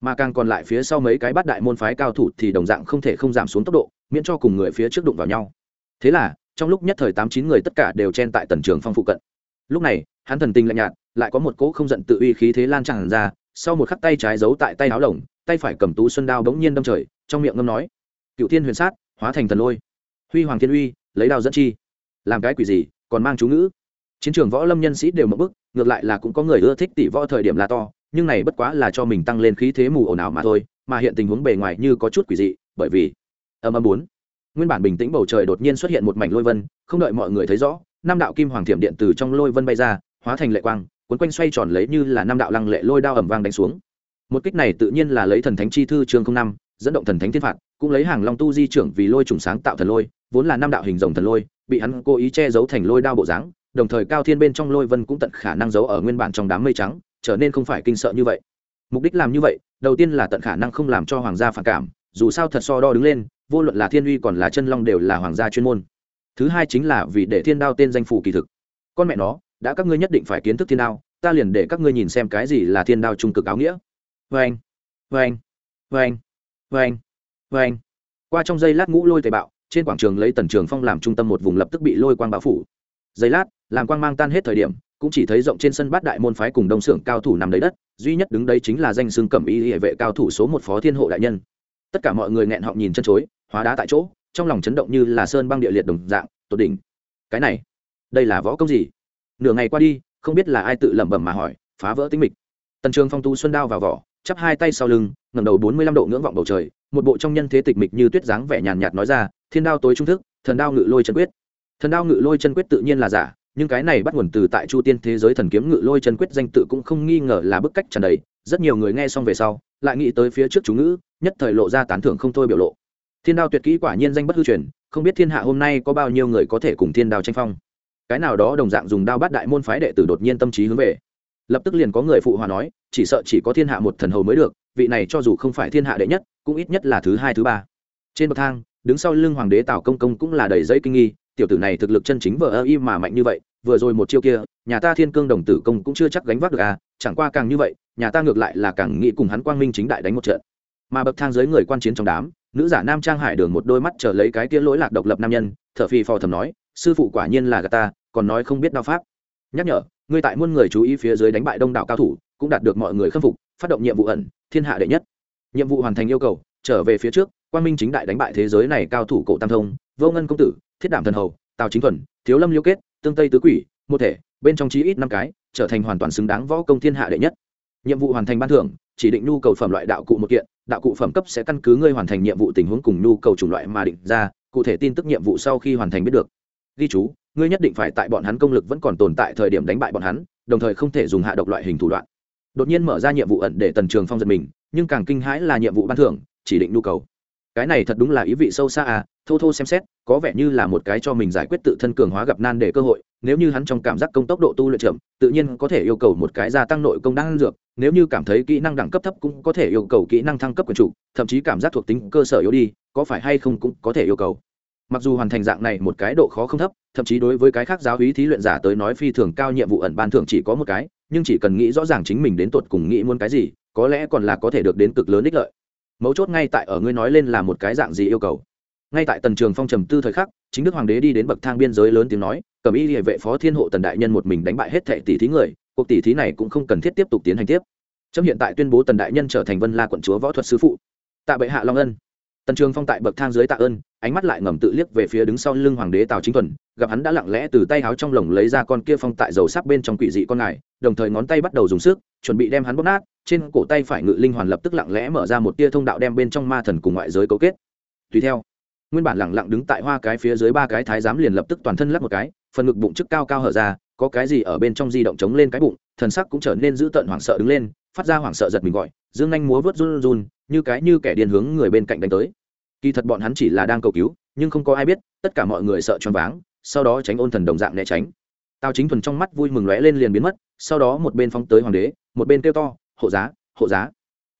Mà càng còn lại phía sau mấy cái bát đại môn phái cao thủ thì đồng dạng không thể không giảm xuống tốc độ, miễn cho cùng người phía trước đụng vào nhau. Thế là, trong lúc nhất thời tám chín người tất cả đều chen tại tần trường phong phụ cận. Lúc này, hắn thần tình lạnh nhạt, lại có một cỗ không giận tự uy khí thế lan tràn ra, sau một khắc tay trái giấu tại tay áo lồng, tay phải cầm tú xuân đao bỗng nhiên đâm trời, trong miệng ngâm nói cựu thiên huyền sát, hóa thành thần lôi. Huy hoàng thiên uy, lấy đao dẫn chi. Làm cái quỷ gì, còn mang chú ngữ. Chiến trường võ lâm nhân sĩ đều mập bức ngược lại là cũng có người ưa thích tỷ võ thời điểm là to, nhưng này bất quá là cho mình tăng lên khí thế mù ồn ào mà thôi, mà hiện tình huống bề ngoài như có chút quỷ dị, bởi vì âm âm bốn. Nguyên bản bình tĩnh bầu trời đột nhiên xuất hiện một mảnh lôi vân, không đợi mọi người thấy rõ, năm đạo kim hoàng thiểm điện từ trong lôi vân bay ra, hóa thành lệ quang, cuốn quanh xoay tròn lấy như là năm đạo lăng lệ lôi đao ẩm vang đánh xuống. Một kích này tự nhiên là lấy thần thánh chi thư chương không năm dẫn động thần thánh thiên phạt, cũng lấy hàng long tu di trưởng vì lôi trùng sáng tạo thần lôi, vốn là năm đạo hình rồng thần lôi, bị hắn cố ý che giấu thành lôi đao bộ dáng, đồng thời cao thiên bên trong lôi vân cũng tận khả năng giấu ở nguyên bản trong đám mây trắng, trở nên không phải kinh sợ như vậy. Mục đích làm như vậy, đầu tiên là tận khả năng không làm cho hoàng gia phản cảm, dù sao thật so đo đứng lên, vô luận là thiên uy còn là chân long đều là hoàng gia chuyên môn. Thứ hai chính là vì để thiên đao tên danh phủ kỳ thực. Con mẹ nó, đã các ngươi nhất định phải kiến thức thiên đao, ta liền để các ngươi nhìn xem cái gì là thiên đao trung cực áo nghĩa. Vê anh vê anh vê anh vê anh. Vê anh. Qua trong giây lát ngũ lôi tề bạo, trên quảng trường lấy tần trường phong làm trung tâm một vùng lập tức bị lôi quang bão phủ. Giây lát, làm quang mang tan hết thời điểm, cũng chỉ thấy rộng trên sân bát đại môn phái cùng đông xưởng cao thủ nằm đấy đất, duy nhất đứng đây chính là danh xưng cẩm y hệ vệ cao thủ số một phó thiên hộ đại nhân. Tất cả mọi người nghẹn họng nhìn chân chối, hóa đá tại chỗ, trong lòng chấn động như là sơn băng địa liệt đồng dạng, tột đỉnh, cái này, đây là võ công gì? Nửa ngày qua đi, không biết là ai tự lẩm bẩm mà hỏi, phá vỡ tính mịch. Tần trường phong tu xuân đao vào vỏ chắp hai tay sau lưng, ngẩng đầu bốn mươi lăm độ ngưỡng vọng bầu trời, một bộ trong nhân thế tịch mịch như tuyết dáng vẻ nhàn nhạt nói ra, thiên đao tối trung thức, thần đao ngự lôi chân quyết. Thần đao ngự lôi chân quyết tự nhiên là giả, nhưng cái này bắt nguồn từ tại chu tiên thế giới thần kiếm ngự lôi chân quyết danh tự cũng không nghi ngờ là bức cách trần đầy, rất nhiều người nghe xong về sau, lại nghĩ tới phía trước chú ngữ, nhất thời lộ ra tán thưởng không thôi biểu lộ. Thiên đao tuyệt kỹ quả nhiên danh bất hư truyền, không biết thiên hạ hôm nay có bao nhiêu người có thể cùng thiên đao tranh phong. Cái nào đó đồng dạng dùng đao bắt đại môn phái đệ tử đột nhiên tâm trí hướng về lập tức liền có người phụ hòa nói, chỉ sợ chỉ có thiên hạ một thần hầu mới được, vị này cho dù không phải thiên hạ đệ nhất, cũng ít nhất là thứ hai, thứ ba. Trên bậc thang, đứng sau lưng hoàng đế tào công công cũng là đầy dây kinh nghi, tiểu tử này thực lực chân chính vờ ơ y mà mạnh như vậy, vừa rồi một chiêu kia, nhà ta thiên cương đồng tử công cũng chưa chắc gánh vác được à chẳng qua càng như vậy, nhà ta ngược lại là càng nghĩ cùng hắn quang minh chính đại đánh một trận. Mà bậc thang dưới người quan chiến trong đám, nữ giả nam trang hải đường một đôi mắt chờ lấy cái kia lỗi lạc độc lập nam nhân thợ phi phò thầm nói, sư phụ quả nhiên là gà ta, còn nói không biết đao pháp. Nhắc nhở ngươi tại muôn người chú ý phía dưới đánh bại đông đảo cao thủ, cũng đạt được mọi người khâm phục, phát động nhiệm vụ ẩn, thiên hạ đệ nhất. Nhiệm vụ hoàn thành yêu cầu, trở về phía trước quan minh chính đại đánh bại thế giới này cao thủ cổ tam thông, vô ngân công tử, thiết đảm thần hầu, tào chính thuần, thiếu lâm liêu kết, tương tây tứ quỷ, một thể, bên trong chí ít năm cái, trở thành hoàn toàn xứng đáng võ công thiên hạ đệ nhất. Nhiệm vụ hoàn thành ban thưởng, chỉ định nhu cầu phẩm loại đạo cụ một kiện, đạo cụ phẩm cấp sẽ căn cứ ngươi hoàn thành nhiệm vụ tình huống cùng nhu cầu chủng loại mà định ra, cụ thể tin tức nhiệm vụ sau khi hoàn thành biết được. Ghi chú ngươi nhất định phải tại bọn hắn công lực vẫn còn tồn tại thời điểm đánh bại bọn hắn, đồng thời không thể dùng hạ độc loại hình thủ đoạn. Đột nhiên mở ra nhiệm vụ ẩn để tần trường phong giật mình, nhưng càng kinh hãi là nhiệm vụ ban thưởng, chỉ định nhu cầu. Cái này thật đúng là ý vị sâu xa à thô thô xem xét, có vẻ như là một cái cho mình giải quyết tự thân cường hóa gặp nan để cơ hội, nếu như hắn trong cảm giác công tốc độ tu luyện chậm, tự nhiên có thể yêu cầu một cái gia tăng nội công đang dược, nếu như cảm thấy kỹ năng đẳng cấp thấp cũng có thể yêu cầu kỹ năng thăng cấp quyền chủ, thậm chí cảm giác thuộc tính cơ sở yếu đi, có phải hay không cũng có thể yêu cầu mặc dù hoàn thành dạng này một cái độ khó không thấp, thậm chí đối với cái khác giáo hí thí luyện giả tới nói phi thường cao nhiệm vụ ẩn ban thường chỉ có một cái, nhưng chỉ cần nghĩ rõ ràng chính mình đến tột cùng nghĩ muốn cái gì, có lẽ còn là có thể được đến cực lớn ích lợi. Mấu chốt ngay tại ở ngươi nói lên là một cái dạng gì yêu cầu. Ngay tại tần trường phong trầm tư thời khắc, chính đức hoàng đế đi đến bậc thang biên giới lớn tiếng nói, cầm y địa vệ phó thiên hộ tần đại nhân một mình đánh bại hết thệ tỷ thí người, cuộc tỷ thí này cũng không cần thiết tiếp tục tiến hành tiếp. Trong hiện tại tuyên bố tần đại nhân trở thành vân la quận chúa võ thuật sứ phụ. Tạ bệ hạ long ân tần trường phong tại bậc thang dưới tạ ơn, ánh mắt lại ngầm tự liếc về phía đứng sau lưng hoàng đế tào chính thuần gặp hắn đã lặng lẽ từ tay áo trong lồng lấy ra con kia phong tại dầu sắc bên trong quỷ dị con ngài đồng thời ngón tay bắt đầu dùng sức, chuẩn bị đem hắn bóp nát, trên cổ tay phải ngự linh hoàn lập tức lặng lẽ mở ra một tia thông đạo đem bên trong ma thần cùng ngoại giới cấu kết. Tùy theo, nguyên bản lặng lặng đứng tại hoa cái phía dưới ba cái thái giám liền lập tức toàn thân lắc một cái, phần ngực bụng trước cao cao hở ra, có cái gì ở bên trong di động chống lên cái bụng, thần sắc cũng trở nên dữ tợn hoảng sợ đứng lên, phát ra hoảng sợ giật mình gọi, dương anh múa vớt run run như cái như kẻ điên hướng người bên cạnh đánh tới. Kỳ thật bọn hắn chỉ là đang cầu cứu, nhưng không có ai biết, tất cả mọi người sợ choáng váng, sau đó tránh ôn thần đồng dạng né tránh. Tao chính thuần trong mắt vui mừng lóe lên liền biến mất, sau đó một bên phóng tới hoàng đế, một bên kêu to, hộ giá hộ giá.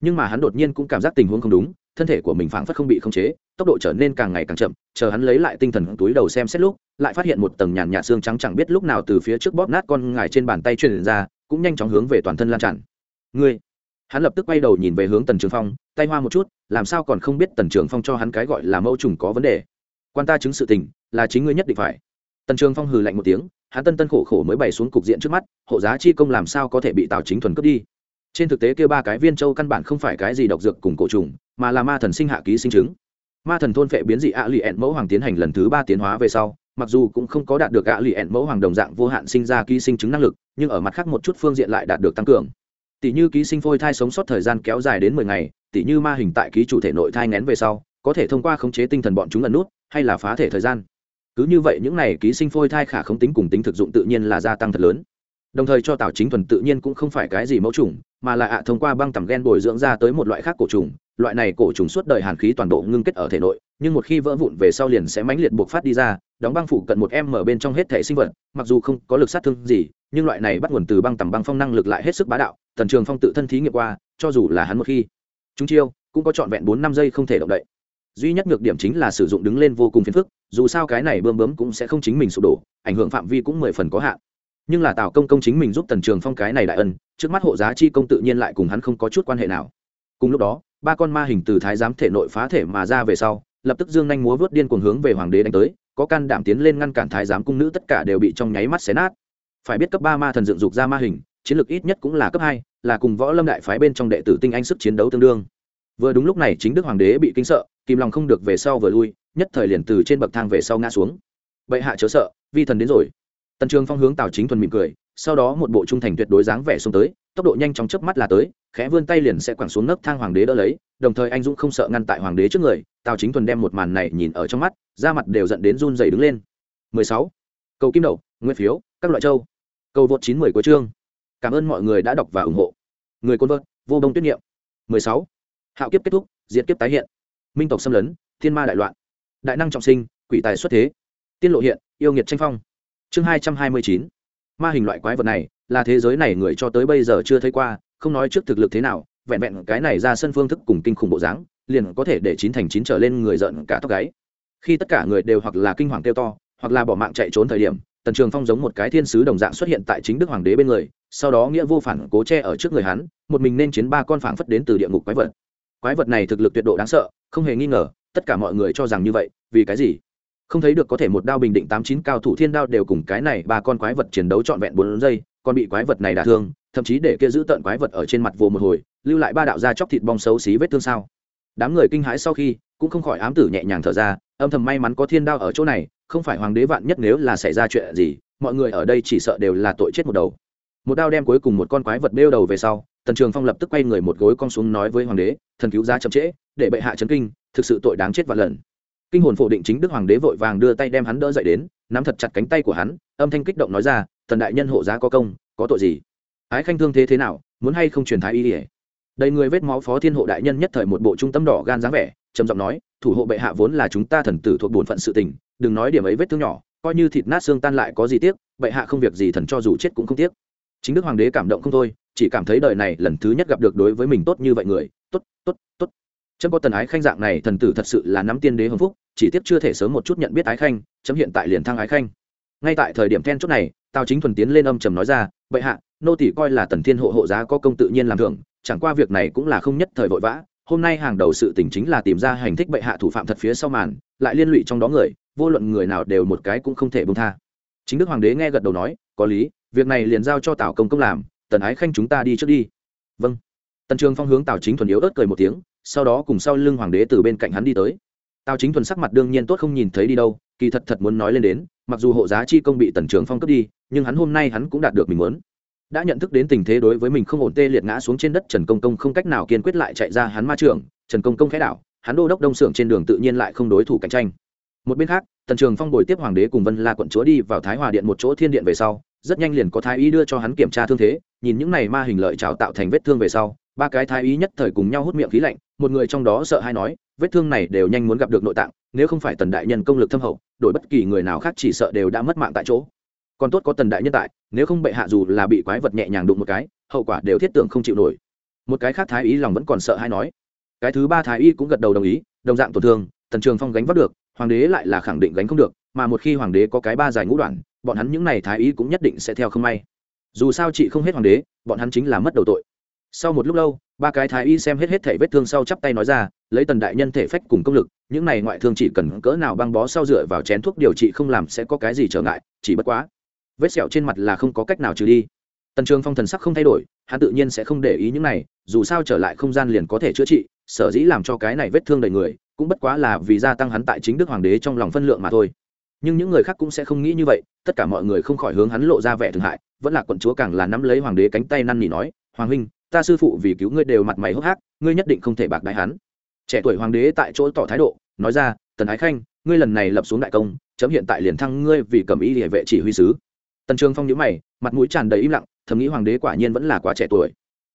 Nhưng mà hắn đột nhiên cũng cảm giác tình huống không đúng, thân thể của mình phảng phất không bị khống chế, tốc độ trở nên càng ngày càng chậm, chờ hắn lấy lại tinh thần túi đầu xem xét lúc, lại phát hiện một tầng nhàn nhạt xương trắng chẳng biết lúc nào từ phía trước bóp nát con ngài trên bàn tay truyền ra, cũng nhanh chóng hướng về toàn thân lan tràn. Ngươi hắn lập tức quay đầu nhìn về hướng tần trường phong, tay hoa một chút, làm sao còn không biết tần trường phong cho hắn cái gọi là mẫu trùng có vấn đề. Quan ta chứng sự tình, là chính ngươi nhất định phải. Tần trường phong hừ lạnh một tiếng, hắn tân tân khổ khổ mới bày xuống cục diện trước mắt, hộ giá chi công làm sao có thể bị tào chính thuần cướp đi. Trên thực tế kêu ba cái viên châu căn bản không phải cái gì độc dược cùng cổ trùng, mà là ma thần sinh hạ ký sinh trứng ma thần thôn phệ biến dị ạ lì ẹn mẫu hoàng tiến hành lần thứ ba tiến hóa về sau, mặc dù cũng không có đạt được ạ lì ẹn mẫu hoàng đồng dạng vô hạn sinh ra ký sinh trứng năng lực, nhưng ở mặt khác một chút phương diện lại đạt được tăng cường tỷ như ký sinh phôi thai sống sót thời gian kéo dài đến mười ngày tỷ như ma hình tại ký chủ thể nội thai ngén về sau, có thể thông qua khống chế tinh thần bọn chúng ẩn nút, hay là phá thể thời gian. Cứ như vậy những này ký sinh phôi thai khả không tính cùng tính thực dụng tự nhiên là gia tăng thật lớn. Đồng thời cho tạo chính thuần tự nhiên cũng không phải cái gì mẫu trùng mà là ạ thông qua băng tầm gen bồi dưỡng ra tới một loại khác cổ trùng loại này cổ trùng suốt đời hàn khí toàn bộ ngưng kết ở thể nội, nhưng một khi vỡ vụn về sau liền sẽ mãnh liệt buộc phát đi ra, đóng băng phủ cận một em ở bên trong hết thể sinh vật, mặc dù không có lực sát thương gì, nhưng loại này bắt nguồn từ băng tầm băng phong năng lực lại hết sức bá đạo tần trường phong tự thân thí nghiệm qua, cho dù là hắn một khi, chúng chiêu cũng có trọn vẹn bốn năm giây không thể động đậy. Duy nhất nhược điểm chính là sử dụng đứng lên vô cùng phiền phức, dù sao cái này bơm bướm cũng sẽ không chính mình sụp đổ, ảnh hưởng phạm vi cũng mười phần có hạn. Nhưng là tào công công chính mình giúp tần trường phong cái này đại ân, trước mắt hộ giá chi công tự nhiên lại cùng hắn không có chút quan hệ nào. Cùng lúc đó, ba con ma hình từ thái giám thể nội phá thể mà ra về sau, lập tức dương nhanh múa vớt điên cuồng hướng về hoàng đế đánh tới, có can đảm tiến lên ngăn cản thái giám cung nữ tất cả đều bị trong nháy mắt xé nát. Phải biết cấp ba ma thần dựng dục ra ma hình, chiến lược ít nhất cũng là cấp hai là cùng võ lâm đại phái bên trong đệ tử tinh anh sức chiến đấu tương đương. Vừa đúng lúc này chính đức hoàng đế bị kinh sợ, kìm lòng không được về sau vừa lui, nhất thời liền từ trên bậc thang về sau ngã xuống. Bệ hạ chớ sợ, vi thần đến rồi. Tần trường phong hướng tào chính thuần mỉm cười, sau đó một bộ trung thành tuyệt đối dáng vẻ xuống tới, tốc độ nhanh chóng chớp mắt là tới, khẽ vươn tay liền sẽ quẳng xuống nấc thang hoàng đế đỡ lấy, đồng thời anh dũng không sợ ngăn tại hoàng đế trước người, tào chính thuần đem một màn này nhìn ở trong mắt, da mặt đều dẫn đến run dày đứng lên. 16. cầu kim đậu nguyên phiếu, các loại châu. Cầu vượt 90 của chương cảm ơn mọi người đã đọc và ủng hộ. Người côn vợt, vô đông tuyết niệm. 16. hạo kiếp kết thúc, diệt kiếp tái hiện. Minh tộc xâm lấn, thiên ma đại loạn. Đại năng trọng sinh, quỷ tài xuất thế. Tiên lộ hiện, yêu nghiệt tranh phong. Chương hai trăm hai mươi chín. Ma hình loại quái vật này là thế giới này người cho tới bây giờ chưa thấy qua, không nói trước thực lực thế nào, vẹn vẹn cái này ra sân phương thức cùng kinh khủng bộ dáng, liền có thể để chín thành chín trở lên người giận cả tóc gáy. Khi tất cả người đều hoặc là kinh hoàng kêu to, hoặc là bỏ mạng chạy trốn thời điểm tần trường phong giống một cái thiên sứ đồng dạng xuất hiện tại chính đức hoàng đế bên người, sau đó nghĩa vô phản cố che ở trước người hắn, một mình nên chiến ba con phảng phất đến từ địa ngục quái vật. Quái vật này thực lực tuyệt độ đáng sợ, không hề nghi ngờ, tất cả mọi người cho rằng như vậy, vì cái gì? Không thấy được có thể một đao bình định tám chín cao thủ thiên đao đều cùng cái này ba con quái vật chiến đấu trọn vẹn bốn giây, còn bị quái vật này đả thương, thậm chí để kia giữ tận quái vật ở trên mặt vồ một hồi, lưu lại ba đạo da chóc thịt bong xấu xí vết thương sao? Đám người kinh hãi sau khi, cũng không khỏi ám tử nhẹ nhàng thở ra, âm thầm may mắn có thiên đao ở chỗ này không phải hoàng đế vạn nhất nếu là xảy ra chuyện gì, mọi người ở đây chỉ sợ đều là tội chết một đầu. Một đao đem cuối cùng một con quái vật đeo đầu về sau, tần trường phong lập tức quay người một gối con xuống nói với hoàng đế, thần cứu giá chậm trễ, để bệ hạ chấn kinh, thực sự tội đáng chết vạn lần. Kinh hồn phổ định chính đức hoàng đế vội vàng đưa tay đem hắn đỡ dậy đến, nắm thật chặt cánh tay của hắn, âm thanh kích động nói ra, thần đại nhân hộ giá có công, có tội gì? Ái khanh thương thế thế nào, muốn hay không truyền thái y ỉa đầy người vết máu phó thiên hộ đại nhân nhất thời một bộ trung tâm đỏ gan dáng vẻ, trầm giọng nói, thủ hộ bệ hạ vốn là chúng ta thần tử thuộc bổn phận sự tình đừng nói điểm ấy vết thương nhỏ, coi như thịt nát xương tan lại có gì tiếc, bệ hạ không việc gì thần cho dù chết cũng không tiếc. Chính đức hoàng đế cảm động không thôi, chỉ cảm thấy đời này lần thứ nhất gặp được đối với mình tốt như vậy người, tốt tốt tốt. Chấm có tần ái khanh dạng này, thần tử thật sự là nắm tiên đế hưng phúc, chỉ tiếc chưa thể sớm một chút nhận biết ái khanh, chấm hiện tại liền thăng ái khanh. Ngay tại thời điểm then chốt này, tào chính thuần tiến lên âm trầm nói ra, bệ hạ, nô tỷ coi là tần thiên hộ hộ giá có công tự nhiên làm thưởng, chẳng qua việc này cũng là không nhất thời vội vã, hôm nay hàng đầu sự tình chính là tìm ra hành thích bệ hạ thủ phạm thật phía sau màn, lại liên lụy trong đó người vô luận người nào đều một cái cũng không thể bông tha. Chính đức hoàng đế nghe gật đầu nói, có lý, việc này liền giao cho tào công công làm, tần ái khanh chúng ta đi trước đi. Vâng. Tần trường phong hướng tào chính thuần yếu ớt cười một tiếng, sau đó cùng sau lưng hoàng đế từ bên cạnh hắn đi tới. Tào chính thuần sắc mặt đương nhiên tốt không nhìn thấy đi đâu, kỳ thật thật muốn nói lên đến, mặc dù hộ giá chi công bị tần trường phong cướp đi, nhưng hắn hôm nay hắn cũng đạt được mình muốn. Đã nhận thức đến tình thế đối với mình không ổn tê liệt ngã xuống trên đất, trần công công không cách nào kiên quyết lại chạy ra hắn ma trưởng trần công công khẽ đảo, hắn đô đốc đông xưởng trên đường tự nhiên lại không đối thủ cạnh tranh một bên khác, tần trường phong bồi tiếp hoàng đế cùng vân la quận chúa đi vào thái hòa điện một chỗ thiên điện về sau, rất nhanh liền có thái y đưa cho hắn kiểm tra thương thế, nhìn những này ma hình lợi trào tạo thành vết thương về sau, ba cái thái y nhất thời cùng nhau hút miệng khí lạnh, một người trong đó sợ hay nói, vết thương này đều nhanh muốn gặp được nội tạng, nếu không phải tần đại nhân công lực thâm hậu, đổi bất kỳ người nào khác chỉ sợ đều đã mất mạng tại chỗ. Còn tốt có tần đại nhân tại, nếu không bệ hạ dù là bị quái vật nhẹ nhàng đụng một cái, hậu quả đều thiết tưởng không chịu nổi. Một cái khác thái y lòng vẫn còn sợ hay nói. Cái thứ ba thái y cũng gật đầu đồng ý, đồng dạng tổn thương, tần trường phong gánh vác được hoàng đế lại là khẳng định gánh không được, mà một khi hoàng đế có cái ba dài ngũ đoạn, bọn hắn những n à y thái y cũng nhất định sẽ theo không may. Dù sao chị không hết hoàng đế, bọn hắn chính là mất đầu tội. Sau một lúc lâu, ba cái thái y xem hết hết thể vết thương sau chắp tay nói ra, lấy tần đại nhân thể phách cùng công lực, những này ngoại thương chỉ cần cỡ nào băng bó sau dựa vào chén thuốc điều trị không làm sẽ có cái gì trở ngại, chỉ bất quá, vết sẹo trên mặt là không có cách nào trừ đi. Tần trường phong thần sắc không thay đổi, hắn tự nhiên sẽ không để ý những này, dù sao trở lại không gian liền có thể chữa trị, sở dĩ làm cho cái này vết thương đầy người cũng bất quá là vì gia tăng hắn tại chính đức hoàng đế trong lòng phân lượng mà thôi. Nhưng những người khác cũng sẽ không nghĩ như vậy, tất cả mọi người không khỏi hướng hắn lộ ra vẻ thương hại, vẫn là quận chúa càng là nắm lấy hoàng đế cánh tay năn nỉ nói, hoàng huynh, ta sư phụ vì cứu ngươi đều mặt mày hốc hác, ngươi nhất định không thể bạc đại hắn. Trẻ tuổi hoàng đế tại chỗ tỏ thái độ, nói ra, tần ái khanh, ngươi lần này lập xuống đại công, chấm hiện tại liền thăng ngươi vì cầm ý địa vệ chỉ huy sứ. Tần trường phong nhíu mày, mặt mũi tràn đầy im lặng, thầm nghĩ hoàng đế quả nhiên vẫn là quá trẻ tuổi.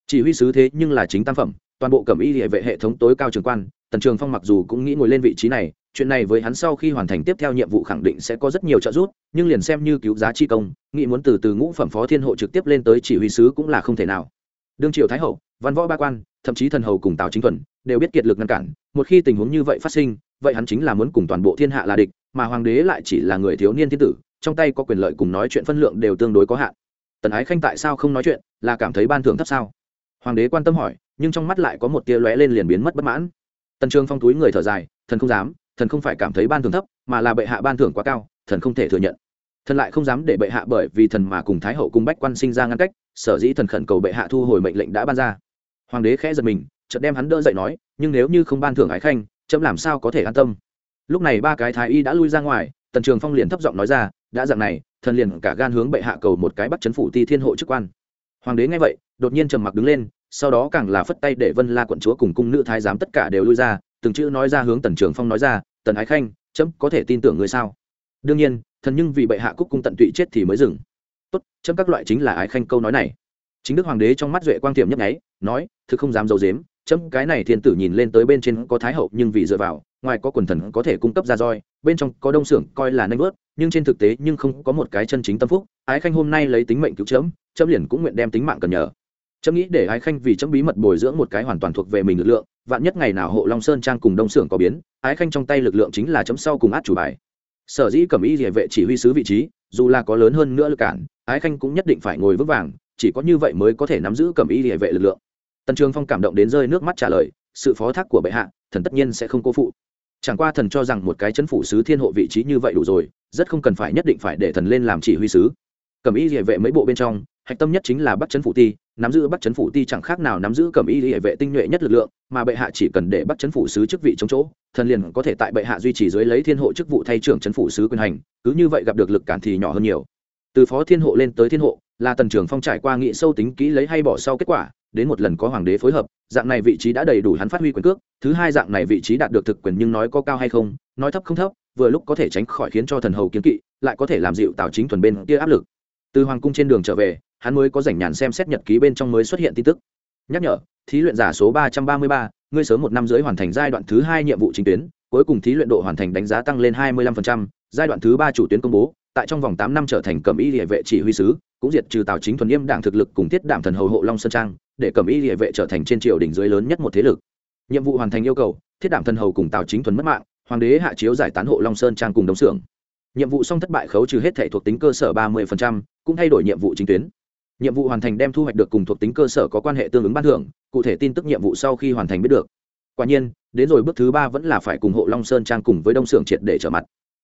Chỉ huy sứ thế nhưng là chính tam phẩm, toàn bộ cầm ý địa vệ hệ thống tối cao trường quan tần trường phong mặc dù cũng nghĩ ngồi lên vị trí này, chuyện này với hắn sau khi hoàn thành tiếp theo nhiệm vụ khẳng định sẽ có rất nhiều trợ giúp, nhưng liền xem như cứu giá chi công, nghĩ muốn từ từ ngũ phẩm phó thiên hộ trực tiếp lên tới chỉ huy sứ cũng là không thể nào. Đương triều thái hậu, văn võ ba quan, thậm chí thần hầu cùng tào chính thuần, đều biết kiệt lực ngăn cản, một khi tình huống như vậy phát sinh, vậy hắn chính là muốn cùng toàn bộ thiên hạ là địch, mà hoàng đế lại chỉ là người thiếu niên thiên tử, trong tay có quyền lợi cùng nói chuyện phân lượng đều tương đối có hạn. Tần ái khanh tại sao không nói chuyện, là cảm thấy ban thưởng thấp sao? Hoàng đế quan tâm hỏi, nhưng trong mắt lại có một tia lóe lên liền biến mất bất mãn tần trường phong túi người thở dài, thần không dám, thần không phải cảm thấy ban thưởng thấp, mà là bệ hạ ban thưởng quá cao, thần không thể thừa nhận. Thần lại không dám để bệ hạ bởi vì thần mà cùng thái hậu cùng bách quan sinh ra ngăn cách, sở dĩ thần khẩn cầu bệ hạ thu hồi mệnh lệnh đã ban ra. Hoàng đế khẽ giật mình, chợt đem hắn đỡ dậy nói, nhưng nếu như không ban thưởng ái khanh, chấm làm sao có thể an tâm? Lúc này ba cái thái y đã lui ra ngoài, tần trường phong liền thấp giọng nói ra, đã dạng này, thần liền cả gan hướng bệ hạ cầu một cái bắt chấn phủ ti thiên hộ chức quan. Hoàng đế nghe vậy, đột nhiên trầm mặc đứng lên sau đó càng là phất tay để vân la quận chúa cùng cung nữ thái giám tất cả đều lui ra, từng chữ nói ra hướng tần trường phong nói ra, tần ái khanh, chấm có thể tin tưởng người sao? Đương nhiên, thần nhưng vì bệ hạ cúc cung tận tụy chết thì mới dừng. Tốt, chấm các loại chính là ái khanh câu nói này. Chính đức hoàng đế trong mắt duệ quang tiệm nhấp nháy, nói, thực không dám d i ấ u dếm chấm cái này thiên tử nhìn lên tới bên trên có thái hậu nhưng vì dựa vào, ngoài có quần thần có thể cung cấp ra roi, bên trong có đông xưởng coi là nanh vớt, nhưng trên thực tế nhưng không có một cái chân chính tâm phúc. Ái khanh hôm nay lấy tính mệnh cứu chấm chấm liền cũng nguyện đem tính mạng cần nhờ chấm nghĩ để ái khanh vì chấm bí mật bồi dưỡng một cái hoàn toàn thuộc về mình lực lượng, vạn nhất ngày nào hộ long sơn trang cùng đông xưởng có biến, ái khanh trong tay lực lượng chính là chấm sau cùng át chủ bài. Sở dĩ cẩm y địa vệ chỉ huy sứ vị trí, dù là có lớn hơn nữa lực cản, ái khanh cũng nhất định phải ngồi vững vàng, chỉ có như vậy mới có thể nắm giữ cẩm y địa vệ lực lượng. Tần trường phong cảm động đến rơi nước mắt trả lời, sự phó thác của bệ hạ, thần tất nhiên sẽ không cố phụ. Chẳng qua thần cho rằng một cái chấn phủ sứ thiên hộ vị trí như vậy đủ rồi, rất không cần phải nhất định phải để thần lên làm chỉ huy sứ. Cẩm y địa vệ mấy bộ bên trong, hạch tâm nhất chính là bắt chấn phủ ti nắm giữ bắt chấn phủ ti chẳng khác nào nắm giữ cầm y hệ vệ tinh nhuệ nhất lực lượng, mà bệ hạ chỉ cần để bắt chấn phủ sứ chức vị chống chỗ, thần liền có thể tại bệ hạ duy trì dưới lấy thiên hộ chức vụ thay trưởng chấn phủ sứ quyền hành, cứ như vậy gặp được lực cản thì nhỏ hơn nhiều. Từ phó thiên hộ lên tới thiên hộ, là tần trưởng phong trải qua nghị sâu tính kỹ lấy hay bỏ sau kết quả, đến một lần có hoàng đế phối hợp, dạng này vị trí đã đầy đủ hắn phát huy quyền cước, thứ hai dạng này vị trí đạt được thực quyền nhưng nói có cao hay không, nói thấp không thấp, vừa lúc có thể tránh khỏi khiến cho thần hầu kiến kỵ, lại có thể làm dịu tào chính thuần bên kia áp lực. Từ hoàng cung trên đường trở về hắn mới có rảnh nhàn xem xét nhật ký bên trong mới xuất hiện tin tức. Nhắc nhở, thí luyện giả số ba trăm ba mươi ba, ngươi sớm một năm rưỡi hoàn thành giai đoạn thứ hai nhiệm vụ chính tuyến, cuối cùng thí luyện độ hoàn thành đánh giá tăng lên hai mươi lăm phần trăm, giai đoạn thứ ba chủ tuyến công bố, tại trong vòng tám năm trở thành cẩm y địa vệ chỉ huy sứ, cũng diệt trừ tào chính thuần yêm đảng thực lực cùng tiết đảm thần hầu hộ long sơn trang, để cẩm y địa vệ trở thành trên triều đỉnh dưới lớn nhất một thế lực. Nhiệm vụ hoàn thành yêu cầu, thiết đảm thần hầu cùng tào chính thuần mất mạng, hoàng đế hạ chiếu giải tán hộ long sơn trang cùng đống xưởng nhiệm vụ xong thất bại khấu trừ hết thể thuộc tính cơ sở ba mươi cũng thay đổi nhiệm vụ chính tuyến nhiệm vụ hoàn thành đem thu hoạch được cùng thuộc tính cơ sở có quan hệ tương ứng ban thưởng, cụ thể tin tức nhiệm vụ sau khi hoàn thành biết được. Quả nhiên, đến rồi bước thứ ba vẫn là phải cùng hộ long sơn trang cùng với đông xưởng triệt để trở mặt.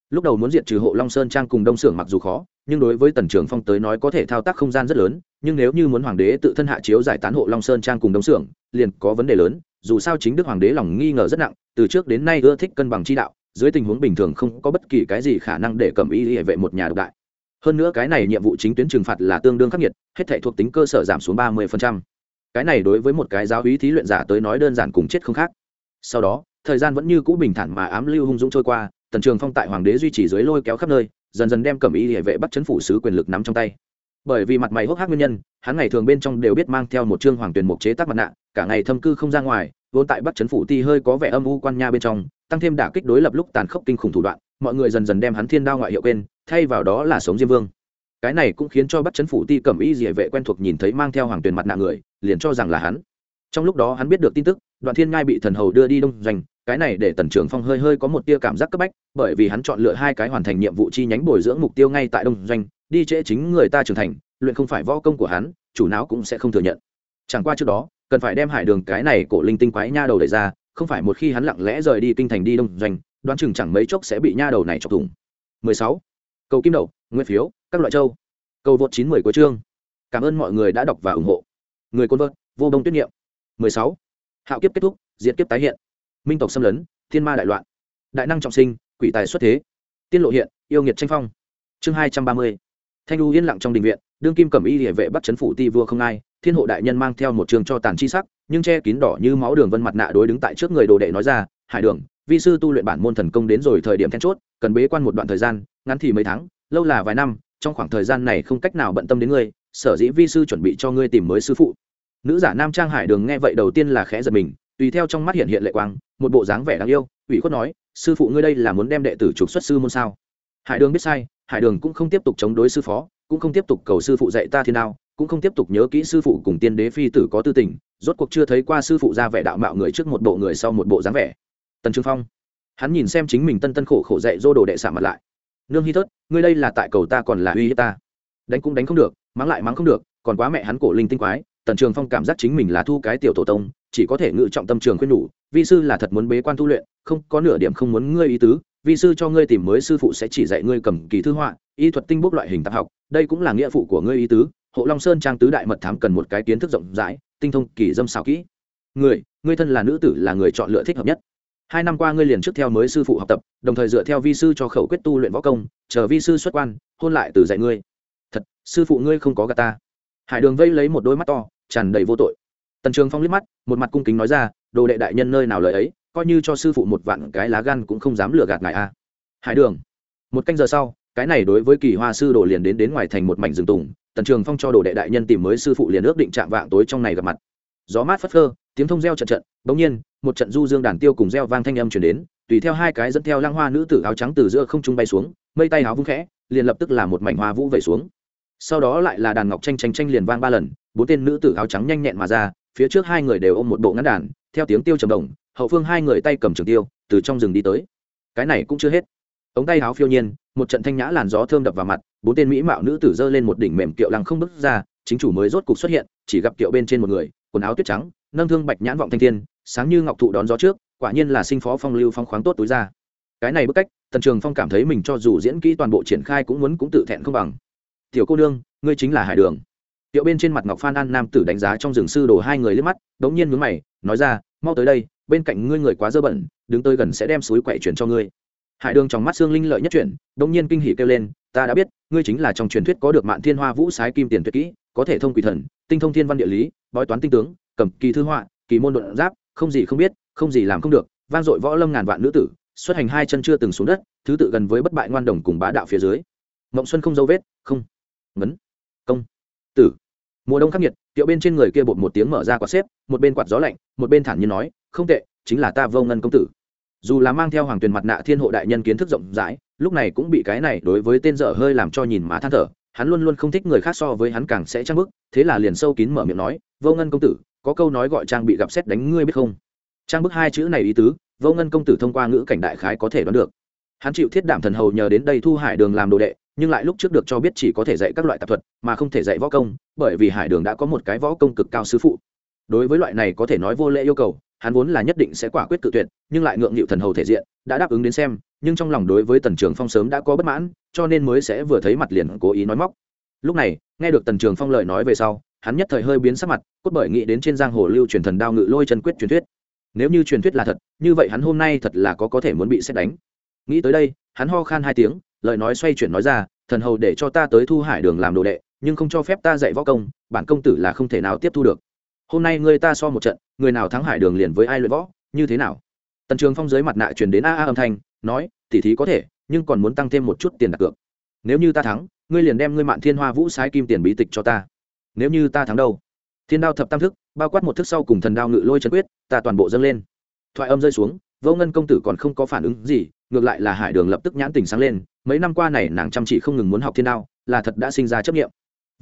Lúc đầu muốn diệt trừ hộ long sơn trang cùng đông xưởng mặc dù khó, nhưng đối với tần trường phong tới nói có thể thao tác không gian rất lớn, nhưng nếu như muốn hoàng đế tự thân hạ chiếu giải tán hộ long sơn trang cùng đông xưởng liền có vấn đề lớn, dù sao chính đức hoàng đế lòng nghi ngờ rất nặng, từ trước đến nay ưa thích cân bằng chi đạo, dưới tình huống bình thường không có bất kỳ cái gì khả năng để cầm y hệ vệ một nhà độc đại hơn nữa cái này nhiệm vụ chính tuyến trừng phạt là tương đương khắc nghiệt, hết thể thuộc tính cơ sở giảm xuống ba mươi cái này đối với một cái giáo hí thí luyện giả tới nói đơn giản cùng chết không khác. Sau đó, thời gian vẫn như cũ bình thản mà ám lưu hung dũng trôi qua, tần trường phong tại hoàng đế duy trì dưới lôi kéo khắp nơi, dần dần đem cẩm y địa vệ bắt chấn phủ sứ quyền lực nắm trong tay. Bởi vì mặt mày hốc hác nguyên nhân, hắn ngày thường bên trong đều biết mang theo một chương hoàng tuyển mục chế tác mặt nạ, cả ngày thâm cư không ra ngoài, vốn tại bắt chấn phủ ti hơi có vẻ âm u quan nha bên trong, tăng thêm đả kích đối lập lúc tàn khốc kinh khủng thủ đoạn mọi người dần dần đem hắn thiên đao ngoại hiệu quên, thay vào đó là sống diêm vương. Cái này cũng khiến cho bắt chấn phủ ti cẩm y địa vệ quen thuộc nhìn thấy mang theo hoàng tuyền mặt nạ người, liền cho rằng là hắn. Trong lúc đó hắn biết được tin tức, đoạn thiên ngai bị thần hầu đưa đi đông doanh, cái này để tần trưởng phong hơi hơi có một tia cảm giác cấp bách, bởi vì hắn chọn lựa hai cái hoàn thành nhiệm vụ chi nhánh bồi dưỡng mục tiêu ngay tại đông doanh, đi trễ chính người ta trưởng thành, luyện không phải võ công của hắn, chủ não cũng sẽ không thừa nhận. Chẳng qua trước đó, cần phải đem hải đường cái này cổ linh tinh quái nha đầu đẩy ra, không phải một khi hắn lặng lẽ rời đi kinh thành đi đông doanh đoán chừng chẳng mấy chốc sẽ bị nha đầu này chọc thủng. 16. cầu kim đậu nguyên phiếu, các loại châu. Cầu vượt 910 của chương. Cảm ơn mọi người đã đọc và ủng hộ. Người côn vợt, vô bông tuyết niệm. 16. hạo kiếp kết thúc, diệt kiếp tái hiện. Minh tộc xâm lấn, thiên ma đại loạn. Đại năng trọng sinh, quỷ tài xuất thế. Tiên lộ hiện, yêu nghiệt tranh phong. Chương hai trăm ba mươi. Thanh lưu yên lặng trong đình viện, đương kim cẩm y địa vệ bắt chấn phủ ti vua không ai, thiên hộ đại nhân mang theo một trường cho tàn chi sắc, nhưng che kín đỏ như máu đường vân mặt nạ đối đứng tại trước người đồ đệ nói ra, hải đường vi sư tu luyện bản môn thần công đến rồi thời điểm then chốt, cần bế quan một đoạn thời gian, ngắn thì mấy tháng, lâu là vài năm, trong khoảng thời gian này không cách nào bận tâm đến ngươi, sở dĩ vi sư chuẩn bị cho ngươi tìm mới sư phụ. Nữ giả nam trang hải đường nghe vậy đầu tiên là khẽ giật mình, tùy theo trong mắt hiện hiện lệ quang, một bộ dáng vẻ đáng yêu, ủy khuất nói, sư phụ ngươi đây là muốn đem đệ tử trục xuất sư môn sao? Hải đường biết sai, hải đường cũng không tiếp tục chống đối sư phó, cũng không tiếp tục cầu sư phụ dạy ta thiên đao, cũng không tiếp tục nhớ kỹ sư phụ cùng tiên đế phi tử có tư tình, rốt cuộc chưa thấy qua sư phụ ra vẻ đạo mạo người trước một bộ người sau một bộ dáng vẻ tần trương phong hắn nhìn xem chính mình tân tân khổ khổ dạy dô đồ đệ xả mặt lại nương hy thớt ngươi đây là tại cầu ta còn là uy hiếp ta đánh cũng đánh không được mắng lại mắng không được còn quá mẹ hắn cổ linh tinh quái tần trường phong cảm giác chính mình là thu cái tiểu tổ tông chỉ có thể ngự trọng tâm trường khuyên nhủ vi sư là thật muốn bế quan tu luyện không có nửa điểm không muốn ngươi ý tứ vi sư cho ngươi tìm mới sư phụ sẽ chỉ dạy ngươi cầm kỳ thư họa y thuật tinh bốc loại hình tạp học đây cũng là nghĩa phụ của ngươi ý tứ hộ long sơn trang tứ đại mật thám cần một cái kiến thức rộng rãi tinh thông kỳ dâm xào kỹ người ngươi thân là nữ tử là người chọn lựa thích hợp nhất hai năm qua ngươi liền trước theo mới sư phụ học tập, đồng thời dựa theo vi sư cho khẩu quyết tu luyện võ công, chờ vi sư xuất quan, hôn lại từ dạy ngươi. Thật, sư phụ ngươi không có gà ta. Hải đường vây lấy một đôi mắt to, tràn đầy vô tội. Tần trường phong liếc mắt, một mặt cung kính nói ra, đồ đệ đại nhân nơi nào lời ấy, coi như cho sư phụ một vạn cái lá gan cũng không dám lừa gạt ngài a. Hải đường, một canh giờ sau, cái này đối với kỳ hoa sư đồ liền đến đến ngoài thành một mảnh rừng tùng, tần trường phong cho đồ đệ đại nhân tìm mới sư phụ liền ước định chạm vạng tối trong này gặp mặt. Gió mát phất phơ tiếng thông reo trận trận, bỗng nhiên, một trận du dương đàn tiêu cùng reo vang thanh âm chuyển đến, tùy theo hai cái dẫn theo lăng hoa nữ tử áo trắng từ giữa không trung bay xuống, mây tay áo vung khẽ, liền lập tức là một mảnh hoa vũ vẩy xuống. Sau đó lại là đàn ngọc tranh tranh tranh liền vang ba lần, bốn tên nữ tử áo trắng nhanh nhẹn mà ra, phía trước hai người đều ôm một bộ ngắn đàn, theo tiếng tiêu trầm đồng, hậu phương hai người tay cầm trường tiêu, từ trong rừng đi tới. Cái này cũng chưa hết. Ống tay áo phiêu nhiên, một trận thanh nhã làn gió thơm đập vào mặt, bốn tên mỹ mạo nữ tử giơ lên một đỉnh mềm kiệu lăng không bước ra, chính chủ mới rốt cục xuất hiện, chỉ gặp kiệu bên trên một người, quần áo tuyết trắng nâng thương bạch nhãn vọng thanh thiên, sáng như ngọc thụ đón gió trước, quả nhiên là sinh phó phong lưu phong khoáng tốt túi ra. Cái này bức cách, tần trường phong cảm thấy mình cho dù diễn kỹ toàn bộ triển khai cũng muốn cũng tự thẹn không bằng. Tiểu cô nương, ngươi chính là hải đường. Tiểu bên trên mặt ngọc phan an nam tử đánh giá trong rừng sư đồ hai người liếc mắt, đống nhiên mướn mày, nói ra, mau tới đây, bên cạnh ngươi người quá dơ bẩn, đứng tới gần sẽ đem suối quậy chuyển cho ngươi. Hải đường trong mắt xương linh lợi nhất chuyển, đống nhiên kinh hỉ kêu lên, ta đã biết, ngươi chính là trong truyền thuyết có được mạn thiên hoa vũ sái kim tiền tuyệt kỹ, có thể thông quỷ thần, tinh thông thiên văn địa lý, bói toán tinh tướng cầm kỳ thư họa, kỳ môn đột giáp, không gì không biết, không gì làm không được, vang dội võ lâm ngàn vạn nữ tử, xuất hành hai chân chưa từng xuống đất, thứ tự gần với bất bại ngoan đồng cùng bá đạo phía dưới. Mộng xuân không dấu vết, không. Ngấn. Công. Tử. Mùa đông khắc nghiệt, tiệu bên trên người kia bột một tiếng mở ra quạt xếp, một bên quạt gió lạnh, một bên thản nhiên nói, không tệ, chính là ta vô ngân công tử. Dù là mang theo hoàng tuyền mặt nạ thiên hộ đại nhân kiến thức rộng rãi, lúc này cũng bị cái này đối với tên dở hơi làm cho nhìn má than thở, hắn luôn luôn không thích người khác so với hắn càng sẽ trang bức thế là liền sâu kín mở miệng nói, vô ngân công tử có câu nói gọi trang bị gặp xét đánh ngươi biết không? Trang bức hai chữ này ý tứ, vô ngân công tử thông qua ngữ cảnh đại khái có thể đoán được. Hắn chịu thiết đảm thần hầu nhờ đến đây thu hải đường làm đồ đệ, nhưng lại lúc trước được cho biết chỉ có thể dạy các loại tạp thuật, mà không thể dạy võ công, bởi vì hải đường đã có một cái võ công cực cao sư phụ. Đối với loại này có thể nói vô lễ yêu cầu, hắn vốn là nhất định sẽ quả quyết tự tuyệt, nhưng lại ngượng nghịu thần hầu thể diện, đã đáp ứng đến xem, nhưng trong lòng đối với tần trường phong sớm đã có bất mãn, cho nên mới sẽ vừa thấy mặt liền cố ý nói móc. Lúc này, nghe được tần trường phong lời nói về sau hắn nhất thời hơi biến sắc mặt, cốt bởi nghĩ đến trên giang hồ lưu truyền thần đao ngự lôi chân quyết truyền thuyết. Nếu như truyền thuyết là thật, như vậy hắn hôm nay thật là có có thể muốn bị xét đánh. Nghĩ tới đây, hắn ho khan hai tiếng, lời nói xoay chuyển nói ra, thần hầu để cho ta tới thu hải đường làm đồ đệ, nhưng không cho phép ta dạy võ công, bản công tử là không thể nào tiếp thu được. Hôm nay ngươi ta so một trận, người nào thắng hải đường liền với ai luyện võ, như thế nào? Tần trường phong dưới mặt nạ truyền đến a a âm thanh, nói tỉ thí có thể, nhưng còn muốn tăng thêm một chút tiền đặt cược. Nếu như ta thắng, ngươi liền đem ngươi mạn thiên hoa vũ sái kim tiền bí tịch cho ta nếu như ta thắng đâu? Thiên đao thập tam thức, bao quát một thức sau cùng thần đao ngự lôi chân quyết, ta toàn bộ dâng lên. Thoại âm rơi xuống, vô ngân công tử còn không có phản ứng gì, ngược lại là hải đường lập tức nhãn tình sáng lên, mấy năm qua này nàng chăm chỉ không ngừng muốn học thiên đao, là thật đã sinh ra chấp nghiệm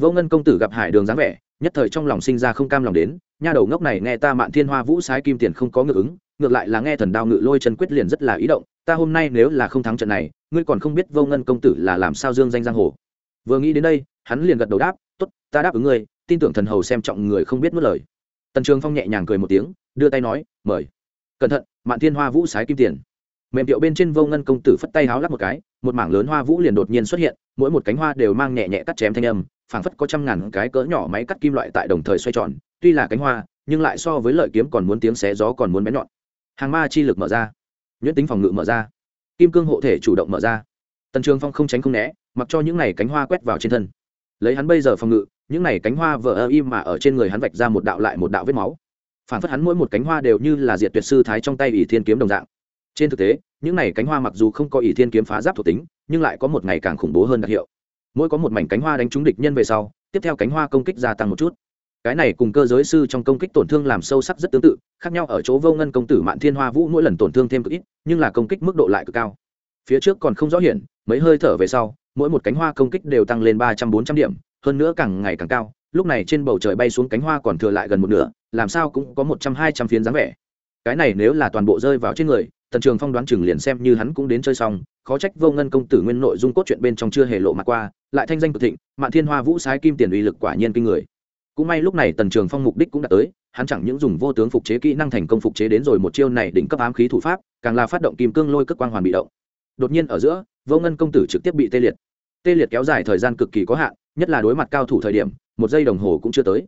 vô ngân công tử gặp hải đường dáng vẻ, nhất thời trong lòng sinh ra không cam lòng đến, nha đầu ngốc này nghe ta mạn thiên hoa vũ sái kim tiền không có ngự ứng, ngược lại là nghe thần đao ngự lôi chân quyết liền rất là ý động, ta hôm nay nếu là không thắng trận này, ngươi còn không biết vô ngân công tử là làm sao dương danh giang hồ. Vừa nghĩ đến đây, hắn liền gật đầu đáp Tốt, ta đáp ứng ngươi tin tưởng thần hầu xem trọng người không biết mất lời. Tần trường phong nhẹ nhàng cười một tiếng đưa tay nói mời. Cẩn thận mạn thiên hoa vũ sái kim tiền. Mềm điệu bên trên vô ngân công tử phất tay háo lắp một cái một mảng lớn hoa vũ liền đột nhiên xuất hiện mỗi một cánh hoa đều mang nhẹ nhẹ cắt chém thanh âm phảng phất có trăm ngàn cái cỡ nhỏ máy cắt kim loại tại đồng thời xoay tròn tuy là cánh hoa nhưng lại so với lợi kiếm còn muốn tiếng xé gió còn muốn bén nhọn. Hàng ma chi lực mở ra nhuyễn tính phòng ngự mở ra kim cương hộ thể chủ động mở ra. Tần trường phong không tránh không né mặc cho những này cánh hoa quét vào trên thân lấy hắn bây giờ phòng ngự, những này cánh hoa vỡ ơ im mà ở trên người hắn vạch ra một đạo lại một đạo vết máu. Phản phất hắn mỗi một cánh hoa đều như là diệt tuyệt sư thái trong tay ỷ thiên kiếm đồng dạng. Trên thực tế, những này cánh hoa mặc dù không có ỷ thiên kiếm phá giáp thuộc tính, nhưng lại có một ngày càng khủng bố hơn đặc hiệu. Mỗi có một mảnh cánh hoa đánh trúng địch nhân về sau, tiếp theo cánh hoa công kích gia tăng một chút. Cái này cùng cơ giới sư trong công kích tổn thương làm sâu sắc rất tương tự, khác nhau ở chỗ vô ngân công tử mạn thiên hoa vũ mỗi lần tổn thương thêm cực ít, nhưng là công kích mức độ lại cực cao. Phía trước còn không rõ hiển, mấy hơi thở về sau mỗi một cánh hoa công kích đều tăng lên ba trăm bốn trăm điểm, hơn nữa càng ngày càng cao, lúc này trên bầu trời bay xuống cánh hoa còn thừa lại gần một nửa, làm sao cũng có một trăm hai trăm phiến dáng vẻ. Cái này nếu là toàn bộ rơi vào trên người, tần trường phong đoán chừng liền xem như hắn cũng đến chơi xong, khó trách vô ngân công tử nguyên nội dung cốt truyện bên trong chưa hề lộ mặt qua, lại thanh danh cực thịnh, mạn thiên hoa vũ sái kim tiền uy lực quả nhiên kinh người. Cũng may lúc này tần trường phong mục đích cũng đã tới, hắn chẳng những dùng vô tướng phục chế kỹ năng thành công phục chế đến rồi một chiêu này đỉnh cấp ám khí thủ pháp, càng là phát động kim cương lôi cước quang hoàn bị động. Đột nhiên ở giữa, vô ngân công tử trực tiếp bị tê liệt tê liệt kéo dài thời gian cực kỳ có hạn, nhất là đối mặt cao thủ thời điểm, một giây đồng hồ cũng chưa tới.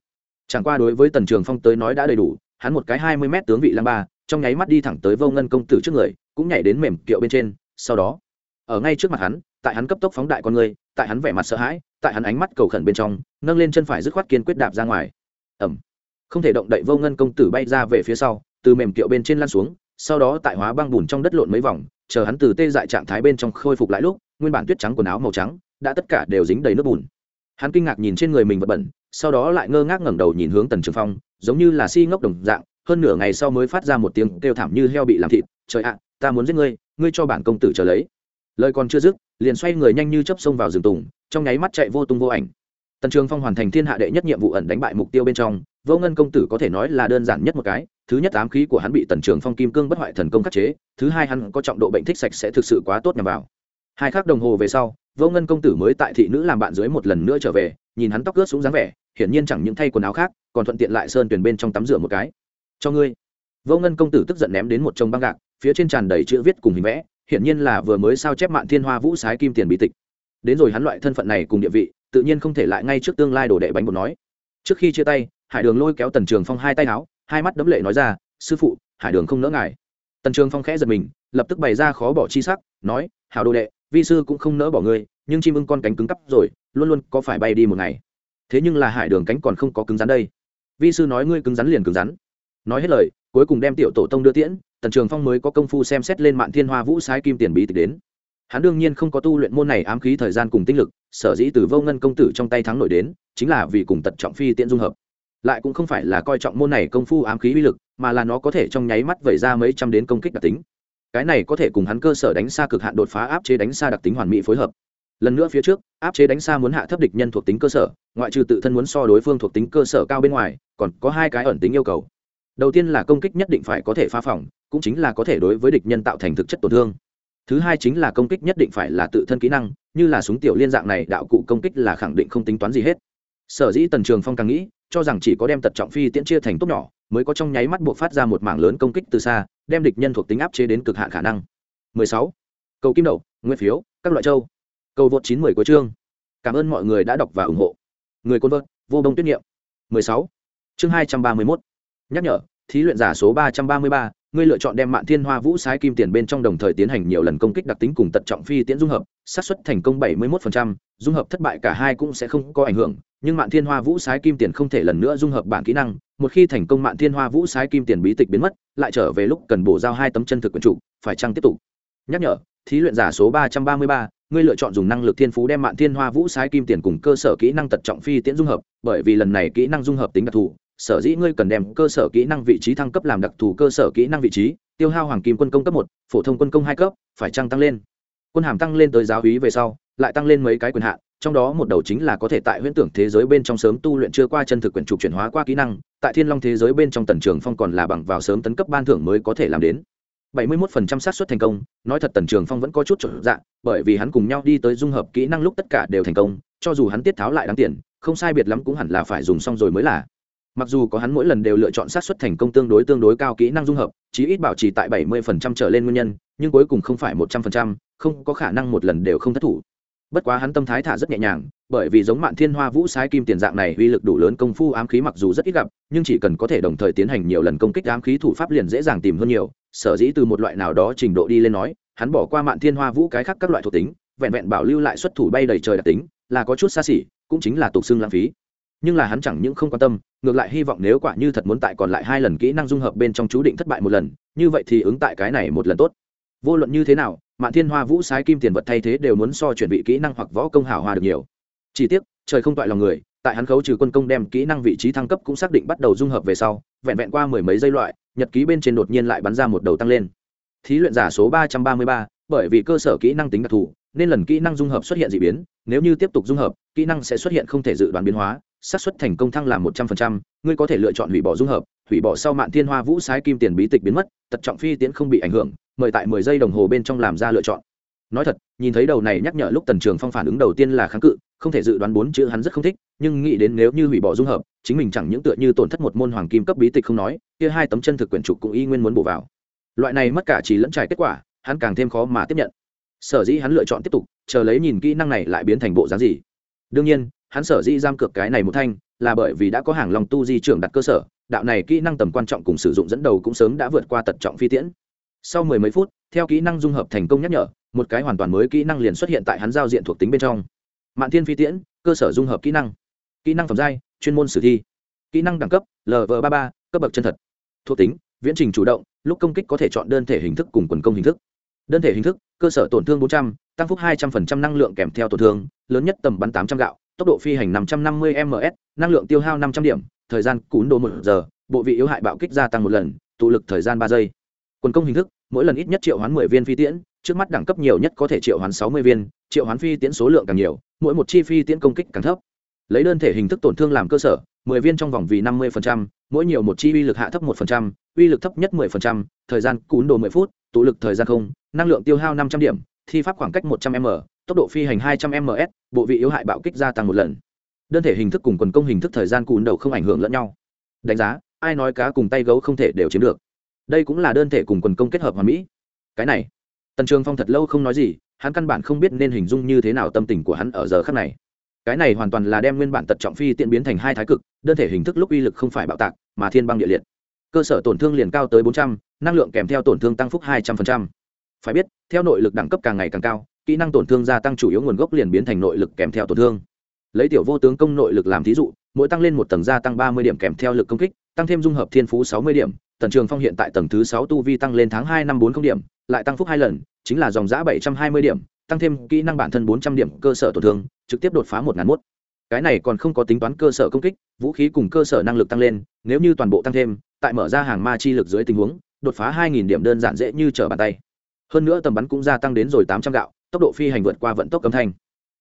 Chẳng qua đối với tần trường phong tới nói đã đầy đủ, hắn một cái hai mươi mét tướng vị lăng ba, trong nháy mắt đi thẳng tới vô ngân công tử trước người, cũng nhảy đến mềm kiệu bên trên, sau đó, ở ngay trước mặt hắn, tại hắn cấp tốc phóng đại con người, tại hắn vẻ mặt sợ hãi, tại hắn ánh mắt cầu khẩn bên trong, nâng lên chân phải dứt khoát kiên quyết đạp ra ngoài. Ẩm không thể động đậy vô ngân công tử bay ra về phía sau, từ mềm kiệu bên trên lăn xuống, sau đó tại hóa băng bùn trong đất lộn mấy vòng, chờ hắn từ tê dại trạng thái bên trong khôi phục lại lúc nguyên bản tuyết trắng quần áo màu trắng đã tất cả đều dính đầy nước bùn. Hắn kinh ngạc nhìn trên người mình vật bẩn, sau đó lại ngơ ngác ngẩng đầu nhìn hướng tần trường phong, giống như là si ngốc đồng dạng, hơn nửa ngày sau mới phát ra một tiếng kêu thảm như heo bị làm thịt, trời ạ, ta muốn giết ngươi ngươi cho bản công tử trở lấy. Lời còn chưa dứt, liền xoay người nhanh như chấp xông vào rừng tùng, trong nháy mắt chạy vô tung vô ảnh. Tần trường phong hoàn thành thiên hạ đệ nhất nhiệm vụ ẩn đánh bại mục tiêu bên trong, vô ngân công tử có thể nói là đơn giản nhất một cái, thứ nhất ám khí của hắn bị tần trường phong kim cương bất hoại thần công khắc chế, thứ hai hắn có trọng độ bệnh thích sạch sẽ thực sự quá tốt nhằm vào hai khắc đồng hồ về sau, vô ngân công tử mới tại thị nữ làm bạn dưới một lần nữa trở về, nhìn hắn tóc ướt xuống dáng vẻ, hiển nhiên chẳng những thay quần áo khác, còn thuận tiện lại sơn tuyển bên trong tắm rửa một cái. Cho ngươi. Vô ngân công tử tức giận ném đến một chồng băng gạc, phía trên tràn đầy chữ viết cùng hình vẽ, hiển nhiên là vừa mới sao chép mạn thiên hoa vũ sái kim tiền bí tịch. Đến rồi hắn loại thân phận này cùng địa vị, tự nhiên không thể lại ngay trước tương lai đổ đệ bánh bột nói. Trước khi chia tay, hải đường lôi kéo tần trường phong hai tay áo, hai mắt đấm lệ nói ra, sư phụ, hải đường không nỡ ngài. Tần trường phong khẽ giật mình, lập tức bày ra khó bỏ chi sắc, nói hào đồ đệ vi sư cũng không nỡ bỏ ngươi, nhưng chim ưng con cánh cứng cắp rồi, luôn luôn có phải bay đi một ngày. Thế nhưng là hải đường cánh còn không có cứng rắn đây. Vi sư nói ngươi cứng rắn liền cứng rắn. Nói hết lời, cuối cùng đem tiểu tổ tông đưa tiễn, tần trường phong mới có công phu xem xét lên mạng thiên hoa vũ sái kim tiền bí tịch đến. Hắn đương nhiên không có tu luyện môn này ám khí thời gian cùng tinh lực, sở dĩ từ vô ngân công tử trong tay thắng nổi đến, chính là vì cùng tật trọng phi tiễn dung hợp. Lại cũng không phải là coi trọng môn này công phu ám khí uy lực, mà là nó có thể trong nháy mắt vẩy ra mấy trăm đến công kích đặc tính cái này có thể cùng hắn cơ sở đánh xa cực hạn đột phá áp chế đánh xa đặc tính hoàn mỹ phối hợp. Lần nữa phía trước, áp chế đánh xa muốn hạ thấp địch nhân thuộc tính cơ sở, ngoại trừ tự thân muốn so đối phương thuộc tính cơ sở cao bên ngoài, còn có hai cái ẩn tính yêu cầu. Đầu tiên là công kích nhất định phải có thể phá phòng, cũng chính là có thể đối với địch nhân tạo thành thực chất tổn thương. Thứ hai chính là công kích nhất định phải là tự thân kỹ năng, như là súng tiểu liên dạng này đạo cụ công kích là khẳng định không tính toán gì hết. Sở dĩ tần trường phong càng nghĩ, cho rằng chỉ có đem tật trọng phi tiễn chia thành tốt nhỏ, mới có trong nháy mắt buộc phát ra một mảng lớn công kích từ xa đem địch nhân thuộc tính áp chế đến cực hạn khả năng 16. cầu kim đậu nguyên phiếu các loại châu cầu vượt 910 của chương cảm ơn mọi người đã đọc và ủng hộ người côn vợt vô đông tuyết nghiệm 16. chương 231. nhắc nhở thí luyện giả số 333, ngươi lựa chọn đem mạn thiên hoa vũ sái kim tiền bên trong đồng thời tiến hành nhiều lần công kích đặc tính cùng tật trọng phi tiễn dung hợp xác suất thành công bảy mươi 71%, dung hợp thất bại cả hai cũng sẽ không có ảnh hưởng nhưng mạn thiên hoa vũ sái kim tiền không thể lần nữa dung hợp bản kỹ năng một khi thành công mạn thiên hoa vũ sái kim tiền bí tịch biến mất lại trở về lúc cần bổ giao hai tấm chân thực quyền chủ phải chăng tiếp tục? Nhắc nhở thí luyện giả số ba trăm ba mươi ba ngươi lựa chọn dùng năng lực thiên phú đem mạn thiên hoa vũ sái kim tiền cùng cơ sở kỹ năng tật trọng phi tiễn dung hợp bởi vì lần này kỹ năng dung hợp tính đặc thù sở dĩ ngươi cần đem cơ sở kỹ năng vị trí thăng cấp làm đặc thù cơ sở kỹ năng vị trí, tiêu hao hoàng kim quân công cấp một, phổ thông quân công hai cấp, phải trăng tăng lên? Quân hàm tăng lên tới giáo hí về sau, lại tăng lên mấy cái quyền hạn, trong đó một đầu chính là có thể tại huyễn tưởng thế giới bên trong sớm tu luyện chưa qua chân thực quyển trục chuyển hóa qua kỹ năng, tại thiên long thế giới bên trong tần trường phong còn là bằng vào sớm tấn cấp ban thưởng mới có thể làm đến. 71% xác suất thành công, nói thật tần trường phong vẫn có chút trộn dạng bởi vì hắn cùng nhau đi tới dung hợp kỹ năng lúc tất cả đều thành công, cho dù hắn tiết tháo lại đáng tiền, không sai biệt lắm cũng hẳn là phải dùng xong rồi mới là mặc dù có hắn mỗi lần đều lựa chọn sát xuất thành công tương đối tương đối cao kỹ năng dung hợp chí ít bảo trì tại 70% trở lên nguyên nhân nhưng cuối cùng không phải 100%, không có khả năng một lần đều không thất thủ. Bất quá hắn tâm thái thả rất nhẹ nhàng bởi vì giống mạn thiên hoa vũ sái kim tiền dạng này uy lực đủ lớn công phu ám khí mặc dù rất ít gặp nhưng chỉ cần có thể đồng thời tiến hành nhiều lần công kích ám khí thủ pháp liền dễ dàng tìm hơn nhiều. Sở dĩ từ một loại nào đó trình độ đi lên nói hắn bỏ qua mạn thiên hoa vũ cái khác các loại thuộc tính vẹn vẹn bảo lưu lại xuất thủ bay đầy trời đặc tính là có chút xa xỉ cũng chính là tục xưng lãng phí. Nhưng là hắn chẳng những không quan tâm ngược lại hy vọng nếu quả như thật muốn tại còn lại hai lần kỹ năng dung hợp bên trong chú định thất bại một lần, như vậy thì ứng tại cái này một lần tốt. Vô luận như thế nào, mạn thiên hoa, vũ sái kim tiền vật thay thế đều muốn so chuẩn bị kỹ năng hoặc võ công hảo hoa được nhiều. Chỉ tiếc, trời không toại lòng người, tại hắn khấu trừ quân công đem kỹ năng vị trí thăng cấp cũng xác định bắt đầu dung hợp về sau, vẹn vẹn qua mười mấy giây loại, nhật ký bên trên đột nhiên lại bắn ra một đầu tăng lên. Thí luyện giả số ba trăm ba mươi ba, bởi vì cơ sở kỹ năng tính đặc thù, nên lần kỹ năng dung hợp xuất hiện d ị biến, nếu như tiếp tục dung hợp, kỹ năng sẽ xuất hiện không thể dự đoán biến hóa xác suất thành công thăng là một trăm phần trăm, ngươi có thể lựa chọn hủy bỏ dung hợp, hủy bỏ sau mạng thiên hoa vũ sái kim tiền bí tịch biến mất, tật trọng phi tiến không bị ảnh hưởng, mời tại mười giây đồng hồ bên trong làm ra lựa chọn. Nói thật, nhìn thấy đầu này nhắc nhở lúc tần trường phong phản ứng đầu tiên là kháng cự, không thể dự đoán bốn chữ hắn rất không thích, nhưng nghĩ đến nếu như hủy bỏ dung hợp, chính mình chẳng những tựa như tổn thất một môn hoàng kim cấp bí tịch không nói, kia hai tấm chân thực quyển trục cũng y nguyên muốn bổ vào. Loại này mất cả chỉ lẫn trải kết quả, hắn càng thêm khó mà tiếp nhận. Sở dĩ hắn lựa chọn tiếp tục, chờ lấy nhìn kỹ năng này lại biến thành bộ dáng gì. Đương nhiên hắn sở dĩ giam cược cái này một thanh, là bởi vì đã có hàng lòng tu di trưởng đặt cơ sở, đạo này kỹ năng tầm quan trọng cùng sử dụng dẫn đầu cũng sớm đã vượt qua tật trọng phi tiễn. Sau mười mấy phút, theo kỹ năng dung hợp thành công nhắc nhở, một cái hoàn toàn mới kỹ năng liền xuất hiện tại hắn giao diện thuộc tính bên trong. Mạn thiên phi tiễn, cơ sở dung hợp kỹ năng. Kỹ năng phẩm giai, chuyên môn sử thi. Kỹ năng đẳng cấp lv ba ba, cấp bậc chân thật. Thuộc tính, viễn trình chủ động, lúc công kích có thể chọn đơn thể hình thức cùng quần công hình thức. Đơn thể hình thức, cơ sở tổn thương bốn trăm, tăng phúc hai trăm linh năng lượng kèm theo tổn thương, lớn nhất tầm bắn tám trăm gạo tốc độ phi hành năm trăm năm mươi ms năng lượng tiêu hao năm trăm điểm thời gian cún đồ một giờ bộ vị yếu hại bạo kích gia tăng một lần tụ lực thời gian ba giây. Quần công hình thức mỗi lần ít nhất triệu hoán mười viên phi tiễn trước mắt đẳng cấp nhiều nhất có thể triệu hoán sáu mươi viên triệu hoán phi tiễn số lượng càng nhiều mỗi một chi phi tiễn công kích càng thấp. Lấy đơn thể hình thức tổn thương làm cơ sở mười viên trong vòng vì năm mươi mỗi nhiều một chi uy lực hạ thấp 1%, uy lực thấp nhất 10%, thời gian cún đồ mười phút tụ lực thời gian không năng lượng tiêu hao năm trăm điểm thi pháp khoảng cách một trăm m tốc độ phi hành hai trăm ms bộ vị yếu hại bạo kích gia tăng một lần. Đơn thể hình thức cùng quần công hình thức thời gian cùn đầu không ảnh hưởng lẫn nhau. Đánh giá, ai nói cá cùng tay gấu không thể đều chiếm được. Đây cũng là đơn thể cùng quần công kết hợp hoàn mỹ. Cái này, tần trường phong thật lâu không nói gì, hắn căn bản không biết nên hình dung như thế nào tâm tình của hắn ở giờ khắc này. Cái này hoàn toàn là đem nguyên bản tật trọng phi tiện biến thành hai thái cực, đơn thể hình thức lúc uy lực không phải bạo tạc, mà thiên băng địa liệt. Cơ sở tổn thương liền cao tới bốn trăm, năng lượng kèm theo tổn thương tăng phúc hai trăm linh phải biết, theo nội lực đẳng cấp càng ngày càng cao kỹ năng tổn thương gia tăng chủ yếu nguồn gốc liền biến thành nội lực kèm theo tổn thương. Lấy tiểu vô tướng công nội lực làm thí dụ, mỗi tăng lên một tầng gia tăng ba mươi điểm kèm theo lực công kích, tăng thêm dung hợp thiên phú sáu mươi điểm, tần trường phong hiện tại tầng thứ sáu tu vi tăng lên tháng hai năm bốn không điểm, lại tăng phúc hai lần, chính là dòng giã bảy trăm hai mươi điểm, tăng thêm kỹ năng bản thân bốn trăm điểm cơ sở tổn thương, trực tiếp đột phá một ngàn mốt. Cái này còn không có tính toán cơ sở công kích, vũ khí cùng cơ sở năng lực tăng lên, nếu như toàn bộ tăng thêm, tại mở ra hàng ma chi lực dưới tình huống, đột phá hai nghìn điểm đơn giản dễ như trở bàn tay. Hơn nữa tầm bắn cũng gia tăng đến rồi tám trăm gạo tốc độ phi hành vượt qua vận tốc âm thanh.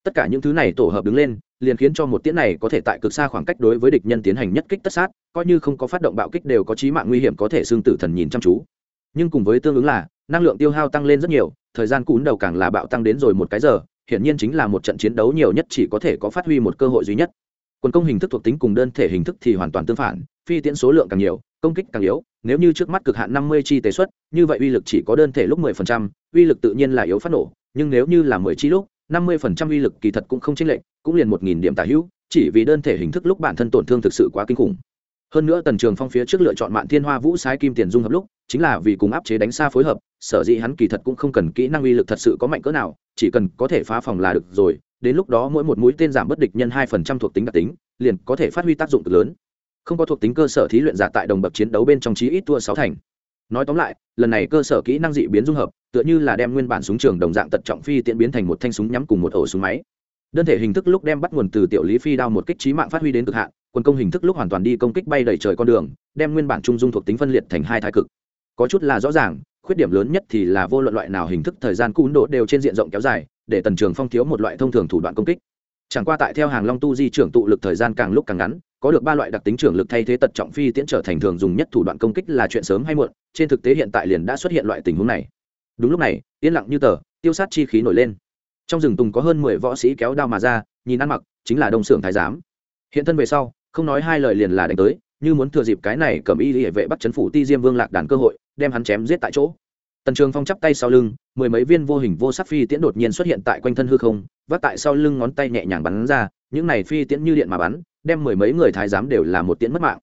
Tất cả những thứ này tổ hợp đứng lên, liền khiến cho một tiễn này có thể tại cực xa khoảng cách đối với địch nhân tiến hành nhất kích tất sát, coi như không có phát động bạo kích đều có chí mạng nguy hiểm có thể xương tử thần nhìn chăm chú. Nhưng cùng với tương ứng là, năng lượng tiêu hao tăng lên rất nhiều, thời gian cún đầu càng là bạo tăng đến rồi một cái giờ, hiển nhiên chính là một trận chiến đấu nhiều nhất chỉ có thể có phát huy một cơ hội duy nhất. Quần công hình thức thuộc tính cùng đơn thể hình thức thì hoàn toàn tương phản, phi tiễn số lượng càng nhiều, công kích càng yếu, nếu như trước mắt cực hạn năm mươi chi tế xuất như vậy uy lực chỉ có đơn thể lúc mười phần trăm, uy lực tự nhiên là yếu phát nổ nhưng nếu như là mười chi lúc, năm mươi phần trăm uy lực kỳ thật cũng không chênh lệch, cũng liền một nghìn điểm tả hữu, chỉ vì đơn thể hình thức lúc bản thân tổn thương thực sự quá kinh khủng. Hơn nữa tần trường phong phía trước lựa chọn mạng thiên hoa vũ sai kim tiền dung hợp lúc, chính là vì cùng áp chế đánh xa phối hợp, sở dĩ hắn kỳ thật cũng không cần kỹ năng uy lực thật sự có mạnh cỡ nào, chỉ cần có thể phá phòng là được rồi, đến lúc đó mỗi một mũi tên giảm bất địch nhân hai phần trăm thuộc tính đặc tính, liền có thể phát huy tác dụng cực lớn. Không có thuộc tính cơ sở thí luyện giả tại đồng bậc chiến đấu bên trong chí ít tua sáu thành. Nói tóm lại, lần này cơ sở kỹ năng dị biến dung hợp tựa như là đem nguyên bản súng trường đồng dạng tật trọng phi tiễn biến thành một thanh súng nhắm cùng một ổ súng máy. Đơn thể hình thức lúc đem bắt nguồn từ tiểu lý phi đao một kích trí mạng phát huy đến cực hạn, quân công hình thức lúc hoàn toàn đi công kích bay đầy trời con đường, đem nguyên bản trung dung thuộc tính phân liệt thành hai thái cực. Có chút là rõ ràng, khuyết điểm lớn nhất thì là vô luận loại nào hình thức thời gian cún độ đều trên diện rộng kéo dài, để tần trường phong thiếu một loại thông thường thủ đoạn công kích. Chẳng qua tại theo hàng long tu di trưởng tụ lực thời gian càng lúc càng ngắn, có được ba loại đặc tính trưởng lực thay thế tật trọng phi tiễn trở thành thường dùng nhất thủ đoạn công kích là chuyện sớm hay muộn, trên thực tế hiện tại liền đã xuất hiện loại tình huống này đúng lúc này, yên lặng như tờ, tiêu sát chi khí nổi lên. Trong rừng tùng có hơn mười võ sĩ kéo đao mà ra, nhìn ăn mặc, chính là đông xưởng thái giám. Hiện thân về sau, không nói hai lời liền là đánh tới, như muốn thừa dịp cái này cầm y hệ vệ bắt chấn phủ ti diêm vương lạc đàn cơ hội, đem hắn chém giết tại chỗ. Tần trường phong chắp tay sau lưng, mười mấy viên vô hình vô sắc phi tiễn đột nhiên xuất hiện tại quanh thân hư không, vắt tại sau lưng ngón tay nhẹ nhàng bắn ra, những này phi tiễn như điện mà bắn, đem mười mấy người thái giám đều là một tiễn mất mạng.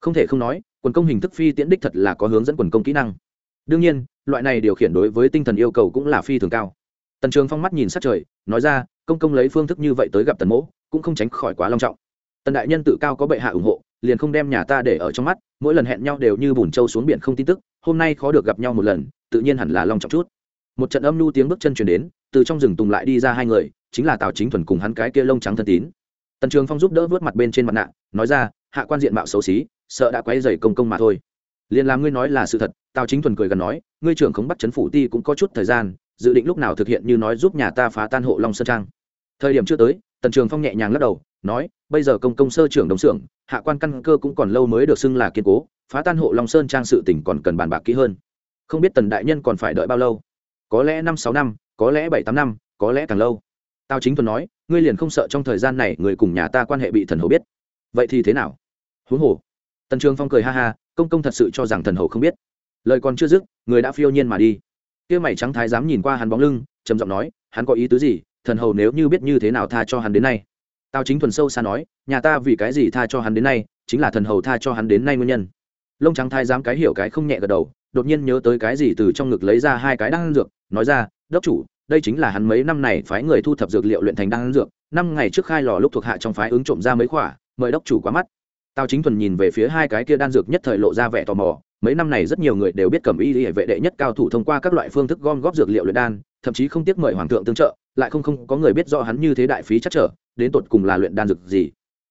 Không thể không nói, quần công hình thức phi tiễn đích thật là có hướng dẫn quần công kỹ năng. Đương nhiên loại này điều khiển đối với tinh thần yêu cầu cũng là phi thường cao. Tần trường phong mắt nhìn sát trời, nói ra, công công lấy phương thức như vậy tới gặp tần mỗ, cũng không tránh khỏi quá long trọng. Tần đại nhân tự cao có bệ hạ ủng hộ, liền không đem nhà ta để ở trong mắt, mỗi lần hẹn nhau đều như bùn trâu xuống biển không tin tức, hôm nay khó được gặp nhau một lần, tự nhiên hẳn là long trọng chút. Một trận âm nhu tiếng bước chân chuyển đến, từ trong rừng tùng lại đi ra hai người, chính là tào chính thuần cùng hắn cái kia lông trắng thân tín. Tần trường phong giúp đỡ vớt mặt bên trên mặt nạ, nói ra, hạ quan diện mạo xấu xí, sợ đã quay dày công công mà thôi liền làm ngươi nói là sự thật, tào chính thuần cười gần nói, ngươi trưởng không bắt chấn phủ ti cũng có chút thời gian, dự định lúc nào thực hiện như nói giúp nhà ta phá tan hộ long sơn trang. Thời điểm chưa tới, tần trường phong nhẹ nhàng lắc đầu, nói, bây giờ công công sơ trưởng đồng xưởng, hạ quan căn cơ cũng còn lâu mới được xưng là kiên cố, phá tan hộ long sơn trang sự tỉnh còn cần bàn bạc kỹ hơn. Không biết tần đại nhân còn phải đợi bao lâu? Có lẽ năm sáu năm, có lẽ bảy tám năm, có lẽ càng lâu. Tao chính thuần nói, ngươi liền không sợ trong thời gian này người cùng nhà ta quan hệ bị thần hầu biết? Vậy thì thế nào? Huống hồ. Tần trường phong cười ha ha công công thật sự cho rằng thần hầu không biết. Lời còn chưa dứt, người đã phiêu nhiên mà đi. Kia mày trắng thái dám nhìn qua hắn bóng lưng, trầm giọng nói, hắn có ý tứ gì? Thần hầu nếu như biết như thế nào tha cho hắn đến nay? Tao chính thuần sâu xa nói, nhà ta vì cái gì tha cho hắn đến nay, chính là thần hầu tha cho hắn đến nay nguyên nhân. Lông trắng thái dám cái hiểu cái không nhẹ gật đầu, đột nhiên nhớ tới cái gì từ trong ngực lấy ra hai cái đan dược, nói ra, đốc chủ, đây chính là hắn mấy năm này phái người thu thập dược liệu luyện thành đan dược, năm ngày trước khai lò lúc thuộc hạ trong phái ứng trộm ra mấy khỏa mời đốc chủ quá mắt tao chính thuần nhìn về phía hai cái kia đan dược nhất thời lộ ra vẻ tò mò, mấy năm này rất nhiều người đều biết cầm y hệ vệ đệ nhất cao thủ thông qua các loại phương thức gom góp dược liệu luyện đan, thậm chí không tiếc mời hoàng thượng tương trợ, lại không không có người biết rõ hắn như thế đại phí chắc trở, đến tột cùng là luyện đan dược gì.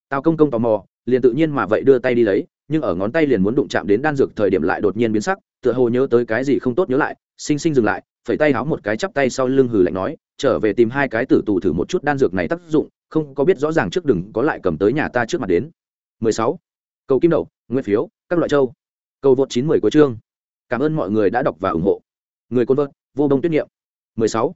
Tao công công tò mò, liền tự nhiên mà vậy đưa tay đi lấy, nhưng ở ngón tay liền muốn đụng chạm đến đan dược thời điểm lại đột nhiên biến sắc, tựa hồ nhớ tới cái gì không tốt nhớ lại, sinh sinh dừng lại, phẩy tay háo một cái chắp tay sau lưng hừ lạnh nói, trở về tìm hai cái tử tù thử một chút đan dược này tác dụng, không có biết rõ ràng trước đừng có lại cầm tới nhà ta trước mặt đến. 16. cầu kim đậu nguyên phiếu, các loại châu cầu vượt 910 của chương cảm ơn mọi người đã đọc và ủng hộ người côn vợt, vô đông tuyết nghiệm 16.